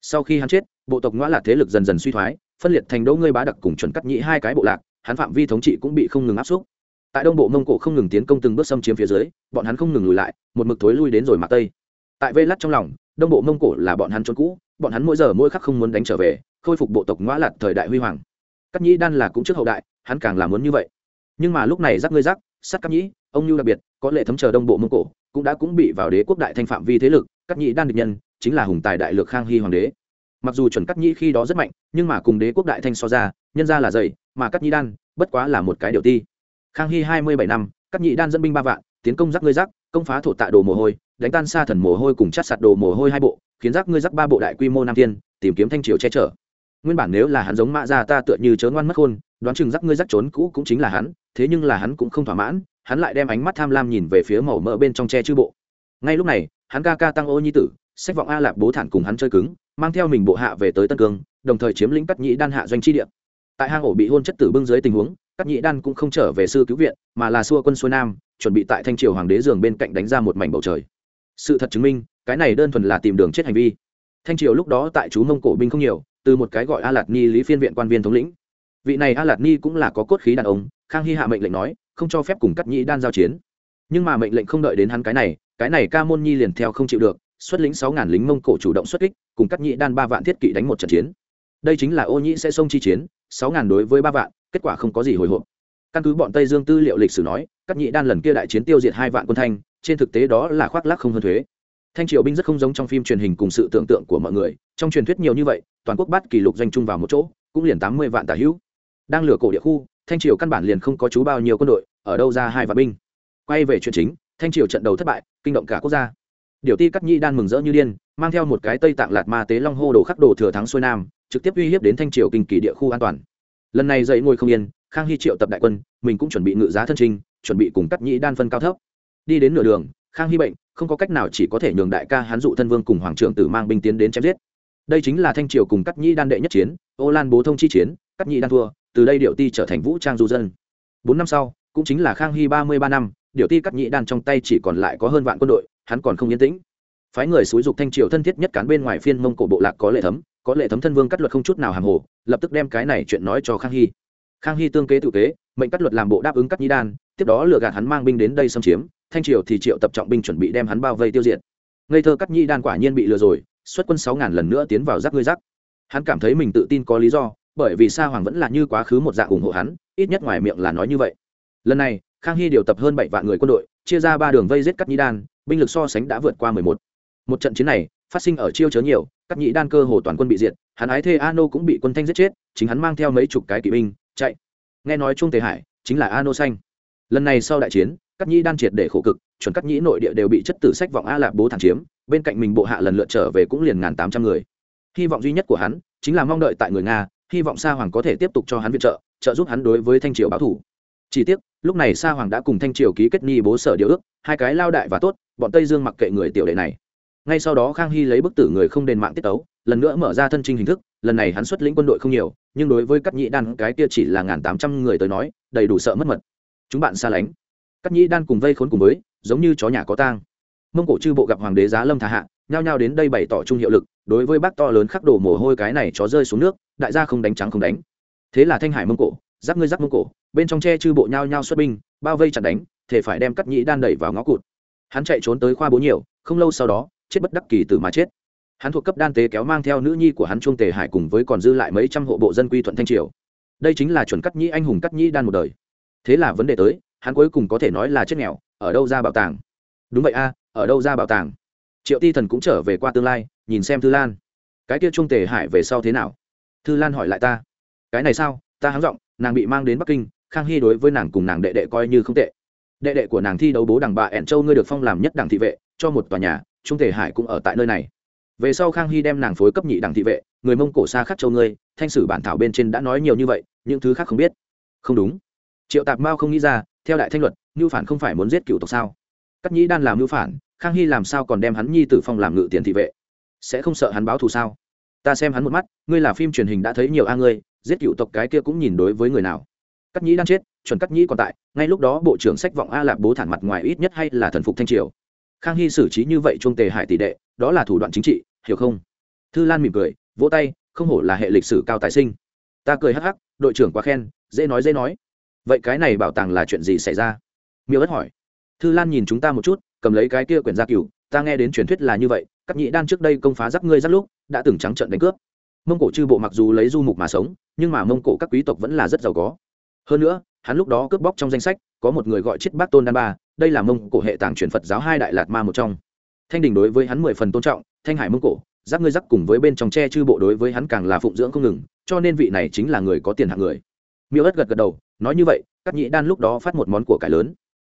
A: Sau khi hắn chết, bộ tộc ngoã lạc thế lực dần dần suy thoái, phân liệt thành đỗ ngươi bá đặc cùng chuẩn cắt nhĩ hai cái bộ lạc, hắn phạm vi thống trị cũng bị không ngừng áp xúc tại đông bộ mông cổ không ngừng tiến công từng bước xâm chiếm phía dưới, bọn hắn không ngừng lùi lại, một mực thối lui đến rồi mạc tây. Tại vây lắt trong lòng, đông bộ mông cổ là bọn hắn trốn cũ, bọn hắn mỗi giờ mỗi khắc không muốn đánh trở về, khôi phục bộ tộc ngõ lạt thời đại huy hoàng. Cắt nhĩ đan là cũng trước hậu đại, hắn càng là muốn như vậy. Nhưng mà lúc này rắc ngươi rắc sắt cắt nhĩ, ông như đặc biệt, có lệ thấm chờ đông bộ mông cổ, cũng đã cũng bị vào đế quốc đại thanh phạm vi thế lực cắt nhĩ đan địch nhân, chính là hùng tài đại lược khang hy hoàng đế. Mặc dù chuẩn cắt nhĩ khi đó rất mạnh, nhưng mà cùng đế quốc đại thanh so ra, nhân ra là dày, mà cắt nhĩ đan bất quá là một cái điều ti khang hy hai mươi bảy năm, các nhĩ đan dẫn binh ba vạn, tiến công giác ngươi giác công phá thổ tạ đồ mồ hôi, đánh tan xa thần mồ hôi cùng chát sạt đồ mồ hôi hai bộ, khiến giác ngươi giác ba bộ đại quy mô nam tiên tìm kiếm thanh triều che chở. Nguyên bản nếu là hắn giống mã ra ta tựa như chớ ngoan mất khôn, đoán chừng giác ngươi giác trốn cũ cũng chính là hắn, thế nhưng là hắn cũng không thỏa mãn, hắn lại đem ánh mắt tham lam nhìn về phía màu mỡ bên trong tre chư bộ. Ngay lúc này, hắn ca ca tăng ô nhi tử, sách vọng a lạp bố thản cùng hắn chơi cứng, mang theo mình bộ hạ về tới tân cương, đồng thời chiếm lĩnh cắt nhĩ đan hạ doanh chi địa. Tại hang ổ bị hôn chất tử bưng dưới tình huống các nhĩ đan cũng không trở về sư cứu viện, mà là xua quân xuôi nam, chuẩn bị tại thanh triều hoàng đế giường bên cạnh đánh ra một mảnh bầu trời. Sự thật chứng minh, cái này đơn thuần là tìm đường chết hành vi. Thanh triều lúc đó tại chú mông cổ binh không nhiều, từ một cái gọi a lạt ni lý phiên viện quan viên thống lĩnh. Vị này a lạt ni cũng là có cốt khí đàn ông, khang hy hạ mệnh lệnh nói, không cho phép cùng cắt nhĩ đan giao chiến. Nhưng mà mệnh lệnh không đợi đến hắn cái này cái này ca môn nhi liền theo không chịu được, xuất lĩnh sáu ngàn lính mông cổ chủ động xuất kích, cùng cắt nhĩ đan ba vạn thiết kỵ đánh một trận chiến. Đây chính là ô nhĩ sẽ xông chi chiến, sáu ngàn đối với ba vạn kết quả không có gì hồi hộp. Căn cứ bọn tây dương tư liệu lịch sử nói các nhĩ đan lần kia đại chiến tiêu diệt hai vạn quân thanh, trên thực tế đó là khoác lác không hơn thuế. Thanh triều binh rất không giống trong phim truyền hình cùng sự tưởng tượng của mọi người, trong truyền thuyết nhiều như vậy, toàn quốc bắt kỷ lục doanh chung vào một chỗ, cũng liền tám mươi vạn tả hữu. Đang lừa cổ địa khu, thanh triều căn bản liền không có chú bao nhiêu quân đội, ở đâu ra hai vạn binh. Quay về chuyện chính, thanh triều trận đầu thất bại, kinh động cả quốc gia. Điều ti cắt nhi đan mừng rỡ như điên, mang theo một cái tây tạng lạt ma tế long hô đồ khắc đồ thừa thắng xuôi nam, trực tiếp uy hiếp đến thanh triều kinh kỳ địa khu an toàn lần này dậy ngồi không yên, khang hy triệu tập đại quân, mình cũng chuẩn bị ngự giá thân trinh chuẩn bị cùng cắt nhĩ đan phân cao thấp. Đi đến nửa đường, khang hy bệnh, không có cách nào chỉ có thể nhường đại ca hán dụ thân vương cùng hoàng trưởng tử mang binh tiến đến chém giết. Đây chính là thanh triều cùng cắt nhĩ đan đệ nhất chiến, ô lan bố thông chi chiến cắt nhĩ đan thua, từ đây điệu ti trở thành vũ trang du dân. Bốn năm sau, cũng chính là khang hy ba mươi ba năm, điệu ti cắt nhĩ đan trong tay chỉ còn lại có hơn vạn quân đội, hắn còn không yên tĩnh. Phái người xúi dục thanh triều thân thiết nhất cán bên ngoài phiên mông cổ bộ lạc có lệ thấm có lệ thấm thân vương cắt luật không chút nào hàm hồ, lập tức đem cái này chuyện nói cho khang hy. Khang hy tương kế tự kế, mệnh cắt luật làm bộ đáp ứng cắt nhi đan, tiếp đó lừa gạt hắn mang binh đến đây xâm chiếm, thanh triều thì triệu tập trọng binh chuẩn bị đem hắn bao vây tiêu diệt. Ngây thơ cắt nhi đan quả nhiên bị lừa rồi, xuất quân sáu ngàn lần nữa tiến vào giáp ngươi giáp. Hắn cảm thấy mình tự tin có lý do, bởi vì sa hoàng vẫn là như quá khứ một dạng ủng hộ hắn, ít nhất ngoài miệng là nói như vậy. Lần này, khang hy điều tập hơn bảy vạn người quân đội, chia ra ba đường vây giết cắt nhi đan, binh lực so sánh đã vượt qua mười một. Một trận chiến này phát sinh ở chiêu chớ nhiều, các nhị đan cơ hồ toàn quân bị diệt, hắn ái thê ano cũng bị quân thanh giết chết, chính hắn mang theo mấy chục cái kỵ binh, chạy. Nghe nói trung tề hải chính là ano xanh. Lần này sau đại chiến, các nhị đan triệt để khổ cực, chuẩn các nhị nội địa đều bị chất tử sách vọng a lạp bố thẳng chiếm, bên cạnh mình bộ hạ lần lượt trở về cũng liền ngàn tám trăm người. Hy vọng duy nhất của hắn chính là mong đợi tại người nga, hy vọng sa hoàng có thể tiếp tục cho hắn viện trợ trợ giúp hắn đối với thanh triều báo thủ. Chỉ tiếc, lúc này sa hoàng đã cùng thanh triều ký kết ni bố sở điều ước, hai cái lao đại và tốt, bọn tây dương mặc kệ người tiểu đệ này ngay sau đó khang hy lấy bức tử người không đền mạng tiết tấu, lần nữa mở ra thân trinh hình thức, lần này hắn xuất lĩnh quân đội không nhiều, nhưng đối với các nhĩ đan cái kia chỉ là ngàn tám trăm người tới nói, đầy đủ sợ mất mật. Chúng bạn xa lánh. Các nhĩ đan cùng vây khốn cùng với, giống như chó nhà có tang. Mông cổ chư bộ gặp hoàng đế giá lâm thả hạ, nhao nhao đến đây bày tỏ trung hiệu lực, đối với bác to lớn khắc đổ mồ hôi cái này chó rơi xuống nước, đại gia không đánh trắng không đánh. Thế là thanh hải mông cổ, giáp ngươi giáp mông cổ, bên trong tre chư bộ nhao nhao xuất binh, bao vây chặt đánh, thể phải đem cắt nhĩ đan đẩy vào ngõ cụt. Hắn chạy trốn tới khoa bố nhiều, không lâu sau đó chết bất đắc kỳ từ mà chết. Hắn thuộc cấp đan tế kéo mang theo nữ nhi của hắn chuông tề hải cùng với còn dư lại mấy trăm hộ bộ dân quy thuận thanh triều. Đây chính là chuẩn cắt nhĩ anh hùng cắt nhĩ đan một đời. Thế là vấn đề tới, hắn cuối cùng có thể nói là chết nghèo, ở đâu ra bảo tàng? Đúng vậy a, ở đâu ra bảo tàng? Triệu ti thần cũng trở về qua tương lai, nhìn xem thư lan. Cái kia trung tề hải về sau thế nào? Thư lan hỏi lại ta. Cái này sao? Ta háng g nàng bị mang đến bắc kinh, khang hy đối với nàng cùng nàng đệ đệ coi như không tệ. Đệ đệ của nàng thi đấu bố đằng bà ẻn châu ngươi được phong làm nhất đảng thị vệ, cho một tòa nhà trung Thể hải cũng ở tại nơi này. Về sau khang hy đem nàng phối cấp nhị đẳng thị vệ, người mông cổ xa khắc châu ngươi, thanh sử bản thảo bên trên đã nói nhiều như vậy, những thứ khác không biết. Không đúng. Triệu tạp mao không nghĩ ra, theo đại thanh luật ngưu phản không phải muốn giết cựu tộc sao? Cắt nhĩ đan làm ngưu phản, khang hy làm sao còn đem hắn nhi tử phong làm ngự tiền thị vệ? Sẽ không sợ hắn báo thù sao? Ta xem hắn một mắt, ngươi là phim truyền hình đã thấy nhiều a ngươi, giết cựu tộc cái kia cũng nhìn đối với người nào? Cắt nhĩ đang chết, chuẩn cắt nhĩ còn tại, ngay lúc đó bộ trưởng sách vọng a lạc bố thản mặt ngoài ít nhất hay là thần phục thanh triều khang hy xử trí như vậy chuông tề hải tỷ đệ, đó là thủ đoạn chính trị, hiểu không? Thư lan mỉm cười, vỗ tay, không hổ là hệ lịch sử cao tài sinh. Ta cười hắc hắc, đội trưởng quá khen, dễ nói dễ nói. Vậy cái này bảo tàng là chuyện gì xảy ra? Miêu ất hỏi. Thư lan nhìn chúng ta một chút, cầm lấy cái kia quyển gia cửu, ta nghe đến truyền thuyết là như vậy, các nhị đan trước đây công phá giáp ngươi giáp lúc, đã từng trắng trận đánh cướp. Mông cổ chư bộ mặc dù lấy du mục mà sống, nhưng mà mông cổ các quý tộc vẫn là rất giàu có. Hơn nữa, hắn lúc đó cướp bóc trong danh sách, có một người gọi chết bác tôn đan ba đây là mông cổ hệ tàng truyền phật giáo hai đại lạt ma một trong. Thanh đình đối với hắn mười phần tôn trọng, thanh hải mông cổ giáp ngươi giáp cùng với bên trong tre chư bộ đối với hắn càng là phụng dưỡng không ngừng, cho nên vị này chính là người có tiền hạng người. Miêu ất gật gật đầu, nói như vậy các nhị đan lúc đó phát một món của cải lớn.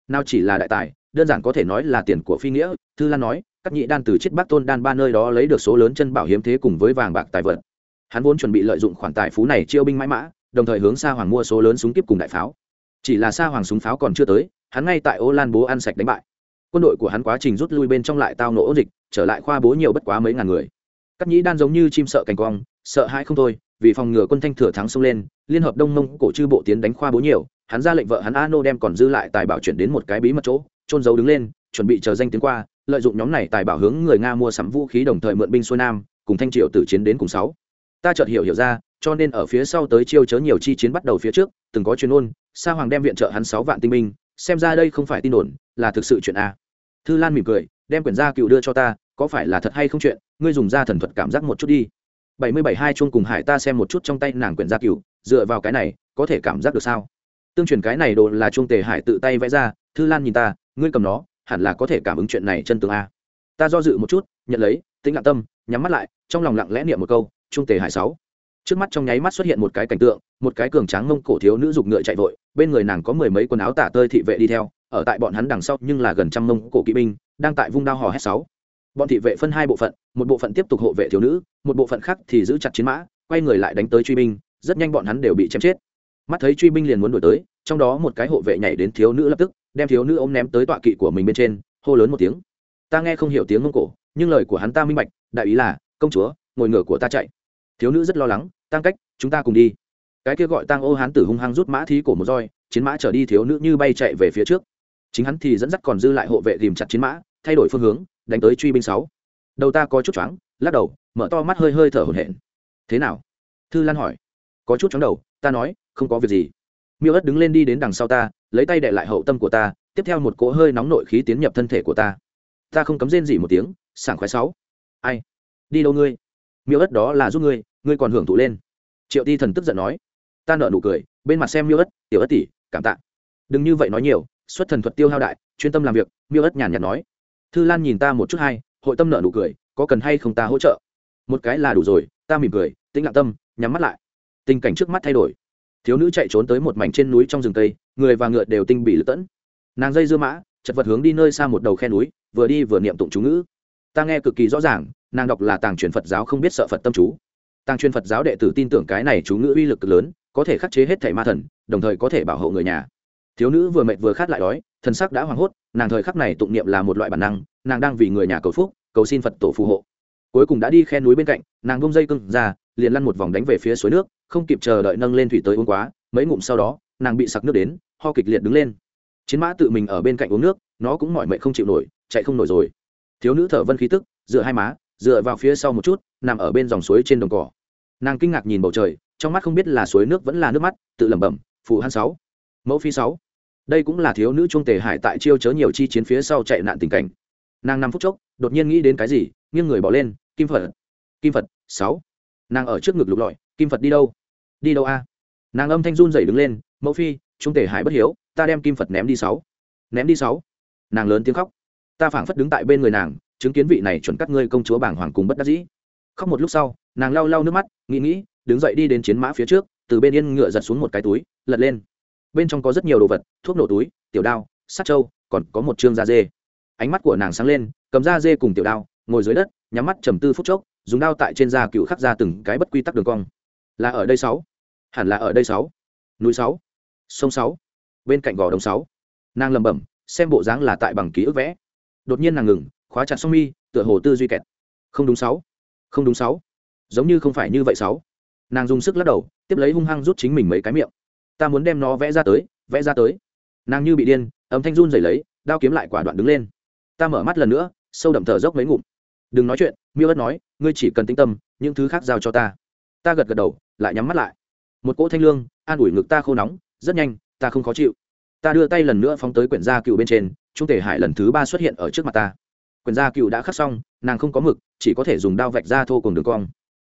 A: Nào chỉ là đại tài, đơn giản có thể nói là tiền của phi nghĩa, thư lan nói các nhị đan từ chiết bác tôn đan ba nơi đó lấy được số lớn chân bảo hiếm thế cùng với vàng bạc tài vật. Hắn vốn chuẩn bị lợi dụng khoản tài phú này chiêu binh mãi mã, đồng thời hướng xa hoàng mua số lớn súng kíp cùng đại pháo. Chỉ là xa hoàng súng pháo còn chưa tới hắn ngay tại ô lan bố ăn sạch đánh bại. Quân đội của hắn quá trình rút lui bên trong lại tao nổ dịch, trở lại khoa bố nhiều bất quá mấy ngàn người. Các nhĩ đan giống như chim sợ cành quang sợ hãi không thôi, vì phòng ngừa quân thanh thừa thắng xông lên, liên hợp đông mông cổ chư bộ tiến đánh khoa bố nhiều, hắn ra lệnh vợ hắn a nô đem còn dư lại tài bảo chuyển đến một cái bí mật chỗ trôn giấu đứng lên, chuẩn bị chờ danh tiếng qua, lợi dụng nhóm này tài bảo hướng người nga mua sắm vũ khí đồng thời mượn binh xuôi nam, cùng thanh triệu tử chiến đến cùng sáu. Ta chợt hiểu hiểu ra, cho nên ở phía sau tới chiêu chớ nhiều chi chiến bắt đầu phía trước, từng có chuyên ôn sa hoàng đem viện trợ hắn sáu vạn tinh binh xem ra đây không phải tin đồn, là thực sự chuyện a. Thư lan mỉm cười, đem quyển gia cựu đưa cho ta, có phải là thật hay không chuyện, ngươi dùng ra thần thuật cảm giác một chút đi. Bảy mươi bảy hai chuông cùng hải ta xem một chút trong tay nàng quyển gia cựu, dựa vào cái này, có thể cảm giác được sao? Tương truyền cái này đồ là chuông tề hải tự tay vẽ ra, thư lan nhìn ta, ngươi cầm nó, hẳn là có thể cảm ứng chuyện này chân tướng a. Ta do dự một chút, nhận lấy tính lặng tâm, nhắm mắt lại, trong lòng lặng lẽ niệm một câu trung tề hải sáu trước mắt trong nháy mắt xuất hiện một cái cảnh tượng, một cái cường tráng mông cổ thiếu nữ dục ngựa chạy vội, bên người nàng có mười mấy quần áo tả tơi thị vệ đi theo, ở tại bọn hắn đằng sau nhưng là gần trăm mông cổ kỵ binh, đang tại vung đao hò hét sáu. Bọn thị vệ phân hai bộ phận, một bộ phận tiếp tục hộ vệ thiếu nữ, một bộ phận khác thì giữ chặt chiến mã, quay người lại đánh tới truy binh, rất nhanh bọn hắn đều bị chém chết. Mắt thấy truy binh liền muốn đuổi tới, trong đó một cái hộ vệ nhảy đến thiếu nữ lập tức, đem thiếu nữ ôm ném tới tọa kỵ của mình bên trên, hô lớn một tiếng. Ta nghe không hiểu tiếng mông cổ, nhưng lời của hắn ta minh bạch, đại ý là, công chúa, ngồi ngựa của ta chạy thiếu nữ rất lo lắng, tăng cách, chúng ta cùng đi. Cái kia gọi tăng ô hán tử hung hăng rút mã thí cổ một roi, chiến mã trở đi thiếu nữ như bay chạy về phía trước. Chính hắn thì dẫn dắt còn dư lại hộ vệ tìm chặt chiến mã, thay đổi phương hướng, đánh tới truy binh sáu. Đầu ta có chút choáng, lắc đầu, mở to mắt hơi hơi thở hổn hển. Thế nào? Thư lan hỏi. Có chút chóng đầu, ta nói, không có việc gì. Miêu ất đứng lên đi đến đằng sau ta, lấy tay đệ lại hậu tâm của ta, tiếp theo một cỗ hơi nóng nội khí tiến nhập thân thể của ta. Ta không cấm rên gì một tiếng, sảng khoái sáu. Ai? Đi đâu ngươi? Miêu ất đó là giúp ngươi ngươi còn hưởng thụ lên. Triệu ti thần tức giận nói. Ta nợ nụ cười, bên mặt xem miêu ất tiểu ất tỷ, cảm tạ. Đừng như vậy nói nhiều, xuất thần thuật tiêu hao đại, chuyên tâm làm việc, miêu ất nhàn nhạt nói. Thư lan nhìn ta một chút hay, hội tâm nợ nụ cười, có cần hay không ta hỗ trợ? Một cái là đủ rồi, ta mỉm cười, tĩnh lặng tâm, nhắm mắt lại. Tình cảnh trước mắt thay đổi. Thiếu nữ chạy trốn tới một mảnh trên núi trong rừng tây, người và ngựa đều tinh bị lật tẫn. Nàng dây dưa mã, chật vật hướng đi nơi xa một đầu khe núi, vừa đi vừa niệm tụng chú ngữ. Ta nghe cực kỳ rõ ràng nàng đọc là tàng truyền phật giáo không biết sợ phật tâm chú. Tàng truyền phật giáo đệ tử tin tưởng cái này chú ngữ uy lực lớn, có thể khắc chế hết thảy ma thần, đồng thời có thể bảo hộ người nhà. Thiếu nữ vừa mệt vừa khát lại đói, thần sắc đã hoảng hốt, nàng thời khắc này tụng niệm là một loại bản năng, nàng đang vì người nhà cầu phúc, cầu xin phật tổ phù hộ. Cuối cùng đã đi khe núi bên cạnh, nàng bông dây cưng ra, liền lăn một vòng đánh về phía suối nước, không kịp chờ đợi nâng lên thủy tới uống quá, mấy ngụm sau đó, nàng bị sặc nước đến, ho kịch liệt đứng lên. Chiến mã tự mình ở bên cạnh uống nước, nó cũng mỏi mệt không chịu nổi, chạy không nổi rồi. Thiếu nữ thở vân khí tức, dựa hai má dựa vào phía sau một chút, nằm ở bên dòng suối trên đồng cỏ. Nàng kinh ngạc nhìn bầu trời, trong mắt không biết là suối nước vẫn là nước mắt, tự lẩm bẩm phụ hắn sáu, mẫu phi sáu. Đây cũng là thiếu nữ trung tề hải tại chiêu chớ nhiều chi chiến phía sau chạy nạn tình cảnh. Nàng năm phút chốc, đột nhiên nghĩ đến cái gì, nghiêng người bỏ lên, kim phật kim phật sáu. Nàng ở trước ngực lục lọi, kim phật đi đâu? Đi đâu a? Nàng âm thanh run dậy đứng lên, mẫu phi trung tề hải bất hiếu, ta đem kim phật ném đi sáu. Ném đi sáu? Nàng lớn tiếng khóc. Ta phảng phất đứng tại bên người nàng chứng kiến vị này chuẩn cắt ngươi công chúa bảng hoàng cùng bất đắc dĩ. Khóc một lúc sau, nàng lau lau nước mắt, nghĩ nghĩ, đứng dậy đi đến chiến mã phía trước, từ bên yên ngựa giật xuống một cái túi, lật lên. Bên trong có rất nhiều đồ vật, thuốc nổ túi, tiểu đao, sát trâu, còn có một chương da dê. Ánh mắt của nàng sáng lên, cầm da dê cùng tiểu đao, ngồi dưới đất, nhắm mắt trầm tư phút chốc, dùng đao tại trên da cựu khắc ra từng cái bất quy tắc đường cong. Là ở đây sáu. Hẳn là ở đây sáu. Núi sáu. Sông sáu. Bên cạnh gò đồng sáu. Nàng lẩm bẩm, xem bộ dáng là tại bằng ký ức vẽ. Đột nhiên nàng ngừng khóa chặt song mi, tựa hồ tư duy kẹt. Không đúng sáu. Không đúng sáu. Giống như không phải như vậy sáu. Nàng dùng sức lắc đầu, tiếp lấy hung hăng rút chính mình mấy cái miệng. Ta muốn đem nó vẽ ra tới, vẽ ra tới. Nàng như bị điên, âm thanh run rẩy lấy, đao kiếm lại quả đoạn đứng lên. Ta mở mắt lần nữa, sâu đậm thở dốc mấy ngụm. Đừng nói chuyện, miêu ất nói, ngươi chỉ cần tĩnh tâm, những thứ khác giao cho ta. Ta gật gật đầu, lại nhắm mắt lại. Một cỗ thanh lương, an ủi ngực ta khô nóng, rất nhanh, ta không khó chịu. Ta đưa tay lần nữa phóng tới quyển gia cựu bên trên, trung tể hải lần thứ ba xuất hiện ở trước mặt ta quyển gia cựu đã khắc xong, nàng không có mực, chỉ có thể dùng đao vạch ra thô cùng đường cong.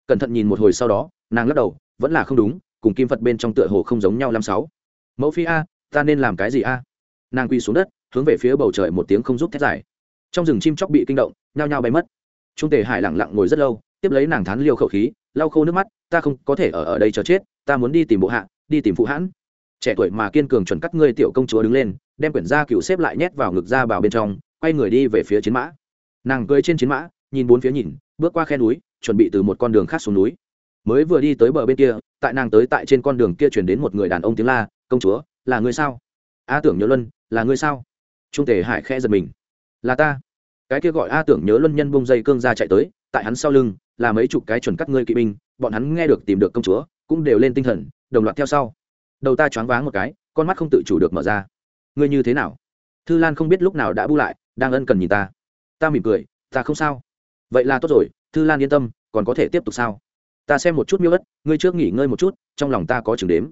A: Cẩn thận nhìn một hồi sau đó, nàng lắc đầu, vẫn là không đúng, cùng kim phật bên trong tựa hồ không giống nhau năm sáu. Mẫu phi a, ta nên làm cái gì a? Nàng quy xuống đất, hướng về phía bầu trời một tiếng không giúp thét dài. Trong rừng chim chóc bị kinh động, nhao nhao bay mất. Trung tề hải lặng lặng ngồi rất lâu, tiếp lấy nàng thán liêu khẩu khí, lau khô nước mắt, ta không có thể ở ở đây chờ chết, ta muốn đi tìm bộ hạ, đi tìm phụ hãn. Trẻ tuổi mà kiên cường chuẩn cắt ngươi tiểu công chúa đứng lên, đem quyển da cựu xếp lại nhét vào ngực ra vào bên trong quay người đi về phía chiến mã. Nàng cưỡi trên chiến mã, nhìn bốn phía nhìn, bước qua khe núi, chuẩn bị từ một con đường khác xuống núi. Mới vừa đi tới bờ bên kia, tại nàng tới tại trên con đường kia chuyển đến một người đàn ông tiếng la, công chúa, là người sao? A tưởng nhớ luân, là người sao? Trung tề hải khẽ giật mình. Là ta. Cái kia gọi a tưởng nhớ luân nhân bông dây cương ra chạy tới, tại hắn sau lưng, là mấy chục cái chuẩn cắt ngươi kỵ binh, bọn hắn nghe được tìm được công chúa, cũng đều lên tinh thần, đồng loạt theo sau. Đầu ta choáng váng một cái, con mắt không tự chủ được mở ra. Ngươi như thế nào? Thư lan không biết lúc nào đã bu lại đang ân cần nhìn ta. Ta mỉm cười, ta không sao. Vậy là tốt rồi, thư lan yên tâm, còn có thể tiếp tục sao? Ta xem một chút miêu ất, ngươi trước nghỉ ngơi một chút, trong lòng ta có chừng đếm.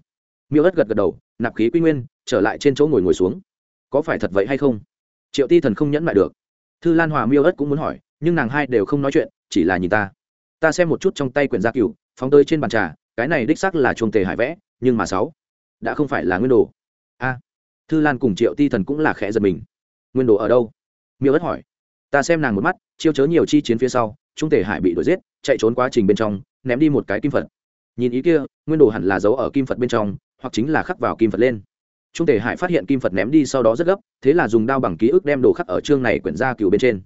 A: Miêu ất gật gật đầu, nạp khí quy nguyên, trở lại trên chỗ ngồi ngồi xuống. Có phải thật vậy hay không? Triệu ti thần không nhẫn lại được. Thư lan hòa miêu ất cũng muốn hỏi, nhưng nàng hai đều không nói chuyện, chỉ là nhìn ta. Ta xem một chút trong tay quyển gia cựu phóng tơi trên bàn trà, cái này đích xác là chuồng tề hải vẽ, nhưng mà sáu, đã không phải là nguyên đồ. A, thư lan cùng triệu ti thần cũng là khẽ giật mình. Nguyên đồ ở đâu? Miêu ất hỏi. Ta xem nàng một mắt, chiêu chớ nhiều chi chiến phía sau, trung tề hải bị đuổi giết, chạy trốn quá trình bên trong, ném đi một cái kim phật. Nhìn ý kia, nguyên đồ hẳn là giấu ở kim phật bên trong, hoặc chính là khắc vào kim phật lên. Trung tề hải phát hiện kim phật ném đi sau đó rất gấp, thế là dùng đao bằng ký ức đem đồ khắc ở chương này quyển ra cựu bên trên.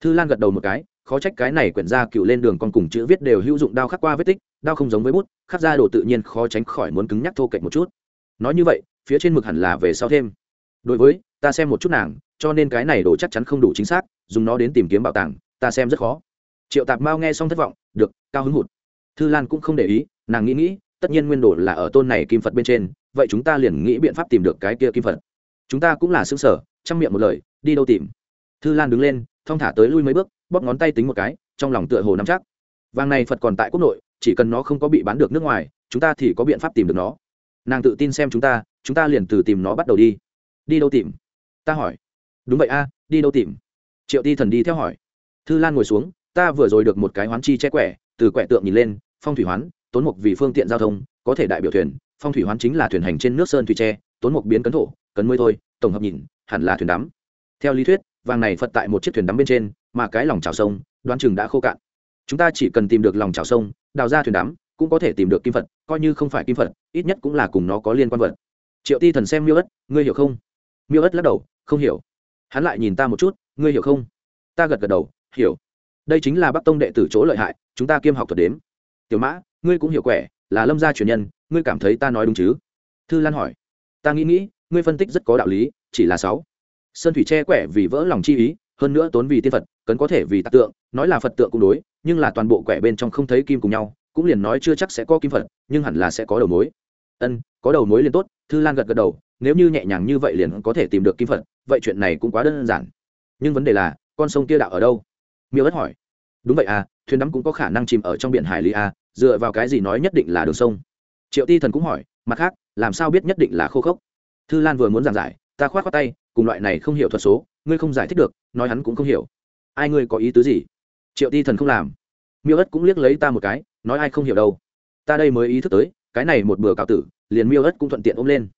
A: Thư lan gật đầu một cái, khó trách cái này quyển ra cựu lên đường con cùng chữ viết đều hữu dụng đao khắc qua vết tích, đao không giống với bút, khắc ra đồ tự nhiên khó tránh khỏi muốn cứng nhắc thô kệch một chút. Nói như vậy, phía trên mực hẳn là về sau thêm. Đối với, ta xem một chút nàng cho nên cái này đồ chắc chắn không đủ chính xác, dùng nó đến tìm kiếm bảo tàng, ta xem rất khó. Triệu tạp mao nghe xong thất vọng, được, cao hứng hụt. Thư lan cũng không để ý, nàng nghĩ nghĩ, tất nhiên nguyên đồ là ở tôn này kim phật bên trên, vậy chúng ta liền nghĩ biện pháp tìm được cái kia kim phật. Chúng ta cũng là xứng sở, chăm miệng một lời, đi đâu tìm. Thư lan đứng lên, thong thả tới lui mấy bước, bóp ngón tay tính một cái, trong lòng tựa hồ nắm chắc. Vàng này phật còn tại quốc nội, chỉ cần nó không có bị bán được nước ngoài, chúng ta thì có biện pháp tìm được nó. Nàng tự tin xem chúng ta chúng ta liền từ tìm nó bắt đầu đi. Đi đâu tìm? Ta hỏi đúng vậy a, đi đâu tìm? Triệu ti thần đi theo hỏi. Thư lan ngồi xuống, ta vừa rồi được một cái hoán chi che quẻ, từ quẻ tượng nhìn lên, phong thủy hoán, tốn mục vì phương tiện giao thông, có thể đại biểu thuyền, phong thủy hoán chính là thuyền hành trên nước sơn thủy tre, tốn mục biến cấn thổ, cấn mới thôi, tổng hợp nhìn, hẳn là thuyền đắm. Theo lý thuyết, vàng này phật tại một chiếc thuyền đắm bên trên, mà cái lòng trào sông, đoán chừng đã khô cạn. Chúng ta chỉ cần tìm được lòng trào sông, đào ra thuyền đắm, cũng có thể tìm được kim phật, coi như không phải kim phật, ít nhất cũng là cùng nó có liên quan vật. Triệu ti thần xem miêu ất, ngươi hiểu không? Miêu ất lắc đầu, không hiểu hắn lại nhìn ta một chút, ngươi hiểu không? Ta gật gật đầu, hiểu. Đây chính là bắc tông đệ tử chỗ lợi hại, chúng ta kiêm học thuật đếm. Tiểu mã, ngươi cũng hiểu quẻ, là lâm gia truyền nhân, ngươi cảm thấy ta nói đúng chứ? Thư lan hỏi. Ta nghĩ nghĩ, ngươi phân tích rất có đạo lý, chỉ là sáu. Sơn thủy che quẻ vì vỡ lòng chi ý, hơn nữa tốn vì tiên phật, cấn có thể vì tạc tượng, nói là phật tượng cũng đối, nhưng là toàn bộ quẻ bên trong không thấy kim cùng nhau, cũng liền nói chưa chắc sẽ có kim phật, nhưng hẳn là sẽ có đầu mối. Ân, có đầu mối liền tốt thư lan gật gật đầu, nếu như nhẹ nhàng như vậy liền có thể tìm được kim phật, vậy chuyện này cũng quá đơn giản. Nhưng vấn đề là, con sông kia đạo ở đâu? Miêu ất hỏi. Đúng vậy à thuyền đắm cũng có khả năng chìm ở trong biển hải lý à dựa vào cái gì nói nhất định là đường sông? Triệu ti thần cũng hỏi, mặt khác, làm sao biết nhất định là khô khốc? Thư lan vừa muốn giảng giải, ta khoát khoát tay, cùng loại này không hiểu thuật số, ngươi không giải thích được, nói hắn cũng không hiểu. Ai ngươi có ý tứ gì? Triệu ti thần không làm. Miêu ất cũng liếc lấy ta một cái, nói ai không hiểu đâu. Ta đây mới ý thức tới, cái này một bữa cạo tử liền miêu ất cũng thuận tiện ôm lên.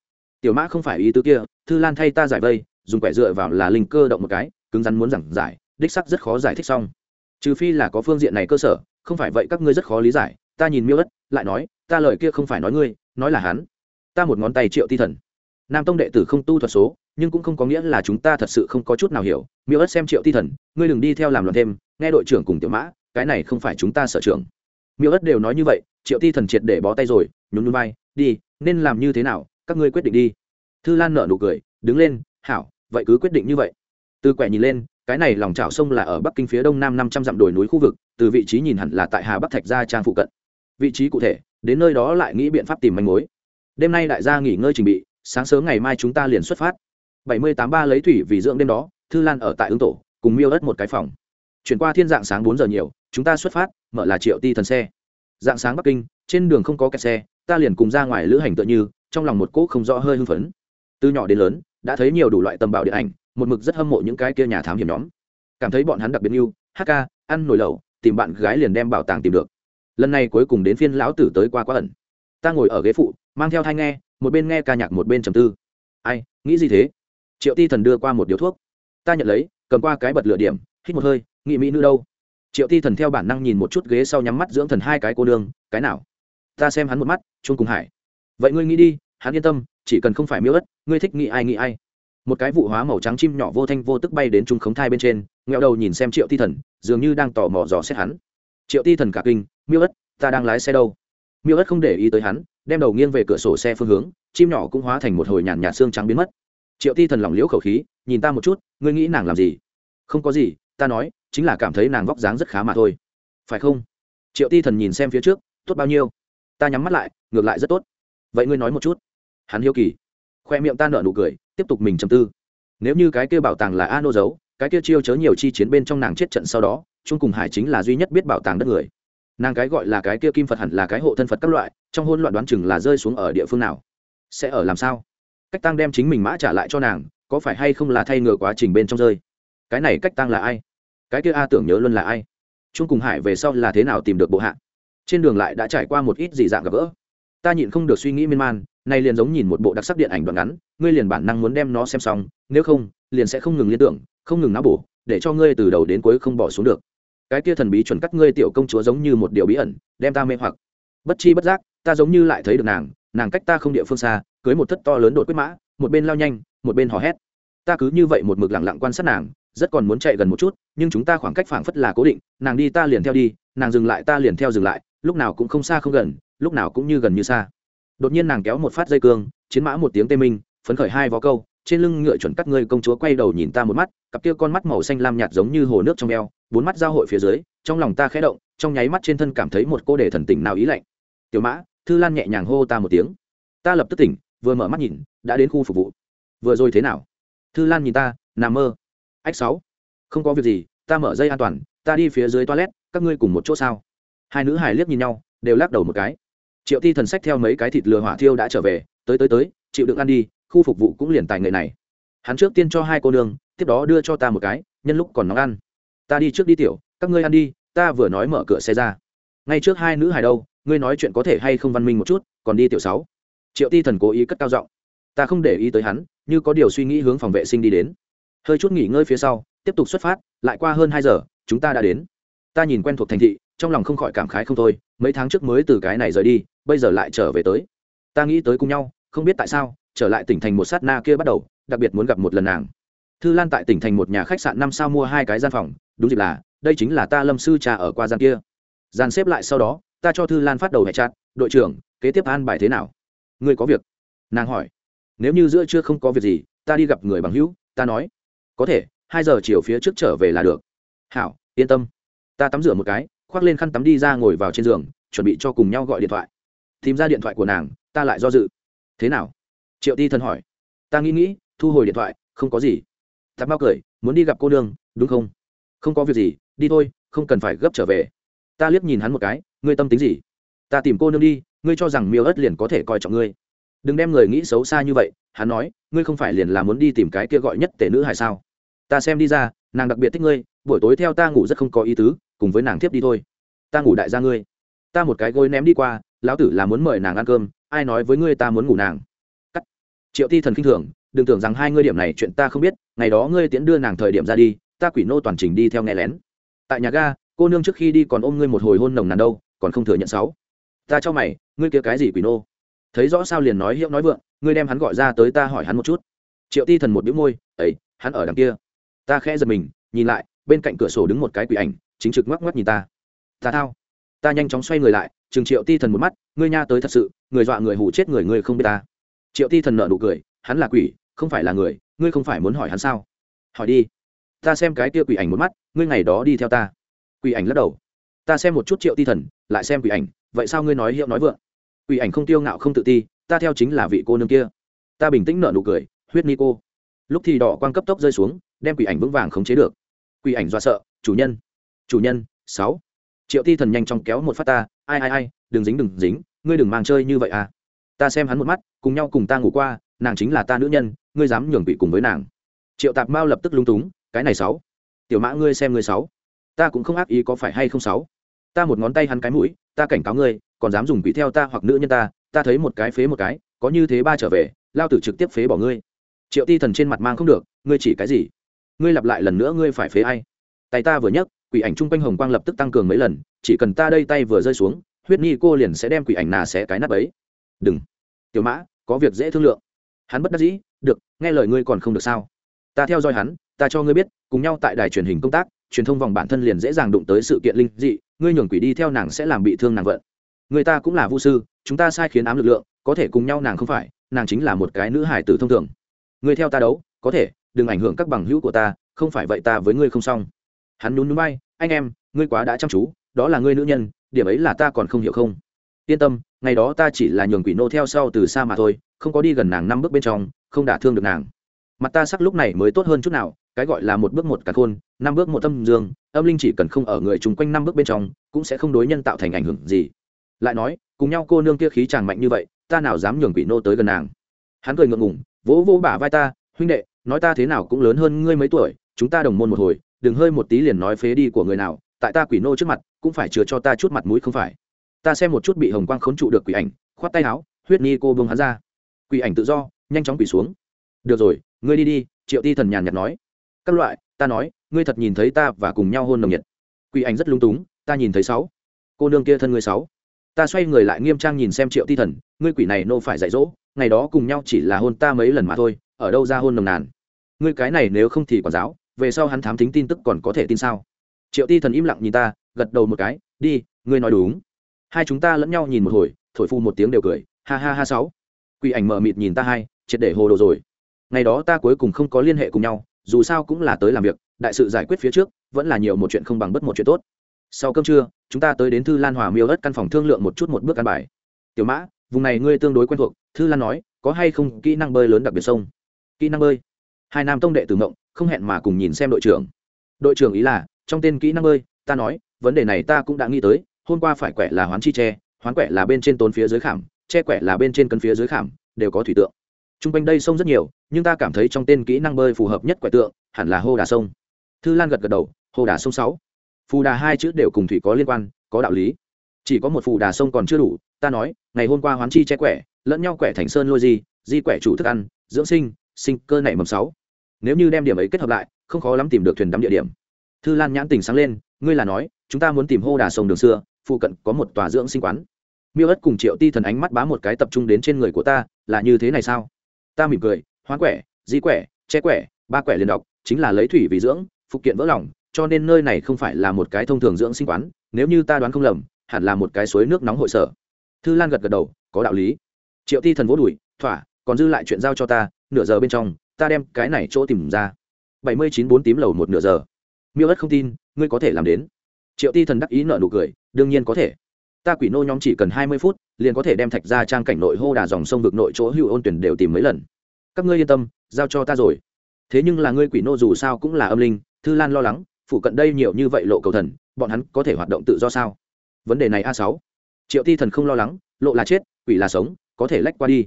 A: Tiểu mã không phải ý tứ kia, thư lan thay ta giải vây, dùng quẻ dựa vào là linh cơ động một cái, cứng rắn muốn giảng giải, đích sắc rất khó giải thích xong. Trừ phi là có phương diện này cơ sở, không phải vậy các ngươi rất khó lý giải, ta nhìn miêu ất lại nói, ta lời kia không phải nói ngươi, nói là hắn. Ta một ngón tay triệu ti thần. Nam tông đệ tử không tu thuật số, nhưng cũng không có nghĩa là chúng ta thật sự không có chút nào hiểu. Miêu ất xem triệu ti thần, ngươi đừng đi theo làm loạn thêm, nghe đội trưởng cùng tiểu mã, cái này không phải chúng ta sở trường. Miêu ất đều nói như vậy, triệu ti thần triệt để bó tay rồi, nhún núi bay đi nên làm như thế nào, các ngươi quyết định đi. Thư lan nợ nụ cười, đứng lên, hảo, vậy cứ quyết định như vậy. Từ quẻ nhìn lên, cái này lòng trào sông là ở bắc kinh phía đông nam năm trăm dặm đồi núi khu vực, từ vị trí nhìn hẳn là tại hà bắc thạch gia trang phụ cận. Vị trí cụ thể, đến nơi đó lại nghĩ biện pháp tìm manh mối. Đêm nay đại gia nghỉ ngơi trình bị, sáng sớm ngày mai chúng ta liền xuất phát. Bảy mươi tám ba lấy thủy vì dưỡng đêm đó, thư lan ở tại ứng tổ, cùng miêu đất một cái phòng. Chuyển qua thiên dạng sáng bốn giờ nhiều, chúng ta xuất phát, mở là triệu ti thần xe. Dạng sáng bắc kinh, trên đường không có kẹt xe ta liền cùng ra ngoài lữ hành tựa như, trong lòng một cỗ không rõ hơi hưng phấn. Từ nhỏ đến lớn, đã thấy nhiều đủ loại tầm bảo điện ảnh, một mực rất hâm mộ những cái kia nhà thám hiểm nhóm. Cảm thấy bọn hắn đặc biệt yêu, hát ca, ăn nồi lẩu, tìm bạn gái liền đem bảo tàng tìm được. Lần này cuối cùng đến phiên lão tử tới qua quá ẩn. Ta ngồi ở ghế phụ, mang theo thai nghe, một bên nghe ca nhạc một bên trầm tư. Ai, nghĩ gì thế? Triệu ti thần đưa qua một điếu thuốc. Ta nhận lấy, cầm qua cái bật lửa điểm, hít một hơi nghị mỹ nữ đâu. Triệu ti thần theo bản năng nhìn một chút ghế sau nhắm mắt dưỡng thần hai cái cô nương, cái nào? Ta xem hắn một mắt, chung cùng hải. Vậy ngươi nghĩ đi, hắn yên tâm, chỉ cần không phải miêu ất, ngươi thích nghĩ ai nghĩ ai. Một cái vụ hóa màu trắng chim nhỏ vô thanh vô tức bay đến trung khống thai bên trên nghẹo đầu nhìn xem triệu ti thần, dường như đang tò mò dò xét hắn. Triệu ti thần cả kinh, miêu ất, ta đang lái xe đâu? Miêu ất không để ý tới hắn, đem đầu nghiêng về cửa sổ xe phương hướng, chim nhỏ cũng hóa thành một hồi nhàn nhạt xương trắng biến mất. Triệu ti thần lỏng liễu khẩu khí, nhìn ta một chút, ngươi nghĩ nàng làm gì? Không có gì, ta nói, chính là cảm thấy nàng vóc dáng rất khá mà thôi. Phải không? Triệu ti thần nhìn xem phía trước, tốt bao nhiêu? Ta nhắm mắt lại, ngược lại rất tốt. Vậy ngươi nói một chút. Hắn hiếu kỳ. Khoe miệng ta nở nụ cười, tiếp tục mình chầm tư. Nếu như cái kia bảo tàng là a nô giấu, cái kia chiêu chớ nhiều chi chiến bên trong nàng chết trận sau đó, chung cùng hải chính là duy nhất biết bảo tàng đất người. Nàng cái gọi là cái kia kim phật hẳn là cái hộ thân phật các loại, trong hôn loạn đoán chừng là rơi xuống ở địa phương nào. Sẽ ở làm sao? Cách tăng đem chính mình mã trả lại cho nàng, có phải hay không là thay ngừa quá trình bên trong rơi? Cái này cách tăng là ai? Cái kia a tưởng nhớ luôn là ai? Chung cùng hải về sau là thế nào tìm được bộ hạ? Trên đường lại đã trải qua một ít dị dạng gặp gỡ. Ta nhịn không được suy nghĩ miên man này liền giống nhìn một bộ đặc sắc điện ảnh đoạn ngắn, ngươi liền bản năng muốn đem nó xem xong, nếu không, liền sẽ không ngừng liên tưởng, không ngừng não bổ, để cho ngươi từ đầu đến cuối không bỏ xuống được. Cái kia thần bí chuẩn cắt ngươi tiểu công chúa giống như một điều bí ẩn, đem ta mê hoặc. Bất chi bất giác, ta giống như lại thấy được nàng nàng cách ta không địa phương xa, cưới một thất to lớn đột quyết mã, một bên lao nhanh, một bên hò hét. Ta cứ như vậy một mực lặng lặng quan sát nàng, rất còn muốn chạy gần một chút, nhưng chúng ta khoảng cách phảng phất là cố định, nàng đi ta liền theo đi, nàng dừng lại ta liền theo dừng lại lúc nào cũng không xa không gần, lúc nào cũng như gần như xa. Đột nhiên nàng kéo một phát dây cương, chiến mã một tiếng tê minh, phấn khởi hai vó câu, trên lưng ngựa chuẩn cắt ngươi công chúa quay đầu nhìn ta một mắt, cặp kia con mắt màu xanh lam nhạt giống như hồ nước trong eo, bốn mắt giao hội phía dưới, trong lòng ta khẽ động, trong nháy mắt trên thân cảm thấy một cô đề thần tình nào ý lạnh. Tiểu mã, thư lan nhẹ nhàng hô ta một tiếng. Ta lập tức tỉnh, vừa mở mắt nhìn, đã đến khu phục vụ. Vừa rồi thế nào? Thư lan nhìn ta nằm mơ. Ách sáu, không có việc gì, ta mở dây an toàn, ta đi phía dưới toilet, các ngươi cùng một chỗ sao? Hai nữ hài liếc nhìn nhau, đều lắc đầu một cái. Triệu ti thần sách theo mấy cái thịt lừa hỏa thiêu đã trở về, tới tới tới, chịu đựng ăn đi, khu phục vụ cũng liền tài nghệ này. Hắn trước tiên cho hai cô nương, tiếp đó đưa cho ta một cái, nhân lúc còn nóng ăn. Ta đi trước đi tiểu, các ngươi ăn đi, ta vừa nói mở cửa xe ra. Ngay trước hai nữ hài đâu, ngươi nói chuyện có thể hay không văn minh một chút, còn đi tiểu sáu. Triệu ti thần cố ý cất cao giọng. Ta không để ý tới hắn, như có điều suy nghĩ hướng phòng vệ sinh đi đến. Hơi chút nghỉ ngơi phía sau, tiếp tục xuất phát, lại qua hơn hai giờ, chúng ta đã đến. Ta nhìn quen thuộc thành thị trong lòng không khỏi cảm khái không thôi, mấy tháng trước mới từ cái này rời đi, bây giờ lại trở về tới. Ta nghĩ tới cùng nhau, không biết tại sao, trở lại tỉnh thành một sát na kia bắt đầu, đặc biệt muốn gặp một lần nàng. Thư lan tại tỉnh thành một nhà khách sạn năm sao mua hai cái gian phòng, đúng dịp là, đây chính là ta lâm sư trà ở qua gian kia. Gian xếp lại sau đó, ta cho thư lan phát đầu hẹ chặt đội trưởng, kế tiếp an bài thế nào? Ngươi có việc. Nàng hỏi. Nếu như giữa chưa không có việc gì, ta đi gặp người bằng hữu, ta nói. Có thể, hai giờ chiều phía trước trở về là được. Hảo, yên tâm. Ta tắm rửa một cái khoác lên khăn tắm đi ra ngồi vào trên giường, chuẩn bị cho cùng nhau gọi điện thoại. Tìm ra điện thoại của nàng, ta lại do dự. Thế nào? Triệu ti thần hỏi. Ta nghĩ nghĩ, thu hồi điện thoại, không có gì. Tạp bao cười, muốn đi gặp cô đương đúng không? Không có việc gì, đi thôi, không cần phải gấp trở về. Ta liếc nhìn hắn một cái, ngươi tâm tính gì? Ta tìm cô nương đi, ngươi cho rằng miêu ớt liền có thể coi trọng ngươi. Đừng đem người nghĩ xấu xa như vậy, hắn nói, ngươi không phải liền là muốn đi tìm cái kia gọi nhất tể nữ hay sao? Ta xem đi ra, nàng đặc biệt thích ngươi, buổi tối theo ta ngủ rất không có ý tứ cùng với nàng tiếp đi thôi. Ta ngủ đại gia ngươi. Ta một cái gối ném đi qua, lão tử là muốn mời nàng ăn cơm, ai nói với ngươi ta muốn ngủ nàng? Cắt. Triệu ti thần k i n h thường, đừng tưởng rằng hai ngươi điểm này chuyện ta không biết, ngày đó ngươi tiễn đưa nàng thời điểm ra đi, ta quỷ nô toàn trình đi theo nghe lén. Tại nhà ga, cô nương trước khi đi còn ôm ngươi một hồi hôn nồng nàn đâu, còn không thừa nhận sáu. Ta cho mày, ngươi kia cái gì quỷ nô? Thấy rõ sao liền nói hiệu nói vượng, ngươi đem hắn gọi ra tới ta hỏi hắn một chút. Triệu ti thần một biếu môi ấy hắn ở đằng kia. Ta khẽ giật mình, nhìn lại, bên cạnh cửa sổ đứng một cái quỷ ảnh chính trực ngoắc ngoắc nhìn ta. Ta thao. Ta nhanh chóng xoay người lại, chừng triệu ti thần một mắt, ngươi nha tới thật sự, người dọa người hù chết người, ngươi không biết ta. Triệu ti thần nợ nụ cười, hắn là quỷ, không phải là người, ngươi không phải muốn hỏi hắn sao? Hỏi đi. Ta xem cái kia quỷ ảnh một mắt, ngươi ngày đó đi theo ta. Quỷ ảnh lắc đầu. Ta xem một chút triệu ti thần, lại xem quỷ ảnh, vậy sao ngươi nói hiệu nói vượng? Quỷ ảnh không tiêu ngạo không tự ti, ta theo chính là vị cô nương kia. Ta bình tĩnh nợ nụ cười, huyết ni cô. Lúc thì đỏ quang cấp tốc rơi xuống, đem quỷ ảnh vững vàng khống chế được. Quỷ ảnh do sợ, chủ nhân chủ nhân, sáu. Triệu ti thần nhanh chóng kéo một phát ta, ai ai ai, đừng dính đừng dính, ngươi đừng mang chơi như vậy à. Ta xem hắn một mắt, cùng nhau cùng ta ngủ qua, nàng chính là ta nữ nhân, ngươi dám nhường bị cùng với nàng. Triệu tạp mao lập tức lung túng, cái này sáu. Tiểu mã ngươi xem ngươi sáu. Ta cũng không ác ý có phải hay không sáu. Ta một ngón tay hắn cái mũi, ta cảnh cáo ngươi, còn dám dùng quỷ theo ta hoặc nữ nhân ta ta thấy một cái phế một cái, có như thế ba trở về, lao tử trực tiếp phế bỏ ngươi. Triệu ti thần trên mặt mang không được, ngươi chỉ cái gì? Ngươi lặp lại lần nữa ngươi phải phế ai? Tay ta vừa nhấc quỷ ảnh chung quanh hồng quang lập tức tăng cường mấy lần, chỉ cần ta đây tay vừa rơi xuống, huyết ni cô liền sẽ đem quỷ ảnh nà xé cái nắp ấy. Đừng. Tiểu mã, có việc dễ thương lượng. Hắn bất đắc dĩ, được, nghe lời ngươi còn không được sao? Ta theo dõi hắn, ta cho ngươi biết, cùng nhau tại đài truyền hình công tác, truyền thông vòng bản thân liền dễ dàng đụng tới sự kiện linh dị, ngươi nhường quỷ đi theo nàng sẽ làm bị thương nàng vận. Người ta cũng là vu sư, chúng ta sai khiến ám lực lượng, có thể cùng nhau nàng không phải, nàng chính là một cái nữ hải tử thông thường. Ngươi theo ta đấu, có thể, đừng ảnh hưởng các bằng hữu của ta, không phải vậy ta với ngươi không xong. Hắn nhún núi bay anh em, ngươi quá đã chăm chú, đó là ngươi nữ nhân, điểm ấy là ta còn không hiểu không? Yên tâm, ngày đó ta chỉ là nhường quỷ nô theo sau từ xa mà thôi, không có đi gần nàng năm bước bên trong, không đả thương được nàng. Mặt ta sắc lúc này mới tốt hơn chút nào, cái gọi là một bước một cả khôn, năm bước một tâm dương, âm linh chỉ cần không ở người chung quanh năm bước bên trong, cũng sẽ không đối nhân tạo thành ảnh hưởng gì. Lại nói, cùng nhau cô nương kia khí chàng mạnh như vậy, ta nào dám nhường quỷ nô tới gần nàng? Hắn cười ngượng ngùng, vỗ vỗ bả vai ta, huynh đệ, nói ta thế nào cũng lớn hơn ngươi mấy tuổi, chúng ta đồng môn một hồi đừng hơi một tí liền nói phế đi của người nào, tại ta quỷ nô trước mặt, cũng phải chừa cho ta chút mặt mũi không phải. Ta xem một chút bị hồng quang khốn trụ được quỷ ảnh, khoát tay áo, huyết ni cô bông hắn ra. Quỷ ảnh tự do, nhanh chóng quỷ xuống. Được rồi, ngươi đi đi, triệu ti thần nhàn nhạt nói. Các loại, ta nói, ngươi thật nhìn thấy ta và cùng nhau hôn nồng nhiệt. Quỷ ảnh rất lung túng, ta nhìn thấy sáu. Cô nương kia thân ngươi sáu. Ta xoay người lại nghiêm trang nhìn xem triệu ti thần, ngươi quỷ này nô phải dạy dỗ, ngày đó cùng nhau chỉ là hôn ta mấy lần mà thôi, ở đâu ra hôn nồng nàn? Ngươi cái này nếu không thì quả giáo về sau hắn thám tính tin tức còn có thể tin sao? Triệu ti thần im lặng nhìn ta, gật đầu một cái, đi, ngươi nói đúng. Hai chúng ta lẫn nhau nhìn một hồi, thổi phu một tiếng đều cười, ha ha ha sáu. Quỷ ảnh mờ mịt nhìn ta hai, triệt để hồ đồ rồi. Ngày đó ta cuối cùng không có liên hệ cùng nhau, dù sao cũng là tới làm việc, đại sự giải quyết phía trước, vẫn là nhiều một chuyện không bằng bất một chuyện tốt. Sau cơm trưa, chúng ta tới đến thư lan hòa miêu đất căn phòng thương lượng một chút một bước căn bài. Tiểu mã, vùng này ngươi tương đối quen thuộc, thư lan nói, có hay không kỹ năng bơi lớn đặc biệt sông? Kỹ năng bơi? Hai nam tông đệ tử mộng không hẹn mà cùng nhìn xem đội trưởng. Đội trưởng ý là, trong tên kỹ năng bơi ta nói, vấn đề này ta cũng đã nghĩ tới, hôm qua phải quẻ là hoán chi tre, hoán quẻ là bên trên tốn phía dưới khảm, che quẻ là bên trên cân phía dưới khảm, đều có thủy tượng. T r u n g quanh đây sông rất nhiều, nhưng ta cảm thấy trong tên kỹ năng bơi phù hợp nhất quẻ tượng, hẳn là hô đà sông. Thư lan gật gật đầu, hô đà sông sáu. Phù đà hai chữ đều cùng thủy có liên quan, có đạo lý. Chỉ có một phù đà sông còn chưa đủ, ta nói, ngày hôm qua hoán chi che quẻ, lẫn nhau quẻ thành sơn lôi di di quẻ chủ thức ăn, dưỡng sinh sinh cơ nảy mầm sáu nếu như đem điểm ấy kết hợp lại, không khó lắm tìm được thuyền đắm địa điểm. Thư lan nhãn tình sáng lên, ngươi là nói, chúng ta muốn tìm hô đà sông đường xưa, phụ cận có một tòa dưỡng sinh quán. Miêu ất cùng triệu ti thần ánh mắt bá một cái tập trung đến trên người của ta, là như thế này sao? Ta mỉm cười hoán quẻ, di quẻ, che quẻ, ba quẻ liền đọc, chính là lấy thủy vì dưỡng, phụ kiện vỡ lòng, cho nên nơi này không phải là một cái thông thường dưỡng sinh quán, nếu như ta đoán không lầm, hẳn là một cái suối nước nóng hội sở. Thư lan gật gật đầu, có đạo lý. Triệu ti thần vỗ đùi, thỏa, còn dư lại chuyện giao cho ta, nửa giờ bên trong ta đem cái này chỗ tìm ra. Bảy mươi chín bốn tím lầu một nửa giờ. Miêu ất không tin, ngươi có thể làm đến. Triệu ti thần đắc ý nợ nụ cười, đương nhiên có thể. Ta quỷ nô nhóm chỉ cần hai mươi phút, liền có thể đem thạch ra trang cảnh nội hô đà dòng sông vực nội chỗ hữu ôn tuyển đều tìm mấy lần. Các ngươi yên tâm, giao cho ta rồi. Thế nhưng là ngươi quỷ nô dù sao cũng là âm linh, thư lan lo lắng, phụ cận đây nhiều như vậy lộ cầu thần, bọn hắn có thể hoạt động tự do sao? Vấn đề này a sáu. Triệu ti thần không lo lắng, lộ là chết, quỷ là sống, có thể lách qua đi.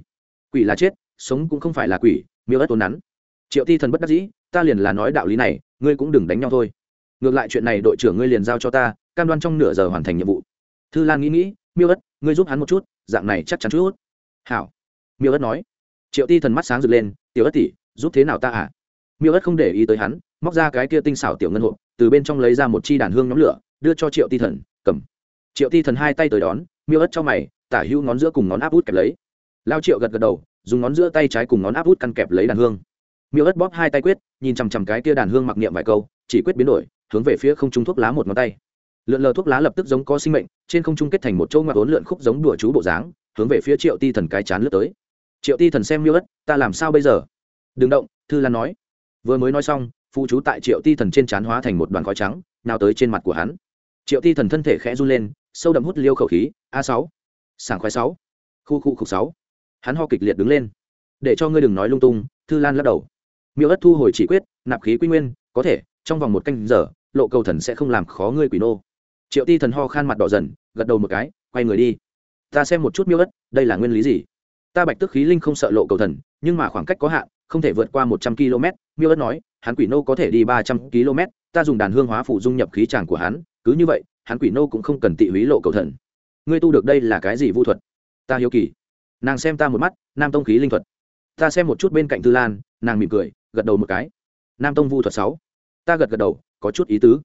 A: Quỷ là chết, sống cũng không phải là quỷ miêu ất tốn nắn. Triệu ti thần bất đắc dĩ, ta liền là nói đạo lý này, ngươi cũng đừng đánh nhau thôi. Ngược lại chuyện này đội trưởng ngươi liền giao cho ta, cam đoan trong nửa giờ hoàn thành nhiệm vụ. Thư lan nghĩ nghĩ, miêu ất ngươi giúp hắn một chút, dạng này chắc chắn chút. Hảo. Miêu ất nói. Triệu ti thần mắt sáng rực lên, tiểu ất tỷ, giúp thế nào ta à? Miêu ất không để ý tới hắn, móc ra cái kia tinh xảo tiểu ngân hộp, từ bên trong lấy ra một chi đàn hương nhóm lửa, đưa cho triệu ti thần, cầm. Triệu ti thần hai tay tới đón, miêu ất cho mày, tả hữu ngón giữa cùng ngón áp út kẹp lấy. Lao triệu gật gật đầu dùng ngón giữa tay trái cùng ngón áp út căn kẹp lấy đàn hương. Miêu ất bóp hai tay quyết, nhìn chằm chằm cái kia đàn hương mặc niệm vài câu, chỉ quyết biến đổi, hướng về phía không trung thuốc lá một ngón tay. Lượn lờ thuốc lá lập tức giống có sinh mệnh, trên không trung kết thành một chỗ ngoặc ốn lượn khúc giống đùa chú bộ dáng, hướng về phía triệu ti thần cái chán lướt tới. Triệu ti thần xem miêu ất, ta làm sao bây giờ? Đừng động, thư lan nói. Vừa mới nói xong, phụ chú tại triệu ti thần trên chán hóa thành một đoàn khói trắng, nào tới trên mặt của hắn. Triệu ti thần thân thể khẽ run lên, sâu đậm hút liêu khẩu khí, a sáu, sảng khoái sáu, khu khu khục sáu hắn ho kịch liệt đứng lên. Để cho ngươi đừng nói lung tung, thư lan lắc đầu. Miêu ất thu hồi chỉ quyết, nạp khí quy nguyên, có thể, trong vòng một canh giờ, lộ cầu thần sẽ không làm khó ngươi quỷ nô. Triệu ti thần ho khan mặt đỏ dần, gật đầu một cái, quay người đi. Ta xem một chút miêu ất, đây là nguyên lý gì? Ta bạch tức khí linh không sợ lộ cầu thần, nhưng mà khoảng cách có hạn, không thể vượt qua một trăm km miêu ất nói, hắn quỷ nô có thể đi ba trăm km ta dùng đàn hương hóa phủ dung nhập khí tràng của hắn, cứ như vậy, hắn quỷ nô cũng không cần tị húy lộ cầu thần. Ngươi tu được đây là cái gì vu thuật? Ta hiếu kỳ nàng xem ta một mắt, nam tông khí linh thuật. Ta xem một chút bên cạnh thư lan, nàng mỉm cười, gật đầu một cái. Nam tông vu thuật sáu. Ta gật gật đầu, có chút ý tứ.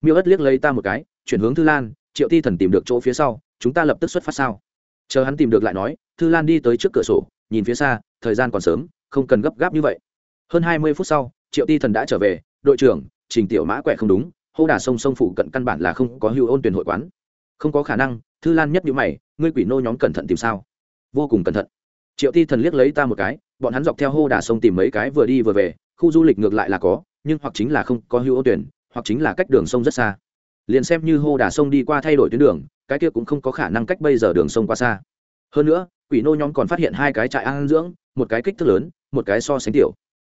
A: Miêu ất liếc lấy ta một cái, chuyển hướng thư lan, triệu ti thần tìm được chỗ phía sau, chúng ta lập tức xuất phát sao? Chờ hắn tìm được lại nói thư lan đi tới trước cửa sổ, nhìn phía xa, thời gian còn sớm, không cần gấp gáp như vậy. Hơn hai mươi phút sau, triệu ti thần đã trở về, đội trưởng, trình tiểu mã quẹ không đúng, hô đà sông sông phụ cận căn bản là không có hưu ôn tuyển hội quán. Không có khả năng thư lan nhất nhữ mày, ngươi quỷ nô nhóm cẩn thận tìm sao? Vô cùng cẩn thận. Triệu ti thần liếc lấy ta một cái, bọn hắn dọc theo hô đà sông tìm mấy cái vừa đi vừa về, khu du lịch ngược lại là có, nhưng hoặc chính là không có hưu ô tuyển, hoặc chính là cách đường sông rất xa. Liền xem như hô đà sông đi qua thay đổi tuyến đường, cái kia cũng không có khả năng cách bây giờ đường sông qua xa. Hơn nữa, quỷ nô nhóm còn phát hiện hai cái trại ăn dưỡng, một cái kích thước lớn, một cái so sánh tiểu.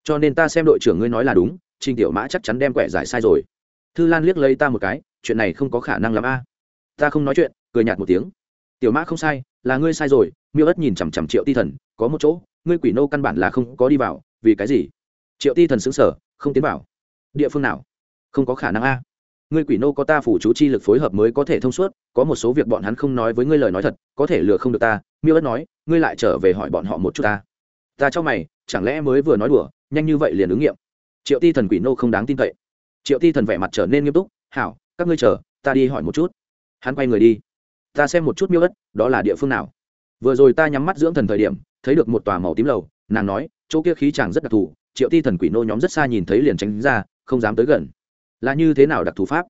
A: Cho nên ta xem đội trưởng ngươi nói là đúng, trình tiểu mã chắc chắn đem quẻ giải sai rồi. Thư lan liếc lấy ta một cái, chuyện này không có khả năng lắm a. Ta không nói chuyện, cười nhạt một tiếng tiểu mã không sai, là ngươi sai rồi, miêu ất nhìn chằm chằm triệu ti thần, có một chỗ, ngươi quỷ nô căn bản là không có đi vào, vì cái gì? Triệu ti thần xứng sở không tiến vào. Địa phương nào? Không có khả năng a. Ngươi quỷ nô có ta phủ chú chi lực phối hợp mới có thể thông suốt, có một số việc bọn hắn không nói với ngươi lời nói thật, có thể lừa không được ta, miêu ất nói, ngươi lại trở về hỏi bọn họ một chút ta. Ta cho mày, chẳng lẽ mới vừa nói đùa, nhanh như vậy liền ứng nghiệm? Triệu ti thần quỷ nô không đáng tin cậy. Triệu ti thần vẻ mặt trở nên nghiêm túc, hảo, các ngươi chờ, ta đi hỏi một chút. Hắn quay người đi ta xem một chút miêu ất, đó là địa phương nào. Vừa rồi ta nhắm mắt dưỡng thần thời điểm, thấy được một tòa màu tím lầu, nàng nói, chỗ kia khí chàng rất đặc thù, triệu ti thần quỷ nô nhóm rất xa nhìn thấy liền tránh ra, không dám tới gần. Là như thế nào đặc thù pháp?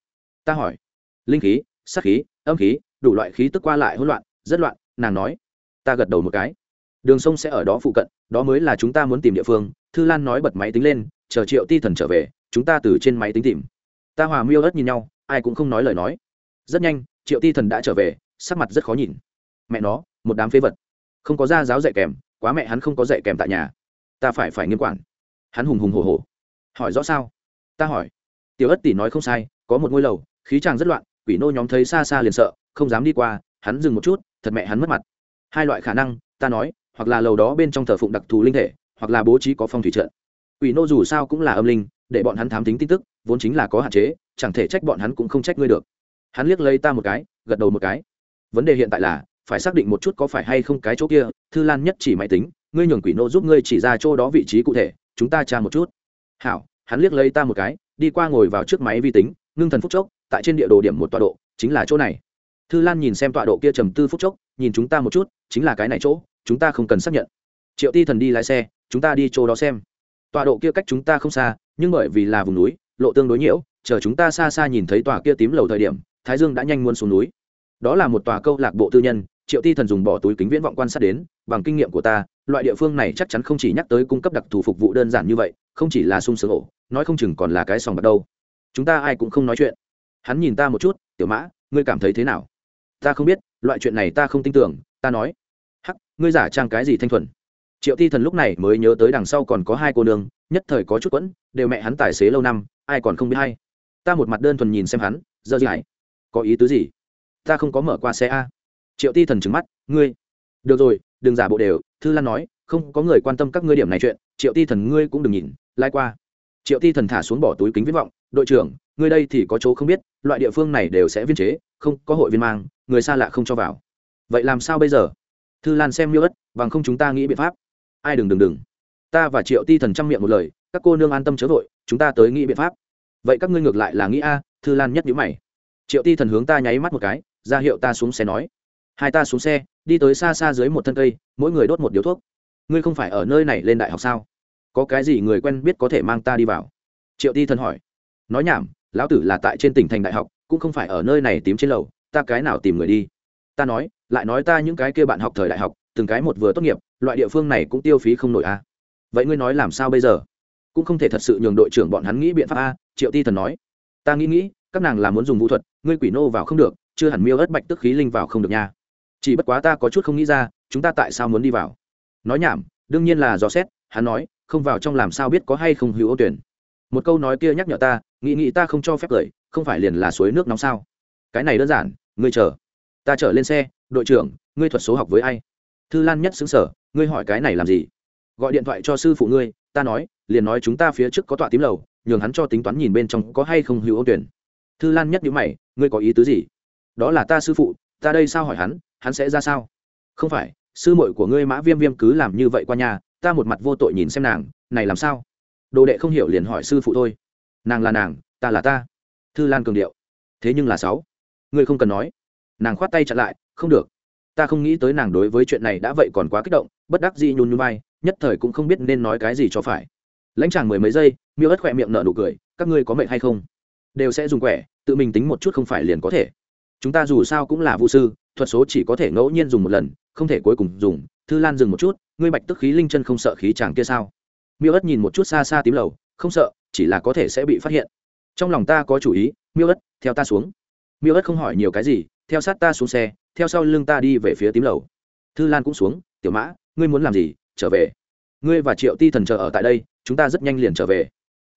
A: Ta hỏi. Linh khí sắc khí, âm khí, đủ loại khí tức qua lại hỗn loạn, rất loạn, nàng nói. Ta gật đầu một cái. Đường sông sẽ ở đó phụ cận, đó mới là chúng ta muốn tìm địa phương. Thư lan nói bật máy tính lên, chờ triệu ti thần trở về, chúng ta từ trên máy tính tìm. Ta hòa miêu ớt nhìn nhau, ai cũng không nói lời nói. Rất nhanh, triệu ti thần đã trở về sắc mặt rất khó nhìn. Mẹ nó, một đám phế vật. Không có ra giáo dạy kèm, quá mẹ hắn không có dạy kèm tại nhà. Ta phải phải nghiêm quản. Hắn hùng hùng hổ hổ. Hỏi rõ sao? Ta hỏi. Tiểu ất tỷ nói không sai, có một ngôi lầu, khí tràng rất loạn, quỷ nô nhóm thấy xa xa liền sợ, không dám đi qua, hắn dừng một chút, thật mẹ hắn mất mặt. Hai loại khả năng, ta nói, hoặc là lầu đó bên trong thờ phụng đặc thù linh thể, hoặc là bố trí có phong thủy trận. Quỷ nô dù sao cũng là âm linh, để bọn hắn thám tính tin tức, vốn chính là có hạn chế, chẳng thể trách bọn hắn cũng không trách ngươi được. Hắn liếc lấy ta một cái, gật đầu một cái vấn đề hiện tại là, phải xác định một chút có phải hay không cái chỗ kia, thư lan nhất chỉ máy tính, ngươi nhường quỷ nô giúp ngươi chỉ ra chỗ đó vị trí cụ thể, chúng ta tra một chút. Hảo, hắn liếc lấy ta một cái, đi qua ngồi vào trước máy vi tính, ngưng thần phúc chốc, tại trên địa đồ điểm một tọa độ, chính là chỗ này. Thư lan nhìn xem tọa độ kia trầm tư phúc chốc, nhìn chúng ta một chút, chính là cái này chỗ, chúng ta không cần xác nhận. Triệu ti thần đi lái xe, chúng ta đi chỗ đó xem. Tọa độ kia cách chúng ta không xa, nhưng bởi vì là vùng núi, lộ tương đối nhiễu, chờ chúng ta xa xa nhìn thấy tòa kia tím lầu thời điểm, thái dương đã nhanh muốn xuống núi đó là một tòa câu lạc bộ tư nhân, triệu ti thần dùng bỏ túi kính viễn vọng quan sát đến, bằng kinh nghiệm của ta, loại địa phương này chắc chắn không chỉ nhắc tới cung cấp đặc thù phục vụ đơn giản như vậy, không chỉ là sung sướng ổ, nói không chừng còn là cái sòng bạc đâu. Chúng ta ai cũng không nói chuyện. Hắn nhìn ta một chút, tiểu mã, ngươi cảm thấy thế nào? Ta không biết, loại chuyện này ta không tin tưởng, ta nói. Hắc, ngươi giả trang cái gì thanh thuần? Triệu ti thần lúc này mới nhớ tới đằng sau còn có hai cô nương, nhất thời có chút quẫn, đều mẹ hắn tài xế lâu năm, ai còn không biết hay. Ta một mặt đơn thuần nhìn xem hắn dơ dãi có ý tứ gì? Ta không có mở qua xe a. Triệu ti thần trứng mắt, ngươi, được rồi, đừng giả bộ đều, thư lan nói, không có người quan tâm các ngươi điểm này chuyện, triệu ti thần ngươi cũng đừng nhìn, lai qua. Triệu ti thần thả xuống bỏ túi kính viết vọng, đội trưởng, ngươi đây thì có chỗ không biết, loại địa phương này đều sẽ viên chế, không có hội viên mang, người xa lạ không cho vào. Vậy làm sao bây giờ? Thư lan xem miêu ất bằng không chúng ta nghĩ biện pháp. Ai đừng đừng đừng. Ta và triệu ti thần chăm miệng một lời, các cô nương an tâm chớ vội, chúng ta tới nghĩ biện pháp. Vậy các ngươi ngược lại là nghĩ a? Thư lan nhất nhữ mày. Triệu ti thần hướng ta nháy mắt một cái ra hiệu ta xuống xe nói. Hai ta xuống xe, đi tới xa xa dưới một thân cây, mỗi người đốt một điếu thuốc. Ngươi không phải ở nơi này lên đại học sao? Có cái gì người quen biết có thể mang ta đi vào? Triệu ti thần hỏi. Nói nhảm, lão tử là tại trên tỉnh thành đại học, cũng không phải ở nơi này tím trên lầu, ta cái nào tìm người đi? Ta nói, lại nói ta những cái kia bạn học thời đại học, từng cái một vừa tốt nghiệp, loại địa phương này cũng tiêu phí không nổi a à. vậy ngươi nói làm sao bây giờ? Cũng không thể thật sự nhường đội trưởng bọn hắn nghĩ biện pháp a, triệu ti thần nói. Ta nghĩ nghĩ, các nàng là muốn dùng vũ thuật, ngươi quỷ nô vào không được chưa hẳn miêu ớt bạch tức khí linh vào không được nha. Chỉ bất quá ta có chút không nghĩ ra, chúng ta tại sao muốn đi vào? Nói nhảm, đương nhiên là dò xét, hắn nói, không vào trong làm sao biết có hay không hữu ô tuyển. Một câu nói kia nhắc nhở ta, nghĩ nghĩ ta không cho phép cười, không phải liền là suối nước nóng sao? Cái này đơn giản, ngươi chờ. Ta trở lên xe, đội trưởng, ngươi thuật số học với ai? Thư lan nhất xứng sở ngươi hỏi cái này làm gì? Gọi điện thoại cho sư phụ ngươi, ta nói, liền nói chúng ta phía trước có tọa tím lầu, nhường hắn cho tính toán nhìn bên trong có hay không hữu ô tuyển. Thư lan nhất nhữ mày, ngươi có ý tứ gì? Đó là ta sư phụ, ta đây sao hỏi hắn hắn sẽ ra sao? Không phải, sư muội của ngươi mã viêm viêm cứ làm như vậy qua nhà, ta một mặt vô tội nhìn xem nàng, này làm sao? Đồ đệ không hiểu liền hỏi sư phụ thôi. Nàng là nàng, ta là ta. Thư lan cường điệu. Thế nhưng là sáu. Ngươi không cần nói. Nàng khoát tay chặn lại, không được. Ta không nghĩ tới nàng đối với chuyện này đã vậy còn quá kích động, bất đắc dĩ nhún nhún vai, nhất thời cũng không biết nên nói cái gì cho phải. Lãnh chàng mười mấy giây, miêu ớt khỏe miệng nở nụ cười, các ngươi có mệnh hay không? Đều sẽ dùng quẻ, tự mình tính một chút không phải liền có thể chúng ta dù sao cũng là vũ sư, thuật số chỉ có thể ngẫu nhiên dùng một lần, không thể cuối cùng dùng. Thư lan dừng một chút, ngươi bạch tức khí linh chân không sợ khí chàng kia sao? Miêu ất nhìn một chút xa xa tím lầu, không sợ, chỉ là có thể sẽ bị phát hiện. Trong lòng ta có chủ ý, miêu ất, theo ta xuống. Miêu ất không hỏi nhiều cái gì, theo sát ta xuống xe, theo sau lưng ta đi về phía tím lầu. Thư lan cũng xuống, tiểu mã, ngươi muốn làm gì? Trở về. Ngươi và triệu ti thần chờ ở tại đây, chúng ta rất nhanh liền trở về.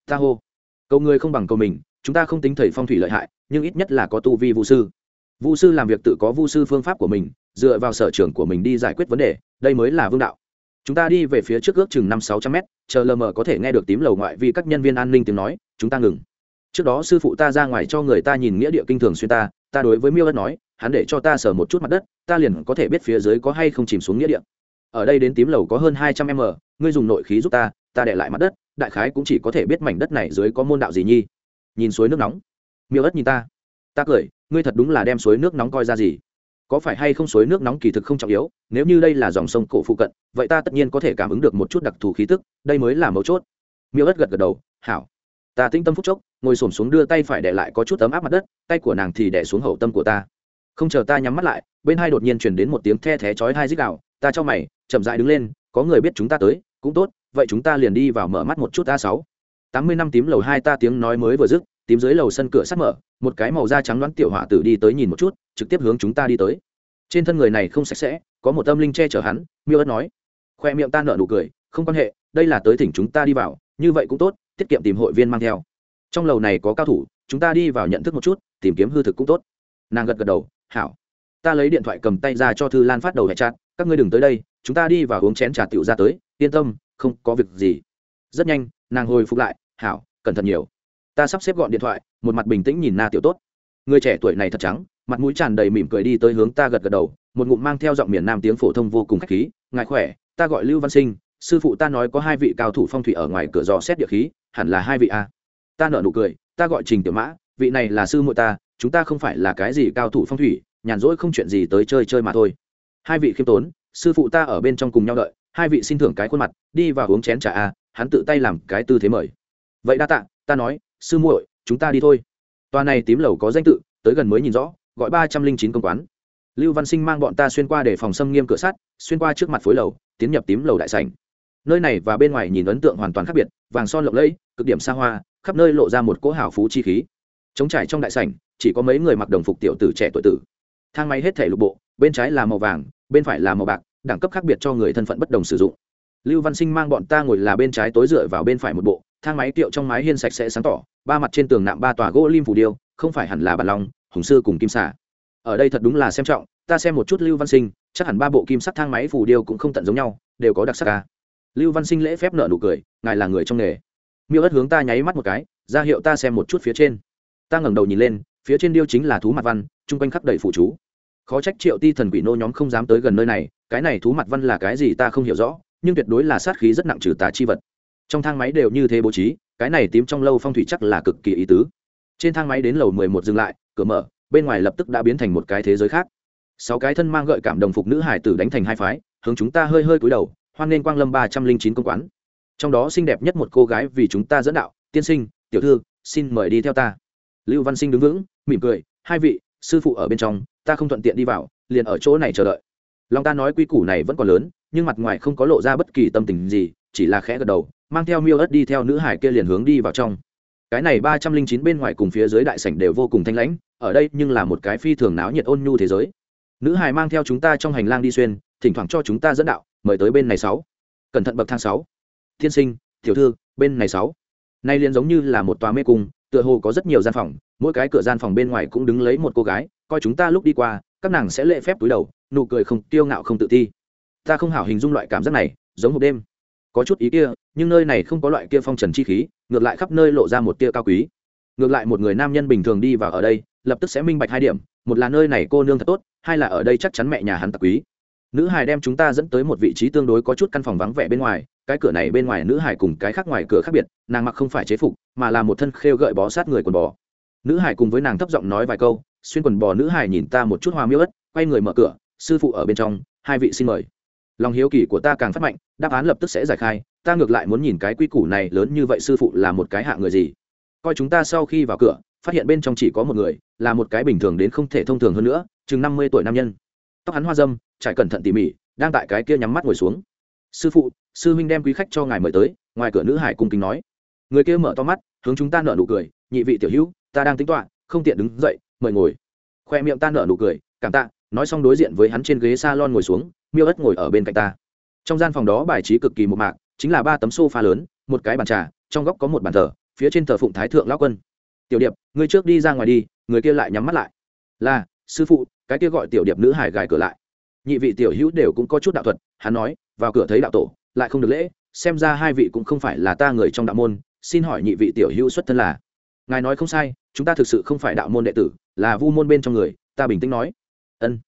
A: Ta hô. Cầu ngươi không bằng cầu mình, chúng ta không tính thầy phong thủy lợi hại, nhưng ít nhất là có tu vi vũ sư. Vu sư làm việc tự có Vu sư phương pháp của mình, dựa vào sở trường của mình đi giải quyết vấn đề, đây mới là vương đạo. Chúng ta đi về phía trước ước chừng năm sáu trăm mét, chờ lờ mờ có thể nghe được tím lầu ngoại vì các nhân viên an ninh tiếng nói, chúng ta ngừng. Trước đó sư phụ ta ra ngoài cho người ta nhìn nghĩa địa kinh thường xuyên ta ta đối với miêu đất nói, hắn để cho ta sờ một chút mặt đất, ta liền có thể biết phía dưới có hay không chìm xuống nghĩa địa. Ở đây đến tím lầu có hơn hai trăm m ngươi dùng nội khí giúp ta ta để lại mặt đất, đại khái cũng chỉ có thể biết mảnh đất này dưới có môn đạo gì nhi. Nhìn suối nước nóng. Miêu ất nhìn ta ta cười, ngươi thật đúng là đem suối nước nóng coi ra gì. Có phải hay không suối nước nóng kỳ thực không trọng yếu, nếu như đây là dòng sông cổ phụ cận, vậy ta tất nhiên có thể cảm ứng được một chút đặc thù khí tức, đây mới là mấu chốt. Miêu ất gật gật đầu, hảo. Ta tĩnh tâm phúc chốc, ngồi s ổ m xuống đưa tay phải để lại có chút ấm áp mặt đất, tay của nàng thì đẻ xuống hậu tâm của ta. Không chờ ta nhắm mắt lại, bên hai đột nhiên chuyển đến một tiếng the thé chói hai dích đạo ta cho mày, chậm dại đứng lên, có người biết chúng ta tới, cũng tốt, vậy chúng ta liền đi vào mở mắt một chút a sáu. Tám mươi năm tím lầu hai ta tiếng nói mới vừa dứt tím dưới lầu sân cửa sắt mở, một cái màu da trắng đoán tiểu họa tử đi tới nhìn một chút, trực tiếp hướng chúng ta đi tới. Trên thân người này không sạch sẽ, có một tâm linh che chở hắn, miêu ớt nói. Khoe miệng ta nở nụ cười, không quan hệ, đây là tới thỉnh chúng ta đi vào, như vậy cũng tốt, tiết kiệm tìm hội viên mang theo. Trong lầu này có cao thủ, chúng ta đi vào nhận thức một chút, tìm kiếm hư thực cũng tốt. Nàng gật gật đầu, hảo. Ta lấy điện thoại cầm tay ra cho thư lan phát đầu hẹn chặt các ngươi đừng tới đây, chúng ta đi vào uống chén trà tiểu ra tới, yên tâm, không có việc gì. Rất nhanh, nàng hồi phục lại, hảo, cẩn thận nhiều ta sắp xếp gọn điện thoại, một mặt bình tĩnh nhìn na tiểu tốt. Người trẻ tuổi này thật trắng, mặt mũi tràn đầy mỉm cười đi tới hướng ta gật gật đầu, một ngụm mang theo giọng miền nam tiếng phổ thông vô cùng khách khí, ngài khỏe, ta gọi lưu văn sinh, sư phụ ta nói có hai vị cao thủ phong thủy ở ngoài cửa dò xét địa khí, hẳn là hai vị a. Ta nợ nụ cười, ta gọi trình tiểu mã, vị này là sư muội ta, chúng ta không phải là cái gì cao thủ phong thủy, nhàn rỗi không chuyện gì tới chơi chơi mà thôi. Hai vị khiêm tốn, sư phụ ta ở bên trong cùng nhau đợi, hai vị xin thưởng cái khuôn mặt, đi vào uống chén trà a, hắn tự tay làm cái tư thế mời. Vậy đa tạ, ta nói sư muội, chúng ta đi thôi. Tòa này tím lầu có danh tự, tới gần mới nhìn rõ, gọi ba trăm linh chín công quán. Lưu văn sinh mang bọn ta xuyên qua để phòng xâm nghiêm cửa sắt, xuyên qua trước mặt phối lầu, tiến nhập tím lầu đại sảnh. Nơi này và bên ngoài nhìn ấn tượng hoàn toàn khác biệt, vàng son lộng lẫy, cực điểm xa hoa, khắp nơi lộ ra một cỗ hào phú chi khí. Trống trải trong đại sảnh, chỉ có mấy người mặc đồng phục tiểu tử trẻ tuổi tử. Thang máy hết thể lục bộ, bên trái là màu vàng, bên phải là màu bạc, đẳng cấp khác biệt cho người thân phận bất đồng sử dụng. Lưu văn sinh mang bọn ta ngồi là bên trái tối dựa vào bên phải một bộ thang máy tiệu trong mái hiên sạch sẽ sáng tỏ, ba mặt trên tường nạm ba tòa gỗ lim phủ điêu, không phải hẳn là bản long hùng sư cùng kim xả ở đây thật đúng là xem trọng, ta xem một chút lưu văn sinh, chắc hẳn ba bộ kim sắc thang máy phủ điêu cũng không tận giống nhau, đều có đặc sắc ca lưu văn sinh lễ phép nợ nụ cười, ngài là người trong nghề. Miêu ất hướng ta nháy mắt một cái, ra hiệu ta xem một chút phía trên. Ta ngẩng đầu nhìn lên, phía trên điêu chính là thú mặt văn, chung quanh khắp đầy phủ chú. Khó trách triệu ti thần quỷ nô nhóm không dám tới gần nơi này, cái này thú mặt văn là cái gì ta không hiểu rõ, nhưng tuyệt đối là sát khí rất nặng trừ tà chi vật trong thang máy đều như thế bố trí, cái này tím trong lâu phong thủy chắc là cực kỳ ý tứ. Trên thang máy đến lầu mười một dừng lại, cửa mở, bên ngoài lập tức đã biến thành một cái thế giới khác. Sáu cái thân mang gợi cảm đồng phục nữ hải tử đánh thành hai phái, hướng chúng ta hơi hơi cúi đầu, hoan nghênh quang lâm ba trăm linh chín công quán. Trong đó xinh đẹp nhất một cô gái vì chúng ta dẫn đạo, tiên sinh, tiểu thư, xin mời đi theo ta. Lưu văn sinh đứng vững, mỉm cười, hai vị, sư phụ ở bên trong, ta không thuận tiện đi vào, liền ở chỗ này chờ đợi. Lòng ta nói quy củ này vẫn còn lớn, nhưng mặt ngoài không có lộ ra bất kỳ tâm tình gì, chỉ là khẽ gật đầu mang theo miêu ớt đi theo nữ hải kia liền hướng đi vào trong. Cái này ba trăm linh chín bên ngoài cùng phía dưới đại sảnh đều vô cùng thanh lãnh, ở đây nhưng là một cái phi thường náo nhiệt ôn nhu thế giới. Nữ hải mang theo chúng ta trong hành lang đi xuyên, thỉnh thoảng cho chúng ta dẫn đạo, mời tới bên này sáu. Cẩn thận bậc thang sáu. Thiên sinh, tiểu thư, bên này sáu. Nay liền giống như là một tòa mê cung, tựa hồ có rất nhiều gian phòng, mỗi cái cửa gian phòng bên ngoài cũng đứng lấy một cô gái, coi chúng ta lúc đi qua, các nàng sẽ lễ phép túi đầu, nụ cười không tiêu ngạo không tự thi. ta không hảo hình dung loại cảm giác này, giống một đêm có chút ý kia, nhưng nơi này không có loại kia phong trần chi khí, ngược lại khắp nơi lộ ra một tia cao quý. Ngược lại một người nam nhân bình thường đi vào ở đây, lập tức sẽ minh bạch hai điểm, một là nơi này cô nương thật tốt, hai là ở đây chắc chắn mẹ nhà hắn tặc quý. Nữ hải đem chúng ta dẫn tới một vị trí tương đối có chút căn phòng vắng vẻ bên ngoài, cái cửa này bên ngoài nữ hải cùng cái khác ngoài cửa khác biệt, nàng mặc không phải chế phục, mà là một thân khêu gợi bó sát người quần bò. Nữ hải cùng với nàng thấp giọng nói vài câu, xuyên quần bò nữ hải nhìn ta một chút hoa miêu ất quay người mở cửa, sư phụ ở bên trong, hai vị xin mời lòng hiếu kỳ của ta càng phát mạnh, đáp án lập tức sẽ giải khai, ta ngược lại muốn nhìn cái quy củ này lớn như vậy sư phụ là một cái hạ người gì. Coi chúng ta sau khi vào cửa, phát hiện bên trong chỉ có một người, là một cái bình thường đến không thể thông thường hơn nữa, chừng năm mươi tuổi nam nhân. Tóc hắn hoa dâm, trải cẩn thận tỉ mỉ, đang tại cái kia nhắm mắt ngồi xuống. Sư phụ, sư huynh đem quý khách cho ngài mời tới, ngoài cửa nữ hải cung kính nói. Người kia mở to mắt, hướng chúng ta nở nụ cười, nhị vị tiểu hữu, ta đang tính toạ không tiện đứng dậy, mời ngồi. Khoe miệng ta nở nụ cười, cảm tạ nói xong đối diện với hắn trên ghế s a lon ngồi xuống, miêu ất ngồi ở bên cạnh ta. Trong gian phòng đó bài trí cực kỳ một mạc, chính là ba tấm s o f a lớn, một cái bàn trà, trong góc có một bàn thờ, phía trên thờ phụng thái thượng lão quân. Tiểu điệp người trước đi ra ngoài đi, người kia lại nhắm mắt lại. Là, sư phụ, cái kia gọi tiểu điệp nữ hải gài cửa lại. Nhị vị tiểu hữu đều cũng có chút đạo thuật, hắn nói, vào cửa thấy đạo tổ, lại không được lễ, xem ra hai vị cũng không phải là ta người trong đạo môn, xin hỏi nhị vị tiểu hữu xuất thân là? Ngài nói không sai, chúng ta thực sự không phải đạo môn đệ tử, là vu môn bên trong người, ta bình tĩnh nói ân.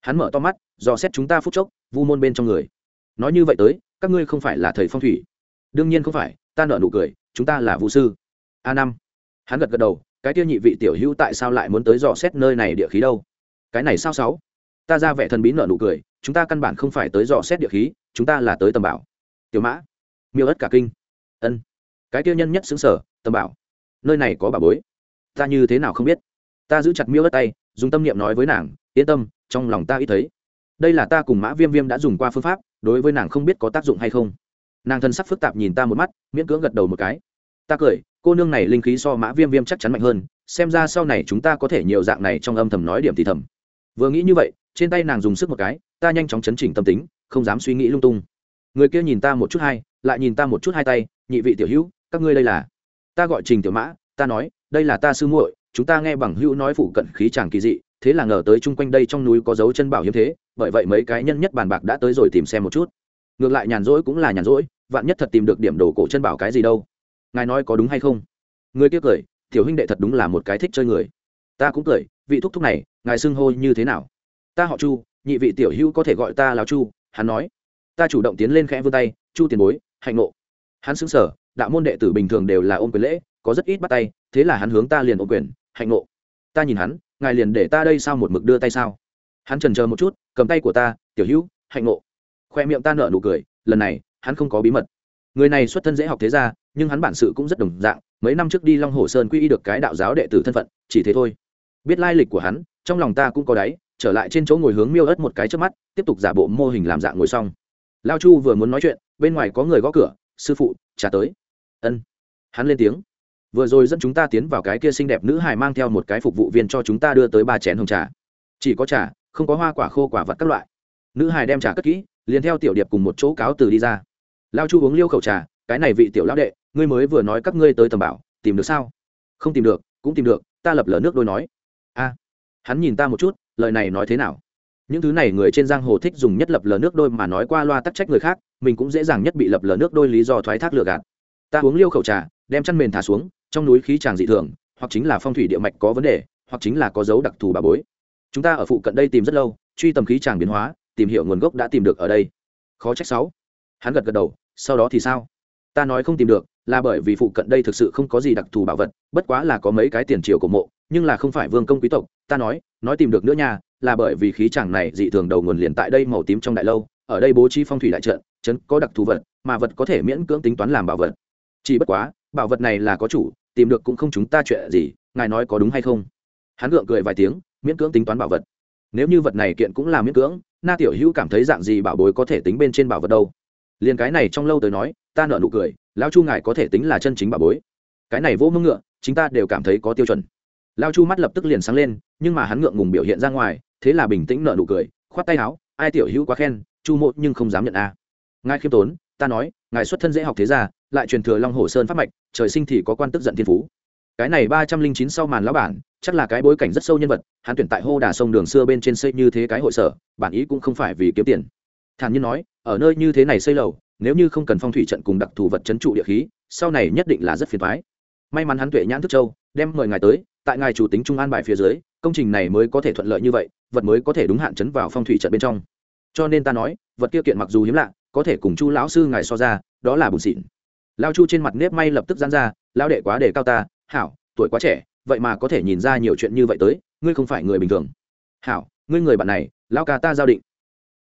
A: Hắn mở to mắt, dò xét chúng ta phút chốc, vu môn bên trong người. Nói như vậy tới, các ngươi không phải là thầy phong thủy. Đương nhiên không phải, ta nợ nụ cười, chúng ta là vũ sư. A năm. Hắn gật gật đầu, cái tiêu nhị vị tiểu hữu tại sao lại muốn tới dò xét nơi này địa khí đâu? Cái này sao sáu? Ta ra vẻ thần bí nợ nụ cười, chúng ta căn bản không phải tới dò xét địa khí, chúng ta là tới tầm bảo. Tiểu mã. Miêu ất cả kinh. Ân. Cái tiêu nhân nhất xứng sở, tầm bảo. Nơi này có bà bối. Ta như thế nào không biết? Ta giữ chặt miêu ất tay dùng tâm niệm nói với nàng, yên tâm, trong lòng ta ít thấy. Đây là ta cùng mã viêm viêm đã dùng qua phương pháp, đối với nàng không biết có tác dụng hay không. Nàng thân sắc phức tạp nhìn ta một mắt, miễn cưỡng gật đầu một cái. Ta cười, cô nương này linh khí so mã viêm viêm chắc chắn mạnh hơn, xem ra sau này chúng ta có thể nhiều dạng này trong âm thầm nói điểm thì thầm. Vừa nghĩ như vậy, trên tay nàng dùng sức một cái, ta nhanh chóng chấn chỉnh tâm tính, không dám suy nghĩ lung tung. Người kia nhìn ta một chút hai, lại nhìn ta một chút hai tay, nhị vị tiểu hữu, các ngươi đây là? Ta gọi trình tiểu mã, ta nói, đây là ta sư muội chúng ta nghe bằng hữu nói phụ cận khí chàng kỳ dị, thế là ngờ tới chung quanh đây trong núi có dấu chân bảo hiếm thế, bởi vậy mấy cái nhân nhất bàn bạc đã tới rồi tìm xem một chút. Ngược lại nhàn rỗi cũng là nhàn rỗi, vạn nhất thật tìm được điểm đồ cổ chân bảo cái gì đâu. Ngài nói có đúng hay không? Người kia cười, tiểu huynh đệ thật đúng là một cái thích chơi người. Ta cũng cười, vị thúc thúc này, ngài xưng hô như thế nào? Ta họ chu, nhị vị tiểu hữu có thể gọi ta lào chu, hắn nói. Ta chủ động tiến lên khẽ vươn tay, chu tiền bối, hạnh nộ. hắn xứng sở, đạo môn đệ tử bình thường đều là ôm quyền lễ, có rất ít bắt tay, thế là hắn hướng ta liền ôm quyền hạnh ngộ. Ta nhìn hắn, ngài liền để ta đây sao một mực đưa tay sao? Hắn trần chờ một chút, cầm tay của ta, tiểu hữu, hạnh ngộ. Khoe miệng ta nở nụ cười, lần này, hắn không có bí mật. Người này xuất thân dễ học thế ra nhưng hắn bản sự cũng rất đồng dạng, mấy năm trước đi long hồ sơn quy y được cái đạo giáo đệ tử thân phận, chỉ thế thôi. Biết lai lịch của hắn, trong lòng ta cũng có đáy, trở lại trên chỗ ngồi hướng miêu ớt một cái trước mắt, tiếp tục giả bộ mô hình làm dạng ngồi xong. Lao chu vừa muốn nói chuyện, bên ngoài có người gõ cửa, sư phụ, trả tới. Ân. Hắn lên tiếng vừa rồi dẫn chúng ta tiến vào cái kia xinh đẹp nữ hài mang theo một cái phục vụ viên cho chúng ta đưa tới ba chén hồng trà. Chỉ có trà, không có hoa quả khô quả vật các loại. Nữ hài đem trà cất kỹ, liền theo tiểu điệp cùng một chỗ cáo từ đi ra. Lao chu uống liêu khẩu trà, cái này vị tiểu lão đệ, ngươi mới vừa nói các ngươi tới tầm bảo, tìm được sao? Không tìm được, cũng tìm được, ta lập lờ nước đôi nói. A, hắn nhìn ta một chút, lời này nói thế nào? Những thứ này người trên giang hồ thích dùng nhất lập lờ nước đôi mà nói qua loa tắc trách người khác, mình cũng dễ dàng nhất bị lập lờ nước đôi lý do thoái thác lừa gạt. Ta uống liêu khẩu trà, đem chăn mền thả xuống trong núi khí tràng dị thường, hoặc chính là phong thủy địa mạch có vấn đề, hoặc chính là có dấu đặc thù bà bối. Chúng ta ở phụ cận đây tìm rất lâu, truy tầm khí tràng biến hóa, tìm hiểu nguồn gốc đã tìm được ở đây. Khó trách sáu. Hắn gật gật đầu, sau đó thì sao? Ta nói không tìm được, là bởi vì phụ cận đây thực sự không có gì đặc thù bảo vật, bất quá là có mấy cái tiền triều của mộ, nhưng là không phải vương công quý tộc. Ta nói nói tìm được nữa nha, là bởi vì khí chàng này dị thường đầu nguồn liền tại đây màu tím trong đại lâu, ở đây bố trí phong thủy đại trận, chấn có đặc thù vật, mà vật có thể miễn cưỡng tính toán làm bảo vật. Chỉ bất quá, bảo vật này là có chủ tìm được cũng không chúng ta chuyện gì, ngài nói có đúng hay không? Hắn gượng cười vài tiếng, miễn cưỡng tính toán bảo vật. Nếu như vật này kiện cũng là miễn cưỡng, na tiểu hữu cảm thấy dạng gì bảo bối có thể tính bên trên bảo vật đâu? Liền cái này trong lâu tới nói, ta nợ nụ cười lao chu ngài có thể tính là chân chính bảo bối. Cái này vô mưng ngựa chúng ta đều cảm thấy có tiêu chuẩn. Lao chu mắt lập tức liền sáng lên, nhưng mà hắn ngượng ngùng biểu hiện ra ngoài, thế là bình tĩnh nợ nụ cười, khoát tay áo, ai tiểu hữu quá khen, chu mộ nhưng không dám nhận a. Ngài khiêm tốn, ta nói, ngài xuất thân dễ học thế gia lại truyền thừa long hồ sơn pháp mạch, trời sinh thì có quan tức giận thiên phú. Cái này ba trăm linh chín sau màn lão bản, chắc là cái bối cảnh rất sâu nhân vật, hắn tuyển tại hô đà sông đường xưa bên trên xây như thế cái hội sở, bản ý cũng không phải vì kiếm tiền. Thản nhiên nói, ở nơi như thế này xây lầu, nếu như không cần phong thủy trận cùng đặc thù vật chấn trụ địa khí, sau này nhất định là rất phiền thoái may mắn hắn tuệ nhãn thức châu, đem mời ngài tới, tại ngài chủ tính trung an bài phía dưới, công trình này mới có thể thuận lợi như vậy, vật mới có thể đúng hạn chấn vào phong thủy trận bên trong. Cho nên ta nói, vật kia kiện mặc dù hiếm lạ, có thể cùng chu lão sư ngài so ra, đó là bùn xịn lao chu trên mặt nếp may lập tức giãn ra lao đệ quá đề cao ta, hảo, tuổi quá trẻ, vậy mà có thể nhìn ra nhiều chuyện như vậy tới, ngươi không phải người bình thường. Hảo, ngươi người bạn này lao ca ta giao định.